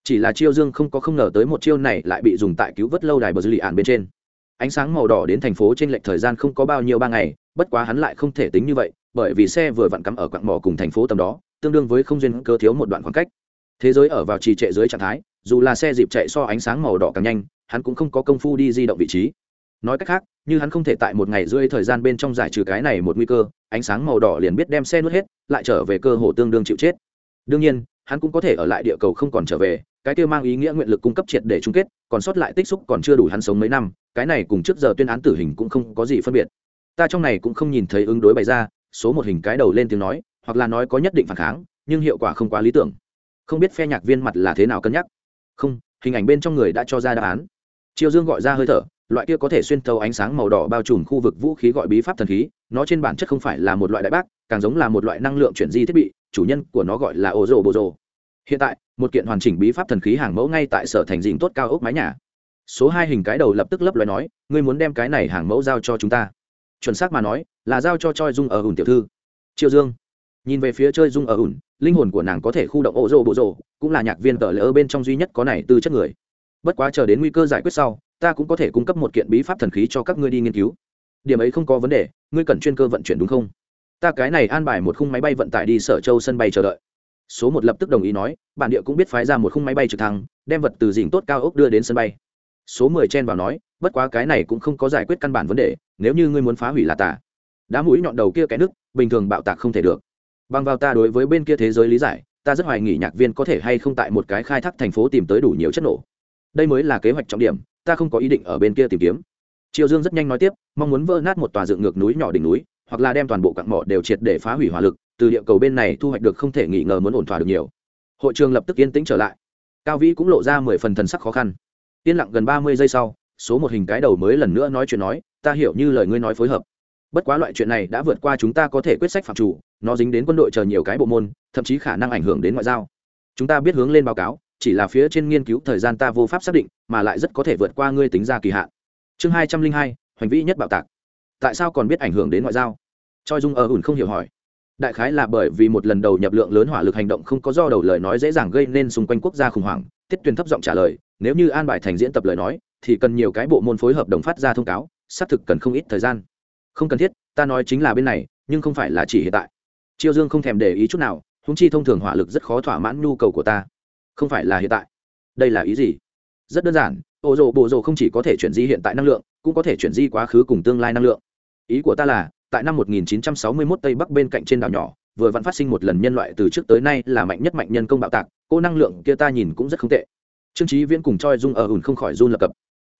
Chỉ là chiêu dương không có không ngờ tới một chiêu này lại bị dùng tại cứu vớt lâu đài bờ dư lì ạn bên trên. Ánh sáng màu đỏ đến thành phố trên lệch thời gian không có bao nhiêu ba ngày bất quá hắn lại không thể tính như vậy, bởi vì xe vừa vặn cắm ở quặng mỏ cùng thành phố tầm đó, tương đương với không duyên cơ thiếu một đoạn khoảng cách. Thế giới ở vào trì trệ dưới trạng thái, dù là xe dịp chạy so ánh sáng màu đỏ càng nhanh, hắn cũng không có công phu đi di động vị trí. Nói cách khác, như hắn không thể tại một ngày rưỡi thời gian bên trong giải trừ cái này một nguy cơ, ánh sáng màu đỏ liền biết đem xe nuốt hết, lại trở về cơ hồ tương đương chịu chết. Đương nhiên, hắn cũng có thể ở lại địa cầu không còn trở về, cái kia mang ý nghĩa nguyện lực cung cấp triệt để chung kết, còn sót lại tích xúc còn chưa đủ hắn sống mấy năm, cái này cùng trước giờ tuyên án tử hình cũng không có gì phân biệt ta trong này cũng không nhìn thấy ứng đối bày ra, số một hình cái đầu lên tiếng nói, hoặc là nói có nhất định phản kháng, nhưng hiệu quả không quá lý tưởng. Không biết phe nhạc viên mặt là thế nào cân nhắc. Không, hình ảnh bên trong người đã cho ra đáp án. Triều dương gọi ra hơi thở, loại kia có thể xuyên thấu ánh sáng màu đỏ bao trùm khu vực vũ khí gọi bí pháp thần khí, nó trên bản chất không phải là một loại đại bác, càng giống là một loại năng lượng chuyển di thiết bị, chủ nhân của nó gọi là ô rô bô rô hiện tại, một kiện hoàn chỉnh bí pháp thần khí hàng mẫu ngay tại sở thành dinh tốt cao ốc mái nhà. Số hai hình cái đầu lập tức lấp loài nói, ngươi muốn đem cái này hàng mẫu giao cho chúng ta? Chuẩn xác mà nói, là giao cho choi dung ở ủn tiểu thư. Triệu dương, nhìn về phía chơi dung ở ủn, linh hồn của nàng có thể khu động ổ rô bộ rô, cũng là nhạc viên tờ lỡ bên trong duy nhất có này từ chất người. Bất quá chờ đến nguy cơ giải quyết sau, ta cũng có thể cung cấp một kiện bí pháp thần khí cho các ngươi đi nghiên cứu. Điểm ấy không có vấn đề, ngươi cần chuyên cơ vận chuyển đúng không? Ta cái này an bài một khung máy bay vận tải đi sở châu sân bay chờ đợi. Số một lập tức đồng ý nói, bản địa cũng biết phái ra một khung máy bay trực thăng, đem vật từ dình tốt cao ốc đưa đến sân bay số mười chen vào nói, bất quá cái này cũng không có giải quyết căn bản vấn đề, nếu như ngươi muốn phá hủy là tả đá mũi nhọn đầu kia cái nước bình thường bạo tạc không thể được. Bằng vào ta đối với bên kia thế giới lý giải, ta rất hoài nghỉ nhạc viên có thể hay không tại một cái khai thác thành phố tìm tới đủ nhiều chất nổ. Đây mới là kế hoạch trọng điểm, ta không có ý định ở bên kia tìm kiếm. Triều dương rất nhanh nói tiếp, mong muốn vỡ nát một tòa dựng ngược núi nhỏ đỉnh núi, hoặc là đem toàn bộ cặn mỏ đều triệt để phá hủy hỏa lực, từ địa cầu bên này thu hoạch được không thể nghi ngờ muốn ổn thỏa được nhiều. Hội trường lập tức yên tĩnh trở lại. Cao vĩ cũng lộ ra mười phần thần sắc khó khăn yên lặng gần ba mươi giây sau, số một hình cái đầu mới lần nữa nói chuyện nói, ta hiểu như lời ngươi nói phối hợp. Bất quá loại chuyện này đã vượt qua chúng ta có thể quyết sách phạm chủ, nó dính đến quân đội chờ nhiều cái bộ môn, thậm chí khả năng ảnh hưởng đến ngoại giao. Chúng ta biết hướng lên báo cáo, chỉ là phía trên nghiên cứu thời gian ta vô pháp xác định, mà lại rất có thể vượt qua ngươi tính ra kỳ hạn. Chương hai trăm linh hai, hoành vĩ nhất bạo tạc. Tại sao còn biết ảnh hưởng đến ngoại giao? Choi dung ở ủn không hiểu hỏi. Đại khái là bởi vì một lần đầu nhập lượng lớn hỏa lực hành động không có do đầu lời nói dễ dàng gây nên xung quanh quốc gia khủng hoảng, tiết tuyền thấp giọng trả lời nếu như an bài thành diễn tập lời nói, thì cần nhiều cái bộ môn phối hợp đồng phát ra thông cáo, xác thực cần không ít thời gian. Không cần thiết, ta nói chính là bên này, nhưng không phải là chỉ hiện tại. Chiêu dương không thèm để ý chút nào húng chi thông thường hỏa lực rất khó thỏa mãn nhu cầu của ta. Không phải là hiện tại. Đây là ý gì? Rất đơn giản, ô rộ bộ rộ không chỉ có thể chuyển di hiện tại năng lượng, cũng có thể chuyển di quá khứ cùng tương lai năng lượng. Ý của ta là, tại năm 1961 tây bắc bên cạnh trên đảo nhỏ, vừa vặn phát sinh một lần nhân loại từ trước tới nay là mạnh nhất mạnh nhân công bạo tạc, cô năng lượng kia ta nhìn cũng rất không tệ trương trí viễn cùng choi dung ở ủn không khỏi run lập cập.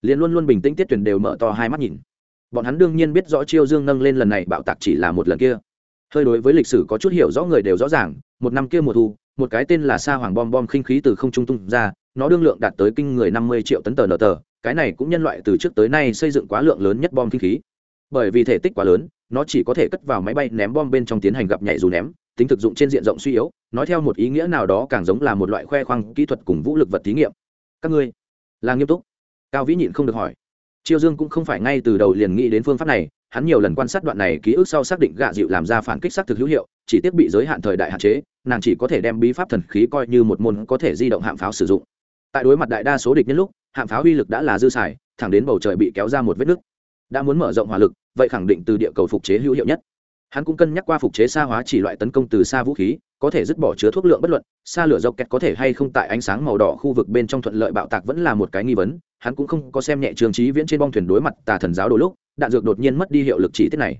Liền luôn luôn bình tĩnh tiết tuyển đều mở to hai mắt nhìn. Bọn hắn đương nhiên biết rõ chiêu dương nâng lên lần này bạo tạc chỉ là một lần kia. Hơi đối với lịch sử có chút hiểu rõ người đều rõ ràng, một năm kia mùa thu, một cái tên là sa hoàng bom bom khinh khí từ không trung tung ra, nó đương lượng đạt tới kinh người năm mươi triệu tấn tờ nờ tờ, cái này cũng nhân loại từ trước tới nay xây dựng quá lượng lớn nhất bom khinh khí. Bởi vì thể tích quá lớn, nó chỉ có thể cất vào máy bay ném bom bên trong tiến hành gặp nhảy dù ném, tính thực dụng trên diện rộng suy yếu, nói theo một ý nghĩa nào đó càng giống là một loại khoe khoang kỹ thuật cùng vũ lực vật thí nghiệm các ngươi? Là nghiêm túc. Cao vĩ nhịn không được hỏi. Triều dương cũng không phải ngay từ đầu liền nghĩ đến phương pháp này, hắn nhiều lần quan sát đoạn này ký ức sau xác định gạ dịu làm ra phản kích xác thực hữu hiệu, chỉ tiếp bị giới hạn thời đại hạn chế, nàng chỉ có thể đem bí pháp thần khí coi như một môn có thể di động hạm pháo sử dụng. Tại đối mặt đại đa số địch nhân lúc, hạm pháo uy lực đã là dư xài, thẳng đến bầu trời bị kéo ra một vết nứt. Đã muốn mở rộng hỏa lực, vậy khẳng định từ địa cầu phục chế hữu hiệu nhất. Hắn cũng cân nhắc qua phục chế xa hóa chỉ loại tấn công từ xa vũ khí có thể dứt bỏ chứa thuốc lượng bất luận xa lửa dọc kẹt có thể hay không tại ánh sáng màu đỏ khu vực bên trong thuận lợi bạo tạc vẫn là một cái nghi vấn, hắn cũng không có xem nhẹ trường trí viễn trên bong thuyền đối mặt tà thần giáo đôi lúc, đạn dược đột nhiên mất đi hiệu lực chỉ tiết này.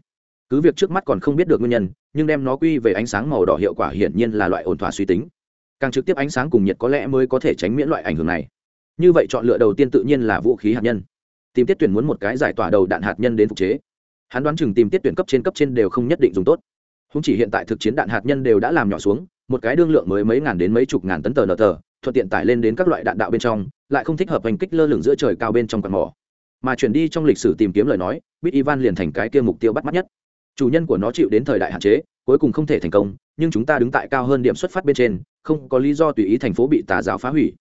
Cứ việc trước mắt còn không biết được nguyên nhân, nhưng đem nó quy về ánh sáng màu đỏ hiệu quả hiển nhiên là loại ổn thỏa suy tính. Càng trực tiếp ánh sáng cùng nhiệt có lẽ mới có thể tránh miễn loại ảnh hưởng này. Như vậy chọn lựa đầu tiên tự nhiên là vũ khí hạt nhân. Tìm tiết tuyển muốn một cái giải tỏa đầu đạn hạt nhân đến phục chế. Hắn đoán chừng tìm tiết tuyển cấp trên cấp trên đều không nhất định dùng tốt không chỉ hiện tại thực chiến đạn hạt nhân đều đã làm nhỏ xuống, một cái đương lượng mới mấy ngàn đến mấy chục ngàn tấn tờ nờ tờ, thuận tiện tải lên đến các loại đạn đạo bên trong, lại không thích hợp hành kích lơ lửng giữa trời cao bên trong quạt mỏ. Mà chuyển đi trong lịch sử tìm kiếm lời nói bit ivan liền thành cái kia mục tiêu bắt mắt nhất. Chủ nhân của nó chịu đến thời đại hạn chế, cuối cùng không thể thành công, nhưng chúng ta đứng tại cao hơn điểm xuất phát bên trên, không có lý do tùy ý thành phố bị tà giáo phá hủy.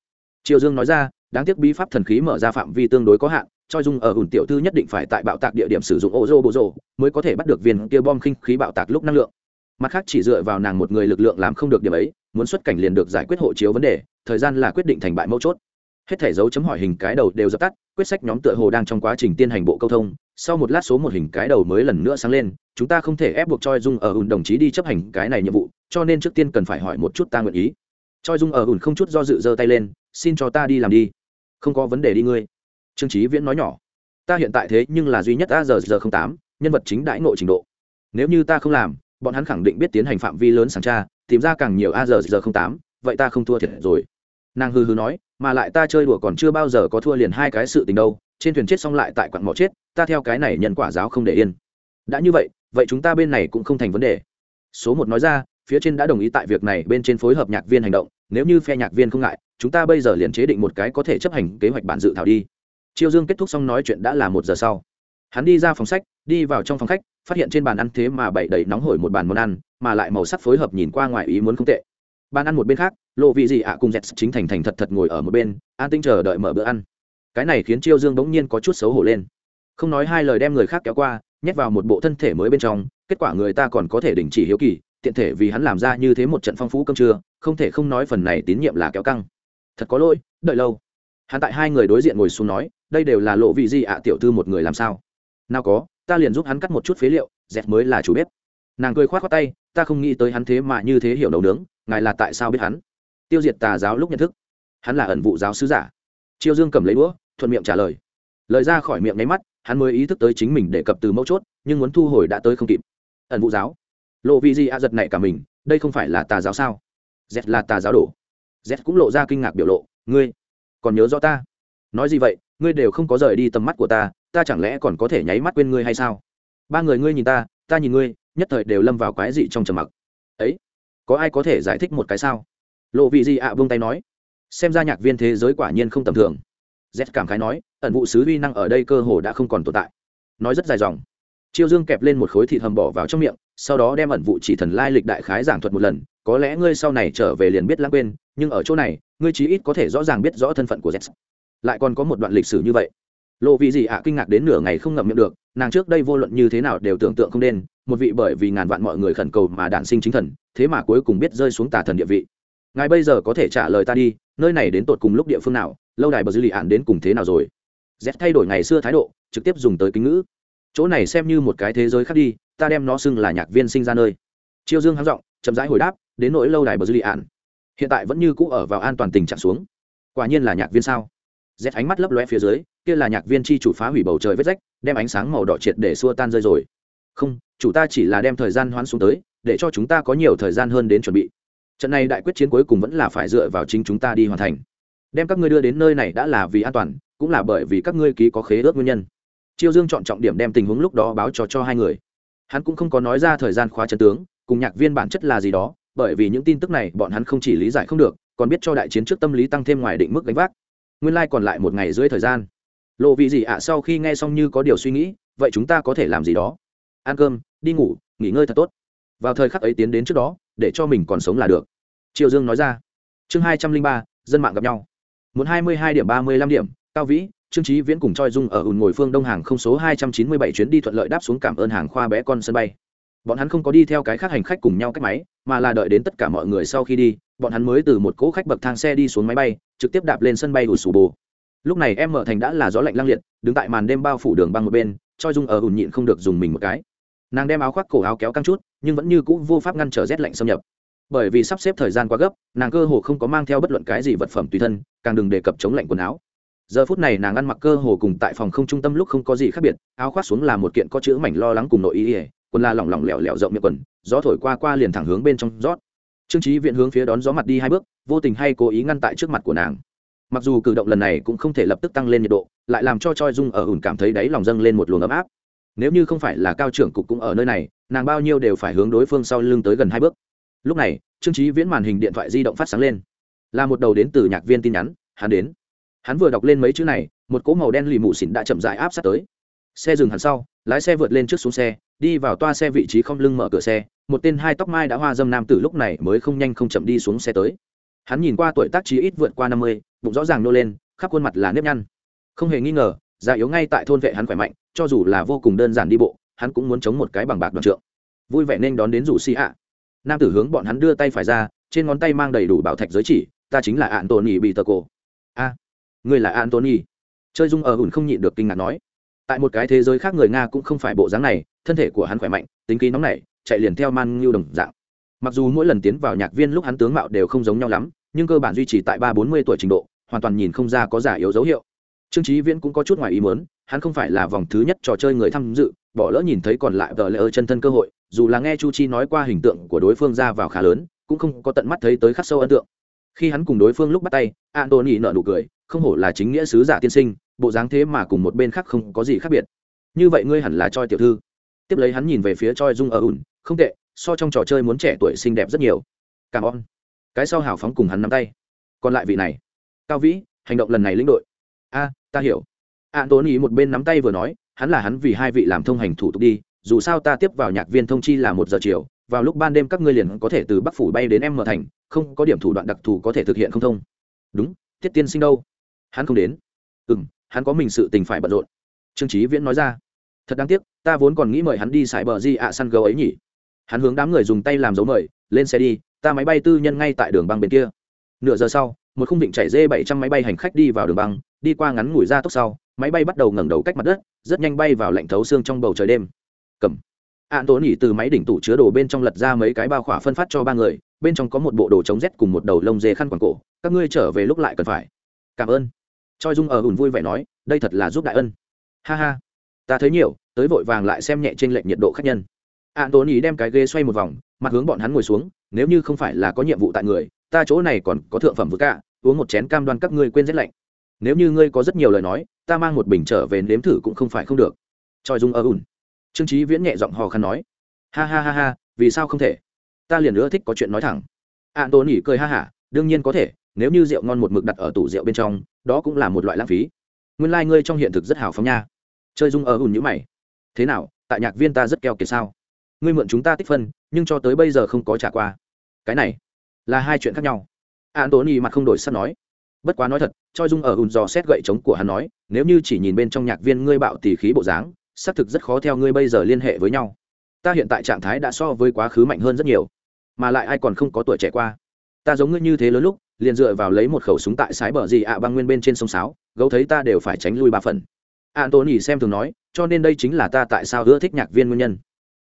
Triều dương nói ra, đáng tiếc bí pháp thần khí mở ra phạm vi tương đối có hạn, choi dung ở hùn tiểu thư nhất định phải tại bạo tạc địa điểm sử dụng ô rô bộ rô mới có thể bắt được viên kia bom khinh khí bạo tạc lúc năng lượng mặt khác chỉ dựa vào nàng một người lực lượng làm không được điểm ấy, muốn xuất cảnh liền được giải quyết hộ chiếu vấn đề, thời gian là quyết định thành bại mấu chốt. Hết thể dấu chấm hỏi hình cái đầu đều dập tắt, quyết sách nhóm tựa hồ đang trong quá trình tiên hành bộ câu thông, sau một lát số một hình cái đầu mới lần nữa sáng lên, chúng ta không thể ép buộc choi dung ở ùn đồng chí đi chấp hành cái này nhiệm vụ, cho nên trước tiên cần phải hỏi một chút ta nguyện ý. Choi dung ở ùn không chút do dự giơ tay lên, xin cho ta đi làm đi. Không có vấn đề đi ngươi. Trương trí viễn nói nhỏ, ta hiện tại thế nhưng là duy nhất a giờ giờ không tám, nhân vật chính đãi nội trình độ. Nếu như ta không làm bọn hắn khẳng định biết tiến hành phạm vi lớn sàng tra, tìm ra càng nhiều a giờ giờ không tám, vậy ta không thua thiệt rồi. Nàng hư hư nói, mà lại ta chơi đùa còn chưa bao giờ có thua liền hai cái sự tình đâu, trên thuyền chết xong lại tại quặng mỏ chết, ta theo cái này nhận quả giáo không để yên. Đã như vậy vậy chúng ta bên này cũng không thành vấn đề. Số một nói ra, phía trên đã đồng ý tại việc này bên trên phối hợp nhạc viên hành động, nếu như phe nhạc viên không ngại, chúng ta bây giờ liền chế định một cái có thể chấp hành kế hoạch bản dự thảo đi. Chiêu dương kết thúc xong nói chuyện đã là một giờ sau hắn đi ra phòng sách, đi vào trong phòng khách, phát hiện trên bàn ăn thế mà bậy đầy nóng hổi một bàn món ăn, mà lại màu sắc phối hợp nhìn qua ngoài ý muốn không tệ. Bàn ăn một bên khác, lộ vị gì ạ cùng dẹt chính thành thành thật thật ngồi ở một bên, an tinh chờ đợi mở bữa ăn. Cái này khiến chiêu dương bỗng nhiên có chút xấu hổ lên. Không nói hai lời đem người khác kéo qua, nhét vào một bộ thân thể mới bên trong, kết quả người ta còn có thể đình chỉ hiếu kỳ, tiện thể vì hắn làm ra như thế một trận phong phú cơm trưa, không thể không nói phần này tín nhiệm là kéo căng. Thật có lỗi, đợi lâu. Hắn tại hai người đối diện ngồi xuống nói, đây đều là lộ vị gì ạ tiểu thư một người làm sao? Nào có, ta liền giúp hắn cắt một chút phế liệu, dẹt mới là chủ bếp. Nàng cười k h o á t khoác tay, ta không nghĩ tới hắn thế mà như thế hiểu nấu nướng, ngài là tại sao biết hắn? Tiêu diệt tà giáo lúc nhận thức, hắn là ẩn vụ giáo sứ giả. Chiêu dương cầm lấy đũa, thuận miệng trả lời. Lời ra khỏi miệng nháy mắt, hắn mới ý thức tới chính mình để cập từ mẫu chốt, nhưng muốn thu hồi đã tới không kịp. Ẩn vụ giáo. Lộ vị gì a giật này cả mình, đây không phải là tà giáo sao? Z là tà giáo đổ. Z cũng lộ ra kinh ngạc biểu lộ, ngươi còn nhớ rõ ta? Nói gì vậy, ngươi đều không có rời đi tầm mắt của ta ta chẳng lẽ còn có thể nháy mắt quên ngươi hay sao? Ba người ngươi nhìn ta ta nhìn ngươi, nhất thời đều lâm vào quái dị trong trầm mặc. Ấy, có ai có thể giải thích một cái sao? Lộ vị gì ạ à vương tay nói. Xem ra nhạc viên thế giới quả nhiên không tầm thường. Z cảm khái nói, ẩn vụ sứ vi năng ở đây cơ hồ đã không còn tồn tại. Nói rất dài dòng. Chiêu dương kẹp lên một khối thịt hầm bỏ vào trong miệng, sau đó đem ẩn vụ chỉ thần lai lịch đại khái giảng thuật một lần, có lẽ ngươi sau này trở về liền biết lãng quên, nhưng ở chỗ này, ngươi chí ít có thể rõ ràng biết rõ thân phận của z. Lại còn có một đoạn lịch sử như vậy lộ vị gì ạ kinh ngạc đến nửa ngày không ngậm miệng được, nàng trước đây vô luận như thế nào đều tưởng tượng không nên, một vị bởi vì ngàn vạn mọi người khẩn cầu mà đản sinh chính thần, thế mà cuối cùng biết rơi xuống tà thần địa vị. Ngài bây giờ có thể trả lời ta đi, nơi này đến tột cùng lúc địa phương nào, lâu đài bờ dư lì ạn đến cùng thế nào rồi? Z thay đổi ngày xưa thái độ, trực tiếp dùng tới kính ngữ. Chỗ này xem như một cái thế giới khác đi, ta đem nó xưng là nhạc viên sinh ra nơi. Chiêu dương háng r n g chậm rãi hồi đáp, đến nỗi lâu đài bờ dư lì ạn. Hiện tại vẫn như cũ ở vào an toàn tình trạng xuống. Quả nhiên là nhạc viên sao? Z ánh mắt lấp loe phía dưới kia là nhạc viên chi chủ phá hủy bầu trời vết rách, đem ánh sáng màu đỏ triệt để xua tan rơi rồi. Không, chủ ta chỉ là đem thời gian hoãn xuống tới, để cho chúng ta có nhiều thời gian hơn đến chuẩn bị. Trận này đại quyết chiến cuối cùng vẫn là phải dựa vào chính chúng ta đi hoàn thành. Đem các ngươi đưa đến nơi này đã là vì an toàn, cũng là bởi vì các ngươi ký có khế ước nguyên nhân. Chiêu dương chọn trọng điểm đem tình huống lúc đó báo cho cho hai người. Hắn cũng không có nói ra thời gian khóa chân tướng, cùng nhạc viên bản chất là gì đó, bởi vì những tin tức này bọn hắn không chỉ lý giải không được, còn biết cho đại chiến trước tâm lý tăng thêm ngoài định mức gánh vác. Nguyên lai còn lại một ngày dưới thời gian lộ vị gì ạ, sau khi nghe xong như có điều suy nghĩ, vậy chúng ta có thể làm gì đó? Ăn cơm, đi ngủ, nghỉ ngơi thật tốt. Vào thời khắc ấy tiến đến trước đó, để cho mình còn sống là được. Triệu dương nói ra. Chương hai trăm linh ba, dân mạng gặp nhau. Muốn hai mươi hai điểm, ba mươi lăm điểm, cao vĩ, trương trí viễn cùng choi dung ở ùn ngồi phương đông hàng không số hai trăm chín mươi bảy chuyến đi thuận lợi đáp xuống cảm ơn hàng khoa bé con sân bay. Bọn hắn không có đi theo cái khác hành khách cùng nhau cách máy, mà là đợi đến tất cả mọi người sau khi đi, bọn hắn mới từ một cỗ khách bậc thang xe đi xuống máy bay, trực tiếp đạp lên sân bay ủ sù bồ lúc này em mở thành đã là gió lạnh lang liệt, đứng tại màn đêm bao phủ đường băng một bên, choi dung ở ùn nhịn không được dùng mình một cái. Nàng đem áo khoác cổ áo kéo căng chút, nhưng vẫn như c ũ vô pháp ngăn trở rét lạnh xâm nhập. Bởi vì sắp xếp thời gian quá gấp, nàng cơ hồ không có mang theo bất luận cái gì vật phẩm tùy thân, càng đừng đề cập chống lạnh quần áo. Giờ phút này nàng ăn mặc cơ hồ cùng tại phòng không trung tâm lúc không có gì khác biệt, áo khoác xuống là một kiện có chữ mảnh lo lắng cùng nội ý ỉa quần là lỏng lỏng lẻo lẻo rộng miệng quần, gió thổi qua qua liền thẳng hướng bên trong rót. Trương trí viện hướng phía đón gió mặt đi hai bước, vô tình hay cố ý ngăn tại trước mặt của nàng mặc dù cử động lần này cũng không thể lập tức tăng lên nhiệt độ, lại làm cho choi dung ở ủn cảm thấy đáy lòng dâng lên một luồng ấm áp. Nếu như không phải là cao trưởng cục cũng ở nơi này, nàng bao nhiêu đều phải hướng đối phương sau lưng tới gần hai bước. Lúc này, trương trí viễn màn hình điện thoại di động phát sáng lên. Là một đầu đến từ nhạc viên tin nhắn, hắn đến. Hắn vừa đọc lên mấy chữ này, một cỗ màu đen lì mù xỉn đã chậm dại áp sát tới. Xe dừng hẳn sau, lái xe vượt lên trước xuống xe, đi vào toa xe vị trí không lưng mở cửa xe, một tên hai tóc mai đã hoa dâm nam tử lúc này mới không nhanh không chậm đi xuống xe tới hắn nhìn qua tuổi tác trí ít vượt qua năm mươi, bụng rõ ràng nô lên, khắp khuôn mặt là nếp nhăn. Không hề nghi ngờ, già yếu ngay tại thôn vệ hắn khỏe mạnh, cho dù là vô cùng đơn giản đi bộ, hắn cũng muốn chống một cái bằng bạc đoạn trượng. Vui vẻ nên đón đến rủ xì ạ. Nam tử hướng bọn hắn đưa tay phải ra, trên ngón tay mang đầy đủ bảo thạch giới chỉ, ta chính là ạn tổn bị tờ cổ a, ngươi là antony chơi dung ở ủn không nhịn được kinh ngạc nói. Tại một cái thế giới khác người nga cũng không phải bộ dáng này, thân thể của hắn khỏe mạnh, tính khí nóng nảy, chạy liền theo man ngưu đồng dạng mặc dù mỗi lần tiến vào nhạc viên lúc hắn tướng mạo đều không giống nhau lắm, nhưng cơ bản duy trì tại ba bốn mươi tuổi trình độ, hoàn toàn nhìn không ra có giả yếu dấu hiệu. Trương trí viễn cũng có chút ngoài ý muốn, hắn không phải là vòng thứ nhất trò chơi người tham dự, bỏ lỡ nhìn thấy còn lại vợ ở chân thân cơ hội, dù là nghe chu chi nói qua hình tượng của đối phương ra vào khá lớn, cũng không có tận mắt thấy tới khắc sâu ấn tượng. Khi hắn cùng đối phương lúc bắt tay antony nợ nụ cười, không hổ là chính nghĩa sứ giả tiên sinh, bộ dáng thế mà cùng một bên khác không có gì khác biệt. Như vậy ngươi hẳn là choi tiểu thư. Tiếp lấy hắn nhìn về phía choi dung ở ủn, không tệ so trong trò chơi muốn trẻ tuổi xinh đẹp rất nhiều. Cảm ơn. Cái sau hào phóng cùng hắn nắm tay. Còn lại vị này. Cao vĩ, hành động lần này lĩnh đội. A, ta hiểu. Antony một bên nắm tay vừa nói, hắn là hắn vì hai vị làm thông hành thủ tục đi, dù sao ta tiếp vào nhạc viên thông chi là một giờ chiều, vào lúc ban đêm các ngươi liền có thể từ bắc phủ bay đến em mở thành, không có điểm thủ đoạn đặc thù có thể thực hiện không thông. Đúng thiết tiên sinh đâu? Hắn không đến. Ừ m hắn có mình sự tình phải bận rộn. Trương trí viễn nói ra. Thật đáng tiếc, ta vốn còn nghĩ mời hắn đi xài bờ di ạ săn gấu ấy nhỉ? Hắn hướng đám người dùng tay làm dấu mời, lên xe đi, ta máy bay tư nhân ngay tại đường băng bên kia. Nửa giờ sau, một khung định chạy dê bảy trăm máy bay hành khách đi vào đường băng, đi qua ngắn ngủi ra tốc sau, máy bay bắt đầu ngẩng đầu cách mặt đất, rất nhanh bay vào lạnh thấu xương trong bầu trời đêm. Cầm. Ạn tố nhỉ từ máy đỉnh tủ chứa đồ bên trong lật ra mấy cái bao khỏa phân phát cho ba người, bên trong có một bộ đồ chống rét cùng một đầu lông dê khăn quàng cổ, các ngươi trở về lúc lại cần phải. Cảm ơn. Choi dung ở ủn vui vẻ nói, đây thật là giúp đại ân. Ha ha. Ta thấy nhiều, tới vội vàng lại xem nhẹ trên lệnh nhiệt độ khách nhân ạn tố nỉ đem cái ghế xoay một vòng, mặt hướng bọn hắn ngồi xuống, nếu như không phải là có nhiệm vụ tại người, ta chỗ này còn có thượng phẩm vừa cả, uống một chén cam đoan các ngươi quên rét lạnh. Nếu như ngươi có rất nhiều lời nói, ta mang một bình trở về nếm thử cũng không phải không được. Choi dung ở trương trí viễn nhẹ giọng hò khăn nói, ha ha ha ha, vì sao không thể? Ta liền nữa thích có chuyện nói thẳng. An tôn nhỉ cười ha hả, đương nhiên có thể, nếu như rượu ngon một mực đặt ở tủ rượu bên trong, đó cũng là một loại lãng phí. Nguyên lai、like、ngươi trong hiện thực rất hào phóng nha. Chơi dung ở như mày, thế nào, tại nhạc viên ta rất keo kiệt sao? Ngươi mượn chúng ta tích phân, nhưng cho tới bây giờ không có trả qua. Cái này là hai chuyện khác nhau. An tôn nhỉ mặt không đổi sắp nói, bất quá nói thật, choi dung ở ùn dò xét gậy trống của hắn nói, nếu như chỉ nhìn bên trong nhạc viên ngươi bạo tỉ khí bộ dáng, xác thực rất khó theo ngươi bây giờ liên hệ với nhau. Ta hiện tại trạng thái đã so với quá khứ mạnh hơn rất nhiều, mà lại ai còn không có tuổi trẻ qua. Ta giống ngươi như thế lớn lúc, liền dựa vào lấy một khẩu súng tại sái bờ gì ạ băng nguyên bên trên sông sáo, gấu thấy ta đều phải tránh lui ba phần. Antony xem thường nói, cho nên đây chính là ta tại sao ưa thích nhạc viên nguyên nhân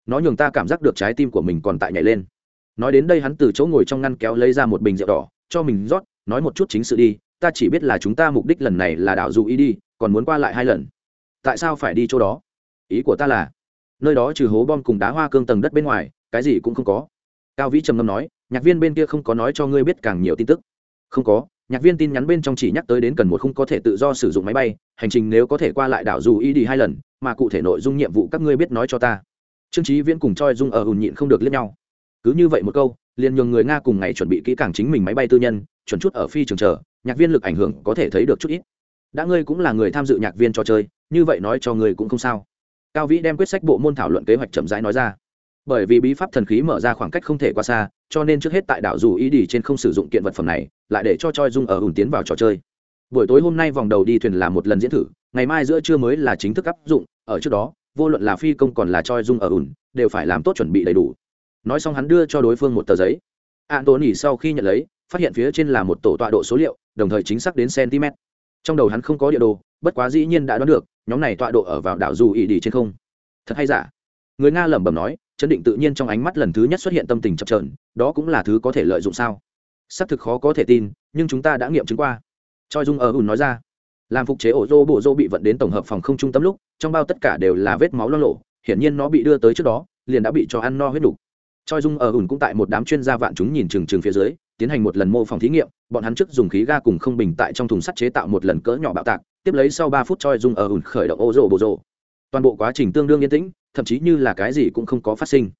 nó nhường ta cảm giác được trái tim của mình còn tại nhảy lên. Nói đến đây hắn từ chỗ ngồi trong ngăn kéo lấy ra một bình rượu đỏ, cho mình rót, nói một chút chính sự đi, ta chỉ biết là chúng ta mục đích lần này là đảo dụ ý đi, còn muốn qua lại hai lần. Tại sao phải đi chỗ đó? Ý của ta là, nơi đó trừ hố bom cùng đá hoa cương tầng đất bên ngoài, cái gì cũng không có. Cao vĩ trầm ngâm nói, nhạc viên bên kia không có nói cho ngươi biết càng nhiều tin tức. Không có, nhạc viên tin nhắn bên trong chỉ nhắc tới đến cần một không có thể tự do sử dụng máy bay, hành trình nếu có thể qua lại đảo dù ý đi hai lần, mà cụ thể nội dung nhiệm vụ các ngươi biết nói cho ta trương trí viễn cùng choi dung ở hùn nhịn không được liếc nhau. Cứ như vậy một câu, liền nhường người nga cùng ngày chuẩn bị kỹ càng chính mình máy bay tư nhân, chuẩn chút ở phi trường chờ, nhạc viên lực ảnh hưởng có thể thấy được chút ít. Đã ngươi cũng là người tham dự nhạc viên trò chơi, như vậy nói cho ngươi cũng không sao. Cao vĩ đem quyết sách bộ môn thảo luận kế hoạch chậm rãi nói ra. Bởi vì bí pháp thần khí mở ra khoảng cách không thể qua xa, cho nên trước hết tại đảo dù ý đi trên không sử dụng kiện vật phẩm này, lại để cho choi dung ở hùn tiến vào trò chơi. Buổi tối hôm nay vòng đầu đi thuyền là một lần diễn thử, ngày mai giữa trưa mới là chính thức áp dụng, ở trước đó vô luận là phi công còn là choi dung ở ùn đều phải làm tốt chuẩn bị đầy đủ. Nói xong hắn đưa cho đối phương một tờ giấy. An tốn nhỉ sau khi nhận lấy, phát hiện phía trên là một tổ tọa độ số liệu, đồng thời chính xác đến cm trong đầu hắn không có địa đồ, bất quá dĩ nhiên đã đoán được, nhóm này tọa độ ở vào đảo dù ỉ đi trên không. Thật hay giả? Người nga lẩm bẩm nói, chấn định tự nhiên trong ánh mắt lần thứ nhất xuất hiện tâm tình chập trờn đó cũng là thứ có thể lợi dụng sao? Xác thực khó có thể tin, nhưng chúng ta đã nghiệm chứng qua. Choi dung ở ùn nói ra làm phục chế ổ rô bộ rô bị vận đến tổng hợp phòng không trung tâm lúc, trong bao tất cả đều là vết máu lo lộ, hiển nhiên nó bị đưa tới trước đó, liền đã bị cho ăn no huyết đủ. choi dung ở ủn cũng tại một đám chuyên gia vạn chúng nhìn chừng chừng phía dưới, tiến hành một lần mô phỏng thí nghiệm, bọn hắn trước dùng khí ga cùng không bình tại trong thùng sắt chế tạo một lần cỡ nhỏ bạo tạc, tiếp lấy sau ba phút choi dung ở ủn khởi động ô rô bộ rô toàn bộ quá trình tương đương yên tĩnh, thậm chí như là cái gì cũng không có phát sinh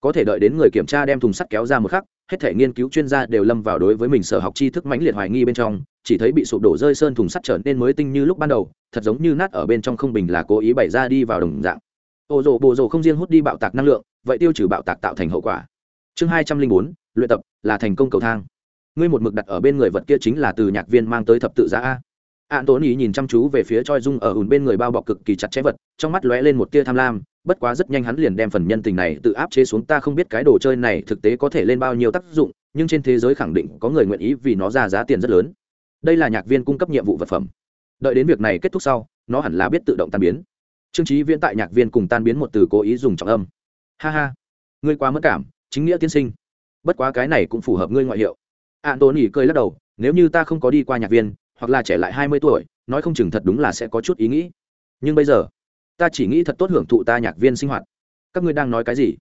có thể đợi đến người kiểm tra đem thùng sắt kéo ra một khắc, hết thể nghiên cứu chuyên gia đều lâm vào đối với mình sở học tri thức mãnh liệt hoài nghi bên trong, chỉ thấy bị sụp đổ rơi sơn thùng sắt trở nên mới tinh như lúc ban đầu, thật giống như nát ở bên trong không bình là cố ý bày ra đi vào đồng dạng. Ô rộ bộ rộ không riêng hút đi bạo tạc năng lượng, vậy tiêu trừ bạo tạc tạo thành hậu quả. Chương hai trăm linh bốn, luyện tập, là thành công cầu thang. Ngươi một mực đặt ở bên người vật kia chính là từ nhạc viên mang tới thập tự giá a. An tốn ý nhìn chăm chú về phía choi dung ở ùn bên người bao bọc cực kỳ chặt chẽ vật, trong mắt lóe lên một tia tham lam bất quá rất nhanh hắn liền đem phần nhân tình này tự áp chế xuống, ta không biết cái đồ chơi này thực tế có thể lên bao nhiêu tác dụng, nhưng trên thế giới khẳng định có người nguyện ý vì nó ra giá tiền rất lớn. Đây là nhạc viên cung cấp nhiệm vụ vật phẩm. Đợi đến việc này kết thúc sau, nó hẳn là biết tự động tan biến. Trương trí viễn tại nhạc viên cùng tan biến một từ cố ý dùng trọng âm. Ha ha, ngươi quá mất cảm, chính nghĩa tiên sinh. Bất quá cái này cũng phù hợp ngươi ngoại hiệu. An tôn ỉ cười lắc đầu, nếu như ta không có đi qua nhạc viên, hoặc là trẻ lại hai mươi tuổi, nói không chừng thật đúng là sẽ có chút ý nghĩ. Nhưng bây giờ ta chỉ nghĩ thật tốt hưởng thụ ta nhạc viên sinh hoạt. Các ngươi đang nói cái gì?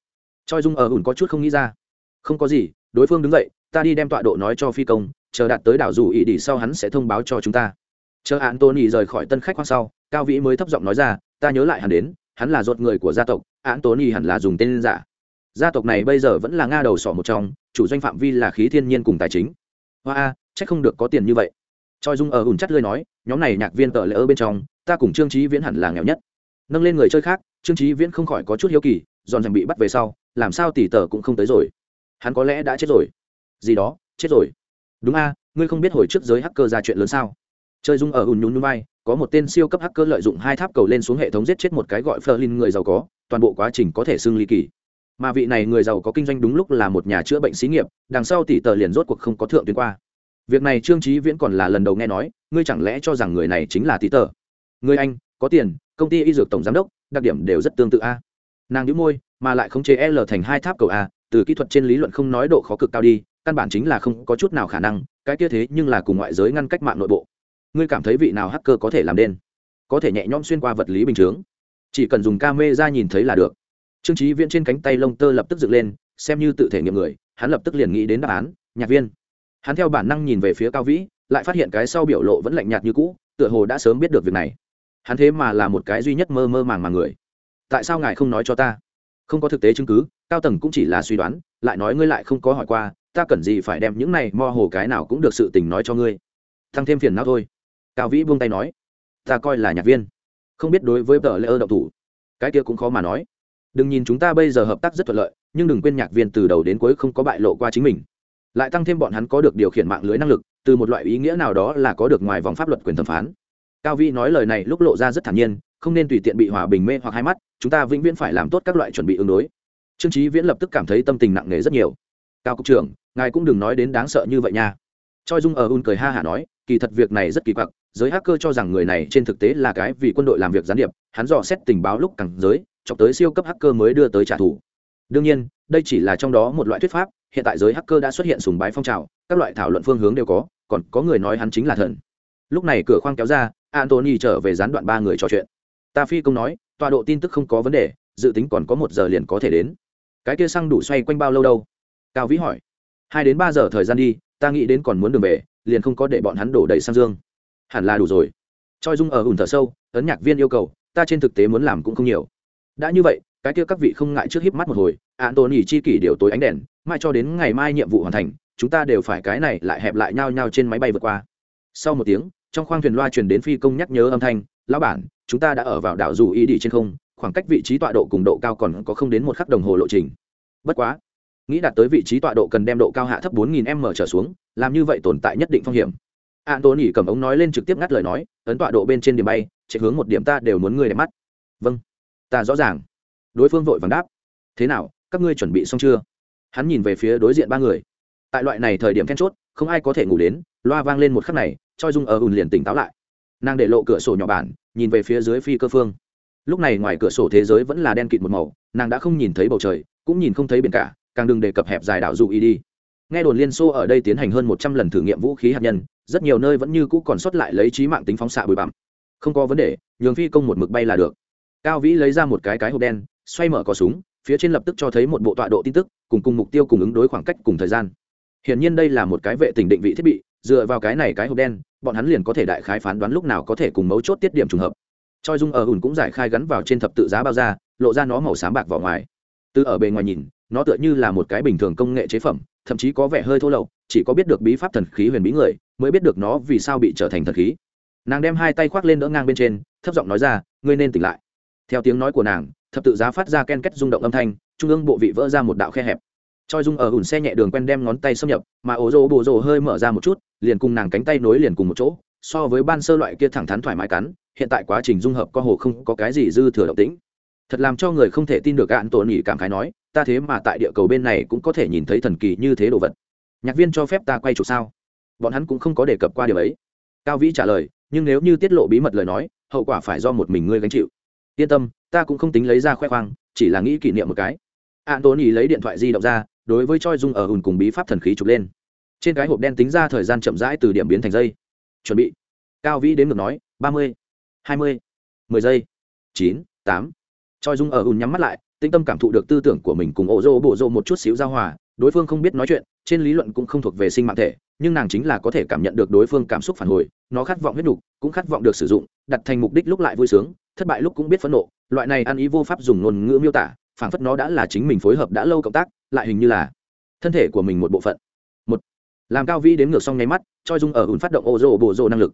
Choi dung ở ủn có chút không nghĩ ra. Không có gì, đối phương đứng dậy, ta đi đem tọa độ nói cho phi công, chờ đạt tới đảo dù ỉ đi sau hắn sẽ thông báo cho chúng ta. Chờ an tony rời khỏi tân khách khoang sau, cao vĩ mới thấp giọng nói ra, ta nhớ lại hắn đến, hắn là ruột người của gia tộc an tony hẳn là dùng tên giả. Gia tộc này bây giờ vẫn là nga đầu sỏ một trong, chủ doanh phạm vi là khí thiên nhiên cùng tài chính. Hoa a, chắc không được có tiền như vậy. Choi dung ở ủn chắt lơi nói, nhóm này nhạc viên tợ lỡ bên trong, ta cùng trương trí viễn hẳn là nghèo nhất nâng lên người chơi khác trương trí viễn không khỏi có chút hiếu kỳ dọn dành bị bắt về sau làm sao tỷ tờ cũng không tới rồi hắn có lẽ đã chết rồi gì đó chết rồi đúng a ngươi không biết hồi trước giới hacker ra chuyện lớn sao chơi dung ở ùn nhún nhún bay, có một tên siêu cấp hacker lợi dụng hai tháp cầu lên xuống hệ thống giết chết một cái gọi Flerlin người giàu có, toàn bộ quá trình có thể xưng ly kỳ. Mà vị này người giàu có kinh doanh đúng lúc là một nhà chữa bệnh xí nghiệp, đằng sau tỷ tờ liền rốt cuộc không có thượng tuyến qua. Việc này Trương Chí Viễn còn là lần đầu nghe nói, ngươi chẳng lẽ cho rằng người này chính là tỷ tờ? Ngươi anh, có tiền, công ty y dược tổng giám đốc, đặc điểm đều rất tương tự a. Nàng đĩu môi, mà lại khống chế l thành hai tháp cầu a, từ kỹ thuật trên lý luận không nói độ khó cực cao đi, căn bản chính là không có chút nào khả năng, cái kia thế nhưng là cùng ngoại giới ngăn cách mạng nội bộ. Ngươi cảm thấy vị nào hacker có thể làm đen? Có thể nhẹ nhõm xuyên qua vật lý bình chướng. Chỉ cần dùng ca mê ra nhìn thấy là được. Trương trí viễn trên cánh tay lông tơ lập tức dựng lên, xem như tự thể nghiệm người, hắn lập tức liền nghĩ đến đáp án, nhạc viên. Hắn theo bản năng nhìn về phía cao vĩ, lại phát hiện cái sau biểu lộ vẫn lạnh nhạt như cũ, tựa hồ đã sớm biết được việc này hắn thế mà là một cái duy nhất mơ mơ màng màng người. Tại sao ngài không nói cho ta? Không có thực tế chứng cứ, cao tầng cũng chỉ là suy đoán, lại nói ngươi lại không có hỏi qua, ta cần gì phải đem những này mo hồ cái nào cũng được sự tình nói cho ngươi. Thăng thêm phiền não thôi. Cao vĩ buông tay nói, ta coi là nhạc viên. Không biết đối với tờ lễ ơ đậu thủ, cái kia cũng khó mà nói. Đừng nhìn chúng ta bây giờ hợp tác rất thuận lợi, nhưng đừng quên nhạc viên từ đầu đến cuối không có bại lộ qua chính mình. Lại tăng thêm bọn hắn có được điều khiển mạng lưới năng lực, từ một loại ý nghĩa nào đó là có được ngoài vòng pháp luật quyền thẩm phán cao vi nói lời này lúc lộ ra rất thản nhiên, không nên tùy tiện bị hòa bình mê hoặc hai mắt, chúng ta vĩnh viễn phải làm tốt các loại chuẩn bị ứng đối. Trương trí viễn lập tức cảm thấy tâm tình nặng nề rất nhiều. Cao cục trưởng, ngài cũng đừng nói đến đáng sợ như vậy nha. Choi dung ở un cười ha hả nói, kỳ thật việc này rất kỳ quặc, giới hacker cho rằng người này trên thực tế là cái vì quân đội làm việc gián điệp, hắn dò xét tình báo lúc càng giới, chọc tới siêu cấp hacker mới đưa tới trả thù. Đương nhiên, đây chỉ là trong đó một loại thuyết pháp, hiện tại giới hacker đã xuất hiện sùng bái phong trào, các loại thảo luận phương hướng đều có, còn có người nói hắn chính là thần. Lúc này cửa khoang kéo ra antony trở về gián đoạn ba người trò chuyện. Ta phi công nói, tọa độ tin tức không có vấn đề, dự tính còn có một giờ liền có thể đến. Cái kia xăng đủ xoay quanh bao lâu đâu? Cao vĩ hỏi. Hai đến ba giờ thời gian đi, ta nghĩ đến còn muốn đường về, liền không có để bọn hắn đổ đầy sang dương. Hẳn là đủ rồi. Choi dung ở ủn thở sâu, ấn nhạc viên yêu cầu, ta trên thực tế muốn làm cũng không nhiều. Đã như vậy, cái kia các vị không ngại trước híp mắt một hồi ạn tồn nhỉ chi kỷ điều tối ánh đèn, mai cho đến ngày mai nhiệm vụ hoàn thành, chúng ta đều phải cái này lại hẹp lại nhau nhau trên máy bay vượt qua. Sau một tiếng trong khoang thuyền loa truyền đến phi công nhắc nhớ âm thanh, lão bản, chúng ta đã ở vào đảo dù ý đi trên không, khoảng cách vị trí tọa độ cùng độ cao còn có không đến một khắc đồng hồ lộ trình. Bất quá, nghĩ đạt tới vị trí tọa độ cần đem độ cao hạ thấp 4.000 m trở xuống, làm như vậy tồn tại nhất định phong hiểm. An tôn nhỉ cầm ống nói lên trực tiếp ngắt lời nói, ấn tọa độ bên trên điểm bay, chạy hướng một điểm ta đều muốn ngươi đẹp mắt. Vâng. Ta rõ ràng. Đối phương vội vàng đáp, thế nào, các ngươi chuẩn bị xong chưa? Hắn nhìn về phía đối diện ba người. Tại loại này thời điểm then chốt không ai có thể ngủ đến, loa vang lên một khắc này, choi dung ở ùn liền tỉnh táo lại. Nàng để lộ cửa sổ nhỏ bản, nhìn về phía dưới phi cơ phương. Lúc này ngoài cửa sổ thế giới vẫn là đen kịt một màu, nàng đã không nhìn thấy bầu trời, cũng nhìn không thấy biển cả, càng đừng đề cập hẹp dài đảo dù y đi. Nghe đồn liên xô ở đây tiến hành hơn một trăm lần thử nghiệm vũ khí hạt nhân, rất nhiều nơi vẫn như cũ còn sót lại lấy trí mạng tính phóng xạ bụi bặm. Không có vấn đề, nhường phi công một mực bay là được. Cao vĩ lấy ra một cái cái hộp đen, xoay mở cò súng, phía trên lập tức cho thấy một bộ tọa độ tin tức, cùng cùng mục tiêu cùng ứng đối khoảng cách cùng thời gian hiển nhiên đây là một cái vệ tình định vị thiết bị, dựa vào cái này cái hộp đen, bọn hắn liền có thể đại khái phán đoán lúc nào có thể cùng mấu chốt tiết điểm trùng hợp. Choi dung ở hùn cũng giải khai gắn vào trên thập tự giá bao da, lộ ra nó màu xám bạc vào ngoài. Từ ở bề ngoài nhìn, nó tựa như là một cái bình thường công nghệ chế phẩm, thậm chí có vẻ hơi thô lậu, chỉ có biết được bí pháp thần khí huyền bí người, mới biết được nó vì sao bị trở thành thần khí. Nàng đem hai tay khoác lên đỡ ngang bên trên, thấp giọng nói ra, ngươi nên tỉnh lại. Theo tiếng nói của nàng, thập tự giá phát ra ken kết rung động âm thanh, trung ương bộ vị vỡ ra một đạo khe hẹp choi dung ở ủn xe nhẹ đường quen đem ngón tay xâm nhập, mà ổ rỗ bộ rô hơi mở ra một chút, liền cùng nàng cánh tay nối liền cùng một chỗ, so với ban sơ loại kia thẳng thắn thoải mái cắn, hiện tại quá trình dung hợp co hồ không có cái gì dư thừa động tĩnh. Thật làm cho người không thể tin được gạn tổn nhỉ cảm khái nói, ta thế mà tại địa cầu bên này cũng có thể nhìn thấy thần kỳ như thế đồ vật. Nhạc viên cho phép ta quay chụp sao? Bọn hắn cũng không có đề cập qua điều ấy. Cao vĩ trả lời, nhưng nếu như tiết lộ bí mật lời nói, hậu quả phải do một mình ngươi gánh chịu. Yên tâm, ta cũng không tính lấy ra khoe khoang, chỉ là nghĩ kỷ niệm một cái. An tốn ý lấy điện thoại di động ra đối với choi dung ở hùn cùng bí pháp thần khí chụp lên. Trên cái hộp đen tính ra thời gian chậm rãi từ điểm biến thành dây chuẩn bị. Cao vĩ đến ngược nói, ba mươi, hai mươi, mười giây, chín, tám. Choi dung ở hùn nhắm mắt lại, tĩnh tâm cảm thụ được tư tưởng của mình cùng ổ rô bộ rô một chút xíu giao hòa. Đối phương không biết nói chuyện, trên lý luận cũng không thuộc về sinh mạng thể, nhưng nàng chính là có thể cảm nhận được đối phương cảm xúc phản hồi, nó khát vọng huyết đục cũng khát vọng được sử dụng, đặt thành mục đích lúc lại vui sướng, thất bại lúc cũng biết phẫn nộ. Loại này ăn ý vô pháp dùng ngôn ngữ miêu tả phảng phất nó đã là chính mình phối hợp đã lâu cộng tác, lại hình như là thân thể của mình một bộ phận. Một, làm cao vĩ đến ngược xong nháy mắt, choi dung ở ùn phát động ô rô bộ rô năng lực.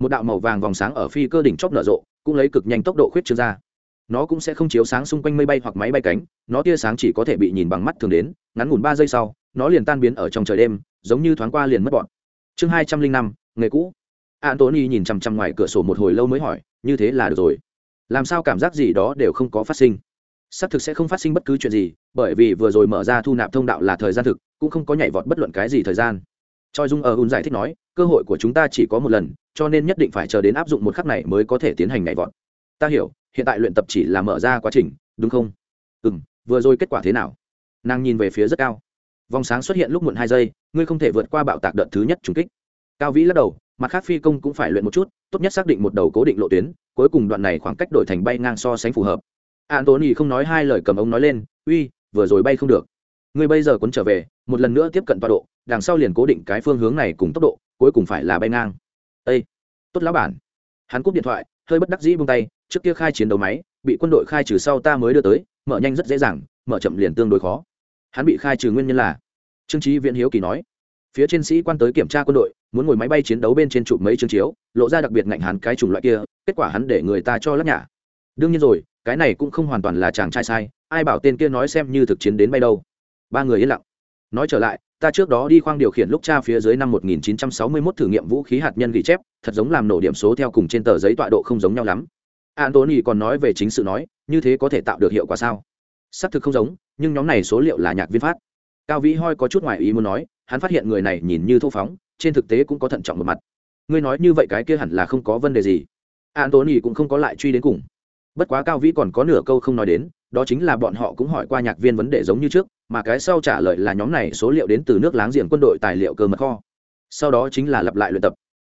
Một đạo màu vàng vòng sáng ở phi cơ đỉnh chóp nở rộ, cũng lấy cực nhanh tốc độ khuyết trương ra. Nó cũng sẽ không chiếu sáng xung quanh mây bay hoặc máy bay cánh, nó tia sáng chỉ có thể bị nhìn bằng mắt thường đến, ngắn ngủn ba giây sau, nó liền tan biến ở trong trời đêm, giống như thoáng qua liền mất bọn. Chương hai trăm linh năm, nghề cũ. Antony nhìn chằm chằm ngoài cửa sổ một hồi lâu mới hỏi, như thế là được rồi. Làm sao cảm giác gì đó đều không có phát sinh? Xác thực sẽ không phát sinh bất cứ chuyện gì, bởi vì vừa rồi mở ra thu nạp thông đạo là thời gian thực, cũng không có nhảy vọt bất luận cái gì thời gian. Choi dung ở un giải thích nói, cơ hội của chúng ta chỉ có một lần, cho nên nhất định phải chờ đến áp dụng một khắc này mới có thể tiến hành nhảy vọt. Ta hiểu, hiện tại luyện tập chỉ là mở ra quá trình, đúng không? Ừ m vừa rồi kết quả thế nào? Nàng nhìn về phía rất cao. Vòng sáng xuất hiện lúc muộn hai giây, ngươi không thể vượt qua bạo tạc đợt thứ nhất trùng kích. Cao vĩ lắc đầu, mặt khác phi công cũng phải luyện một chút, tốt nhất xác định một đầu cố định lộ tuyến, cuối cùng đoạn này khoảng cách đổi thành bay ngang so sánh phù hợp antony không nói hai lời cầm ống nói lên, uy, vừa rồi bay không được. Ngươi bây giờ cuốn trở về, một lần nữa tiếp cận tọa độ, đằng sau liền cố định cái phương hướng này cùng tốc độ, cuối cùng phải là bay ngang. Ây tốt lão bản. Hắn cúp điện thoại, hơi bất đắc dĩ buông tay, trước kia khai chiến đấu máy, bị quân đội khai trừ sau ta mới đưa tới, mở nhanh rất dễ dàng, mở chậm liền tương đối khó. Hắn bị khai trừ nguyên nhân là, trương trí viễn hiếu kỳ nói, phía trên sĩ quan tới kiểm tra quân đội, muốn ngồi máy bay chiến đấu bên trên chụp mấy chương chiếu, lộ ra đặc biệt ngạnh hắn cái chủng loại kia, kết quả hắn để người ta cho lắc nhả đương nhiên rồi cái này cũng không hoàn toàn là chàng trai sai, ai bảo tên kia nói xem như thực chiến đến bay đâu. Ba người yên lặng. Nói trở lại, ta trước đó đi khoang điều khiển lúc tra phía dưới năm 1961 thử nghiệm vũ khí hạt nhân ghi chép, thật giống làm nổ điểm số theo cùng trên tờ giấy tọa độ không giống nhau lắm. Antony còn nói về chính sự nói, như thế có thể tạo được hiệu quả sao? Xác thực không giống, nhưng nhóm này số liệu là nhạc viên phát. Cao vĩ hoi có chút ngoài ý muốn nói, hắn phát hiện người này nhìn như thô phóng, trên thực tế cũng có thận trọng một mặt. Ngươi nói như vậy cái kia hẳn là không có vấn đề gì. Antony cũng không có lại truy đến cùng bất quá cao vĩ còn có nửa câu không nói đến, đó chính là bọn họ cũng hỏi qua nhạc viên vấn đề giống như trước, mà cái sau trả lời là nhóm này số liệu đến từ nước láng giềng quân đội tài liệu cơ mật kho. Sau đó chính là lặp lại luyện tập.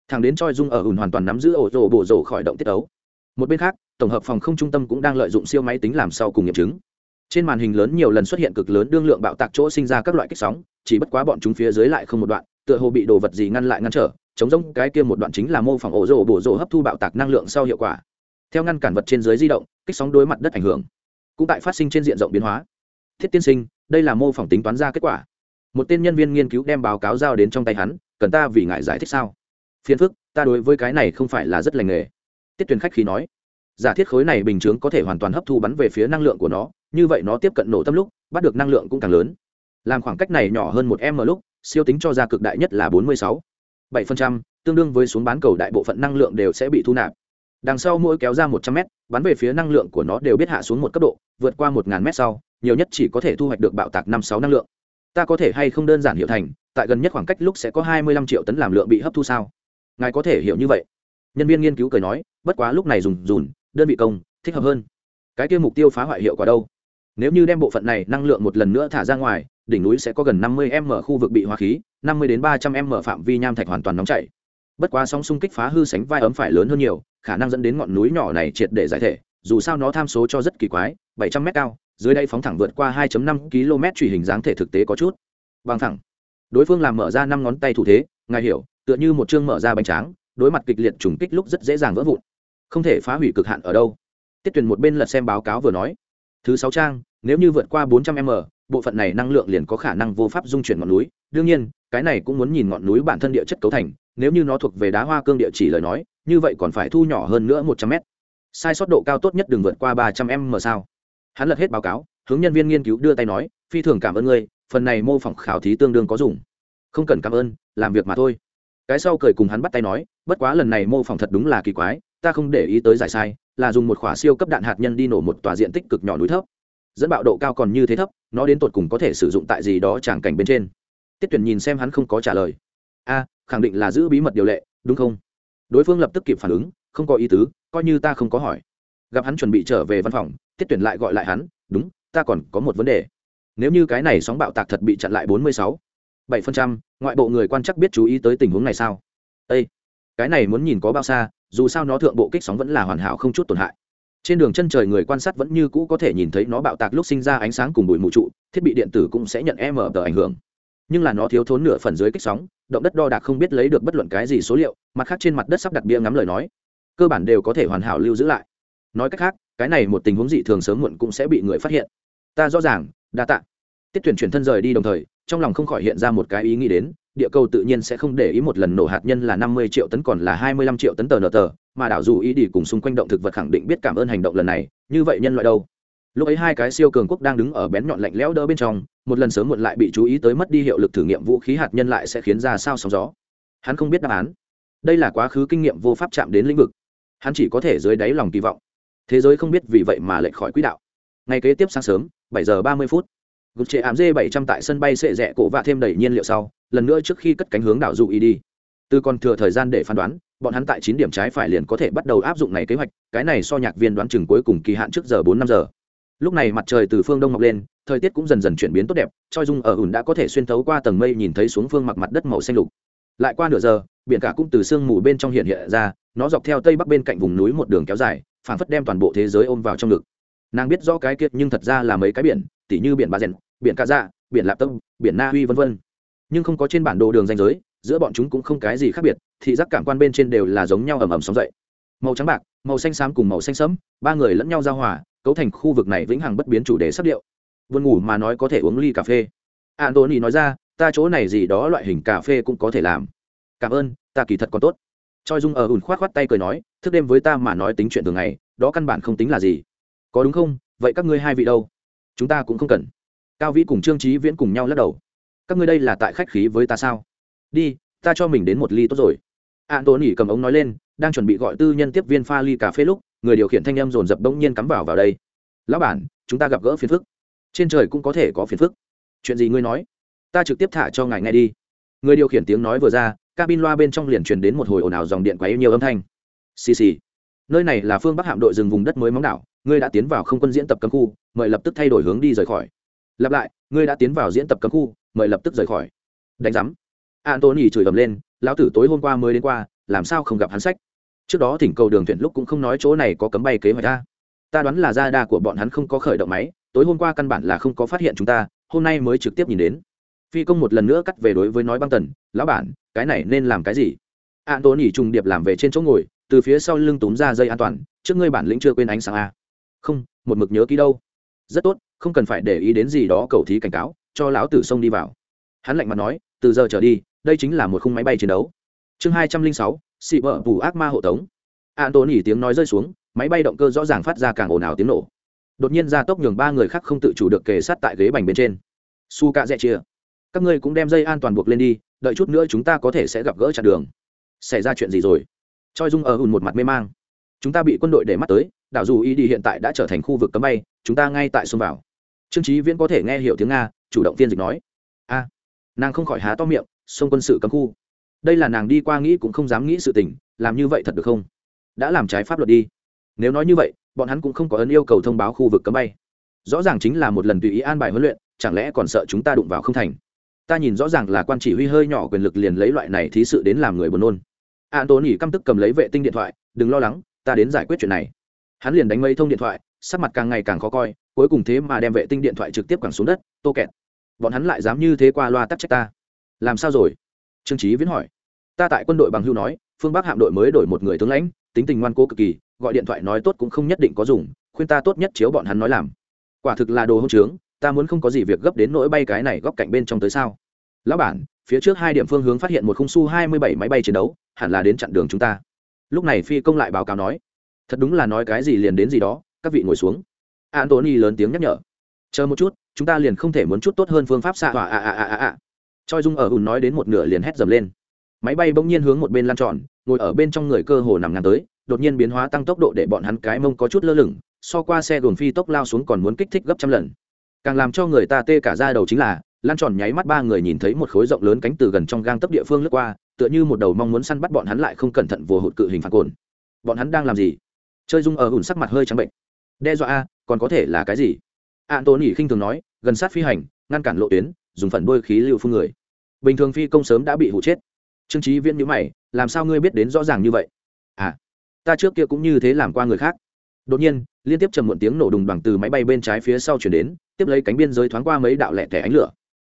Thằng đến choi dung ở hùn hoàn toàn nắm giữ ổ rồ bổ rồ khỏi động tiết ấu. Một bên khác, tổng hợp phòng không trung tâm cũng đang lợi dụng siêu máy tính làm sau cùng nghiệm chứng. Trên màn hình lớn nhiều lần xuất hiện cực lớn đương lượng bạo tạc chỗ sinh ra các loại kích sóng, chỉ bất quá bọn chúng phía dưới lại không một đoạn, tựa hồ bị đồ vật gì ngăn lại ngăn trở, chống rỗng cái kia một đoạn chính là mô phỏng ổ rổ bổ rổ hấp thu bạo tạc năng lượng sau hiệu quả theo ngăn cản vật trên dưới di động, kích sóng đối mặt đất ảnh hưởng. Cũng tại phát sinh trên diện rộng biến hóa. Thiết tiên sinh, đây là mô phỏng tính toán ra kết quả. Một tên nhân viên nghiên cứu đem báo cáo giao đến trong tay hắn, cần ta vì ngại giải thích sao? Phiền phức, ta đối với cái này không phải là rất lành nghề. Tiết tuyển khách khí nói. Giả thiết khối này bình chướng có thể hoàn toàn hấp thu bắn về phía năng lượng của nó, như vậy nó tiếp cận nổ tâm lúc, bắt được năng lượng cũng càng lớn. Làm khoảng cách này nhỏ hơn một m lúc, siêu tính cho ra cực đại nhất là bốn mươi sáu. Bảy phần trăm, tương đương với xuống bán cầu đại bộ phận năng lượng đều sẽ bị thu nạp đằng sau mỗi kéo ra một trăm mét, bắn về phía năng lượng của nó đều biết hạ xuống một cấp độ vượt qua một ngàn mét sau nhiều nhất chỉ có thể thu hoạch được bạo tạc năm sáu năng lượng. Ta có thể hay không đơn giản hiểu thành tại gần nhất khoảng cách lúc sẽ có hai mươi lăm triệu tấn làm lượng bị hấp thu sao? Ngài có thể hiểu như vậy. Nhân viên nghiên cứu cười nói bất quá lúc này dùng dùn đơn vị công thích hợp hơn. Cái kia mục tiêu phá hoại hiệu quả đâu? Nếu như đem bộ phận này năng lượng một lần nữa thả ra ngoài đỉnh núi sẽ có gần năm mươi m khu vực bị hóa khí năm mươi đến ba trăm m phạm vi nham thạch hoàn toàn nóng chảy bất quá sóng xung kích phá hư sánh vai ấm phải lớn hơn nhiều, khả năng dẫn đến ngọn núi nhỏ này triệt để giải thể, dù sao nó tham số cho rất kỳ quái, bảy trăm m cao, dưới đây phóng thẳng vượt qua 2.5 km truy hình dáng thể thực tế có chút. Bằng thẳng. Đối phương làm mở ra năm ngón tay thủ thế, ngài hiểu, tựa như một chương mở ra bánh tráng, đối mặt kịch liệt trùng kích lúc rất dễ dàng vỡ vụn. Không thể phá hủy cực hạn ở đâu. Tiết tuyển một bên lật xem báo cáo vừa nói. Thứ sáu trang, nếu như vượt qua 400 m, bộ phận này năng lượng liền có khả năng vô pháp dung chuyển ngọn núi. Đương nhiên, cái này cũng muốn nhìn ngọn núi bản thân địa chất cấu thành nếu như nó thuộc về đá hoa cương địa chỉ lời nói, như vậy còn phải thu nhỏ hơn nữa một trăm m sai sót độ cao tốt nhất đừng vượt qua ba trăm m sao. Hắn lật hết báo cáo, hướng nhân viên nghiên cứu đưa tay nói, phi thường cảm ơn ngươi, phần này mô phỏng khảo thí tương đương có dùng. Không cần cảm ơn, làm việc mà thôi. Cái sau cười cùng hắn bắt tay nói, bất quá lần này mô phỏng thật đúng là kỳ quái, ta không để ý tới giải sai, là dùng một khỏa siêu cấp đạn hạt nhân đi nổ một tòa diện tích cực nhỏ núi thấp. Dẫn bạo độ cao còn như thế thấp, nó đến tột cùng có thể sử dụng tại gì đó tràng cảnh bên trên. Tiết tuyển nhìn xem hắn không có trả lời. A khẳng định là giữ bí mật điều lệ, đúng không? Đối phương lập tức kịp phản ứng, không có ý tứ, coi như ta không có hỏi. Gặp hắn chuẩn bị trở về văn phòng, tiết tuyển lại gọi lại hắn, đúng, ta còn có một vấn đề. Nếu như cái này sóng bạo tạc thật bị chặn lại bốn mươi sáu, bảy phần trăm, ngoại bộ người quan chắc biết chú ý tới tình huống này sao? Â cái này muốn nhìn có bao xa, dù sao nó thượng bộ kích sóng vẫn là hoàn hảo không chút tổn hại. Trên đường chân trời người quan sát vẫn như cũ có thể nhìn thấy nó bạo tạc lúc sinh ra ánh sáng cùng bụi mù trụ, thiết bị điện tử cũng sẽ nhận m tờ ảnh hưởng nhưng là nó thiếu thốn nửa phần dưới kích sóng, động đất đo đạc không biết lấy được bất luận cái gì số liệu, mặt khác trên mặt đất sắp đặt bia ngắm lời nói. Cơ bản đều có thể hoàn hảo lưu giữ lại. Nói cách khác, cái này một tình huống dị thường sớm muộn cũng sẽ bị người phát hiện. Ta rõ ràng, đa tạ. Tiết tuyển chuyển thân rời đi đồng thời, trong lòng không khỏi hiện ra một cái ý nghĩ đến, địa cầu tự nhiên sẽ không để ý một lần nổ hạt nhân là năm mươi triệu tấn còn là hai mươi lăm triệu tấn tờ nờ tờ, mà đảo dù ý đi cùng xung quanh động thực vật khẳng định biết cảm ơn hành động lần này, như vậy nhân loại đâu? Lúc ấy hai cái siêu cường quốc đang đứng ở bén nhọn lạnh lẽo đỡ bên trong, một lần sớm muộn lại bị chú ý tới mất đi hiệu lực thử nghiệm vũ khí hạt nhân lại sẽ khiến ra sao sóng gió. Hắn không biết đáp án. Đây là quá khứ kinh nghiệm vô pháp chạm đến lĩnh vực. Hắn chỉ có thể dưới đáy lòng kỳ vọng. Thế giới không biết vì vậy mà lệch khỏi quỹ đạo. Ngày kế tiếp sáng sớm, bảy giờ ba mươi phút gục trệ ám dê bảy trăm tại sân bay sệ rẽ cổ vạ thêm đầy nhiên liệu sau, lần nữa trước khi cất cánh hướng đảo dụ ý đi. Từ còn thừa thời gian để phán đoán, bọn hắn tại chín điểm trái phải liền có thể bắt đầu áp dụng này kế hoạch, cái này so nhạc viên đoán chừng cuối cùng kỳ hạn trước giờ bốn năm giờ lúc này mặt trời từ phương đông mọc lên, thời tiết cũng dần dần chuyển biến tốt đẹp, choi dung ở ủn đã có thể xuyên thấu qua tầng mây nhìn thấy xuống phương mặt mặt đất màu xanh lục. Lại qua nửa giờ, biển cả cũng từ sương mù bên trong hiện hiện ra, nó dọc theo tây bắc bên cạnh vùng núi một đường kéo dài, phảng phất đem toàn bộ thế giới ôm vào trong ngực. Nàng biết rõ cái kiệt nhưng thật ra là mấy cái biển, tỉ như biển ba rèn biển ca dạ biển lạp tâm, biển na uy v v nhưng không có trên bản đồ đường danh giới, giữa bọn chúng cũng không cái gì khác biệt, thị giác cảm quan bên trên đều là giống nhau ầm ầm sóng dậy. Màu trắng bạc, màu xanh xám cùng màu xanh sẫm, ba người lẫn nhau giao hòa cấu thành khu vực này vĩnh hằng bất biến chủ đề sắp điệu. Vươn ngủ mà nói có thể uống ly cà phê. Antony nói ra, ta chỗ này gì đó loại hình cà phê cũng có thể làm. Cảm ơn, ta kỳ thật còn tốt. Choi dung ở ùn khoát khoát tay cười nói, thức đêm với ta mà nói tính chuyện thường ngày, đó căn bản không tính là gì. Có đúng không? Vậy các ngươi hai vị đâu? Chúng ta cũng không cần. Cao vĩ cùng trương trí viễn cùng nhau lắc đầu. Các ngươi đây là tại khách khí với ta sao? Đi, ta cho mình đến một ly tốt rồi. An tốn nhỉ cầm ống nói lên đang chuẩn bị gọi tư nhân tiếp viên pha ly cà phê lúc, người điều khiển thanh em dồn dập bỗng nhiên cắm vào vào đây. Lão bản, chúng ta gặp gỡ phiền phức. Trên trời cũng có thể có phiền phức. Chuyện gì ngươi nói? Ta trực tiếp thả cho ngài nghe đi. Người điều khiển tiếng nói vừa ra, cabin loa bên trong liền truyền đến một hồi ồn ào dòng điện quá nhiều âm thanh. Xì xì, nơi này là phương bắc hạm đội rừng vùng đất mới móng đảo, ngươi đã tiến vào không quân diễn tập cấm khu, mời lập tức thay đổi hướng đi rời khỏi. Lặp lại, ngươi đã tiến vào diễn tập cấm khu, mời lập tức rời khỏi. Đánh giám. Antony chửi ầm lên, lão tử tối hôm qua mới đến qua, làm sao không gặp hắn sách? Trước đó thỉnh cầu đường thuyền lúc cũng không nói chỗ này có cấm bay kế hoạch ta ta đoán là gia đa của bọn hắn không có khởi động máy, tối hôm qua căn bản là không có phát hiện chúng ta, hôm nay mới trực tiếp nhìn đến. Phi công một lần nữa cắt về đối với nói băng tần, lão bản, cái này nên làm cái gì? An tốn nhỉ trùng điệp làm về trên chỗ ngồi, từ phía sau lưng túm ra dây an toàn, trước ngươi bản lĩnh chưa quên ánh sáng a không, một mực nhớ ký đâu. Rất tốt, không cần phải để ý đến gì đó, cầu thí cảnh cáo, cho lão tử sông đi vào. Hắn lạnh mặt nói, từ giờ trở đi, đây chính là một khung máy bay chiến đấu. Chương hai trăm linh sáu xị vợ bù ác ma hộ tống. An tốn nhỉ tiếng nói rơi xuống, máy bay động cơ rõ ràng phát ra càng ồn ào tiếng nổ. Đột nhiên ra tốc nhường ba người khác không tự chủ được kề sát tại ghế bành bên trên. Su cạ dẹ chia các ngươi cũng đem dây an toàn buộc lên đi, đợi chút nữa chúng ta có thể sẽ gặp gỡ chặn đường. Xảy ra chuyện gì rồi? Choi dung ở hùn một mặt mê mang. Chúng ta bị quân đội để mắt tới, đảo dù ý đi hiện tại đã trở thành khu vực cấm bay, chúng ta ngay tại xông vào. Trương trí viễn có thể nghe hiểu tiếng nga, chủ động phiên dịch nói. A, nàng không khỏi há to miệng, xông quân sự cấm khu đây là nàng đi qua nghĩ cũng không dám nghĩ sự tình, làm như vậy thật được không? Đã làm trái pháp luật đi. Nếu nói như vậy, bọn hắn cũng không có ấn yêu cầu thông báo khu vực cấm bay. Rõ ràng chính là một lần tùy ý an bài huấn luyện, chẳng lẽ còn sợ chúng ta đụng vào không thành? Ta nhìn rõ ràng là quan chỉ huy hơi nhỏ quyền lực liền lấy loại này thí sự đến làm người buồn nôn. An tốn nhỉ căm tức cầm lấy vệ tinh điện thoại, đừng lo lắng, ta đến giải quyết chuyện này. Hắn liền đánh mấy thông điện thoại, sắc mặt càng ngày càng khó coi, cuối cùng thế mà đem vệ tinh điện thoại trực tiếp quẳng xuống đất, tô kẹt, bọn hắn lại dám như thế qua loa tắc trách ta. Làm sao rồi? Trương trí viễn hỏi. Ta tại quân đội bằng hưu nói, phương bắc hạm đội mới đổi một người tướng lãnh, tính tình ngoan cố cực kỳ, gọi điện thoại nói tốt cũng không nhất định có dùng, khuyên ta tốt nhất chiếu bọn hắn nói làm. Quả thực là đồ hông trướng, ta muốn không có gì việc gấp đến nỗi bay cái này góc cạnh bên trong tới sao? Lão bản, phía trước hai điểm phương hướng phát hiện một khung su hai mươi bảy máy bay chiến đấu, hẳn là đến chặn đường chúng ta. Lúc này phi công lại báo cáo nói. Thật đúng là nói cái gì liền đến gì đó, các vị ngồi xuống. Antony lớn tiếng nhắc nhở. Chờ một chút, chúng ta liền không thể muốn chút tốt hơn phương pháp xạ hỏa à à à à à choi dung ở hùn nói đến một nửa liền hét dầm lên. Máy bay bỗng nhiên hướng một bên lan tròn, ngồi ở bên trong người cơ hồ nằm ngang tới, đột nhiên biến hóa tăng tốc độ để bọn hắn cái mông có chút lơ lửng, so qua xe gồm phi tốc lao xuống còn muốn kích thích gấp trăm lần. Càng làm cho người ta tê cả ra đầu chính là, lan tròn nháy mắt ba người nhìn thấy một khối rộng lớn cánh từ gần trong gang tấp địa phương lướt qua, tựa như một đầu mong muốn săn bắt bọn hắn lại không cẩn thận vồ hụt cự hình phản cồn. Bọn hắn đang làm gì? Chơi dung ở hùn sắc mặt hơi trắng bệnh. Đe dọa a, còn có thể là cái gì? An tôn ỉ khinh thường nói, gần sát phi hành, ngăn cản lộ tuyến, dùng phần đôi khí lưu phun người bình thường phi công sớm đã bị hụ chết. Trương trí viễn nhữ mày, làm sao ngươi biết đến rõ ràng như vậy? À ta trước kia cũng như thế làm qua người khác. Đột nhiên, liên tiếp trầm muộn tiếng nổ đùng bằng từ máy bay bên trái phía sau chuyển đến, tiếp lấy cánh biên giới thoáng qua mấy đạo lẹ thẻ ánh lửa.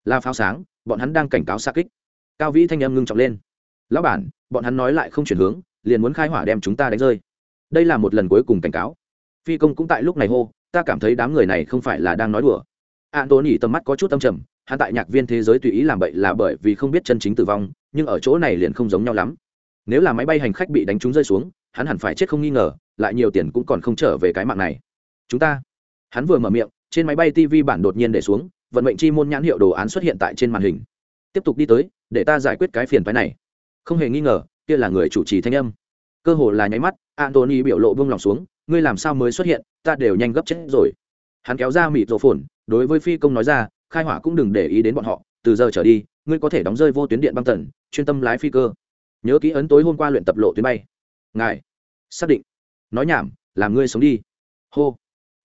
La pháo sáng, bọn hắn đang cảnh cáo xa kích. Cao vĩ thanh âm ngưng trọng lên. Lão bản, bọn hắn nói lại không chuyển hướng, liền muốn khai hỏa đem chúng ta đánh rơi. Đây là một lần cuối cùng cảnh cáo. Phi công cũng tại lúc này hô, ta cảm thấy đám người này không phải là đang nói đùa. An tốn nhỉ tầm mắt có chút tâm trầm hắn tại nhạc viên thế giới tùy ý làm bậy là bởi vì không biết chân chính tử vong, nhưng ở chỗ này liền không giống nhau lắm. Nếu là máy bay hành khách bị đánh trúng rơi xuống, hắn hẳn phải chết không nghi ngờ, lại nhiều tiền cũng còn không trở về cái mạng này. Chúng ta. Hắn vừa mở miệng, trên máy bay tv bản đột nhiên để xuống, vận mệnh chi môn nhãn hiệu đồ án xuất hiện tại trên màn hình. Tiếp tục đi tới, để ta giải quyết cái phiền phái này. Không hề nghi ngờ, kia là người chủ trì thanh âm. Cơ hồ là nháy mắt antony biểu lộ vương lòng xuống, ngươi làm sao mới xuất hiện, ta đều nhanh gấp chết rồi. Hắn kéo ra mịt rổ phồn, đối với phi công nói ra khai hỏa cũng đừng để ý đến bọn họ, từ giờ trở đi, ngươi có thể đóng rơi vô tuyến điện băng tần, chuyên tâm lái phi cơ. Nhớ kỹ ấn tối hôm qua luyện tập lộ tuyến bay. Ngài, xác định. Nói nhảm, làm ngươi sống đi. Hô.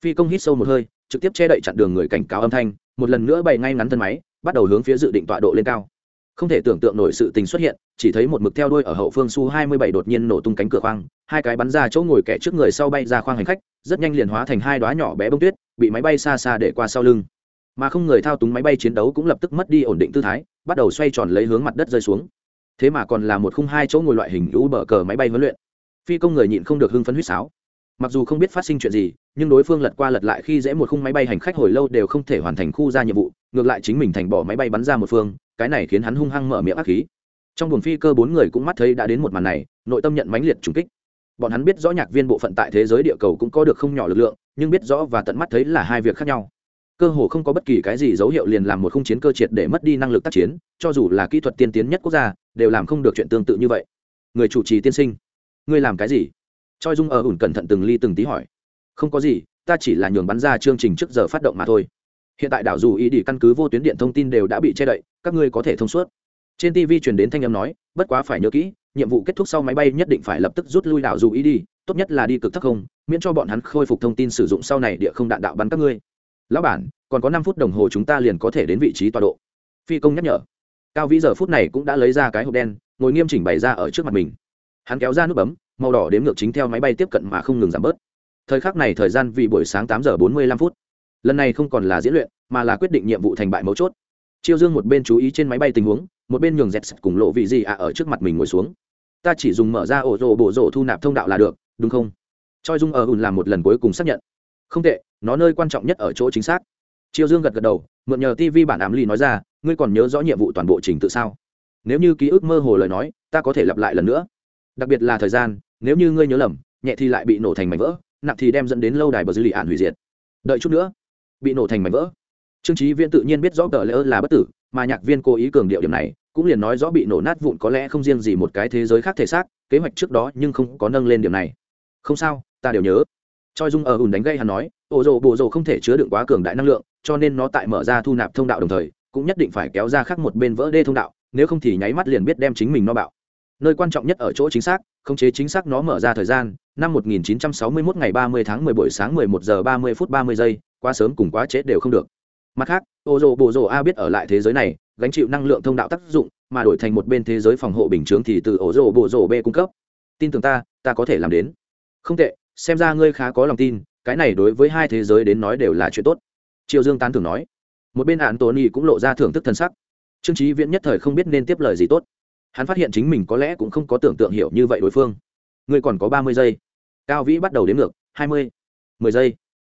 Phi công hít sâu một hơi, trực tiếp che đậy chặn đường người cảnh cáo âm thanh, một lần nữa bày ngay ngắn thân máy, bắt đầu hướng phía dự định tọa độ lên cao. Không thể tưởng tượng nổi sự tình xuất hiện, chỉ thấy một mực theo đuôi ở hậu phương su 27 đột nhiên nổ tung cánh cửa khoang, hai cái bắn ra chỗ ngồi kẻ trước người sau bay ra khoang hành khách, rất nhanh liền hóa thành hai đóa nhỏ bé bông tuyết, bị máy bay xa xa để qua sau lưng mà không người thao túng máy bay chiến đấu cũng lập tức mất đi ổn định tư thái, bắt đầu xoay tròn lấy hướng mặt đất rơi xuống. Thế mà còn là một khung hai chỗ ngồi loại hình u bờ cờ máy bay huấn luyện. Phi công người nhịn không được hưng phấn huýt sáo. Mặc dù không biết phát sinh chuyện gì, nhưng đối phương lật qua lật lại khi dễ một khung máy bay hành khách hồi lâu đều không thể hoàn thành khu ra nhiệm vụ, ngược lại chính mình thành bỏ máy bay bắn ra một phương, cái này khiến hắn hung hăng mở miệng ác khí. Trong buồng phi cơ bốn người cũng mắt thấy đã đến một màn này, nội tâm nhận mãnh liệt trùng kích. Bọn hắn biết rõ nhạc viên bộ phận tại thế giới địa cầu cũng có được không nhỏ lực lượng, nhưng biết rõ và tận mắt thấy là hai việc khác nhau cơ hồ không có bất kỳ cái gì dấu hiệu liền làm một khung chiến cơ triệt để mất đi năng lực tác chiến, cho dù là kỹ thuật tiên tiến nhất quốc gia, đều làm không được chuyện tương tự như vậy. Người chủ trì tiên sinh, ngươi làm cái gì? Choi dung ở ủn cẩn thận từng ly từng tí hỏi. Không có gì, ta chỉ là nhường bắn ra chương trình trước giờ phát động mà thôi. Hiện tại đảo dù ý đi căn cứ vô tuyến điện thông tin đều đã bị che đậy, các ngươi có thể thông suốt. Trên tv truyền đến thanh âm nói, bất quá phải nhớ kỹ, nhiệm vụ kết thúc sau máy bay nhất định phải lập tức rút lui đảo dù ý đi, tốt nhất là đi cực thấp không, miễn cho bọn hắn khôi phục thông tin sử dụng sau này địa không đạn đạo bắn các ngươi lão bản, còn có năm phút đồng hồ chúng ta liền có thể đến vị trí tọa độ. Phi công nhắc nhở. Cao vĩ giờ phút này cũng đã lấy ra cái hộp đen, ngồi nghiêm chỉnh bày ra ở trước mặt mình. Hắn kéo ra nút bấm, màu đỏ đếm ngược chính theo máy bay tiếp cận mà không ngừng giảm bớt. Thời khắc này thời gian vì buổi sáng tám giờ bốn mươi lăm phút. Lần này không còn là diễn luyện, mà là quyết định nhiệm vụ thành bại mấu chốt. Chiêu dương một bên chú ý trên máy bay tình huống, một bên nhường dẹt cùng lộ vị gì ạ ở trước mặt mình ngồi xuống. Ta chỉ dùng mở ra ổ rộ bộ rộ thu nạp thông đạo là được, đúng không? Choi dung ở ùn làm một lần cuối cùng xác nhận không tệ, nó nơi quan trọng nhất ở chỗ chính xác. Chiêu dương gật gật đầu, mượn nhờ tv bản ám ly nói ra, ngươi còn nhớ rõ nhiệm vụ toàn bộ trình tự sao? Nếu như ký ức mơ hồ lời nói, ta có thể lặp lại lần nữa. Đặc biệt là thời gian, nếu như ngươi nhớ lầm, nhẹ thì lại bị nổ thành mảnh vỡ, nặng thì đem dẫn đến lâu đài bờ dư lì ạn hủy diệt. Đợi chút nữa, bị nổ thành mảnh vỡ. Trương trí viễn tự nhiên biết rõ cờ lỡ là bất tử, mà nhạc viên cố ý cường điệu điểm này, cũng liền nói rõ bị nổ nát vụn có lẽ không riêng gì một cái thế giới khác thể xác, kế hoạch trước đó nhưng không có nâng lên điểm này. Không sao, ta đều nhớ choi dung ở ùn đánh gây hắn nói ổ rồ, bộ rồ không thể chứa đựng quá cường đại năng lượng, cho nên nó tại mở ra thu nạp thông đạo đồng thời, cũng nhất định phải kéo ra khác một bên vỡ đê thông đạo, nếu không thì nháy mắt liền biết đem chính mình no bạo. Nơi quan trọng nhất ở chỗ chính xác, khống chế chính xác nó mở ra thời gian, năm 1961 ngày 30 tháng 10 buổi sáng 11 giờ 30 phút 30 giây, quá sớm cùng quá chết đều không được. Mặt khác, ô rồ, bộ rồ a biết ở lại thế giới này, gánh chịu năng lượng thông đạo tác dụng, mà đổi thành một bên thế giới phòng hộ bình chướng thì từ ổ rồ, bộ rồ b cung cấp. Tin tưởng ta ta có thể làm đến. Không tệ xem ra ngươi khá có lòng tin, cái này đối với hai thế giới đến nói đều là chuyện tốt. Triệu dương tán thường nói. Một bên ạn tony cũng lộ ra thưởng thức thân sắc. Trương trí viễn nhất thời không biết nên tiếp lời gì tốt. Hắn phát hiện chính mình có lẽ cũng không có tưởng tượng hiểu như vậy đối phương. Ngươi còn có ba mươi giây. Cao vĩ bắt đầu đến ngược, hai mươi, mười giây.